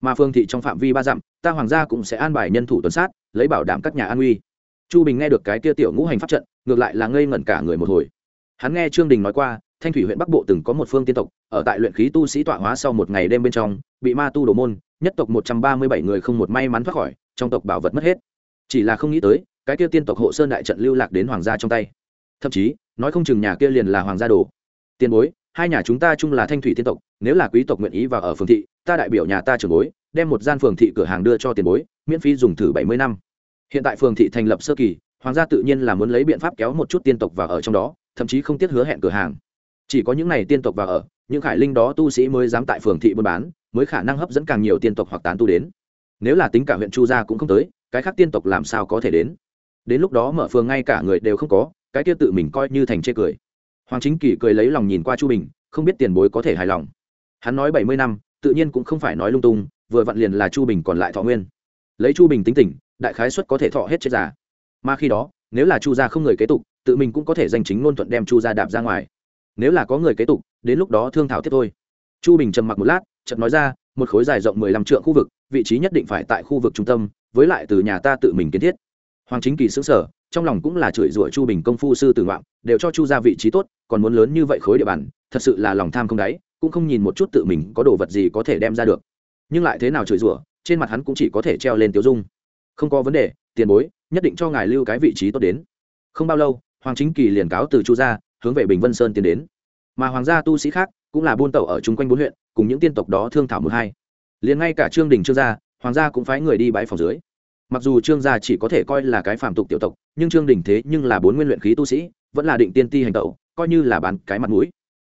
Mà phường thị trong phạm vi ba dặm, ta hoàng gia cũng sẽ an bài nhân thủ tuần sát, lấy bảo đảm các nhà an uy chu bình nghe được cái kia tiểu ngũ hành pháp trận, ngược lại là ngây ngẩn cả người một hồi. Hắn nghe trương đình nói qua thanh thủy huyện bắc bộ từng có một phương tiên tộc, ở tại luyện khí tu sĩ tọa hóa sau một ngày đêm bên trong, bị ma tu đồ môn, nhất tộc một trăm ba mươi bảy người không một may mắn thoát khỏi, trong tộc bảo vật mất hết. Chỉ là không nghĩ tới, cái kia tiên tộc hộ sơn đại trận lưu lạc đến hoàng gia trong tay. Thậm chí, nói không chừng nhà kia liền là hoàng gia đồ. Tiền bối, hai nhà chúng ta chung là thanh thủy tiên tộc, nếu là quý tộc nguyện ý vào ở phường thị, ta đại biểu nhà ta trưởng bối, đem một gian phường thị cửa hàng đưa cho tiền bối, miễn phí dùng thử bảy mươi năm. Hiện tại phường thị thành lập sơ kỳ, hoàng gia tự nhiên là muốn lấy biện pháp kéo một chút tiên tộc vào ở trong đó, thậm chí không tiếc hứa hẹn cửa hàng chỉ có những n à y tiên tộc vào ở, những khải linh đó tu sĩ mới dám tại phường thị buôn bán, mới khả năng hấp dẫn càng nhiều tiên tộc hoặc tán tu đến. Nếu là tính cả huyện chu gia cũng không tới, cái khác tiên tộc làm sao có thể đến? Đến lúc đó mở phường ngay cả người đều không có, cái kia tự mình coi như thành chê cười. Hoàng chính kỳ cười lấy lòng nhìn qua chu bình, không biết tiền bối có thể hài lòng. Hắn nói bảy mươi năm, tự nhiên cũng không phải nói lung tung, vừa vặn liền là chu bình còn lại thọ nguyên. Lấy chu bình tính tình, đại khái suất có thể thọ hết chết già. Mà khi đó, nếu là chu gia không người kế tục, tự mình cũng có thể danh chính ngôn thuận đem chu gia đạp ra ngoài nếu là có người kế tục, đến lúc đó thương thảo tiếp thôi. Chu bình trầm mặc một lát, chợt nói ra, một khối dài rộng mười lăm trượng khu vực, vị trí nhất định phải tại khu vực trung tâm, với lại từ nhà ta tự mình kiến thiết. Hoàng chính kỳ xứng sở trong lòng cũng là chửi rủa chu bình công phu sư tử ngoạn đều cho chu ra vị trí tốt, còn muốn lớn như vậy khối địa bàn, thật sự là lòng tham không đáy, cũng không nhìn một chút tự mình có đồ vật gì có thể đem ra được. Nhưng lại thế nào chửi rủa, trên mặt hắn cũng chỉ có thể treo lên tiêu dung. Không có vấn đề, tiền bối, nhất định cho ngài lưu cái vị trí tốt đến. Không bao lâu, hoàng chính kỳ liền cáo từ chu ra hướng về bình vân sơn tiến đến. Mà hoàng gia tu sĩ khác cũng là buôn tẩu ở chung quanh bốn huyện, cùng những tiên tộc đó thương thảo một hai. Liền ngay cả trương đình trương gia, hoàng gia cũng phái người đi bãi phòng dưới. Mặc dù trương gia chỉ có thể coi là cái phàm tục tiểu tộc, nhưng trương đình thế nhưng là bốn nguyên luyện khí tu sĩ, vẫn là định tiên ti hành tẩu, coi như là bán cái mặt mũi.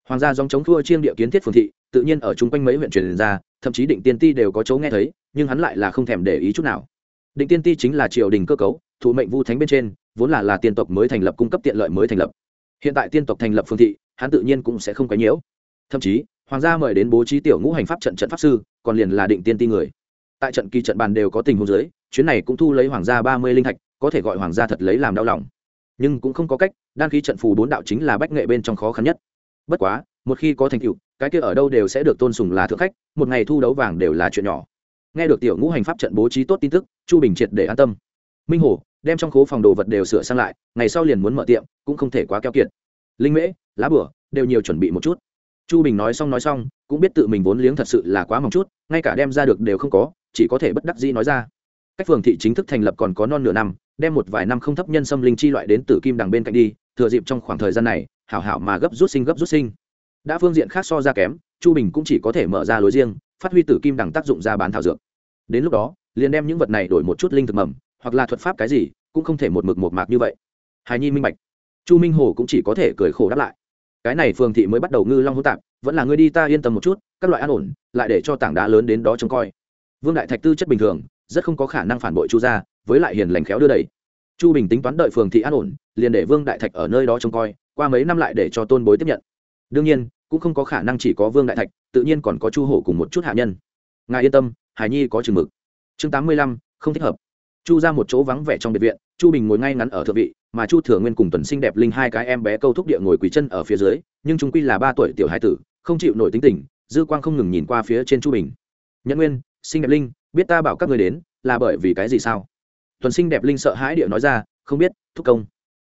Hoàng gia dòng chống thua chiêng địa kiến thiết phường thị, tự nhiên ở chung quanh mấy huyện truyền ra, thậm chí định tiên ti đều có chỗ nghe thấy, nhưng hắn lại là không thèm để ý chút nào. Định tiên ti chính là triều đình cơ cấu thụ mệnh vu thánh bên trên, vốn là là tiên tộc mới thành lập cung cấp tiện lợi mới thành lập hiện tại tiên tộc thành lập phương thị, hắn tự nhiên cũng sẽ không quấy nhiễu. Thậm chí, hoàng gia mời đến bố trí tiểu ngũ hành pháp trận trận pháp sư, còn liền là định tiên ti người. Tại trận kỳ trận bàn đều có tình huống dưới, chuyến này cũng thu lấy hoàng gia ba mươi linh thạch, có thể gọi hoàng gia thật lấy làm đau lòng. Nhưng cũng không có cách, đan khí trận phù bốn đạo chính là bách nghệ bên trong khó khăn nhất. Bất quá, một khi có thành tựu, cái kia ở đâu đều sẽ được tôn sùng là thượng khách, một ngày thu đấu vàng đều là chuyện nhỏ. Nghe được tiểu ngũ hành pháp trận bố trí tốt tin tức, chu bình triệt để an tâm. Minh hồ đem trong khố phòng đồ vật đều sửa sang lại, ngày sau liền muốn mở tiệm, cũng không thể quá keo kiệt. Linh mễ, lá bửa, đều nhiều chuẩn bị một chút. Chu bình nói xong nói xong, cũng biết tự mình vốn liếng thật sự là quá mong chút, ngay cả đem ra được đều không có, chỉ có thể bất đắc dĩ nói ra. Cách phường thị chính thức thành lập còn có non nửa năm, đem một vài năm không thấp nhân xâm linh chi loại đến từ kim đằng bên cạnh đi, thừa dịp trong khoảng thời gian này, hảo hảo mà gấp rút sinh gấp rút sinh. Đã phương diện khác so ra kém, chu bình cũng chỉ có thể mở ra lối riêng, phát huy tử kim đằng tác dụng ra bán thảo dược. Đến lúc đó, liền đem những vật này đổi một chút linh thực mầm hoặc là thuật pháp cái gì, cũng không thể một mực một mạc như vậy. Hài nhi minh bạch. Chu minh hồ cũng chỉ có thể cười khổ đáp lại. Cái này phường thị mới bắt đầu ngư long hỗn tạp, vẫn là ngươi đi ta yên tâm một chút, các loại an ổn, lại để cho tảng đá lớn đến đó trông coi. Vương đại thạch tư chất bình thường, rất không có khả năng phản bội chu gia, với lại hiền lành khéo đưa đẩy. Chu bình tính toán đợi phường thị an ổn, liền để vương đại thạch ở nơi đó trông coi, qua mấy năm lại để cho tôn bối tiếp nhận. Đương nhiên, cũng không có khả năng chỉ có vương đại thạch, tự nhiên còn có chu hổ cùng một chút hạ nhân. Ngài yên tâm, hải nhi có chừng mực. Chương tám mươi lăm, không thích hợp chu ra một chỗ vắng vẻ trong biệt viện, chu bình ngồi ngay ngắn ở thượng vị, mà chu thừa nguyên cùng tuần sinh đẹp linh hai cái em bé câu thúc địa ngồi quỳ chân ở phía dưới, nhưng chúng quy là ba tuổi tiểu hải tử, không chịu nổi tính tình, dư quang không ngừng nhìn qua phía trên chu bình. Nhẫn nguyên, sinh đẹp linh, biết ta bảo các người đến, là bởi vì cái gì sao? Tuần sinh đẹp linh sợ hãi địa nói ra, không biết, thúc công.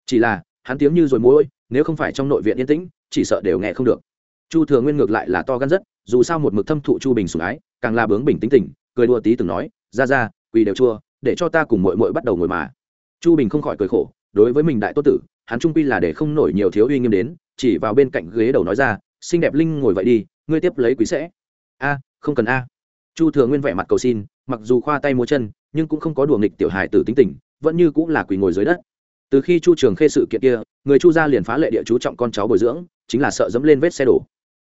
Chỉ là, hắn tiếng như rồi mối nếu không phải trong nội viện yên tĩnh, chỉ sợ đều nghe không được. Chu thừa nguyên ngược lại là to gan rất, dù sao một mực thâm thụ chu bình sủng ái, càng là bướng bình tính tình, cười đùa tí từng nói, ra ra, quỳ đều chua để cho ta cùng mội mội bắt đầu ngồi mà. Chu bình không khỏi cười khổ, đối với mình đại tốt tử, hắn trung pi là để không nổi nhiều thiếu uy nghiêm đến, chỉ vào bên cạnh ghế đầu nói ra, xinh đẹp linh ngồi vậy đi, ngươi tiếp lấy quý sẽ. A, không cần a. Chu thừa nguyên vẻ mặt cầu xin, mặc dù khoa tay múa chân, nhưng cũng không có đùa nghịch tiểu hài tử tính tình, vẫn như cũng là quỳ ngồi dưới đất. Từ khi chu trường khê sự kiện kia, người chu gia liền phá lệ địa chú trọng con cháu bồi dưỡng, chính là sợ dẫm lên vết xe đổ.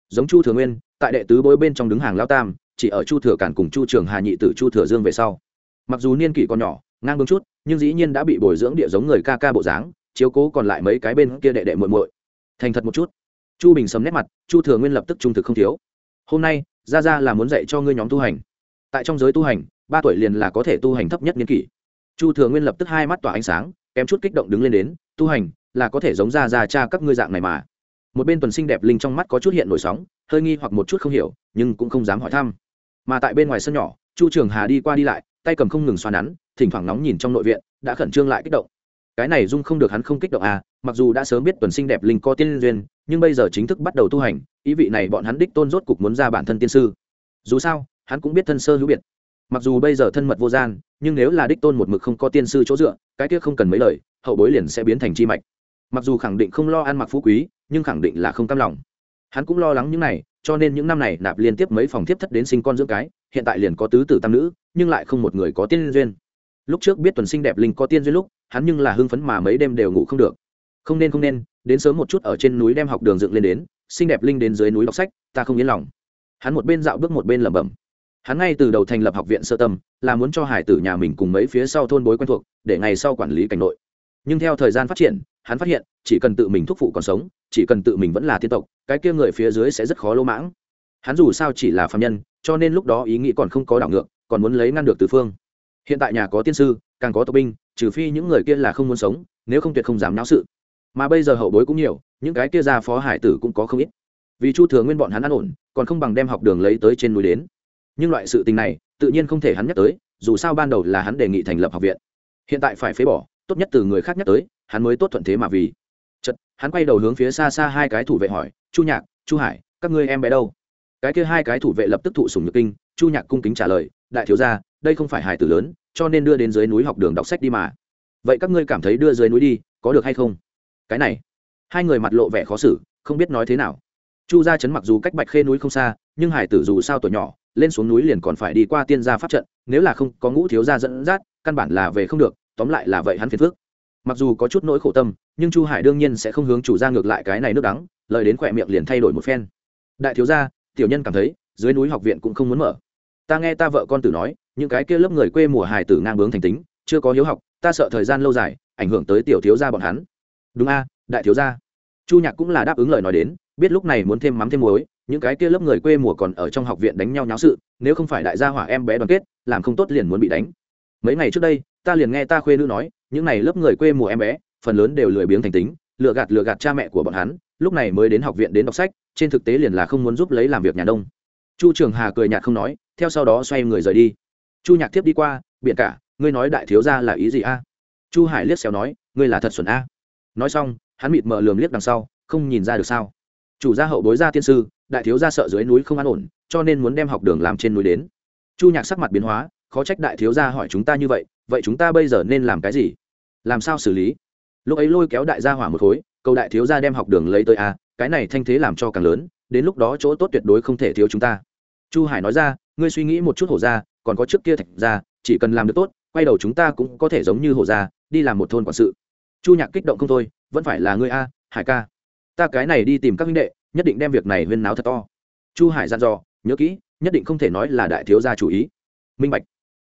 Giống chu thừa nguyên, tại đệ tứ bối bên trong đứng hàng lao tam, chỉ ở chu thừa cản cùng chu trường hà nhị tử chu thừa dương về sau mặc dù niên kỷ còn nhỏ, ngang bướng chút, nhưng dĩ nhiên đã bị bồi dưỡng địa giống người ca ca bộ dáng, chiếu cố còn lại mấy cái bên kia đệ đệ muội muội. Thành thật một chút. Chu bình sầm nét mặt, chu thừa nguyên lập tức trung thực không thiếu. Hôm nay ra ra là muốn dạy cho ngươi nhóm tu hành. Tại trong giới tu hành, ba tuổi liền là có thể tu hành thấp nhất niên kỷ. Chu thừa nguyên lập tức hai mắt tỏa ánh sáng, kém chút kích động đứng lên đến, tu hành, là có thể giống ra ra cha các ngươi dạng này mà. Một bên tuần sinh đẹp linh trong mắt có chút hiện nổi sóng, hơi nghi hoặc một chút không hiểu, nhưng cũng không dám hỏi thăm. Mà tại bên ngoài sân nhỏ, chu trường hà đi qua đi lại tay cầm không ngừng xoa nắn, thỉnh thoảng nóng nhìn trong nội viện, đã khẩn trương lại kích động. Cái này dung không được hắn không kích động à mặc dù đã sớm biết tuần sinh đẹp linh có tiên duyên, nhưng bây giờ chính thức bắt đầu tu hành, ý vị này bọn hắn đích tôn rốt cục muốn ra bản thân tiên sư. Dù sao, hắn cũng biết thân sơ hữu biệt. Mặc dù bây giờ thân mật vô gian, nhưng nếu là đích tôn một mực không có tiên sư chỗ dựa, cái kia không cần mấy lời, hậu bối liền sẽ biến thành chi mạch. Mặc dù khẳng định không lo ăn mặc phú quý, nhưng khẳng định là không cam lòng. Hắn cũng lo lắng những này, cho nên những năm này nạp liên tiếp mấy phòng tiếp thất đến sinh con dưỡng cái, hiện tại liền có tứ tử tam nữ nhưng lại không một người có tiên duyên. Lúc trước biết tuần sinh đẹp linh có tiên duyên lúc, hắn nhưng là hưng phấn mà mấy đêm đều ngủ không được. Không nên không nên, đến sớm một chút ở trên núi đem học đường dựng lên đến xinh đẹp linh đến dưới núi đọc sách, ta không yên lòng. Hắn một bên dạo bước một bên lẩm bẩm. Hắn ngay từ đầu thành lập học viện sơ tâm, là muốn cho hải tử nhà mình cùng mấy phía sau thôn bối quen thuộc, để ngày sau quản lý cảnh nội. Nhưng theo thời gian phát triển, hắn phát hiện, chỉ cần tự mình thúc phụ còn sống, chỉ cần tự mình vẫn là tiên tộc, cái kia người phía dưới sẽ rất khó lỗ mãng. Hắn dù sao chỉ là phạm nhân, cho nên lúc đó ý nghĩ còn không có đảo ngược còn muốn lấy ngăn được từ phương. Hiện tại nhà có tiên sư, càng có tộc binh, trừ phi những người kia là không muốn sống, nếu không tuyệt không dám náo sự. Mà bây giờ hậu bối cũng nhiều, những cái kia ra phó hải tử cũng có không ít. Vì chu thừa nguyên bọn hắn ăn ổn, còn không bằng đem học đường lấy tới trên núi đến. Nhưng loại sự tình này, tự nhiên không thể hắn nhắc tới, dù sao ban đầu là hắn đề nghị thành lập học viện. Hiện tại phải phế bỏ, tốt nhất từ người khác nhắc tới, hắn mới tốt thuận thế mà vì. Chật hắn quay đầu hướng phía xa xa hai cái thủ vệ hỏi, chu nhạc, chu hải, các ngươi em bé đâu? Cái kia hai cái thủ vệ lập tức thụ sùng nhược kinh, chu nhạc cung kính trả lời đại thiếu gia, đây không phải hải tử lớn, cho nên đưa đến dưới núi học đường đọc sách đi mà. Vậy các ngươi cảm thấy đưa dưới núi đi, có được hay không? Cái này. Hai người mặt lộ vẻ khó xử, không biết nói thế nào. Chu gia chấn mặc dù cách bạch khê núi không xa, nhưng hải tử dù sao tuổi nhỏ, lên xuống núi liền còn phải đi qua tiên gia pháp trận, nếu là không có ngũ thiếu gia dẫn dắt, căn bản là về không được, tóm lại là vậy hắn phiền phước mặc dù có chút nỗi khổ tâm, nhưng chu hải đương nhiên sẽ không hướng chủ gia ngược lại cái này nước đắng, lời đến khỏe miệng liền thay đổi một phen. Đại thiếu gia, tiểu nhân cảm thấy, dưới núi học viện cũng không muốn mở ta nghe ta vợ con tử nói, những cái kia lớp người quê mùa hài tử ngang bướng thành tính, chưa có hiếu học, ta sợ thời gian lâu dài, ảnh hưởng tới tiểu thiếu gia bọn hắn. Đúng a, đại thiếu gia. Chu nhạc cũng là đáp ứng lời nói đến, biết lúc này muốn thêm mắm thêm muối, những cái kia lớp người quê mùa còn ở trong học viện đánh nhau nháo sự, nếu không phải đại gia hỏa em bé đoàn kết, làm không tốt liền muốn bị đánh. Mấy ngày trước đây, ta liền nghe ta khuê nữ nói, những này lớp người quê mùa em bé, phần lớn đều lười biếng thành tính, lừa gạt lừa gạt cha mẹ của bọn hắn, lúc này mới đến học viện đến đọc sách, trên thực tế liền là không muốn giúp lấy làm việc nhà đông chu trường hà cười nhạt không nói, theo sau đó xoay người rời đi. Chu nhạc tiếp đi qua biện cả, ngươi nói đại thiếu ra là ý gì a? Chu hải liếc xéo nói, ngươi là thật xuẩn a. Nói xong, hắn mịt mờ lường liếc đằng sau, không nhìn ra được sao. Chủ gia hậu bối gia tiên sư, đại thiếu gia sợ dưới núi không an ổn, cho nên muốn đem học đường làm trên núi đến. Chu nhạc sắc mặt biến hóa, khó trách đại thiếu gia hỏi chúng ta như vậy vậy chúng ta bây giờ nên làm cái gì? Làm sao xử lý? Lúc ấy lôi kéo đại gia hỏa một khối, cầu đại thiếu gia đem học đường lấy tới a, cái này thanh thế làm cho càng lớn đến lúc đó chỗ tốt tuyệt đối không thể thiếu chúng ta. Chu hải nói ra, ngươi suy nghĩ một chút hổ ra còn có trước kia thạch ra chỉ cần làm được tốt, quay đầu chúng ta cũng có thể giống như hổ ra đi làm một thôn quản sự. Chu nhạc kích động không thôi, vẫn phải là ngươi a, hải ca. Ta cái này đi tìm các huynh đệ, nhất định đem việc này huyên náo thật to. Chu hải dặn dò, nhớ kỹ, nhất định không thể nói là đại thiếu gia chủ ý. Minh bạch.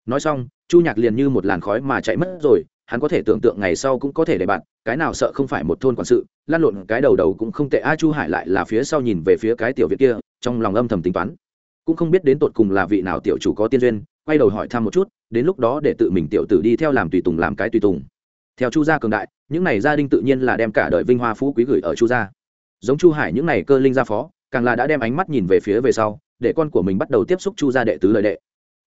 Nói xong, chu nhạc liền như một làn khói mà chạy mất rồi hắn có thể tưởng tượng ngày sau cũng có thể để bạn, cái nào sợ không phải một thôn quản sự, lan lộn cái đầu đầu cũng không tệ, a chu hải lại là phía sau nhìn về phía cái tiểu việt kia, trong lòng âm thầm tính toán. Cũng không biết đến tột cùng là vị nào tiểu chủ có tiên duyên, quay đầu hỏi thăm một chút, đến lúc đó để tự mình tiểu tử đi theo làm tùy tùng làm cái tùy tùng. Theo chu gia cường đại, những này gia đình tự nhiên là đem cả đời vinh hoa phú quý gửi ở chu gia. Giống chu hải những này cơ linh gia phó, càng là đã đem ánh mắt nhìn về phía về sau, để con của mình bắt đầu tiếp xúc chu gia đệ tứ lời đệ.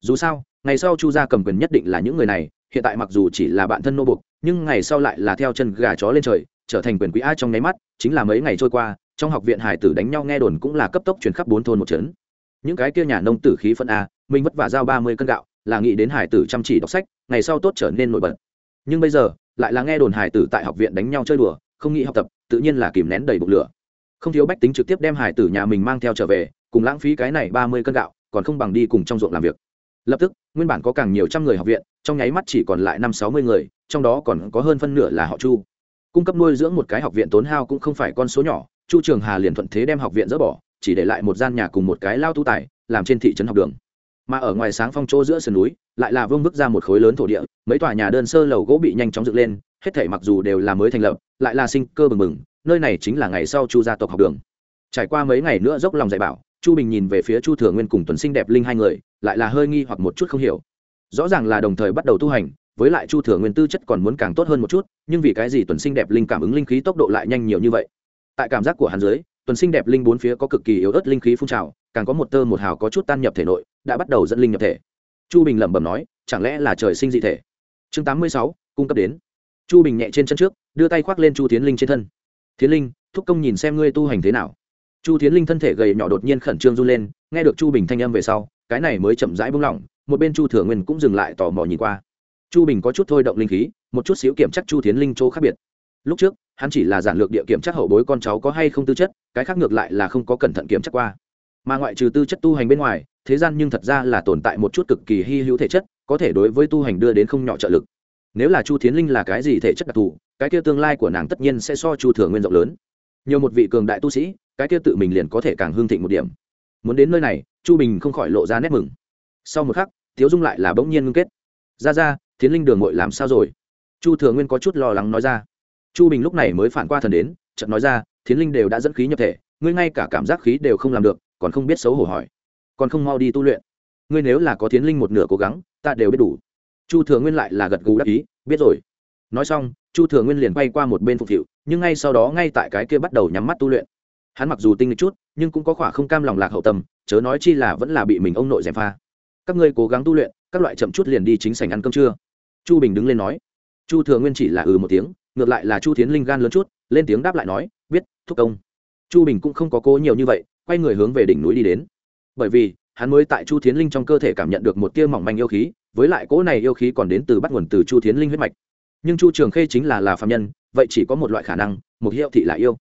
Dù sao, ngày sau chu gia cầm quyền nhất định là những người này hiện tại mặc dù chỉ là bạn thân nô bục nhưng ngày sau lại là theo chân gà chó lên trời, trở thành quyền quý a trong nháy mắt, chính là mấy ngày trôi qua, trong học viện hải tử đánh nhau nghe đồn cũng là cấp tốc chuyển khắp bốn thôn một trấn những cái kia nhà nông tử khí phân a, mình vất vả giao ba mươi cân gạo, là nghĩ đến hải tử chăm chỉ đọc sách, ngày sau tốt trở nên nổi bật. Nhưng bây giờ, lại là nghe đồn hải tử tại học viện đánh nhau chơi đùa, không nghĩ học tập, tự nhiên là kìm nén đầy bụng lửa. Không thiếu bách tính trực tiếp đem hải tử nhà mình mang theo trở về, cùng lãng phí cái này ba mươi cân gạo, còn không bằng đi cùng trong ruộng làm việc lập tức, nguyên bản có càng nhiều trăm người học viện, trong nháy mắt chỉ còn lại năm sáu mươi người, trong đó còn có hơn phân nửa là họ chu. Cung cấp nuôi dưỡng một cái học viện tốn hao cũng không phải con số nhỏ, chu trường hà liền thuận thế đem học viện dỡ bỏ, chỉ để lại một gian nhà cùng một cái lao tu tài, làm trên thị trấn học đường. Mà ở ngoài sáng phong chỗ giữa sườn núi, lại là vương bức ra một khối lớn thổ địa, mấy tòa nhà đơn sơ lầu gỗ bị nhanh chóng dựng lên, hết thể mặc dù đều là mới thành lập, lại là sinh cơ bừng bừng, nơi này chính là ngày sau chu gia tộc học đường. Trải qua mấy ngày nữa dốc lòng dạy bảo, chu bình nhìn về phía chu thừa nguyên cùng tuần sinh đẹp linh hai người lại là hơi nghi hoặc một chút không hiểu. Rõ ràng là đồng thời bắt đầu tu hành, với lại chu thừa nguyên tư chất còn muốn càng tốt hơn một chút, nhưng vì cái gì tuần sinh đẹp linh cảm ứng linh khí tốc độ lại nhanh nhiều như vậy? Tại cảm giác của hắn dưới, tuần sinh đẹp linh bốn phía có cực kỳ yếu ớt linh khí phun trào, càng có một tơ một hào có chút tan nhập thể nội, đã bắt đầu dẫn linh nhập thể. Chu bình lẩm bẩm nói, chẳng lẽ là trời sinh dị thể? Chương tám mươi sáu, cung cấp đến. Chu bình nhẹ trên chân trước, đưa tay khoác lên chu tiến linh trên thân. Tiến linh, thúc công nhìn xem ngươi tu hành thế nào. Chu tiến linh thân thể gầy nhỏ đột nhiên khẩn trương run lên, nghe được chu bình thanh âm về sau cái này mới chậm rãi bung lỏng, một bên chu thừa nguyên cũng dừng lại tò mò nhìn qua. Chu bình có chút thôi động linh khí, một chút xíu kiểm chắc chu tiến linh chỗ khác biệt. Lúc trước, hắn chỉ là giản lược địa kiểm chắc hậu bối con cháu có hay không tư chất, cái khác ngược lại là không có cẩn thận kiểm chắc qua. Mà ngoại trừ tư chất tu hành bên ngoài, thế gian nhưng thật ra là tồn tại một chút cực kỳ hy hữu thể chất, có thể đối với tu hành đưa đến không nhỏ trợ lực. Nếu là chu tiến linh là cái gì thể chất đặc thù, cái kia tương lai của nàng tất nhiên sẽ so chu thừa nguyên rộng lớn. Nhiều một vị cường đại tu sĩ, cái kia tự mình liền có thể càng hương thịnh một điểm. Muốn đến nơi này chu bình không khỏi lộ ra nét mừng. Sau một khắc, tiếu dung lại là bỗng nhiên ngưng kết. Ra ra, thiến linh đường ngội làm sao rồi? Chu thừa nguyên có chút lo lắng nói ra. Chu bình lúc này mới phản qua thần đến, chợt nói ra, thiến linh đều đã dẫn khí nhập thể, ngươi ngay cả cảm giác khí đều không làm được, còn không biết xấu hổ hỏi. Còn không mau đi tu luyện. Ngươi nếu là có thiến linh một nửa cố gắng, ta đều biết đủ. Chu thừa nguyên lại là gật gù đắc ý, biết rồi. Nói xong, chu thừa nguyên liền bay qua một bên phục vụ nhưng ngay sau đó ngay tại cái kia bắt đầu nhắm mắt tu luyện. Hắn mặc dù tinh lịch chút nhưng cũng có khỏa không cam lòng lạc hậu tâm, chớ nói chi là vẫn là bị mình ông nội dèm pha. Các ngươi cố gắng tu luyện, các loại chậm chút liền đi chính sảnh ăn cơm trưa. Chu bình đứng lên nói. Chu thừa nguyên chỉ là ừ một tiếng, ngược lại là chu tiến linh gan lớn chút, lên tiếng đáp lại nói, biết, thúc công. Chu bình cũng không có cố nhiều như vậy, quay người hướng về đỉnh núi đi đến. Bởi vì, hắn mới tại chu tiến linh trong cơ thể cảm nhận được một tia mỏng manh yêu khí, với lại cỗ này yêu khí còn đến từ bắt nguồn từ chu tiến linh huyết mạch. Nhưng chu trường khê chính là là phạm nhân, vậy chỉ có một loại khả năng, một hiệu thị là yêu.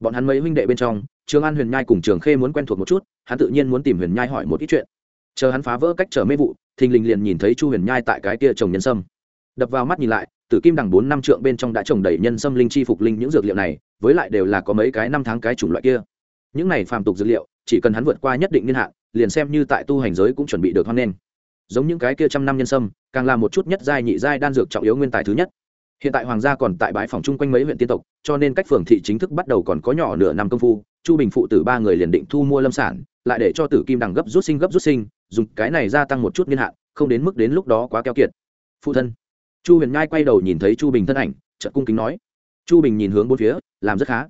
Bọn hắn mấy huynh đệ bên trong trường an huyền nhai cùng trường khê muốn quen thuộc một chút, hắn tự nhiên muốn tìm huyền nhai hỏi một ít chuyện. chờ hắn phá vỡ cách trở mê vụ, thình lình liền nhìn thấy chu huyền nhai tại cái kia trồng nhân sâm. đập vào mắt nhìn lại, tử kim đằng bốn năm trượng bên trong đã trồng đầy nhân sâm linh chi phục linh những dược liệu này, với lại đều là có mấy cái năm tháng cái chủng loại kia. những này phàm tục dược liệu, chỉ cần hắn vượt qua nhất định niên hạn, liền xem như tại tu hành giới cũng chuẩn bị được hoan nghênh. giống những cái kia trăm năm nhân sâm, càng là một chút nhất giai nhị giai đan dược trọng yếu nguyên tài thứ nhất. hiện tại hoàng gia còn tại bãi phòng chung quanh mấy huyện tiên tộc, cho nên cách phường thị chính thức bắt đầu còn có nhỏ nửa năm công phu chu bình phụ tử ba người liền định thu mua lâm sản, lại để cho tử kim đằng gấp rút sinh gấp rút sinh, dùng cái này gia tăng một chút niên hạn, không đến mức đến lúc đó quá keo kiệt. Phụ thân. Chu huyền nhai quay đầu nhìn thấy chu bình thân ảnh, chợt cung kính nói. Chu bình nhìn hướng bốn phía, làm rất khá.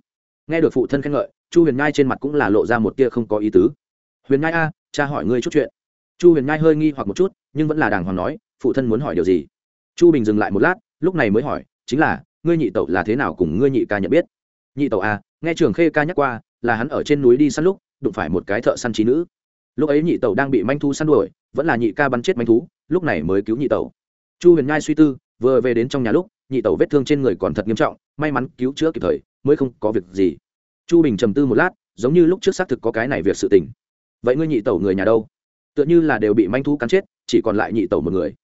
Nghe được phụ thân khen ngợi, chu huyền nhai trên mặt cũng là lộ ra một tia không có ý tứ. Huyền nhai a, cha hỏi ngươi chút chuyện. Chu huyền nhai hơi nghi hoặc một chút, nhưng vẫn là đàng hoàng nói, phụ thân muốn hỏi điều gì? Chu bình dừng lại một lát, lúc này mới hỏi, chính là, ngươi nhị tẩu là thế nào cùng ngươi nhị ca nhận biết? Nhị tẩu a nghe trường khê ca nhắc qua là hắn ở trên núi đi săn lúc, đụng phải một cái thợ săn trí nữ. Lúc ấy nhị tẩu đang bị manh thú săn đuổi, vẫn là nhị ca bắn chết manh thú, lúc này mới cứu nhị tẩu. Chu huyền nhai suy tư, vừa về đến trong nhà lúc, nhị tẩu vết thương trên người còn thật nghiêm trọng, may mắn cứu chữa kịp thời, mới không có việc gì. Chu bình trầm tư một lát, giống như lúc trước xác thực có cái này việc sự tình. Vậy ngươi nhị tẩu người nhà đâu? Tựa như là đều bị manh thú cắn chết, chỉ còn lại nhị tẩu một người.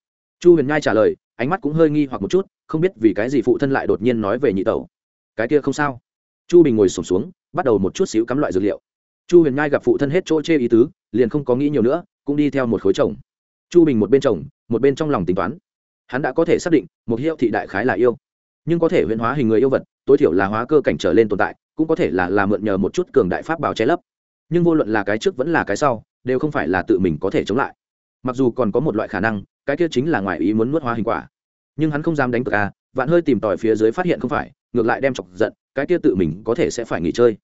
Chu huyền nhai trả lời, ánh mắt cũng hơi nghi hoặc một chút, không biết vì cái gì phụ thân lại đột nhiên nói về nhị tẩu. Cái kia không sao. Chu bình ngồi sổm xuống bắt đầu một chút xíu cắm loại dược liệu. Chu huyền ngai gặp phụ thân hết chỗ chê ý tứ, liền không có nghĩ nhiều nữa, cũng đi theo một khối chồng chu bình một bên chồng một bên trong lòng tính toán. Hắn đã có thể xác định, một hiệu thị đại khái là yêu. Nhưng có thể huyễn hóa hình người yêu vật, tối thiểu là hóa cơ cảnh trở lên tồn tại, cũng có thể là là mượn nhờ một chút cường đại pháp bảo che lấp. Nhưng vô luận là cái trước vẫn là cái sau, đều không phải là tự mình có thể chống lại. Mặc dù còn có một loại khả năng, cái kia chính là ngoài ý muốn nuốt hóa hình quả. Nhưng hắn không dám đánh cược a vạn hơi tìm tòi phía dưới phát hiện không phải, ngược lại đem chọc giận cái kia tự mình có thể sẽ phải nghỉ chơi.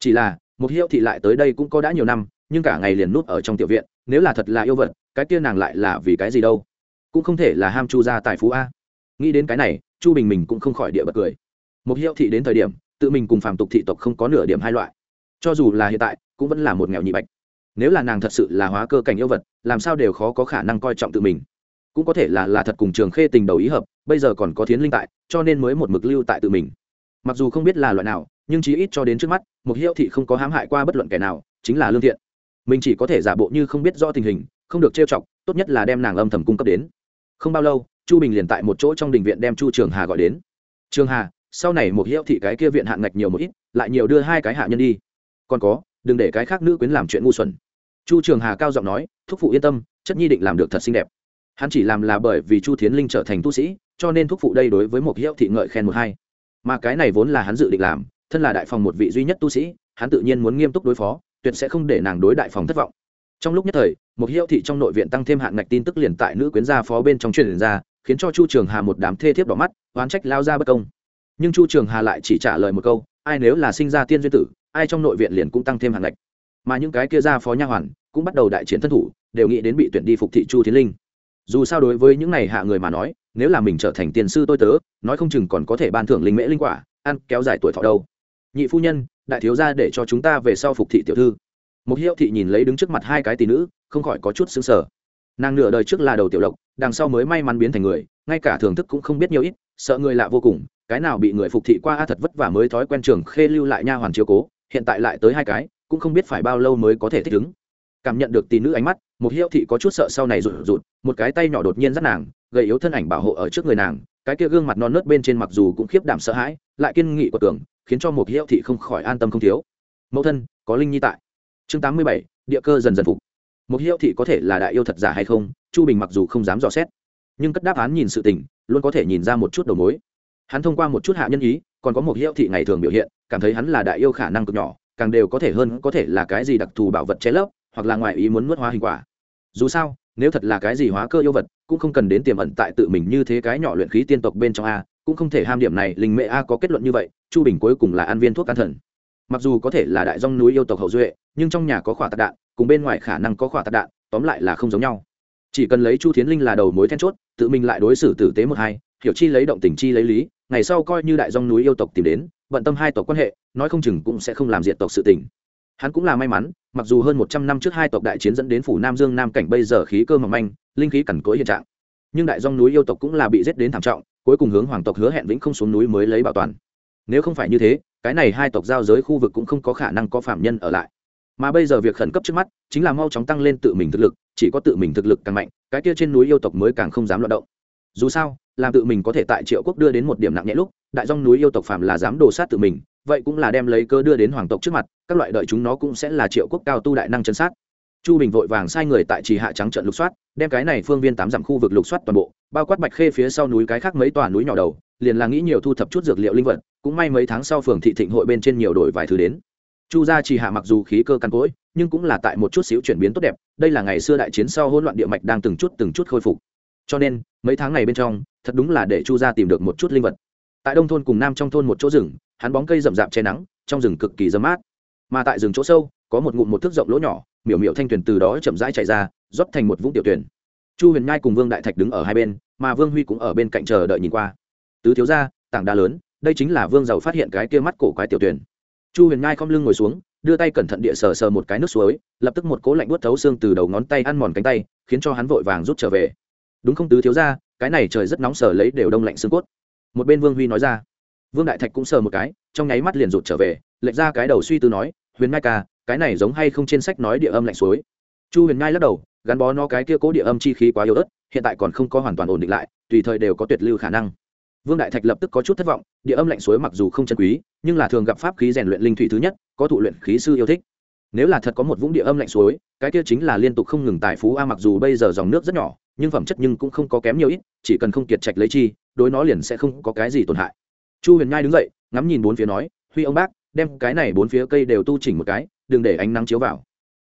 Chỉ là, một hiệu thị lại tới đây cũng có đã nhiều năm, nhưng cả ngày liền núp ở trong tiểu viện, nếu là thật là yêu vật, cái kia nàng lại là vì cái gì đâu? Cũng không thể là ham chu gia tài phú a. Nghĩ đến cái này, chu bình mình cũng không khỏi địa bật cười. Một hiệu thị đến thời điểm, tự mình cùng phàm tục thị tộc không có nửa điểm hai loại. Cho dù là hiện tại, cũng vẫn là một nghèo nhị bạch. Nếu là nàng thật sự là hóa cơ cảnh yêu vật, làm sao đều khó có khả năng coi trọng tự mình. Cũng có thể là là thật cùng trường khê tình đầu ý hợp, bây giờ còn có thiến linh tại, cho nên mới một mực lưu tại tự mình mặc dù không biết là loại nào, nhưng chí ít cho đến trước mắt một hiệu thị không có hãm hại qua bất luận kẻ nào, chính là lương thiện. Mình chỉ có thể giả bộ như không biết rõ tình hình, không được trêu chọc, tốt nhất là đem nàng âm thầm cung cấp đến. Không bao lâu, chu bình liền tại một chỗ trong đình viện đem chu trường hà gọi đến. Trường hà, sau này một hiệu thị cái kia viện hạn ngạch nhiều một ít, lại nhiều đưa hai cái hạ nhân đi. Còn có, đừng để cái khác nữ quyến làm chuyện ngu xuẩn. Chu trường hà cao giọng nói, thúc phụ yên tâm, chất nhi định làm được thật xinh đẹp. Hắn chỉ làm là bởi vì chu thiến linh trở thành tu sĩ, cho nên thúc phụ đây đối với một hiệu thị ngợi khen một hai mà cái này vốn là hắn dự định làm, thân là đại phòng một vị duy nhất tu sĩ, hắn tự nhiên muốn nghiêm túc đối phó, tuyệt sẽ không để nàng đối đại phòng thất vọng. Trong lúc nhất thời, một hiệu thị trong nội viện tăng thêm hạn ngạch tin tức liền tại nữ quyến gia phó bên trong truyền ra, khiến cho chu trường hà một đám thê thiếp đỏ mắt, oán trách lao ra bất công. Nhưng chu trường hà lại chỉ trả lời một câu, ai nếu là sinh ra tiên duyên tử, ai trong nội viện liền cũng tăng thêm hạn ngạch. Mà những cái kia gia phó nha hoàn cũng bắt đầu đại chiến thân thủ, đều nghĩ đến bị tuyển đi phục thị chu thiến linh. Dù sao đối với những này hạ người mà nói nếu là mình trở thành tiền sư tôi tớ, nói không chừng còn có thể ban thưởng linh mễ linh quả, ăn kéo dài tuổi thọ đâu. Nhị phu nhân, đại thiếu gia để cho chúng ta về sau phục thị tiểu thư. Một hiệu thị nhìn lấy đứng trước mặt hai cái tỷ nữ, không khỏi có chút xứng sở nàng nửa đời trước là đầu tiểu lộc, đằng sau mới may mắn biến thành người, ngay cả thưởng thức cũng không biết nhiều ít, sợ người lạ vô cùng, cái nào bị người phục thị qua a thật vất vả mới thói quen trường khê lưu lại nha hoàn chiếu cố, hiện tại lại tới hai cái, cũng không biết phải bao lâu mới có thể thích ứng. Cảm nhận được tỷ nữ ánh mắt một hiệu thị có chút sợ sau này rụt rụt, một cái tay nhỏ đột nhiên dắt nàng, gầy yếu thân ảnh bảo hộ ở trước người nàng, cái kia gương mặt non nớt bên trên mặc dù cũng khiếp đảm sợ hãi, lại kiên nghị của tưởng, khiến cho một hiệu thị không khỏi an tâm không thiếu. Mẫu thân, có linh nhi tại. Chương tám mươi bảy, địa cơ dần dần phục. Một hiệu thị có thể là đại yêu thật giả hay không, chu bình mặc dù không dám dò xét, nhưng cất đáp án nhìn sự tình, luôn có thể nhìn ra một chút đầu mối. Hắn thông qua một chút hạ nhân ý, còn có một hiệu thị ngày thường biểu hiện, cảm thấy hắn là đại yêu khả năng cực nhỏ, càng đều có thể hơn có thể là cái gì đặc thù bảo vật che lấp, hoặc là ngoài ý muốn nuốt hóa hình quả dù sao, nếu thật là cái gì hóa cơ yêu vật, cũng không cần đến tiềm ẩn tại tự mình như thế cái nhỏ luyện khí tiên tộc bên trong a, cũng không thể ham điểm này, linh mẹ a có kết luận như vậy, chu bình cuối cùng là ăn viên thuốc an thần. Mặc dù có thể là đại dông núi yêu tộc hậu duệ, nhưng trong nhà có khỏa tạc đạn, cùng bên ngoài khả năng có khỏa tạc đạn, tóm lại là không giống nhau. Chỉ cần lấy chu thiến linh là đầu mối then chốt, tự mình lại đối xử tử tế một hai, hiểu chi lấy động tình chi lấy lý, ngày sau coi như đại dông núi yêu tộc tìm đến, bận tâm hai tộc quan hệ, nói không chừng cũng sẽ không làm diệt tộc sự tình hắn cũng là may mắn, mặc dù hơn một trăm năm trước hai tộc đại chiến dẫn đến phủ nam dương nam cảnh bây giờ khí cơ mỏng manh, linh khí cằn cỗi hiện trạng. Nhưng đại dông núi yêu tộc cũng là bị giết đến thảm trọng, cuối cùng hướng hoàng tộc hứa hẹn vĩnh không xuống núi mới lấy bảo toàn. Nếu không phải như thế, cái này hai tộc giao giới khu vực cũng không có khả năng có phạm nhân ở lại. Mà bây giờ việc khẩn cấp trước mắt, chính là mau chóng tăng lên tự mình thực lực, chỉ có tự mình thực lực càng mạnh, cái kia trên núi yêu tộc mới càng không dám loạt động. Dù sao, làm tự mình có thể tại triệu quốc đưa đến một điểm nặng nhẹ lúc, đại dòng núi yêu tộc phạm là dám đồ sát tự mình vậy cũng là đem lấy cơ đưa đến hoàng tộc trước mặt, các loại đợi chúng nó cũng sẽ là triệu quốc cao tu đại năng chân sát. Chu bình vội vàng sai người tại trì hạ trắng trận lục soát, đem cái này phương viên tám dặm khu vực lục soát toàn bộ, bao quát bạch khê phía sau núi cái khác mấy tòa núi nhỏ đầu, liền là nghĩ nhiều thu thập chút dược liệu linh vật, cũng may mấy tháng sau phường thị thịnh hội bên trên nhiều đổi vài thứ đến. Chu gia trì hạ mặc dù khí cơ căn cỗi, nhưng cũng là tại một chút xíu chuyển biến tốt đẹp, đây là ngày xưa đại chiến sau hỗn loạn địa mạch đang từng chút từng chút khôi phục. Cho nên, mấy tháng này bên trong, thật đúng là để chu gia tìm được một chút linh vật. Tại đông thôn cùng nam trong thôn một chỗ rừng hắn bóng cây rậm rạp che nắng, trong rừng cực kỳ dâm mát. Mà tại rừng chỗ sâu, có một ngụm một thước rộng lỗ nhỏ, miểu miểu thanh tuyền từ đó chậm rãi chạy ra, rót thành một vũng tiểu tuyển chu huyền nhai cùng vương đại thạch đứng ở hai bên, mà vương huy cũng ở bên cạnh chờ đợi nhìn qua. Tứ thiếu ra tảng đá lớn, đây chính là vương giàu phát hiện cái kia mắt cổ quái tiểu tuyển chu huyền nhai không lưng ngồi xuống, đưa tay cẩn thận địa sờ sờ một cái nước suối, lập tức một cố lạnh buốt thấu xương từ đầu ngón tay ăn mòn cánh tay, khiến cho hắn vội vàng rút trở về. Đúng không tứ thiếu ra cái này trời rất nóng sờ lấy đều đông lạnh xương cốt. Một bên vương huy nói ra vương đại thạch cũng sờ một cái, trong nháy mắt liền rụt trở về, lệch ra cái đầu suy tư nói, huyền ngai ca, cái này giống hay không trên sách nói địa âm lạnh suối? Chu huyền ngai lắc đầu, gắn bó nó cái kia cố địa âm chi khí quá yếu ớt, hiện tại còn không có hoàn toàn ổn định lại, tùy thời đều có tuyệt lưu khả năng. Vương đại thạch lập tức có chút thất vọng, địa âm lạnh suối mặc dù không chân quý, nhưng là thường gặp pháp khí rèn luyện linh thủy thứ nhất, có thụ luyện khí sư yêu thích. Nếu là thật có một vũng địa âm lạnh suối, cái kia chính là liên tục không ngừng tài phú a, mặc dù bây giờ dòng nước rất nhỏ, nhưng phẩm chất nhưng cũng không có kém nhiều ít, chỉ cần không kiệt trạch lấy chi, đối nó liền sẽ không có cái gì tổn hại chu huyền nhai đứng dậy, ngắm nhìn bốn phía nói, huy ông bác, đem cái này bốn phía cây đều tu chỉnh một cái, đừng để ánh nắng chiếu vào.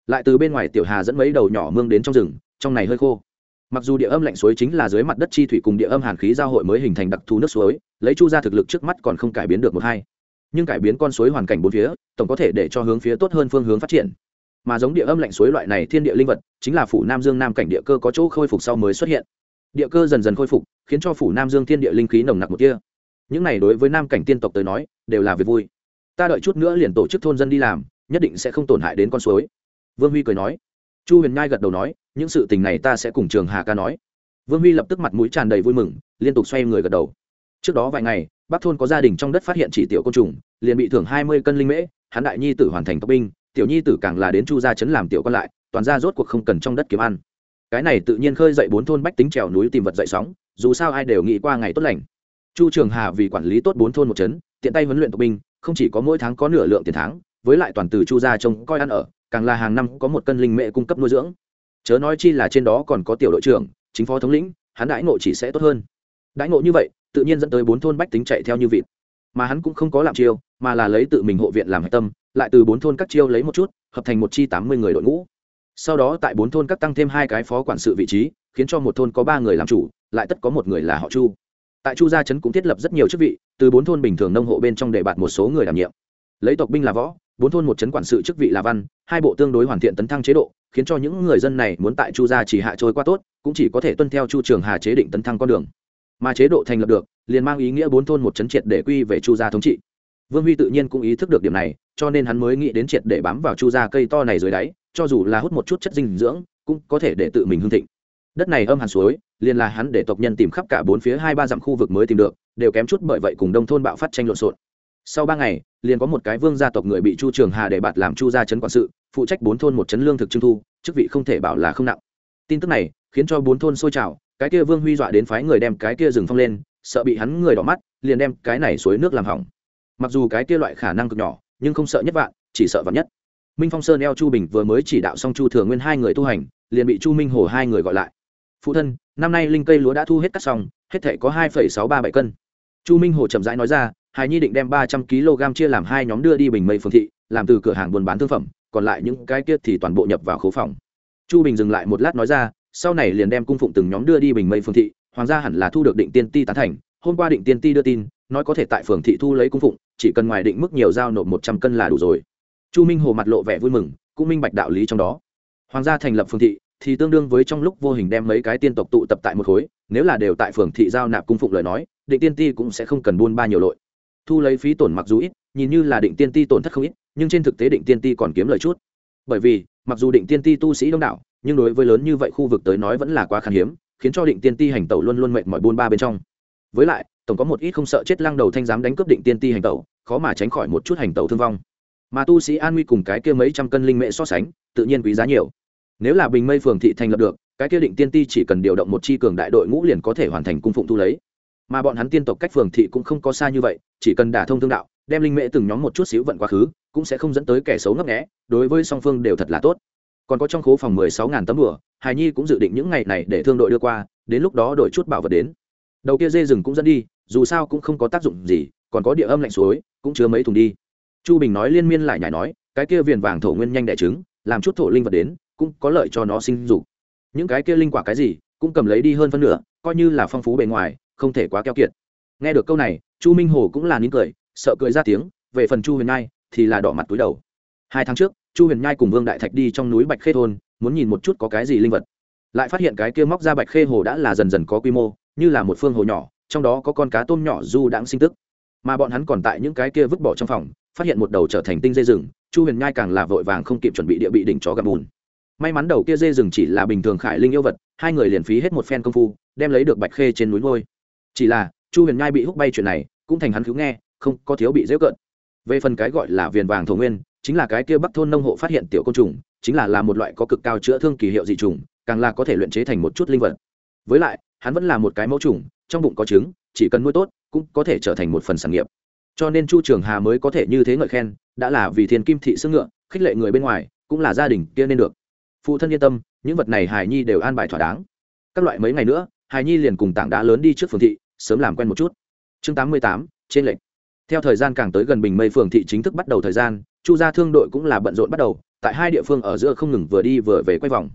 Lại từ bên ngoài tiểu hà dẫn mấy đầu nhỏ mương đến trong rừng, trong này hơi khô. Mặc dù địa âm lạnh suối chính là dưới mặt đất chi thủy cùng địa âm hàn khí giao hội mới hình thành đặc thù nước suối, lấy chu ra thực lực trước mắt còn không cải biến được một hai. Nhưng cải biến con suối hoàn cảnh bốn phía, tổng có thể để cho hướng phía tốt hơn phương hướng phát triển. Mà giống địa âm lạnh suối loại này thiên địa linh vật, chính là phủ nam dương nam cảnh địa cơ có chỗ khôi phục sau mới xuất hiện. Địa cơ dần dần khôi phục, khiến cho phủ nam dương thiên địa linh khí nồng nặc một kia những này đối với nam cảnh tiên tộc tới nói, đều là việc vui. Ta đợi chút nữa liền tổ chức thôn dân đi làm, nhất định sẽ không tổn hại đến con suối. Vương huy cười nói. Chu huyền nhai gật đầu nói, những sự tình này ta sẽ cùng trường hà ca nói. Vương huy lập tức mặt mũi tràn đầy vui mừng, liên tục xoay người gật đầu. Trước đó vài ngày, bắc thôn có gia đình trong đất phát hiện chỉ tiểu côn trùng, liền bị thưởng hai mươi cân linh mễ, hắn đại nhi tử hoàn thành tộc binh, tiểu nhi tử càng là đến chu gia chấn làm tiểu con lại, toàn ra rốt cuộc không cần trong đất kiếm ăn. Cái này tự nhiên khơi dậy bốn thôn bách tính trèo núi tìm vật dậy sóng, dù sao ai đều nghĩ qua ngày tốt lành chu trường hà vì quản lý tốt bốn thôn một chấn tiện tay huấn luyện tộc binh, không chỉ có mỗi tháng có nửa lượng tiền tháng, với lại toàn từ chu gia trông coi ăn ở, càng là hàng năm có một cân linh mệ cung cấp nuôi dưỡng. Chớ nói chi là trên đó còn có tiểu đội trưởng, chính phó thống lĩnh, hắn đãi ngộ chỉ sẽ tốt hơn. Đãi ngộ như vậy, tự nhiên dẫn tới bốn thôn bách tính chạy theo như vịt. Mà hắn cũng không có làm chiêu, mà là lấy tự mình hộ viện làm hạch tâm, lại từ bốn thôn các chiêu lấy một chút, hợp thành một chi tám mươi người đội ngũ. Sau đó tại bốn thôn các tăng thêm hai cái phó quản sự vị trí, khiến cho một thôn có ba người làm chủ, lại tất có một người là họ chu tại chu gia trấn cũng thiết lập rất nhiều chức vị, từ bốn thôn bình thường nông hộ bên trong để bạt một số người đảm nhiệm. Lấy tộc binh là võ, bốn thôn một trấn quản sự chức vị là văn, hai bộ tương đối hoàn thiện tấn thăng chế độ, khiến cho những người dân này muốn tại chu gia chỉ hạ trôi qua tốt, cũng chỉ có thể tuân theo chu trường hà chế định tấn thăng con đường. Mà chế độ thành lập được, liền mang ý nghĩa bốn thôn một trấn triệt để quy về chu gia thống trị. Vương huy tự nhiên cũng ý thức được điểm này, cho nên hắn mới nghĩ đến triệt để bám vào chu gia cây to này dưới đáy, cho dù là hút một chút chất dinh dưỡng, cũng có thể để tự mình hương thịnh đất này âm hàn suối, liền là hắn để tộc nhân tìm khắp cả bốn phía hai ba dặm khu vực mới tìm được, đều kém chút bởi vậy cùng đông thôn bạo phát tranh lộn xộn. Sau ba ngày, liền có một cái vương gia tộc người bị chu trường hà để bạt làm chu gia chấn quản sự, phụ trách bốn thôn một chấn lương thực trưng thu, chức vị không thể bảo là không nặng. Tin tức này khiến cho bốn thôn sôi trào, cái kia vương huy dọa đến phái người đem cái kia rừng phong lên, sợ bị hắn người đỏ mắt, liền đem cái này suối nước làm hỏng. Mặc dù cái kia loại khả năng cực nhỏ, nhưng không sợ nhất vạn, chỉ sợ vạn nhất. Minh phong sơn eo chu bình vừa mới chỉ đạo xong chu thừa nguyên hai người tu hành, liền bị chu minh hồ hai người gọi lại phụ thân, năm nay linh cây lúa đã thu hết cắt xong, hết thể có hai sáu ba bảy cân. Chu minh hồ chậm rãi nói ra hài nhi định đem ba trăm kg chia làm hai nhóm đưa đi bình mây phương thị, làm từ cửa hàng buôn bán thương phẩm, còn lại những cái kia thì toàn bộ nhập vào khấu phòng. Chu bình dừng lại một lát nói ra, sau này liền đem cung phụng từng nhóm đưa đi bình mây phương thị, hoàng gia hẳn là thu được định tiên ti tán thành, hôm qua định tiên ti đưa tin, nói có thể tại phường thị thu lấy cung phụng, chỉ cần ngoài định mức nhiều giao nộp một trăm cân là đủ rồi. Chu minh hồ mặt lộ vẻ vui mừng, cũng minh bạch đạo lý trong đó. Hoàng gia thành lập phường thị thì tương đương với trong lúc vô hình đem mấy cái tiên tộc tụ tập tại một khối, nếu là đều tại phường thị giao nạp cung phụng lời nói, định tiên ti cũng sẽ không cần buôn ba nhiều lội. Thu lấy phí tổn mặc dù ít, nhìn như là định tiên ti tổn thất không ít, nhưng trên thực tế định tiên ti còn kiếm lời chút. Bởi vì, mặc dù định tiên ti tu sĩ đông đảo, nhưng đối với lớn như vậy khu vực tới nói vẫn là quá khan hiếm, khiến cho định tiên ti hành tẩu luôn luôn mệt mỏi buôn ba bên trong. Với lại, tổng có một ít không sợ chết lăng đầu thanh dám đánh cướp định tiên ti hành tẩu, khó mà tránh khỏi một chút hành tẩu thương vong. Mà tu sĩ an nguy cùng cái kia mấy trăm cân linh mệ so sánh, tự nhiên quý giá nhiều nếu là bình mây phường thị thành lập được, cái kia định tiên ti chỉ cần điều động một chi cường đại đội ngũ liền có thể hoàn thành cung phụng thu lấy. Mà bọn hắn tiên tộc cách phường thị cũng không có xa như vậy, chỉ cần đả thông thương đạo, đem linh mễ từng nhóm một chút xíu vận quá khứ, cũng sẽ không dẫn tới kẻ xấu ngấp nghẽ đối với song phương đều thật là tốt. Còn có trong khố phòng mười sáu ngàn tấm đùa hài nhi cũng dự định những ngày này để thương đội đưa qua, đến lúc đó đổi chút bảo vật đến. Đầu kia dê rừng cũng dẫn đi, dù sao cũng không có tác dụng gì, còn có địa âm lạnh suối, cũng chứa mấy thùng đi. Chu bình nói liên miên lại nhảy nói, cái kia viền vàng thổ nguyên nhanh đẻ trứng, làm chút thổ linh vật đến cũng có lợi cho nó sinh dục. Những cái kia linh quả cái gì, cũng cầm lấy đi hơn phân nửa, coi như là phong phú bề ngoài, không thể quá keo kiệt. Nghe được câu này, chu minh hồ cũng là nín cười, sợ cười ra tiếng, về phần chu huyền nhai, thì là đỏ mặt túi đầu. Hai tháng trước, chu huyền nhai cùng vương đại thạch đi trong núi bạch khê thôn, muốn nhìn một chút có cái gì linh vật. Lại phát hiện cái kia móc ra bạch khê hồ đã là dần dần có quy mô, như là một phương hồ nhỏ, trong đó có con cá tôm nhỏ du đãng sinh tức. Mà bọn hắn còn tại những cái kia vứt bỏ trong phòng, phát hiện một đầu trở thành tinh dây rừng, chu huyền nhai càng là vội vàng không kịp chuẩn bị địa bị đỉnh chó gặp bùn may mắn đầu kia dê rừng chỉ là bình thường khải linh yêu vật, hai người liền phí hết một phen công phu, đem lấy được bạch khê trên núi ngôi. Chỉ là, chu huyền nhai bị hút bay chuyện này, cũng thành hắn cứu nghe, không có thiếu bị dễ cợt. Về phần cái gọi là viền vàng thổ nguyên, chính là cái kia bắc thôn nông hộ phát hiện tiểu côn trùng, chính là là một loại có cực cao chữa thương kỳ hiệu dị trùng, càng là có thể luyện chế thành một chút linh vật. Với lại, hắn vẫn là một cái mẫu trùng, trong bụng có trứng, chỉ cần nuôi tốt, cũng có thể trở thành một phần sản nghiệp. Cho nên chu trường hà mới có thể như thế ngợi khen, đã là vì thiên kim thị xương ngựa, khích lệ người bên ngoài, cũng là gia đình kia nên được phụ thân yên tâm, những vật này hải nhi đều an bài thỏa đáng. Các loại mấy ngày nữa, hải nhi liền cùng tảng đá lớn đi trước phường thị, sớm làm quen một chút. Chương tám mươi tám, trên lệnh theo thời gian càng tới gần bình mây phường thị chính thức bắt đầu thời gian, chu gia thương đội cũng là bận rộn bắt đầu, tại hai địa phương ở giữa không ngừng vừa đi vừa về quay vòng.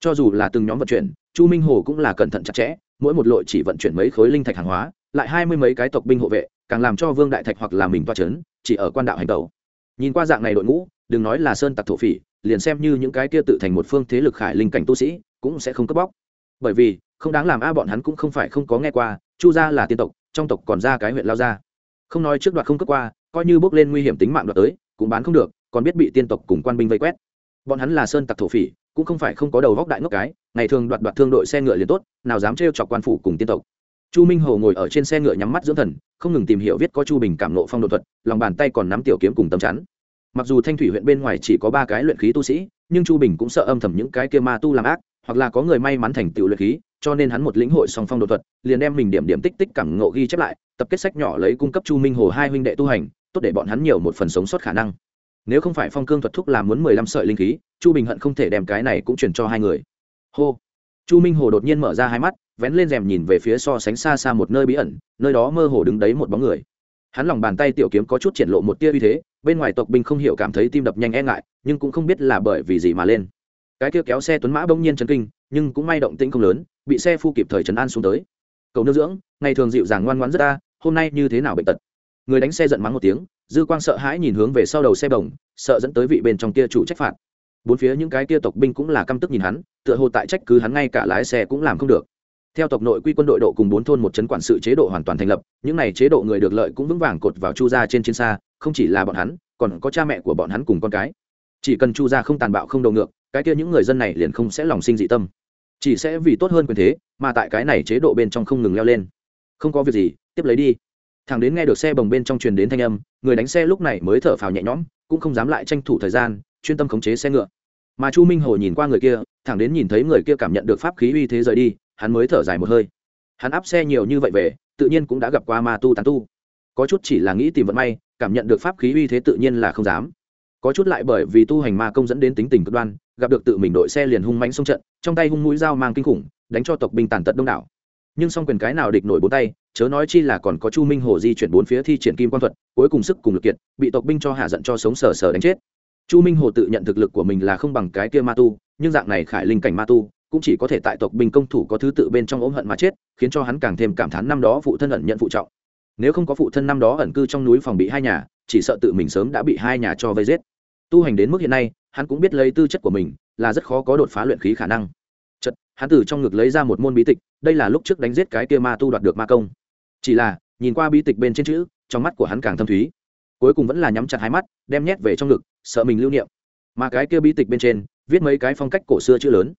Cho dù là từng nhóm vận chuyển, chu minh hồ cũng là cẩn thận chặt chẽ, mỗi một lội chỉ vận chuyển mấy khối linh thạch hàng hóa, lại hai mươi mấy cái tộc binh hộ vệ, càng làm cho vương đại thạch hoặc là mình toa c h ấ n chỉ ở quan đạo hành tẩu. Nhìn qua dạng này đội ngũ, đừng nói là sơn tặc thổ phỉ liền xem như những cái kia tự thành một phương thế lực khải linh cảnh tu sĩ, cũng sẽ không cướp bóc. Bởi vì, không đáng làm a, bọn hắn cũng không phải không có nghe qua, chu gia là tiên tộc, trong tộc còn ra cái huyện lao ra không nói trước đoạt không cướp qua, coi như bước lên nguy hiểm tính mạng đoạt tới, cũng bán không được, còn biết bị tiên tộc cùng quan binh vây quét. Bọn hắn là sơn tặc thổ phỉ, cũng không phải không có đầu vóc đại ngốc cái, ngày thường đoạt đoạt thương đội xe ngựa liền tốt, nào dám trêu chọc quan phủ cùng tiên tộc. Chu minh hồ ngồi ở trên xe ngựa nhắm mắt dưỡng thần, không ngừng tìm hiểu viết có chu bình cảm nộ phong độ thuật, lòng bàn tay còn nắm tiểu kiếm cùng tấm chắn mặc dù thanh thủy huyện bên ngoài chỉ có ba cái luyện khí tu sĩ, nhưng chu bình cũng sợ âm thầm những cái kia ma tu làm ác, hoặc là có người may mắn thành tựu luyện khí, cho nên hắn một lĩnh hội song phong đột thuật, liền đem mình điểm điểm tích tích cảm ngộ ghi chép lại, tập kết sách nhỏ lấy cung cấp chu minh hồ hai huynh đệ tu hành, tốt để bọn hắn nhiều một phần sống sót khả năng. Nếu không phải phong cương thuật thúc làm muốn mười lăm sợi linh khí, chu bình hận không thể đem cái này cũng chuyển cho hai người. Hô. Chu minh hồ đột nhiên mở ra hai mắt, vén lên rèm nhìn về phía so sánh xa xa một nơi bí ẩn, nơi đó mơ hồ đứng đấy một bóng người. Hắn lòng bàn tay tiểu kiếm có chút triển lộ một tia uy thế bên ngoài tộc binh không hiểu cảm thấy tim đập nhanh e ngại, nhưng cũng không biết là bởi vì gì mà lên. Cái kia kéo xe tuấn mã bỗng nhiên chấn kinh, nhưng cũng may động tĩnh không lớn, bị xe phu kịp thời chấn an xuống tới. Cầu nương dưỡng, ngày thường dịu dàng ngoan ngoãn rất ta, hôm nay như thế nào bệnh tật? Người đánh xe giận mắng một tiếng, dư quang sợ hãi nhìn hướng về sau đầu xe bồng, sợ dẫn tới vị bên trong kia chủ trách phạt. Bốn phía những cái kia tộc binh cũng là căm tức nhìn hắn, tựa hồ tại trách cứ hắn ngay cả lái xe cũng làm không được. Theo tộc nội quy quân đội độ cùng bốn thôn một chấn quản sự chế độ hoàn toàn thành lập, những này chế độ người được lợi cũng vững vàng cột vào chu gia trên chiến xa không chỉ là bọn hắn, còn có cha mẹ của bọn hắn cùng con cái. Chỉ cần chu gia không tàn bạo, không đầu ngược, cái kia những người dân này liền không sẽ lòng sinh dị tâm. Chỉ sẽ vì tốt hơn quyền thế, mà tại cái này chế độ bên trong không ngừng leo lên. Không có việc gì, tiếp lấy đi. Thằng đến nghe được xe bồng bên trong truyền đến thanh âm, người đánh xe lúc này mới thở phào nhẹ nhõm, cũng không dám lại tranh thủ thời gian, chuyên tâm khống chế xe ngựa. Mà chu minh hồ nhìn qua người kia, thẳng đến nhìn thấy người kia cảm nhận được pháp khí uy thế rời đi, hắn mới thở dài một hơi. Hắn áp xe nhiều như vậy về, tự nhiên cũng đã gặp qua ma tu tán tu có chút chỉ là nghĩ tìm vận may, cảm nhận được pháp khí uy thế tự nhiên là không dám. Có chút lại bởi vì tu hành ma công dẫn đến tính tình cực đoan, gặp được tự mình đội xe liền hung mánh xông trận, trong tay hung mũi dao mang kinh khủng, đánh cho tộc binh tàn tật đông đảo. Nhưng song quyền cái nào địch nổi bốn tay, chớ nói chi là còn có chu minh hồ di chuyển bốn phía thi triển kim quan thuật, cuối cùng sức cùng lực kiệt, bị tộc binh cho hạ giận cho sống sờ sờ đánh chết. Chu minh hồ tự nhận thực lực của mình là không bằng cái kia ma tu, nhưng dạng này khải linh cảnh ma tu, cũng chỉ có thể tại tộc binh công thủ có thứ tự bên trong ốm hận mà chết, khiến cho hắn càng thêm cảm thán năm đó phụ thân ẩn nhận phụ trọng nếu không có phụ thân năm đó ẩn cư trong núi phòng bị hai nhà, chỉ sợ tự mình sớm đã bị hai nhà cho vây giết. Tu hành đến mức hiện nay, hắn cũng biết lấy tư chất của mình, là rất khó có đột phá luyện khí khả năng. Chật hắn từ trong ngực lấy ra một môn bí tịch, đây là lúc trước đánh giết cái kia ma tu đoạt được ma công. Chỉ là, nhìn qua bí tịch bên trên chữ, trong mắt của hắn càng thâm thúy. Cuối cùng vẫn là nhắm chặt hai mắt, đem nhét về trong ngực, sợ mình lưu niệm. Mà cái kia bí tịch bên trên, viết mấy cái phong cách cổ xưa chữ lớn.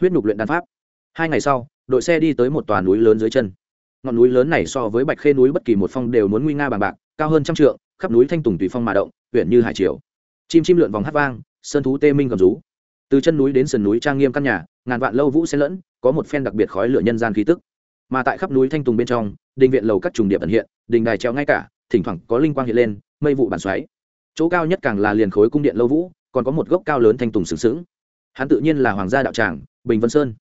Huyết nhục luyện đan pháp. Hai ngày sau, đội xe đi tới một tòa núi lớn dưới chân ngọn núi lớn này so với bạch khê núi bất kỳ một phong đều muốn nguy nga bằng bạc, cao hơn trăm trượng, khắp núi thanh tùng tùy phong mà động, huyện như hải triều. Chim chim lượn vòng hát vang, sơn thú tê minh gầm rú. Từ chân núi đến sườn núi trang nghiêm căn nhà, ngàn vạn lâu vũ xen lẫn, có một phen đặc biệt khói lửa nhân gian khí tức. Mà tại khắp núi thanh tùng bên trong, đình viện lầu các trùng điệp ẩn hiện, đình đài treo ngay cả, thỉnh thoảng có linh quang hiện lên, mây vụ bản xoáy. Chỗ cao nhất càng là liền khối cung điện lâu vũ, còn có một gốc cao lớn thanh tùng sừng sững. Hắn tự nhiên là hoàng gia đạo tràng, bình vân sơn.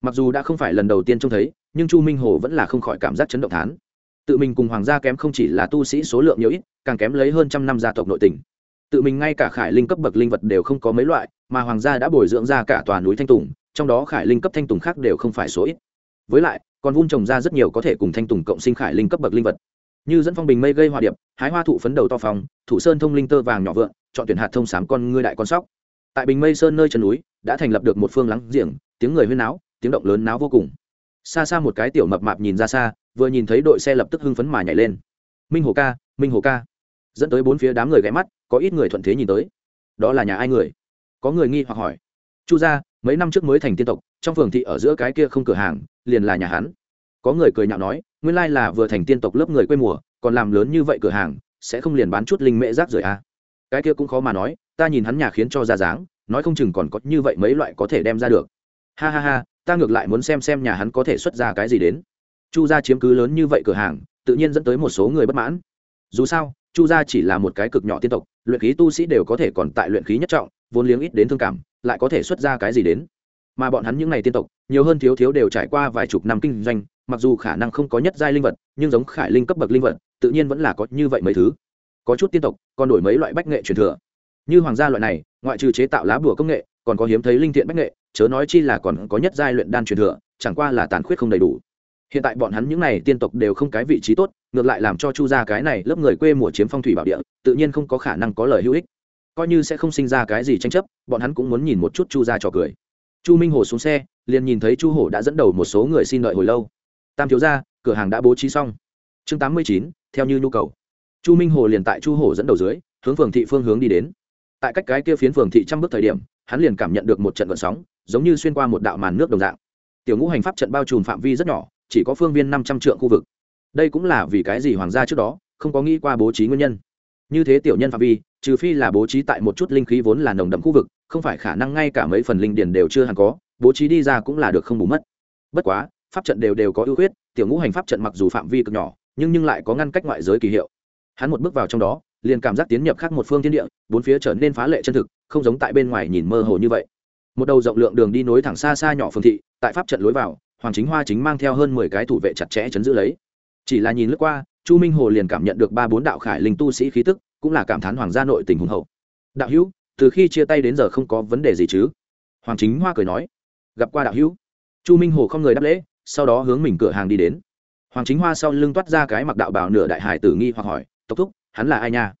Mặc dù đã không phải lần đầu tiên trông thấy nhưng chu minh hồ vẫn là không khỏi cảm giác chấn động thán. Tự mình cùng hoàng gia kém không chỉ là tu sĩ số lượng nhiều ít, càng kém lấy hơn trăm năm gia tộc nội tỉnh tự mình ngay cả khải linh cấp bậc linh vật đều không có mấy loại, mà hoàng gia đã bồi dưỡng ra cả tòa núi thanh tùng, trong đó khải linh cấp thanh tùng khác đều không phải số ít. Với lại, còn vun trồng ra rất nhiều có thể cùng thanh tùng cộng sinh khải linh cấp bậc linh vật. Như dẫn phong bình mây gây hoa điệp, hái hoa thụ phấn đầu to phòng thủ sơn thông linh tơ vàng nhỏ vượng chọn tuyển hạt thông sám con ngươi đại con sóc. Tại bình mây sơn nơi chân núi, đã thành lập được một phương lắng giềng, tiếng người huyên náo, tiếng động lớn náo vô cùng xa xa một cái tiểu mập mạp nhìn ra xa, vừa nhìn thấy đội xe lập tức hưng phấn mà nhảy lên. Minh hồ ca, minh hồ ca. Dẫn tới bốn phía đám người ghé mắt, có ít người thuận thế nhìn tới. Đó là nhà ai người? Có người nghi hoặc hỏi. Chu gia, mấy năm trước mới thành tiên tộc, trong phường thị ở giữa cái kia không cửa hàng, liền là nhà hắn. Có người cười nhạo nói, nguyên lai là vừa thành tiên tộc lớp người quê mùa, còn làm lớn như vậy cửa hàng, sẽ không liền bán chút linh mễ rác rưởi à. cái kia cũng khó mà nói, ta nhìn hắn nhà khiến cho ra dáng, nói không chừng còn có như vậy mấy loại có thể đem ra được. Ha ha ha ta ngược lại muốn xem xem nhà hắn có thể xuất ra cái gì đến. Chu gia chiếm cứ lớn như vậy cửa hàng, tự nhiên dẫn tới một số người bất mãn. Dù sao, chu gia chỉ là một cái cực nhỏ tiên tộc, luyện khí tu sĩ đều có thể còn tại luyện khí nhất trọng, vốn liếng ít đến thương cảm, lại có thể xuất ra cái gì đến. Mà bọn hắn những n à y tiên tộc, nhiều hơn thiếu thiếu đều trải qua vài chục năm kinh doanh, mặc dù khả năng không có nhất giai linh vật, nhưng giống khải linh cấp bậc linh vật, tự nhiên vẫn là có như vậy mấy thứ. Có chút tiên tộc, còn đổi mấy loại bách nghệ truyền thừa. Như hoàng gia loại này, ngoại trừ chế tạo lá bùa công nghệ, còn có hiếm thấy linh thiện bách nghệ chớ nói chi là còn có nhất giai luyện đan truyền thừa, chẳng qua là tàn khuyết không đầy đủ. Hiện tại bọn hắn những này tiên tộc đều không cái vị trí tốt, ngược lại làm cho chu gia cái này lớp người quê mùa chiếm phong thủy bảo địa, tự nhiên không có khả năng có lời hữu ích. Coi như sẽ không sinh ra cái gì tranh chấp, bọn hắn cũng muốn nhìn một chút chu gia trò cười. Chu minh hồ xuống xe, liền nhìn thấy chu hổ đã dẫn đầu một số người xin đợi hồi lâu. Tam thiếu gia, cửa hàng đã bố trí xong. Chương tám mươi chín, theo như nhu cầu. Chu minh hồ liền tại chu hổ dẫn đầu dưới, hướng phường thị phương hướng đi đến. Tại cách cái kia phiến phường thị trăm bước thời điểm, hắn liền cảm nhận được một trận vận sóng giống như xuyên qua một đạo màn nước đồng dạng. Tiểu ngũ hành pháp trận bao trùm phạm vi rất nhỏ, chỉ có phương viên năm trăm triệu khu vực. Đây cũng là vì cái gì hoàng gia trước đó không có nghĩ qua bố trí nguyên nhân. Như thế tiểu nhân phạm vi, trừ phi là bố trí tại một chút linh khí vốn là nồng đậm khu vực, không phải khả năng ngay cả mấy phần linh điển đều chưa hẳn có, bố trí đi ra cũng là được không bù mất. Bất quá, pháp trận đều đều có ưu khuyết, tiểu ngũ hành pháp trận mặc dù phạm vi cực nhỏ, nhưng nhưng lại có ngăn cách ngoại giới kỳ hiệu. Hắn một bước vào trong đó, liền cảm giác tiến nhập khác một phương thiên địa, bốn phía trở nên phá lệ chân thực, không giống tại bên ngoài nhìn mơ hồ như vậy một đầu rộng lượng đường đi nối thẳng xa xa nhỏ phương thị, tại pháp trận lối vào, hoàng chính hoa chính mang theo hơn mười cái thủ vệ chặt chẽ chấn giữ lấy. Chỉ là nhìn lướt qua, chu minh hồ liền cảm nhận được ba bốn đạo khải linh tu sĩ khí tức, cũng là cảm thán hoàng gia nội tình hùng hậu. Đạo hữu, từ khi chia tay đến giờ không có vấn đề gì chứ? Hoàng chính hoa cười nói. Gặp qua đạo hữu. Chu minh hồ không người đáp lễ, sau đó hướng mình cửa hàng đi đến. Hoàng chính hoa sau lưng toát ra cái mặc đạo bảo nửa đại hải tử nghi hoặc hỏi, tộc thúc, hắn là ai nha?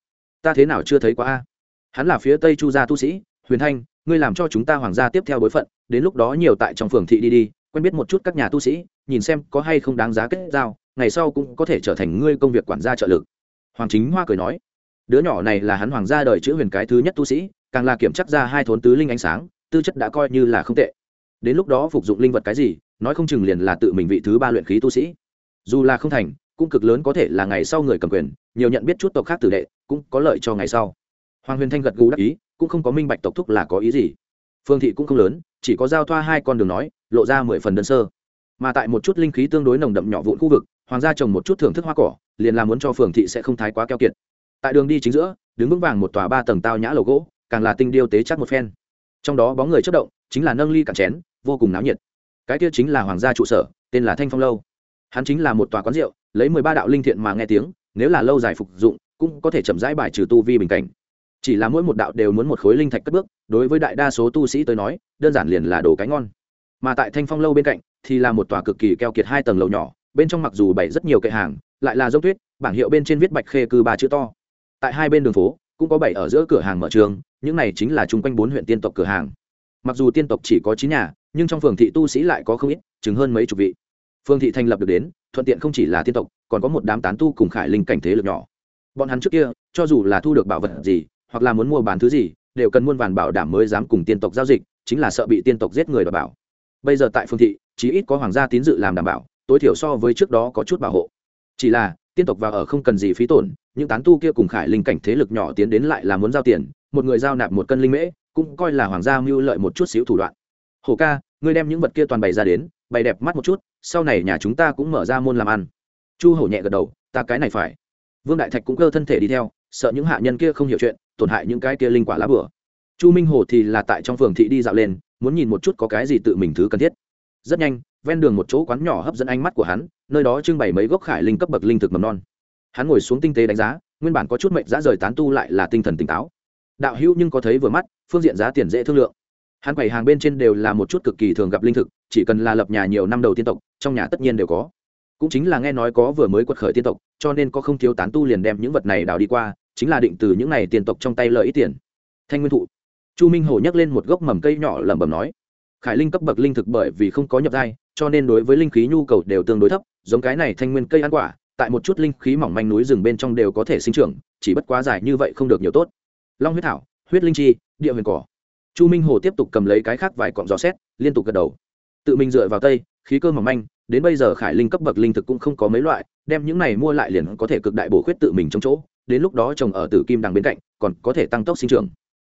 Ta thế nào chưa thấy qua a? Hắn là phía tây chu gia tu sĩ, huyền thanh ngươi làm cho chúng ta hoàng gia tiếp theo bối phận, đến lúc đó nhiều tại trong phường thị đi đi, quen biết một chút các nhà tu sĩ, nhìn xem có hay không đáng giá kết giao, ngày sau cũng có thể trở thành ngươi công việc quản gia trợ lực. Hoàng chính hoa cười nói, đứa nhỏ này là hắn hoàng gia đời chữ huyền cái thứ nhất tu sĩ, càng là kiểm chắc ra hai thốn tứ linh ánh sáng, tư chất đã coi như là không tệ. Đến lúc đó phục dụng linh vật cái gì, nói không chừng liền là tự mình vị thứ ba luyện khí tu sĩ. Dù là không thành, cũng cực lớn có thể là ngày sau người cầm quyền, nhiều nhận biết chút tộc khác tử đệ, cũng có lợi cho ngày sau. Hoàng huyền thanh gật gù đắc ý cũng không có minh bạch tộc thúc là có ý gì. Phương thị cũng không lớn, chỉ có giao thoa hai con đường nói, lộ ra mười phần đơn sơ. Mà tại một chút linh khí tương đối nồng đậm nhỏ vụn khu vực, hoàng gia trồng một chút thưởng thức hoa cỏ, liền làm muốn cho phường thị sẽ không thái quá keo kiệt. Tại đường đi chính giữa, đứng vững vàng một tòa ba tầng tao nhã lầu gỗ, càng là tinh điêu tế chắc một phen. Trong đó bóng người chất động, chính là nâng ly cạn chén, vô cùng náo nhiệt. Cái kia chính là hoàng gia trụ sở, tên là thanh phong lâu. Hắn chính là một tòa quán rượu, lấy mười ba đạo linh thiện mà nghe tiếng, nếu là lâu dài phục dụng, cũng có thể chậm rãi bài trừ tu vi bình cảnh chỉ là mỗi một đạo đều muốn một khối linh thạch cất bước, đối với đại đa số tu sĩ tới nói, đơn giản liền là đồ cái ngon. Mà tại thanh phong lâu bên cạnh, thì là một tòa cực kỳ keo kiệt hai tầng lầu nhỏ, bên trong mặc dù bày rất nhiều kệ hàng, lại là dốc tuyết, bảng hiệu bên trên viết bạch khê cư ba chữ to. Tại hai bên đường phố, cũng có bảy ở giữa cửa hàng mở trường, những này chính là chung quanh bốn huyện tiên tộc cửa hàng. Mặc dù tiên tộc chỉ có chín nhà, nhưng trong phường thị tu sĩ lại có không ít chứng hơn mấy chục vị. Phường thị thành lập được đến, thuận tiện không chỉ là tiên tộc, còn có một đám tán tu cùng khải linh cảnh thế lực nhỏ. Bọn hắn trước kia, cho dù là thu được bảo vật gì hoặc là muốn mua bán thứ gì, đều cần muôn vàn bảo đảm mới dám cùng tiên tộc giao dịch, chính là sợ bị tiên tộc giết người đảm bảo. Bây giờ tại phương thị, chí ít có hoàng gia tín dự làm đảm bảo, tối thiểu so với trước đó có chút bảo hộ. Chỉ là, tiên tộc vào ở không cần gì phí tổn, những tán tu kia cùng khải linh cảnh thế lực nhỏ tiến đến lại là muốn giao tiền, một người giao nạp một cân linh mễ, cũng coi là hoàng gia mưu lợi một chút xíu thủ đoạn. Hổ ca, ngươi đem những vật kia toàn bày ra đến, bày đẹp mắt một chút, sau này nhà chúng ta cũng mở ra môn làm ăn. Chu hổ nhẹ gật đầu, ta cái này phải. Vương đại thạch cũng cơ thân thể đi theo, sợ những hạ nhân kia không hiểu chuyện tổn hại những cái kia linh quả lá bửa. Chu minh hồ thì là tại trong phường thị đi dạo lên, muốn nhìn một chút có cái gì tự mình thứ cần thiết. Rất nhanh, ven đường một chỗ quán nhỏ hấp dẫn ánh mắt của hắn, nơi đó trưng bày mấy gốc khải linh cấp bậc linh thực mầm non. Hắn ngồi xuống tinh tế đánh giá, nguyên bản có chút mệnh giá rời tán tu lại là tinh thần tỉnh táo. Đạo hữu nhưng có thấy vừa mắt, phương diện giá tiền dễ thương lượng. Hắn quầy hàng bên trên đều là một chút cực kỳ thường gặp linh thực, chỉ cần là lập nhà nhiều năm đầu tiên tộc, trong nhà tất nhiên đều có. Cũng chính là nghe nói có vừa mới quật khởi tiên tộc, cho nên có không thiếu tán tu liền đem những vật này đào đi qua chính là định từ những này tiền tộc trong tay lợi ít tiền. Thanh nguyên thụ. Chu minh hồ nhắc lên một gốc mầm cây nhỏ lẩm bẩm nói, khải linh cấp bậc linh thực bởi vì không có nhập giai, cho nên đối với linh khí nhu cầu đều tương đối thấp, giống cái này thanh nguyên cây ăn quả, tại một chút linh khí mỏng manh núi rừng bên trong đều có thể sinh trưởng, chỉ bất quá dài như vậy không được nhiều tốt. Long huyết thảo, huyết linh chi, địa huyền cỏ. Chu minh hồ tiếp tục cầm lấy cái khác vài cọng gió xét, liên tục gật đầu. Tự mình dựa vào tây, khí cơ mỏng manh, đến bây giờ khải linh cấp bậc linh thực cũng không có mấy loại, đem những này mua lại liền có thể cực đại bổ khuyết tự mình trong chỗ đến lúc đó trồng ở tử kim đằng bên cạnh, còn có thể tăng tốc sinh trưởng.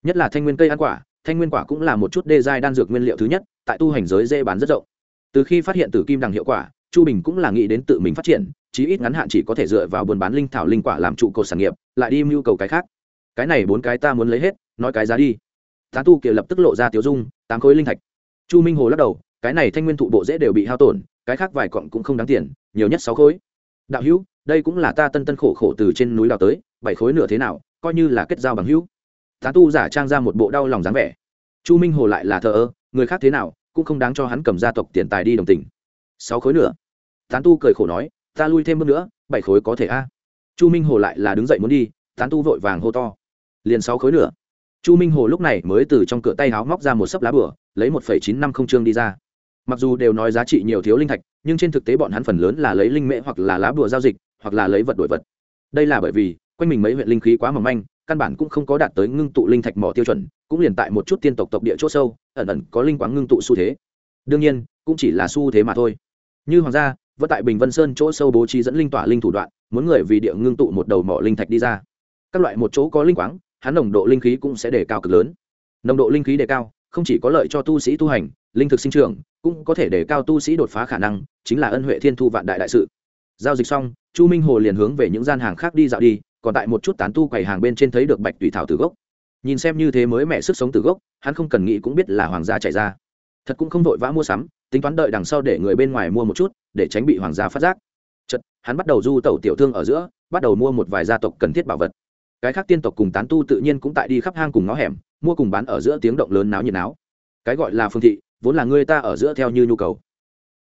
Nhất là thanh nguyên cây ăn quả, thanh nguyên quả cũng là một chút đê giai đan dược nguyên liệu thứ nhất, tại tu hành giới dễ bán rất rộng. Từ khi phát hiện tử kim đằng hiệu quả, chu bình cũng là nghĩ đến tự mình phát triển, chí ít ngắn hạn chỉ có thể dựa vào buôn bán linh thảo linh quả làm trụ cột sản nghiệp, lại đi mưu cầu cái khác. Cái này bốn cái ta muốn lấy hết, nói cái giá đi. Tán tu kiều lập tức lộ ra tiểu dung, tám khối linh thạch. Chu minh hồ lắc đầu, cái này thanh nguyên thụ bộ dễ đều bị hao tổn, cái khác vài cọng cũng không đáng tiền, nhiều nhất sáu khối. Đạo hữu đây cũng là ta tân tân khổ khổ từ trên núi đào tới, bảy khối nửa thế nào, coi như là kết giao bằng hữu. Tán tu giả trang ra một bộ đau lòng dáng vẻ. Chu minh hồ lại là thờ ơ, người khác thế nào, cũng không đáng cho hắn cầm gia tộc tiền tài đi đồng tình. Sáu khối nữa tán tu cười khổ nói, ta lui thêm bước nữa, bảy khối có thể a. Chu minh hồ lại là đứng dậy muốn đi tán tu vội vàng hô to. Liền sáu khối nữa chu minh hồ lúc này mới từ trong cửa tay háo móc ra một sấp lá bửa, lấy một phẩy chín năm không chương đi ra. Mặc dù đều nói giá trị nhiều thiếu linh thạch, nhưng trên thực tế bọn hắn phần lớn là lấy linh mễ hoặc là lá bùa giao dịch hoặc là lấy vật đổi vật. Đây là bởi vì, quanh mình mấy huyện linh khí quá mỏng manh, căn bản cũng không có đạt tới ngưng tụ linh thạch mỏ tiêu chuẩn, cũng liền tại một chút tiên tộc tộc địa chỗ sâu, ẩn ẩn có linh quáng ngưng tụ xu thế. Đương nhiên, cũng chỉ là xu thế mà thôi. Như hoàng gia, vẫn tại bình vân sơn chỗ sâu bố trí dẫn linh tỏa linh thủ đoạn, muốn người vì địa ngưng tụ một đầu mỏ linh thạch đi ra. Các loại một chỗ có linh quáng, hắn nồng độ linh khí cũng sẽ đề cao cực lớn. Nồng độ linh khí đề cao, không chỉ có lợi cho tu sĩ tu hành, linh thực sinh trưởng, cũng có thể đề cao tu sĩ đột phá khả năng, chính là ân huệ thiên thu vạn đại đại sự giao dịch xong, chu minh hồ liền hướng về những gian hàng khác đi dạo đi, còn tại một chút tán tu quầy hàng bên trên thấy được bạch tùy thảo từ gốc. Nhìn xem như thế mới mẹ sức sống từ gốc, hắn không cần nghĩ cũng biết là hoàng gia chạy ra. Thật cũng không vội vã mua sắm, tính toán đợi đằng sau để người bên ngoài mua một chút, để tránh bị hoàng gia phát giác. Chật hắn bắt đầu du tẩu tiểu thương ở giữa, bắt đầu mua một vài gia tộc cần thiết bảo vật. Cái khác tiên tộc cùng tán tu tự nhiên cũng tại đi khắp hang cùng ngõ hẻm, mua cùng bán ở giữa tiếng động lớn náo nhiệt náo. Cái gọi là phương thị, vốn là người ta ở giữa theo như nhu cầu.